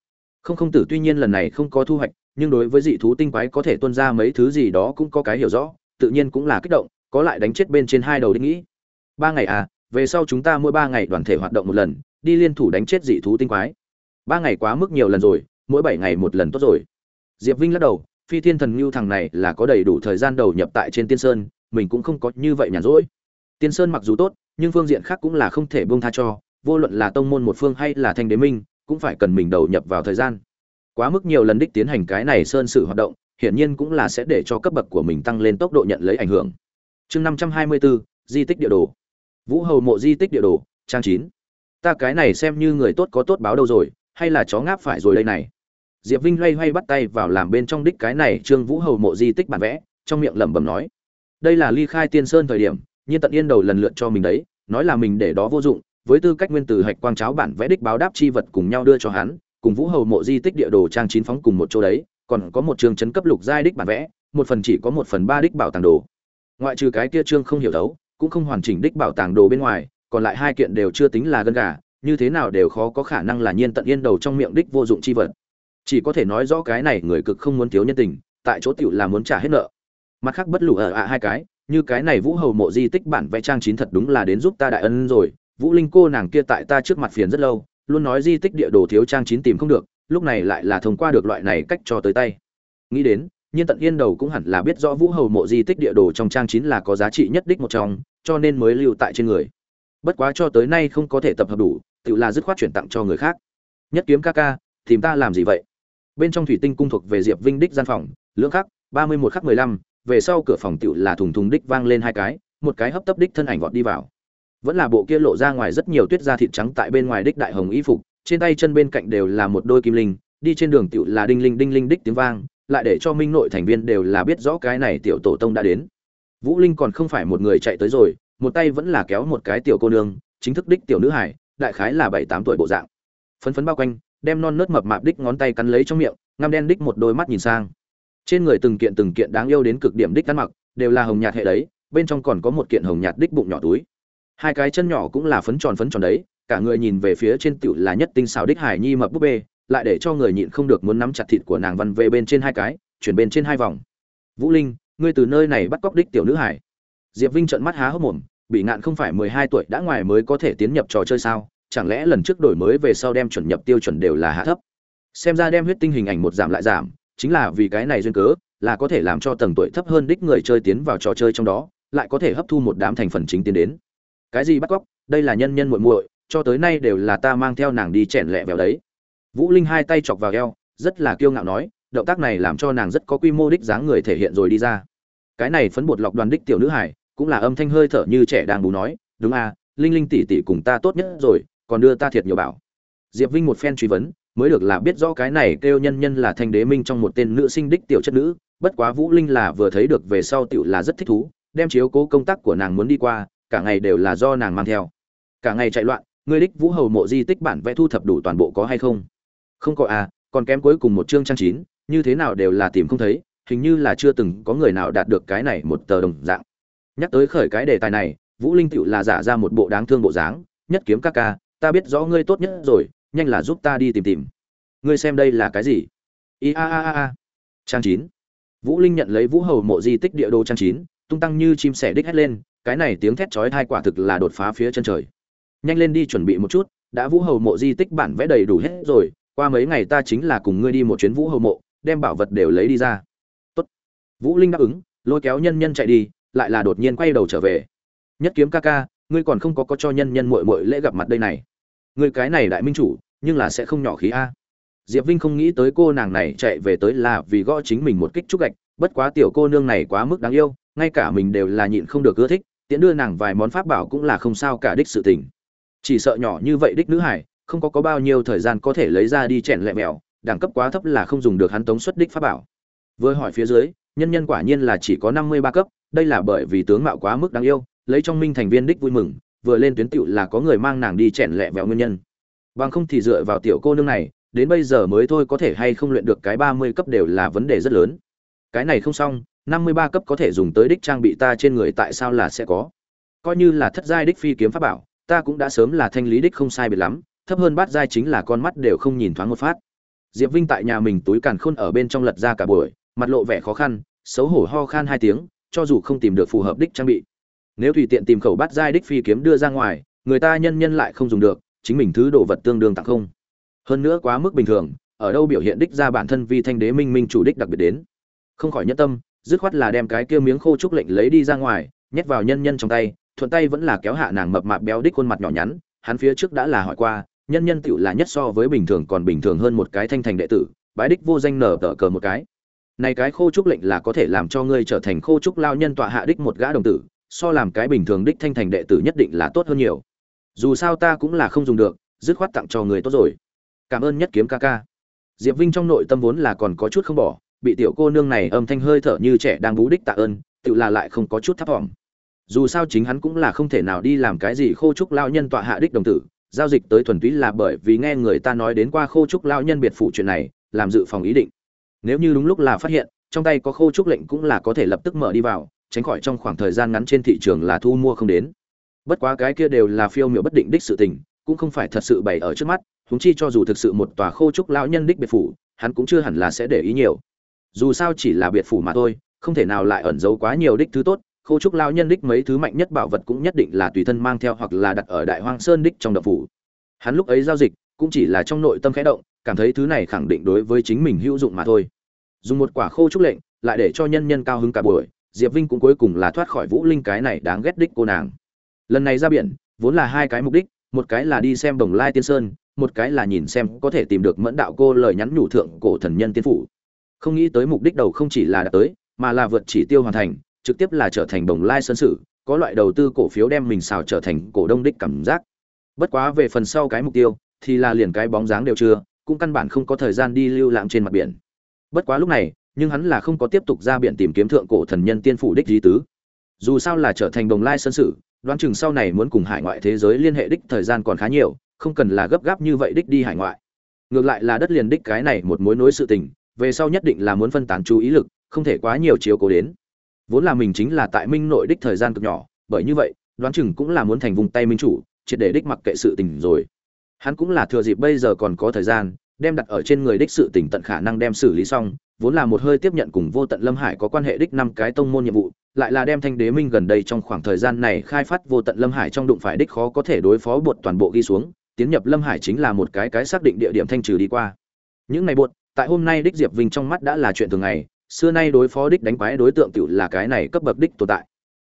Không không tử, tuy nhiên lần này không có thu hoạch, nhưng đối với dị thú tinh quái có thể tuân ra mấy thứ gì đó cũng có cái hiểu rõ, tự nhiên cũng là kích động, có lại đánh chết bên trên hai đầu đích nghĩ. Ba ngày à về sau chúng ta mỗi ba ngày đoàn thể hoạt động một lần, đi liên thủ đánh chết dị thú tinh quái ba ngày quá mức nhiều lần rồi, mỗi bảy ngày một lần tốt rồi. Diệp vinh lắc đầu, phi thiên thần ngưu thằng này là có đầy đủ thời gian đầu nhập tại trên tiên sơn, mình cũng không có như vậy nhàn rỗi. Tiên sơn mặc dù tốt, nhưng phương diện khác cũng là không thể buông tha cho, vô luận là tông môn một phương hay là thanh đế minh, cũng phải cần mình đầu nhập vào thời gian. Quá mức nhiều lần đích tiến hành cái này sơn sự hoạt động, hiển nhiên cũng là sẽ để cho cấp bậc của mình tăng lên tốc độ nhận lấy ảnh hưởng. Chương năm trăm hai mươi bốn di tích địa đồ. Vũ hầu mộ di tích địa đồ, trang chín. Ta cái này xem như người tốt có tốt báo đâu rồi hay là chó ngáp phải rồi đây này? Diệp vinh loay hoay bắt tay vào làm bên trong đích cái này trương vũ hầu mộ di tích bản vẽ, trong miệng lẩm bẩm nói, đây là ly khai tiên sơn thời điểm, nhiên tận yên đầu lần lượt cho mình đấy, nói là mình để đó vô dụng, với tư cách nguyên tử hạch quang cháo bản vẽ đích báo đáp chi vật cùng nhau đưa cho hắn, cùng vũ hầu mộ di tích địa đồ trang chín phóng cùng một chỗ đấy, còn có một chương chấn cấp lục giai đích bản vẽ, một phần chỉ có một phần ba đích bảo tàng đồ. Ngoại trừ cái kia trương không hiểu đấu, cũng không hoàn chỉnh đích bảo tàng đồ bên ngoài, còn lại hai kiện đều chưa tính là gân gà như thế nào đều khó có khả năng là nhiên tận yên đầu trong miệng đích vô dụng chi vật. Chỉ có thể nói rõ cái này người cực không muốn thiếu nhân tình, tại chỗ tiểu là muốn trả hết nợ. Mặt khác bất lủ ở ạ hai cái, như cái này vũ hầu mộ di tích bản vẽ trang chín thật đúng là đến giúp ta đại ân rồi. Vũ linh cô nàng kia tại ta trước mặt phiền rất lâu, luôn nói di tích địa đồ thiếu trang chín tìm không được, lúc này lại là thông qua được loại này cách cho tới tay. Nghĩ đến, nhiên tận yên đầu cũng hẳn là biết rõ vũ hầu mộ di tích địa đồ trong trang chín là có giá trị nhất đích một trong, cho nên mới lưu tại trên người. Bất quá cho tới nay không có thể tập hợp đủ tự là dứt khoát chuyển tặng cho người khác. Nhất kiếm ca ca, tìm ta làm gì vậy? Bên trong thủy tinh cung thuộc về diệp vinh đích gian phòng, lưỡng khắc, ba mươi một khắc mười lăm, về sau cửa phòng tựu là thùng thùng đích vang lên hai cái, một cái hấp tấp đích thân ảnh vọt đi vào. Vẫn là bộ kia lộ ra ngoài rất nhiều tuyết da thịt trắng tại bên ngoài đích đại hồng y phục, trên tay chân bên cạnh đều là một đôi kim linh, đi trên đường tựu là đinh linh đinh linh đích tiếng vang, lại để cho minh nội thành viên đều là biết rõ cái này tiểu tổ tông đã đến. Vũ linh còn không phải một người chạy tới rồi, một tay vẫn là kéo một cái tiểu cô nương, chính thức đích tiểu nữ hải đại khái là bảy tám tuổi bộ dạng. Phấn phấn bao quanh, đem non nớt mập mạp đích ngón tay cắn lấy trong miệng, ngăm đen đích một đôi mắt nhìn sang. Trên người từng kiện từng kiện đáng yêu đến cực điểm đích ăn mặc, đều là hồng nhạt hệ đấy, bên trong còn có một kiện hồng nhạt đích bụng nhỏ túi. Hai cái chân nhỏ cũng là phấn tròn phấn tròn đấy, cả người nhìn về phía trên tiểu là nhất tinh xảo đích hải nhi mập búp bê, lại để cho người nhịn không được muốn nắm chặt thịt của nàng văn về bên trên hai cái, chuyển bên trên hai vòng. Vũ linh, ngươi từ nơi này bắt cóc đích tiểu nữ hải diệp vinh trợn mắt há hốc mồm bị ngạn không phải mười hai tuổi đã ngoài mới có thể tiến nhập trò chơi sao? Chẳng lẽ lần trước đổi mới về sau đem chuẩn nhập tiêu chuẩn đều là hạ thấp? Xem ra đem huyết tinh hình ảnh một giảm lại giảm, chính là vì cái này duyên cớ, là có thể làm cho tầng tuổi thấp hơn đích người chơi tiến vào trò chơi trong đó, lại có thể hấp thu một đám thành phần chính tiến đến. Cái gì bắt cóc? Đây là nhân nhân muội muội, cho tới nay đều là ta mang theo nàng đi chèn lẹ vèo đấy. Vũ linh hai tay chọc vào eo, rất là kiêu ngạo nói, động tác này làm cho nàng rất có quy mô đích dáng người thể hiện rồi đi ra. Cái này phấn bột lọc đoàn đích tiểu nữ hải cũng là âm thanh hơi thở như trẻ đang bú nói, đúng à linh linh tỷ tỷ cùng ta tốt nhất rồi, còn đưa ta thiệt nhiều bảo. Diệp vinh một phen truy vấn, mới được là biết rõ cái này kêu nhân nhân là thanh đế minh trong một tên nữ sinh đích tiểu chất nữ, bất quá vũ linh là vừa thấy được về sau tiểu là rất thích thú, đem chiếu cố công tác của nàng muốn đi qua, cả ngày đều là do nàng mang theo. Cả ngày chạy loạn ngươi đích vũ hầu mộ di tích bản vẽ thu thập đủ toàn bộ có hay không? Không có à còn kém cuối cùng một chương trang chín, như thế nào đều là tìm không thấy, hình như là chưa từng có người nào đạt được cái này một tờ đồng dạng nhắc tới khởi cái đề tài này, vũ linh tựu là giả ra một bộ đáng thương bộ dáng, nhất kiếm ca ca, ta biết rõ ngươi tốt nhất rồi, nhanh là giúp ta đi tìm tìm. Ngươi xem đây là cái gì? I a a a a. Trang chín. Vũ linh nhận lấy vũ hầu mộ di tích địa đồ trang chín, tung tăng như chim sẻ đích hét lên, cái này tiếng thét chói tai quả thực là đột phá phía chân trời. Nhanh lên đi chuẩn bị một chút, đã vũ hầu mộ di tích bản vẽ đầy đủ hết rồi, qua mấy ngày ta chính là cùng ngươi đi một chuyến vũ hầu mộ, đem bảo vật đều lấy đi ra. Tốt. vũ linh đáp ứng, lôi kéo nhân nhân chạy đi lại là đột nhiên quay đầu trở về. Nhất kiếm ca ca, ngươi còn không có có cho nhân nhân muội muội lễ gặp mặt đây này. Ngươi cái này đại minh chủ, nhưng là sẽ không nhỏ khí a. Diệp vinh không nghĩ tới cô nàng này chạy về tới là vì gõ chính mình một kích trúc gạch, bất quá tiểu cô nương này quá mức đáng yêu, ngay cả mình đều là nhịn không được ưa thích tiễn đưa nàng vài món pháp bảo cũng là không sao cả đích sự tình. Chỉ sợ nhỏ như vậy đích nữ hải, không có có bao nhiêu thời gian có thể lấy ra đi chèn lẹ mèo, đẳng cấp quá thấp là không dùng được hắn tống xuất đích pháp bảo. Vừa hỏi phía dưới, nhân nhân quả nhiên là chỉ có năm mươi ba cấp đây là bởi vì tướng mạo quá mức đáng yêu, lấy trong minh thành viên đích vui mừng, vừa lên tuyến tựu là có người mang nàng đi chèn lẹ vẹo nguyên nhân. Bằng không thì dựa vào tiểu cô nương này, đến bây giờ mới thôi có thể hay không luyện được cái ba mươi cấp đều là vấn đề rất lớn. Cái này không xong, năm mươi ba cấp có thể dùng tới đích trang bị ta trên người tại sao là sẽ có? Coi như là thất giai đích phi kiếm pháp bảo, ta cũng đã sớm là thanh lý đích không sai biệt lắm, thấp hơn bát giai chính là con mắt đều không nhìn thoáng một phát. Diệp vinh tại nhà mình túi càn khôn ở bên trong lật ra cả buổi, mặt lộ vẻ khó khăn, xấu hổ ho khan hai tiếng cho dù không tìm được phù hợp đích trang bị. Nếu tùy tiện tìm khẩu bát giai đích phi kiếm đưa ra ngoài, người ta nhân nhân lại không dùng được, chính mình thứ đồ vật tương đương tặng không. Hơn nữa quá mức bình thường, ở đâu biểu hiện đích ra bản thân vi thanh đế minh minh chủ đích đặc biệt đến. Không khỏi nhất tâm, dứt khoát là đem cái kia miếng khô trúc lệnh lấy đi ra ngoài, nhét vào nhân nhân trong tay, thuận tay vẫn là kéo hạ nàng mập mạp béo đích khuôn mặt nhỏ nhắn, hắn phía trước đã là hỏi qua, nhân nhân tựu là nhất so với bình thường còn bình thường hơn một cái thanh thành đệ tử, bái đích vô danh nở tờ cờ một cái này cái khô trúc lệnh là có thể làm cho ngươi trở thành khô trúc lao nhân tọa hạ đích một gã đồng tử, so làm cái bình thường đích thanh thành đệ tử nhất định là tốt hơn nhiều. Dù sao ta cũng là không dùng được, dứt khoát tặng cho người tốt rồi. Cảm ơn nhất kiếm ca ca. Diệp vinh trong nội tâm vốn là còn có chút không bỏ, bị tiểu cô nương này âm thanh hơi thở như trẻ đang bú đích tạ ơn, tự là lại không có chút thấp thỏm dù sao chính hắn cũng là không thể nào đi làm cái gì khô trúc lao nhân tọa hạ đích đồng tử, giao dịch tới thuần túy là bởi vì nghe người ta nói đến qua khô trúc lao nhân biệt phủ chuyện này, làm dự phòng ý định nếu như đúng lúc là phát hiện, trong tay có khô trúc lệnh cũng là có thể lập tức mở đi vào, tránh khỏi trong khoảng thời gian ngắn trên thị trường là thu mua không đến. Bất quá cái kia đều là phiêu miểu bất định đích sự tình, cũng không phải thật sự bày ở trước mắt, huống chi cho dù thực sự một tòa khô trúc lão nhân đích biệt phủ, hắn cũng chưa hẳn là sẽ để ý nhiều. Dù sao chỉ là biệt phủ mà thôi, không thể nào lại ẩn giấu quá nhiều đích thứ tốt, khô trúc lão nhân đích mấy thứ mạnh nhất bảo vật cũng nhất định là tùy thân mang theo hoặc là đặt ở đại hoang sơn đích trong đập phủ. Hắn lúc ấy giao dịch, cũng chỉ là trong nội tâm khẽ động, cảm thấy thứ này khẳng định đối với chính mình hữu dụng mà thôi dùng một quả khô trúc lệnh, lại để cho nhân nhân cao hứng cả buổi, diệp vinh cũng cuối cùng là thoát khỏi vũ linh cái này đáng ghét đích cô nàng. Lần này ra biển, vốn là hai cái mục đích, một cái là đi xem đồng lai tiên sơn, một cái là nhìn xem có thể tìm được mẫn đạo cô lời nhắn nhủ thượng cổ thần nhân tiên phủ. Không nghĩ tới mục đích đầu không chỉ là đã tới, mà là vượt chỉ tiêu hoàn thành, trực tiếp là trở thành đồng lai sơn sử, có loại đầu tư cổ phiếu đem mình xào trở thành cổ đông đích cảm giác. Bất quá về phần sau cái mục tiêu, thì là liền cái bóng dáng đều chưa, cũng căn bản không có thời gian đi lưu lãng trên mặt biển bất quá lúc này, nhưng hắn là không có tiếp tục ra biển tìm kiếm thượng cổ thần nhân tiên phủ đích di tứ. Dù sao là trở thành đồng lai sân sự đoán chừng sau này muốn cùng hải ngoại thế giới liên hệ đích thời gian còn khá nhiều, không cần là gấp gáp như vậy đích đi hải ngoại. Ngược lại là đất liền đích cái này một mối nối sự tình, về sau nhất định là muốn phân tán chú ý lực, không thể quá nhiều chiếu cố đến. Vốn là mình chính là tại minh nội đích thời gian cực nhỏ, bởi như vậy, đoán chừng cũng là muốn thành vùng tay minh chủ, triệt để đích mặc kệ sự tình rồi. Hắn cũng là thừa dịp bây giờ còn có thời gian đem đặt ở trên người đích sự tỉnh tận khả năng đem xử lý xong, vốn là một hơi tiếp nhận cùng vô tận lâm hải có quan hệ đích năm cái tông môn nhiệm vụ, lại là đem thanh đế minh gần đây trong khoảng thời gian này khai phát vô tận lâm hải trong đụng phải đích khó có thể đối phó bột toàn bộ ghi xuống, tiến nhập lâm hải chính là một cái cái xác định địa điểm thanh trừ đi qua. Những ngày bột tại hôm nay đích diệp vinh trong mắt đã là chuyện thường ngày, xưa nay đối phó đích đánh quái đối tượng cựu là cái này cấp bậc đích tồn tại.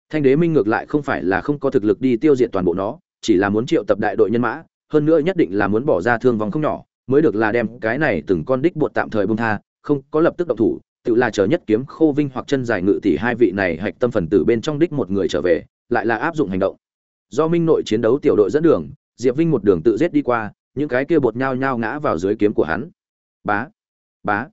Thanh đế minh ngược lại không phải là không có thực lực đi tiêu diệt toàn bộ nó, chỉ là muốn triệu tập đại đội nhân mã, hơn nữa nhất định là muốn bỏ ra thương vong không nhỏ mới được là đem cái này từng con đích buộc tạm thời bông tha, không có lập tức động thủ, tự là chờ nhất kiếm khô vinh hoặc chân dài ngự tỷ hai vị này hạch tâm phần tử bên trong đích một người trở về, lại là áp dụng hành động. Do minh nội chiến đấu tiểu đội dẫn đường, diệp vinh một đường tự giết đi qua, những cái kia bột nhao nhao ngã vào dưới kiếm của hắn. Bá bá.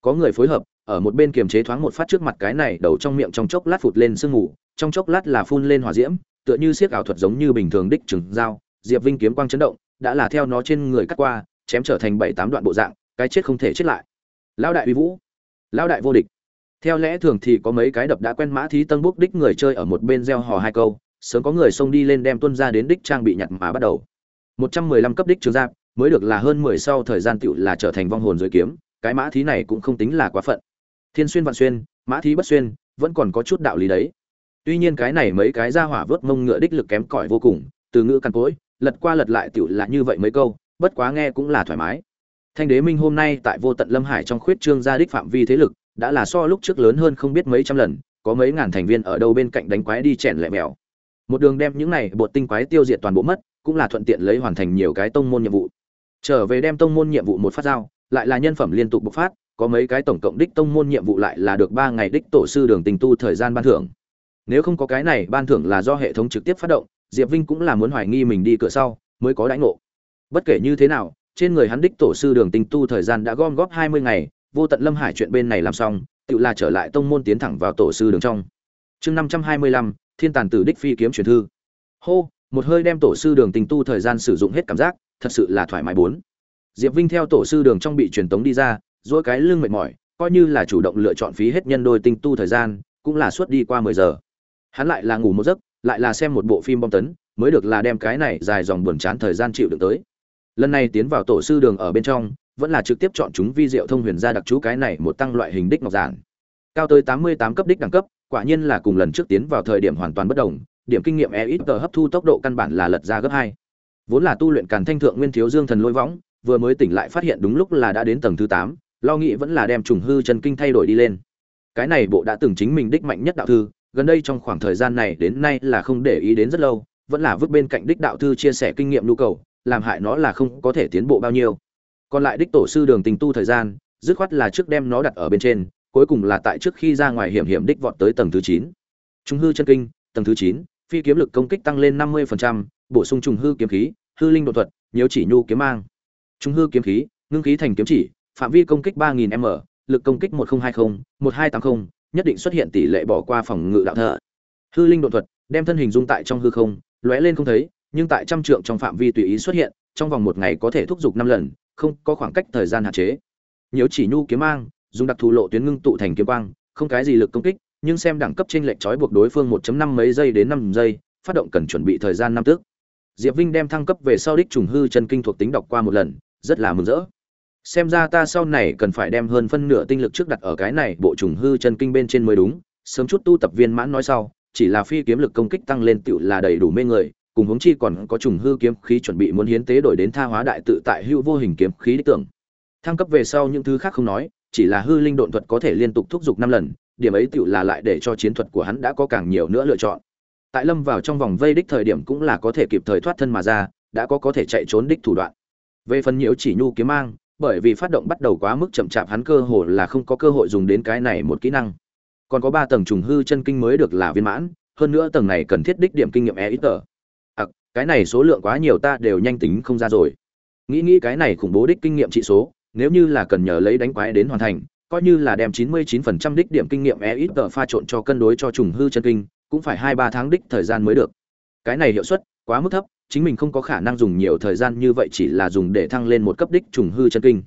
Có người phối hợp, ở một bên kiềm chế thoáng một phát trước mặt cái này đầu trong miệng trong chốc lát phụt lên sương mù, trong chốc lát là phun lên hỏa diễm, tựa như siết ảo thuật giống như bình thường đích trừng dao. Diệp vinh kiếm quang chấn động, đã là theo nó trên người cắt qua chém trở thành bảy tám đoạn bộ dạng, cái chết không thể chết lại. Lão đại uy vũ, lão đại vô địch. Theo lẽ thường thì có mấy cái đập đã quen mã thí tân bốc đích người chơi ở một bên gieo hò hai câu, sớm có người xông đi lên đem tuân ra đến đích trang bị nhặt mà bắt đầu. Một trăm mười lăm cấp đích trường giáp, mới được là hơn mười sau thời gian tựu là trở thành vong hồn dưới kiếm, cái mã thí này cũng không tính là quá phận. Thiên xuyên vạn xuyên, mã thí bất xuyên, vẫn còn có chút đạo lý đấy. Tuy nhiên cái này mấy cái ra hỏa vớt mông ngựa đích lực kém cỏi vô cùng, từ ngữ căn cối lật qua lật lại tựu là như vậy mấy câu bất quá nghe cũng là thoải mái. Thanh đế minh hôm nay tại vô tận lâm hải trong khuyết trương gia đích phạm vi thế lực, đã là so lúc trước lớn hơn không biết mấy trăm lần, có mấy ngàn thành viên ở đâu bên cạnh đánh quái đi chèn lẹ mèo. Một đường đem những này bột tinh quái tiêu diệt toàn bộ mất, cũng là thuận tiện lấy hoàn thành nhiều cái tông môn nhiệm vụ. Trở về đem tông môn nhiệm vụ một phát giao, lại là nhân phẩm liên tục bộc phát, có mấy cái tổng cộng đích tông môn nhiệm vụ lại là được ba ngày đích tổ sư đường tình tu thời gian ban thưởng. Nếu không có cái này, ban thưởng là do hệ thống trực tiếp phát động, diệp vinh cũng là muốn hoài nghi mình đi cửa sau, mới có đãi ngộ bất kể như thế nào, trên người hắn đích tổ sư đường tinh tu thời gian đã gom góp hai mươi ngày, vô tận lâm hải chuyện bên này làm xong, tự là trở lại tông môn tiến thẳng vào tổ sư đường trong. Chương năm trăm hai mươi lăm, thiên tàn tử đích phi kiếm truyền thư. Hô, một hơi đem tổ sư đường tình tu thời gian sử dụng hết cảm giác, thật sự là thoải mái bốn. Diệp vinh theo tổ sư đường trong bị truyền tống đi ra dỗi cái lưng mệt mỏi, coi như là chủ động lựa chọn phí hết nhân đôi tinh tu thời gian, cũng là suốt đi qua mười giờ. Hắn lại là ngủ một giấc, lại là xem một bộ phim bom tấn, mới được là đem cái này dài dòng buồn chán thời gian chịu được tới lần này tiến vào tổ sư đường ở bên trong, vẫn là trực tiếp chọn chúng vi diệu thông huyền gia đặc chú cái này một tăng loại hình đích ngọc giản. Cao tới tám mươi tám cấp đích đẳng cấp, quả nhiên là cùng lần trước tiến vào thời điểm hoàn toàn bất đồng, điểm kinh nghiệm e ít tờ hấp thu tốc độ căn bản là lật ra gấp hai. Vốn là tu luyện càn thanh thượng nguyên thiếu dương thần lôi võng, vừa mới tỉnh lại phát hiện đúng lúc là đã đến tầng thứ tám, lo nghĩ vẫn là đem trùng hư chân kinh thay đổi đi lên. Cái này bộ đã từng chính mình đích mạnh nhất đạo thư, gần đây trong khoảng thời gian này đến nay là không để ý đến rất lâu, vẫn là vứt bên cạnh đích đạo thư chia sẻ kinh nghiệm nhu cầu làm hại nó là không có thể tiến bộ bao nhiêu. Còn lại đích tổ sư đường tình tu thời gian dứt khoát là trước đem nó đặt ở bên trên cuối cùng là tại trước khi ra ngoài hiểm hiểm đích vọt tới tầng thứ chín. Trung hư chân kinh tầng thứ chín phi kiếm lực công kích tăng lên năm 50%, bổ sung trùng hư kiếm khí hư linh độ thuật nhiều chỉ nhu kiếm mang. Trung hư kiếm khí ngưng khí thành kiếm chỉ phạm vi công kích 3000 m lực công kích 1020, 1280, nhất định xuất hiện tỷ lệ bỏ qua phòng ngự đạo thợ. Hư linh độ thuật đem thân hình dung tại trong hư không lóe lên không thấy nhưng tại trăm trượng trong phạm vi tùy ý xuất hiện, trong vòng một ngày có thể thúc giục năm lần, không có khoảng cách thời gian hạn chế. Nhiều chỉ nhu kiếm mang, dùng đặc thù lộ tuyến ngưng tụ thành kiếm quang, không cái gì lực công kích, nhưng xem đẳng cấp trên lệnh trói buộc đối phương 1.5 mấy giây đến 5 giây, phát động cần chuẩn bị thời gian năm tức. Diệp vinh đem thăng cấp về sau đích trùng hư chân kinh thuộc tính đọc qua một lần, rất là mừng rỡ. Xem ra ta sau này cần phải đem hơn phân nửa tinh lực trước đặt ở cái này bộ trùng hư chân kinh bên trên mới đúng, sớm chút tu tập viên mãn nói sau, chỉ là phi kiếm lực công kích tăng lên tựu là đầy đủ mê người cùng hướng chi còn có trùng hư kiếm khí chuẩn bị muốn hiến tế đổi đến tha hóa đại tự tại hữu vô hình kiếm khí đích tưởng. Thăng cấp về sau những thứ khác không nói, chỉ là hư linh độn thuật có thể liên tục thúc giục năm lần, điểm ấy tựu là lại để cho chiến thuật của hắn đã có càng nhiều nữa lựa chọn. Tại lâm vào trong vòng vây đích thời điểm cũng là có thể kịp thời thoát thân mà ra, đã có có thể chạy trốn đích thủ đoạn. Về phần nhiễu chỉ nhu kiếm mang, bởi vì phát động bắt đầu quá mức chậm chạp hắn cơ hồ là không có cơ hội dùng đến cái này một kỹ năng. Còn có ba tầng trùng hư chân kinh mới được là viên mãn, hơn nữa tầng này cần thiết đích điểm kinh nghiệm e ít tờ cái này số lượng quá nhiều ta đều nhanh tính không ra rồi. Nghĩ nghĩ cái này khủng bố đích kinh nghiệm trị số, nếu như là cần nhờ lấy đánh quái đến hoàn thành, coi như là đem 99% đích điểm kinh nghiệm e ít tờ pha trộn cho cân đối cho trùng hư chân kinh, cũng phải hai ba tháng đích thời gian mới được. Cái này hiệu suất quá mức thấp, chính mình không có khả năng dùng nhiều thời gian như vậy chỉ là dùng để thăng lên một cấp đích trùng hư chân kinh.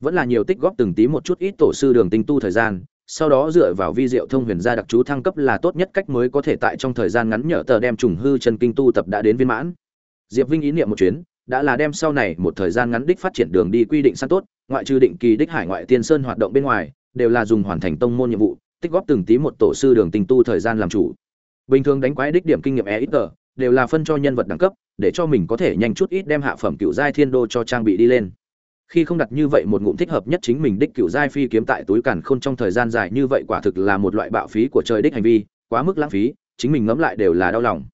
Vẫn là nhiều tích góp từng tí một chút ít tổ sư đường tinh tu thời gian sau đó dựa vào vi diệu thông huyền gia đặc chú thăng cấp là tốt nhất cách mới có thể tại trong thời gian ngắn nhở tờ đem trùng hư chân kinh tu tập đã đến viên mãn. Diệp vinh ý niệm một chuyến, đã là đem sau này một thời gian ngắn đích phát triển đường đi quy định sẵn tốt, ngoại trừ định kỳ đích hải ngoại tiên sơn hoạt động bên ngoài, đều là dùng hoàn thành tông môn nhiệm vụ, tích góp từng tí một tổ sư đường tình tu thời gian làm chủ. Bình thường đánh quái đích điểm kinh nghiệm e ít tờ đều là phân cho nhân vật đẳng cấp, để cho mình có thể nhanh chút ít đem hạ phẩm cựu giai thiên đô cho trang bị đi lên khi không đặt như vậy một ngụm thích hợp nhất chính mình đích cựu giai phi kiếm tại túi càn khôn trong thời gian dài như vậy quả thực là một loại bạo phí của trời đích hành vi, quá mức lãng phí, chính mình ngẫm lại đều là đau lòng.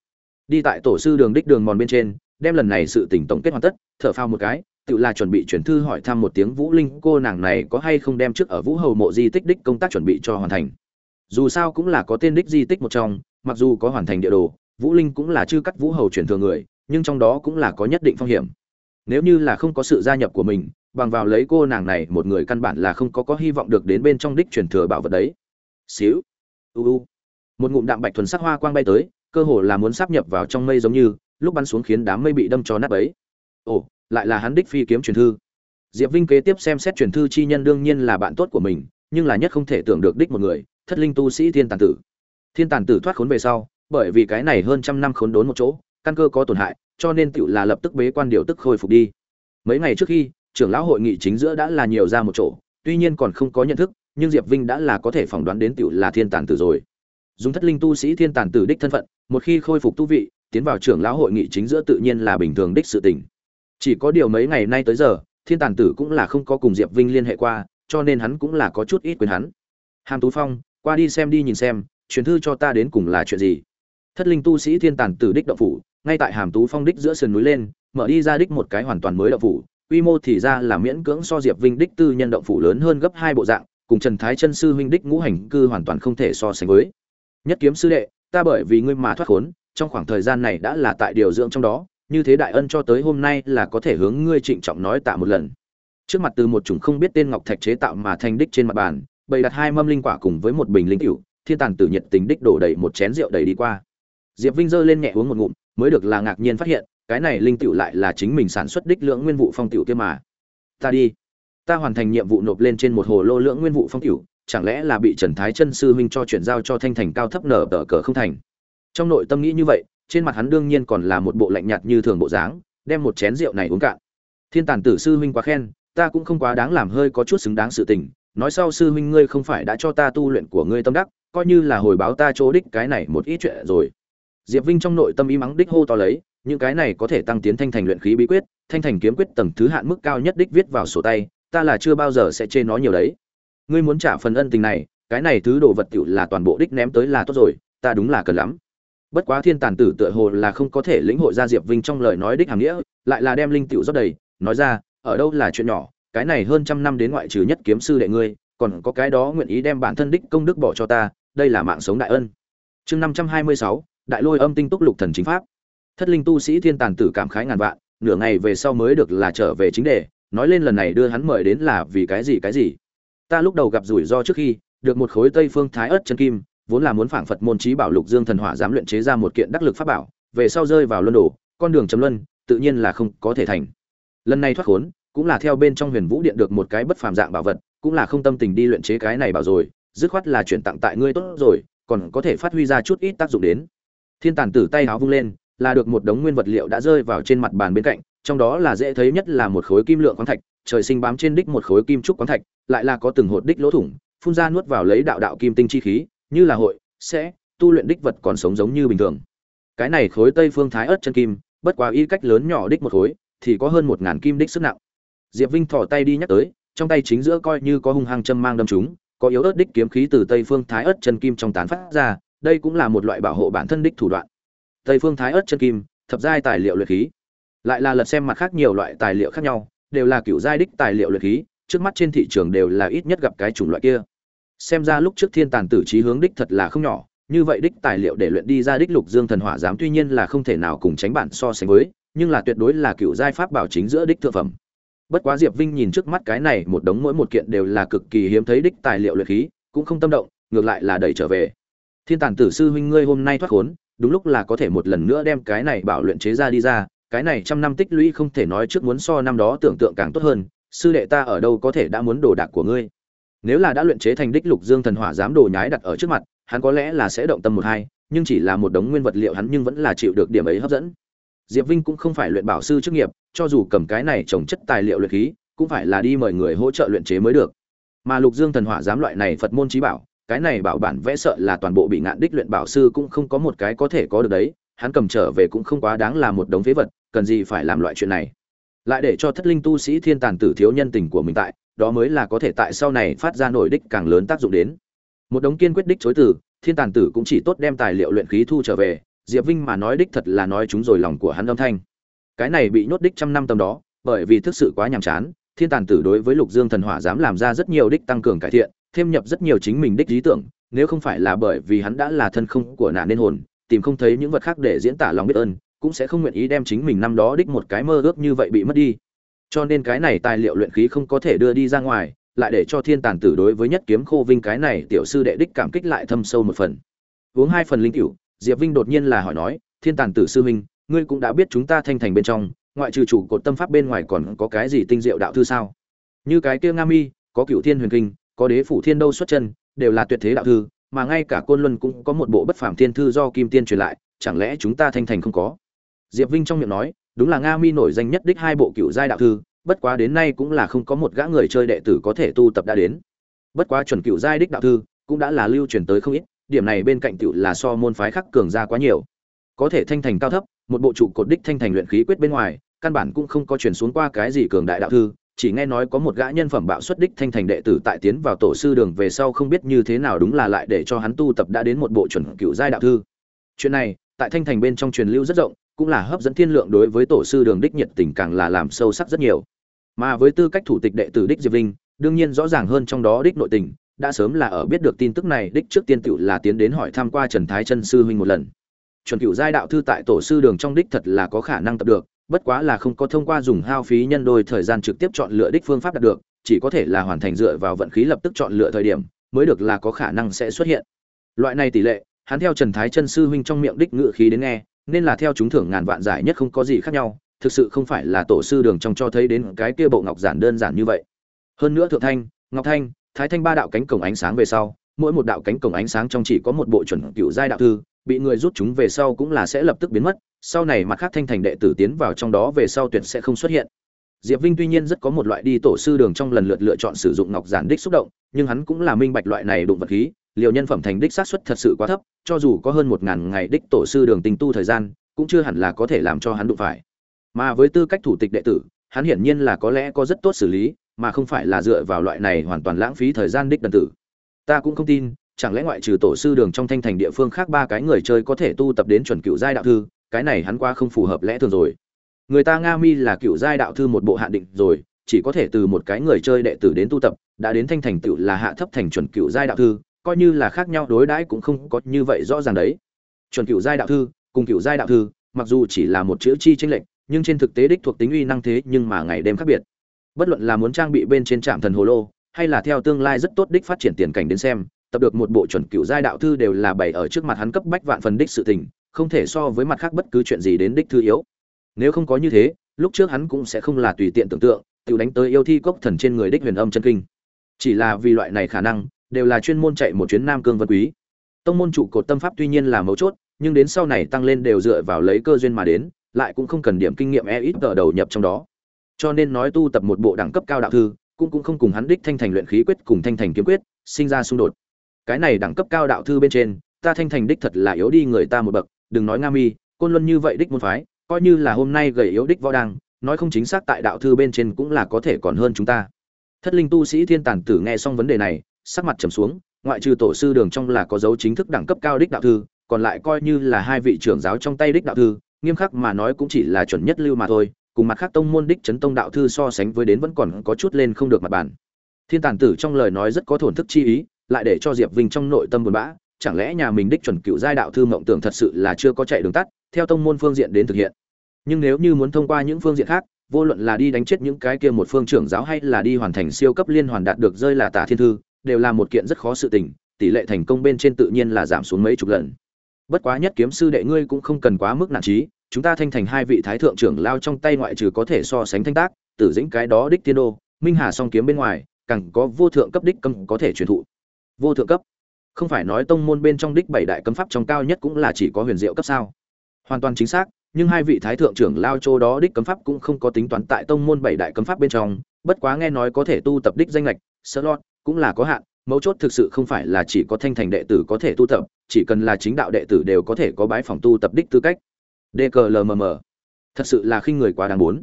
Đi tại tổ sư đường đích đường mòn bên trên, đem lần này sự tỉnh tổng kết hoàn tất, thở phao một cái, tự là chuẩn bị chuyển thư hỏi thăm một tiếng vũ linh, cô nàng này có hay không đem trước ở vũ hầu mộ di tích đích công tác chuẩn bị cho hoàn thành? Dù sao cũng là có tên đích di tích một trong, mặc dù có hoàn thành địa đồ, vũ linh cũng là chư cắt vũ hầu chuyển thừa người, nhưng trong đó cũng là có nhất định phong hiểm. Nếu như là không có sự gia nhập của mình bằng vào lấy cô nàng này một người căn bản là không có có hy vọng được đến bên trong đích truyền thừa bảo vật đấy. Xíu. U u. Một ngụm đạm bạch thuần sắc hoa quang bay tới, cơ hồ là muốn sắp nhập vào trong mây giống như, lúc bắn xuống khiến đám mây bị đâm cho nát ấy ồ, lại là hắn đích phi kiếm truyền thư. Diệp vinh kế tiếp xem xét truyền thư chi nhân đương nhiên là bạn tốt của mình, nhưng là nhất không thể tưởng được đích một người, thất linh tu sĩ thiên tàn tử. Thiên tàn tử thoát khốn về sau, bởi vì cái này hơn trăm năm khốn đốn một chỗ, căn cơ có tổn hại, cho nên tựu là lập tức bế quan điều tức khôi phục đi. Mấy ngày trước khi trưởng lão hội nghị chính giữa đã là nhiều ra một chỗ, tuy nhiên còn không có nhận thức, nhưng diệp vinh đã là có thể phỏng đoán đến tiểu là thiên tàn tử rồi. Dùng thất linh tu sĩ thiên tàn tử đích thân phận, một khi khôi phục tu vị, tiến vào trưởng lão hội nghị chính giữa tự nhiên là bình thường đích sự tình. Chỉ có điều mấy ngày nay tới giờ, thiên tàn tử cũng là không có cùng diệp vinh liên hệ qua, cho nên hắn cũng là có chút ít quyền hắn. Hàm tú phong, qua đi xem đi nhìn xem, truyền thư cho ta đến cùng là chuyện gì? Thất linh tu sĩ thiên tàn tử đích động phủ, ngay tại hàm tú phong đích giữa sườn núi lên, mở đi ra đích một cái hoàn toàn mới động phủ quy mô thì ra là miễn cưỡng so diệp vinh đích tư nhân động phủ lớn hơn gấp hai bộ dạng, cùng trần thái chân sư huynh đích ngũ hành cư hoàn toàn không thể so sánh với. Nhất kiếm sư đệ, ta bởi vì ngươi mà thoát khốn, trong khoảng thời gian này đã là tại điều dưỡng trong đó, như thế đại ân cho tới hôm nay là có thể hướng ngươi trịnh trọng nói tạ một lần. Trước mặt từ một chủng không biết tên ngọc thạch chế tạo mà thành đích trên mặt bàn, bày đặt hai mâm linh quả cùng với một bình linh cựu thiên tàn tử nhiệt tình đích đổ đầy một chén rượu đầy đi qua. Diệp vinh giơ lên nhẹ uống một ngụm, mới được là ngạc nhiên phát hiện cái này linh tiểu lại là chính mình sản xuất đích lượng nguyên vụ phong tiểu kia mà. Ta đi. Ta hoàn thành nhiệm vụ nộp lên trên một hồ lô lượng nguyên vụ phong tiểu, chẳng lẽ là bị trần thái chân sư huynh cho chuyển giao cho thanh thành cao thấp nở tở cờ không thành? Trong nội tâm nghĩ như vậy trên mặt hắn đương nhiên còn là một bộ lạnh nhạt như thường bộ dáng đem một chén rượu này uống cạn. Thiên tản tử sư huynh quá khen ta cũng không quá đáng làm hơi có chút xứng đáng sự tình nói sau sư huynh ngươi không phải đã cho ta tu luyện của ngươi tâm đắc coi như là hồi báo ta chỗ đích cái này một ít chuyện rồi. Diệp vinh trong nội tâm ý mắng đích hô to lấy những cái này có thể tăng tiến thanh thành luyện khí bí quyết, thanh thành kiếm quyết tầng thứ hạn mức cao nhất đích viết vào sổ tay, ta là chưa bao giờ sẽ chê nó nhiều đấy. Ngươi muốn trả phần ân tình này, cái này thứ đồ vật tiểu là toàn bộ đích ném tới là tốt rồi, ta đúng là cần lắm. Bất quá thiên tàn tử tựa hồ là không có thể lĩnh hội ra diệp vinh trong lời nói đích hàm nghĩa, lại là đem linh tiểu rót đầy, nói ra, ở đâu là chuyện nhỏ, cái này hơn trăm năm đến ngoại trừ nhất kiếm sư đệ ngươi, còn có cái đó nguyện ý đem bản thân đích công đức bỏ cho ta, đây là mạng sống đại ân. Chương năm trăm hai mươi sáu, đại lôi âm tinh túc lục thần chính pháp thất linh tu sĩ thiên tàn tử cảm khái ngàn vạn, nửa ngày về sau mới được là trở về chính đề, nói lên lần này đưa hắn mời đến là vì cái gì cái gì. Ta lúc đầu gặp rủi ro trước khi, được một khối tây phương thái ớt chân kim, vốn là muốn phảng phật môn trí bảo lục dương thần hỏa dám luyện chế ra một kiện đắc lực pháp bảo, về sau rơi vào luân đổ con đường chấm luân, tự nhiên là không có thể thành. Lần này thoát khốn, cũng là theo bên trong huyền vũ điện được một cái bất phàm dạng bảo vật, cũng là không tâm tình đi luyện chế cái này bảo rồi, dứt khoát là chuyển tặng tại ngươi tốt rồi, còn có thể phát huy ra chút ít tác dụng đến. Thiên tàn tử tay háo vung lên là được một đống nguyên vật liệu đã rơi vào trên mặt bàn bên cạnh, trong đó là dễ thấy nhất là một khối kim lượng khoáng thạch, trời sinh bám trên đích một khối kim trúc khoáng thạch, lại là có từng hột đích lỗ thủng, phun ra nuốt vào lấy đạo đạo kim tinh chi khí, như là hội, sẽ, tu luyện đích vật còn sống giống như bình thường. Cái này khối tây phương thái ớt chân kim, bất quá y cách lớn nhỏ đích một khối, thì có hơn một ngàn kim đích sức nặng. Diệp vinh thò tay đi nhắc tới, trong tay chính giữa coi như có hung hăng châm mang đâm chúng có yếu ớt đích kiếm khí từ tây phương thái ớt chân kim trong tán phát ra, đây cũng là một loại bảo hộ bản thân đích thủ đoạn tây phương thái ớt chân kim, thập giai tài liệu luyện khí. Lại là lật xem mặt khác nhiều loại tài liệu khác nhau, đều là kiểu giai đích tài liệu luyện khí, trước mắt trên thị trường đều là ít nhất gặp cái chủng loại kia. Xem ra lúc trước thiên tàn tử trí hướng đích thật là không nhỏ, như vậy đích tài liệu để luyện đi ra đích lục dương thần hỏa giám tuy nhiên là không thể nào cùng tránh bản so sánh với, nhưng là tuyệt đối là cựu giai pháp bảo chính giữa đích thượng phẩm. Bất quá diệp vinh nhìn trước mắt cái này một đống mỗi một kiện đều là cực kỳ hiếm thấy đích tài liệu luyện khí, cũng không tâm động, ngược lại là đẩy trở về. Thiên tàn tử sư huynh ngươi hôm nay thoát khốn đúng lúc là có thể một lần nữa đem cái này bảo luyện chế ra đi ra, cái này trăm năm tích lũy không thể nói trước muốn so năm đó tưởng tượng càng tốt hơn, sư đệ ta ở đâu có thể đã muốn đồ đạc của ngươi. Nếu là đã luyện chế thành đích lục dương thần hỏa dám đồ nhái đặt ở trước mặt, hắn có lẽ là sẽ động tâm một hai, nhưng chỉ là một đống nguyên vật liệu hắn nhưng vẫn là chịu được điểm ấy hấp dẫn. Diệp vinh cũng không phải luyện bảo sư chức nghiệp, cho dù cầm cái này trồng chất tài liệu luyện khí, cũng phải là đi mời người hỗ trợ luyện chế mới được. Mà lục dương thần hỏa giám loại này phật môn trí bảo cái này bảo bản vẽ sợ là toàn bộ bị ngạn đích luyện bảo sư cũng không có một cái có thể có được đấy, hắn cầm trở về cũng không quá đáng là một đống phế vật, cần gì phải làm loại chuyện này. Lại để cho thất linh tu sĩ thiên tàn tử thiếu nhân tình của mình tại, đó mới là có thể tại sau này phát ra nổi đích càng lớn tác dụng đến. Một đống kiên quyết đích chối từ, thiên tàn tử cũng chỉ tốt đem tài liệu luyện khí thu trở về, diệp vinh mà nói đích thật là nói chúng rồi lòng của hắn âm thanh. Cái này bị nhốt đích trăm năm tầm đó, bởi vì thực sự quá nhàm chán, thiên tàn tử đối với lục dương thần hỏa dám làm ra rất nhiều đích tăng cường cải thiện thêm nhập rất nhiều chính mình đích lý tưởng, nếu không phải là bởi vì hắn đã là thân không của nạn nên hồn, tìm không thấy những vật khác để diễn tả lòng biết ơn, cũng sẽ không nguyện ý đem chính mình năm đó đích một cái mơ ước như vậy bị mất đi. Cho nên cái này tài liệu luyện khí không có thể đưa đi ra ngoài, lại để cho thiên tàn tử đối với nhất kiếm khô vinh cái này tiểu sư đệ đích cảm kích lại thâm sâu một phần. Uống hai phần linh cửu diệp vinh đột nhiên là hỏi nói, thiên tàn tử sư huynh, ngươi cũng đã biết chúng ta thanh thành bên trong, ngoại trừ chủ cột tâm pháp bên ngoài còn có cái gì tinh diệu đạo thư sao? Như cái kia nga mi, có cựu thiên huyền kinh có đế phủ thiên đâu xuất chân, đều là tuyệt thế đạo thư, mà ngay cả côn luân cũng có một bộ bất phàm thiên thư do kim tiên truyền lại, chẳng lẽ chúng ta thanh thành không có? Diệp vinh trong miệng nói, đúng là nga mi nổi danh nhất đích hai bộ cựu giai đạo thư, bất quá đến nay cũng là không có một gã người chơi đệ tử có thể tu tập đã đến. Bất quá chuẩn cựu giai đích đạo thư cũng đã là lưu truyền tới không ít, điểm này bên cạnh cựu là so môn phái khác cường ra quá nhiều. Có thể thanh thành cao thấp, một bộ trụ cột đích thanh thành luyện khí quyết bên ngoài, căn bản cũng không có truyền xuống qua cái gì cường đại đạo thư chỉ nghe nói có một gã nhân phẩm bạo xuất đích thanh thành đệ tử tại tiến vào tổ sư đường về sau không biết như thế nào đúng là lại để cho hắn tu tập đã đến một bộ chuẩn cựu giai đạo thư. Chuyện này, tại thanh thành bên trong truyền lưu rất rộng, cũng là hấp dẫn thiên lượng đối với tổ sư đường đích nhiệt tình càng là làm sâu sắc rất nhiều. Mà với tư cách thủ tịch đệ tử đích diệp linh, đương nhiên rõ ràng hơn trong đó đích nội tình, đã sớm là ở biết được tin tức này, đích trước tiên tựu là tiến đến hỏi thăm qua trần thái chân sư huynh một lần. Chuẩn cựu giai đạo thư tại tổ sư đường trong đích thật là có khả năng tập được bất quá là không có thông qua dùng hao phí nhân đôi thời gian trực tiếp chọn lựa đích phương pháp đạt được, chỉ có thể là hoàn thành dựa vào vận khí lập tức chọn lựa thời điểm, mới được là có khả năng sẽ xuất hiện. Loại này tỷ lệ, hắn theo trần thái chân sư huynh trong miệng đích ngự khí đến nghe, nên là theo chúng thưởng ngàn vạn giải nhất không có gì khác nhau, thực sự không phải là tổ sư đường trong cho thấy đến cái kia bộ ngọc giản đơn giản như vậy. Hơn nữa thượng thanh, ngọc thanh, thái thanh ba đạo cánh cổng ánh sáng về sau, mỗi một đạo cánh cổng ánh sáng trong chỉ có một bộ chuẩn cựu giai đạo thư bị người rút chúng về sau cũng là sẽ lập tức biến mất, sau này mặt khác thanh thành đệ tử tiến vào trong đó về sau tuyệt sẽ không xuất hiện. Diệp vinh tuy nhiên rất có một loại đi tổ sư đường trong lần lượt lựa chọn sử dụng ngọc giản đích xúc động, nhưng hắn cũng là minh bạch loại này đụng vật khí, liều nhân phẩm thành đích sát xuất thật sự quá thấp, cho dù có hơn một ngàn ngày đích tổ sư đường tình tu thời gian, cũng chưa hẳn là có thể làm cho hắn đụng phải. Mà với tư cách thủ tịch đệ tử, hắn hiển nhiên là có lẽ có rất tốt xử lý, mà không phải là dựa vào loại này hoàn toàn lãng phí thời gian đích đần tử. Ta cũng không tin chẳng lẽ ngoại trừ tổ sư đường trong thanh thành địa phương khác ba cái người chơi có thể tu tập đến chuẩn cựu giai đạo thư, cái này hắn qua không phù hợp lẽ thường rồi. Người ta nga mi là cựu giai đạo thư một bộ hạn định rồi, chỉ có thể từ một cái người chơi đệ tử đến tu tập, đã đến thanh thành tựu là hạ thấp thành chuẩn cựu giai đạo thư, coi như là khác nhau đối đãi cũng không có như vậy rõ ràng đấy. Chuẩn cựu giai đạo thư, cùng cựu giai đạo thư, mặc dù chỉ là một chữ chi tranh lệch, nhưng trên thực tế đích thuộc tính uy năng thế nhưng mà ngày đêm khác biệt. Bất luận là muốn trang bị bên trên trạm thần hồ lô, hay là theo tương lai rất tốt đích phát triển tiền cảnh đến xem tập được một bộ chuẩn cựu giai đạo thư đều là bày ở trước mặt hắn cấp bách vạn phần đích sự tình, không thể so với mặt khác bất cứ chuyện gì đến đích thư yếu. Nếu không có như thế, lúc trước hắn cũng sẽ không là tùy tiện tưởng tượng, tự đánh tới yêu thi cốc thần trên người đích huyền âm chân kinh. Chỉ là vì loại này khả năng, đều là chuyên môn chạy một chuyến nam cương vân quý. Tông môn trụ cột tâm pháp tuy nhiên là mấu chốt, nhưng đến sau này tăng lên đều dựa vào lấy cơ duyên mà đến, lại cũng không cần điểm kinh nghiệm e ít tờ đầu nhập trong đó. Cho nên nói tu tập một bộ đẳng cấp cao đạo thư, cũng cũng không cùng hắn đích thanh thành luyện khí quyết cùng thanh thành kiếm quyết, sinh ra xung đột cái này đẳng cấp cao đạo thư bên trên, ta thanh thành đích thật là yếu đi người ta một bậc, đừng nói nga mi, côn luân như vậy đích môn phái, coi như là hôm nay gầy yếu đích võ đăng, nói không chính xác tại đạo thư bên trên cũng là có thể còn hơn chúng ta. Thất linh tu sĩ thiên tản tử nghe xong vấn đề này, sắc mặt trầm xuống, ngoại trừ tổ sư đường trong là có dấu chính thức đẳng cấp cao đích đạo thư, còn lại coi như là hai vị trưởng giáo trong tay đích đạo thư, nghiêm khắc mà nói cũng chỉ là chuẩn nhất lưu mà thôi, cùng mặt khác tông môn đích chấn tông đạo thư so sánh với đến vẫn còn có chút lên không được mặt bản thiên tản tử trong lời nói rất có thổn thức chi ý lại để cho diệp vinh trong nội tâm buồn bã, chẳng lẽ nhà mình đích chuẩn cựu giai đạo thư mộng tưởng thật sự là chưa có chạy đường tắt, theo tông môn phương diện đến thực hiện. Nhưng nếu như muốn thông qua những phương diện khác, vô luận là đi đánh chết những cái kia một phương trưởng giáo hay là đi hoàn thành siêu cấp liên hoàn đạt được rơi là tả thiên thư, đều là một kiện rất khó sự tình, tỷ lệ thành công bên trên tự nhiên là giảm xuống mấy chục lần. Bất quá nhất kiếm sư đệ ngươi cũng không cần quá mức nản trí chúng ta thanh thành hai vị thái thượng trưởng lao trong tay ngoại trừ có thể so sánh thanh tác, tử dĩnh cái đó đích tiên đô, minh hà song kiếm bên ngoài, càng có vô thượng cấp đích cấm có thể truyền thụ vô thượng cấp. Không phải nói tông môn bên trong đích bảy đại cấm pháp trong cao nhất cũng là chỉ có huyền diệu cấp sao? Hoàn toàn chính xác, nhưng hai vị thái thượng trưởng lao châu đó đích cấm pháp cũng không có tính toán tại tông môn bảy đại cấm pháp bên trong, bất quá nghe nói có thể tu tập đích danh lệch sơ lót cũng là có hạn, mấu chốt thực sự không phải là chỉ có thanh thành đệ tử có thể tu tập, chỉ cần là chính đạo đệ tử đều có thể có bãi phòng tu tập đích tư cách. Dklmm thật sự là khinh người quá đáng muốn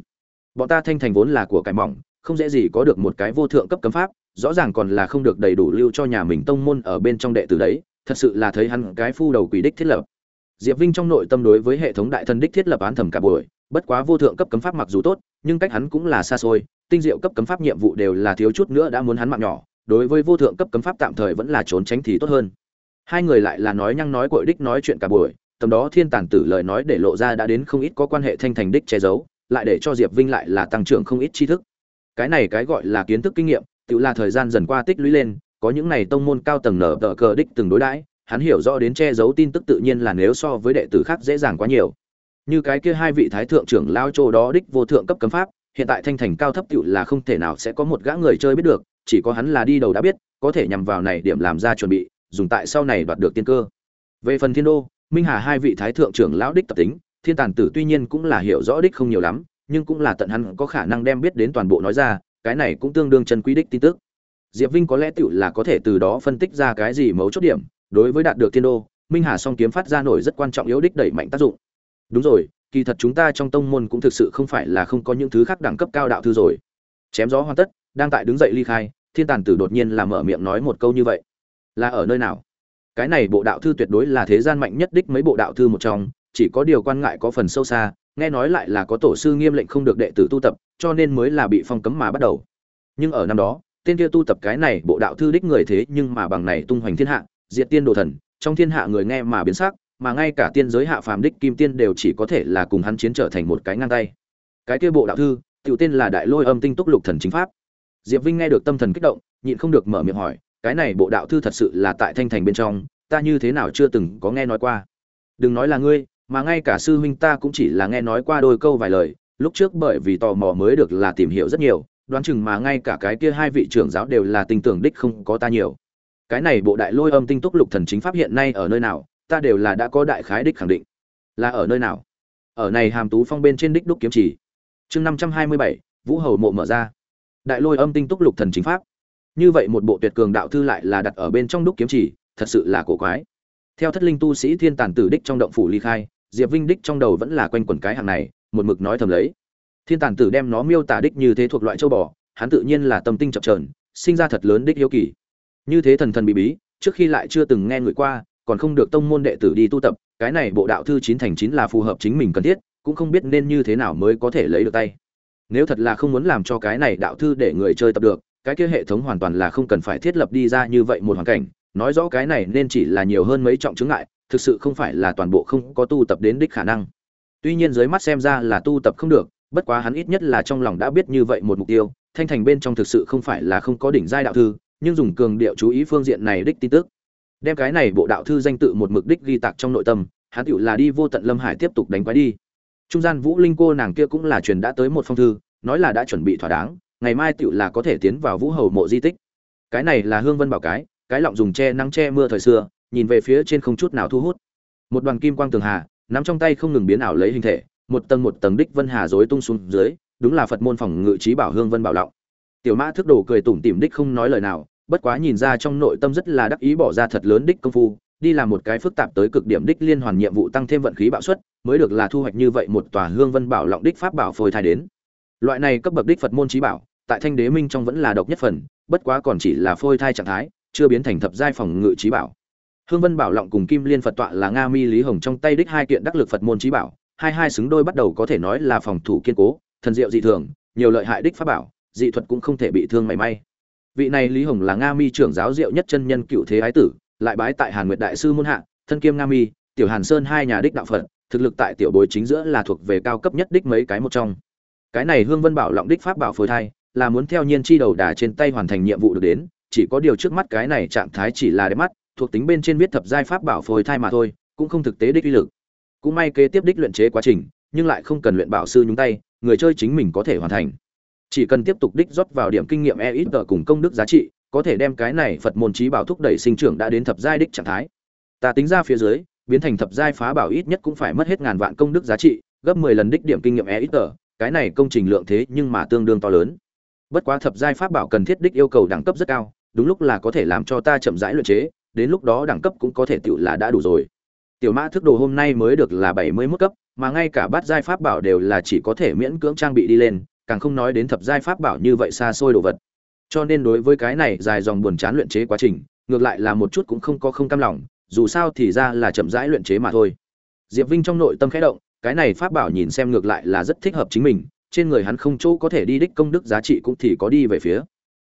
bọn ta thanh thành vốn là của cải mỏng, không dễ gì có được một cái vô thượng cấp cấm pháp rõ ràng còn là không được đầy đủ lưu cho nhà mình tông môn ở bên trong đệ tử đấy, thật sự là thấy hắn cái phu đầu quỷ đích thiết lập. Diệp vinh trong nội tâm đối với hệ thống đại thần đích thiết lập án thầm cả buổi, bất quá vô thượng cấp cấm pháp mặc dù tốt, nhưng cách hắn cũng là xa xôi, tinh diệu cấp cấm pháp nhiệm vụ đều là thiếu chút nữa đã muốn hắn mạng nhỏ, đối với vô thượng cấp cấm pháp tạm thời vẫn là trốn tránh thì tốt hơn. Hai người lại là nói nhăng nói cội đích nói chuyện cả buổi, tầm đó thiên tản tử lời nói để lộ ra đã đến không ít có quan hệ thanh thành đích che giấu, lại để cho diệp vinh lại là tăng trưởng không ít tri thức. Cái này cái gọi là kiến thức kinh nghiệm tự là thời gian dần qua tích lũy lên, có những này tông môn cao tầng nở tờ cờ đích từng đối đãi, hắn hiểu rõ đến che giấu tin tức tự nhiên là nếu so với đệ tử khác dễ dàng quá nhiều. Như cái kia hai vị thái thượng trưởng lao chỗ đó đích vô thượng cấp cấm pháp, hiện tại thanh thành cao thấp tự là không thể nào sẽ có một gã người chơi biết được, chỉ có hắn là đi đầu đã biết, có thể nhằm vào này điểm làm ra chuẩn bị, dùng tại sau này đoạt được tiên cơ. Về phần thiên đô, minh hà hai vị thái thượng trưởng lão đích tập tính, thiên tàn tử tuy nhiên cũng là hiểu rõ đích không nhiều lắm, nhưng cũng là tận hắn có khả năng đem biết đến toàn bộ nói ra cái này cũng tương đương chân quý đích tin tức. Diệp vinh có lẽ tựu là có thể từ đó phân tích ra cái gì mấu chốt điểm, đối với đạt được thiên đô, minh hà song kiếm phát ra nổi rất quan trọng yếu đích đẩy mạnh tác dụng. Đúng rồi, kỳ thật chúng ta trong tông môn cũng thực sự không phải là không có những thứ khác đẳng cấp cao đạo thư rồi. Chém gió hoàn tất, đang tại đứng dậy ly khai, thiên tàn tử đột nhiên làm mở miệng nói một câu như vậy. Là ở nơi nào? Cái này bộ đạo thư tuyệt đối là thế gian mạnh nhất đích mấy bộ đạo thư một trong chỉ có điều quan ngại có phần sâu xa, nghe nói lại là có tổ sư nghiêm lệnh không được đệ tử tu tập, cho nên mới là bị phong cấm mà bắt đầu. Nhưng ở năm đó, tên kia tu tập cái này bộ đạo thư đích người thế nhưng mà bằng này tung hoành thiên hạ, diệt tiên đồ thần, trong thiên hạ người nghe mà biến sắc, mà ngay cả tiên giới hạ phàm đích kim tiên đều chỉ có thể là cùng hắn chiến trở thành một cái ngang tay. Cái kia bộ đạo thư, tiểu tên là đại lôi âm tinh túc lục thần chính pháp. Diệp vinh nghe được tâm thần kích động, nhịn không được mở miệng hỏi, cái này bộ đạo thư thật sự là tại thanh thành bên trong, ta như thế nào chưa từng có nghe nói qua? Đừng nói là ngươi mà ngay cả sư huynh ta cũng chỉ là nghe nói qua đôi câu vài lời, lúc trước bởi vì tò mò mới được là tìm hiểu rất nhiều, đoán chừng mà ngay cả cái kia hai vị trưởng giáo đều là tình tưởng đích không có ta nhiều. Cái này bộ đại lôi âm tinh túc lục thần chính pháp hiện nay ở nơi nào, ta đều là đã có đại khái đích khẳng định. Là ở nơi nào? Ở này hàm tú phong bên trên đích đúc kiếm chỉ. Chương năm trăm hai mươi bảy, vũ hầu mộ mở ra. Đại lôi âm tinh túc lục thần chính pháp. Như vậy một bộ tuyệt cường đạo thư lại là đặt ở bên trong đúc kiếm chỉ, thật sự là cổ quái. Theo thất linh tu sĩ thiên tản tử đích trong động phủ ly khai diệp vinh đích trong đầu vẫn là quanh quẩn cái hàng này, một mực nói thầm lấy. Thiên tản tử đem nó miêu tả đích như thế thuộc loại châu bò, hắn tự nhiên là tâm tinh chập trờn sinh ra thật lớn đích hiếu kỳ. Như thế thần thần bí bí, trước khi lại chưa từng nghe người qua, còn không được tông môn đệ tử đi tu tập, cái này bộ đạo thư chín thành chín là phù hợp chính mình cần thiết, cũng không biết nên như thế nào mới có thể lấy được tay. Nếu thật là không muốn làm cho cái này đạo thư để người chơi tập được, cái kia hệ thống hoàn toàn là không cần phải thiết lập đi ra như vậy một hoàn cảnh, nói rõ cái này nên chỉ là nhiều hơn mấy trọng chứng ngại thực sự không phải là toàn bộ không có tu tập đến đích khả năng. Tuy nhiên dưới mắt xem ra là tu tập không được, bất quá hắn ít nhất là trong lòng đã biết như vậy một mục tiêu, thanh thành bên trong thực sự không phải là không có đỉnh giai đạo thư, nhưng dùng cường điệu chú ý phương diện này đích tin tức. Đem cái này bộ đạo thư danh tự một mục đích ghi tạc trong nội tâm, hắn tựu là đi vô tận lâm hải tiếp tục đánh quái đi. Trung gian vũ linh cô nàng kia cũng là truyền đã tới một phong thư, nói là đã chuẩn bị thỏa đáng, ngày mai tựu là có thể tiến vào vũ hầu mộ di tích. Cái này là hương vân bảo cái cái lọng dùng che nắng che mưa thời xưa nhìn về phía trên không chút nào thu hút. Một đoàn kim quang tường hà, nắm trong tay không ngừng biến ảo lấy hình thể, một tầng một tầng đích vân hà rối tung xuống dưới, đúng là phật môn phòng ngự trí bảo hương vân bảo lọng. Tiểu mã thức đồ cười tủm tỉm đích không nói lời nào, bất quá nhìn ra trong nội tâm rất là đắc ý bỏ ra thật lớn đích công phu, đi làm một cái phức tạp tới cực điểm đích liên hoàn nhiệm vụ tăng thêm vận khí bạo suất mới được là thu hoạch như vậy một tòa hương vân bảo lọng đích pháp bảo phôi thai đến. Loại này cấp bậc đích phật môn trí bảo, tại thanh đế minh trong vẫn là độc nhất phần, bất quá còn chỉ là phôi thai trạng thái, chưa biến thành thập giai phòng ngự trí bảo hương vân bảo lọng cùng kim liên phật tọa là nga mi lý hồng trong tay đích hai kiện đắc lực phật môn trí bảo, hai hai xứng đôi bắt đầu có thể nói là phòng thủ kiên cố, thần diệu dị thường, nhiều lợi hại đích pháp bảo, dị thuật cũng không thể bị thương mảy may. Vị này lý hồng là nga mi trưởng giáo diệu nhất chân nhân cựu thế ái tử, lại bái tại hàn nguyệt đại sư môn hạ, thân kiêm nga mi, tiểu hàn sơn hai nhà đích đạo phật, thực lực tại tiểu bối chính giữa là thuộc về cao cấp nhất đích mấy cái một trong. Cái này hương vân bảo lọng đích pháp bảo phối thai, là muốn theo nhiên chi đầu đà trên tay hoàn thành nhiệm vụ được đến, chỉ có điều trước mắt cái này trạng thái chỉ là đẹp mắt thuộc tính bên trên viết thập giai pháp bảo phôi thai mà thôi cũng không thực tế đích uy lực. Cũng may kế tiếp đích luyện chế quá trình nhưng lại không cần luyện bảo sư nhúng tay người chơi chính mình có thể hoàn thành. Chỉ cần tiếp tục đích rót vào điểm kinh nghiệm EXP ít cùng công đức giá trị có thể đem cái này phật môn trí bảo thúc đẩy sinh trưởng đã đến thập giai đích trạng thái. Ta tính ra phía dưới biến thành thập giai phá bảo ít nhất cũng phải mất hết ngàn vạn công đức giá trị gấp mười lần đích điểm kinh nghiệm EXP, ít cái này công trình lượng thế nhưng mà tương đương to lớn. Bất quá thập giai pháp bảo cần thiết đích yêu cầu đẳng cấp rất cao đúng lúc là có thể làm cho ta chậm rãi luyện chế đến lúc đó đẳng cấp cũng có thể tựu là đã đủ rồi. Tiểu mã thức đồ hôm nay mới được là bảy mươi mức cấp, mà ngay cả bát giai pháp bảo đều là chỉ có thể miễn cưỡng trang bị đi lên, càng không nói đến thập giai pháp bảo như vậy xa xôi đồ vật. Cho nên đối với cái này dài dòng buồn chán luyện chế quá trình, ngược lại là một chút cũng không có không cam lòng, dù sao thì ra là chậm rãi luyện chế mà thôi. Diệp vinh trong nội tâm khẽ động, cái này pháp bảo nhìn xem ngược lại là rất thích hợp chính mình, trên người hắn không chỗ có thể đi đích công đức giá trị cũng thì có đi về phía.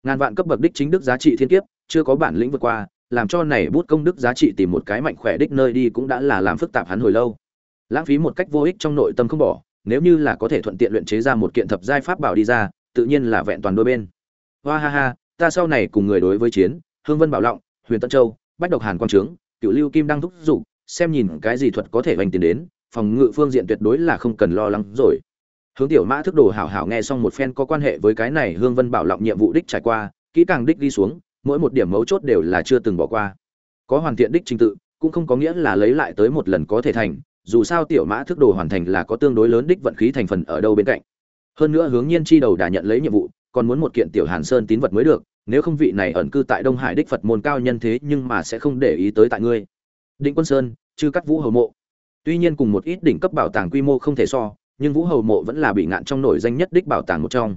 Ngàn vạn cấp bậc đích chính đức giá trị thiên kiếp, chưa có bản lĩnh vượt qua làm cho này bút công đức giá trị tìm một cái mạnh khỏe đích nơi đi cũng đã là làm phức tạp hắn hồi lâu. Lãng phí một cách vô ích trong nội tâm không bỏ, nếu như là có thể thuận tiện luyện chế ra một kiện thập giai pháp bảo đi ra, tự nhiên là vẹn toàn đôi bên. Hoa ha ha, ta sau này cùng người đối với chiến, hương vân bảo lọng, huyền tân châu, bách độc hàn quang trướng cựu lưu kim đang thúc giục xem nhìn cái gì thuật có thể hành tiền đến, phòng ngự phương diện tuyệt đối là không cần lo lắng rồi. Hướng tiểu mã thức đồ hảo hảo nghe xong một phen có quan hệ với cái này, hương vân bảo lọng nhiệm vụ đích trải qua, kỹ càng đích đi xuống mỗi một điểm mấu chốt đều là chưa từng bỏ qua. Có hoàn thiện đích trình tự, cũng không có nghĩa là lấy lại tới một lần có thể thành, dù sao tiểu mã thức đồ hoàn thành là có tương đối lớn đích vận khí thành phần ở đâu bên cạnh. Hơn nữa hướng nhiên chi đầu đã nhận lấy nhiệm vụ, còn muốn một kiện tiểu hàn sơn tín vật mới được, nếu không vị này ẩn cư tại đông hải đích phật môn cao nhân thế nhưng mà sẽ không để ý tới tại ngươi. Định quân sơn, chư cắt vũ hầu mộ. Tuy nhiên cùng một ít đỉnh cấp bảo tàng quy mô không thể so, nhưng vũ hầu mộ vẫn là bị ngạn trong nổi danh nhất đích bảo tàng một trong.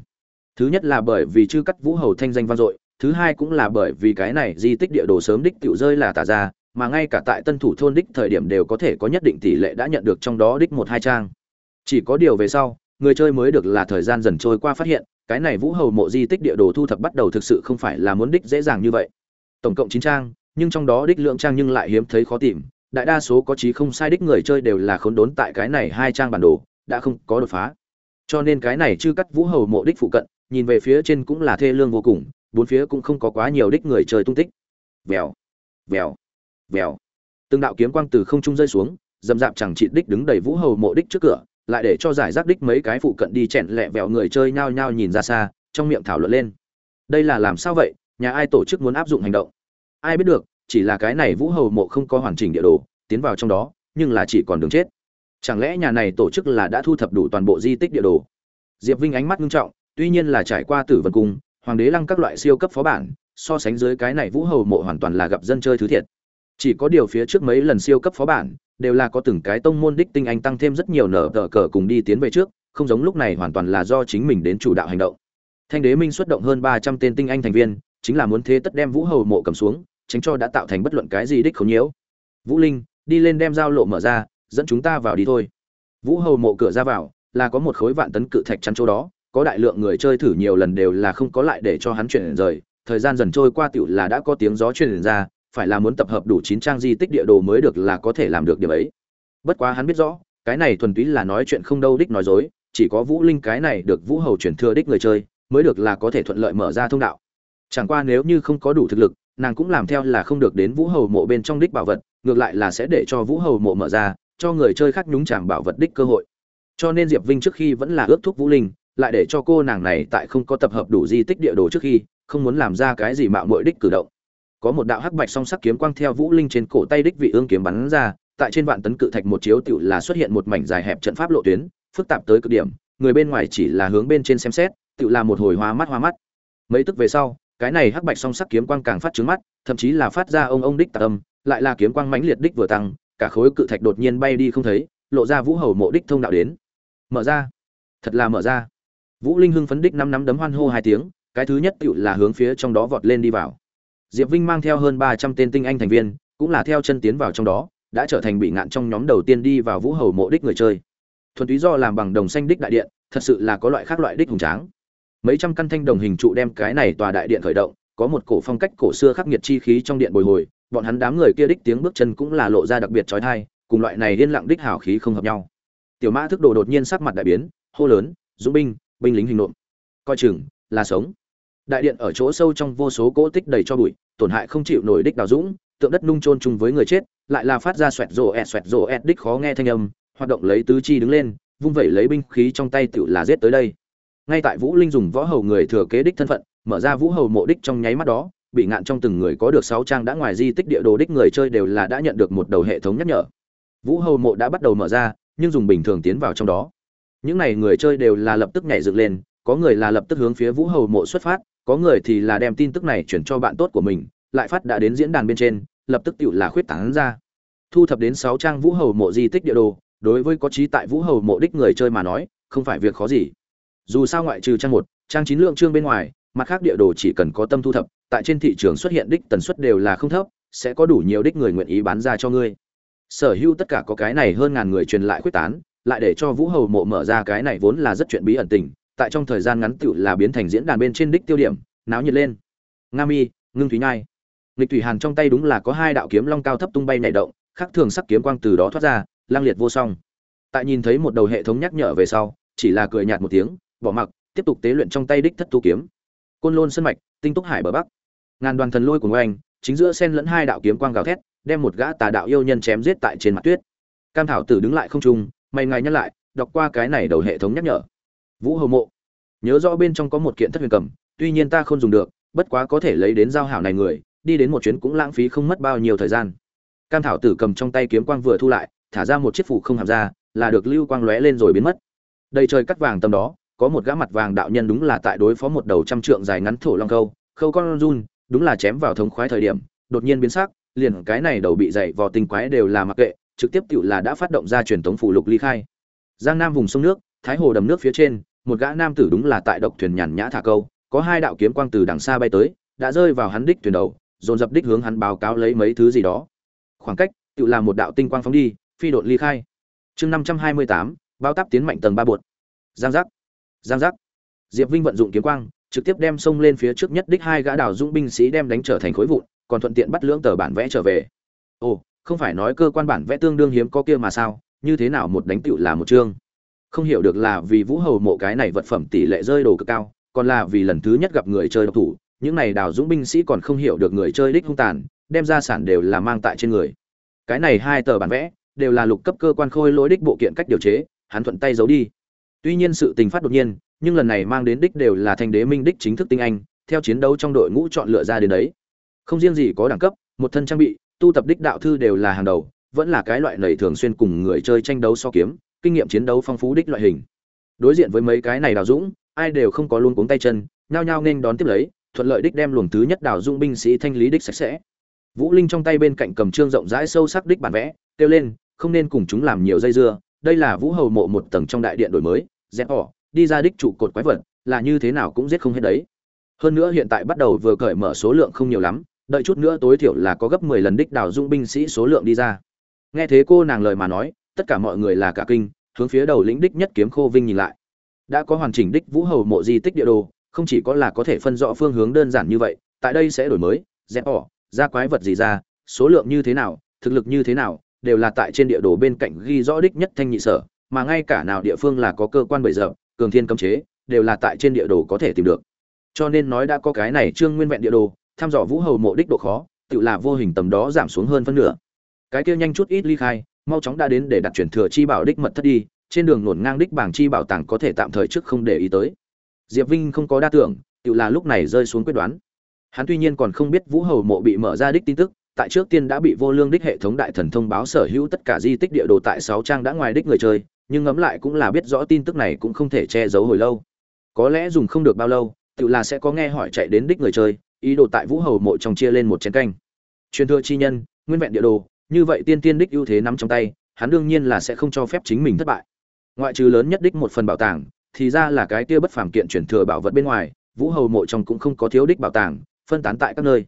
Thứ nhất là bởi vì chư cắt vũ hầu thanh danh vang dội thứ hai cũng là bởi vì cái này di tích địa đồ sớm đích tiểu rơi là tả ra, mà ngay cả tại tân thủ thôn đích thời điểm đều có thể có nhất định tỷ lệ đã nhận được trong đó đích một hai trang. Chỉ có điều về sau, người chơi mới được là thời gian dần trôi qua phát hiện, cái này vũ hầu mộ di tích địa đồ thu thập bắt đầu thực sự không phải là muốn đích dễ dàng như vậy. Tổng cộng chín trang, nhưng trong đó đích lượng trang nhưng lại hiếm thấy khó tìm, đại đa số có trí không sai đích người chơi đều là khốn đốn tại cái này hai trang bản đồ, đã không có đột phá. Cho nên cái này chưa cắt vũ hầu mộ đích phụ cận, nhìn về phía trên cũng là thê lương vô cùng bốn phía cũng không có quá nhiều đích người chơi tung tích. Vèo vèo vèo. Từng đạo kiếm quang từ không trung rơi xuống, dầm dạp chẳng trị đích đứng đầy vũ hầu mộ đích trước cửa, lại để cho giải rác đích mấy cái phụ cận đi chèn lẹ vẹo người chơi nhao nhao nhìn ra xa, trong miệng thảo luận lên. Đây là làm sao vậy? Nhà ai tổ chức muốn áp dụng hành động? Ai biết được, chỉ là cái này vũ hầu mộ không có hoàn chỉnh địa đồ, tiến vào trong đó, nhưng là chỉ còn đường chết. Chẳng lẽ nhà này tổ chức là đã thu thập đủ toàn bộ di tích địa đồ? Diệp vinh ánh mắt nghiêm trọng, tuy nhiên là trải qua tử vân cung hoàng đế lăng các loại siêu cấp phó bản, so sánh dưới cái này vũ hầu mộ hoàn toàn là gặp dân chơi thứ thiệt. Chỉ có điều phía trước mấy lần siêu cấp phó bản, đều là có từng cái tông môn đích tinh anh tăng thêm rất nhiều nở tờ cờ cùng đi tiến về trước, không giống lúc này hoàn toàn là do chính mình đến chủ đạo hành động. Thanh đế minh xuất động hơn ba trăm tên tinh anh thành viên, chính là muốn thế tất đem vũ hầu mộ cầm xuống, tránh cho đã tạo thành bất luận cái gì đích không nhiễu. Vũ linh, đi lên đem giao lộ mở ra, dẫn chúng ta vào đi thôi. Vũ hầu mộ cửa ra vào, là có một khối vạn tấn cự thạch chắn chỗ đó có đại lượng người chơi thử nhiều lần đều là không có lại để cho hắn chuyển rời. Thời gian dần trôi qua tiểu là đã có tiếng gió truyền ra, phải là muốn tập hợp đủ chín trang di tích địa đồ mới được là có thể làm được điểm ấy. Bất quá hắn biết rõ, cái này thuần túy là nói chuyện không đâu đích nói dối, chỉ có vũ linh cái này được vũ hầu chuyển thừa đích người chơi, mới được là có thể thuận lợi mở ra thông đạo. Chẳng qua nếu như không có đủ thực lực, nàng cũng làm theo là không được đến vũ hầu mộ bên trong đích bảo vật, ngược lại là sẽ để cho vũ hầu mộ mở ra, cho người chơi khác nhúng chàng bảo vật đích cơ hội. Cho nên diệp vinh trước khi vẫn là ước thúc vũ linh lại để cho cô nàng này tại không có tập hợp đủ di tích địa đồ trước khi, không muốn làm ra cái gì mạo muội đích cử động. Có một đạo hắc bạch song sắc kiếm quang theo vũ linh trên cổ tay đích vị ương kiếm bắn ra, tại trên vạn tấn cự thạch một chiếu tựu là xuất hiện một mảnh dài hẹp trận pháp lộ tuyến, phức tạp tới cực điểm, người bên ngoài chỉ là hướng bên trên xem xét, tựu là một hồi hoa mắt hoa mắt. Mấy tức về sau, cái này hắc bạch song sắc kiếm quang càng phát trướng mắt, thậm chí là phát ra ông ông đích tạc âm, lại là kiếm quang mãnh liệt đích vừa tăng, cả khối cự thạch đột nhiên bay đi không thấy, lộ ra vũ hầu mộ đích thông đạo đến. Mở ra. Thật là mở ra vũ linh hưng phấn đích năm năm đấm hoan hô hai tiếng cái thứ nhất tựu là hướng phía trong đó vọt lên đi vào. Diệp vinh mang theo hơn ba trăm tên tinh anh thành viên cũng là theo chân tiến vào trong đó đã trở thành bị ngạn trong nhóm đầu tiên đi vào vũ hầu mộ đích người chơi. Thuần túy do làm bằng đồng xanh đích đại điện thật sự là có loại khác loại đích hùng tráng. Mấy trăm căn thanh đồng hình trụ đem cái này tòa đại điện khởi động có một cổ phong cách cổ xưa khắc nghiệt chi khí trong điện bồi hồi bọn hắn đám người kia đích tiếng bước chân cũng là lộ ra đặc biệt chói tai, cùng loại này điên lặng đích hào khí không hợp nhau. Tiểu mã thức đồ đột nhiên sắc mặt đại biến hô lớn dũng binh binh lính hình nộm. Coi chừng là sống. Đại điện ở chỗ sâu trong vô số cỗ tích đầy cho bụi, tổn hại không chịu nổi đích đào dũng, tượng đất nung chôn chung với người chết, lại là phát ra xoẹt rổ ẹt, xoẹt rổ ẹt đích khó nghe thanh âm, hoạt động lấy tứ chi đứng lên, vung vẩy lấy binh khí trong tay tựu là giết tới đây. Ngay tại vũ linh dùng võ hầu người thừa kế đích thân phận, mở ra vũ hầu mộ đích trong nháy mắt đó, bị ngạn trong từng người có được sáu trang đã ngoài di tích địa đồ đích người chơi đều là đã nhận được một đầu hệ thống nhắc nhở. Vũ hầu mộ đã bắt đầu mở ra, nhưng dùng bình thường tiến vào trong đó những này người chơi đều là lập tức nhảy dựng lên, có người là lập tức hướng phía vũ hầu mộ xuất phát, có người thì là đem tin tức này chuyển cho bạn tốt của mình, lại phát đã đến diễn đàn bên trên, lập tức tự là khuyết tảng ra. Thu thập đến sáu trang vũ hầu mộ di tích địa đồ, đối với có trí tại vũ hầu mộ đích người chơi mà nói, không phải việc khó gì. Dù sao ngoại trừ trang một, trang chín lượng chương bên ngoài, mặt khác địa đồ chỉ cần có tâm thu thập, tại trên thị trường xuất hiện đích tần suất đều là không thấp, sẽ có đủ nhiều đích người nguyện ý bán ra cho ngươi. Sở hữu tất cả có cái này hơn ngàn người truyền lại quyết tán lại để cho vũ hầu mộ mở ra cái này vốn là rất chuyện bí ẩn tình, tại trong thời gian ngắn tựu là biến thành diễn đàn bên trên đích tiêu điểm, náo nhiệt lên. Nga mi, ngưng thúy nhai. Nghịch thủy hàn trong tay đúng là có hai đạo kiếm long cao thấp tung bay nảy động, khắc thường sắc kiếm quang từ đó thoát ra, lang liệt vô song. Tại nhìn thấy một đầu hệ thống nhắc nhở về sau, chỉ là cười nhạt một tiếng, bỏ mặc, tiếp tục tế luyện trong tay đích thất tu kiếm. Côn lôn sân mạch, tinh túc hải bờ bắc. Ngàn đoàn thần lôi của ngoanh chính giữa sen lẫn hai đạo kiếm quang gào thét, đem một gã tà đạo yêu nhân chém giết tại trên mặt tuyết. Cam thảo tử đứng lại không trung mày ngài nhắc lại, đọc qua cái này đầu hệ thống nhắc nhở. Vũ hầu mộ. Nhớ rõ bên trong có một kiện thất huyền cầm, tuy nhiên ta không dùng được, bất quá có thể lấy đến giao hảo này người, đi đến một chuyến cũng lãng phí không mất bao nhiêu thời gian. Cam thảo tử cầm trong tay kiếm quang vừa thu lại, thả ra một chiếc phủ không hàm ra, là được lưu quang lóe lên rồi biến mất. Đầy trời cắt vàng tầm đó, có một gã mặt vàng đạo nhân đúng là tại đối phó một đầu trăm trượng dài ngắn thổ long câu, khâu con run, đúng là chém vào thống khoái thời điểm, đột nhiên biến sắc, liền cái này đầu bị dày vò tình quái đều là mặc kệ trực tiếp tựu là đã phát động ra truyền thống phụ lục ly khai. Giang nam vùng sông nước, thái hồ đầm nước phía trên, một gã nam tử đúng là tại độc thuyền nhàn nhã thả câu, có hai đạo kiếm quang từ đằng xa bay tới, đã rơi vào hắn đích thuyền đầu, dồn dập đích hướng hắn báo cáo lấy mấy thứ gì đó. Khoảng cách tự làm một đạo tinh quang phóng đi, phi độn ly khai. Chương năm trăm hai mươi tám, bao táp tiến mạnh tầng ba buột. giang giác giang giác. Diệp vinh vận dụng kiếm quang, trực tiếp đem xông lên phía trước nhất đích hai gã đảo dũng binh sĩ đem đánh trở thành khối vụn, còn thuận tiện bắt lưỡng tờ bản vẽ trở về. Ồ không phải nói cơ quan bản vẽ tương đương hiếm có kia mà sao, như thế nào một đánh tựu là một chương. Không hiểu được là vì vũ hầu mộ cái này vật phẩm tỷ lệ rơi đồ cực cao, còn là vì lần thứ nhất gặp người chơi độc thủ, những này đào dũng binh sĩ còn không hiểu được người chơi đích hung tàn, đem ra sản đều là mang tại trên người. Cái này hai tờ bản vẽ, đều là lục cấp cơ quan khôi lỗi đích bộ kiện cách điều chế, hắn thuận tay giấu đi. Tuy nhiên sự tình phát đột nhiên, nhưng lần này mang đến đích đều là thanh đế minh đích chính thức tinh anh, theo chiến đấu trong đội ngũ chọn lựa ra đến đấy. Không riêng gì có đẳng cấp, một thân trang bị tu tập đích đạo thư đều là hàng đầu, vẫn là cái loại nầy thường xuyên cùng người chơi tranh đấu so kiếm, kinh nghiệm chiến đấu phong phú đích loại hình. Đối diện với mấy cái này đào dũng, ai đều không có luôn cuống tay chân, nhao nhao nên đón tiếp lấy, thuận lợi đích đem luồng thứ nhất đào dũng binh sĩ thanh lý đích sạch sẽ. Vũ linh trong tay bên cạnh cầm trương rộng rãi sâu sắc đích bản vẽ, kêu lên, không nên cùng chúng làm nhiều dây dưa, đây là vũ hầu mộ một tầng trong đại điện đổi mới, dẹp ỏ đi ra đích trụ cột quái vật, là như thế nào cũng giết không hết đấy. Hơn nữa hiện tại bắt đầu vừa cởi mở số lượng không nhiều lắm đợi chút nữa tối thiểu là có gấp mười lần đích đào dung binh sĩ số lượng đi ra. Nghe thế cô nàng lời mà nói, tất cả mọi người là cả kinh, hướng phía đầu lĩnh đích nhất kiếm khô vinh nhìn lại. Đã có hoàn chỉnh đích vũ hầu mộ di tích địa đồ, không chỉ có là có thể phân rõ phương hướng đơn giản như vậy, tại đây sẽ đổi mới, dẹp ỏ ra quái vật gì ra, số lượng như thế nào, thực lực như thế nào, đều là tại trên địa đồ bên cạnh ghi rõ đích nhất thanh nhị sở, mà ngay cả nào địa phương là có cơ quan bậy dập cường thiên cấm chế, đều là tại trên địa đồ có thể tìm được. Cho nên nói đã có cái này trương nguyên vẹn địa đồ thăm dò vũ hầu mộ đích độ khó, tự là vô hình tầm đó giảm xuống hơn phân nửa. Cái kia nhanh chút ít ly khai, mau chóng đã đến để đặt chuyển thừa chi bảo đích mật thất đi, trên đường nổn ngang đích bảng chi bảo tàng có thể tạm thời trước không để ý tới. Diệp vinh không có đa tưởng, tự là lúc này rơi xuống quyết đoán. Hắn tuy nhiên còn không biết vũ hầu mộ bị mở ra đích tin tức, tại trước tiên đã bị vô lương đích hệ thống đại thần thông báo sở hữu tất cả di tích địa đồ tại sáu trang đã ngoài đích người chơi, nhưng ngẫm lại cũng là biết rõ tin tức này cũng không thể che giấu hồi lâu. Có lẽ dùng không được bao lâu, tự là sẽ có nghe hỏi chạy đến đích người chơi ý đồ tại vũ hầu mộ trong chia lên một chén canh. Truyền thừa chi nhân, nguyên vẹn địa đồ, như vậy tiên tiên đích ưu thế nắm trong tay, hắn đương nhiên là sẽ không cho phép chính mình thất bại. Ngoại trừ lớn nhất đích một phần bảo tàng, thì ra là cái kia bất phàm kiện truyền thừa bảo vật bên ngoài, vũ hầu mộ trong cũng không có thiếu đích bảo tàng, phân tán tại các nơi.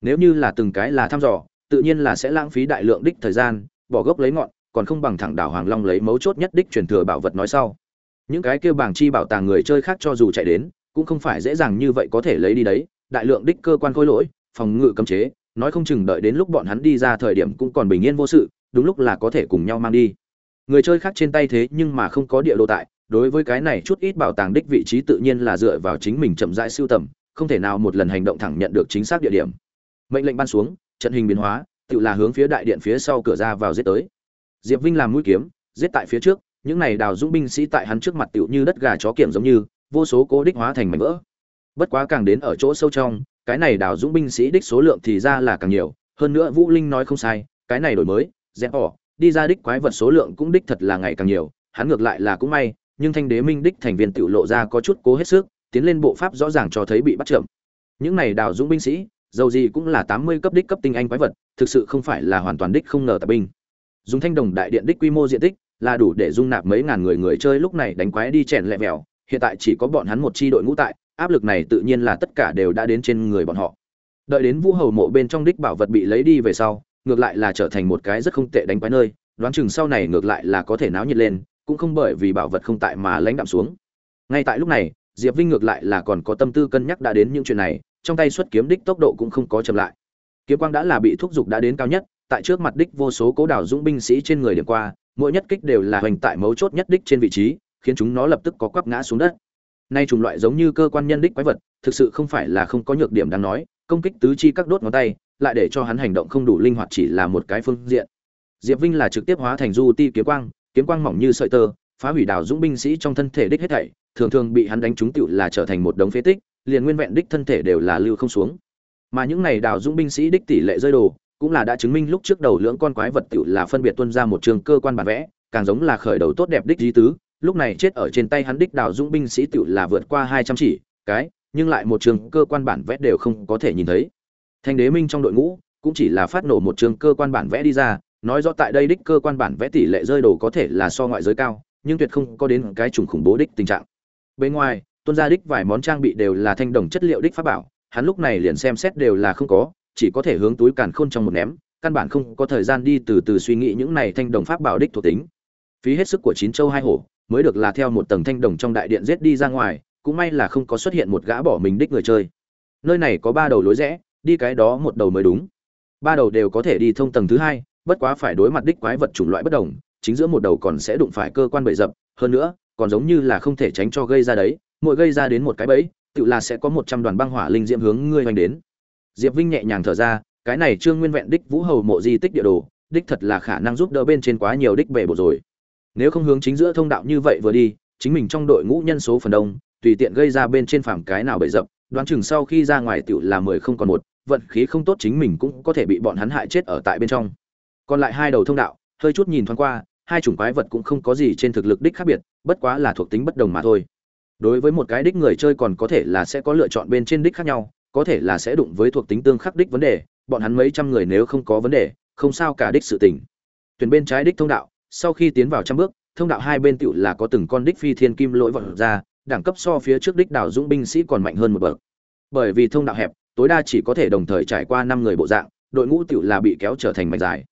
Nếu như là từng cái là thăm dò, tự nhiên là sẽ lãng phí đại lượng đích thời gian, bỏ gốc lấy ngọn, còn không bằng thẳng đảo hoàng long lấy mấu chốt nhất đích truyền thừa bảo vật nói sau. Những cái kia bảng chi bảo tàng người chơi khác cho dù chạy đến, cũng không phải dễ dàng như vậy có thể lấy đi đấy đại lượng đích cơ quan khôi lỗi, phòng ngự cấm chế, nói không chừng đợi đến lúc bọn hắn đi ra thời điểm cũng còn bình yên vô sự, đúng lúc là có thể cùng nhau mang đi. Người chơi khác trên tay thế nhưng mà không có địa đồ tại, đối với cái này chút ít bảo tàng đích vị trí tự nhiên là dựa vào chính mình chậm rãi sưu tầm, không thể nào một lần hành động thẳng nhận được chính xác địa điểm. Mệnh lệnh ban xuống, trận hình biến hóa, tự là hướng phía đại điện phía sau cửa ra vào giết tới. Diệp vinh làm mũi kiếm, giết tại phía trước, những này đào dũng binh sĩ tại hắn trước mặt tựu như đất gà chó kiểm giống như, vô số cố đích hóa thành mảnh vỡ bất quá càng đến ở chỗ sâu trong, cái này đào dũng binh sĩ đích số lượng thì ra là càng nhiều, hơn nữa vũ linh nói không sai, cái này đổi mới, dẹp bỏ, đi ra đích quái vật số lượng cũng đích thật là ngày càng nhiều, hắn ngược lại là cũng may, nhưng thanh đế minh đích thành viên tự lộ ra có chút cố hết sức, tiến lên bộ pháp rõ ràng cho thấy bị bắt chậm. Những này đào dũng binh sĩ, dầu gì cũng là tám mươi cấp đích cấp tinh anh quái vật, thực sự không phải là hoàn toàn đích không ngờ tạp binh. Dùng thanh đồng đại điện đích quy mô diện tích, là đủ để dung nạp mấy ngàn người người chơi lúc này đánh quái đi chèn lẹ vẹo, hiện tại chỉ có bọn hắn một chi đội ngũ tại áp lực này tự nhiên là tất cả đều đã đến trên người bọn họ. Đợi đến vũ hầu mộ bên trong đích bảo vật bị lấy đi về sau, ngược lại là trở thành một cái rất không tệ đánh quái nơi, đoán chừng sau này ngược lại là có thể náo nhiệt lên, cũng không bởi vì bảo vật không tại mà lãnh đạm xuống. Ngay tại lúc này, diệp vinh ngược lại là còn có tâm tư cân nhắc đã đến những chuyện này, trong tay xuất kiếm đích tốc độ cũng không có chậm lại. Kiếm quang đã là bị thúc giục đã đến cao nhất, tại trước mặt đích vô số cố đảo dũng binh sĩ trên người điểm qua, mỗi nhất kích đều là hoành tại mấu chốt nhất đích trên vị trí, khiến chúng nó lập tức có quắp ngã xuống đất nay chủng loại giống như cơ quan nhân đích quái vật, thực sự không phải là không có nhược điểm đáng nói, công kích tứ chi các đốt ngón tay, lại để cho hắn hành động không đủ linh hoạt chỉ là một cái phương diện. Diệp vinh là trực tiếp hóa thành du ti kiếm quang kiếm quang mỏng như sợi tơ, phá hủy đào dũng binh sĩ trong thân thể đích hết thảy, thường thường bị hắn đánh trúng tựu là trở thành một đống phế tích, liền nguyên vẹn đích thân thể đều là lưu không xuống. Mà những này đào dũng binh sĩ đích tỷ lệ rơi đồ, cũng là đã chứng minh lúc trước đầu lưỡng con quái vật tựu là phân biệt tuân ra một trường cơ quan bản vẽ, càng giống là khởi đầu tốt đẹp đích di tứ lúc này chết ở trên tay hắn đích đào dũng binh sĩ tựu là vượt qua hai trăm chỉ, cái, nhưng lại một trường cơ quan bản vẽ đều không có thể nhìn thấy. Thanh đế minh trong đội ngũ cũng chỉ là phát nổ một trường cơ quan bản vẽ đi ra, nói rõ tại đây đích cơ quan bản vẽ tỷ lệ rơi đồ có thể là so ngoại giới cao, nhưng tuyệt không có đến cái chủng khủng bố đích tình trạng. Bên ngoài, tuân gia đích vài món trang bị đều là thanh đồng chất liệu đích pháp bảo, hắn lúc này liền xem xét đều là không có, chỉ có thể hướng túi càn khôn trong một ném, căn bản không có thời gian đi từ từ suy nghĩ những này thanh đồng pháp bảo đích thuộc tính. Phí hết sức của chín châu hai hổ mới được là theo một tầng thanh đồng trong đại điện giết đi ra ngoài, cũng may là không có xuất hiện một gã bỏ mình đích người chơi. Nơi này có ba đầu lối rẽ, đi cái đó một đầu mới đúng. Ba đầu đều có thể đi thông tầng thứ hai, bất quá phải đối mặt đích quái vật chủng loại bất đồng, chính giữa một đầu còn sẽ đụng phải cơ quan bẫy dập, hơn nữa, còn giống như là không thể tránh cho gây ra đấy, mỗi gây ra đến một cái bẫy, tự là sẽ có một trăm đoàn băng hỏa linh diễm hướng ngươi hoành đến. Diệp vinh nhẹ nhàng thở ra, cái này trương nguyên vẹn đích vũ hầu mộ di tích địa đồ, đích thật là khả năng giúp đỡ bên trên quá nhiều đích bể bộ rồi nếu không hướng chính giữa thông đạo như vậy vừa đi, chính mình trong đội ngũ nhân số phần đông, tùy tiện gây ra bên trên phàm cái nào bậy dập, đoán chừng sau khi ra ngoài tiểu là mười không còn một, vận khí không tốt chính mình cũng có thể bị bọn hắn hại chết ở tại bên trong. Còn lại hai đầu thông đạo, hơi chút nhìn thoáng qua, hai chủng quái vật cũng không có gì trên thực lực đích khác biệt, bất quá là thuộc tính bất đồng mà thôi. Đối với một cái đích người chơi còn có thể là sẽ có lựa chọn bên trên đích khác nhau, có thể là sẽ đụng với thuộc tính tương khắc đích vấn đề, bọn hắn mấy trăm người nếu không có vấn đề, không sao cả đích sự tình. Tuyển bên trái đích thông đạo sau khi tiến vào trăm bước, thông đạo hai bên tựu là có từng con đích phi thiên kim lỗi vọt ra, đẳng cấp so phía trước đích đảo dũng binh sĩ còn mạnh hơn một bậc. Bởi vì thông đạo hẹp, tối đa chỉ có thể đồng thời trải qua năm người bộ dạng, đội ngũ tựu là bị kéo trở thành mạch dài.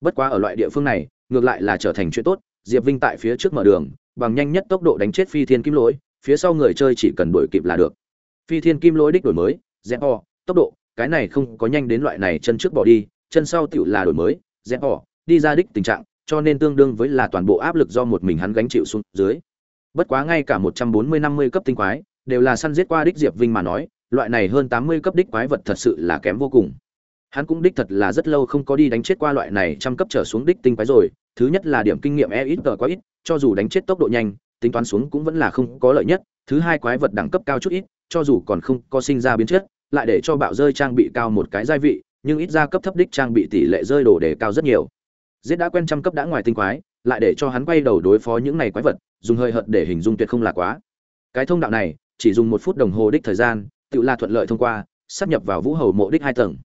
Bất quá ở loại địa phương này, ngược lại là trở thành chuyện tốt, diệp vinh tại phía trước mở đường, bằng nhanh nhất tốc độ đánh chết phi thiên kim lỗi, phía sau người chơi chỉ cần đuổi kịp là được. Phi thiên kim lỗi đích đổi mới o, tốc độ, cái này không có nhanh đến loại này chân trước bỏ đi, chân sau tựu là đổi mới o, đi ra đích tình trạng cho nên tương đương với là toàn bộ áp lực do một mình hắn gánh chịu xuống dưới. Bất quá ngay cả một trăm bốn mươi, năm mươi cấp tinh quái, đều là săn giết qua đích diệp vinh mà nói, loại này hơn tám mươi cấp đích quái vật thật sự là kém vô cùng. Hắn cũng đích thật là rất lâu không có đi đánh chết qua loại này trăm cấp trở xuống đích tinh quái rồi, thứ nhất là điểm kinh nghiệm e ít tờ quá ít, cho dù đánh chết tốc độ nhanh, tính toán xuống cũng vẫn là không có lợi nhất, thứ hai quái vật đẳng cấp cao chút ít, cho dù còn không có sinh ra biến chất, lại để cho bạo rơi trang bị cao một cái giai vị, nhưng ít ra cấp thấp đích trang bị tỷ lệ rơi đổ để cao rất nhiều giết đã quen trăm cấp đã ngoài tinh quái, lại để cho hắn quay đầu đối phó những này quái vật, dùng hơi hợt để hình dung tuyệt không là quá. Cái thông đạo này, chỉ dùng một phút đồng hồ đích thời gian tự là thuận lợi thông qua sắp nhập vào vũ hầu mộ đích hai tầng.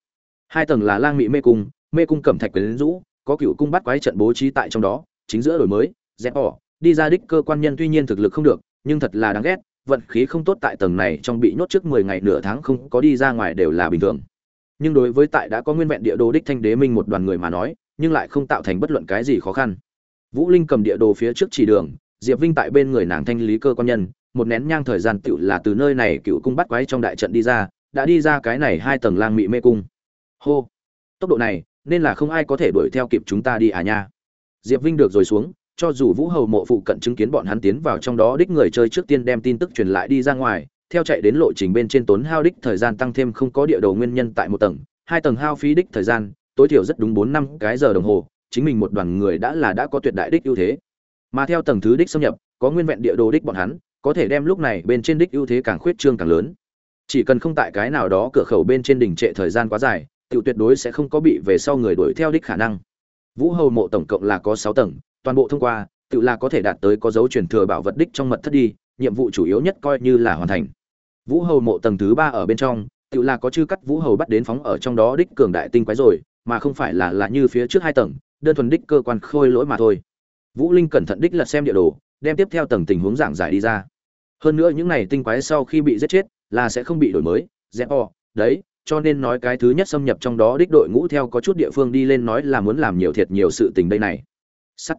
Hai tầng là lang mỹ mê cung mê cung cẩm thạch quyến rũ, có cựu cung bắt quái trận bố trí tại trong đó, chính giữa đổi mới, dẹp bỏ, đi ra đích cơ quan nhân tuy nhiên thực lực không được, nhưng thật là đáng ghét, vận khí không tốt tại tầng này trong bị nhốt trước mười ngày nửa tháng không có đi ra ngoài đều là bình thường. Nhưng đối với tại đã có nguyên vẹn địa đồ đích thanh đế minh một đoàn người mà nói nhưng lại không tạo thành bất luận cái gì khó khăn. Vũ linh cầm địa đồ phía trước chỉ đường, diệp vinh tại bên người nàng thanh lý cơ quan nhân, một nén nhang thời gian tựu là từ nơi này cựu cung bắt quái trong đại trận đi ra, đã đi ra cái này hai tầng lang mị mê cung. Hô! Tốc độ này, nên là không ai có thể đuổi theo kịp chúng ta đi à nha. Diệp vinh được rồi xuống, cho dù vũ hầu mộ phụ cận chứng kiến bọn hắn tiến vào trong đó đích người chơi trước tiên đem tin tức truyền lại đi ra ngoài, theo chạy đến lộ trình bên trên tốn hao đích thời gian tăng thêm không có địa đồ nguyên nhân tại một tầng, hai tầng hao phí đích thời gian tối thiểu rất đúng bốn năm cái giờ đồng hồ, chính mình một đoàn người đã là đã có tuyệt đại đích ưu thế. Mà theo tầng thứ đích xâm nhập, có nguyên vẹn địa đồ đích bọn hắn, có thể đem lúc này bên trên đích ưu thế càng khuyết trương càng lớn. Chỉ cần không tại cái nào đó cửa khẩu bên trên đỉnh trệ thời gian quá dài tự tuyệt đối sẽ không có bị về sau người đuổi theo đích khả năng. Vũ hầu mộ tổng cộng là có sáu tầng, toàn bộ thông qua, tự là có thể đạt tới có dấu truyền thừa bảo vật đích trong mật thất đi, nhiệm vụ chủ yếu nhất coi như là hoàn thành. Vũ hầu mộ tầng thứ ba ở bên trong, tự là có chư cắt vũ hầu bắt đến phóng ở trong đó đích cường đại tinh quái rồi mà không phải là là như phía trước hai tầng, đơn thuần đích cơ quan khôi lỗi mà thôi. Vũ linh cẩn thận đích lật xem địa đồ, đem tiếp theo tầng tình huống giảng giải đi ra. Hơn nữa những này tinh quái sau khi bị giết chết, là sẽ không bị đổi mới, dẹp o, đấy, cho nên nói cái thứ nhất xâm nhập trong đó đích đội ngũ theo có chút địa phương đi lên nói là muốn làm nhiều thiệt nhiều sự tình đây này. Sắt.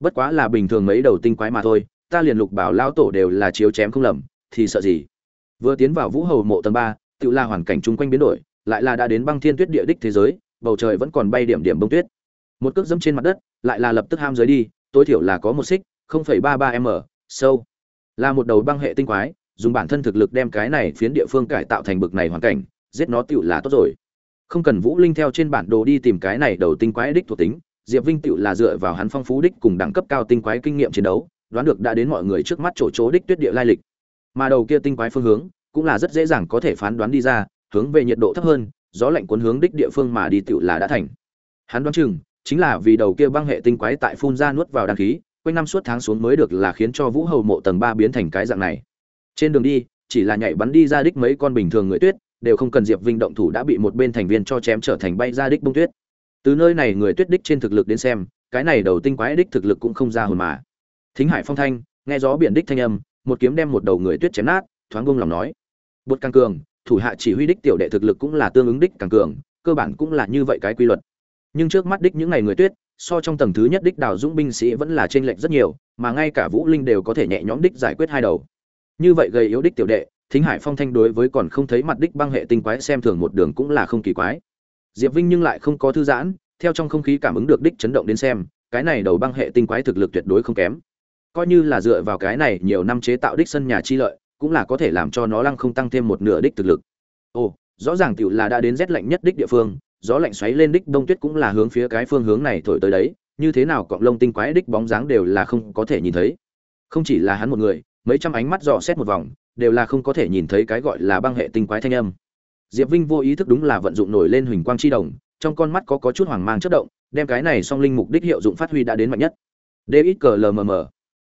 Bất quá là bình thường mấy đầu tinh quái mà thôi, ta liền lục bảo lao tổ đều là chiếu chém không lầm, thì sợ gì? Vừa tiến vào vũ hầu mộ tầng ba, tự la hoàn cảnh chung quanh biến đổi, lại là đã đến băng thiên tuyết địa đích thế giới bầu trời vẫn còn bay điểm điểm bông tuyết. Một cước dẫm trên mặt đất lại là lập tức ham dưới đi tối thiểu là có một xích 0,33 m sâu. Là một đầu băng hệ tinh quái dùng bản thân thực lực đem cái này phiến địa phương cải tạo thành bực này hoàn cảnh giết nó tựu là tốt rồi. Không cần vũ linh theo trên bản đồ đi tìm cái này đầu tinh quái đích thuộc tính diệp vinh tựu là dựa vào hắn phong phú đích cùng đẳng cấp cao tinh quái kinh nghiệm chiến đấu đoán được đã đến mọi người trước mắt chỗ chỗ đích tuyết địa lai lịch. Mà đầu kia tinh quái phương hướng cũng là rất dễ dàng có thể phán đoán đi ra hướng về nhiệt độ thấp hơn gió lạnh cuốn hướng đích địa phương mà đi tựu là đã thành. Hắn đoán chừng, chính là vì đầu kia băng hệ tinh quái tại phun ra nuốt vào đan khí, quanh năm suốt tháng xuống mới được là khiến cho vũ hầu mộ tầng ba biến thành cái dạng này. Trên đường đi, chỉ là nhảy bắn đi ra đích mấy con bình thường người tuyết, đều không cần diệp vinh động thủ đã bị một bên thành viên cho chém trở thành bay ra đích bông tuyết. Từ nơi này người tuyết đích trên thực lực đến xem, cái này đầu tinh quái đích thực lực cũng không ra hồn mà. Thính hải phong thanh, nghe gió biển đích thanh âm, một kiếm đem một đầu người tuyết chém nát, thoáng bông lòng nói. Bột càng cường thủ hạ chỉ huy đích tiểu đệ thực lực cũng là tương ứng đích càng cường, cơ bản cũng là như vậy cái quy luật. Nhưng trước mắt đích những ngày người tuyết, so trong tầng thứ nhất đích đào dũng binh sĩ vẫn là trên lệnh rất nhiều, mà ngay cả vũ linh đều có thể nhẹ nhõm đích giải quyết hai đầu. Như vậy gây yếu đích tiểu đệ, thính hải phong thanh đối với còn không thấy mặt đích băng hệ tinh quái xem thường một đường cũng là không kỳ quái. Diệp vinh nhưng lại không có thư giãn, theo trong không khí cảm ứng được đích chấn động đến xem, cái này đầu băng hệ tinh quái thực lực tuyệt đối không kém. Coi như là dựa vào cái này nhiều năm chế tạo đích sân nhà chi lợi cũng là có thể làm cho nó lăng không tăng thêm một nửa đích thực lực. Ồ, rõ ràng tiểu là đã đến rét lạnh nhất đích địa phương, gió lạnh xoáy lên đích đông tuyết cũng là hướng phía cái phương hướng này thổi tới đấy, như thế nào cọng lông tinh quái đích bóng dáng đều là không có thể nhìn thấy. Không chỉ là hắn một người, mấy trăm ánh mắt dò xét một vòng, đều là không có thể nhìn thấy cái gọi là băng hệ tinh quái thanh âm. Diệp vinh vô ý thức đúng là vận dụng nổi lên huỳnh quang chi đồng, trong con mắt có có chút hoàng mang chất động, đem cái này song linh mục đích hiệu dụng phát huy đã đến mạnh nhất. Ít cờ lmm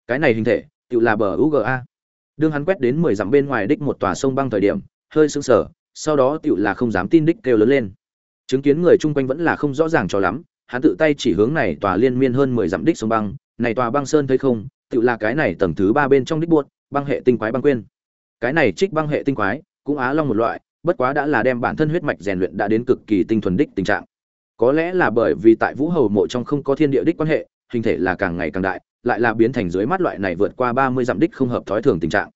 cái này hình thể tự là bờ uga đương hắn quét đến mười dặm bên ngoài đích một tòa sông băng thời điểm, hơi sững sờ, sau đó tựu là không dám tin đích kêu lớn lên. Chứng kiến người chung quanh vẫn là không rõ ràng cho lắm, hắn tự tay chỉ hướng này tòa liên miên hơn mười dặm đích sông băng, này tòa băng sơn thấy không, tựu là cái này tầng thứ ba bên trong đích buốt băng hệ tinh quái băng quên. Cái này trích băng hệ tinh quái, cũng á long một loại, bất quá đã là đem bản thân huyết mạch rèn luyện đã đến cực kỳ tinh thuần đích tình trạng. Có lẽ là bởi vì tại vũ hầu mộ trong không có thiên địa đích quan hệ, hình thể là càng ngày càng đại lại là biến thành dưới mắt loại này vượt qua ba mươi dặm đích không hợp thói thường tình trạng.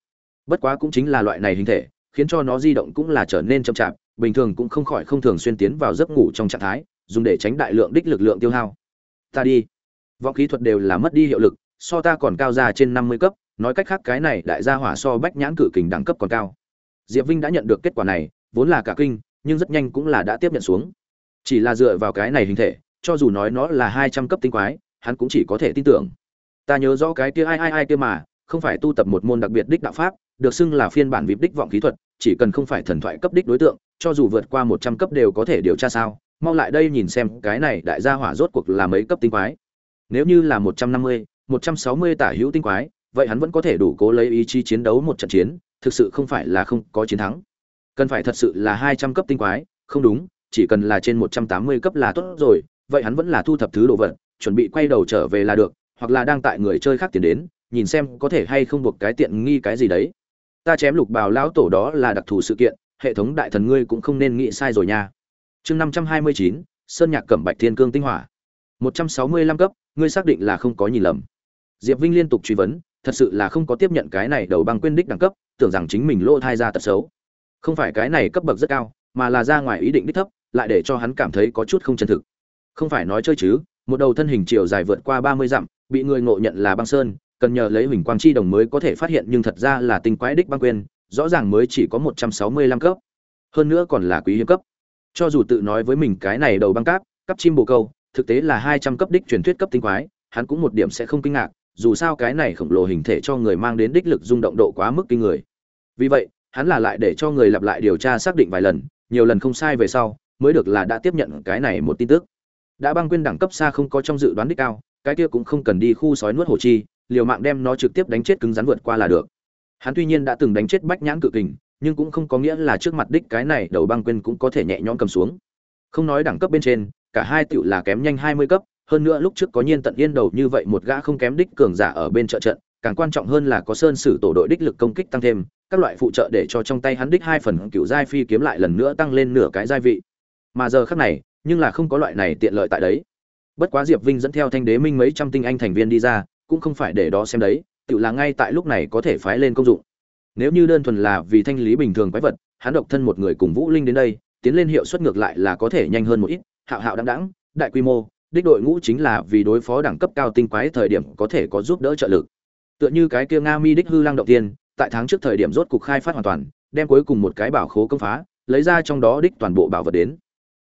Bất quá cũng chính là loại này hình thể, khiến cho nó di động cũng là trở nên chậm chạp, bình thường cũng không khỏi không thường xuyên tiến vào giấc ngủ trong trạng thái, dùng để tránh đại lượng đích lực lượng tiêu hao. Ta đi. Vọng khí thuật đều là mất đi hiệu lực, so ta còn cao ra trên năm mươi cấp, nói cách khác cái này đại gia hỏa so bách nhãn cử kình đẳng cấp còn cao. Diệp vinh đã nhận được kết quả này, vốn là cả kinh, nhưng rất nhanh cũng là đã tiếp nhận xuống. Chỉ là dựa vào cái này hình thể, cho dù nói nó là hai trăm cấp tinh quái, hắn cũng chỉ có thể tin tưởng ta nhớ rõ cái kia ai ai ai kia mà, không phải tu tập một môn đặc biệt đích đạo pháp, được xưng là phiên bản vip đích vọng kỹ thuật, chỉ cần không phải thần thoại cấp đích đối tượng, cho dù vượt qua một trăm cấp đều có thể điều tra sao. Mau lại đây nhìn xem, cái này đại gia hỏa rốt cuộc là mấy cấp tinh quái. Nếu như là một trăm năm mươi, một trăm sáu mươi tả hữu tinh quái, vậy hắn vẫn có thể đủ cố lấy ý chí chiến đấu một trận chiến, thực sự không phải là không có chiến thắng. Cần phải thật sự là hai trăm cấp tinh quái, không đúng, chỉ cần là trên một trăm tám mươi cấp là tốt rồi, vậy hắn vẫn là thu thập thứ đồ vật, chuẩn bị quay đầu trở về là được hoặc là đang tại người chơi khác tiến đến, nhìn xem có thể hay không buộc cái tiện nghi cái gì đấy. Ta chém lục bào lão tổ đó là đặc thù sự kiện, hệ thống đại thần ngươi cũng không nên nghĩ sai rồi nha. Chương năm trăm hai mươi chín, sơn nhạc cẩm bạch thiên cương tinh hỏa. một trăm sáu mươi lăm cấp, ngươi xác định là không có nhìn lầm. Diệp vinh liên tục truy vấn, thật sự là không có tiếp nhận cái này đầu băng quyên đích đẳng cấp, tưởng rằng chính mình lỗ thai ra tật xấu. Không phải cái này cấp bậc rất cao, mà là ra ngoài ý định đích thấp, lại để cho hắn cảm thấy có chút không chân thực. Không phải nói chơi chứ một đầu thân hình chiều dài vượt qua ba mươi dặm bị người ngộ nhận là băng sơn cần nhờ lấy huỳnh quang chi đồng mới có thể phát hiện nhưng thật ra là tinh quái đích băng quyền, rõ ràng mới chỉ có một trăm sáu mươi lăm cấp. Hơn nữa còn là quý hiếm cấp. Cho dù tự nói với mình cái này đầu băng cáp cấp chim bồ câu thực tế là hai trăm cấp đích truyền thuyết cấp tinh quái hắn cũng một điểm sẽ không kinh ngạc dù sao cái này khổng lồ hình thể cho người mang đến đích lực rung động độ quá mức kinh người. Vì vậy hắn là lại để cho người lặp lại điều tra xác định vài lần nhiều lần không sai về sau mới được là đã tiếp nhận cái này một tin tức đã băng quên đẳng cấp xa không có trong dự đoán đích cao, cái kia cũng không cần đi khu sói nuốt hổ chi, liều mạng đem nó trực tiếp đánh chết cứng rắn vượt qua là được. Hắn tuy nhiên đã từng đánh chết bách nhãn cự kình, nhưng cũng không có nghĩa là trước mặt đích cái này đầu băng quên cũng có thể nhẹ nhõm cầm xuống. Không nói đẳng cấp bên trên, cả hai tựu là kém nhanh hai mươi cấp, hơn nữa lúc trước có nhiên tận yên đầu như vậy một gã không kém đích cường giả ở bên trợ trận, càng quan trọng hơn là có sơn sử tổ đội đích lực công kích tăng thêm, các loại phụ trợ để cho trong tay hắn đích hai phần cựu giai phi kiếm lại lần nữa tăng lên nửa cái giai vị. Mà giờ khác này nhưng là không có loại này tiện lợi tại đấy. Bất quá diệp vinh dẫn theo thanh đế minh mấy trăm tinh anh thành viên đi ra, cũng không phải để đó xem đấy, tự là ngay tại lúc này có thể phái lên công dụng. Nếu như đơn thuần là vì thanh lý bình thường quái vật, hắn độc thân một người cùng vũ linh đến đây, tiến lên hiệu suất ngược lại là có thể nhanh hơn một ít, hạo hạo đăng đẳng đại quy mô, đích đội ngũ chính là vì đối phó đẳng cấp cao tinh quái thời điểm có thể có giúp đỡ trợ lực. Tựa như cái kia nga mi đích hư lang động tiên, tại tháng trước thời điểm rốt cục khai phát hoàn toàn, đem cuối cùng một cái bảo khố công phá, lấy ra trong đó đích toàn bộ bảo vật đến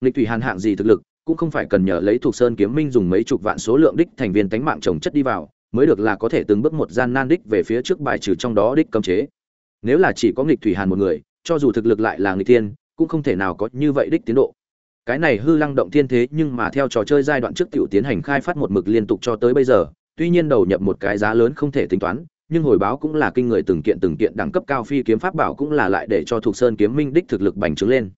nghịch thủy hàn hạng gì thực lực, cũng không phải cần nhờ lấy thuộc sơn kiếm minh dùng mấy chục vạn số lượng đích thành viên tánh mạng trồng chất đi vào, mới được là có thể từng bước một gian nan đích về phía trước bài trừ trong đó đích cấm chế. Nếu là chỉ có nghịch thủy hàn một người, cho dù thực lực lại là người tiên cũng không thể nào có như vậy đích tiến độ. Cái này hư lăng động thiên thế nhưng mà theo trò chơi giai đoạn trước tiểu tiến hành khai phát một mực liên tục cho tới bây giờ, tuy nhiên đầu nhập một cái giá lớn không thể tính toán, nhưng hồi báo cũng là kinh người từng kiện từng kiện đẳng cấp cao phi kiếm pháp bảo cũng là lại để cho thuộc sơn kiếm minh đích thực lực bành trướng lên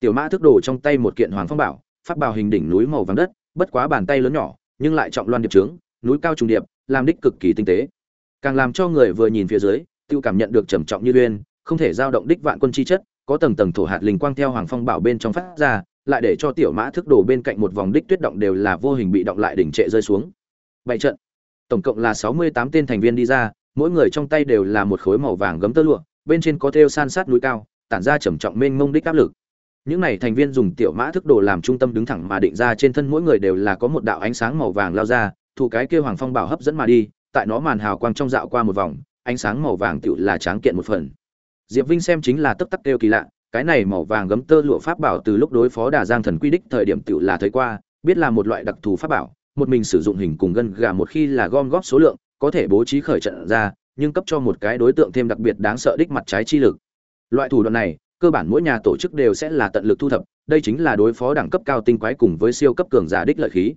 tiểu mã thức đồ trong tay một kiện hoàng phong bảo phát bảo hình đỉnh núi màu vàng đất, bất quá bàn tay lớn nhỏ, nhưng lại trọng loan điệp trướng, núi cao trùng điệp, làm đích cực kỳ tinh tế. Càng làm cho người vừa nhìn phía dưới tự cảm nhận được trầm trọng như uyên, không thể giao động đích vạn quân chi chất, có tầng tầng thổ hạt linh quang theo hoàng phong bảo bên trong phát ra, lại để cho tiểu mã thức đồ bên cạnh một vòng đích tuyết động đều là vô hình bị động lại đỉnh trệ rơi xuống. Bảy trận, tổng cộng là sáu mươi tám tên thành viên đi ra, mỗi người trong tay đều là một khối màu vàng gấm tơ lụa, bên trên có thêu san sát núi cao, tản ra trầm trọng mênh mông đích áp lực những này thành viên dùng tiểu mã thức đồ làm trung tâm đứng thẳng mà định ra trên thân mỗi người đều là có một đạo ánh sáng màu vàng lao ra, thủ cái kia hoàng phong bảo hấp dẫn mà đi, tại nó màn hào quang trong dạo qua một vòng, ánh sáng màu vàng tựu là tráng kiện một phần. Diệp vinh xem chính là tấp tắc kêu kỳ lạ, cái này màu vàng gấm tơ lụa pháp bảo từ lúc đối phó đà giang thần quy đích thời điểm tựu là thấy qua, biết là một loại đặc thù pháp bảo, một mình sử dụng hình cùng gân gà một khi là gom góp số lượng, có thể bố trí khởi trận ra, nhưng cấp cho một cái đối tượng thêm đặc biệt đáng sợ đích mặt trái chi lực. Loại thủ đoạn này cơ bản mỗi nhà tổ chức đều sẽ là tận lực thu thập, đây chính là đối phó đẳng cấp cao tinh quái cùng với siêu cấp cường giả đích lợi khí.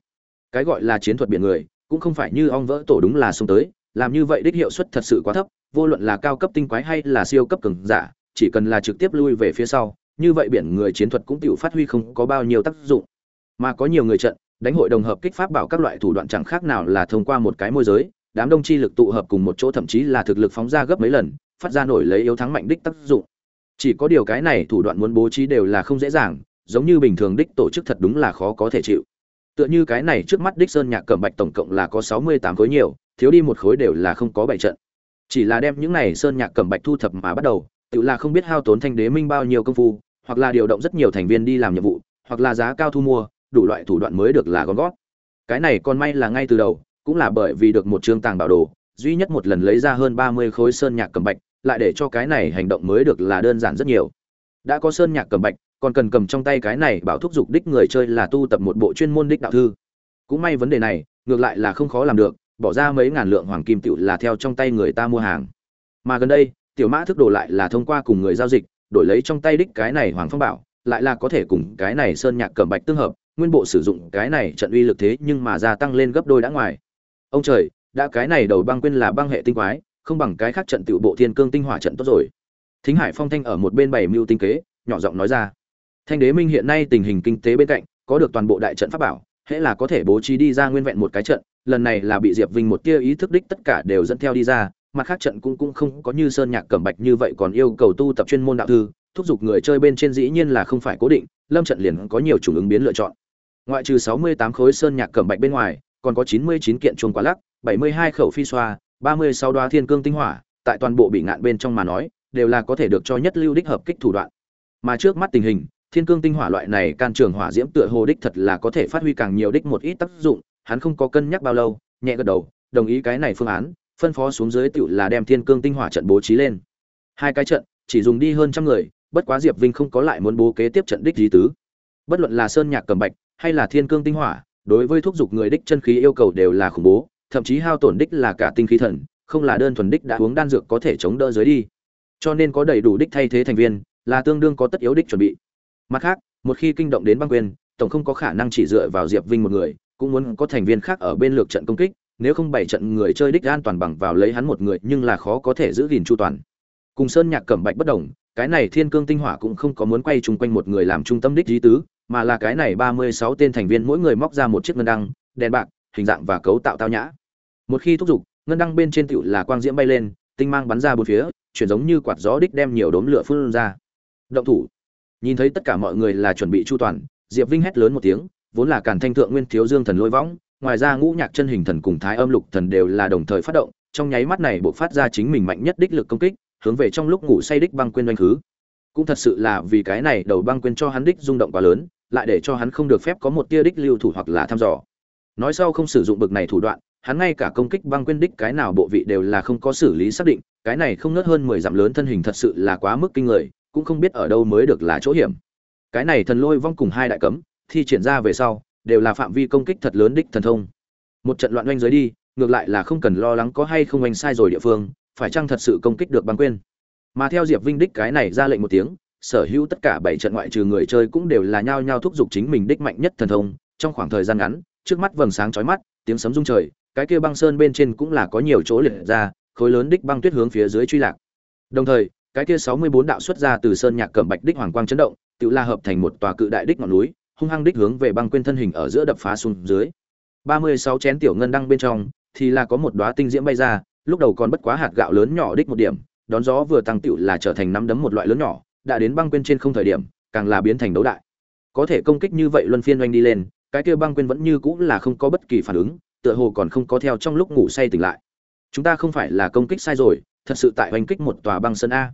Cái gọi là chiến thuật biển người, cũng không phải như ong vỡ tổ đúng là xông tới, làm như vậy đích hiệu suất thật sự quá thấp, vô luận là cao cấp tinh quái hay là siêu cấp cường giả, chỉ cần là trực tiếp lui về phía sau, như vậy biển người chiến thuật cũng tự phát huy không có bao nhiêu tác dụng. Mà có nhiều người trận, đánh hội đồng hợp kích pháp bảo các loại thủ đoạn chẳng khác nào là thông qua một cái môi giới, đám đông chi lực tụ hợp cùng một chỗ thậm chí là thực lực phóng ra gấp mấy lần, phát ra nổi lấy yếu thắng mạnh đích tác dụng chỉ có điều cái này thủ đoạn muốn bố trí đều là không dễ dàng, giống như bình thường đích tổ chức thật đúng là khó có thể chịu. Tựa như cái này trước mắt đích sơn nhạc cẩm bạch tổng cộng là có sáu mươi tám khối nhiều, thiếu đi một khối đều là không có bảy trận. Chỉ là đem những này sơn nhạc cẩm bạch thu thập mà bắt đầu, tự là không biết hao tốn thanh đế minh bao nhiêu công phu, hoặc là điều động rất nhiều thành viên đi làm nhiệm vụ, hoặc là giá cao thu mua, đủ loại thủ đoạn mới được là gom gót cái này còn may là ngay từ đầu, cũng là bởi vì được một chương tàng bảo đồ, duy nhất một lần lấy ra hơn ba mươi khối sơn nhạc cẩm bạch lại để cho cái này hành động mới được là đơn giản rất nhiều. Đã có sơn nhạc cẩm bạch, còn cần cầm trong tay cái này bảo thúc giục đích người chơi là tu tập một bộ chuyên môn đích đạo thư. Cũng may vấn đề này, ngược lại là không khó làm được, bỏ ra mấy ngàn lượng hoàng kim tựu là theo trong tay người ta mua hàng. Mà gần đây, tiểu mã thức đồ lại là thông qua cùng người giao dịch, đổi lấy trong tay đích cái này hoàng phong bảo, lại là có thể cùng cái này sơn nhạc cẩm bạch tương hợp, nguyên bộ sử dụng cái này trận uy lực thế nhưng mà gia tăng lên gấp đôi đã ngoài. Ông trời, đã cái này đầu băng quên là băng hệ tinh quái không bằng cái khác trận tiểu bộ thiên cương tinh hỏa trận tốt rồi. Thính hải phong thanh ở một bên bảy mưu tinh kế, nhỏ giọng nói ra. Thanh đế minh hiện nay tình hình kinh tế bên cạnh, có được toàn bộ đại trận pháp bảo, hễ là có thể bố trí đi ra nguyên vẹn một cái trận, lần này là bị diệp vinh một tia ý thức đích tất cả đều dẫn theo đi ra, mặt khác trận cũng cũng không có như sơn nhạc cẩm bạch như vậy còn yêu cầu tu tập chuyên môn đạo thư, thúc giục người chơi bên trên dĩ nhiên là không phải cố định, lâm trận liền có nhiều chủng ứng biến lựa chọn. Ngoại trừ sáu mươi tám khối sơn nhạc cẩm bạch bên ngoài, còn có chín mươi chín kiện chuông quá lắc, bảy mươi hai khẩu phi xoa ba mươi sáu đoá thiên cương tinh hỏa, tại toàn bộ bị ngạn bên trong mà nói, đều là có thể được cho nhất lưu đích hợp kích thủ đoạn. Mà trước mắt tình hình, thiên cương tinh hỏa loại này can trường hỏa diễm tựa hồ đích thật là có thể phát huy càng nhiều đích một ít tác dụng, hắn không có cân nhắc bao lâu, nhẹ gật đầu, đồng ý cái này phương án, phân phó xuống dưới tựu là đem thiên cương tinh hỏa trận bố trí lên. Hai cái trận, chỉ dùng đi hơn trăm người, bất quá diệp vinh không có lại muốn bố kế tiếp trận đích gì tứ. Bất luận là sơn nhạc cầm bạch, hay là thiên cương tinh hỏa, đối với thúc giục người đích chân khí yêu cầu đều là khủng bố thậm chí hao tổn đích là cả tinh khí thần, không là đơn thuần đích đã uống đan dược có thể chống đỡ dưới đi. Cho nên có đầy đủ đích thay thế thành viên, là tương đương có tất yếu đích chuẩn bị. Mặt khác, một khi kinh động đến băng quyền, tổng không có khả năng chỉ dựa vào diệp vinh một người, cũng muốn có thành viên khác ở bên lược trận công kích, nếu không bảy trận người chơi đích an toàn bằng vào lấy hắn một người, nhưng là khó có thể giữ gìn chu toàn. Cùng sơn nhạc cẩm bạch bất đồng, cái này thiên cương tinh hỏa cũng không có muốn quay chung quanh một người làm trung tâm đích ý tứ, mà là cái này ba mươi sáu tên thành viên mỗi người móc ra một chiếc ngân đăng, đèn bạc, hình dạng và cấu tạo tao nhã một khi thúc giục, ngân đăng bên trên tựu là quang diễm bay lên, tinh mang bắn ra bốn phía, chuyển giống như quạt gió đích đem nhiều đốm lửa phun ra. Động thủ. Nhìn thấy tất cả mọi người là chuẩn bị chu toàn, diệp vinh hét lớn một tiếng, vốn là càn thanh thượng nguyên thiếu dương thần lôi võng, ngoài ra ngũ nhạc chân hình thần cùng thái âm lục thần đều là đồng thời phát động, trong nháy mắt này buộc phát ra chính mình mạnh nhất đích lực công kích, hướng về trong lúc ngủ say đích băng quên doanh khứ. Cũng thật sự là vì cái này đầu băng quên cho hắn đích rung động quá lớn, lại để cho hắn không được phép có một tia đích lưu thủ hoặc là thăm dò. Nói sau không sử dụng bực này thủ đoạn hắn ngay cả công kích băng quên đích cái nào bộ vị đều là không có xử lý xác định, cái này không nớt hơn mười dặm lớn thân hình thật sự là quá mức kinh người, cũng không biết ở đâu mới được là chỗ hiểm. Cái này thần lôi vong cùng hai đại cấm, thi triển ra về sau, đều là phạm vi công kích thật lớn đích thần thông. Một trận loạn oanh dưới đi, ngược lại là không cần lo lắng có hay không oanh sai rồi địa phương, phải chăng thật sự công kích được băng quên mà theo diệp vinh đích cái này ra lệnh một tiếng, sở hữu tất cả bảy trận ngoại trừ người chơi cũng đều là nhao nhao thúc giục chính mình đích mạnh nhất thần thông, trong khoảng thời gian ngắn, trước mắt vầng sáng chói mắt, tiếng sấm rung trời cái kia băng sơn bên trên cũng là có nhiều chỗ liệt ra, khối lớn đích băng tuyết hướng phía dưới truy lạc. Đồng thời, cái kia sáu mươi bốn đạo xuất ra từ sơn nhạc cẩm bạch đích hoàng quang chấn động, tự la hợp thành một tòa cự đại đích ngọn núi, hung hăng đích hướng về băng quên thân hình ở giữa đập phá xuống dưới. ba mươi sáu chén tiểu ngân đăng bên trong, thì là có một đóa tinh diễm bay ra, lúc đầu còn bất quá hạt gạo lớn nhỏ đích một điểm, đón gió vừa tăng tựu là trở thành nắm đấm một loại lớn nhỏ, đã đến băng quên trên không thời điểm, càng là biến thành đấu đại. Có thể công kích như vậy luân phiên oanh đi lên, cái kia băng quên vẫn như cũng là không có bất kỳ phản ứng tựa hồ còn không có theo trong lúc ngủ say tỉnh lại. Chúng ta không phải là công kích sai rồi, thật sự tại hoành kích một tòa băng sơn a.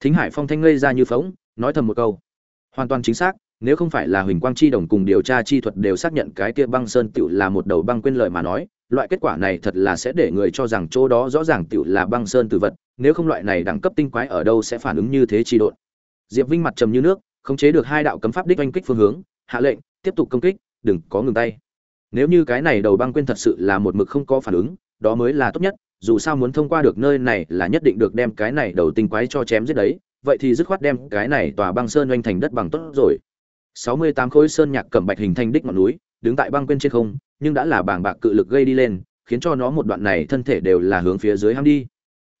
Thính hải phong thanh ngây ra như phóng nói thầm một câu. Hoàn toàn chính xác, nếu không phải là huỳnh quang chi đồng cùng điều tra chi thuật đều xác nhận cái kia băng sơn tựu là một đầu băng quên lời mà nói, loại kết quả này thật là sẽ để người cho rằng chỗ đó rõ ràng tựu là băng sơn tử vật, nếu không loại này đẳng cấp tinh quái ở đâu sẽ phản ứng như thế chi độn. Diệp vinh mặt trầm như nước, khống chế được hai đạo cấm pháp đích oanh kích phương hướng, hạ lệnh, tiếp tục công kích, đừng có ngừng tay nếu như cái này đầu băng quên thật sự là một mực không có phản ứng, đó mới là tốt nhất, dù sao muốn thông qua được nơi này là nhất định được đem cái này đầu tinh quái cho chém giết đấy, vậy thì dứt khoát đem cái này tòa băng sơn oanh thành đất bằng tốt rồi. Sáu mươi tám khối sơn nhạc cẩm bạch hình thành đích ngọn núi, đứng tại băng quên trên không, nhưng đã là bảng bạc cự lực gây đi lên, khiến cho nó một đoạn này thân thể đều là hướng phía dưới ham đi.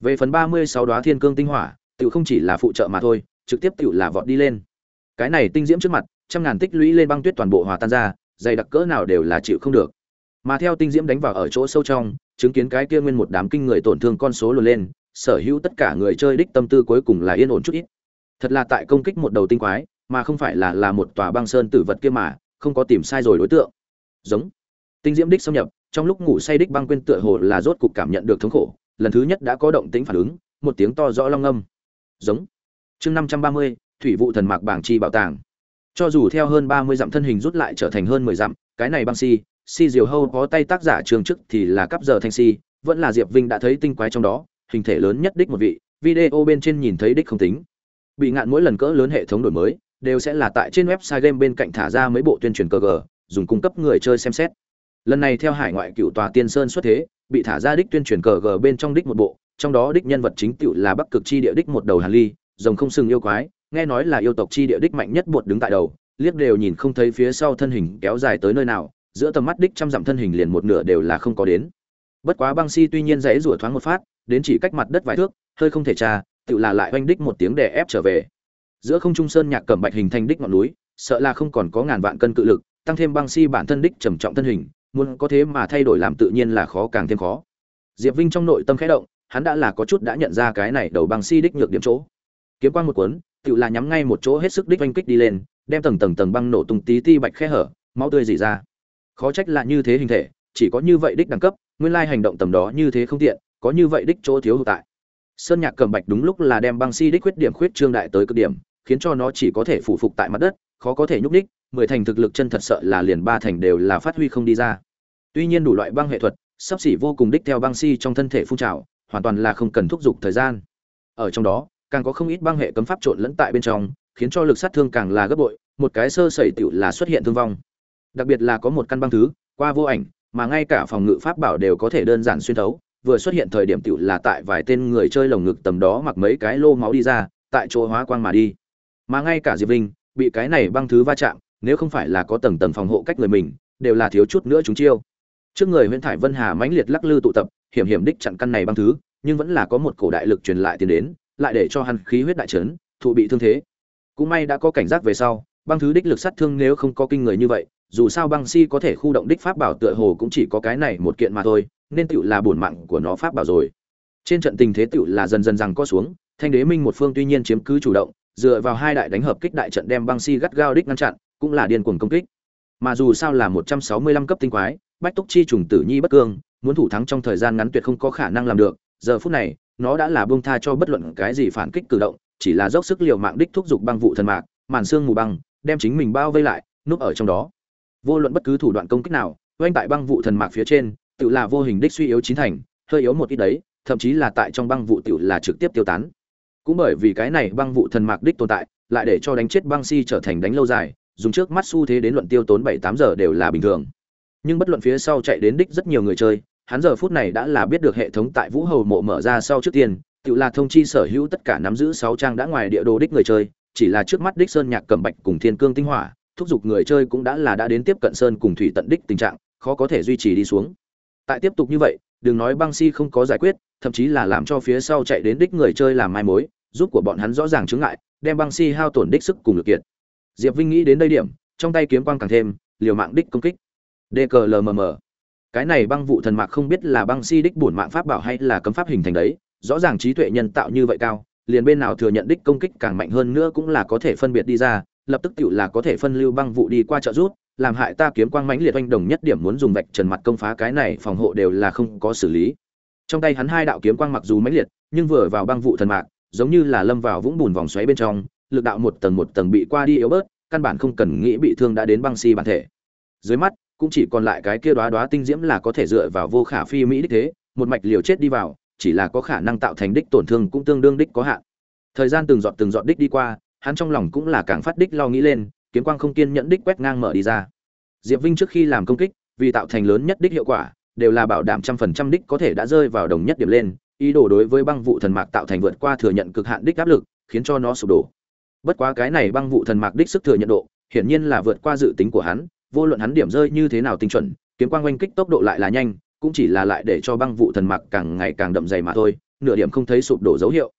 Về phần ba mươi sáu đoá thiên cương tinh hỏa tự không chỉ là phụ trợ mà thôi, trực tiếp tự là vọt đi lên. Cái này tinh diễm trước mặt, trăm ngàn tích lũy lên băng tuyết toàn bộ hòa tan ra dày đặc cỡ nào đều là chịu không được. Mà theo tinh diễm đánh vào ở chỗ sâu trong, chứng kiến cái kia nguyên một đám kinh người tổn thương con số luồn lên, sở hữu tất cả người chơi đích tâm tư cuối cùng là yên ổn chút ít. Thật là tại công kích một đầu tinh quái, mà không phải là là một tòa băng sơn tử vật kia mà, không có tìm sai rồi đối tượng. Giống. Tinh diễm đích xâm nhập, trong lúc ngủ say đích băng quên tựa hồ là rốt cục cảm nhận được thống khổ, lần thứ nhất đã có động tính phản ứng, một tiếng to rõ long âm. Giống. Chương năm trăm ba mươi, thủy vụ thần mạc bảng chi bảo tàng cho dù theo hơn ba mươi dặm thân hình rút lại trở thành hơn mười dặm, cái này băng si si diều hâu có tay tác giả trường chức thì là cấp giờ thanh si, vẫn là diệp vinh đã thấy tinh quái trong đó, hình thể lớn nhất đích một vị, video bên trên nhìn thấy đích không tính. Bị ngạn mỗi lần cỡ lớn hệ thống đổi mới, đều sẽ là tại trên website game bên cạnh thả ra mấy bộ tuyên truyền cờ gờ, dùng cung cấp người chơi xem xét. Lần này theo hải ngoại cựu tòa tiên sơn xuất thế, bị thả ra đích tuyên truyền cờ gờ bên trong đích một bộ, trong đó đích nhân vật chính tựu là bắc cực chi địa đích một đầu hàn ly, rồng không sừng yêu quái nghe nói là yêu tộc chi địa đích mạnh nhất buột đứng tại đầu, liếc đều nhìn không thấy phía sau thân hình kéo dài tới nơi nào, giữa tầm mắt đích trăm dặm thân hình liền một nửa đều là không có đến. Bất quá băng si tuy nhiên dãy rủa thoáng một phát, đến chỉ cách mặt đất vài thước, hơi không thể tra tự là lại oanh đích một tiếng đè ép trở về. Giữa không trung sơn nhạc cẩm bạch hình thành đích ngọn núi, sợ là không còn có ngàn vạn cân cự lực, tăng thêm băng si bản thân đích trầm trọng thân hình, muốn có thế mà thay đổi làm tự nhiên là khó càng thêm khó. Diệp vinh trong nội tâm khẽ động, hắn đã là có chút đã nhận ra cái này đầu băng si đích nhược điểm chỗ. Kiếm quang một cuốn tự là nhắm ngay một chỗ hết sức đích oanh kích đi lên, đem tầng tầng tầng băng nổ tung tí ti bạch khe hở, máu tươi dỉ ra. Khó trách là như thế hình thể, chỉ có như vậy đích đẳng cấp, nguyên lai hành động tầm đó như thế không tiện, có như vậy đích chỗ thiếu hụt tại. Sơn nhạc cầm bạch đúng lúc là đem băng si đích khuyết điểm khuyết trương đại tới cực điểm, khiến cho nó chỉ có thể phủ phục tại mặt đất, khó có thể nhúc đích mười thành thực lực chân thật sợ là liền ba thành đều là phát huy không đi ra. Tuy nhiên đủ loại băng hệ thuật, sắp xỉ vô cùng đích theo băng si trong thân thể phun trào, hoàn toàn là không cần thúc giục thời gian. Ở trong đó càng có không ít băng hệ cấm pháp trộn lẫn tại bên trong, khiến cho lực sát thương càng là gấp bội, một cái sơ sẩy tiểu là xuất hiện thương vong. Đặc biệt là có một căn băng thứ, qua vô ảnh, mà ngay cả phòng ngự pháp bảo đều có thể đơn giản xuyên thấu, vừa xuất hiện thời điểm tiểu là tại vài tên người chơi lồng ngực tầm đó mặc mấy cái lô máu đi ra, tại chỗ hóa quang mà đi. Mà ngay cả diệp vinh, bị cái này băng thứ va chạm, nếu không phải là có tầng tầng phòng hộ cách người mình, đều là thiếu chút nữa chúng chiêu. Trước người Huyền thải vân hà mãnh liệt lắc lư tụ tập, hiểm hiểm đích chặn căn này băng thứ, nhưng vẫn là có một cổ đại lực truyền lại tiền đến lại để cho hắn khí huyết đại trấn, thụ bị thương thế. Cũng may đã có cảnh giác về sau, băng thứ đích lực sát thương nếu không có kinh người như vậy, dù sao băng si có thể khu động đích pháp bảo tựa hồ cũng chỉ có cái này một kiện mà thôi, nên tựu là bổn mạng của nó pháp bảo rồi. Trên trận tình thế tựu là dần dần rằng có xuống, thanh đế minh một phương tuy nhiên chiếm cứ chủ động, dựa vào hai đại đánh hợp kích đại trận đem băng si gắt gao đích ngăn chặn, cũng là điên cuồng công kích. Mà dù sao là một trăm sáu mươi lăm cấp tinh quái, bách túc chi trùng tử nhi bất cương, muốn thủ thắng trong thời gian ngắn tuyệt không có khả năng làm được, giờ phút này nó đã là buông tha cho bất luận cái gì phản kích cử động, chỉ là dốc sức liều mạng đích thúc giục băng vụ thần mạc, màn xương mù băng, đem chính mình bao vây lại, núp ở trong đó. Vô luận bất cứ thủ đoạn công kích nào quanh tại băng vụ thần mạc phía trên, tự là vô hình đích suy yếu chín thành, hơi yếu một ít đấy, thậm chí là tại trong băng vụ tự là trực tiếp tiêu tán. Cũng bởi vì cái này băng vụ thần mạc đích tồn tại, lại để cho đánh chết băng si trở thành đánh lâu dài, dùng trước mắt xu thế đến luận tiêu tốn bảy tám giờ đều là bình thường. Nhưng bất luận phía sau chạy đến đích rất nhiều người chơi hắn giờ phút này đã là biết được hệ thống tại vũ hầu mộ mở ra sau trước tiên, tự là thông chi sở hữu tất cả nắm giữ sáu trang đã ngoài địa đồ đích người chơi, chỉ là trước mắt đích sơn nhạc cầm bạch cùng thiên cương tinh hỏa, thúc giục người chơi cũng đã là đã đến tiếp cận sơn cùng thủy tận đích tình trạng, khó có thể duy trì đi xuống. Tại tiếp tục như vậy, đừng nói băng si không có giải quyết, thậm chí là làm cho phía sau chạy đến đích người chơi làm mai mối, giúp của bọn hắn rõ ràng chứng ngại, đem băng si hao tổn đích sức cùng lực kiệt. Diệp vinh nghĩ đến đây điểm, trong tay kiếm quang càng thêm, liều mạng đích công kích. Dklmm cái này băng vụ thần mạc không biết là băng si đích bổn mạng pháp bảo hay là cấm pháp hình thành đấy, rõ ràng trí tuệ nhân tạo như vậy cao, liền bên nào thừa nhận đích công kích càng mạnh hơn nữa cũng là có thể phân biệt đi ra, lập tức tựu là có thể phân lưu băng vụ đi qua trợ rút làm hại ta kiếm quang mãnh liệt oanh đồng nhất điểm muốn dùng vạch trần mặt công phá cái này phòng hộ đều là không có xử lý. Trong tay hắn hai đạo kiếm quang mặc dù mãnh liệt, nhưng vừa vào băng vụ thần mạc, giống như là lâm vào vũng bùn vòng xoáy bên trong, lực đạo một tầng một tầng bị qua đi yếu bớt, căn bản không cần nghĩ bị thương đã đến băng si bản thể. Dưới mắt cũng chỉ còn lại cái kia đóa đóa tinh diễm là có thể dựa vào vô khả phi mỹ đích thế, một mạch liều chết đi vào, chỉ là có khả năng tạo thành đích tổn thương cũng tương đương đích có hạn. Thời gian từng giọt từng giọt đích đi qua, hắn trong lòng cũng là càng phát đích lo nghĩ lên, kiếm quang không kiên nhẫn đích quét ngang mở đi ra. Diệp vinh trước khi làm công kích, vì tạo thành lớn nhất đích hiệu quả, đều là bảo đảm trăm phần trăm đích có thể đã rơi vào đồng nhất điểm lên, ý đồ đối với băng vụ thần mạc tạo thành vượt qua thừa nhận cực hạn đích áp lực, khiến cho nó sụp đổ. Bất quá cái này băng vụ thần mạc đích sức thừa nhận độ, hiển nhiên là vượt qua dự tính của hắn vô luận hắn điểm rơi như thế nào tinh chuẩn, kiếm quang oanh kích tốc độ lại là nhanh, cũng chỉ là lại để cho băng vụ thần mặc càng ngày càng đậm dày mà thôi, nửa điểm không thấy sụp đổ dấu hiệu.